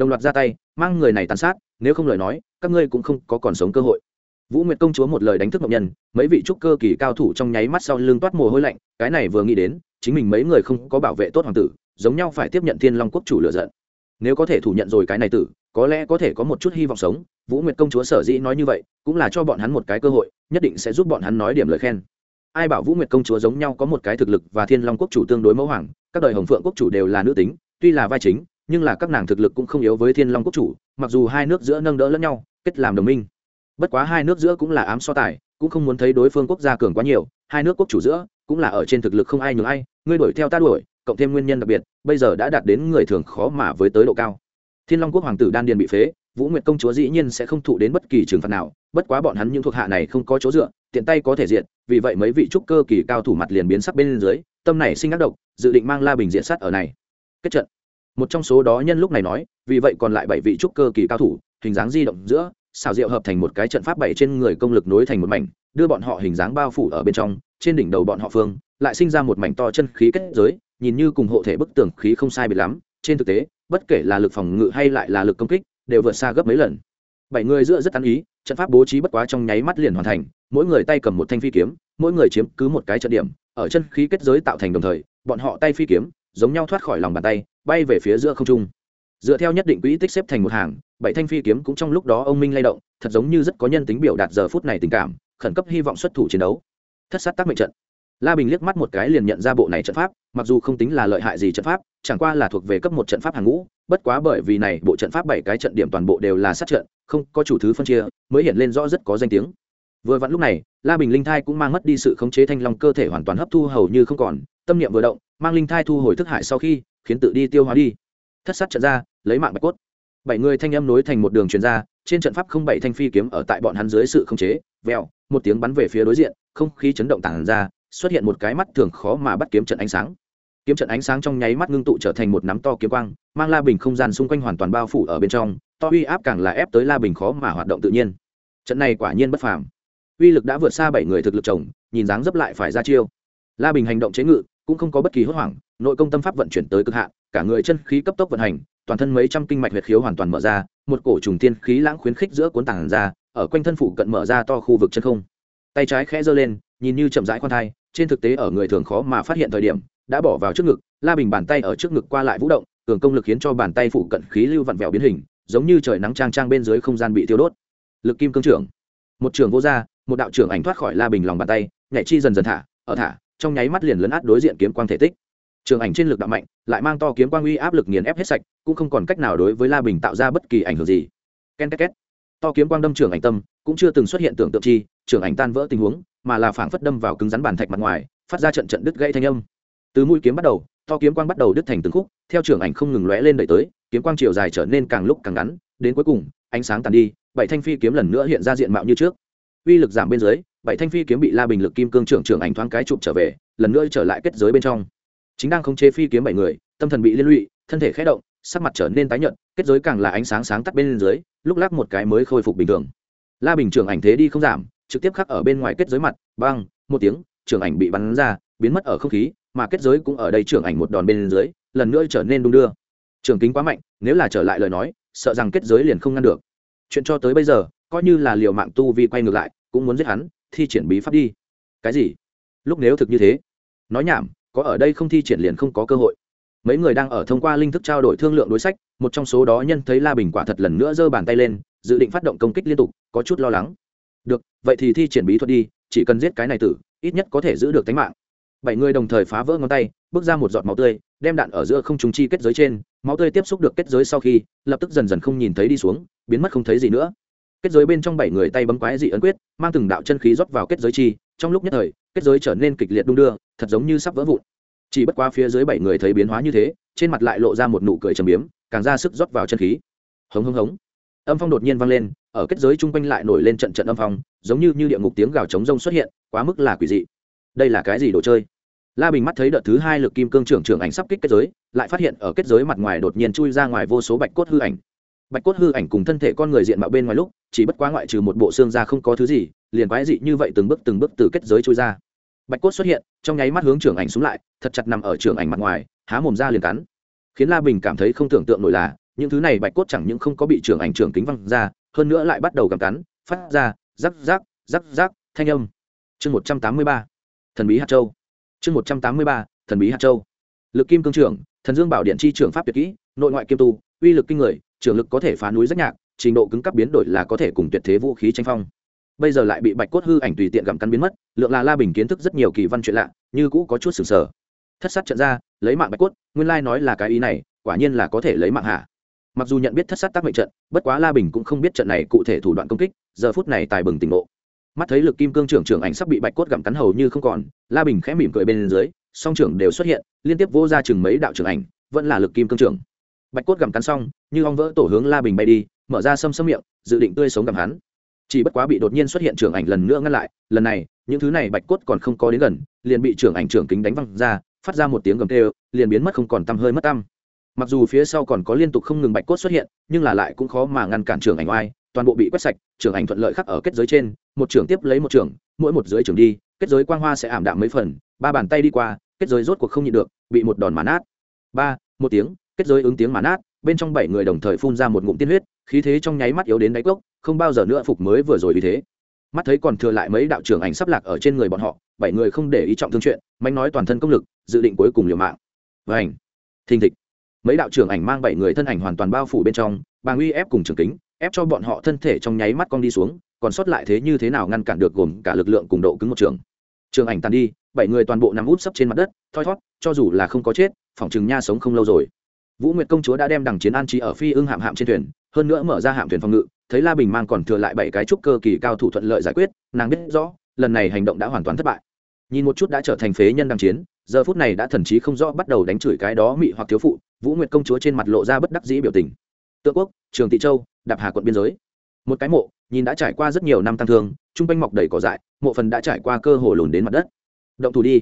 đồng loạt ra tay, mang người này tàn sát, nếu không lời nói, các ngươi cũng không có còn sống cơ hội. Vũ nguyệt công chúa một lời đánh thức mộng nhân, mấy vị trúc cơ kỳ cao thủ trong nháy mắt sau lưng toát mồ hôi lạnh, cái này vừa nghĩ đến, chính mình mấy người không có bảo vệ tốt hoàng tử, giống nhau phải tiếp nhận thiên long quốc chủ lựa giận. Nếu có thể thủ nhận rồi cái này tử, có lẽ có thể có một chút hy vọng sống, vũ nguyệt công chúa sở dĩ nói như vậy, cũng là cho bọn hắn một cái cơ hội, nhất định sẽ giúp bọn hắn nói điểm lời khen. Ai bảo vũ nguyệt công chúa giống nhau có một cái thực lực và thiên long quốc chủ tương đối mẫu hoàng, các đời hồng phượng quốc chủ đều là nữ tính, tuy là vai chính nhưng là các nàng thực lực cũng không yếu với thiên long quốc chủ, mặc dù hai nước giữa nâng đỡ lẫn nhau, kết làm đồng minh. Bất quá hai nước giữa cũng là ám so tài, cũng không muốn thấy đối phương quốc gia cường quá nhiều, hai nước quốc chủ giữa cũng là ở trên thực lực không ai nhường ai, ngươi đuổi theo ta đuổi, cộng thêm nguyên nhân đặc biệt, bây giờ đã đạt đến người thường khó mà với tới độ cao. Thiên long quốc hoàng tử đan điền bị phế, vũ nguyệt công chúa dĩ nhiên sẽ không thụ đến bất kỳ trừng phạt nào, bất quá bọn hắn những thuộc hạ này không có chỗ dựa, tiện tay có thể diện vì vậy mấy vị trúc cơ kỳ cao thủ mặt liền biến sắc bên dưới, tâm này sinh ác độc, dự định mang la bình diện sát ở này. Kết trận một trong số đó nhân lúc này nói, vì vậy còn lại bảy vị trúc cơ kỳ cao thủ, hình dáng di động giữa xào rượu hợp thành một cái trận pháp bảy trên người công lực nối thành một mảnh, đưa bọn họ hình dáng bao phủ ở bên trong, trên đỉnh đầu bọn họ phương, lại sinh ra một mảnh to chân khí kết giới, nhìn như cùng hộ thể bức tường khí không sai biệt lắm, trên thực tế, bất kể là lực phòng ngự hay lại là lực công kích, đều vượt xa gấp mấy lần. Bảy người giữa rất ăn ý, trận pháp bố trí bất quá trong nháy mắt liền hoàn thành, mỗi người tay cầm một thanh phi kiếm, mỗi người chiếm cứ một cái trận điểm, ở chân khí kết giới tạo thành đồng thời, bọn họ tay phi kiếm, giống nhau thoát khỏi lòng bàn tay bay về phía giữa không trung. Dựa theo nhất định quỹ tích xếp thành một hàng, bảy thanh phi kiếm cũng trong lúc đó ông minh lay động, thật giống như rất có nhân tính biểu đạt giờ phút này tình cảm, khẩn cấp hy vọng xuất thủ chiến đấu. Thất sát tác mệnh trận. La bình liếc mắt một cái liền nhận ra bộ này trận pháp, mặc dù không tính là lợi hại gì trận pháp, chẳng qua là thuộc về cấp một trận pháp hàng ngũ, bất quá bởi vì này bộ trận pháp bảy cái trận điểm toàn bộ đều là sát trận, không có chủ thứ phân chia, mới hiện lên rõ rất có danh tiếng. Vừa vặn lúc này, la bình linh thai cũng mang mất đi sự khống chế thanh long cơ thể hoàn toàn hấp thu hầu như không còn, tâm niệm vừa động, mang linh thai thu hồi thức hại sau khi khiến tự đi tiêu hóa đi. Thất sát trận ra, lấy mạng bạch cốt. Bảy người thanh âm nối thành một đường truyền ra, trên trận pháp không bảy thanh phi kiếm ở tại bọn hắn dưới sự khống chế vẹo một tiếng bắn về phía đối diện, không khí chấn động tản ra, xuất hiện một cái mắt thường khó mà bắt kiếm trận ánh sáng. Kiếm trận ánh sáng trong nháy mắt ngưng tụ trở thành một nắm to kiếm quang, mang la bình không gian xung quanh hoàn toàn bao phủ ở bên trong, to uy áp càng là ép tới la bình khó mà hoạt động tự nhiên. Trận này quả nhiên bất phàm. Uy lực đã vượt xa bảy người thực lực chồng, nhìn dáng dấp lại phải ra chiêu. La bình hành động chế ngự, cũng không có bất kỳ hốt hoảng nội công tâm pháp vận chuyển tới cực hạn, cả người chân khí cấp tốc vận hành, toàn thân mấy trăm kinh mạch huyệt khiếu hoàn toàn mở ra, một cổ trùng tiên khí lãng khuyến khích giữa cuốn tảng ra, ở quanh thân phủ cận mở ra to khu vực chân không. Tay trái khẽ giơ lên, nhìn như chậm rãi khoan thai, trên thực tế ở người thường khó mà phát hiện thời điểm, đã bỏ vào trước ngực, la bình bàn tay ở trước ngực qua lại vũ động, cường công lực khiến cho bàn tay phụ cận khí lưu vặn vẹo biến hình, giống như trời nắng trang trang bên dưới không gian bị tiêu đốt. Lực kim cương trưởng. Một trường vô ra, một đạo trưởng ảnh thoát khỏi la bình lòng bàn tay, nhảy chi dần dần thả, ở thả, trong nháy mắt liền lấn át đối diện kiếm quang thể tích trường ảnh trên lực đạo mạnh, lại mang to kiếm quang uy áp lực nghiền ép hết sạch, cũng không còn cách nào đối với la bình tạo ra bất kỳ ảnh hưởng gì. Ken két két to kiếm quang đâm trường ảnh tâm, cũng chưa từng xuất hiện tưởng tượng chi, trường ảnh tan vỡ tình huống, mà là phảng phất đâm vào cứng rắn bàn thạch mặt ngoài, phát ra trận trận đứt gãy thanh âm. Từ mũi kiếm bắt đầu, to kiếm quang bắt đầu đứt thành từng khúc, theo trường ảnh không ngừng lóe lên đẩy tới, kiếm quang chiều dài trở nên càng lúc càng ngắn, đến cuối cùng, ánh sáng tàn đi, bảy thanh phi kiếm lần nữa hiện ra diện mạo như trước. Uy lực giảm bên dưới, bảy thanh phi kiếm bị la bình lực kim cương trưởng trưởng ảnh thoáng cái chụp trở về, lần nữa trở lại kết giới bên trong chính đang khống chế phi kiếm bảy người, tâm thần bị liên lụy, thân thể khẽ động, sắc mặt trở nên tái nhợt, kết giới càng là ánh sáng sáng tắt bên dưới, lúc lắc một cái mới khôi phục bình thường. La bình trưởng ảnh thế đi không giảm, trực tiếp khắc ở bên ngoài kết giới mặt băng một tiếng, trưởng ảnh bị bắn ra, biến mất ở không khí, mà kết giới cũng ở đây trưởng ảnh một đòn bên dưới, lần nữa trở nên đung đưa. Trường kính quá mạnh, nếu là trở lại lời nói, sợ rằng kết giới liền không ngăn được. Chuyện cho tới bây giờ, coi như là liều mạng tu vi quay ngược lại, cũng muốn giết hắn, thi triển bí pháp đi. Cái gì? Lúc nếu thực như thế, nói nhảm có ở đây không thi triển liền không có cơ hội. Mấy người đang ở thông qua linh thức trao đổi thương lượng đối sách, một trong số đó nhân thấy la bình quả thật lần nữa giơ bàn tay lên, dự định phát động công kích liên tục, có chút lo lắng. Được, vậy thì thi triển bí thuật đi, chỉ cần giết cái này tử, ít nhất có thể giữ được tính mạng. Bảy người đồng thời phá vỡ ngón tay, bước ra một giọt máu tươi, đem đạn ở giữa không trùng chi kết giới trên, máu tươi tiếp xúc được kết giới sau khi, lập tức dần dần không nhìn thấy đi xuống, biến mất không thấy gì nữa. Kết giới bên trong bảy người tay bấm quái dị ấn quyết, mang từng đạo chân khí rót vào kết giới chi, trong lúc nhất thời, kết giới trở nên kịch liệt đung đưa thật giống như sắp vỡ vụn. Chỉ bất qua phía dưới bảy người thấy biến hóa như thế, trên mặt lại lộ ra một nụ cười trầm biếm, càng ra sức rót vào chân khí. Hống hống hống. Âm phong đột nhiên vang lên, ở kết giới chung quanh lại nổi lên trận trận âm phong, giống như như địa ngục tiếng gào trống rông xuất hiện, quá mức là quỷ dị. Đây là cái gì đồ chơi? La bình mắt thấy đợt thứ hai lực kim cương trưởng trưởng ảnh sắp kích kết giới, lại phát hiện ở kết giới mặt ngoài đột nhiên chui ra ngoài vô số bạch cốt hư ảnh. Bạch cốt hư ảnh cùng thân thể con người diện mạo bên ngoài lúc, chỉ bất quá ngoại trừ một bộ xương ra không có thứ gì, liền quái dị như vậy từng bước từng bước từ kết giới chui ra bạch cốt xuất hiện, trong nháy mắt hướng trưởng ảnh xuống lại, thật chặt nằm ở trưởng ảnh mặt ngoài, há mồm ra liền cắn. Khiến la bình cảm thấy không tưởng tượng nổi là, những thứ này bạch cốt chẳng những không có bị trưởng ảnh trưởng kính văng ra, hơn nữa lại bắt đầu gặm cắn, phát ra, rắc rắc rắc rắc, thanh âm. Chương một trăm tám mươi ba, thần bí hạt châu. Chương một trăm tám mươi ba, thần bí hạt châu. Lực kim cương trưởng, thần dương bảo điện chi trưởng pháp tuyệt kỹ, nội ngoại kiêm tu, uy lực kinh người, trưởng lực có thể phá núi rất nhạc, trình độ cứng cấp biến đổi là có thể cùng tuyệt thế vũ khí tranh phong bây giờ lại bị bạch cốt hư ảnh tùy tiện gặm cắn biến mất, lượng là la bình kiến thức rất nhiều kỳ văn chuyện lạ, như cũ có chút sừng sờ. Thất sát trận ra, lấy mạng bạch cốt, nguyên lai nói là cái ý này, quả nhiên là có thể lấy mạng hạ mặc dù nhận biết thất sát tác mệnh trận, bất quá la bình cũng không biết trận này cụ thể thủ đoạn công kích, giờ phút này tài bừng tỉnh ngộ. Mắt thấy lực kim cương trưởng trưởng ảnh sắp bị bạch cốt gặm cắn hầu như không còn, la bình khẽ mỉm cười bên dưới, song trưởng đều xuất hiện, liên tiếp vô ra chừng mấy đạo trưởng ảnh, vẫn là lực kim cương trưởng. Bạch cốt gặm cắn xong, như ong vỡ tổ hướng la bình bay đi, mở ra xâm xâm miệng, dự định tươi sống gặm hắn chỉ bất quá bị đột nhiên xuất hiện trưởng ảnh lần nữa ngăn lại, lần này, những thứ này bạch cốt còn không có đến gần, liền bị trưởng ảnh trưởng kính đánh văng ra, phát ra một tiếng gầm tê liền biến mất không còn tăm hơi mất tăm. Mặc dù phía sau còn có liên tục không ngừng bạch cốt xuất hiện, nhưng là lại cũng khó mà ngăn cản trưởng ảnh oai, toàn bộ bị quét sạch, trưởng ảnh thuận lợi khắc ở kết giới trên, một trưởng tiếp lấy một trưởng, mỗi một dưới trưởng đi, kết giới quang hoa sẽ ảm đạm mấy phần, ba bàn tay đi qua, kết giới rốt cuộc không nhịn được, bị một đòn màn át ba, một tiếng, kết giới ứng tiếng màn át bên trong bảy người đồng thời phun ra một ngụm tiên huyết, khí thế trong nháy mắt yếu đến đáy cốc, không bao giờ nữa phục mới vừa rồi vì thế. Mắt thấy còn thừa lại mấy đạo trưởng ảnh sắp lạc ở trên người bọn họ, bảy người không để ý trọng thương chuyện mạnh nói toàn thân công lực, dự định cuối cùng liều mạng. Và ảnh thình thịch. Mấy đạo trưởng ảnh mang bảy người thân ảnh hoàn toàn bao phủ bên trong bà uy ép cùng trường kính, ép cho bọn họ thân thể trong nháy mắt cong đi xuống, còn sót lại thế như thế nào ngăn cản được gồm cả lực lượng cùng độ cứng một trường. Trường ảnh tàn đi, bảy người toàn bộ nằm út sấp trên mặt đất, thoi thót, cho dù là không có chết phòng chừng nha sống không lâu rồi vũ nguyệt công chúa đã đem đằng chiến an trí ở phi ưng hạm hạm trên thuyền, hơn nữa mở ra hạm thuyền phòng ngự, thấy la bình mang còn thừa lại bảy cái trúc cơ kỳ cao thủ thuận lợi giải quyết, nàng biết rõ, lần này hành động đã hoàn toàn thất bại. Nhìn một chút đã trở thành phế nhân đằng chiến, giờ phút này đã thần chí không rõ bắt đầu đánh chửi cái đó mị hoặc thiếu phụ, vũ nguyệt công chúa trên mặt lộ ra bất đắc dĩ biểu tình. Tượng quốc, trường tị châu, đạp hà quận biên giới. Một cái mộ, nhìn đã trải qua rất nhiều năm tăng thương, trung quanh mọc đầy cỏ dại, mộ phần đã trải qua cơ hồ lùn đến mặt đất. Động thủ đi.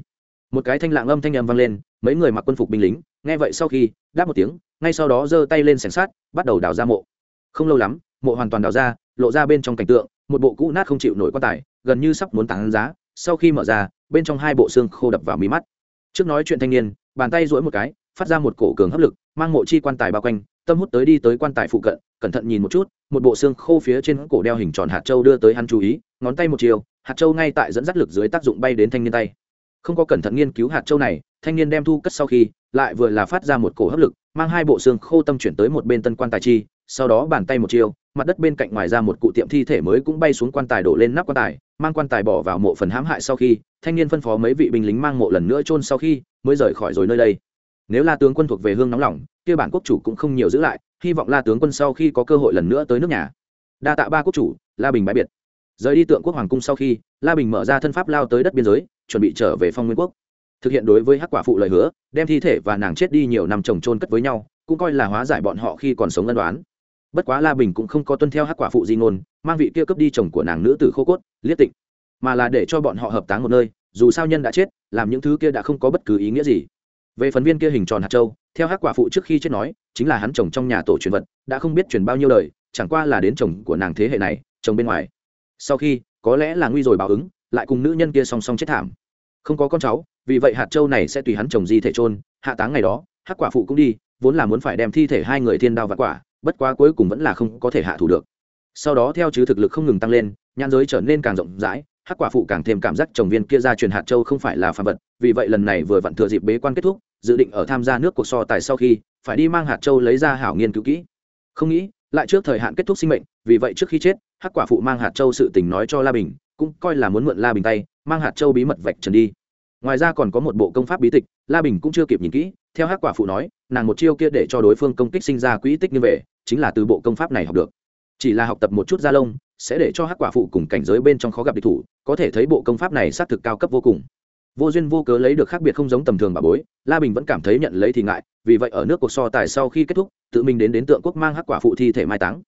Một cái thanh lạng âm thanh âm vang lên, mấy người mặc quân phục binh lính nghe vậy sau khi, đáp một tiếng, ngay sau đó giơ tay lên sẻng sát, bắt đầu đào ra mộ. Không lâu lắm, mộ hoàn toàn đào ra, lộ ra bên trong cảnh tượng, một bộ cũ nát không chịu nổi quan tài, gần như sắp muốn tán giá, sau khi mở ra, bên trong hai bộ xương khô đập vào mí mắt. Trước nói chuyện thanh niên, bàn tay duỗi một cái, phát ra một cổ cường hấp lực, mang mộ chi quan tài bao quanh, tâm hút tới đi tới quan tài phụ cận, cẩn thận nhìn một chút, một bộ xương khô phía trên cổ đeo hình tròn hạt châu đưa tới hắn chú ý, ngón tay một chiều, hạt châu ngay tại dẫn dắt lực dưới tác dụng bay đến thanh niên tay không có cẩn thận nghiên cứu hạt châu này, thanh niên đem thu cất sau khi, lại vừa là phát ra một cổ hấp lực, mang hai bộ xương khô tâm chuyển tới một bên tân quan tài chi, sau đó bàn tay một chiều mặt đất bên cạnh ngoài ra một cụ tiệm thi thể mới cũng bay xuống quan tài đổ lên nắp quan tài, mang quan tài bỏ vào mộ phần hãm hại sau khi, thanh niên phân phó mấy vị binh lính mang mộ lần nữa chôn sau khi, mới rời khỏi rồi nơi đây. Nếu la tướng quân thuộc về hương nóng lòng, kia bản quốc chủ cũng không nhiều giữ lại, hy vọng la tướng quân sau khi có cơ hội lần nữa tới nước nhà. Đa tạ ba quốc chủ, la bình bãi biệt. Rời đi tượng quốc hoàng cung sau khi, la bình mở ra thân pháp lao tới đất biên giới chuẩn bị trở về phong nguyên quốc. Thực hiện đối với hắc quả phụ lời hứa, đem thi thể và nàng chết đi nhiều năm chồng trôn cất với nhau, cũng coi là hóa giải bọn họ khi còn sống ân đoán bất quá la bình cũng không có tuân theo hắc quả phụ di ngôn, mang vị kia cướp đi chồng của nàng nữ tử khô cốt, liết tịnh. Mà là để cho bọn họ hợp táng một nơi, dù sao nhân đã chết, làm những thứ kia đã không có bất cứ ý nghĩa gì. Về phần viên kia hình tròn hạt châu, theo hắc quả phụ trước khi chết nói, chính là hắn chồng trong nhà tổ truyền vật, đã không biết truyền bao nhiêu đời, chẳng qua là đến chồng của nàng thế hệ này, chồng bên ngoài. Sau khi, có lẽ là nguy rồi báo ứng lại cùng nữ nhân kia song song chết thảm. Không có con cháu, vì vậy hạt châu này sẽ tùy hắn chồng di thể trôn hạ táng ngày đó, hắc quả phụ cũng đi, vốn là muốn phải đem thi thể hai người thiên đao và quả, bất quá cuối cùng vẫn là không có thể hạ thủ được. Sau đó theo chứ thực lực không ngừng tăng lên nhan giới trở nên càng rộng rãi, hắc quả phụ càng thêm cảm giác chồng viên kia ra truyền hạt châu không phải là phạm vật, vì vậy lần này vừa vặn thừa dịp bế quan kết thúc, dự định ở tham gia nước cuộc so tài sau khi, phải đi mang hạt châu lấy ra hảo nghiên cứu kỹ. Không nghĩ, lại trước thời hạn kết thúc sinh mệnh, vì vậy trước khi chết, hắc quả phụ mang hạt châu sự tình nói cho la bình cũng coi là muốn mượn la bình tay, mang hạt châu bí mật vạch trần đi. Ngoài ra còn có một bộ công pháp bí tịch, la bình cũng chưa kịp nhìn kỹ, theo hắc quả phụ nói, nàng một chiêu kia để cho đối phương công kích sinh ra quỹ tích như vậy, chính là từ bộ công pháp này học được. Chỉ là học tập một chút gia lông, sẽ để cho hắc quả phụ cùng cảnh giới bên trong khó gặp địch thủ, có thể thấy bộ công pháp này xác thực cao cấp vô cùng. Vô duyên vô cớ lấy được khác biệt không giống tầm thường bà bối, la bình vẫn cảm thấy nhận lấy thì ngại, vì vậy ở nước cuộc so tài sau khi kết thúc, tự mình đến đến tượng quốc mang hắc quả phụ thi thể mai táng.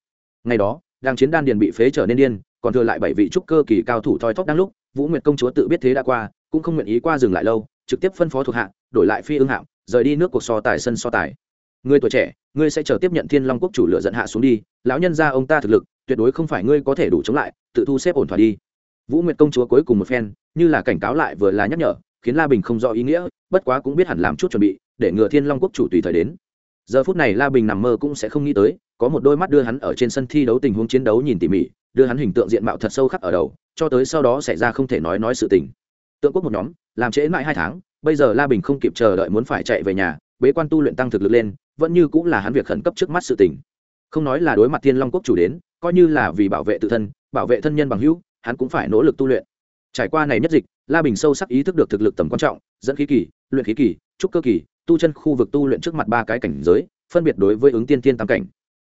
Ngày đó, đang chiến đan điền bị phế trở nên điên còn thừa lại bảy vị trúc cơ kỳ cao thủ thoi thóp đang lúc, vũ nguyệt công chúa tự biết thế đã qua, cũng không nguyện ý qua dừng lại lâu, trực tiếp phân phó thuộc hạ, đổi lại phi ương hạng rời đi nước cuộc so tài sân so tài. Người tuổi trẻ, ngươi sẽ chờ tiếp nhận thiên long quốc chủ lựa dẫn hạ xuống đi, lão nhân ra ông ta thực lực, tuyệt đối không phải ngươi có thể đủ chống lại, tự thu xếp ổn thỏa đi. Vũ nguyệt công chúa cuối cùng một phen, như là cảnh cáo lại vừa là nhắc nhở, khiến la bình không rõ ý nghĩa, bất quá cũng biết hẳn làm chút chuẩn bị, để ngừa thiên long quốc chủ tùy thời đến. Giờ phút này la bình nằm mơ cũng sẽ không nghĩ tới, có một đôi mắt đưa hắn ở trên sân thi đấu tình huống chiến đấu nhìn tỉ mỉ đưa hắn hình tượng diện mạo thật sâu khắc ở đầu, cho tới sau đó xảy ra không thể nói nói sự tình. Tượng quốc một nhóm, làm trễ mãi hai tháng, bây giờ la bình không kịp chờ đợi muốn phải chạy về nhà, bế quan tu luyện tăng thực lực lên, vẫn như cũng là hắn việc khẩn cấp trước mắt sự tình. Không nói là đối mặt thiên long quốc chủ đến, coi như là vì bảo vệ tự thân, bảo vệ thân nhân bằng hữu, hắn cũng phải nỗ lực tu luyện. Trải qua này nhất dịch, la bình sâu sắc ý thức được thực lực tầm quan trọng, dẫn khí kỳ, luyện khí kỳ, trúc cơ kỳ, tu chân khu vực tu luyện trước mặt ba cái cảnh giới, phân biệt đối với ứng tiên tiên tam cảnh.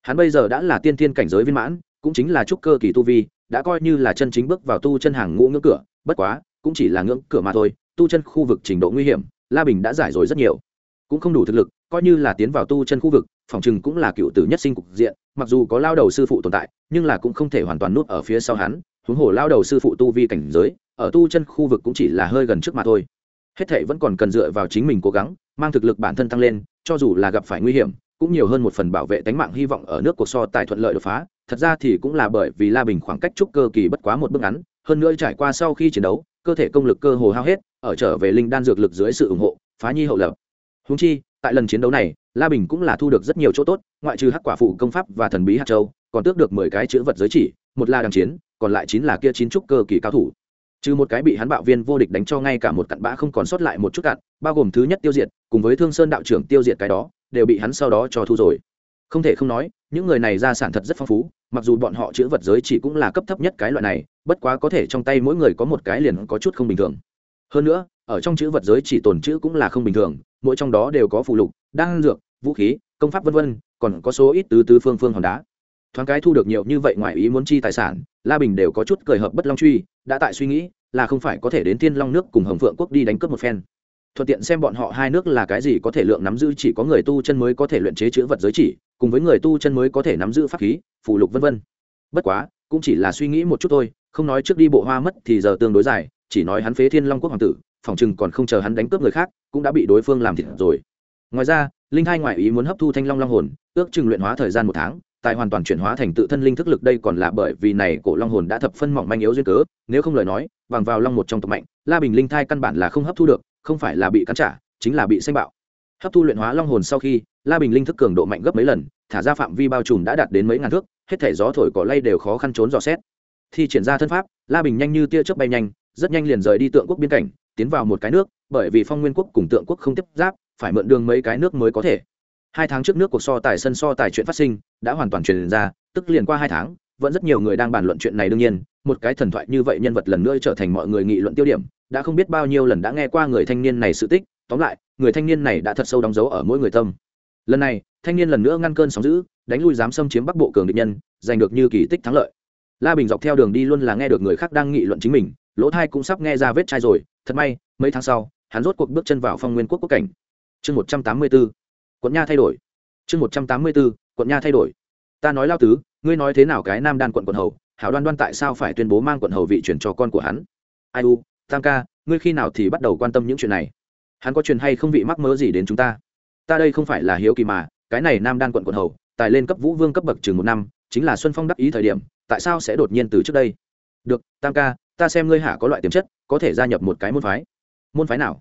Hắn bây giờ đã là tiên tiên cảnh giới viên mãn cũng chính là trúc cơ kỳ tu vi, đã coi như là chân chính bước vào tu chân hàng ngũ ngưỡng cửa, bất quá, cũng chỉ là ngưỡng cửa mà thôi, tu chân khu vực trình độ nguy hiểm, la bình đã giải rồi rất nhiều. Cũng không đủ thực lực, coi như là tiến vào tu chân khu vực, phòng chừng cũng là cựu tử nhất sinh cục diện, mặc dù có lao đầu sư phụ tồn tại, nhưng là cũng không thể hoàn toàn nút ở phía sau hắn, huống hồ lao đầu sư phụ tu vi cảnh giới, ở tu chân khu vực cũng chỉ là hơi gần trước mà thôi. Hết thệ vẫn còn cần dựa vào chính mình cố gắng, mang thực lực bản thân tăng lên, cho dù là gặp phải nguy hiểm, cũng nhiều hơn một phần bảo vệ tánh mạng hy vọng ở nước cuộc so tài thuận lợi đột phá thật ra thì cũng là bởi vì la bình khoảng cách trúc cơ kỳ bất quá một bước ngắn, hơn nữa trải qua sau khi chiến đấu, cơ thể công lực cơ hồ hao hết, ở trở về linh đan dược lực dưới sự ủng hộ, phá nhi hậu lập. Húng chi, tại lần chiến đấu này, la bình cũng là thu được rất nhiều chỗ tốt, ngoại trừ hắc quả phụ công pháp và thần bí hạt châu, còn tước được mười cái chữ vật giới chỉ, một là đằng chiến, còn lại chín là kia chín trúc cơ kỳ cao thủ. Trừ một cái bị hắn bạo viên vô địch đánh cho ngay cả một cặn bã không còn sót lại một chút cặn, bao gồm thứ nhất tiêu diệt, cùng với thương sơn đạo trưởng tiêu diệt cái đó, đều bị hắn sau đó cho thu rồi. Không thể không nói những người này ra sản thật rất phong phú, mặc dù bọn họ chữ vật giới chỉ cũng là cấp thấp nhất cái loại này, bất quá có thể trong tay mỗi người có một cái liền có chút không bình thường. Hơn nữa, ở trong chữ vật giới chỉ tồn chữ cũng là không bình thường, mỗi trong đó đều có phụ lục, đan dược, vũ khí, công pháp vân vân, còn có số ít tứ tứ phương phương hòn đá. Thoáng cái thu được nhiều như vậy ngoài ý muốn chi tài sản, la bình đều có chút cười hợp bất long truy, đã tại suy nghĩ là không phải có thể đến thiên long nước cùng hồng phượng quốc đi đánh cướp một phen thuận tiện xem bọn họ hai nước là cái gì có thể lượng nắm giữ, chỉ có người tu chân mới có thể luyện chế chữ vật giới chỉ, cùng với người tu chân mới có thể nắm giữ pháp khí phụ lục vân vân. Bất quá, cũng chỉ là suy nghĩ một chút thôi, không nói trước đi bộ hoa mất thì giờ tương đối dài, chỉ nói hắn phế thiên long quốc hoàng tử, phòng chừng còn không chờ hắn đánh cướp người khác, cũng đã bị đối phương làm thịt rồi. Ngoài ra, linh hai ngoại ý muốn hấp thu thanh long long hồn, ước chừng luyện hóa thời gian một tháng tại hoàn toàn chuyển hóa thành tự thân linh thức lực đây còn là bởi vì này cổ long hồn đã thập phân mỏng manh yếu duyên cớ, nếu không lời nói, bằng vào long một trong tộc mạnh, la bình linh thai căn bản là không hấp thu được không phải là bị cắn trả, chính là bị xanh bạo. Hấp thu luyện hóa long hồn sau khi, la bình linh thức cường độ mạnh gấp mấy lần, thả ra phạm vi bao trùm đã đạt đến mấy ngàn thước, hết thể gió thổi cỏ lay đều khó khăn trốn dò xét. Thì triển ra thân pháp, la bình nhanh như tia chớp bay nhanh, rất nhanh liền rời đi tượng quốc biên cảnh, tiến vào một cái nước, bởi vì phong nguyên quốc cùng tượng quốc không tiếp giáp, phải mượn đường mấy cái nước mới có thể. Hai tháng trước nước cuộc so tài sân so tài chuyện phát sinh, đã hoàn toàn truyền ra, tức liền qua hai tháng, vẫn rất nhiều người đang bàn luận chuyện này đương nhiên, một cái thần thoại như vậy nhân vật lần nữa trở thành mọi người nghị luận tiêu điểm đã không biết bao nhiêu lần đã nghe qua người thanh niên này sự tích, tóm lại, người thanh niên này đã thật sâu đóng dấu ở mỗi người tâm. Lần này, thanh niên lần nữa ngăn cơn sóng giữ đánh lui dám xâm chiếm bắc bộ cường địch nhân, giành được như kỳ tích thắng lợi. La bình dọc theo đường đi luôn là nghe được người khác đang nghị luận chính mình, lỗ thai cũng sắp nghe ra vết chai rồi, thật may, mấy tháng sau, hắn rốt cuộc bước chân vào phong nguyên quốc quốc cảnh. Chương một trăm tám mươi b ố quận nha thay đổi. Chương một trăm tám mươi b ố quận nha thay đổi. Ta nói lao tứ, ngươi nói thế nào cái nam đan quận quận hầu, hảo đoan đoan tại sao phải tuyên bố mang quận hầu vị chuyển cho con của hắn? Ai u tam ca, ngươi khi nào thì bắt đầu quan tâm những chuyện này? Hắn có chuyện hay không bị mắc mớ gì đến chúng ta? Ta đây không phải là hiếu kỳ mà, cái này nam đan quận quận hầu, tài lên cấp vũ vương cấp bậc chừng một năm, chính là xuân phong đắc ý thời điểm, tại sao sẽ đột nhiên từ trước đây? Được, tam ca, ta xem ngươi hạ có loại tiềm chất, có thể gia nhập một cái môn phái. Môn phái nào?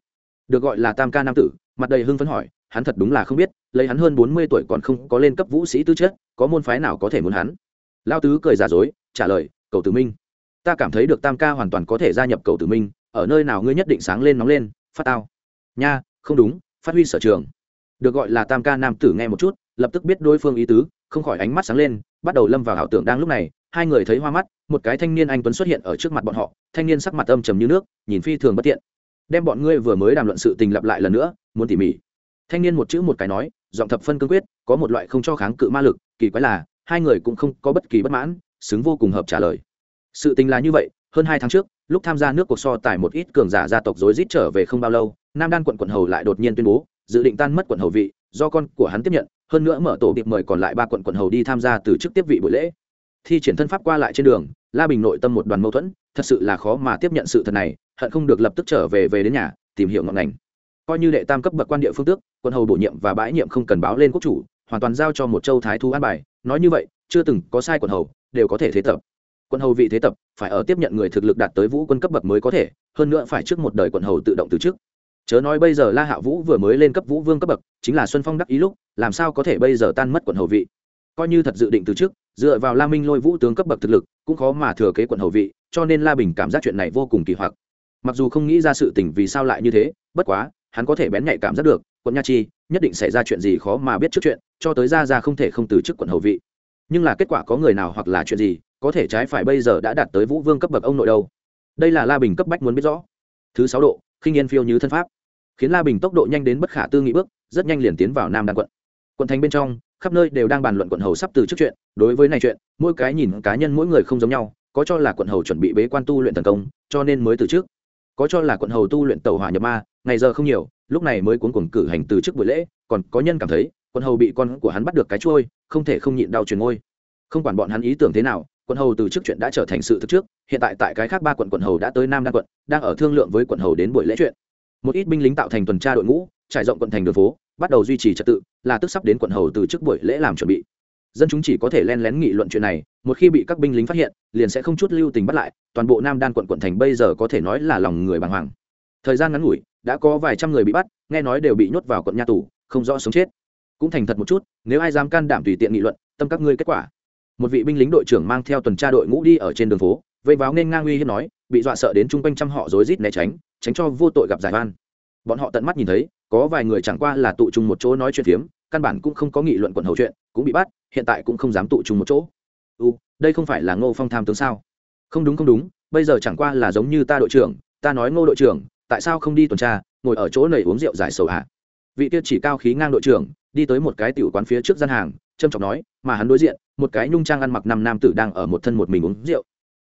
Được gọi là tam ca nam tử, mặt đầy hưng phấn hỏi, hắn thật đúng là không biết, lấy hắn hơn bốn mươi tuổi còn không có lên cấp vũ sĩ tư chất, có môn phái nào có thể muốn hắn? Lao tứ cười giả dối, trả lời, cầu tử minh ta cảm thấy được tam ca hoàn toàn có thể gia nhập cầu tử minh, ở nơi nào ngươi nhất định sáng lên nóng lên, phát tao. Nha, không đúng, phát huy sở trường. Được gọi là tam ca nam tử nghe một chút, lập tức biết đối phương ý tứ, không khỏi ánh mắt sáng lên, bắt đầu lâm vào ảo tưởng đang lúc này, hai người thấy hoa mắt, một cái thanh niên anh tuấn xuất hiện ở trước mặt bọn họ, thanh niên sắc mặt âm trầm như nước, nhìn phi thường bất tiện. Đem bọn ngươi vừa mới đàm luận sự tình lặp lại lần nữa, muốn tỉ mỉ. Thanh niên một chữ một cái nói, giọng thập phân cương quyết, có một loại không cho kháng cự ma lực, kỳ quái là, hai người cũng không có bất kỳ bất mãn, xứng vô cùng hợp trả lời sự tình là như vậy, hơn hai tháng trước, lúc tham gia nước cuộc so tài một ít cường giả gia tộc rối rít trở về không bao lâu, nam đan quận quận hầu lại đột nhiên tuyên bố, dự định tan mất quận hầu vị, do con của hắn tiếp nhận, hơn nữa mở tổ tiệc mời còn lại ba quận quận hầu đi tham gia từ chức tiếp vị buổi lễ. Thi triển thân pháp qua lại trên đường, la bình nội tâm một đoàn mâu thuẫn, thật sự là khó mà tiếp nhận sự thật này, hận không được lập tức trở về về đến nhà, tìm hiểu ngọn ngành. Coi như đệ tam cấp bậc quan địa phương tước, quận hầu bổ nhiệm và bãi nhiệm không cần báo lên quốc chủ, hoàn toàn giao cho một châu thái thú an bài, nói như vậy, chưa từng có sai quận hầu, đều có thể thế tập quận hầu vị thế tập phải ở tiếp nhận người thực lực đạt tới vũ quân cấp bậc mới có thể, hơn nữa phải trước một đời quận hầu tự động từ chức. chớ nói bây giờ la hạ vũ vừa mới lên cấp vũ vương cấp bậc, chính là xuân phong đắc ý lúc, làm sao có thể bây giờ tan mất quận hầu vị? Coi như thật dự định từ trước dựa vào la minh lôi vũ tướng cấp bậc thực lực, cũng khó mà thừa kế quận hầu vị, cho nên la bình cảm giác chuyện này vô cùng kỳ hoặc. Mặc dù không nghĩ ra sự tình vì sao lại như thế, bất quá, hắn có thể bén nhạy cảm giác được, quận nha chi, nhất định xảy ra chuyện gì khó mà biết trước chuyện, cho tới ra ra không thể không từ chức quận hầu vị. Nhưng là kết quả có người nào hoặc là chuyện gì có thể trái phải bây giờ đã đạt tới vũ vương cấp bậc ông nội đâu. Đây là la bình cấp bách muốn biết rõ. Thứ sáu độ, khinh yên phiêu như thân pháp. Khiến la bình tốc độ nhanh đến bất khả tư nghị bước, rất nhanh liền tiến vào nam đan quận. Quận thành bên trong, khắp nơi đều đang bàn luận quận hầu sắp từ trước chuyện. Đối với này chuyện, mỗi cái nhìn cá nhân mỗi người không giống nhau, có cho là quận hầu chuẩn bị bế quan tu luyện thần công, cho nên mới từ trước có cho là quận hầu tu luyện tàu hỏa nhập ma, ngày giờ không nhiều, lúc này mới cuốn cuồng cử hành từ trước buổi lễ, còn có nhân cảm thấy, quận hầu bị con của hắn bắt được cái trôi không thể không nhịn đau truyền ngôi. Không quản bọn hắn ý tưởng thế nào quận hầu từ trước chuyện đã trở thành sự thực trước, hiện tại tại cái khác ba quận quận hầu đã tới nam đan quận, đang ở thương lượng với quận hầu đến buổi lễ chuyện. Một ít binh lính tạo thành tuần tra đội ngũ, trải rộng quận thành đường phố, bắt đầu duy trì trật tự, là tức sắp đến quận hầu từ trước buổi lễ làm chuẩn bị. Dân chúng chỉ có thể len lén nghị luận chuyện này, một khi bị các binh lính phát hiện, liền sẽ không chút lưu tình bắt lại, toàn bộ nam đan quận quận thành bây giờ có thể nói là lòng người bàng hoàng. Thời gian ngắn ngủi, đã có vài trăm người bị bắt, nghe nói đều bị nhốt vào quận nha tù, không rõ sống chết. Cũng thành thật một chút, nếu ai dám can đảm tùy tiện nghị luận, tâm các ngươi kết quả một vị binh lính đội trưởng mang theo tuần tra đội ngũ đi ở trên đường phố, vây váo nên ngang uy hiếp nói, bị dọa sợ đến chung quanh trăm họ rối rít né tránh tránh cho vô tội gặp giải oan. Bọn họ tận mắt nhìn thấy, có vài người chẳng qua là tụ chung một chỗ nói chuyện phiếm, căn bản cũng không có nghị luận quần hầu chuyện, cũng bị bắt, hiện tại cũng không dám tụ chung một chỗ. U, đây không phải là ngô phong tham tướng sao? Không đúng không đúng, bây giờ chẳng qua là giống như ta đội trưởng, ta nói ngô đội trưởng, tại sao không đi tuần tra, ngồi ở chỗ này uống rượu giải sầu hạ vị kia chỉ cao khí ngang đội trưởng, đi tới một cái tiểu quán phía trước gian hàng trâm trọng nói mà hắn đối diện một cái nhung trang ăn mặc năm nam tử đang ở một thân một mình uống rượu.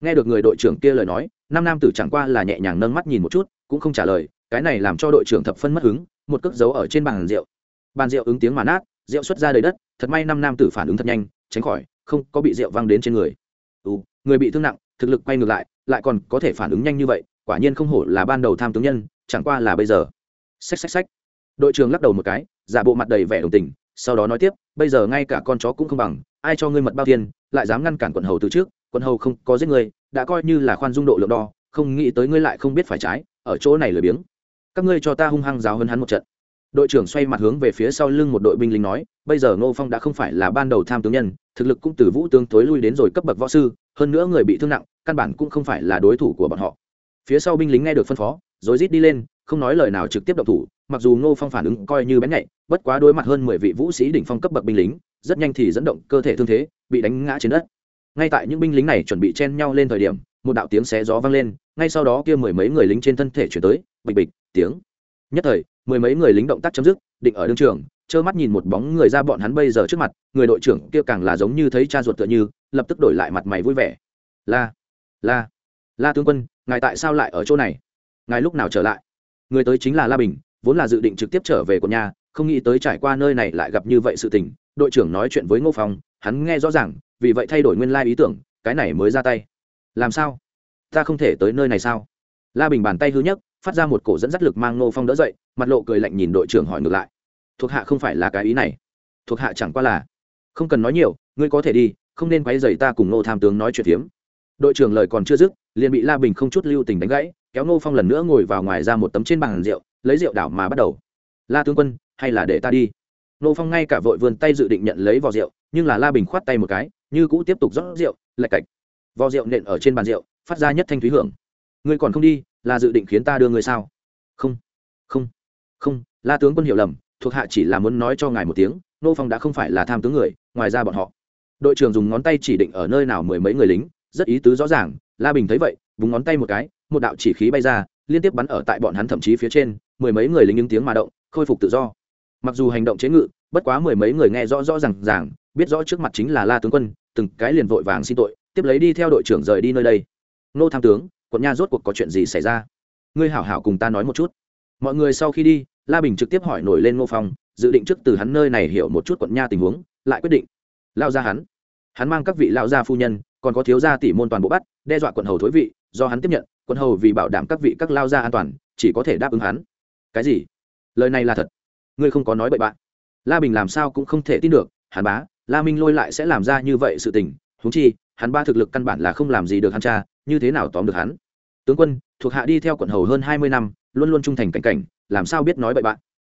Nghe được người đội trưởng kia lời nói năm nam tử chẳng qua là nhẹ nhàng nâng mắt nhìn một chút cũng không trả lời cái này làm cho đội trưởng thập phân mất hứng một cước giấu ở trên bàn rượu. Bàn rượu ứng tiếng mà nát rượu xuất ra đầy đất thật may năm nam tử phản ứng thật nhanh tránh khỏi không có bị rượu văng đến trên người. Ừ, người bị thương nặng thực lực quay ngược lại lại còn có thể phản ứng nhanh như vậy quả nhiên không hổ là ban đầu tham tướng nhân chẳng qua là bây giờ. Xách xách xách. Đội trưởng lắc đầu một cái giả bộ mặt đầy vẻ đồng tình sau đó nói tiếp, bây giờ ngay cả con chó cũng không bằng, ai cho ngươi mật bao tiền, lại dám ngăn cản quận hầu từ trước, quận hầu không có giết ngươi, đã coi như là khoan dung độ lượng đo, không nghĩ tới ngươi lại không biết phải trái, ở chỗ này lười biếng. Các ngươi cho ta hung hăng giáo hơn hắn một trận. Đội trưởng xoay mặt hướng về phía sau lưng một đội binh lính nói, bây giờ ngô phong đã không phải là ban đầu tham tướng nhân, thực lực cũng từ vũ tướng tối lui đến rồi cấp bậc võ sư, hơn nữa người bị thương nặng, căn bản cũng không phải là đối thủ của bọn họ phía sau binh lính nghe được phân phó, rồi rít đi lên, không nói lời nào trực tiếp động thủ, mặc dù ngô phong phản ứng coi như bén nhạy, bất quá đối mặt hơn mười vị vũ sĩ đỉnh phong cấp bậc binh lính, rất nhanh thì dẫn động cơ thể thương thế, bị đánh ngã trên đất. Ngay tại những binh lính này chuẩn bị chen nhau lên thời điểm, một đạo tiếng xé gió vang lên, ngay sau đó kia mười mấy người lính trên thân thể chuyển tới, bịch bịch, tiếng. Nhất thời, mười mấy người lính động tác chấm dứt, định ở đương trường, trơ mắt nhìn một bóng người ra bọn hắn bây giờ trước mặt, người đội trưởng kia càng là giống như thấy cha ruột tựa như, lập tức đổi lại mặt mày vui vẻ. La la la tướng quân, ngài tại sao lại ở chỗ này? Ngài lúc nào trở lại? Người tới chính là la bình, vốn là dự định trực tiếp trở về quận nhà, không nghĩ tới trải qua nơi này lại gặp như vậy sự tình. Đội trưởng nói chuyện với ngô phong, hắn nghe rõ ràng, vì vậy thay đổi nguyên lai ý tưởng, cái này mới ra tay. Làm sao? Ta không thể tới nơi này sao? La bình bàn tay hư nhất phát ra một cổ dẫn dắt lực mang ngô phong đỡ dậy, mặt lộ cười lạnh nhìn đội trưởng hỏi ngược lại. Thuộc hạ không phải là cái ý này. Thuộc hạ chẳng qua là không cần nói nhiều, ngươi có thể đi, không nên quay dày ta cùng ngô tham tướng nói chuyện phiếm. Đội trưởng lời còn chưa dứt liền bị la bình không chút lưu tình đánh gãy, kéo ngô phong lần nữa ngồi vào ngoài ra một tấm trên bàn rượu, lấy rượu đảo mà bắt đầu. La tướng quân, hay là để ta đi? Ngô phong ngay cả vội vươn tay dự định nhận lấy vò rượu, nhưng là la bình khoát tay một cái, như cũ tiếp tục rót rượu, lạch cạch. Vò rượu nện ở trên bàn rượu, phát ra nhất thanh thúy hưởng. Ngươi còn không đi, là dự định khiến ta đưa ngươi sao? Không không không. La tướng quân hiểu lầm, thuộc hạ chỉ là muốn nói cho ngài một tiếng nô phong đã không phải là tham tướng người, ngoài ra bọn họ. Đội trưởng dùng ngón tay chỉ định ở nơi nào mười mấy người lính, rất ý tứ rõ ràng la bình thấy vậy, vùng ngón tay một cái, một đạo chỉ khí bay ra, liên tiếp bắn ở tại bọn hắn thậm chí phía trên, mười mấy người lính những tiếng mà động, khôi phục tự do. Mặc dù hành động chế ngự, bất quá mười mấy người nghe rõ rõ r ràng, biết rõ trước mặt chính là la tướng quân, từng cái liền vội vàng xin tội, tiếp lấy đi theo đội trưởng rời đi nơi đây. Nô tham tướng, quận nha rốt cuộc có chuyện gì xảy ra? Ngươi hảo hảo cùng ta nói một chút. Mọi người sau khi đi, la bình trực tiếp hỏi nổi lên ngô phong, dự định trước từ hắn nơi này hiểu một chút quận nha tình huống, lại quyết định. Lao ra hắn. Hắn mang các vị lao gia phu nhân còn có thiếu gia tỷ môn toàn bộ bắt, đe dọa quận hầu thối vị, do hắn tiếp nhận, quận hầu vì bảo đảm các vị các lao gia an toàn, chỉ có thể đáp ứng hắn. Cái gì? Lời này là thật. Ngươi không có nói bậy bạn. La bình làm sao cũng không thể tin được, hắn bá, la minh lôi lại sẽ làm ra như vậy sự tình, huống chi, hắn ba thực lực căn bản là không làm gì được hắn cha, như thế nào tóm được hắn? Tướng quân, thuộc hạ đi theo quận hầu hơn hai mươi năm, luôn luôn trung thành cảnh cảnh, làm sao biết nói bậy bạn?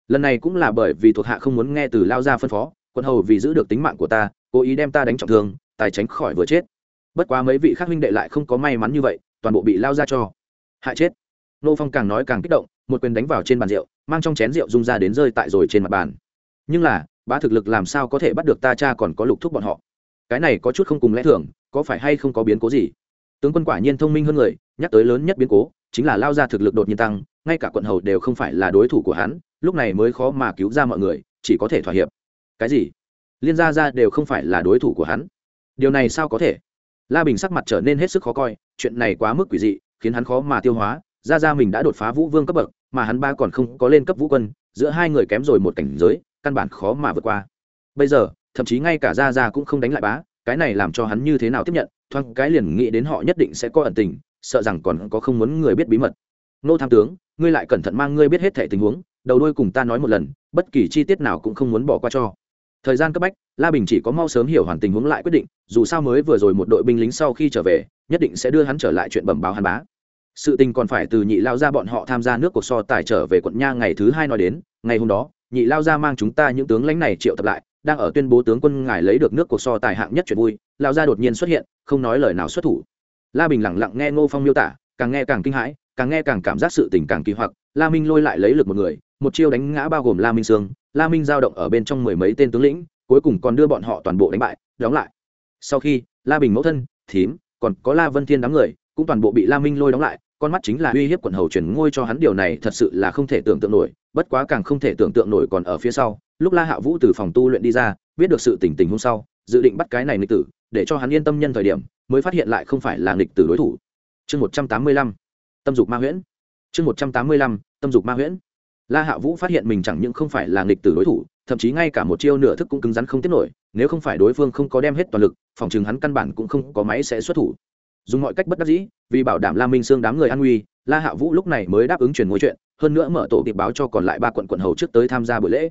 Lần này cũng là bởi vì thuộc hạ không muốn nghe từ lao gia phân phó, quận hầu vì giữ được tính mạng của ta, cố ý đem ta đánh trọng thương, tài tránh khỏi vừa chết bất quá mấy vị khác huynh đệ lại không có may mắn như vậy, toàn bộ bị lao ra cho. Hại chết. Nô phong càng nói càng kích động, một quyền đánh vào trên bàn rượu, mang trong chén rượu rung ra đến rơi tại rồi trên mặt bàn. Nhưng là, bá thực lực làm sao có thể bắt được ta cha còn có lục thúc bọn họ? Cái này có chút không cùng lẽ thường, có phải hay không có biến cố gì? Tướng quân quả nhiên thông minh hơn người, nhắc tới lớn nhất biến cố, chính là lao ra thực lực đột nhiên tăng, ngay cả quận hầu đều không phải là đối thủ của hắn, lúc này mới khó mà cứu ra mọi người, chỉ có thể thỏa hiệp. Cái gì? Liên gia ra đều không phải là đối thủ của hắn. Điều này sao có thể? La bình sắc mặt trở nên hết sức khó coi, chuyện này quá mức quỷ dị, khiến hắn khó mà tiêu hóa. Ra ra mình đã đột phá vũ vương cấp bậc, mà hắn ba còn không có lên cấp vũ quân, giữa hai người kém rồi một cảnh giới, căn bản khó mà vượt qua. Bây giờ, thậm chí ngay cả ra ra cũng không đánh lại bá, cái này làm cho hắn như thế nào tiếp nhận, thoáng cái liền nghĩ đến họ nhất định sẽ có ẩn tình, sợ rằng còn có không muốn người biết bí mật. Nô tham tướng, ngươi lại cẩn thận mang ngươi biết hết thể tình huống, đầu đuôi cùng ta nói một lần, bất kỳ chi tiết nào cũng không muốn bỏ qua cho thời gian cấp bách, la bình chỉ có mau sớm hiểu hoàn tình huống lại quyết định, dù sao mới vừa rồi một đội binh lính sau khi trở về, nhất định sẽ đưa hắn trở lại chuyện bẩm báo hắn bá. Sự tình còn phải từ nhị lao ra bọn họ tham gia nước cuộc so tài trở về quận nha ngày thứ hai nói đến, ngày hôm đó, nhị lao ra mang chúng ta những tướng lãnh này triệu tập lại, đang ở tuyên bố tướng quân ngài lấy được nước cuộc so tài hạng nhất chuyện vui, lao ra đột nhiên xuất hiện, không nói lời nào xuất thủ. La bình lẳng lặng nghe ngô phong miêu tả, càng nghe càng kinh hãi, càng nghe càng cảm giác sự tình càng kỳ hoặc, la minh lôi lại lấy lực một người, một chiêu đánh ngã bao gồm la minh sương la minh giao động ở bên trong mười mấy tên tướng lĩnh, cuối cùng còn đưa bọn họ toàn bộ đánh bại, đóng lại. Sau khi, la bình mẫu thân, thím, còn có la vân thiên đám người, cũng toàn bộ bị la minh lôi đóng lại, con mắt chính là uy hiếp quận hầu chuyển ngôi cho hắn, điều này thật sự là không thể tưởng tượng nổi, bất quá càng không thể tưởng tượng nổi còn ở phía sau. Lúc la hạ vũ từ phòng tu luyện đi ra, biết được sự tình tình hôm sau, dự định bắt cái này nghịch tử, để cho hắn yên tâm nhân thời điểm, mới phát hiện lại không phải là nghịch tử đối thủ. Chương một trăm tám mươi lăm, tâm dục ma huyễn. Chương một trăm tám mươi lăm, tâm dục ma huyễn la hạ vũ phát hiện mình chẳng những không phải là nghịch tử đối thủ, thậm chí ngay cả một chiêu nửa thức cũng cứng rắn không tiết nổi, nếu không phải đối phương không có đem hết toàn lực, phòng chừng hắn căn bản cũng không có máy sẽ xuất thủ. Dùng mọi cách bất đắc dĩ, vì bảo đảm la minh sương đám người an nguy la hạ vũ lúc này mới đáp ứng chuyển ngôi chuyện, hơn nữa mở tổ kịp báo cho còn lại ba quận quận hầu trước tới tham gia buổi lễ.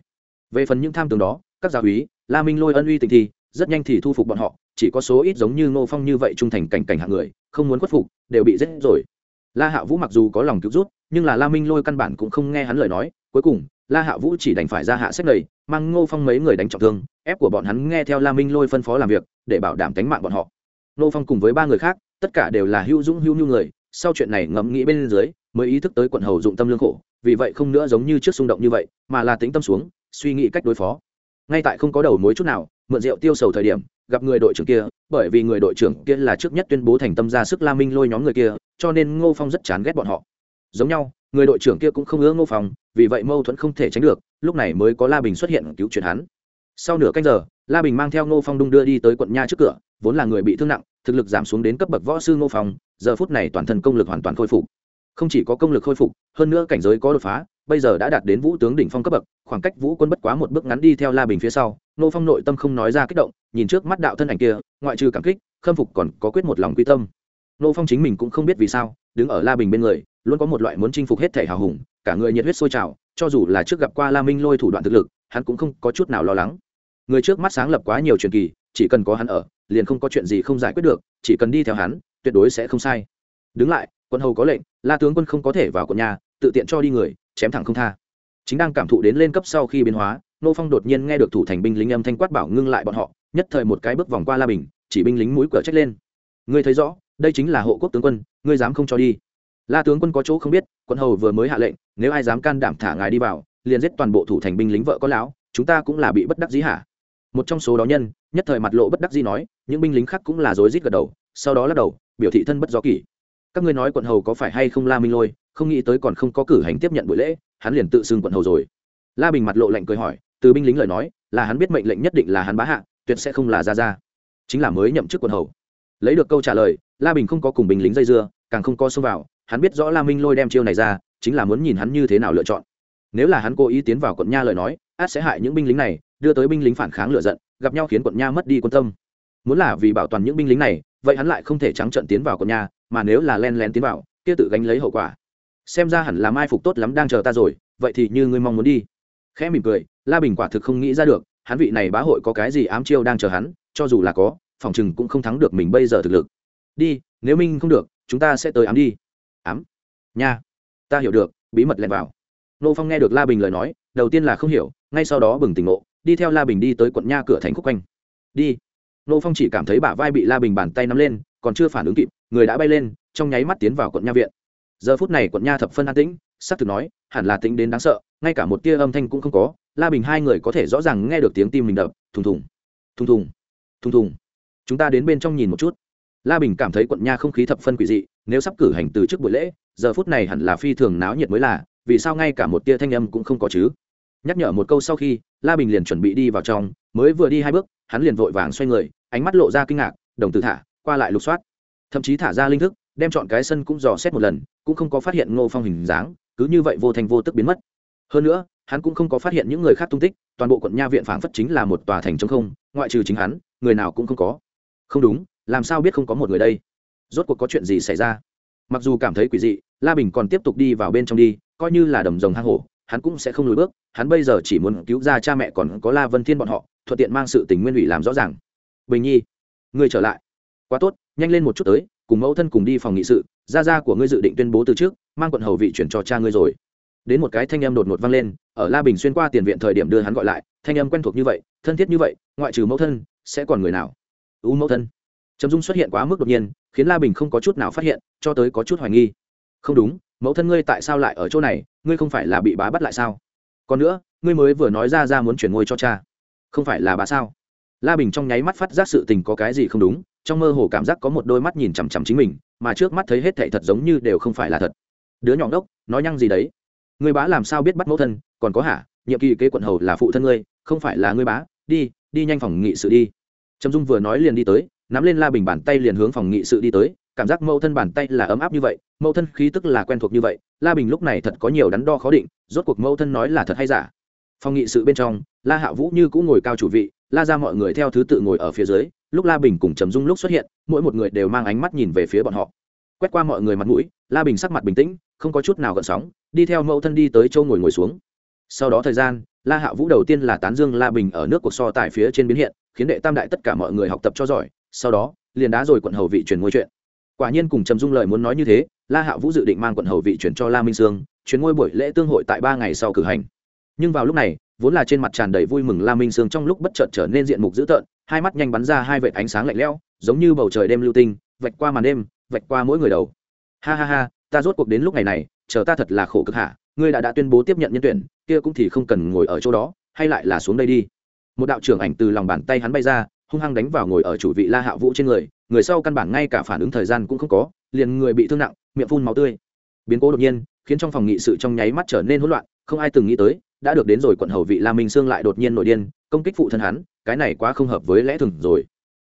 Về phần những tham tướng đó, các gia úy, la minh lôi ân uy tình thi rất nhanh thì thu phục bọn họ, chỉ có số ít giống như ngô phong như vậy trung thành cảnh cảnh hạng người, không muốn khuất phục, đều bị giết rồi la hạ vũ mặc dù có lòng cứu rút, nhưng là la minh lôi căn bản cũng không nghe hắn lời nói. Cuối cùng, la hạ vũ chỉ đành phải ra hạ sách lầy mang ngô phong mấy người đánh trọng thương, ép của bọn hắn nghe theo la minh lôi phân phó làm việc, để bảo đảm tính mạng bọn họ. Ngô phong cùng với ba người khác, tất cả đều là hữu dũng hữu nhu người. Sau chuyện này ngẫm nghĩ bên dưới, mới ý thức tới quận hầu dụng tâm lương khổ. Vì vậy không nữa giống như trước xung động như vậy, mà là tính tâm xuống, suy nghĩ cách đối phó. Ngay tại không có đầu mối chút nào, mượn rượu tiêu sầu thời điểm, gặp người đội trưởng kia, bởi vì người đội trưởng kia là trước nhất tuyên bố thành tâm ra sức la minh lôi nhóm người kia cho nên ngô phong rất chán ghét bọn họ. Giống nhau, người đội trưởng kia cũng không ưa ngô phong, vì vậy mâu thuẫn không thể tránh được, lúc này mới có la bình xuất hiện cứu chuyện hắn. Sau nửa canh giờ, la bình mang theo ngô phong đung đưa đi tới quận nha trước cửa, vốn là người bị thương nặng, thực lực giảm xuống đến cấp bậc võ sư ngô phong, giờ phút này toàn thân công lực hoàn toàn khôi phục. Không chỉ có công lực khôi phục, hơn nữa cảnh giới có đột phá, bây giờ đã đạt đến vũ tướng đỉnh phong cấp bậc, khoảng cách vũ quân bất quá một bước ngắn đi theo la bình phía sau, Ngô phong nội tâm không nói ra kích động, nhìn trước mắt đạo thân ảnh kia, ngoại trừ cảm kích, khâm phục còn có quyết một lòng quy tâm nô phong chính mình cũng không biết vì sao, đứng ở la bình bên người, luôn có một loại muốn chinh phục hết thể hào hùng, cả người nhiệt huyết sôi trào, cho dù là trước gặp qua la minh lôi thủ đoạn thực lực, hắn cũng không có chút nào lo lắng. Người trước mắt sáng lập quá nhiều truyền kỳ, chỉ cần có hắn ở, liền không có chuyện gì không giải quyết được, chỉ cần đi theo hắn, tuyệt đối sẽ không sai. Đứng lại, quân hầu có lệnh, la tướng quân không có thể vào quận nhà, tự tiện cho đi người, chém thẳng không tha. Chính đang cảm thụ đến lên cấp sau khi biến hóa, nô phong đột nhiên nghe được thủ thành binh lính âm thanh quát bảo ngưng lại bọn họ, nhất thời một cái bước vòng qua la bình, chỉ binh lính mũi cửa trách lên. Ngươi thấy rõ đây chính là hộ quốc tướng quân, ngươi dám không cho đi. La tướng quân có chỗ không biết quân hầu vừa mới hạ lệnh, nếu ai dám can đảm thả ngài đi vào, liền giết toàn bộ thủ thành binh lính vợ có lão, chúng ta cũng là bị bất đắc dĩ hả? Một trong số đó nhân, nhất thời mặt lộ bất đắc dĩ nói, những binh lính khác cũng là rối rít gật đầu, sau đó lắc đầu, biểu thị thân bất do kỷ. Các ngươi nói quận hầu có phải hay không la minh lôi, không nghĩ tới còn không có cử hành tiếp nhận buổi lễ, hắn liền tự xưng quận hầu rồi. La bình mặt lộ lệnh cười hỏi, từ binh lính lời nói, là hắn biết mệnh lệnh nhất định là hắn bá hạ, tuyệt sẽ không là ra ra chính là mới nhậm chức quận hầu. Lấy được câu trả lời la bình không có cùng binh lính dây dưa, càng không có xông vào, hắn biết rõ la minh lôi đem chiêu này ra, chính là muốn nhìn hắn như thế nào lựa chọn. Nếu là hắn cố ý tiến vào quận nha lời nói, át sẽ hại những binh lính này, đưa tới binh lính phản kháng lựa giận, gặp nhau khiến quận nha mất đi quân tâm. Muốn là vì bảo toàn những binh lính này, vậy hắn lại không thể trắng trận tiến vào quận nha, mà nếu là len lén tiến vào, kia tự gánh lấy hậu quả. Xem ra hẳn là mai phục tốt lắm đang chờ ta rồi, vậy thì như ngươi mong muốn đi. Khẽ mỉm cười, la bình quả thực không nghĩ ra được, hắn vị này bá hội có cái gì ám chiêu đang chờ hắn, cho dù là có, phòng chừng cũng không thắng được mình bây giờ thực lực đi, nếu minh không được, chúng ta sẽ tới ám đi. Ám? Nha. Ta hiểu được, bí mật lẻn vào. Nô phong nghe được la bình lời nói, đầu tiên là không hiểu, ngay sau đó bừng tỉnh ngộ, đi theo la bình đi tới quận nha cửa thành khúc quanh. Đi. Nô phong chỉ cảm thấy bả vai bị la bình bàn tay nắm lên, còn chưa phản ứng kịp, người đã bay lên, trong nháy mắt tiến vào quận nha viện. Giờ phút này quận nha thập phân an tĩnh s ắ c thực nói, hẳn là tĩnh đến đáng sợ, ngay cả một tia âm thanh cũng không có, la bình hai người có thể rõ ràng nghe được tiếng tim mình đập, thùng thùng. Thùng thùng. Thùng thùng. Chúng ta đến bên trong nhìn một chút la bình cảm thấy quận nha không khí thập phân quỷ dị, nếu sắp cử hành từ trước buổi lễ, giờ phút này hẳn là phi thường náo nhiệt mới là, vì sao ngay cả một tia thanh âm cũng không có chứ? Nhắc nhở một câu sau khi, la bình liền chuẩn bị đi vào trong, mới vừa đi hai bước, hắn liền vội vàng xoay người, ánh mắt lộ ra kinh ngạc, đồng tử thả, qua lại lục soát. Thậm chí thả ra linh thức, đem chọn cái sân cũng dò xét một lần, cũng không có phát hiện ngô phong hình dáng, cứ như vậy vô thành vô tức biến mất. Hơn nữa, hắn cũng không có phát hiện những người khác tung tích, toàn bộ quận nha viện phảng phất chính là một tòa thành trống không, ngoại trừ chính hắn, người nào cũng không có. Không đúng làm sao biết không có một người đây? Rốt cuộc có chuyện gì xảy ra? Mặc dù cảm thấy quỷ dị, la bình còn tiếp tục đi vào bên trong đi, coi như là đầm rồng hang hổ, hắn cũng sẽ không lùi bước. Hắn bây giờ chỉ muốn cứu ra cha mẹ còn có la vân thiên bọn họ, thuận tiện mang sự tình nguyên ủy làm rõ ràng. Bình nhi, ngươi trở lại. Quá tốt, nhanh lên một chút tới, cùng mẫu thân cùng đi phòng nghị sự. Gia gia của ngươi dự định tuyên bố từ trước, mang quận hầu vị chuyển cho cha ngươi rồi. Đến một cái thanh âm đột ngột vang lên, ở la bình xuyên qua tiền viện thời điểm đưa hắn gọi lại, thanh âm quen thuộc như vậy, thân thiết như vậy, ngoại trừ mẫu thân, sẽ còn người nào? U mẫu thân trầm dung xuất hiện quá mức đột nhiên, khiến la bình không có chút nào phát hiện, cho tới có chút hoài nghi. Không đúng, mẫu thân ngươi tại sao lại ở chỗ này, ngươi không phải là bị bá bắt lại sao? Còn nữa, ngươi mới vừa nói ra ra muốn chuyển ngôi cho cha. Không phải là bà sao? La bình trong nháy mắt phát giác sự tình có cái gì không đúng, trong mơ hồ cảm giác có một đôi mắt nhìn chằm chằm chính mình, mà trước mắt thấy hết thệ thật giống như đều không phải là thật. Đứa nhỏ đốc nói nhăng gì đấy? Người bá làm sao biết bắt mẫu thân, còn có hả? Nhiệm kỳ kế quận hầu là phụ thân ngươi, không phải là ngươi bá. Đi đi nhanh phòng nghị sự đi. Trầm dung vừa nói liền đi tới nắm lên la bình bàn tay liền hướng phòng nghị sự đi tới, cảm giác mẫu thân bàn tay là ấm áp như vậy, mẫu thân khí tức là quen thuộc như vậy, la bình lúc này thật có nhiều đắn đo khó định, rốt cuộc mẫu thân nói là thật hay giả. Phòng nghị sự bên trong, la hạ vũ như cũng ngồi cao chủ vị, la ra mọi người theo thứ tự ngồi ở phía dưới, lúc la bình cùng trầm dung lúc xuất hiện, mỗi một người đều mang ánh mắt nhìn về phía bọn họ. Quét qua mọi người mặt mũi, la bình sắc mặt bình tĩnh, không có chút nào gợn sóng, đi theo mẫu thân đi tới châu ngồi ngồi xuống. Sau đó thời gian, la hạ vũ đầu tiên là tán dương la bình ở nước cuộc so tại phía trên biến hiện, khiến đệ tam đại tất cả mọi người học tập cho giỏi sau đó, liền đá rồi quận hầu vị truyền ngôi chuyện. Quả nhiên cùng trầm dung lời muốn nói như thế, la hạ vũ dự định mang quận hầu vị chuyển cho la minh sương chuyến ngôi buổi lễ tương hội tại ba ngày sau cử hành. Nhưng vào lúc này, vốn là trên mặt tràn đầy vui mừng la minh sương trong lúc bất chợt trở nên diện mục dữ tợn, hai mắt nhanh bắn ra hai vệt ánh sáng lạnh lẽo, giống như bầu trời đêm lưu tinh, vạch qua màn đêm, vạch qua mỗi người đầu. Ha ha ha, ta rốt cuộc đến lúc ngày này, chờ ta thật là khổ cực hạ ngươi đã đã tuyên bố tiếp nhận nhân tuyển, kia cũng thì không cần ngồi ở chỗ đó, hay lại là xuống đây đi. Một đạo trưởng ảnh từ lòng bàn tay hắn bay ra hung hăng đánh vào ngồi ở chủ vị la hạ vũ trên người người sau căn bản ngay cả phản ứng thời gian cũng không có, liền người bị thương nặng, miệng phun máu tươi. Biến cố đột nhiên, khiến trong phòng nghị sự trong nháy mắt trở nên hỗn loạn, không ai từng nghĩ tới, đã được đến rồi quận hầu vị la minh sương lại đột nhiên nổi điên, công kích phụ thân hắn, cái này quá không hợp với lẽ thường rồi.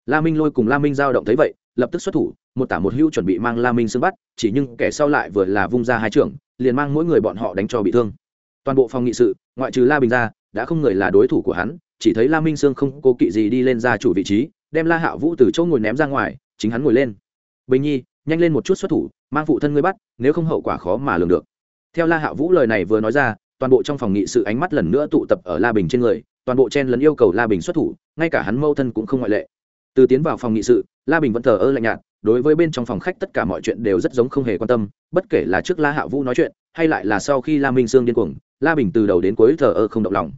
La minh lôi cùng la minh giao động thấy vậy, lập tức xuất thủ, một tả một hữu chuẩn bị mang la minh sương bắt, chỉ nhưng kẻ sau lại vừa là vung ra hai trưởng, liền mang mỗi người bọn họ đánh cho bị thương. Toàn bộ phòng nghị sự, ngoại trừ la bình ra, đã không người là đối thủ của hắn chỉ thấy la minh sương không cố kỵ gì đi lên ra chủ vị trí, đem la hạ vũ từ chỗ ngồi ném ra ngoài, chính hắn ngồi lên. Bình nhi, nhanh lên một chút xuất thủ, mang phụ thân ngươi bắt, nếu không hậu quả khó mà lường được. Theo la hạ vũ lời này vừa nói ra, toàn bộ trong phòng nghị sự ánh mắt lần nữa tụ tập ở la bình trên người, toàn bộ chen lấn yêu cầu la bình xuất thủ, ngay cả hắn mâu thân cũng không ngoại lệ. Từ tiến vào phòng nghị sự, la bình vẫn thờ ơ lạnh nhạt, đối với bên trong phòng khách tất cả mọi chuyện đều rất giống không hề quan tâm, bất kể là trước la hạ vũ nói chuyện, hay lại là sau khi la minh sương điên cuồng, la bình từ đầu đến cuối thờ ơ không động lòng.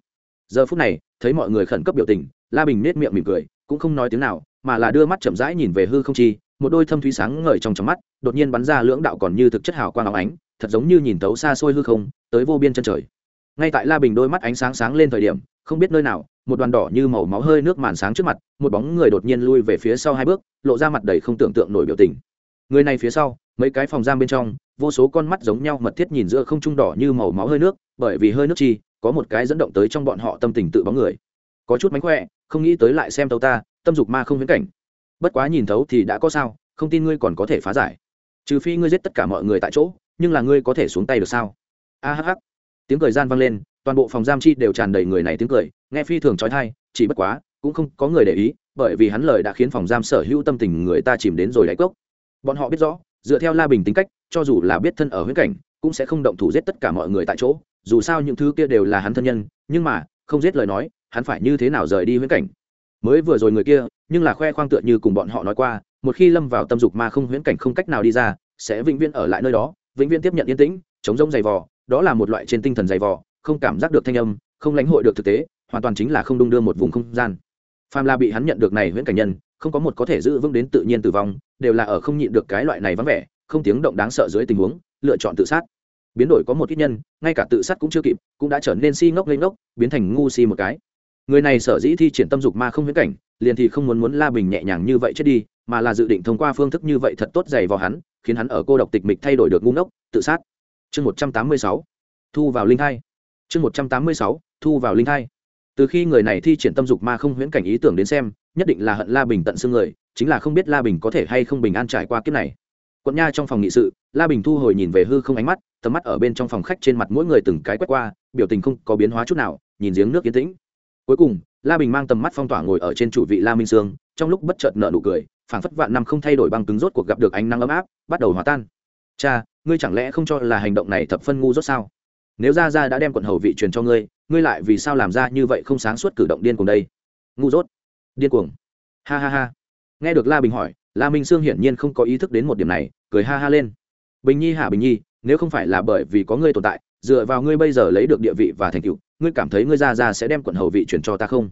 Giờ phút này thấy mọi người khẩn cấp biểu tình, la bình nết miệng mỉm cười, cũng không nói tiếng nào, mà là đưa mắt chậm rãi nhìn về hư không chi, một đôi thâm thúy sáng ngời trong trong mắt, đột nhiên bắn ra lưỡng đạo còn như thực chất hào quang áo ánh, thật giống như nhìn tấu xa xôi hư không, tới vô biên chân trời. Ngay tại la bình đôi mắt ánh sáng sáng lên thời điểm, không biết nơi nào, một đoàn đỏ như màu máu hơi nước màn sáng trước mặt, một bóng người đột nhiên lui về phía sau hai bước, lộ ra mặt đầy không tưởng tượng nổi biểu tình. Người này phía sau, mấy cái phòng giam bên trong, vô số con mắt giống nhau mật thiết nhìn giữa không trung đỏ như màu máu hơi nước, bởi vì hơi nước chi có một cái dẫn động tới trong bọn họ tâm tình tự bóng người. Có chút mánh khỏe, không nghĩ tới lại xem tấu ta, tâm dục ma không viễn cảnh. Bất quá nhìn thấu thì đã có sao, không tin ngươi còn có thể phá giải. Trừ phi ngươi giết tất cả mọi người tại chỗ, nhưng là ngươi có thể xuống tay được sao? A hh tiếng cười gian vang lên, toàn bộ phòng giam chi đều tràn đầy người này tiếng cười, nghe phi thường trói thai chỉ bất quá, cũng không có người để ý, bởi vì hắn lời đã khiến phòng giam sở hữu tâm tình người ta chìm đến rồi đáy cốc. Bọn họ biết rõ, dựa theo la bình tính cách, cho dù là biết thân ở huyễn cảnh, cũng sẽ không động thủ giết tất cả mọi người tại chỗ dù sao những thứ kia đều là hắn thân nhân, nhưng mà, không giết lời nói, hắn phải như thế nào rời đi huyễn cảnh? Mới vừa rồi người kia, nhưng là khoe khoang tựa như cùng bọn họ nói qua, một khi lâm vào tâm dục mà không huyễn cảnh không cách nào đi ra, sẽ vĩnh viễn ở lại nơi đó, vĩnh viễn tiếp nhận yên tĩnh, chống rông dày vò, đó là một loại trên tinh thần dày vò, không cảm giác được thanh âm, không lãnh hội được thực tế, hoàn toàn chính là không đung đưa một vùng không gian. Phàm la bị hắn nhận được này huyễn cảnh nhân, không có một có thể giữ vững đến tự nhiên tử vong, đều là ở không nhịn được cái loại này vắng vẻ, không tiếng động đáng sợ dưới tình huống, lựa chọn tự sát biến đổi có một ít nhân, ngay cả tự sát cũng chưa kịp, cũng đã trở nên si ngốc lên ngốc, biến thành ngu si một cái. Người này sở dĩ thi triển tâm dục ma không huyễn cảnh, liền thì không muốn muốn la bình nhẹ nhàng như vậy chết đi, mà là dự định thông qua phương thức như vậy thật tốt dày vào hắn, khiến hắn ở cô độc tịch mịch thay đổi được ngu ngốc, tự sát. Chương một trăm tám mươi sáu, thu vào linh hai chương một trăm tám mươi sáu, thu vào linh hai từ khi người này thi triển tâm dục ma không huyễn cảnh ý tưởng đến xem, nhất định là hận la bình tận xương người, chính là không biết la bình có thể hay không bình an trải qua kiếp này. Quận nha trong phòng nghị sự, la bình thu hồi nhìn về hư không ánh mắt tầm mắt ở bên trong phòng khách trên mặt mỗi người từng cái quét qua, biểu tình không có biến hóa chút nào, nhìn giếng nước yên tĩnh. Cuối cùng, la bình mang tầm mắt phong tỏa ngồi ở trên chủ vị la minh sương, trong lúc bất chợt nợ nụ cười, phảng phất vạn năm không thay đổi băng cứng rốt cuộc gặp được ánh nắng ấm áp, bắt đầu hòa tan. Cha, ngươi chẳng lẽ không cho là hành động này thập phân ngu rốt sao? Nếu ra ra đã đem quận hầu vị truyền cho ngươi ngươi lại vì sao làm ra như vậy không sáng suốt cử động điên cuồng đây? Ngu dốt. Điên cuồng. Ha ha ha. Nghe được la bình hỏi, la minh sương hiển nhiên không có ý thức đến một điểm này, cười ha ha lên. Bình nhi hả bình nhi nếu không phải là bởi vì có ngươi tồn tại, dựa vào ngươi bây giờ lấy được địa vị và thành tựu, ngươi cảm thấy ngươi ra ra sẽ đem quận hầu vị truyền cho ta không?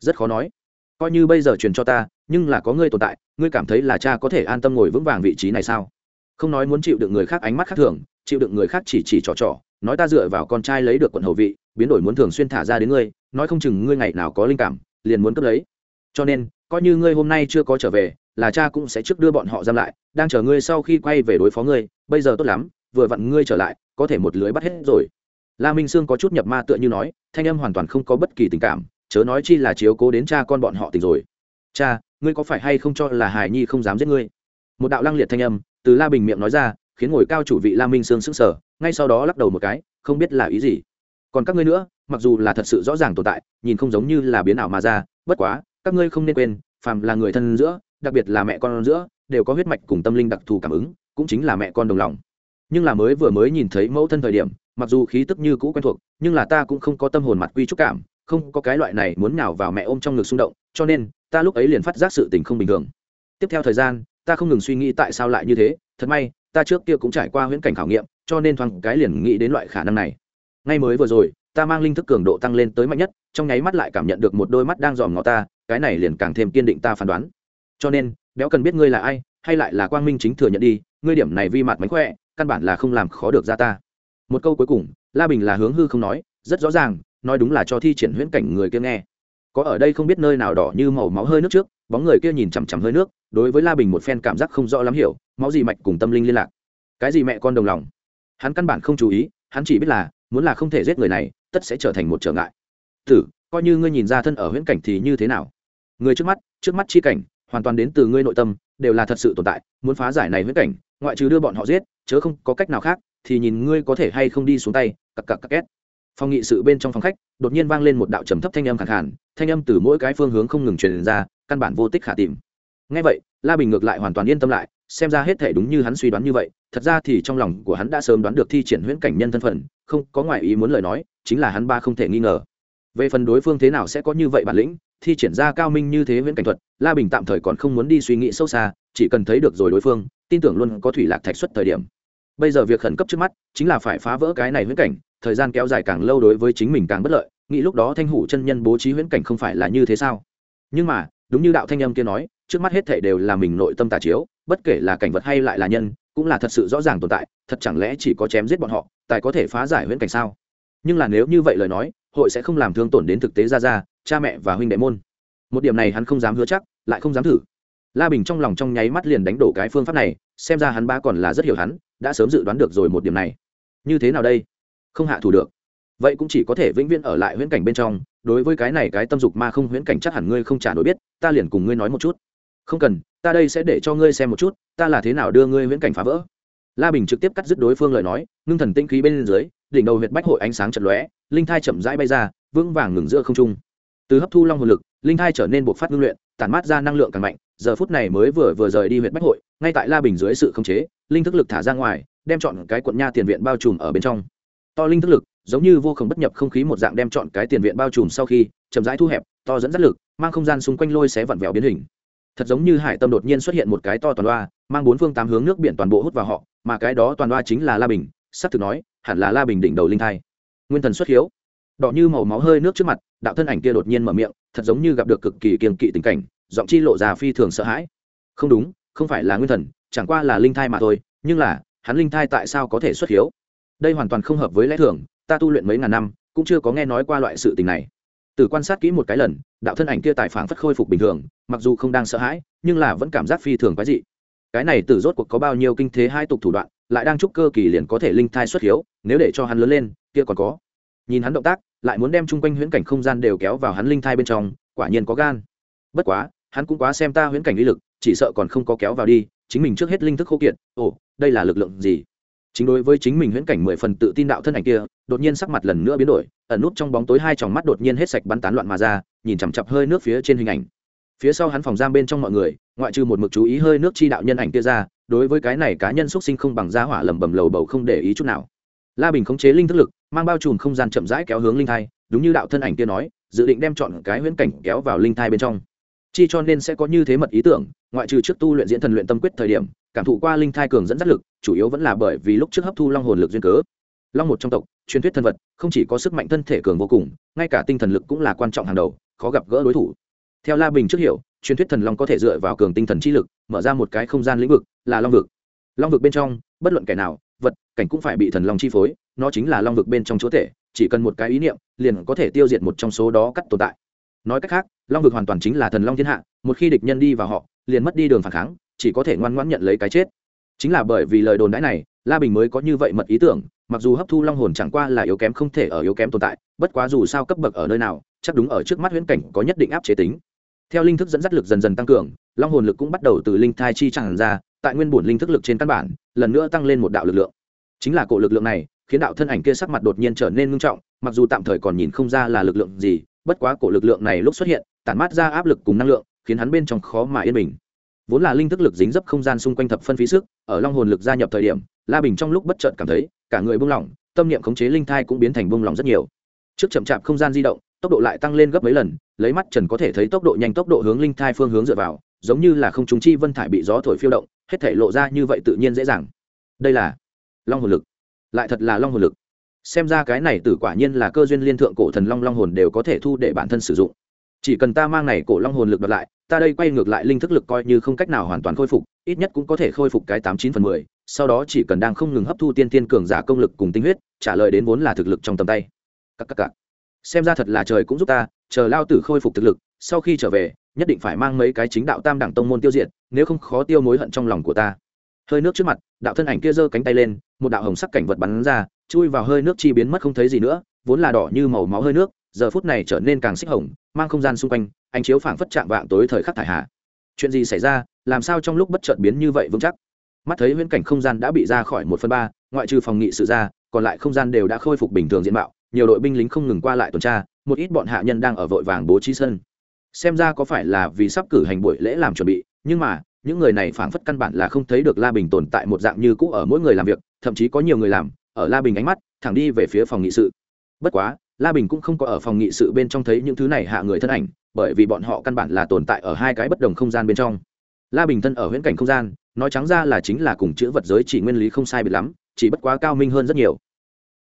Rất khó nói. Coi như bây giờ truyền cho ta, nhưng là có ngươi tồn tại, ngươi cảm thấy là cha có thể an tâm ngồi vững vàng vị trí này sao? Không nói muốn chịu được người khác ánh mắt khác thường, chịu được người khác chỉ chỉ trò trò, nói ta dựa vào con trai lấy được quận hầu vị, biến đổi muốn thường xuyên thả ra đến ngươi, nói không chừng ngươi ngày nào có linh cảm, liền muốn cướp lấy. Cho nên, coi như ngươi hôm nay chưa có trở về, là cha cũng sẽ trước đưa bọn họ giam lại, đang chờ ngươi sau khi quay về đối phó ngươi, bây giờ tốt lắm vừa vặn ngươi trở lại, có thể một lưới bắt hết rồi. La minh sương có chút nhập ma tựa như nói, thanh âm hoàn toàn không có bất kỳ tình cảm, chớ nói chi là chiếu cố đến cha con bọn họ tình rồi. Cha, ngươi có phải hay không cho là Hải nhi không dám giết ngươi? Một đạo lăng liệt thanh âm từ la bình miệng nói ra, khiến ngồi cao chủ vị la minh sương sững sờ, ngay sau đó lắc đầu một cái, không biết là ý gì. Còn các ngươi nữa, mặc dù là thật sự rõ ràng tồn tại, nhìn không giống như là biến ảo mà ra, bất quá, các ngươi không nên quên, phàm là người thân giữa, đặc biệt là mẹ con giữa, đều có huyết mạch cùng tâm linh đặc thù cảm ứng, cũng chính là mẹ con đồng lòng nhưng là mới vừa mới nhìn thấy mẫu thân thời điểm, mặc dù khí tức như cũ quen thuộc, nhưng là ta cũng không có tâm hồn mặt quy trúc cảm, không có cái loại này muốn nào vào mẹ ôm trong ngực xung động, cho nên, ta lúc ấy liền phát giác sự tình không bình thường. Tiếp theo thời gian, ta không ngừng suy nghĩ tại sao lại như thế, thật may, ta trước kia cũng trải qua huyễn cảnh khảo nghiệm, cho nên thoáng cái liền nghĩ đến loại khả năng này. Ngay mới vừa rồi, ta mang linh thức cường độ tăng lên tới mạnh nhất, trong nháy mắt lại cảm nhận được một đôi mắt đang dòm ngó ta, cái này liền càng thêm kiên định ta phán đoán. Cho nên, béo cần biết ngươi là ai, hay lại là quang minh chính thừa nhận đi, ngươi điểm này vi mặt mánh khỏe căn bản là không làm khó được ra ta. Một câu cuối cùng, la bình là hướng hư không nói, rất rõ ràng, nói đúng là cho thi triển huyễn cảnh người kia nghe. Có ở đây không biết nơi nào đỏ như màu máu hơi nước trước, bóng người kia nhìn chằm chằm hơi nước, đối với la bình một phen cảm giác không rõ lắm hiểu, máu gì mạch cùng tâm linh liên lạc. Cái gì mẹ con đồng lòng? Hắn căn bản không chú ý, hắn chỉ biết là, muốn là không thể giết người này, tất sẽ trở thành một trở ngại. Tử, coi như ngươi nhìn ra thân ở huyễn cảnh thì như thế nào? Người trước mắt trước mắt chi cảnh, hoàn toàn đến từ ngươi nội tâm, đều là thật sự tồn tại, muốn phá giải này huyễn cảnh ngoại trừ đưa bọn họ giết, chớ không có cách nào khác, thì nhìn ngươi có thể hay không đi xuống tay, cặc cặc cặc két. Phòng nghị sự bên trong phòng khách, đột nhiên vang lên một đạo trầm thấp thanh âm khẳng hẳn thanh âm từ mỗi cái phương hướng không ngừng truyền ra, căn bản vô tích khả tìm. Ngay vậy, la bình ngược lại hoàn toàn yên tâm lại, xem ra hết thể đúng như hắn suy đoán như vậy, thật ra thì trong lòng của hắn đã sớm đoán được thi triển huyễn cảnh nhân thân phận, không có ngoại ý muốn lời nói, chính là hắn ba không thể nghi ngờ. Về phần đối phương thế nào sẽ có như vậy bản lĩnh thi triển ra cao minh như thế viễn cảnh thuật, la bình tạm thời còn không muốn đi suy nghĩ sâu xa, chỉ cần thấy được rồi đối phương, tin tưởng luôn có thủy lạc thạch xuất thời điểm. Bây giờ việc khẩn cấp trước mắt chính là phải phá vỡ cái này huyễn cảnh, thời gian kéo dài càng lâu đối với chính mình càng bất lợi, nghĩ lúc đó thanh hủ chân nhân bố trí huyễn cảnh không phải là như thế sao? Nhưng mà, đúng như đạo thanh âm kia nói, trước mắt hết thể đều là mình nội tâm tà chiếu, bất kể là cảnh vật hay lại là nhân, cũng là thật sự rõ ràng tồn tại, thật chẳng lẽ chỉ có chém giết bọn họ, tài có thể phá giải huyễn cảnh sao? Nhưng là nếu như vậy lời nói, hội sẽ không làm thương tổn đến thực tế ra ra cha mẹ và huynh đệ môn. Một điểm này hắn không dám hứa chắc, lại không dám thử. La bình trong lòng trong nháy mắt liền đánh đổ cái phương pháp này, xem ra hắn ba còn là rất hiểu hắn, đã sớm dự đoán được rồi một điểm này. Như thế nào đây? Không hạ thủ được. Vậy cũng chỉ có thể vĩnh viễn ở lại huyễn cảnh bên trong, đối với cái này cái tâm dục ma không huyễn cảnh chắc hẳn ngươi không trả nổi biết, ta liền cùng ngươi nói một chút. Không cần, ta đây sẽ để cho ngươi xem một chút, ta là thế nào đưa ngươi huyễn cảnh phá vỡ. La bình trực tiếp cắt dứt đối phương lời nói, ngưng thần tinh khí bên dưới, đỉnh đầu huyệt bách hội ánh sáng chật lóe, linh thai chậm rãi bay ra, vững vàng ngừng giữa không trung từ hấp thu long hồn lực, linh thai trở nên buộc phát ngưng luyện, tản mát ra năng lượng càng mạnh, giờ phút này mới vừa vừa rời đi huyện bách hội, ngay tại la bình dưới sự khống chế, linh thức lực thả ra ngoài, đem chọn cái quận nha tiền viện bao trùm ở bên trong. To linh thức lực, giống như vô khổng bất nhập không khí một dạng đem chọn cái tiền viện bao trùm sau khi, chậm rãi thu hẹp, to dẫn dắt lực, mang không gian xung quanh lôi xé vặn vẹo biến hình. Thật giống như hải tâm đột nhiên xuất hiện một cái to toàn loa, mang bốn phương tám hướng nước biển toàn bộ hút vào họ, mà cái đó toàn loa chính là la bình, sắp thực nói, hẳn là la bình đỉnh đầu linh thai. Nguyên thần xuất hiếu. Đỏ như màu máu hơi nước trước mặt đạo thân ảnh kia đột nhiên mở miệng, thật giống như gặp được cực kỳ kiềm kỵ tình cảnh, giọng chi lộ ra phi thường sợ hãi. Không đúng, không phải là nguyên thần, chẳng qua là linh thai mà thôi, nhưng là, hắn linh thai tại sao có thể xuất hiếu? Đây hoàn toàn không hợp với lẽ thường, ta tu luyện mấy ngàn năm, cũng chưa có nghe nói qua loại sự tình này. Từ quan sát kỹ một cái lần, đạo thân ảnh kia tài phản phất khôi phục bình thường, mặc dù không đang sợ hãi, nhưng là vẫn cảm giác phi thường quái dị. Cái này từ rốt cuộc có bao nhiêu kinh thế hai tục thủ đoạn, lại đang chúc cơ kỳ liền có thể linh thai xuất hiếu, nếu để cho hắn lớn lên, kia còn có. Nhìn hắn động tác lại muốn đem chung quanh huyễn cảnh không gian đều kéo vào hắn linh thai bên trong, quả nhiên có gan. Bất quá, hắn cũng quá xem ta huyễn cảnh uy lực, chỉ sợ còn không có kéo vào đi, chính mình trước hết linh thức khô kiệt. Ồ, đây là lực lượng gì? Chính đối với chính mình huyễn cảnh mười phần tự tin đạo thân ảnh kia, đột nhiên sắc mặt lần nữa biến đổi, ẩn nút trong bóng tối hai tròng mắt đột nhiên hết sạch bắn tán loạn mà ra, nhìn chằm chặp hơi nước phía trên hình ảnh. Phía sau hắn phòng giam bên trong mọi người, ngoại trừ một mực chú ý hơi nước chi đạo nhân ảnh kia ra, đối với cái này cá nhân xuất sinh không bằng giá hỏa lầm bầm lầu bầu không để ý chút nào la bình khống chế linh thức lực, mang bao trùm không gian chậm rãi kéo hướng linh thai, đúng như đạo thân ảnh kia nói, dự định đem chọn cái huyễn cảnh kéo vào linh thai bên trong. Chi cho nên sẽ có như thế mật ý tưởng, ngoại trừ trước tu luyện diễn thần luyện tâm quyết thời điểm, cảm thụ qua linh thai cường dẫn dắt lực, chủ yếu vẫn là bởi vì lúc trước hấp thu long hồn lực duyên cớ. Long một trong tộc, truyền thuyết thân vật, không chỉ có sức mạnh thân thể cường vô cùng, ngay cả tinh thần lực cũng là quan trọng hàng đầu, khó gặp gỡ đối thủ. Theo la bình trước hiểu, truyền thuyết thần long có thể dựa vào cường tinh thần chi lực, mở ra một cái không gian lĩnh vực, là long vực. Long vực bên trong, bất luận kẻ nào vật, cảnh cũng phải bị thần long chi phối, nó chính là long vực bên trong chúa thể chỉ cần một cái ý niệm, liền có thể tiêu diệt một trong số đó cắt tồn tại. Nói cách khác, long vực hoàn toàn chính là thần long thiên hạ, một khi địch nhân đi vào họ, liền mất đi đường phản kháng, chỉ có thể ngoan ngoãn nhận lấy cái chết. Chính là bởi vì lời đồn đãi này, la bình mới có như vậy mật ý tưởng, mặc dù hấp thu long hồn chẳng qua là yếu kém không thể ở yếu kém tồn tại, bất quá dù sao cấp bậc ở nơi nào, chắc đúng ở trước mắt huyễn cảnh có nhất định áp chế tính. Theo linh thức dẫn dắt lực dần dần tăng cường, long hồn lực cũng bắt đầu từ linh thai chi tràn ra, tại nguyên bổn linh thức lực trên căn bản lần nữa tăng lên một đạo lực lượng. Chính là cổ lực lượng này, khiến đạo thân ảnh kia sắc mặt đột nhiên trở nên ngưng trọng, mặc dù tạm thời còn nhìn không ra là lực lượng gì, bất quá cổ lực lượng này lúc xuất hiện, tản mát ra áp lực cùng năng lượng, khiến hắn bên trong khó mà yên bình. Vốn là linh thức lực dính dấp không gian xung quanh thập phân phí sức, ở long hồn lực gia nhập thời điểm, la bình trong lúc bất trợn cảm thấy, cả người buông lỏng, tâm niệm khống chế linh thai cũng biến thành buông lỏng rất nhiều. Trước chậm chạp không gian di động, tốc độ lại tăng lên gấp mấy lần, lấy mắt trần có thể thấy tốc độ nhanh tốc độ hướng linh thai phương hướng dựa vào giống như là không chúng chi vân thải bị gió thổi phiêu động, hết thể lộ ra như vậy tự nhiên dễ dàng. Đây là long hồn lực. Lại thật là long hồn lực. Xem ra cái này tử quả nhiên là cơ duyên liên thượng cổ thần long long hồn đều có thể thu để bản thân sử dụng. Chỉ cần ta mang này cổ long hồn lực đoạt lại, ta đây quay ngược lại linh thức lực coi như không cách nào hoàn toàn khôi phục, ít nhất cũng có thể khôi phục cái tám chín phần mười, sau đó chỉ cần đang không ngừng hấp thu tiên tiên cường giả công lực cùng tinh huyết, trả lời đến vốn là thực lực trong tầm tay. Các các các xem ra thật là trời cũng giúp ta, chờ lao tử khôi phục thực lực sau khi trở về, nhất định phải mang mấy cái chính đạo tam đẳng tông môn tiêu diệt, nếu không khó tiêu mối hận trong lòng của ta. Hơi nước trước mặt, đạo thân ảnh kia giơ cánh tay lên, một đạo hồng sắc cảnh vật bắn ra, chui vào hơi nước chi biến mất không thấy gì nữa, vốn là đỏ như màu máu hơi nước, giờ phút này trở nên càng xích hồng, mang không gian xung quanh, ánh chiếu phảng phất chạm vạng tối thời khắc thải hạ. Chuyện gì xảy ra, làm sao trong lúc bất chợt biến như vậy vững chắc? Mắt thấy huyễn cảnh không gian đã bị ra khỏi một phần ba, ngoại trừ phòng nghị sự ra, còn lại không gian đều đã khôi phục bình thường diện mạo, nhiều đội binh lính không ngừng qua lại tuần tra, một ít bọn hạ nhân đang ở vội vàng bố trí sân xem ra có phải là vì sắp cử hành buổi lễ làm chuẩn bị, nhưng mà, những người này phảng phất căn bản là không thấy được la bình tồn tại một dạng như cũ ở mỗi người làm việc, thậm chí có nhiều người làm, ở la bình ánh mắt, thẳng đi về phía phòng nghị sự. Bất quá, la bình cũng không có ở phòng nghị sự bên trong thấy những thứ này hạ người thân ảnh, bởi vì bọn họ căn bản là tồn tại ở hai cái bất đồng không gian bên trong. La bình thân ở huyễn cảnh không gian, nói trắng ra là chính là cùng chữ vật giới chỉ nguyên lý không sai biệt lắm, chỉ bất quá cao minh hơn rất nhiều.